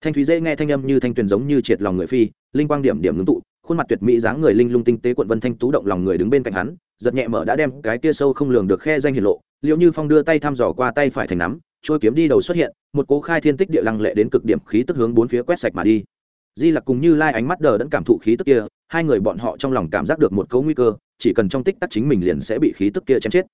Thanh thúy dễ nghe thanh âm như thanh tuyền giống như triệt lòng người phi, linh quang điểm điểm ngưng tụ, khuôn mặt tuyệt mỹ dáng người linh lung tinh tế quận vân thanh tú động lòng người đứng bên cạnh hắn, giật nhẹ mở đã đem cái kia sâu không lường được khe danh hiển lộ. Liệu như phong đưa tay thăm dò qua tay phải thành nắm trôi kiếm đi đầu xuất hiện, một cố khai thiên tích địa lăng lệ đến cực điểm khí tức hướng bốn phía quét sạch mà đi di lặc cùng như lai ánh mắt đờ đẫn cảm thụ khí tức kia, hai người bọn họ trong lòng cảm giác được một cấu nguy cơ, chỉ cần trong tích tắc chính mình liền sẽ bị khí tức kia chém chết.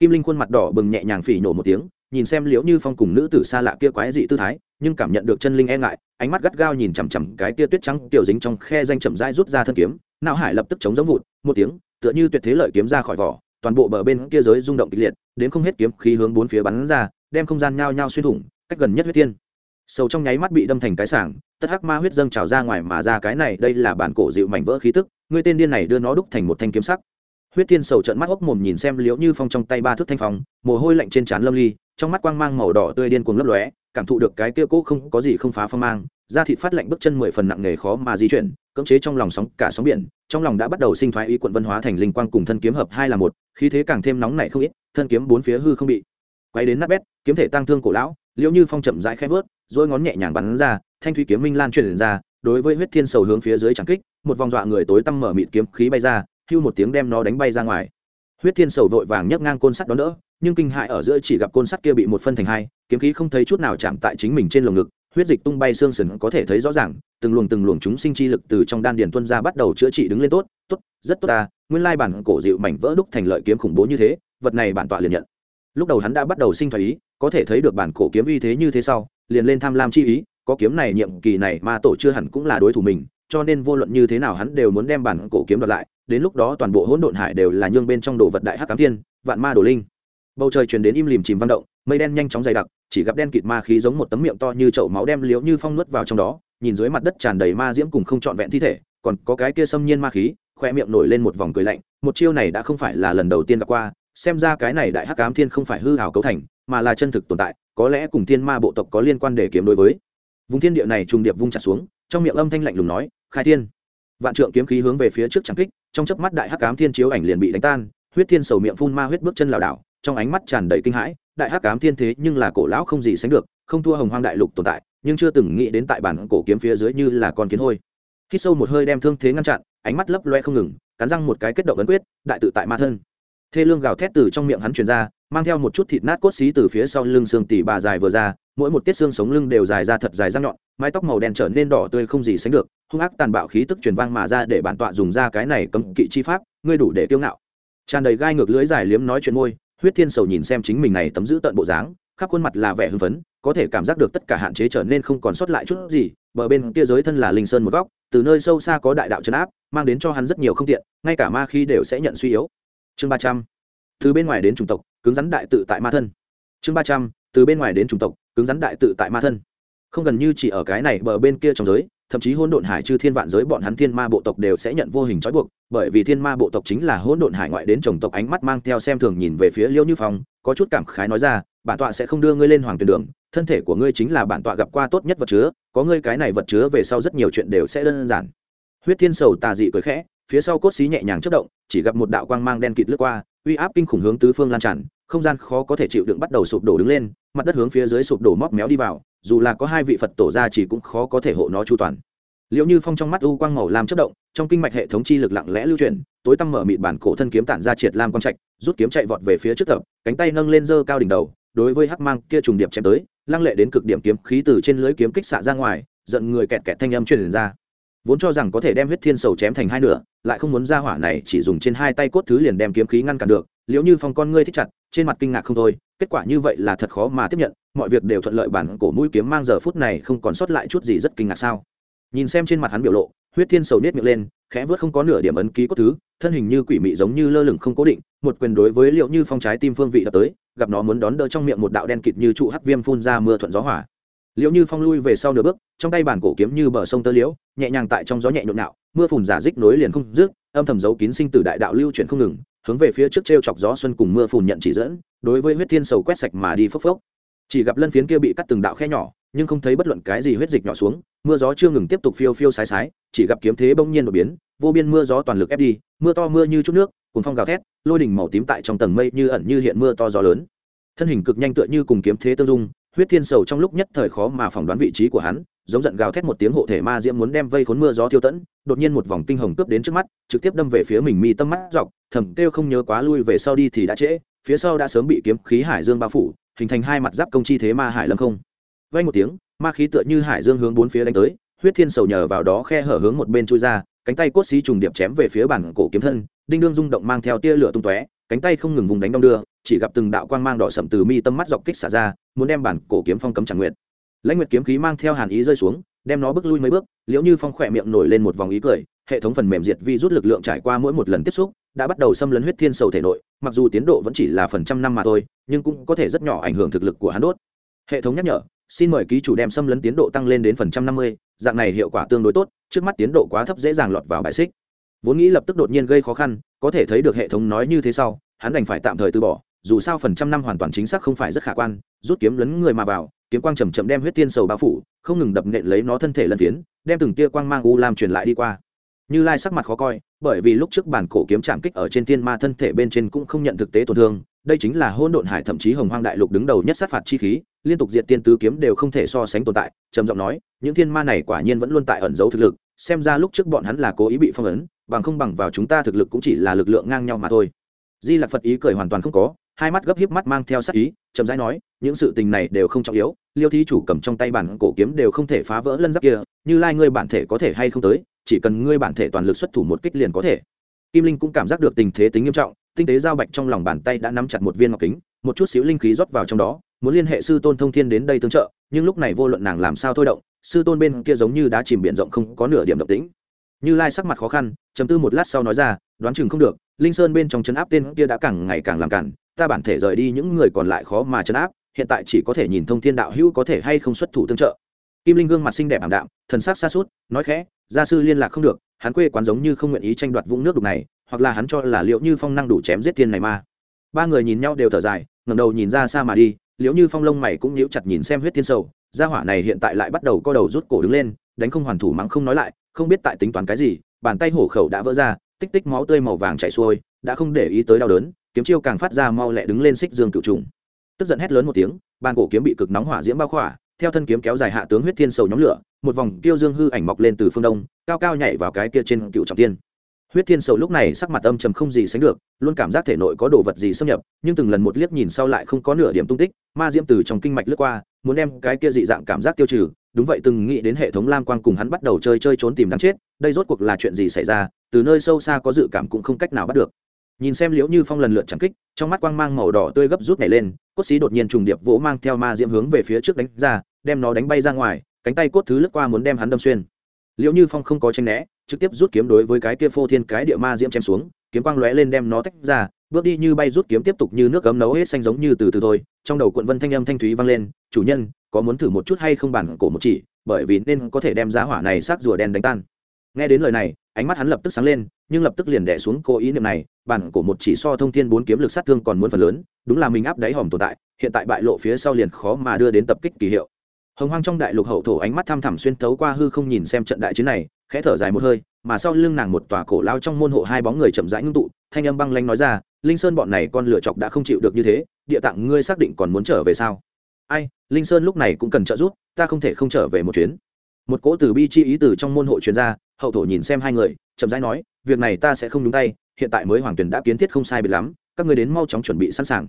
Kim linh khuôn mặt đỏ bừng nhẹ nhàng phỉ nổ một tiếng, nhìn xem liễu như phong cùng nữ tử xa lạ kia quái dị tư thái, nhưng cảm nhận được chân linh e ngại, ánh mắt gắt gao nhìn chằm chằm cái tia tuyết trắng tiểu dính trong khe danh chậm rãi rút ra thân kiếm, não hải lập tức chống giống vụt, một tiếng, tựa như tuyệt thế lợi kiếm ra khỏi vỏ, toàn bộ bờ bên kia giới rung động kịch liệt, đến không hết kiếm khí hướng bốn phía bắn ra, đem không gian nhao nhao xuyên thủng, cách gần nhất huyết thiên sầu trong nháy mắt bị đâm thành cái sảng, tất hắc ma huyết dâng trào ra ngoài mà ra cái này, đây là bản cổ dịu mảnh vỡ khí tức ngươi tên điên này đưa nó đúc thành một thanh kiếm sắc. Huyết thiên sầu trận mắt hốc mồm nhìn xem liễu như phong trong tay ba thước thanh phong, mồ hôi lạnh trên trán lâm ly, trong mắt quang mang màu đỏ tươi điên cuồng lấp lóe, cảm thụ được cái kia cỗ không có gì không phá phong mang, da thịt phát lạnh bước chân mười phần nặng nề khó mà di chuyển, cưỡng chế trong lòng sóng, cả sóng biển, trong lòng đã bắt đầu sinh thoái ý quận văn hóa thành linh quang cùng thân kiếm hợp hai là một, khí thế càng thêm nóng nảy không ít, thân kiếm bốn phía hư không bị quay đến nát bét, kiếm thể tăng thương cổ lão liễu như phong chậm rãi khẽ vớt dỗi ngón nhẹ nhàng bắn ra, thanh thủy kiếm minh lan truyền ra, đối với huyết thiên sầu hướng phía dưới chẳng kích, một vòng dọa người tối tăm mở mịt kiếm khí bay ra, hưu một tiếng đem nó đánh bay ra ngoài. Huyết thiên sầu vội vàng nhấc ngang côn sắt đón đỡ, nhưng kinh hại ở giữa chỉ gặp côn sắt kia bị một phân thành hai, kiếm khí không thấy chút nào chạm tại chính mình trên lồng ngực, huyết dịch tung bay xương sườn có thể thấy rõ ràng, từng luồng từng luồng chúng sinh chi lực từ trong đan điền tuân ra bắt đầu chữa trị đứng lên tốt tốt, rất tốt ta, nguyên lai bản cổ dịu mảnh vỡ đúc thành lợi kiếm khủng bố như thế, vật này bản tọa liền nhận. Lúc đầu hắn đã bắt đầu sinh thái ý có thể thấy được bản cổ kiếm uy thế như thế sau, liền lên tham lam chi ý, có kiếm này nhiệm kỳ này mà tổ chưa hẳn cũng là đối thủ mình, cho nên vô luận như thế nào hắn đều muốn đem bản cổ kiếm đoạt lại, đến lúc đó toàn bộ hỗn độn hải đều là nhương bên trong đồ vật đại hắc cám thiên, vạn ma đồ linh. Bầu trời truyền đến im lìm chìm văn động, mây đen nhanh chóng dày đặc, chỉ gặp đen kịt ma khí giống một tấm miệng to như chậu máu đem liễu như phong nuốt vào trong đó, nhìn dưới mặt đất tràn đầy ma diễm cùng không trọn vẹn thi thể, còn có cái kia xâm nhiên ma khí, khoe miệng nổi lên một vòng cười lạnh, một chiêu này đã không phải là lần đầu tiên gặp qua, xem ra cái này đại hắc cám thiên không phải hư hào cấu thành mà là chân thực tồn tại, có lẽ cùng thiên ma bộ tộc có liên quan để kiếm đối với. Vùng thiên địa này trùng điệp vung chặt xuống, trong miệng âm thanh lạnh lùng nói, khai thiên. Vạn trượng kiếm khí hướng về phía trước trắng kích, trong chớp mắt đại hắc cám thiên chiếu ảnh liền bị đánh tan, huyết thiên sầu miệng phun ma huyết bước chân lảo đảo, trong ánh mắt tràn đầy kinh hãi, đại hắc cám thiên thế nhưng là cổ lão không gì sánh được, không thua hồng hoang đại lục tồn tại, nhưng chưa từng nghĩ đến tại bản cổ kiếm phía dưới như là con kiến hôi. Khi sâu một hơi đem thương thế ngăn chặn, ánh mắt lấp loe không ngừng, cắn răng một cái kết động ấn quyết, đại tự tại ma thân thê lương gào thét từ trong miệng hắn truyền ra, mang theo một chút thịt nát cốt xí từ phía sau lưng xương tỉ bà dài vừa ra, mỗi một tiết xương sống lưng đều dài ra thật dài răng nhọn, mái tóc màu đen trở nên đỏ tươi không gì sánh được, hung ác tàn bạo khí tức truyền vang mà ra để bản tọa dùng ra cái này cấm kỵ chi pháp, ngươi đủ để kiêu ngạo. Tràn đầy gai ngược lưỡi dài liếm nói chuyện môi, huyết thiên sầu nhìn xem chính mình này tấm giữ tận bộ dáng, khắp khuôn mặt là vẻ hưng phấn, có thể cảm giác được tất cả hạn chế trở nên không còn sót lại chút gì, bờ bên kia giới thân là linh sơn một góc, từ nơi sâu xa có đại đạo chấn áp, mang đến cho hắn rất nhiều không tiện, ngay cả ma khi đều sẽ nhận suy yếu chương ba trăm. Từ bên ngoài đến chủng tộc, cứng rắn đại tự tại ma thân. Chương ba trăm, từ bên ngoài đến chủng tộc, cứng rắn đại tự tại ma thân. Không gần như chỉ ở cái này bờ bên kia trong giới, thậm chí hỗn độn hải chư thiên vạn giới bọn hắn thiên ma bộ tộc đều sẽ nhận vô hình trói buộc, bởi vì thiên ma bộ tộc chính là hỗn độn hải ngoại đến chồng tộc ánh mắt mang theo xem thường nhìn về phía liêu như phong, có chút cảm khái nói ra, bản tọa sẽ không đưa ngươi lên hoàng tuyển đường, thân thể của ngươi chính là bản tọa gặp qua tốt nhất vật chứa, có ngươi cái này vật chứa về sau rất nhiều chuyện đều sẽ đơn giản. Huyết thiên sầu tà dị cười khẽ phía sau cốt xí nhẹ nhàng chất động, chỉ gặp một đạo quang mang đen kịt lướt qua, uy áp kinh khủng hướng tứ phương lan tràn, không gian khó có thể chịu đựng bắt đầu sụp đổ đứng lên, mặt đất hướng phía dưới sụp đổ móc méo đi vào, dù là có hai vị phật tổ ra chỉ cũng khó có thể hộ nó chu toàn. Liệu như phong trong mắt u quang màu làm chất động, trong kinh mạch hệ thống chi lực lặng lẽ lưu chuyển, tối tăm mở mịt bản cổ thân kiếm tản ra triệt lam quang trạch, rút kiếm chạy vọt về phía trước tập, cánh tay nâng lên dơ cao đỉnh đầu, đối với hắc mang kia trùng điệp chém tới, lăng lệ đến cực điểm kiếm khí từ trên lưới kiếm kích xạ ra ngoài, giận người kẹt kẹt thanh âm truyền ra vốn cho rằng có thể đem huyết thiên sầu chém thành hai nửa, lại không muốn ra hỏa này chỉ dùng trên hai tay cốt thứ liền đem kiếm khí ngăn cản được Liệu như phong con ngươi thích chặt, trên mặt kinh ngạc không thôi, kết quả như vậy là thật khó mà tiếp nhận, mọi việc đều thuận lợi bản cổ mũi kiếm mang giờ phút này không còn sót lại chút gì rất kinh ngạc sao. Nhìn xem trên mặt hắn biểu lộ, huyết thiên sầu nết miệng lên, khẽ vớt không có nửa điểm ấn ký cốt thứ, thân hình như quỷ mị giống như lơ lửng không cố định, một quyền đối với liệu như phong trái tim phương vị đập tới, gặp nó muốn đón đỡ trong miệng một đạo đen kịt như trụ hắc viêm phun ra mưa thuận gió hỏa liệu như phong lui về sau nửa bước, trong tay bản cổ kiếm như bờ sông tơ liễu, nhẹ nhàng tại trong gió nhẹ nhộn nhạo, mưa phùn giả dích nối liền không dứt, âm thầm giấu kín sinh tử đại đạo lưu chuyển không ngừng, hướng về phía trước t r e o chọc gió xuân cùng mưa phùn nhận chỉ dẫn, đối với huyết thiên sầu quét sạch mà đi phốc phốc. Chỉ gặp lân phiến kia bị cắt từng đạo khe nhỏ, nhưng không thấy bất luận cái gì huyết dịch nhỏ xuống, mưa gió chưa ngừng tiếp tục phiêu phiêu sái sái, chỉ gặp kiếm thế bỗng nhiên đột biến, vô biên mưa gió toàn lực ép đi, mưa to mưa như chút nước cùng phong gào thét, lôi đỉnh màu tím tại trong tầng mây như ẩn như hiện mưa to gió lớn. Thân hình cực nhanh tựa như cùng kiếm thế tương dung huyết thiên sầu trong lúc nhất thời khó mà phỏng đoán vị trí của hắn, giống giận gào thét một tiếng hộ thể ma diễm muốn đem vây khốn mưa gió thiêu tẫn, đột nhiên một vòng kinh hồng cướp đến trước mắt, trực tiếp đâm về phía mình mi tâm mắt dọc, thầm kêu không nhớ quá lui về sau đi thì đã trễ, phía sau đã sớm bị kiếm khí hải dương bao phủ, hình thành hai mặt giáp công chi thế ma hải lâm không. Vay một tiếng, ma khí tựa như hải dương hướng bốn phía đánh tới, huyết thiên sầu nhờ vào đó khe hở hướng một bên chui ra, cánh tay cốt xí trùng điệp chém về phía bản cổ kiếm thân, đinh đương rung động mang theo tia lửa tung tóe cánh tay không ngừng vùng đánh đong đưa, chỉ gặp từng đạo quang mang đỏ sậm từ mi tâm mắt dọc kích xả ra, muốn đem bản cổ kiếm phong cấm chẳng nguyện. Lãnh nguyệt kiếm khí mang theo hàn ý rơi xuống, đem nó bước lui mấy bước, liễu như phong khỏe miệng nổi lên một vòng ý cười, hệ thống phần mềm diệt vi rút lực lượng trải qua mỗi một lần tiếp xúc, đã bắt đầu xâm lấn huyết thiên sầu thể nội, mặc dù tiến độ vẫn chỉ là phần trăm năm mà thôi, nhưng cũng có thể rất nhỏ ảnh hưởng thực lực của hắn đốt. Hệ thống nhắc nhở, xin mời ký chủ đem xâm lấn tiến độ tăng lên đến phần trăm năm mươi, dạng này hiệu quả tương đối tốt, trước mắt tiến độ quá thấp dễ dàng lọt vào bài xích vốn nghĩ lập tức đột nhiên gây khó khăn, có thể thấy được hệ thống nói như thế sau, hắn đành phải tạm thời từ bỏ, dù sao phần trăm năm hoàn toàn chính xác không phải rất khả quan, rút kiếm lấn người mà vào, kiếm quang chầm chậm đem huyết tiên sầu bao phủ, không ngừng đập nện lấy nó thân thể lân tiến đem từng tia quang mang u làm truyền lại đi qua. Như lai sắc mặt khó coi, bởi vì lúc trước bản cổ kiếm chạm kích ở trên tiên ma thân thể bên trên cũng không nhận thực tế tổn thương, đây chính là hôn độn hải thậm chí hồng hoang đại lục đứng đầu nhất sát phạt chi khí, liên tục diệt tiên tứ kiếm đều không thể so sánh tồn tại, trầm giọng nói, những thiên ma này quả nhiên vẫn luôn tại ẩn giấu thực lực xem ra lúc trước bọn hắn là cố ý bị phong ấn, bằng không bằng vào chúng ta thực lực cũng chỉ là lực lượng ngang nhau mà thôi. Di lạc phật ý cười hoàn toàn không có, hai mắt gấp híp mắt mang theo sắc ý, chậm rãi nói, những sự tình này đều không trọng yếu, liêu thí chủ cầm trong tay bản cổ kiếm đều không thể phá vỡ lân giáp kia, như lai ngươi bản thể có thể hay không tới, chỉ cần ngươi bản thể toàn lực xuất thủ một kích liền có thể. Kim linh cũng cảm giác được tình thế tính nghiêm trọng, tinh tế giao bạch trong lòng bàn tay đã nắm chặt một viên ngọc kính, một chút xíu linh khí rót vào trong đó, muốn liên hệ sư tôn thông thiên đến đây tương trợ, nhưng lúc này vô luận nàng làm sao thôi động sư tôn bên kia giống như đã chìm biển rộng không có nửa điểm động tĩnh. Như lai sắc mặt khó khăn chấm tư một lát sau nói ra, đoán chừng không được, linh sơn bên trong chấn áp tên kia đã càng ngày càng làm cản, ta bản thể rời đi những người còn lại khó mà chấn áp, hiện tại chỉ có thể nhìn thông thiên đạo hữu có thể hay không xuất thủ tương trợ. Kim linh gương mặt xinh đẹp ảm đạm, thần sắc xa suốt nói khẽ, gia sư liên lạc không được, hắn quê quán giống như không nguyện ý tranh đoạt vũng nước đục này, hoặc là hắn cho là liệu như phong năng đủ chém giết thiên này ma ba người nhìn nhau đều thở dài, ngẩng đầu nhìn ra xa mà đi liễu như phong lông mày cũng nhíu chặt nhìn xem huyết thiên sầu gia hỏa này hiện tại lại bắt đầu co đầu rút cổ đứng lên, đánh không hoàn thủ mắng không nói lại, không biết tại tính toán cái gì, bàn tay hổ khẩu đã vỡ ra, tích tích máu tươi màu vàng chảy xuôi, đã không để ý tới đau đớn, kiếm chiêu càng phát ra mau lẹ đứng lên xích dương cựu trùng. Tức giận hét lớn một tiếng, bàn cổ kiếm bị cực nóng hỏa diễm bao khỏa, theo thân kiếm kéo dài hạ tướng huyết thiên sầu nhóm lửa, một vòng tiêu dương hư ảnh mọc lên từ phương đông, cao cao nhảy vào cái kia trên cựu trọng tiên. Huyết thiên sầu lúc này sắc mặt âm trầm không gì sánh được, luôn cảm giác thể nội có đồ vật gì xâm nhập, nhưng từng lần một liếc nhìn sau lại không có nửa điểm tung tích, ma diễm từ trong kinh mạch lướt qua muốn đem cái kia dị dạng cảm giác tiêu trừ, đúng vậy từng nghĩ đến hệ thống lam quang cùng hắn bắt đầu chơi chơi trốn tìm đáng chết, đây rốt cuộc là chuyện gì xảy ra, từ nơi sâu xa có dự cảm cũng không cách nào bắt được. Nhìn xem liễu như phong lần lượt chẳng kích, trong mắt quang mang màu đỏ tươi gấp rút nhảy lên, cốt xí đột nhiên trùng điệp vỗ mang theo ma diễm hướng về phía trước đánh ra, đem nó đánh bay ra ngoài, cánh tay cốt thứ lướt qua muốn đem hắn đâm xuyên. Liễu như phong không có tranh né, trực tiếp rút kiếm đối với cái kia phô thiên cái địa ma diễm chém xuống, kiếm quang lóe lên đem nó tách ra bước đi như bay rút kiếm tiếp tục như nước cấm nấu hết xanh giống như từ từ thôi. Trong đầu quận vân thanh âm thanh thúy vang lên, chủ nhân, có muốn thử một chút hay không bản cổ một chỉ, bởi vì nên có thể đem giá hỏa này sát rùa đen đánh tan. Nghe đến lời này, ánh mắt hắn lập tức sáng lên, nhưng lập tức liền đẻ xuống cô ý niệm này, bản cổ một chỉ so thông thiên bốn kiếm lực sát thương còn muốn phần lớn, đúng là mình áp đáy hòm tồn tại, hiện tại bại lộ phía sau liền khó mà đưa đến tập kích kỳ hiệu. Hồng hoang trong đại lục hậu thổ ánh mắt thăm thẳm xuyên thấu qua hư không nhìn xem trận đại chiến này, khẽ thở dài một hơi, mà sau lưng nàng một tòa cổ lao trong môn hộ hai bóng người chậm rãi ngưng tụ, thanh âm băng lanh nói ra linh sơn bọn này con lựa chọc đã không chịu được như thế, địa tạng ngươi xác định còn muốn trở về sao? Ai, linh sơn lúc này cũng cần trợ giúp, ta không thể không trở về một chuyến. Một cỗ từ bi chi ý từ trong môn hộ chuyên gia hậu thổ nhìn xem hai người, chậm rãi nói, việc này ta sẽ không nhúng tay, hiện tại mới hoàng tuyển đã kiến thiết không sai biệt lắm, các người đến mau chóng chuẩn bị sẵn sàng.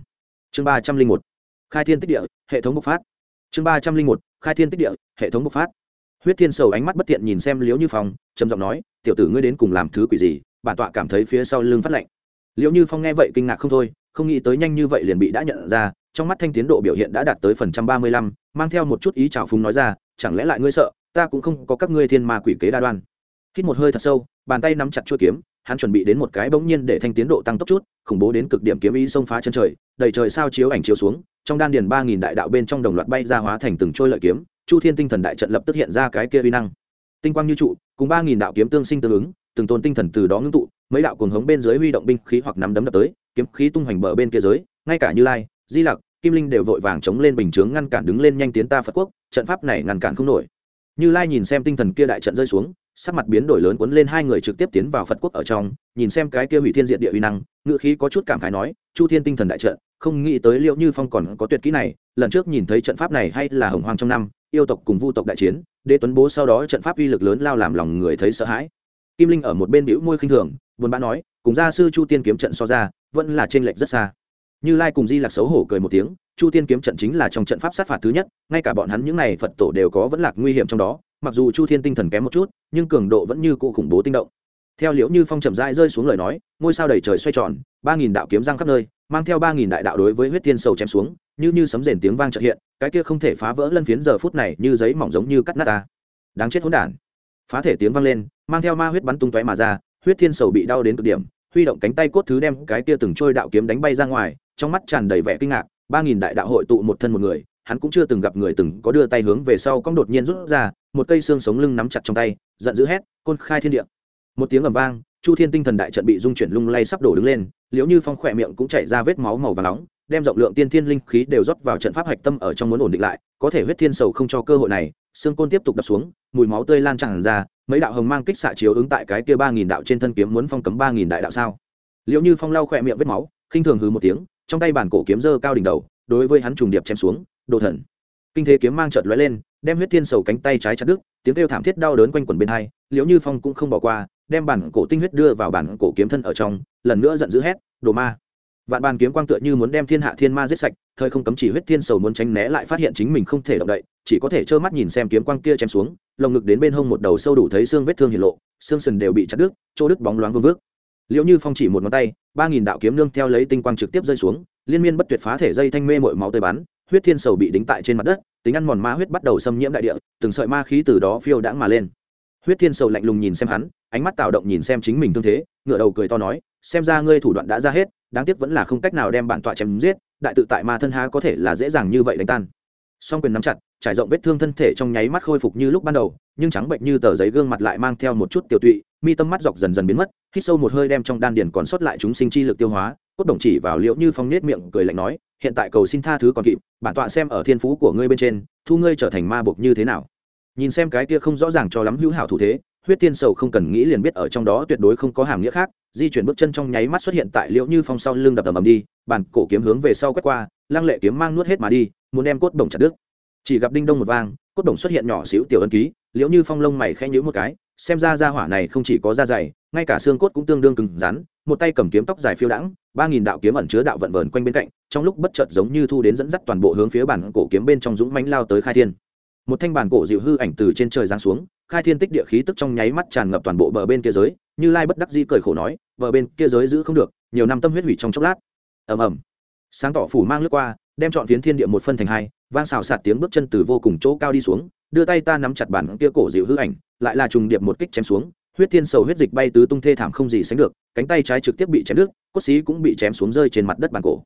Chương ba trăm linh một, khai thiên tích địa, hệ thống bộc phát. Chương ba trăm linh một, khai thiên tích địa, hệ thống bộc phát. Huyết thiên sầu ánh mắt bất tiện nhìn xem liễu như phong, trầm giọng nói, tiểu tử ngươi đến cùng làm thứ quỷ gì, bản tọa cảm thấy phía sau lưng phát lạnh liệu như phong nghe vậy kinh ngạc không thôi, không nghĩ tới nhanh như vậy liền bị đã nhận ra, trong mắt thanh tiến độ biểu hiện đã đạt tới phần trăm ba mươi lăm, mang theo một chút ý trào phúng nói ra, chẳng lẽ lại ngươi sợ, ta cũng không có các ngươi thiên ma quỷ kế đa đoan. Hít một hơi thật sâu, bàn tay nắm chặt chuôi kiếm, hắn chuẩn bị đến một cái bỗng nhiên để thanh tiến độ tăng tốc chút, khủng bố đến cực điểm kiếm ý xông phá chân trời, đầy trời sao chiếu ảnh chiếu xuống, trong đan điền ba nghìn đại đạo bên trong đồng loạt bay ra hóa thành từng trôi lợi kiếm, chu thiên tinh thần đại trận lập tức hiện ra cái kia uy năng. Tinh quang như trụ, cùng ba nghìn đạo kiếm tương sinh tương ứng, từng tôn tinh thần từ đó ngưng tụ mấy đạo cuồng hống bên dưới huy động binh khí hoặc nắm đấm đập tới, kiếm khí tung hoành bờ bên kia giới, ngay cả như lai, di lặc, kim linh đều vội vàng chống lên bình chướng ngăn cản đứng lên nhanh tiến ta phật quốc, trận pháp này ngăn cản không nổi. Như lai nhìn xem tinh thần kia đại trận rơi xuống, sắc mặt biến đổi lớn cuốn lên hai người trực tiếp tiến vào phật quốc ở trong, nhìn xem cái kia hủy thiên diện địa uy năng ngự khí có chút cảm khái nói, chu thiên tinh thần đại trận, không nghĩ tới liệu như phong còn có tuyệt kỹ này, lần trước nhìn thấy trận pháp này hay là hồng hoang trong năm, yêu tộc cùng vu tộc đại chiến, đế tuấn bố sau đó trận pháp uy lực lớn lao làm lòng người thấy sợ hãi. Kim linh ở một bên bĩu môi khinh thường buồn bã nói, cùng gia sư chu tiên kiếm trận so ra, vẫn là trên lệch rất xa. Như lai cùng di lạc xấu hổ cười một tiếng, chu tiên kiếm trận chính là trong trận pháp sát phạt thứ nhất, ngay cả bọn hắn những n à y phật tổ đều có vẫn lạc nguy hiểm trong đó, mặc dù chu thiên tinh thần kém một chút, nhưng cường độ vẫn như cụ khủng bố tinh động. Theo liễu như phong chậm rãi rơi xuống lời nói, ngôi sao đầy trời xoay tròn, ba nghìn đạo kiếm răng khắp nơi, mang theo ba nghìn đại đạo đối với huyết tiên sầu chém xuống, như như sấm rền tiếng vang trợ hiện, cái kia không thể phá vỡ lân phiến giờ phút này như giấy mỏng giống như cắt nát ta. Đáng chết hỗn đản. Phá thể tiếng vang lên, mang theo ma huyết bắn tung tóe mà ra huyết thiên sầu bị đau đến cực điểm, huy động cánh tay cốt thứ đem cái kia từng trôi đạo kiếm đánh bay ra ngoài, trong mắt tràn đầy vẻ kinh ngạc, ba nghìn đại đạo hội tụ một thân một người, hắn cũng chưa từng gặp người từng có đưa tay hướng về sau cong đột nhiên rút ra, một cây xương sống lưng nắm chặt trong tay, giận dữ hét, côn khai thiên địa! Một tiếng ầm vang, chu thiên tinh thần đại trận bị dung chuyển lung lay sắp đổ đứng lên liếu như phong khỏe miệng cũng chảy ra vết máu màu và nóng, đem rộng lượng tiên thiên linh khí đều rót vào trận pháp hạch tâm ở trong muốn ổn định lại, có thể huyết thiên sầu không cho cơ hội này, xương côn tiếp tục đập xuống, mùi máu tươi lan tràn ra mấy đạo hồng mang kích xạ chiếu ứng tại cái kia ba nghìn đạo trên thân kiếm muốn phong cấm ba nghìn đại đạo sao? Liệu như phong lau khỏe miệng vết máu, khinh thường hứ một tiếng, trong tay bản cổ kiếm dơ cao đỉnh đầu, đối với hắn trùng điệp chém xuống, đồ thần. Kinh thế kiếm mang trợt lóe lên, đem huyết thiên sầu cánh tay trái chặt đứt, tiếng kêu thảm thiết đau đớn quanh quẩn bên hai, liễu như phong cũng không bỏ qua, đem bản cổ tinh huyết đưa vào bản cổ kiếm thân ở trong, lần nữa giận dữ hét, đồ ma! Vạn bàn kiếm quang tựa như muốn đem thiên hạ thiên ma giết sạch, thời không cấm chỉ huyết thiên sầu muốn tránh né lại phát hiện chính mình không thể động đậy, chỉ có thể trơ mắt nhìn xem kiếm quang kia chém xuống, lồng ngực đến bên hông một đầu sâu đủ thấy xương vết thương hiện lộ, xương sần đều bị chặt đứt, chỗ đứt bóng loáng vương vước. Liệu như phong chỉ một ngón tay, ba nghìn đạo kiếm nương theo lấy tinh quang trực tiếp rơi xuống, liên miên bất tuyệt phá thể dây thanh mê mội máu tơi bắn, huyết thiên sầu bị đính tại trên mặt đất, tính ăn mòn ma huyết bắt đầu xâm nhiễm đại địa, từng sợi ma khí từ đó phiêu đãng mà lên. Huyết thiên sầu lạnh lùng nhìn xem hắn, ánh mắt tạo động nhìn xem chính mình thương thế ngựa đầu cười to nói, xem ra ngươi thủ đoạn đã ra hết đáng tiếc vẫn là không cách nào đem bản tọa chém giết, đại tự tại ma thân há có thể là dễ dàng như vậy đánh tan. Song quyền nắm chặt, trải rộng vết thương thân thể trong nháy mắt khôi phục như lúc ban đầu, nhưng trắng bệnh như tờ giấy gương mặt lại mang theo một chút tiểu tụy, mi tâm mắt dọc dần dần biến mất, hít sâu một hơi đem trong đan điền còn sót lại chúng sinh chi lực tiêu hóa, cốt đồng chỉ vào liễu như phong nết miệng cười lạnh nói, hiện tại cầu xin tha thứ còn kịp, bản tọa xem ở thiên phú của ngươi bên trên, thu ngươi trở thành ma buộc như thế nào. Nhìn xem cái kia không rõ ràng cho lắm hữu hảo thủ thế huyết tiên sầu không cần nghĩ liền biết ở trong đó tuyệt đối không có hàm nghĩa khác, di chuyển bước chân trong nháy mắt xuất hiện tại liễu như phong sau lưng đập ầm ầm đi, bàn cổ kiếm hướng về sau quét qua, lăng lệ kiếm mang nuốt hết mà đi, muốn đem cốt đồng chặt đứt. Chỉ gặp đinh đông một vang, cốt đồng xuất hiện nhỏ xíu tiểu ân ký, liễu như phong lông mày khẽ nhữ một cái, xem ra ra hỏa này không chỉ có da dày, ngay cả xương cốt cũng tương đương cứng rắn, một tay cầm kiếm tóc dài phiêu đãng, ba nghìn đạo kiếm ẩn chứa đạo vận vờn quanh bên cạnh, trong lúc bất chợt giống như thu đến dẫn dắt toàn bộ hướng phía bản cổ kiếm bên trong dũng mãnh lao tới khai thiên một thanh bản cổ dịu hư ảnh từ trên trời giáng xuống, khai thiên tích địa khí tức trong nháy mắt tràn ngập toàn bộ bờ bên kia giới, như lai bất đắc di cười khổ nói, bờ bên kia giới giữ không được, nhiều năm tâm huyết hủy trong chốc lát. Ầm ầm. Sáng tỏ phủ mang lướt qua, đem chọn phiến thiên địa một phân thành hai, vang xào sạt tiếng bước chân từ vô cùng chỗ cao đi xuống, đưa tay ta nắm chặt bản kia cổ dịu hư ảnh, lại là trùng điệp một kích chém xuống, huyết thiên sầu huyết dịch bay tứ tung thê thảm không gì sánh được, cánh tay trái trực tiếp bị chém đứt, cốt xí cũng bị chém xuống rơi trên mặt đất bàn cổ.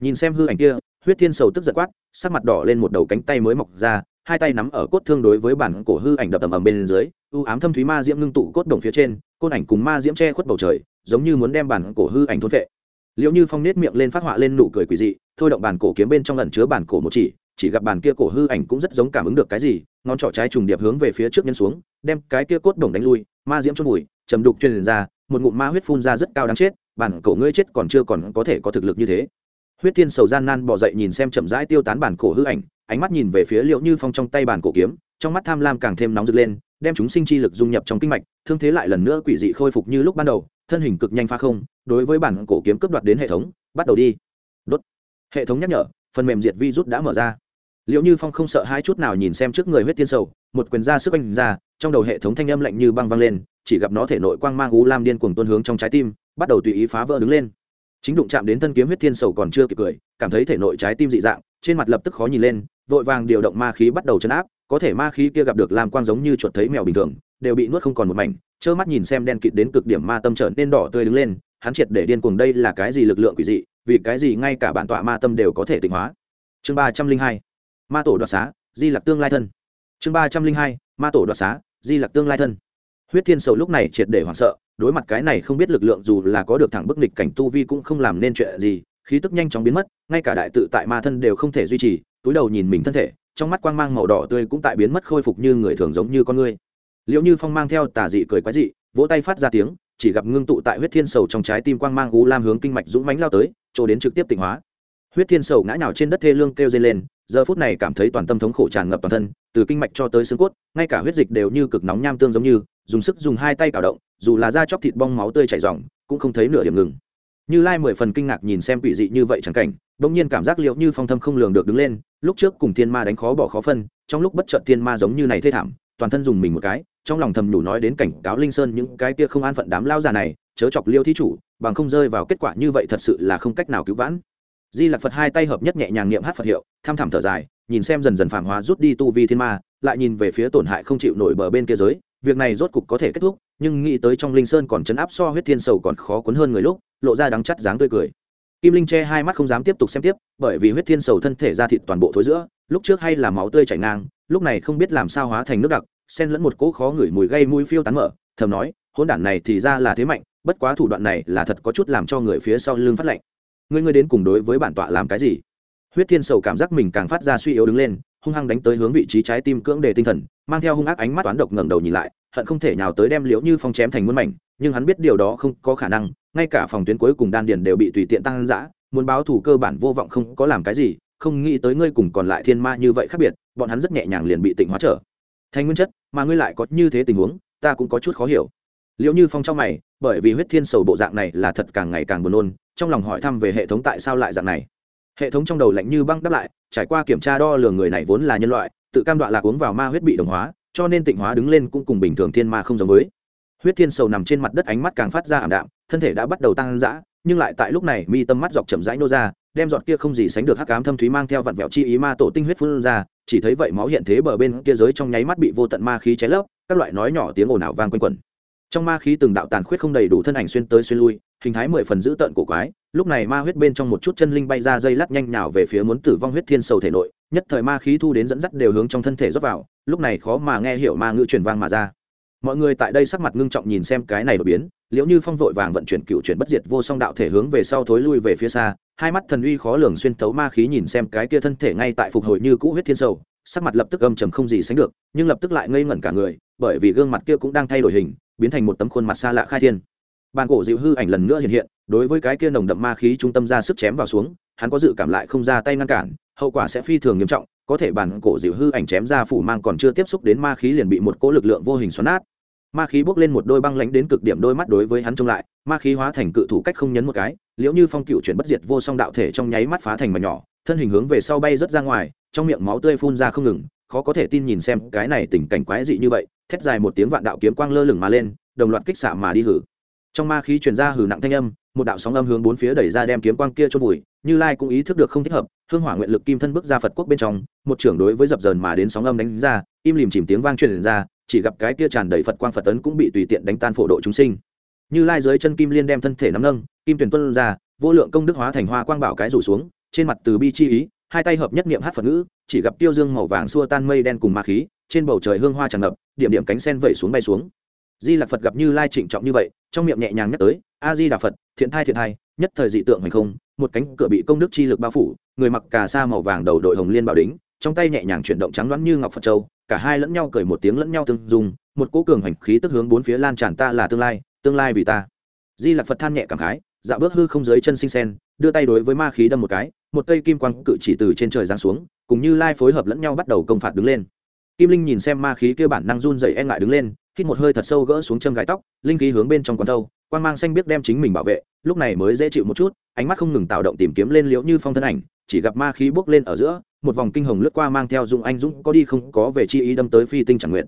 Nhìn xem hư ảnh kia, huyết thiên sầu tức giật quát, sắc mặt đỏ lên một đầu cánh tay mới mọc ra hai tay nắm ở cốt thương đối với bản cổ hư ảnh đập tầm ầm bên dưới, u ám thâm thúy ma diễm ngưng tụ cốt đồng phía trên, côn ảnh cùng ma diễm che khuất bầu trời, giống như muốn đem bản cổ hư ảnh thôn vệ liệu như phong nết miệng lên phát họa lên nụ cười quỷ dị, thôi động bản cổ kiếm bên trong lần chứa bản cổ một chỉ chỉ gặp bản kia cổ hư ảnh cũng rất giống cảm ứng được cái gì, ngón trỏ trái trùng điệp hướng về phía trước nhân xuống, đem cái kia cốt đồng đánh lui, ma diễm trong bụi trầm đục truyền ra, một ngụm ma huyết phun ra rất cao đáng chết, bản cổ ngươi chết còn chưa còn có thể có thực lực như thế. Huyết thiên sầu gian nan bỏ dậy nhìn xem chậm rãi tiêu tán bản cổ hư ảnh ánh mắt nhìn về phía liệu như phong trong tay bàn cổ kiếm, trong mắt tham lam càng thêm nóng rực lên, đem chúng sinh chi lực dung nhập trong kinh mạch, thương thế lại lần nữa quỷ dị khôi phục như lúc ban đầu, thân hình cực nhanh pha không, đối với bản cổ kiếm cướp đoạt đến hệ thống, bắt đầu đi. Đốt. Hệ thống nhắc nhở, phần mềm diệt virus đã mở ra. Liệu như phong không sợ hai chút nào nhìn xem trước người huyết tiên sầu, một quyền ra sức anh ra, trong đầu hệ thống thanh âm lạnh như băng văng lên, chỉ gặp nó thể nội quang mang u lam điên cuồng tuôn hướng trong trái tim, bắt đầu tùy ý phá vỡ đứng lên. Chính đụng chạm đến thân kiếm huyết thiên sầu còn chưa kịp cười, cảm thấy thể nội trái tim dị dạng, trên mặt lập tức khó nhìn lên vội vàng điều động ma khí bắt đầu chấn áp, có thể ma khí kia gặp được làm quang giống như chuột thấy mèo bình thường, đều bị nuốt không còn một mảnh, trơ mắt nhìn xem đen kịt đến cực điểm ma tâm trở nên đỏ tươi đứng lên, hắn triệt để điên cuồng đây là cái gì lực lượng quỷ dị, vì cái gì ngay cả bản tọa ma tâm đều có thể tịnh hóa. Chương ba trăm linh hai, ma tổ đoạt xá, di lặc tương lai thân. Chương ba trăm linh hai, ma tổ đoạt xá, di lặc tương lai thân. Huyết thiên sầu lúc này triệt để hoảng sợ, đối mặt cái này không biết lực lượng dù là có được thẳng bức nịch cảnh tu vi cũng không làm nên chuyện gì khí tức nhanh chóng biến mất, ngay cả đại tự tại ma thân đều không thể duy trì, túi đầu nhìn mình thân thể, trong mắt quang mang màu đỏ tươi cũng tại biến mất khôi phục như người thường giống như con người. Liệu như phong mang theo tà dị cười quái dị, vỗ tay phát ra tiếng, chỉ gặp ngưng tụ tại huyết thiên sầu trong trái tim quang mang u lam hướng kinh mạch dũng mánh lao tới, chỗ đến trực tiếp tịnh hóa. Huyết thiên sầu ngã nào trên đất thê lương kêu dây lên, giờ phút này cảm thấy toàn tâm thống khổ tràn ngập toàn thân, từ kinh mạch cho tới xương cốt, ngay cả huyết dịch đều như cực nóng nham tương giống như, dùng sức dùng hai tay cào động, dù là da chóc thịt bong máu tươi chảy ròng, cũng không thấy nửa điểm ngừng như lai mười phần kinh ngạc nhìn xem quỷ dị như vậy chẳng cảnh, bỗng nhiên cảm giác liệu như phong thâm không lường được đứng lên, lúc trước cùng thiên ma đánh khó bỏ khó phân, trong lúc bất chợt thiên ma giống như này thê thảm, toàn thân dùng mình một cái, trong lòng thầm nhủ nói đến cảnh cáo linh sơn những cái kia không an phận đám lao già này, chớ chọc liêu thí chủ, bằng không rơi vào kết quả như vậy thật sự là không cách nào cứu vãn. Di lạc phật hai tay hợp nhất nhẹ nhàng niệm hát phật hiệu, tham thảm thở dài, nhìn xem dần dần phản hóa rút đi tu vi thiên ma, lại nhìn về phía tổn hại không chịu nổi bờ bên kia giới việc này rốt cục có thể kết thúc, nhưng nghĩ tới trong linh sơn còn chấn áp so huyết thiên sầu còn khó cuốn hơn người lúc, lộ ra đắng chắt dáng tươi cười. Kim linh che hai mắt không dám tiếp tục xem tiếp, bởi vì huyết thiên sầu thân thể ra thịt toàn bộ thối giữa, lúc trước hay là máu tươi chảy ngang, lúc này không biết làm sao hóa thành nước đặc, xen lẫn một cỗ khó ngửi mùi gây mũi phiêu tán mở, thầm nói hôn đản này thì ra là thế mạnh, bất quá thủ đoạn này là thật có chút làm cho người phía sau lưng phát lạnh. Ngươi ngươi đến cùng đối với bản tọa làm cái gì? Huyết thiên sầu cảm giác mình càng phát ra suy yếu đứng lên, hung hăng đánh tới hướng vị trí trái tim cưỡng đề tinh thần, mang theo hung ác ánh mắt toán độc ngẩng đầu nhìn lại, hận không thể nào tới đem liễu như phong chém thành muôn mảnh, nhưng hắn biết điều đó không có khả năng, ngay cả phòng tuyến cuối cùng đan điền đều bị tùy tiện tăng giã muốn báo thù cơ bản vô vọng không có làm cái gì, không nghĩ tới ngươi cùng còn lại thiên ma như vậy khác biệt, bọn hắn rất nhẹ nhàng liền bị tỉnh hóa trở thành nguyên chất, mà ngươi lại có như thế tình huống, ta cũng có chút khó hiểu. Liệu như phong trong mày, bởi vì huyết thiên sầu bộ dạng này là thật càng ngày càng buồn nôn, trong lòng hỏi thăm về hệ thống tại sao lại dạng này hệ thống trong đầu lạnh như băng đáp lại, trải qua kiểm tra đo lường người này vốn là nhân loại, tự cam đoạn lạc uống vào ma huyết bị đồng hóa, cho nên tịnh hóa đứng lên cũng cùng bình thường thiên ma không giống với. Huyết thiên sầu nằm trên mặt đất ánh mắt càng phát ra ảm đạm, thân thể đã bắt đầu tăng dã, nhưng lại tại lúc này mi tâm mắt dọc chậm rãi nô ra, đem giọt kia không gì sánh được hắc ám thâm thúy mang theo vặn vẹo chi ý ma tổ tinh huyết phun ra, chỉ thấy vậy máu hiện thế bờ bên kia giới trong nháy mắt bị vô tận ma khí cháy lấp, các loại nói nhỏ tiếng ồn ào vang quanh quẩn. Trong ma khí từng đạo tàn khuyết không đầy đủ thân ảnh xuyên tới xuyên lui hình thái mười phần dữ tợn cổ quái, lúc này ma huyết bên trong một chút chân linh bay ra dây lát nhanh nhào về phía muốn tử vong huyết thiên sầu thể nội, nhất thời ma khí thu đến dẫn dắt đều hướng trong thân thể rót vào, lúc này khó mà nghe hiểu ma ngữ truyền vang mà ra. Mọi người tại đây sắc mặt ngưng trọng nhìn xem cái này đột biến, liễu như phong vội vàng vận chuyển cựu chuyển bất diệt vô song đạo thể hướng về sau thối lui về phía xa, hai mắt thần uy khó lường xuyên tấu ma khí nhìn xem cái kia thân thể ngay tại phục hồi như cũ huyết thiên sầu, sắc mặt lập tức âm trầm không gì sánh được, nhưng lập tức lại ngây ngẩn cả người, bởi vì gương mặt kia cũng đang thay đổi hình, biến thành một tấm khuôn mặt xa lạ khai thiên bàn cổ dịu hư ảnh lần nữa hiện hiện, đối với cái kia nồng đậm ma khí trung tâm ra sức chém vào xuống, hắn có dự cảm lại không ra tay ngăn cản, hậu quả sẽ phi thường nghiêm trọng, có thể bản cổ dịu hư ảnh chém ra phủ mang còn chưa tiếp xúc đến ma khí liền bị một cỗ lực lượng vô hình xoắn nát. Ma khí bốc lên một đôi băng lánh đến cực điểm đôi mắt đối với hắn trông lại, ma khí hóa thành cự thủ cách không nhấn một cái, liễu như phong cựu chuyển bất diệt vô song đạo thể trong nháy mắt phá thành mà nhỏ, thân hình hướng về sau bay rất ra ngoài, trong miệng máu tươi phun ra không ngừng, khó có thể tin nhìn xem cái này tình cảnh quái dị như vậy, thét dài một tiếng vạn đạo kiếm quang lơ lửng mà lên, đồng loạt kích xạ mà đi hử trong ma khí truyền ra hử nặng thanh âm, một đạo sóng âm hướng bốn phía đẩy ra đem kiếm quang kia chôn vùi, như lai cũng ý thức được không thích hợp, hương hỏa nguyện lực kim thân bước ra phật quốc bên trong, một trưởng đối với dập dờn mà đến sóng âm đánh ra, im lìm chìm tiếng vang truyền ra, chỉ gặp cái kia tràn đầy phật quang phật tấn cũng bị tùy tiện đánh tan phổ độ chúng sinh. Như lai dưới chân kim liên đem thân thể nắm nâng, kim tuyển tuân ra, vô lượng công đức hóa thành hoa quang bảo cái rủ xuống, trên mặt từ bi chi ý, hai tay hợp nhất niệm hát phật ngữ, chỉ gặp tiêu dương màu vàng xua tan mây đen cùng ma khí, trên bầu trời hương hoa tràn ngập, điểm điểm cánh sen vẩy xuống bay xuống. Di lạc phật gặp như lai trịnh trọng như vậy trong miệng nhẹ nhàng nhắc tới a di đà phật thiện thai thiện thai, nhất thời dị tượng hành không, một cánh cửa bị công đức chi lực bao phủ, người mặc cà sa màu vàng đầu đội hồng liên bảo đính, trong tay nhẹ nhàng chuyển động trắng đoán như ngọc phật châu, cả hai lẫn nhau cười một tiếng lẫn nhau tương dung, một cỗ cường hành khí tức hướng bốn phía lan tràn ta là tương lai tương lai vì ta. Di lạc phật than nhẹ cảm khái dạo bước hư không dưới chân sinh sen, đưa tay đối với ma khí đâm một cái, một cây kim quang cự chỉ từ trên trời giáng xuống, cùng như lai phối hợp lẫn nhau bắt đầu công phạt đứng lên. Kim linh nhìn xem ma khí kia bản năng run dậy e ngại đứng lên hít một hơi thật sâu gỡ xuống châm gái tóc, linh khí hướng bên trong quán thâu quan mang xanh biết đem chính mình bảo vệ, lúc này mới dễ chịu một chút, ánh mắt không ngừng tạo động tìm kiếm lên liễu như phong thân ảnh, chỉ gặp ma khí bốc lên ở giữa, một vòng kinh hồng lướt qua mang theo dũng anh dũng có đi không có về chi ý đâm tới phi tinh chẳng nguyện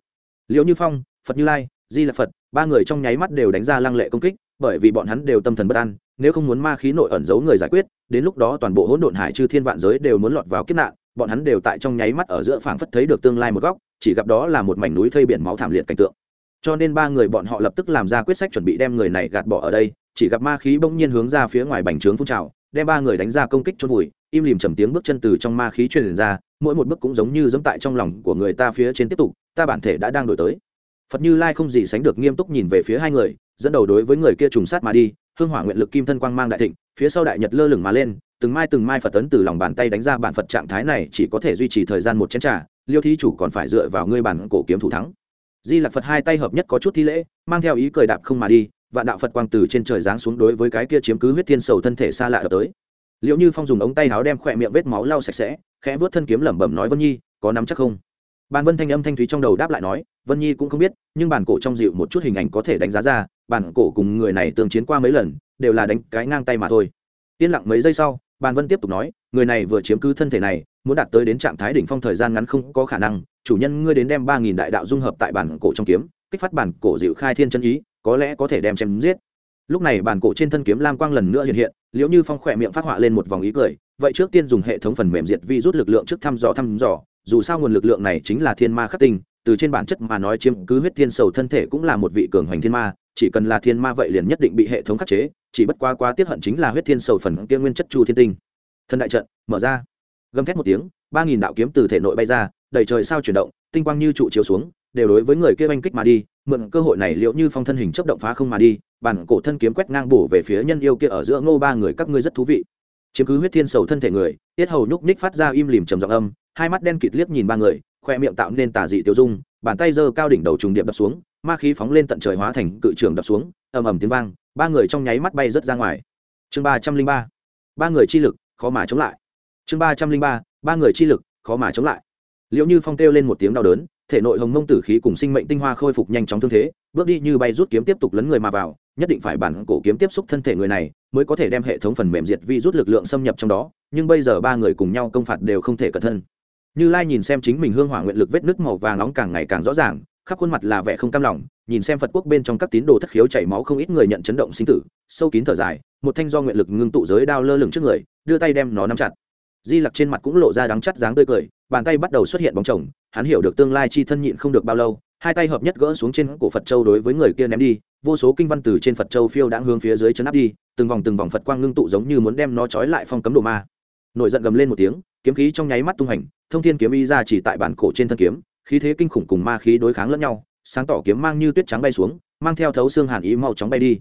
liễu như phong, phật như lai, di là phật, ba người trong nháy mắt đều đánh ra lăng lệ công kích, bởi vì bọn hắn đều tâm thần bất an, nếu không muốn ma khí nội ẩn giấu người giải quyết, đến lúc đó toàn bộ hỗn độn hải chư thiên vạn giới đều muốn lọt vào kiếp nạn, bọn hắn đều tại trong nháy mắt ở giữa phảng phất thấy được tương lai một góc, chỉ gặp đó là một mảnh núi thây biển máu thảm liệt cảnh tượng cho nên ba người bọn họ lập tức làm ra quyết sách chuẩn bị đem người này gạt bỏ ở đây. Chỉ gặp ma khí bỗng nhiên hướng ra phía ngoài bành trướng phun trào, đem ba người đánh ra công kích chôn vùi. Im lìm trầm tiếng bước chân từ trong ma khí truyền ra, mỗi một bước cũng giống như dẫm tại trong lòng của người ta phía trên tiếp tục, ta bản thể đã đang đổi tới. Phật như lai không gì sánh được nghiêm túc nhìn về phía hai người, dẫn đầu đối với người kia trùng sát mà đi, hương hỏa nguyện lực kim thân quang mang đại thịnh, phía sau đại nhật lơ lửng mà lên, từng mai từng mai phật tấn từ lòng bàn tay đánh ra bản phật trạng thái này chỉ có thể duy trì thời gian một chén trà, liêu thí chủ còn phải dựa vào ngươi bản cổ kiếm thủ thắng di lạc phật hai tay hợp nhất có chút thi lễ, mang theo ý cười đạp không mà đi, vạn đạo phật quang từ trên trời giáng xuống đối với cái kia chiếm cứ huyết thiên sầu thân thể xa lạ đập tới. Liệu như phong dùng ống tay áo đem khỏe miệng vết máu lau sạch sẽ, khẽ vớt thân kiếm lẩm bẩm nói, vân nhi, có nắm chắc không? Bàn vân thanh âm thanh thúy trong đầu đáp lại nói, vân nhi cũng không biết, nhưng bản cổ trong dịu một chút hình ảnh có thể đánh giá ra, bản cổ cùng người này tương chiến qua mấy lần, đều là đánh cái ngang tay mà thôi. Yên lặng mấy giây sau, bàn vân tiếp tục nói, người này vừa chiếm cứ thân thể này muốn đạt tới đến trạng thái đỉnh phong thời gian ngắn không có khả năng, chủ nhân ngươi đến đem ba nghìn đại đạo dung hợp tại bản cổ trong kiếm, kích phát bản cổ dịu khai thiên chân ý, có lẽ có thể đem chém giết. Lúc này bản cổ trên thân kiếm lam quang lần nữa hiện hiện, liễu như phong khỏe miệng phát họa lên một vòng ý cười, vậy trước tiên dùng hệ thống phần mềm diệt vi rút lực lượng trước thăm dò thăm dò, dù sao nguồn lực lượng này chính là thiên ma khắc tinh, từ trên bản chất mà nói chiếm cứ huyết thiên sầu thân thể cũng là một vị cường hoành thiên ma, chỉ cần là thiên ma vậy liền nhất định bị hệ thống khắc chế, chỉ bất quá quá tiết hận chính là huyết thiên sầu phần kia nguyên chất chu thiên tinh. Thân đại trận, mở ra gầm thét một tiếng, ba nghìn đạo kiếm từ thể nội bay ra, đầy trời sao chuyển động, tinh quang như trụ chiếu xuống, đều đối với người kia oanh kích mà đi, mượn cơ hội này liệu như phong thân hình chấp động phá không mà đi, bản cổ thân kiếm quét ngang bổ về phía nhân yêu kia ở giữa ngô ba người, các ngươi rất thú vị. Chiếm cứ huyết thiên sầu thân thể người, tiết hầu nhúc ních phát ra im lìm trầm giọng âm, hai mắt đen kịt liếc nhìn ba người, khoe miệng tạo nên tà dị tiêu dung, bàn tay giơ cao đỉnh đầu trùng điệp đập xuống, ma khí phóng lên tận trời hóa thành cự trường đập xuống, ầm ầm tiếng vang, ba người trong nháy mắt bay rớt ra ngoài. Chương ba trăm linh ba ba người chi lực, khó mà chống lại chương ba trăm linh ba ba người chi lực, khó mà chống lại. Liệu như phong kêu lên một tiếng đau đớn, thể nội hồng mông tử khí cùng sinh mệnh tinh hoa khôi phục nhanh chóng thương thế, bước đi như bay rút kiếm tiếp tục lấn người mà vào, nhất định phải bản cổ kiếm tiếp xúc thân thể người này, mới có thể đem hệ thống phần mềm diệt vi rút lực lượng xâm nhập trong đó, nhưng bây giờ ba người cùng nhau công phạt đều không thể cẩn thân như lai nhìn xem chính mình hương hỏa nguyện lực vết nước màu vàng nóng càng ngày càng rõ ràng, khắp khuôn mặt là vẻ không cam lòng, nhìn xem phật quốc bên trong các tín đồ thất khiếu chảy máu không ít người nhận chấn động sinh tử, sâu kín thở dài, một thanh do nguyện lực ngưng tụ giới đao lơ lửng trước người, đưa tay đem nó nắm chặt di lặc trên mặt cũng lộ ra đắng chắt dáng tươi cười, bàn tay bắt đầu xuất hiện bóng chồng, hắn hiểu được tương lai chi thân nhịn không được bao lâu, hai tay hợp nhất gỡ xuống trên cổ phật châu đối với người kia ném đi, vô số kinh văn từ trên phật châu phiêu đã hướng phía dưới chân áp đi, từng vòng từng vòng phật quang ngưng tụ giống như muốn đem nó trói lại phong cấm đồ ma. Nổi giận gầm lên một tiếng, kiếm khí trong nháy mắt tung hành, thông thiên kiếm y ra chỉ tại bản cổ trên thân kiếm, khí thế kinh khủng cùng ma khí đối kháng lẫn nhau, sáng tỏ kiếm mang như tuyết trắng bay xuống, mang theo thấu xương hàn ý mau chóng bay đi.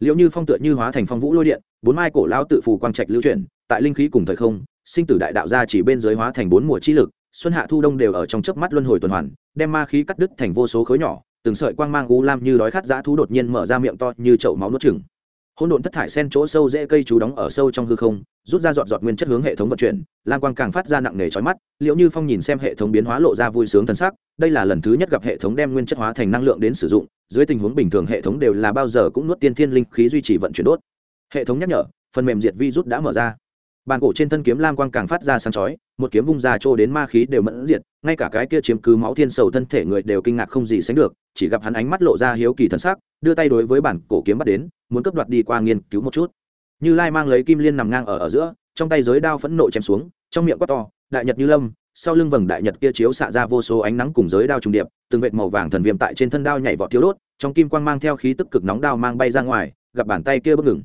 Liệu như phong tựa như hóa thành phong vũ lôi điện, bốn mai cổ lao tự phù quang trạch lưu chuyển, tại linh khí cùng thời không sinh tử đại đạo ra chỉ bên dưới hóa thành bốn mùa chi lực, xuân hạ thu đông đều ở trong chớp mắt luân hồi tuần hoàn, đem ma khí cắt đứt thành vô số khối nhỏ, từng sợi quang mang u lam như đói khát dã thú đột nhiên mở ra miệng to như chậu máu nuốt chừng hỗn độn thất thải sen chỗ sâu dễ cây chú đóng ở sâu trong hư không, rút ra dọn dọn nguyên chất hướng hệ thống vận chuyển lam quang càng phát ra nặng nề chói mắt liệu như phong nhìn xem hệ thống biến hóa lộ ra vui sướng thân sắc, đây là lần thứ nhất gặp hệ thống đem nguyên chất hóa thành năng lượng đến sử dụng, dưới tình huống bình thường hệ thống đều là bao giờ cũng nuốt tiên thiên linh khí duy trì vận chuyển đốt. Hệ thống nhắc nhở, phần mềm diệt vi rút đã mở ra bàn cổ trên thân kiếm lam quang càng phát ra sáng chói, một kiếm vung ra trô đến ma khí đều mẫn diệt, ngay cả cái kia chiếm cứ máu thiên sầu thân thể người đều kinh ngạc không gì sánh được, chỉ gặp hắn ánh mắt lộ ra hiếu kỳ thân sắc, đưa tay đối với bản cổ kiếm bắt đến, muốn cướp đoạt đi qua nghiên cứu một chút. Như lai mang lấy kim liên nằm ngang ở ở giữa, trong tay giới đao phẫn nộ chém xuống, trong miệng quát to, đại nhật như lâm, sau lưng vầng đại nhật kia chiếu xạ ra vô số ánh nắng cùng giới đao trùng điệp, từng vệt màu vàng thần viêm tại trên thân đao nhảy vọt thiếu đốt, trong kim quang mang theo khí tức cực nóng đao mang bay ra ngoài, gặp bàn tay kia bất ngừng.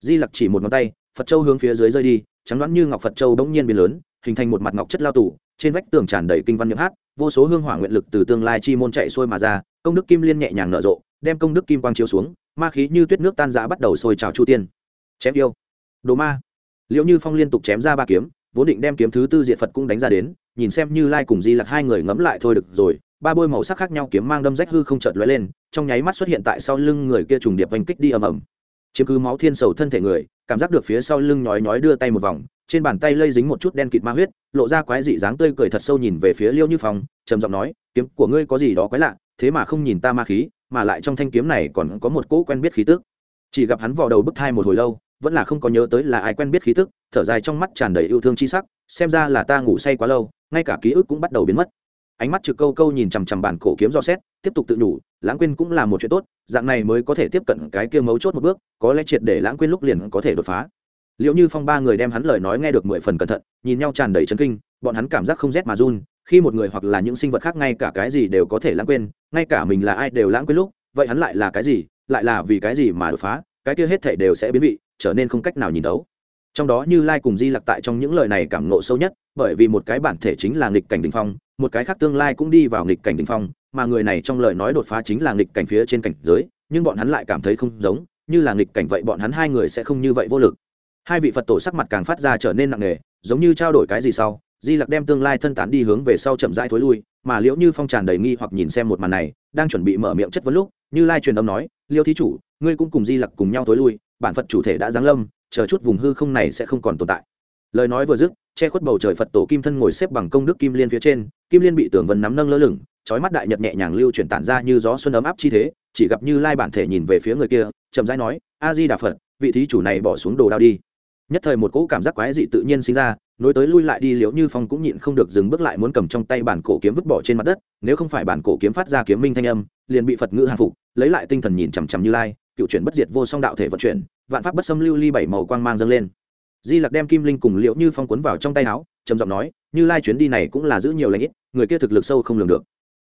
Di lặc chỉ một ngón tay, phật châu hướng phía dưới rơi đi trắng đoán như ngọc phật châu bỗng nhiên biến lớn, hình thành một mặt ngọc chất lao tủ trên vách tường tràn đầy kinh văn nhậm hát, vô số hương hỏa nguyện lực từ tương lai chi môn chạy xuôi mà ra, công đức kim liên nhẹ nhàng nở rộ, đem công đức kim quang chiếu xuống, ma khí như tuyết nước tan giã bắt đầu sôi trào chu tiên. Chém yêu. Đồ ma. Liệu như phong liên tục chém ra ba kiếm, vốn định đem kiếm thứ tư diện phật cũng đánh ra đến, nhìn xem như lai cùng di lặc hai người ngẫm lại thôi được rồi, ba bôi màu sắc khác nhau kiếm mang đâm rách hư không chợt lóe lên, trong nháy mắt xuất hiện tại sau lưng người kia trùng điệp oanh kích đi ầm ầm chiếm cứ máu thiên sầu thân thể người, cảm giác được phía sau lưng nhói nhói đưa tay một vòng, trên bàn tay lây dính một chút đen kịt ma huyết, lộ ra quái dị dáng tươi cười thật sâu nhìn về phía liêu như phong, trầm giọng nói, kiếm của ngươi có gì đó quái lạ, thế mà không nhìn ta ma khí, mà lại trong thanh kiếm này còn có một cỗ quen biết khí tức. Chỉ gặp hắn vào đầu bức thai một hồi lâu, vẫn là không có nhớ tới là ai quen biết khí tức, thở dài trong mắt tràn đầy yêu thương chi sắc, xem ra là ta ngủ say quá lâu, ngay cả ký ức cũng bắt đầu biến mất ánh mắt trực câu câu nhìn chằm chằm bản cổ kiếm do xét, tiếp tục tự nhủ, lãng quên cũng là một chuyện tốt, dạng này mới có thể tiếp cận cái kia mấu chốt một bước, có lẽ triệt để lãng quên lúc liền có thể đột phá liệu như phong ba người đem hắn lời nói nghe được mười phần cẩn thận, nhìn nhau tràn đầy chấn kinh, bọn hắn cảm giác không rét mà run, khi một người hoặc là những sinh vật khác ngay cả cái gì đều có thể lãng quên ngay cả mình là ai đều lãng quên lúc, vậy hắn lại là cái gì, lại là vì cái gì mà đột phá, cái kia hết thể đều sẽ biến vị, trở nên không cách nào nhìn đấu trong đó như lai cùng di lặc tại trong những lời này cảm nộ sâu nhất, bởi vì một cái bản thể chính là nghịch cảnh đình phong, một cái khác tương lai cũng đi vào nghịch cảnh đình phong, mà người này trong lời nói đột phá chính là nghịch cảnh phía trên cảnh giới, nhưng bọn hắn lại cảm thấy không giống, như là nghịch cảnh vậy bọn hắn hai người sẽ không như vậy vô lực. Hai vị phật tổ sắc mặt càng phát ra trở nên nặng nề, giống như trao đổi cái gì sau, di lặc đem tương lai thân tán đi hướng về sau chậm rãi thối lui, mà liễu như phong tràn đầy nghi hoặc nhìn xem một màn này, đang chuẩn bị mở miệng chất vấn lúc, như lai truyền âm nói, liêu thí chủ, ngươi cũng cùng di lặc cùng nhau thối lui, bản phật chủ thể đã giáng lâm chờ chút vùng hư không này sẽ không còn tồn tại. Lời nói vừa dứt, che khuất bầu trời phật tổ kim thân ngồi xếp bằng công đức kim liên phía trên, kim liên bị tưởng vân nắm nâng lơ lửng trói mắt đại nhật nhẹ nhàng lưu chuyển tản ra như gió xuân ấm áp chi thế, chỉ gặp như lai bản thể nhìn về phía người kia, chậm rãi nói, a di đà phật, vị thí chủ này bỏ xuống đồ đao đi. Nhất thời một cỗ cảm giác quái dị tự nhiên sinh ra, nối tới lui lại đi liễu như phong cũng nhịn không được dừng bước lại muốn cầm trong tay bản cổ kiếm vứt bỏ trên mặt đất, nếu không phải bản cổ kiếm phát ra kiếm minh thanh âm, liền bị phật ngữ hàng phục, lấy lại tinh thần nhìn chằm chằm như lai cựu chuyển bất diệt vô song đạo thể vận chuyển, vạn pháp bất xâm lưu ly bảy màu quang mang dâng lên. Di lặc đem kim linh cùng liễu như phong cuốn vào trong tay áo, trầm giọng nói, như lai chuyến đi này cũng là giữ nhiều lãnh ít, người kia thực lực sâu không lường được.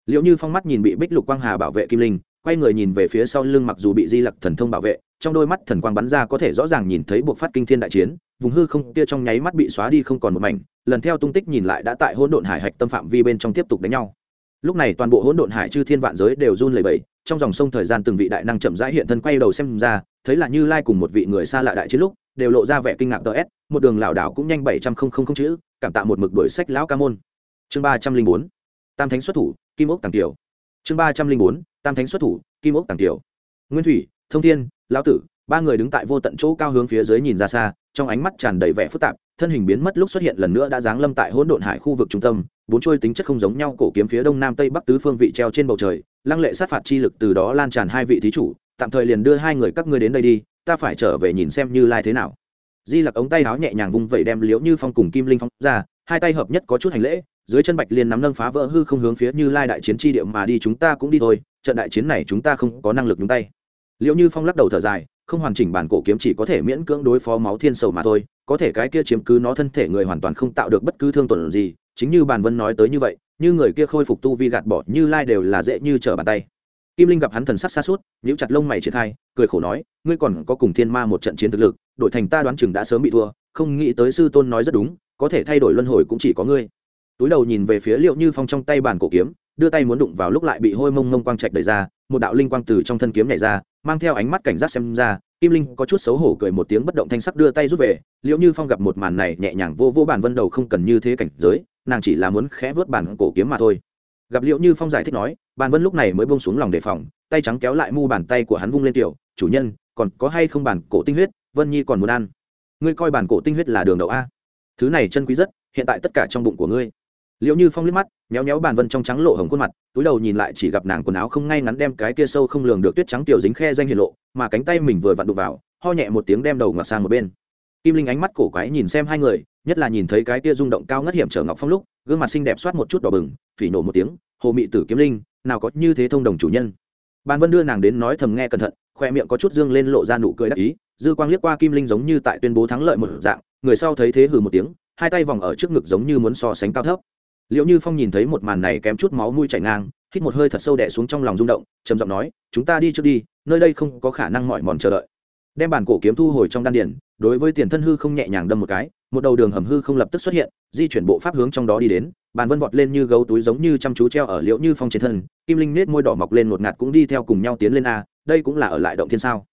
Liễu như phong mắt nhìn bị bích lục quang hà bảo vệ kim linh, quay người nhìn về phía sau lưng mặc dù bị di lặc thần thông bảo vệ, trong đôi mắt thần quang bắn ra có thể rõ ràng nhìn thấy buộc phát kinh thiên đại chiến, vùng hư không kia trong nháy mắt bị xóa đi không còn một mảnh, lần theo tung tích nhìn lại đã tại hỗn độn hải hạch tâm phạm vi bên trong tiếp tục đánh nhau. Lúc này toàn bộ hỗn độn hải chư thiên vạn giới đều run lẩy bẩy trong dòng sông thời gian từng vị đại năng chậm rãi hiện thân quay đầu xem ra, thấy là như lai cùng một vị người xa lạ đại chiến lúc, đều lộ ra vẻ kinh ngạc ts một đường lảo đảo cũng nhanh bảy trăm không không không chữ, cảm tạ một mực đổi sách lão ca môn. Chương ba trăm linh bốn, tam thánh xuất thủ, kim ốc tàng tiểu. Chương ba trăm linh bốn, tam thánh xuất thủ, kim ốc tàng tiểu. Nguyên thủy, thông thiên, lão tử, ba người đứng tại vô tận chỗ cao hướng phía dưới nhìn ra xa, trong ánh mắt tràn đầy vẻ phức tạp, thân hình biến mất lúc xuất hiện lần nữa đã giáng lâm tại hỗn độn hải khu vực trung tâm, bốn trôi tính chất không giống nhau cổ kiếm phía đông nam tây bắc tứ phương vị treo trên bầu trời lăng lệ sát phạt chi lực từ đó lan tràn hai vị thí chủ, tạm thời liền đưa hai người các ngươi đến đây đi, ta phải trở về nhìn xem như lai thế nào. Di lặc ống tay áo nhẹ nhàng vung vẩy đem liễu như phong cùng kim linh phong ra, hai tay hợp nhất có chút hành lễ, dưới chân bạch liên nắm nâng phá vỡ hư không hướng phía như lai đại chiến tri địa mà đi, chúng ta cũng đi thôi, trận đại chiến này chúng ta không có năng lực nhúng tay. Liễu như phong lắc đầu thở dài, không hoàn chỉnh bản cổ kiếm chỉ có thể miễn cưỡng đối phó máu thiên sầu mà thôi, có thể cái kia chiếm cứ nó thân thể người hoàn toàn không tạo được bất cứ thương tổn gì, chính như bàn vân nói tới như vậy như người kia khôi phục tu vi gạt bỏ như lai đều là dễ như trở bàn tay. Kim linh gặp hắn thần sắc xa suốt, nhíu chặt lông mày triển khai, cười khổ nói, ngươi còn có cùng thiên ma một trận chiến thực lực, đổi thành ta đoán chừng đã sớm bị thua, không nghĩ tới sư tôn nói rất đúng, có thể thay đổi luân hồi cũng chỉ có ngươi. Túi đầu nhìn về phía liệu như phong trong tay bàn cổ kiếm, đưa tay muốn đụng vào lúc lại bị hôi mông mông quang trạch đẩy ra, một đạo linh quang từ trong thân kiếm nhảy ra, mang theo ánh mắt cảnh giác xem ra, kim linh có chút xấu hổ cười một tiếng bất động thanh sắc đưa tay rút về liệu như phong gặp một màn này nhẹ nhàng vô vô bản vân đầu không cần như thế cảnh giới nàng chỉ là muốn khẽ vớt bản cổ kiếm mà thôi. Gặp liệu như phong giải thích nói, bàn vân lúc này mới bông xuống lòng đề phòng, tay trắng kéo lại mu bàn tay của hắn vung lên tiểu, chủ nhân, còn có hay không bản cổ tinh huyết? Vân nhi còn muốn ăn. Ngươi coi bản cổ tinh huyết là đường đậu a? Thứ này chân quý rất, hiện tại tất cả trong bụng của ngươi. Liệu như phong liếc mắt, méo méo bàn vân trong trắng lộ hồng khuôn mặt, túi đầu nhìn lại chỉ gặp nàng quần áo không ngay ngắn đem cái kia sâu không lường được tuyết trắng tiểu dính khe danh hiển lộ, mà cánh tay mình vừa vặn đụng vào, ho nhẹ một tiếng đem đầu ngọt sang một bên. Kim linh ánh mắt cổ quái nhìn xem hai người nhất là nhìn thấy cái kia rung động cao ngất hiểm trở ngọc phong lúc, gương mặt xinh đẹp soát một chút đỏ bừng, phỉ nổ một tiếng, hồ mị tử kiếm linh, nào có như thế thông đồng chủ nhân. Bàn vân đưa nàng đến nói thầm nghe cẩn thận, khoe miệng có chút dương lên lộ ra nụ cười đắc ý, dư quang liếc qua kim linh giống như tại tuyên bố thắng lợi một dạng, người sau thấy thế hừ một tiếng, hai tay vòng ở trước ngực giống như muốn so sánh cao thấp. Liệu như phong nhìn thấy một màn này kém chút máu mũi chảy ngang, hít một hơi thật sâu đẻ xuống trong lòng rung động, trầm giọng nói, chúng ta đi trước đi, nơi đây không có khả năng mỏi mòn chờ đợi. Đem bản cổ kiếm thu hồi trong đan điển đối với tiền thân hư không nhẹ nhàng đâm một cái một đầu đường hầm hư không lập tức xuất hiện, di chuyển bộ pháp hướng trong đó đi đến, bàn vân vọt lên như gấu túi giống như chăm chú treo ở liễu như phong trên thân, kim linh nết môi đỏ mọc lên một ngạt cũng đi theo cùng nhau tiến lên a, đây cũng là ở lại động thiên sao?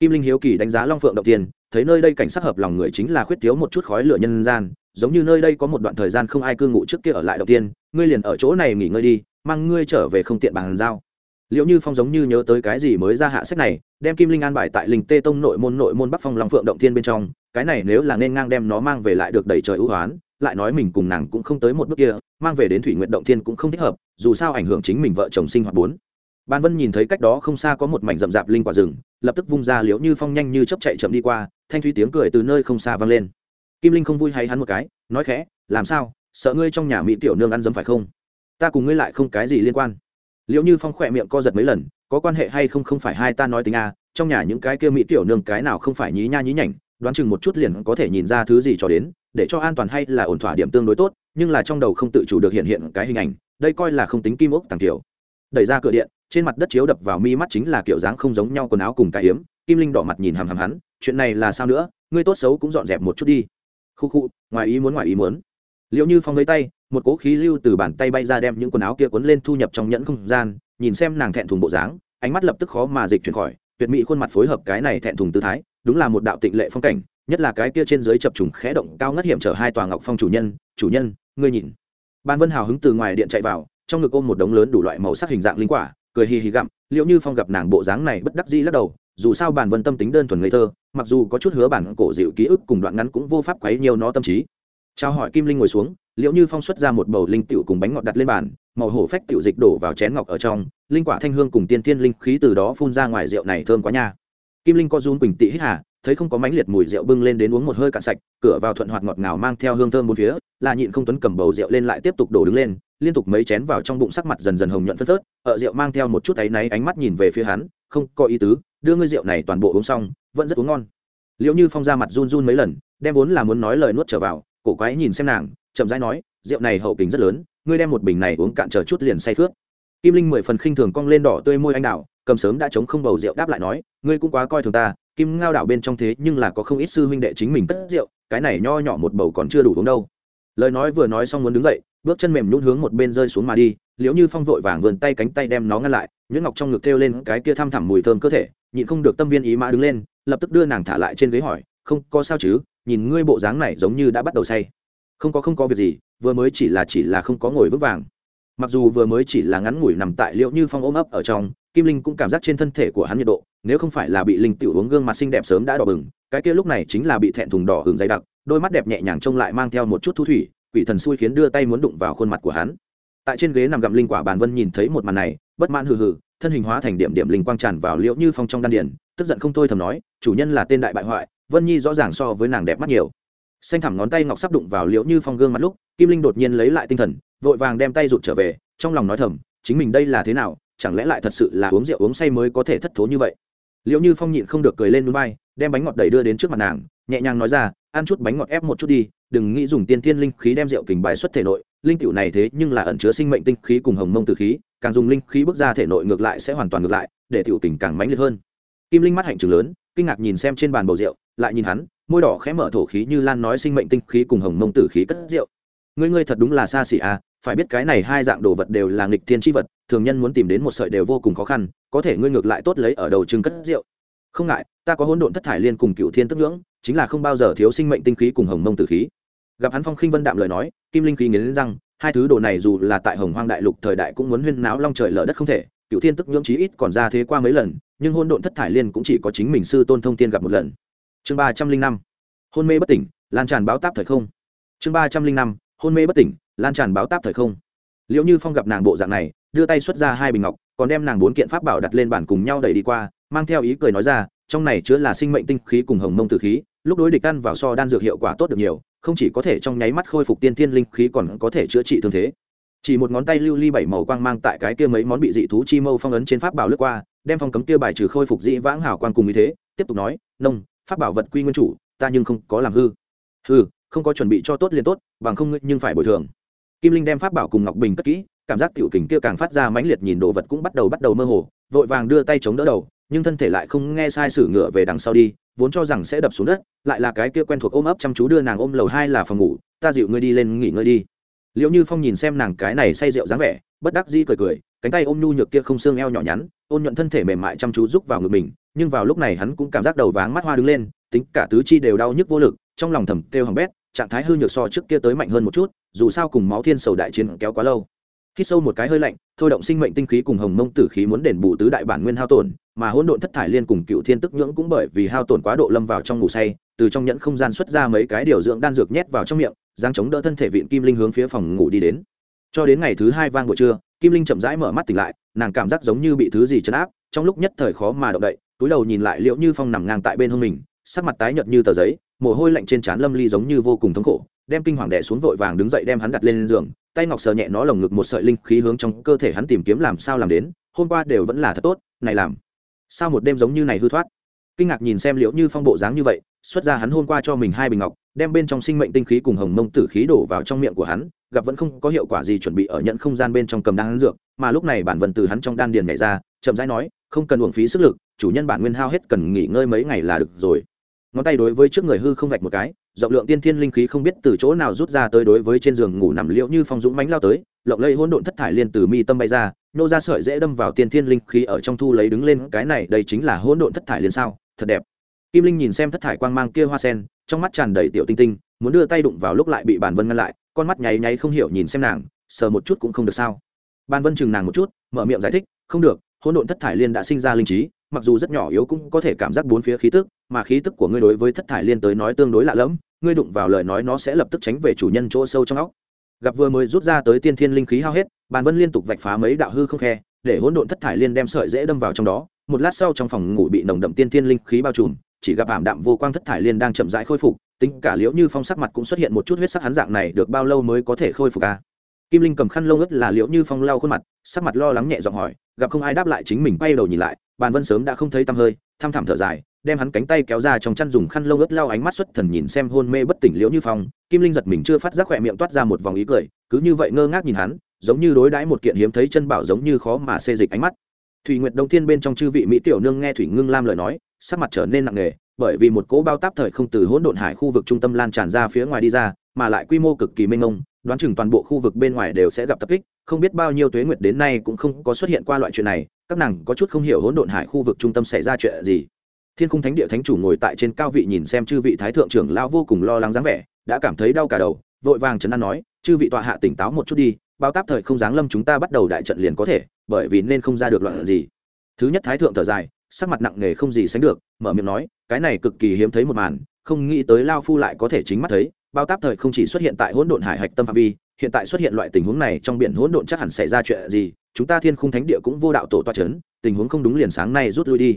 Kim linh hiếu kỳ đánh giá long phượng động thiên, thấy nơi đây cảnh sắc hợp lòng người chính là khuyết thiếu một chút khói lửa nhân gian, giống như nơi đây có một đoạn thời gian không ai cư ngụ trước kia ở lại động tiên ngươi liền ở chỗ này nghỉ ngơi đi, mang ngươi trở về không tiện bàn giao liệu như phong giống như nhớ tới cái gì mới ra hạ sách này, đem kim linh an bài tại linh tê tông nội môn nội môn bắc phong long phượng động thiên bên trong, cái này nếu là nên ngang đem nó mang về lại được đẩy trời ưu hoán, lại nói mình cùng nàng cũng không tới một bước kia, mang về đến thủy nguyện động thiên cũng không thích hợp, dù sao ảnh hưởng chính mình vợ chồng sinh hoạt bốn. Ban vân nhìn thấy cách đó không xa có một mảnh rậm rạp linh quả rừng, lập tức vung ra liễu như phong nhanh như chấp chạy chậm đi qua, thanh thúy tiếng cười từ nơi không xa vang lên. Kim linh không vui hay hắn một cái, nói khẽ, làm sao? Sợ ngươi trong nhà mỹ tiểu nương ăn dấm phải không? Ta cùng ngươi lại không cái gì liên quan liệu như phong khỏe miệng co giật mấy lần, có quan hệ hay không không phải hai ta nói tính a trong nhà những cái kia mỹ tiểu nương cái nào không phải nhí nha nhí nhảnh, đoán chừng một chút liền có thể nhìn ra thứ gì cho đến, để cho an toàn hay là ổn thỏa điểm tương đối tốt, nhưng là trong đầu không tự chủ được hiện hiện cái hình ảnh, đây coi là không tính kim ốc tàng kiểu đẩy ra cửa điện, trên mặt đất chiếu đập vào mi mắt chính là kiểu dáng không giống nhau quần áo cùng cái hiếm kim linh đỏ mặt nhìn hàm hàm hắn, chuyện này là sao nữa, ngươi tốt xấu cũng dọn dẹp một chút đi. Khu khu, ngoài ý muốn, ngoài ý muốn. Liệu như phong lấy tay một cỗ khí lưu từ bàn tay bay ra đem những quần áo kia cuốn lên thu nhập trong nhẫn không gian, nhìn xem nàng thẹn thùng bộ dáng, ánh mắt lập tức khó mà dịch chuyển khỏi, tuyệt mỹ khuôn mặt phối hợp cái này thẹn thùng tư thái, đúng là một đạo tịnh lệ phong cảnh, nhất là cái kia trên dưới chập trùng khẽ động cao ngất hiểm trở hai tòa ngọc phong chủ nhân chủ nhân, ngươi nhìn. Ban vân hào hứng từ ngoài điện chạy vào, trong ngực ôm một đống lớn đủ loại màu sắc hình dạng linh quả, cười hì hì gặm liệu như phong gặp nàng bộ dáng này bất đắc dĩ lắc đầu, dù sao bản vân tâm tính đơn thuần ngây thơ, mặc dù có chút hứa bản cổ dịu ký ức cùng đoạn ngắn cũng vô pháp quấy nhiều nó tâm trí trao hỏi kim linh ngồi xuống liệu như phong xuất ra một bầu linh tiểu cùng bánh ngọt đặt lên bàn, màu hổ phách tiểu dịch đổ vào chén ngọc ở trong, linh quả thanh hương cùng tiên thiên linh khí từ đó phun ra ngoài rượu này thơm quá nha. Kim linh co run quỳnh tị hít hà, thấy không có mánh liệt mùi rượu bưng lên đến uống một hơi cạn sạch, cửa vào thuận hoạt ngọt ngào mang theo hương thơm bốn phía, là nhịn không tuấn cầm bầu rượu lên lại tiếp tục đổ đứng lên, liên tục mấy chén vào trong bụng sắc mặt dần dần hồng nhuận phân phớt, ở rượu mang theo một chút áy náy ánh mắt nhìn về phía hắn, không có ý tứ, đưa ngươi rượu này toàn bộ uống xong, vẫn rất uống ngon. Liệu như phong ra mặt run run mấy lần, đem vốn là muốn nói lời nuốt trở vào cổ quái nhìn xem nàng, chậm rãi nói, rượu này hậu kính rất lớn, ngươi đem một bình này uống cạn chờ chút liền say khướt. Kim linh mười phần khinh thường cong lên đỏ tươi môi anh đạo cầm sớm đã chống không bầu rượu đáp lại nói, ngươi cũng quá coi thường ta, kim ngao đảo bên trong thế nhưng là có không ít sư huynh đệ chính mình cất rượu, cái này nho nhỏ một bầu còn chưa đủ uống đâu. Lời nói vừa nói xong muốn đứng dậy, bước chân mềm nhún hướng một bên rơi xuống mà đi, liễu như phong vội vàng vườn tay cánh tay đem nó ngăn lại, nhuyễn ngọc trong ngực thêu lên cái kia thăm thẳm mùi thơm cơ thể, nhịn không được tâm viên ý mã đứng lên, lập tức đưa nàng thả lại trên ghế hỏi, không có sao chứ? Nhìn ngươi bộ dáng này giống như đã bắt đầu say. Không có không có việc gì, vừa mới chỉ là chỉ là không có ngồi vững vàng. Mặc dù vừa mới chỉ là ngắn ngủi nằm tại liệu như phong ôm ấp ở trong, kim linh cũng cảm giác trên thân thể của hắn nhiệt độ, nếu không phải là bị linh tiểu uống gương mặt xinh đẹp sớm đã đỏ bừng, cái kia lúc này chính là bị thẹn thùng đỏ hừng dày đặc, đôi mắt đẹp nhẹ nhàng trông lại mang theo một chút thu thủy, quỷ thần xui khiến đưa tay muốn đụng vào khuôn mặt của hắn. Tại trên ghế nằm gặm linh quả bàn vân nhìn thấy một màn này, bất mãn hừ hừ, thân hình hóa thành điểm điểm linh quang tràn vào liễu như phong trong đan điển tức giận không thôi thầm nói, chủ nhân là tên đại bại hoại vân nhi rõ ràng so với nàng đẹp mắt nhiều. Xanh thẳm ngón tay ngọc sắp đụng vào liễu như phong gương mặt lúc, kim linh đột nhiên lấy lại tinh thần, vội vàng đem tay rụt trở về, trong lòng nói thầm, chính mình đây là thế nào, chẳng lẽ lại thật sự là uống rượu uống say mới có thể thất thố như vậy? Liễu như phong nhịn không được cười lên núi bay đem bánh ngọt đầy đưa đến trước mặt nàng, nhẹ nhàng nói ra, ăn chút bánh ngọt ép một chút đi, đừng nghĩ dùng tiên thiên linh khí đem rượu kình bài xuất thể nội, linh tiểu này thế nhưng là ẩn chứa sinh mệnh tinh khí cùng hồng mông từ khí, càng dùng linh khí bước ra thể nội ngược lại sẽ hoàn toàn ngược lại, để tiểu kình càng mãnh liệt hơn. Kim linh mắt hạnh trường lớn kinh ngạc nhìn xem trên bàn bầu rượu, lại nhìn hắn, môi đỏ khẽ mở thổ khí như lan nói sinh mệnh tinh khí cùng hồng mông tử khí cất rượu. Ngươi ngươi thật đúng là xa xỉ à phải biết cái này hai dạng đồ vật đều là nghịch thiên tri vật, thường nhân muốn tìm đến một sợi đều vô cùng khó khăn, có thể ngươi ngược lại tốt lấy ở đầu chừng cất rượu. Không ngại, ta có hỗn độn thất thải liên cùng cựu thiên tức ngưỡng, chính là không bao giờ thiếu sinh mệnh tinh khí cùng hồng mông tử khí. Gặp hắn phong khinh vân đạm lời nói, kim linh khí nghiến răng, hai thứ đồ này dù là tại hồng hoang đại lục thời đại cũng muốn huyên náo long trời lở đất không thể cựu thiên tức nhưỡng chí ít còn ra thế qua mấy lần, nhưng hôn độn thất thải liên cũng chỉ có chính mình sư tôn thông tiên gặp một lần. Chương ba trăm linh năm, hôn mê bất tỉnh, lan tràn báo táp thời không. Chương ba trăm linh năm, hôn mê bất tỉnh, lan tràn báo táp thời không. Liệu như phong gặp nàng bộ dạng này, đưa tay xuất ra hai bình ngọc, còn đem nàng bốn kiện pháp bảo đặt lên bàn cùng nhau đẩy đi qua, mang theo ý cười nói ra, trong này chứa là sinh mệnh tinh khí cùng hồng mông tử khí, lúc đối địch ăn vào so đan dược hiệu quả tốt được nhiều, không chỉ có thể trong nháy mắt khôi phục tiên thiên linh khí còn có thể chữa trị thương thế chỉ một ngón tay lưu ly bảy màu quang mang tại cái kia mấy món bị dị thú chi mâu phong ấn trên pháp bảo lướt qua, đem phong cấm kia bài trừ khôi phục dị vãng hảo quan cùng như thế, tiếp tục nói, nông, pháp bảo vật quy nguyên chủ, ta nhưng không có làm hư. Hư không có chuẩn bị cho tốt liền tốt, bằng không ngươi nhưng phải bồi thường. Kim linh đem pháp bảo cùng ngọc bình cất kỹ, cảm giác tiểu kình kia càng phát ra mãnh liệt nhìn đồ vật cũng bắt đầu bắt đầu mơ hồ, vội vàng đưa tay chống đỡ đầu, nhưng thân thể lại không nghe sai sử ngựa về đằng sau đi, vốn cho rằng sẽ đập xuống đất, lại là cái kia quen thuộc ôm ấp chăm chú đưa nàng ôm lầu hai là phòng ngủ, ta dịu ngươi đi lên nghỉ ngơi đi liệu như phong nhìn xem nàng cái này say rượu dáng vẻ, bất đắc dĩ cười cười, cánh tay ôm nhu nhược kia không xương eo nhỏ nhắn, ôn nhuận thân thể mềm mại chăm chú rúc vào ngực mình, nhưng vào lúc này hắn cũng cảm giác đầu váng mắt hoa đứng lên, tính cả tứ chi đều đau nhức vô lực, trong lòng thầm kêu hằng bét, trạng thái hư nhược so trước kia tới mạnh hơn một chút, dù sao cùng máu thiên sầu đại chiến kéo quá lâu. Khi sâu một cái hơi lạnh, thôi động sinh mệnh tinh khí cùng hồng mông tử khí muốn đền bù tứ đại bản nguyên hao tổn, mà hỗn độn thất thải liên cùng cựu thiên tức nhưỡng cũng bởi vì hao tổn quá độ lâm vào trong ngủ say, từ trong nhẫn không gian xuất ra mấy cái điều dưỡng đan dược nhét vào trong miệng giang chống đỡ thân thể vịn kim linh hướng phía phòng ngủ đi đến. Cho đến ngày thứ hai vang buổi trưa, kim linh chậm rãi mở mắt tỉnh lại, nàng cảm giác giống như bị thứ gì chấn áp, trong lúc nhất thời khó mà động đậy, túi đầu nhìn lại liệu như phong nằm ngang tại bên hông mình, sắc mặt tái nhợt như tờ giấy, mồ hôi lạnh trên trán lâm ly giống như vô cùng thống khổ, đem kinh hoàng đẻ xuống vội vàng đứng dậy đem hắn đặt lên giường, tay ngọc sờ nhẹ nó lồng ngực một sợi linh khí hướng trong cơ thể hắn tìm kiếm làm sao làm đến, hôm qua đều vẫn là thật tốt, này làm sao một đêm giống như này hư thoát. Kinh ngạc nhìn xem liệu như phong bộ dáng như vậy, xuất ra hắn hôm qua cho mình hai bình ngọc đem bên trong sinh mệnh tinh khí cùng hồng mông tử khí đổ vào trong miệng của hắn, gặp vẫn không có hiệu quả gì chuẩn bị ở nhận không gian bên trong cầm đan dược, mà lúc này bản vần từ hắn trong đan điền nhảy ra, chậm rãi nói, không cần uổng phí sức lực, chủ nhân bản nguyên hao hết cần nghỉ ngơi mấy ngày là được rồi. Ngón tay đối với trước người hư không vạch một cái, rộng lượng tiên thiên linh khí không biết từ chỗ nào rút ra tới đối với trên giường ngủ nằm liễu như phong dũng mánh lao tới, lộng lây hỗn độn thất thải liên từ mi tâm bay ra, nô ra sợi dễ đâm vào tiên thiên linh khí ở trong thu lấy đứng lên, cái này đây chính là hỗn độn thất thải liên sao? Thật đẹp. Kim linh nhìn xem thất thải quang mang kia hoa sen trong mắt tràn đầy tiểu tinh tinh, muốn đưa tay đụng vào lúc lại bị bàn vân ngăn lại, con mắt nháy nháy không hiểu nhìn xem nàng, sờ một chút cũng không được sao. Bàn vân chừng nàng một chút, mở miệng giải thích, không được, hỗn độn thất thải liên đã sinh ra linh trí, mặc dù rất nhỏ yếu cũng có thể cảm giác bốn phía khí tức, mà khí tức của ngươi đối với thất thải liên tới nói tương đối lạ lẫm, ngươi đụng vào lời nói nó sẽ lập tức tránh về chủ nhân chỗ sâu trong óc. Gặp vừa mới rút ra tới tiên thiên linh khí hao hết, bàn vân liên tục vạch phá mấy đạo hư không khe, để hỗn độn thất thải liên đem sợi dễ đâm vào trong đó một lát sau trong phòng ngủ bị nồng đậm tiên thiên linh khí bao trùm, chỉ gặp ảm đạm vô quang thất thải liên đang chậm rãi khôi phục, tính cả liễu như phong sắc mặt cũng xuất hiện một chút huyết sắc hắn dạng này được bao lâu mới có thể khôi phục ca à? kim linh cầm khăn lông ướt là liễu như phong lau khuôn mặt, sắc mặt lo lắng nhẹ giọng hỏi, gặp không ai đáp lại chính mình bay đầu nhìn lại, bàn vân sớm đã không thấy tăm hơi thăm thẳm thở dài, đem hắn cánh tay kéo ra trong chăn dùng khăn lông ướt lau ánh mắt xuất thần nhìn xem hôn mê bất tỉnh liễu như phong kim linh giật mình chưa phát giác khỏe miệng toát ra một vòng ý cười, cứ như vậy ngơ ngác nhìn hắn, giống như đối đãi một kiện hiếm thấy chân bảo giống như khó mà xê dịch ánh mắt thủy nguyệt đông thiên bên trong chư vị mỹ tiểu nương nghe thủy ngưng lam lời nói, sắc mặt trở nên nặng nề, bởi vì một cỗ bao táp thời không từ hỗn độn hải khu vực trung tâm lan tràn ra phía ngoài đi ra, mà lại quy mô cực kỳ mênh mông, đoán chừng toàn bộ khu vực bên ngoài đều sẽ gặp tập kích, không biết bao nhiêu tuế nguyệt đến nay cũng không có xuất hiện qua loại chuyện này, các nàng có chút không hiểu hỗn độn hải khu vực trung tâm xảy ra chuyện gì. Thiên khung thánh địa thánh chủ ngồi tại trên cao vị nhìn xem chư vị thái thượng trưởng lao vô cùng lo lắng dáng vẻ, đã cảm thấy đau cả đầu, vội vàng trấn an nói, chư vị tọa hạ tỉnh táo một chút đi bao táp thời không giáng lâm chúng ta bắt đầu đại trận liền có thể, bởi vì nên không ra được loạn gì. Thứ nhất thái thượng thở dài, sắc mặt nặng nề không gì sánh được, mở miệng nói, cái này cực kỳ hiếm thấy một màn, không nghĩ tới lao phu lại có thể chính mắt thấy, bao táp thời không chỉ xuất hiện tại hỗn độn hải hạch tâm phạm vi, hiện tại xuất hiện loại tình huống này trong biển hỗn độn chắc hẳn xảy ra chuyện gì, chúng ta thiên khung thánh địa cũng vô đạo tổ toa c h ấ n tình huống không đúng liền sáng nay rút lui đi.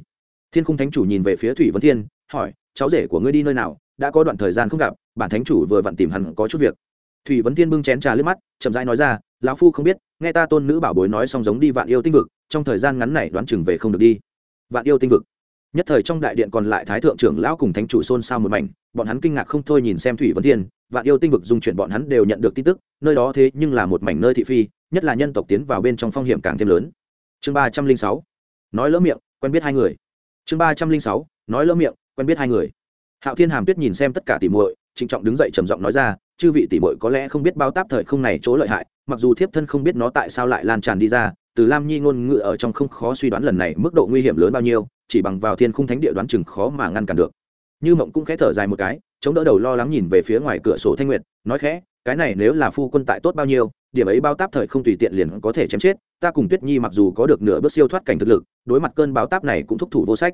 Thiên khung thánh chủ nhìn về phía thủy vấn thiên, hỏi, cháu rể của ngươi đi nơi nào? Đã có đoạn thời gian không gặp, bản thánh chủ vừa vặn tìm hẳn có chút việc. Thủy vấn thiên bưng chén trà lướt mắt, chậm rãi nói ra lão phu không biết, nghe ta tôn nữ bảo bối nói xong giống đi vạn yêu tinh vực, trong thời gian ngắn này đoán chừng về không được đi. Vạn yêu tinh vực. Nhất thời trong đại điện còn lại thái thượng trưởng lão cùng thánh chủ xôn xao một mảnh, bọn hắn kinh ngạc không thôi nhìn xem thủy vấn thiên, vạn yêu tinh vực dung chuyển bọn hắn đều nhận được tin tức, nơi đó thế nhưng là một mảnh nơi thị phi, nhất là nhân tộc tiến vào bên trong phong hiểm càng thêm lớn. Chương ba trăm linh sáu, nói lỡ miệng, quen biết hai người. Chương ba trăm linh sáu, nói lỡ miệng, quen biết hai người. Hạo thiên hàm tuyết nhìn xem tất cả tỉ muội, trịnh trọng đứng dậy trầm giọng nói ra, chư vị tỉ muội có lẽ không biết bao táp thời không này chỗ lợi hại mặc dù thiếp thân không biết nó tại sao lại lan tràn đi ra, từ lam nhi ngôn ngữ ở trong không khó suy đoán lần này mức độ nguy hiểm lớn bao nhiêu, chỉ bằng vào thiên khung thánh địa đoán chừng khó mà ngăn cản được. Như mộng cũng khẽ thở dài một cái, chống đỡ đầu lo lắng nhìn về phía ngoài cửa sổ thanh nguyệt, nói khẽ, cái này nếu là phu quân tại tốt bao nhiêu, điểm ấy bao táp thời không tùy tiện liền có thể chém chết, ta cùng tuyết nhi mặc dù có được nửa bước siêu thoát cảnh thực lực, đối mặt cơn báo táp này cũng thúc thủ vô sách.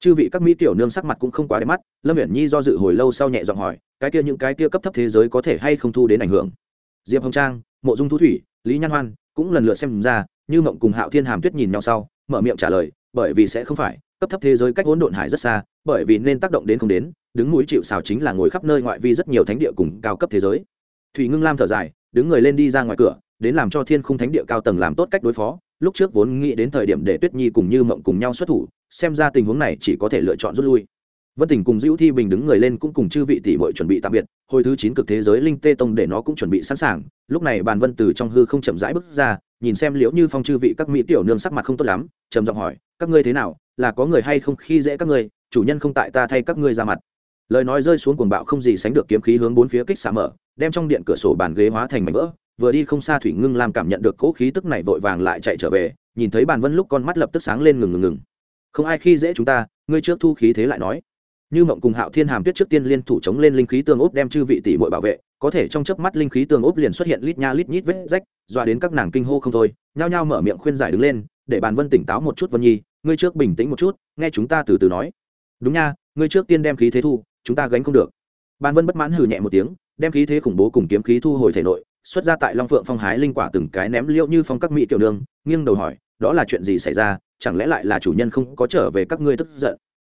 Chư vị các mỹ tiểu nương sắc mặt cũng không quá đẹp mắt, lâm viễn nhi do dự hồi lâu sau nhẹ giọng hỏi, cái kia những cái kia cấp thấp thế giới có thể hay không thu đến ảnh hưởng? Diệp hồng trang mộ dung thu thủy, lý nhan hoan cũng lần lượt xem ra, như mộng cùng hạo thiên hàm tuyết nhìn nhau sau, mở miệng trả lời, bởi vì sẽ không phải, cấp thấp thế giới cách hỗn độn hải rất xa, bởi vì nên tác động đến không đến, đứng mũi chịu xào chính là ngồi khắp nơi ngoại vi rất nhiều thánh địa cùng cao cấp thế giới. Thủy ngưng lam thở dài, đứng người lên đi ra ngoài cửa, đến làm cho thiên khung thánh địa cao tầng làm tốt cách đối phó, lúc trước vốn nghĩ đến thời điểm để tuyết nhi cùng như mộng cùng nhau xuất thủ, xem ra tình huống này chỉ có thể lựa chọn rút lui vân tình cùng dữ thi bình đứng người lên cũng cùng chư vị tỷ bội chuẩn bị tạm biệt, hồi thứ chín cực thế giới linh tê tông để nó cũng chuẩn bị sẵn sàng. Lúc này bàn vân từ trong hư không chậm rãi bước ra, nhìn xem liễu như phong chư vị các mỹ tiểu nương sắc mặt không tốt lắm, trầm giọng hỏi, các ngươi thế nào? Là có người hay không khi dễ các ngươi? Chủ nhân không tại ta thay các ngươi ra mặt. Lời nói rơi xuống cuồng bạo không gì sánh được kiếm khí hướng bốn phía kích xả mở, đem trong điện cửa sổ bàn ghế hóa thành mảnh vỡ. Vừa đi không xa thủy ngưng làm cảm nhận được cỗ khí tức này vội vàng lại chạy trở về, nhìn thấy bàn vân lúc con mắt lập tức sáng lên ngừng ngừng ngừng. Không ai khi dễ chúng ta, ngươi trước thu khí thế lại nói như mộng cùng hạo thiên hàm tuyết trước tiên liên thủ chống lên linh khí tương ốp đem chư vị tỷ muội bảo vệ, có thể trong chớp mắt linh khí tương ốp liền xuất hiện lít nha lít nhít vết rách, dọa đến các nàng kinh hô không thôi, nhao nhao mở miệng khuyên giải đứng lên, để bàn vân tỉnh táo một chút vân nhi, ngươi trước bình tĩnh một chút, nghe chúng ta từ từ nói. Đúng nha, ngươi trước tiên đem khí thế thu, chúng ta gánh không được. Bàn vân bất mãn hừ nhẹ một tiếng, đem khí thế khủng bố cùng kiếm khí thu hồi thể nội, xuất ra tại long phượng phong hái linh quả từng cái ném liễu như phong các mỹ tiểu đường nghiêng đầu hỏi, đó là chuyện gì xảy ra? Chẳng lẽ lại là chủ nhân không có trở về các ngươi tức giận?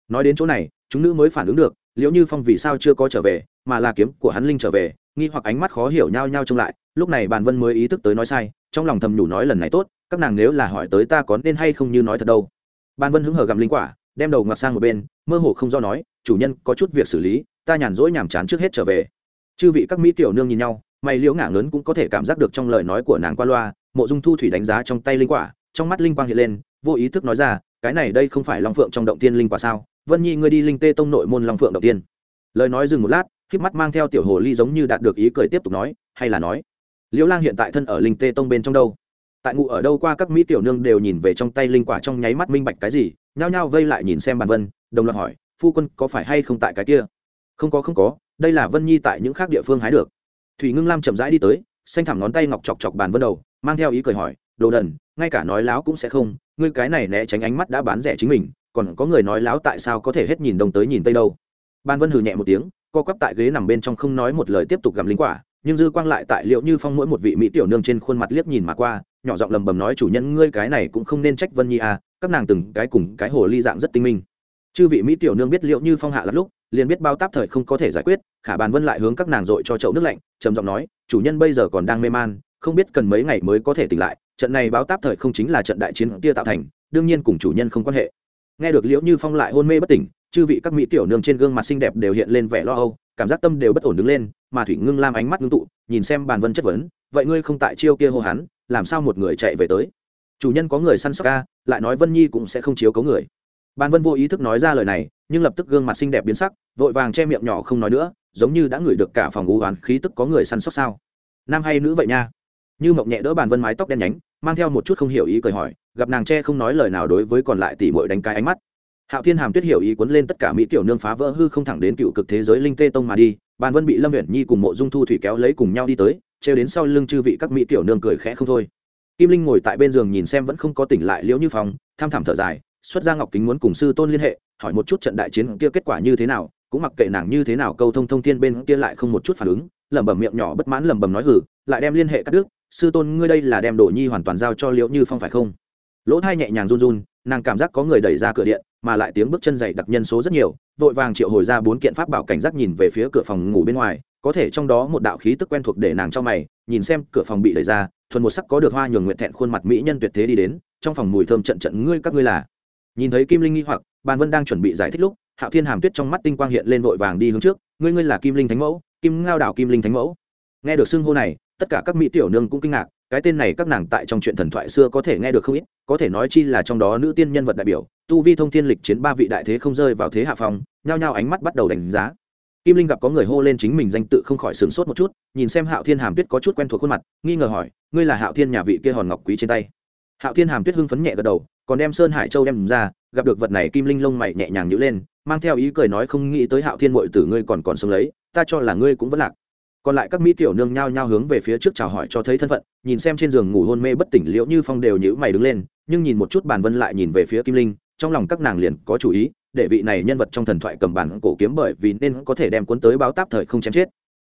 Nói đến chỗ này chúng nữ mới phản ứng được, liễu như phong vì sao chưa có trở về, mà là kiếm của hắn linh trở về, nghi hoặc ánh mắt khó hiểu nhau nhau trông lại, lúc này bàn vân mới ý thức tới nói sai, trong lòng thầm nhủ nói lần này tốt, các nàng nếu là hỏi tới ta có nên hay không như nói thật đâu. Bàn vân hứng hờ gặm linh quả, đem đầu ngoặt sang một bên, mơ hồ không do nói, chủ nhân có chút việc xử lý, ta nhàn rỗi nhàm chán trước hết trở về. Chư vị các mỹ tiểu nương nhìn nhau, mày liễu ngả ngớn cũng có thể cảm giác được trong lời nói của nàng qua loa, mộ dung thu thủy đánh giá trong tay linh quả, trong mắt linh quang hiện lên, vô ý thức nói ra, cái này đây không phải long phượng trong động tiên linh quả sao? Vân nhi ngươi đi linh tê tông nội môn long phượng đầu tiên. Lời nói dừng một lát híp mắt mang theo tiểu hồ ly giống như đạt được ý cười tiếp tục nói, hay là nói liễu lang hiện tại thân ở linh tê tông bên trong đâu? Tại ngụ ở đâu qua các mỹ tiểu nương đều nhìn về trong tay linh quả trong nháy mắt minh bạch cái gì, nhao nhao vây lại nhìn xem bàn vân, đồng loạt hỏi, phu quân có phải hay không tại cái kia? Không có không có, đây là vân nhi tại những khác địa phương hái được. Thủy ngưng lam chậm rãi đi tới, xanh thẳm ngón tay ngọc chọc chọc bàn vân đầu, mang theo ý cười hỏi, đồ đần, ngay cả nói láo cũng sẽ không, ngươi cái này né tránh ánh mắt đã bán rẻ chính mình còn có người nói láo tại sao có thể hết nhìn đông tới nhìn tây đâu. Ban vân hừ nhẹ một tiếng, co quắp tại ghế nằm bên trong không nói một lời tiếp tục gặm linh quả, nhưng dư quang lại tại liệu như phong mỗi một vị mỹ tiểu nương trên khuôn mặt liếc nhìn mà qua, nhỏ giọng lầm bầm nói, chủ nhân, ngươi cái này cũng không nên trách vân nhi à các nàng từng cái cùng cái hồ ly dạng rất tinh minh. Chư vị mỹ tiểu nương biết liệu như phong hạ lắm lúc, liền biết bao táp thời không có thể giải quyết, khả bàn vân lại hướng các nàng dội cho chậu nước lạnh, trầm giọng nói, chủ nhân bây giờ còn đang mê man, không biết cần mấy ngày mới có thể tỉnh lại, trận này báo táp thời không chính là trận đại chiến kia tạo thành, đương nhiên cùng chủ nhân không quan hệ nghe được liễu như phong lại hôn mê bất tỉnh, chư vị các mỹ tiểu nương trên gương mặt xinh đẹp đều hiện lên vẻ lo âu, cảm giác tâm đều bất ổn đứng lên, mà thủy ngưng lam ánh mắt ngưng tụ, nhìn xem bàn vân chất vấn, vậy ngươi không tại chiêu kia hô hắn, làm sao một người chạy về tới? Chủ nhân có người săn sóc ca lại nói vân nhi cũng sẽ không chiếu cấu người. Bàn vân vô ý thức nói ra lời này, nhưng lập tức gương mặt xinh đẹp biến sắc, vội vàng che miệng nhỏ không nói nữa, giống như đã ngửi được cả phòng u oán khí tức có người săn sóc sao. Nam hay nữ vậy nha? Như mộng nhẹ đỡ bàn vân mái tóc đen nhánh, mang theo một chút không hiểu ý cười hỏi gặp nàng che không nói lời nào đối với còn lại tỷ muội đánh cái ánh mắt. Hạo thiên hàm tuyết hiểu ý cuốn lên tất cả mỹ tiểu nương phá vỡ hư không thẳng đến cựu cực thế giới linh tê tông mà đi, bàn vân bị lâm huyện nhi cùng mộ dung thu thủy kéo lấy cùng nhau đi tới, trêu đến sau lưng chư vị các mỹ tiểu nương cười khẽ không thôi. Kim linh ngồi tại bên giường nhìn xem vẫn không có tỉnh lại liễu như phong, tham thảm thở dài, xuất ra ngọc kính muốn cùng sư tôn liên hệ, hỏi một chút trận đại chiến kia kết quả như thế nào, cũng mặc kệ nàng như thế nào câu thông thông thiên bên kia lại không một chút phản ứng, lẩm bẩm miệng nhỏ bất mãn lẩm bẩm nói hử lại đem liên hệ cắt đứt, sư tôn ngươi đây là đem đồ nhi hoàn toàn giao cho liễu như phong phải không? Lỗ thai nhẹ nhàng run run, nàng cảm giác có người đẩy ra cửa điện, mà lại tiếng bước chân dày đặc nhân số rất nhiều, vội vàng triệu hồi ra bốn kiện pháp bảo cảnh giác nhìn về phía cửa phòng ngủ bên ngoài, có thể trong đó một đạo khí tức quen thuộc để nàng cho mày, nhìn xem cửa phòng bị đẩy ra, thuần một sắc có được hoa nhường nguyện thẹn khuôn mặt mỹ nhân tuyệt thế đi đến, trong phòng mùi thơm trận trận ngươi các ngươi là. Nhìn thấy kim linh nghi hoặc, bàn vân đang chuẩn bị giải thích lúc, hạo thiên hàm tuyết trong mắt tinh quang hiện lên vội vàng đi hướng trước, ngươi ngươi là kim linh thánh mẫu, kim ngao đảo kim linh thánh mẫu. Nghe được xưng hô này, tất cả các mỹ tiểu nương cũng kinh ngạc cái tên này các nàng tại trong chuyện thần thoại xưa có thể nghe được không ít, có thể nói chi là trong đó nữ tiên nhân vật đại biểu, tu vi thông thiên lịch chiến ba vị đại thế không rơi vào thế hạ phong, nhao nhao ánh mắt bắt đầu đánh giá. Kim linh gặp có người hô lên chính mình danh tự không khỏi sửng sốt một chút, nhìn xem hạo thiên hàm tuyết có chút quen thuộc khuôn mặt, nghi ngờ hỏi, ngươi là hạo thiên nhà vị kia hòn ngọc quý trên tay? Hạo thiên hàm tuyết hưng phấn nhẹ gật đầu, còn đem sơn hải châu đem ra, gặp được vật này kim linh lông mày nhẹ nhàng nhữ lên, mang theo ý cười nói không nghĩ tới hạo thiên mội tử ngươi còn còn sống lấy, ta cho là ngươi cũng vẫn lạc còn lại các mỹ tiểu nương nhao nhao hướng về phía trước chào hỏi cho thấy thân phận, nhìn xem trên giường ngủ hôn mê bất tỉnh liễu như phong đều nhữ mày đứng lên, nhưng nhìn một chút bàn vân lại nhìn về phía kim linh, trong lòng các nàng liền có chủ ý, để vị này nhân vật trong thần thoại cầm bản cổ kiếm bởi vì nên có thể đem cuốn tới báo táp thời không chém chết.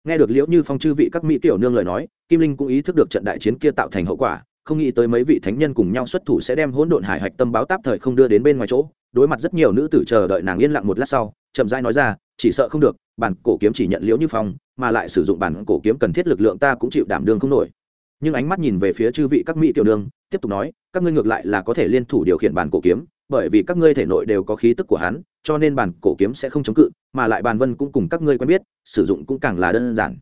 Nghe được liễu như phong chư vị các mỹ tiểu nương lời nói, kim linh cũng ý thức được trận đại chiến kia tạo thành hậu quả, không nghĩ tới mấy vị thánh nhân cùng nhau xuất thủ sẽ đem hỗn độn hải hạch tâm báo táp thời không đưa đến bên ngoài chỗ đối mặt rất nhiều nữ tử chờ đợi nàng yên lặng một lát sau chậm rãi nói ra chỉ sợ không được bản cổ kiếm chỉ nhận liễu như phong mà lại sử dụng bản cổ kiếm cần thiết lực lượng ta cũng chịu đảm đương không nổi. Nhưng ánh mắt nhìn về phía chư vị các mỹ tiểu đường, tiếp tục nói các ngươi ngược lại là có thể liên thủ điều khiển bản cổ kiếm bởi vì các ngươi thể nội đều có khí tức của hắn cho nên bản cổ kiếm sẽ không chống cự mà lại bàn vân cũng cùng các ngươi quen biết sử dụng cũng càng là đơn giản.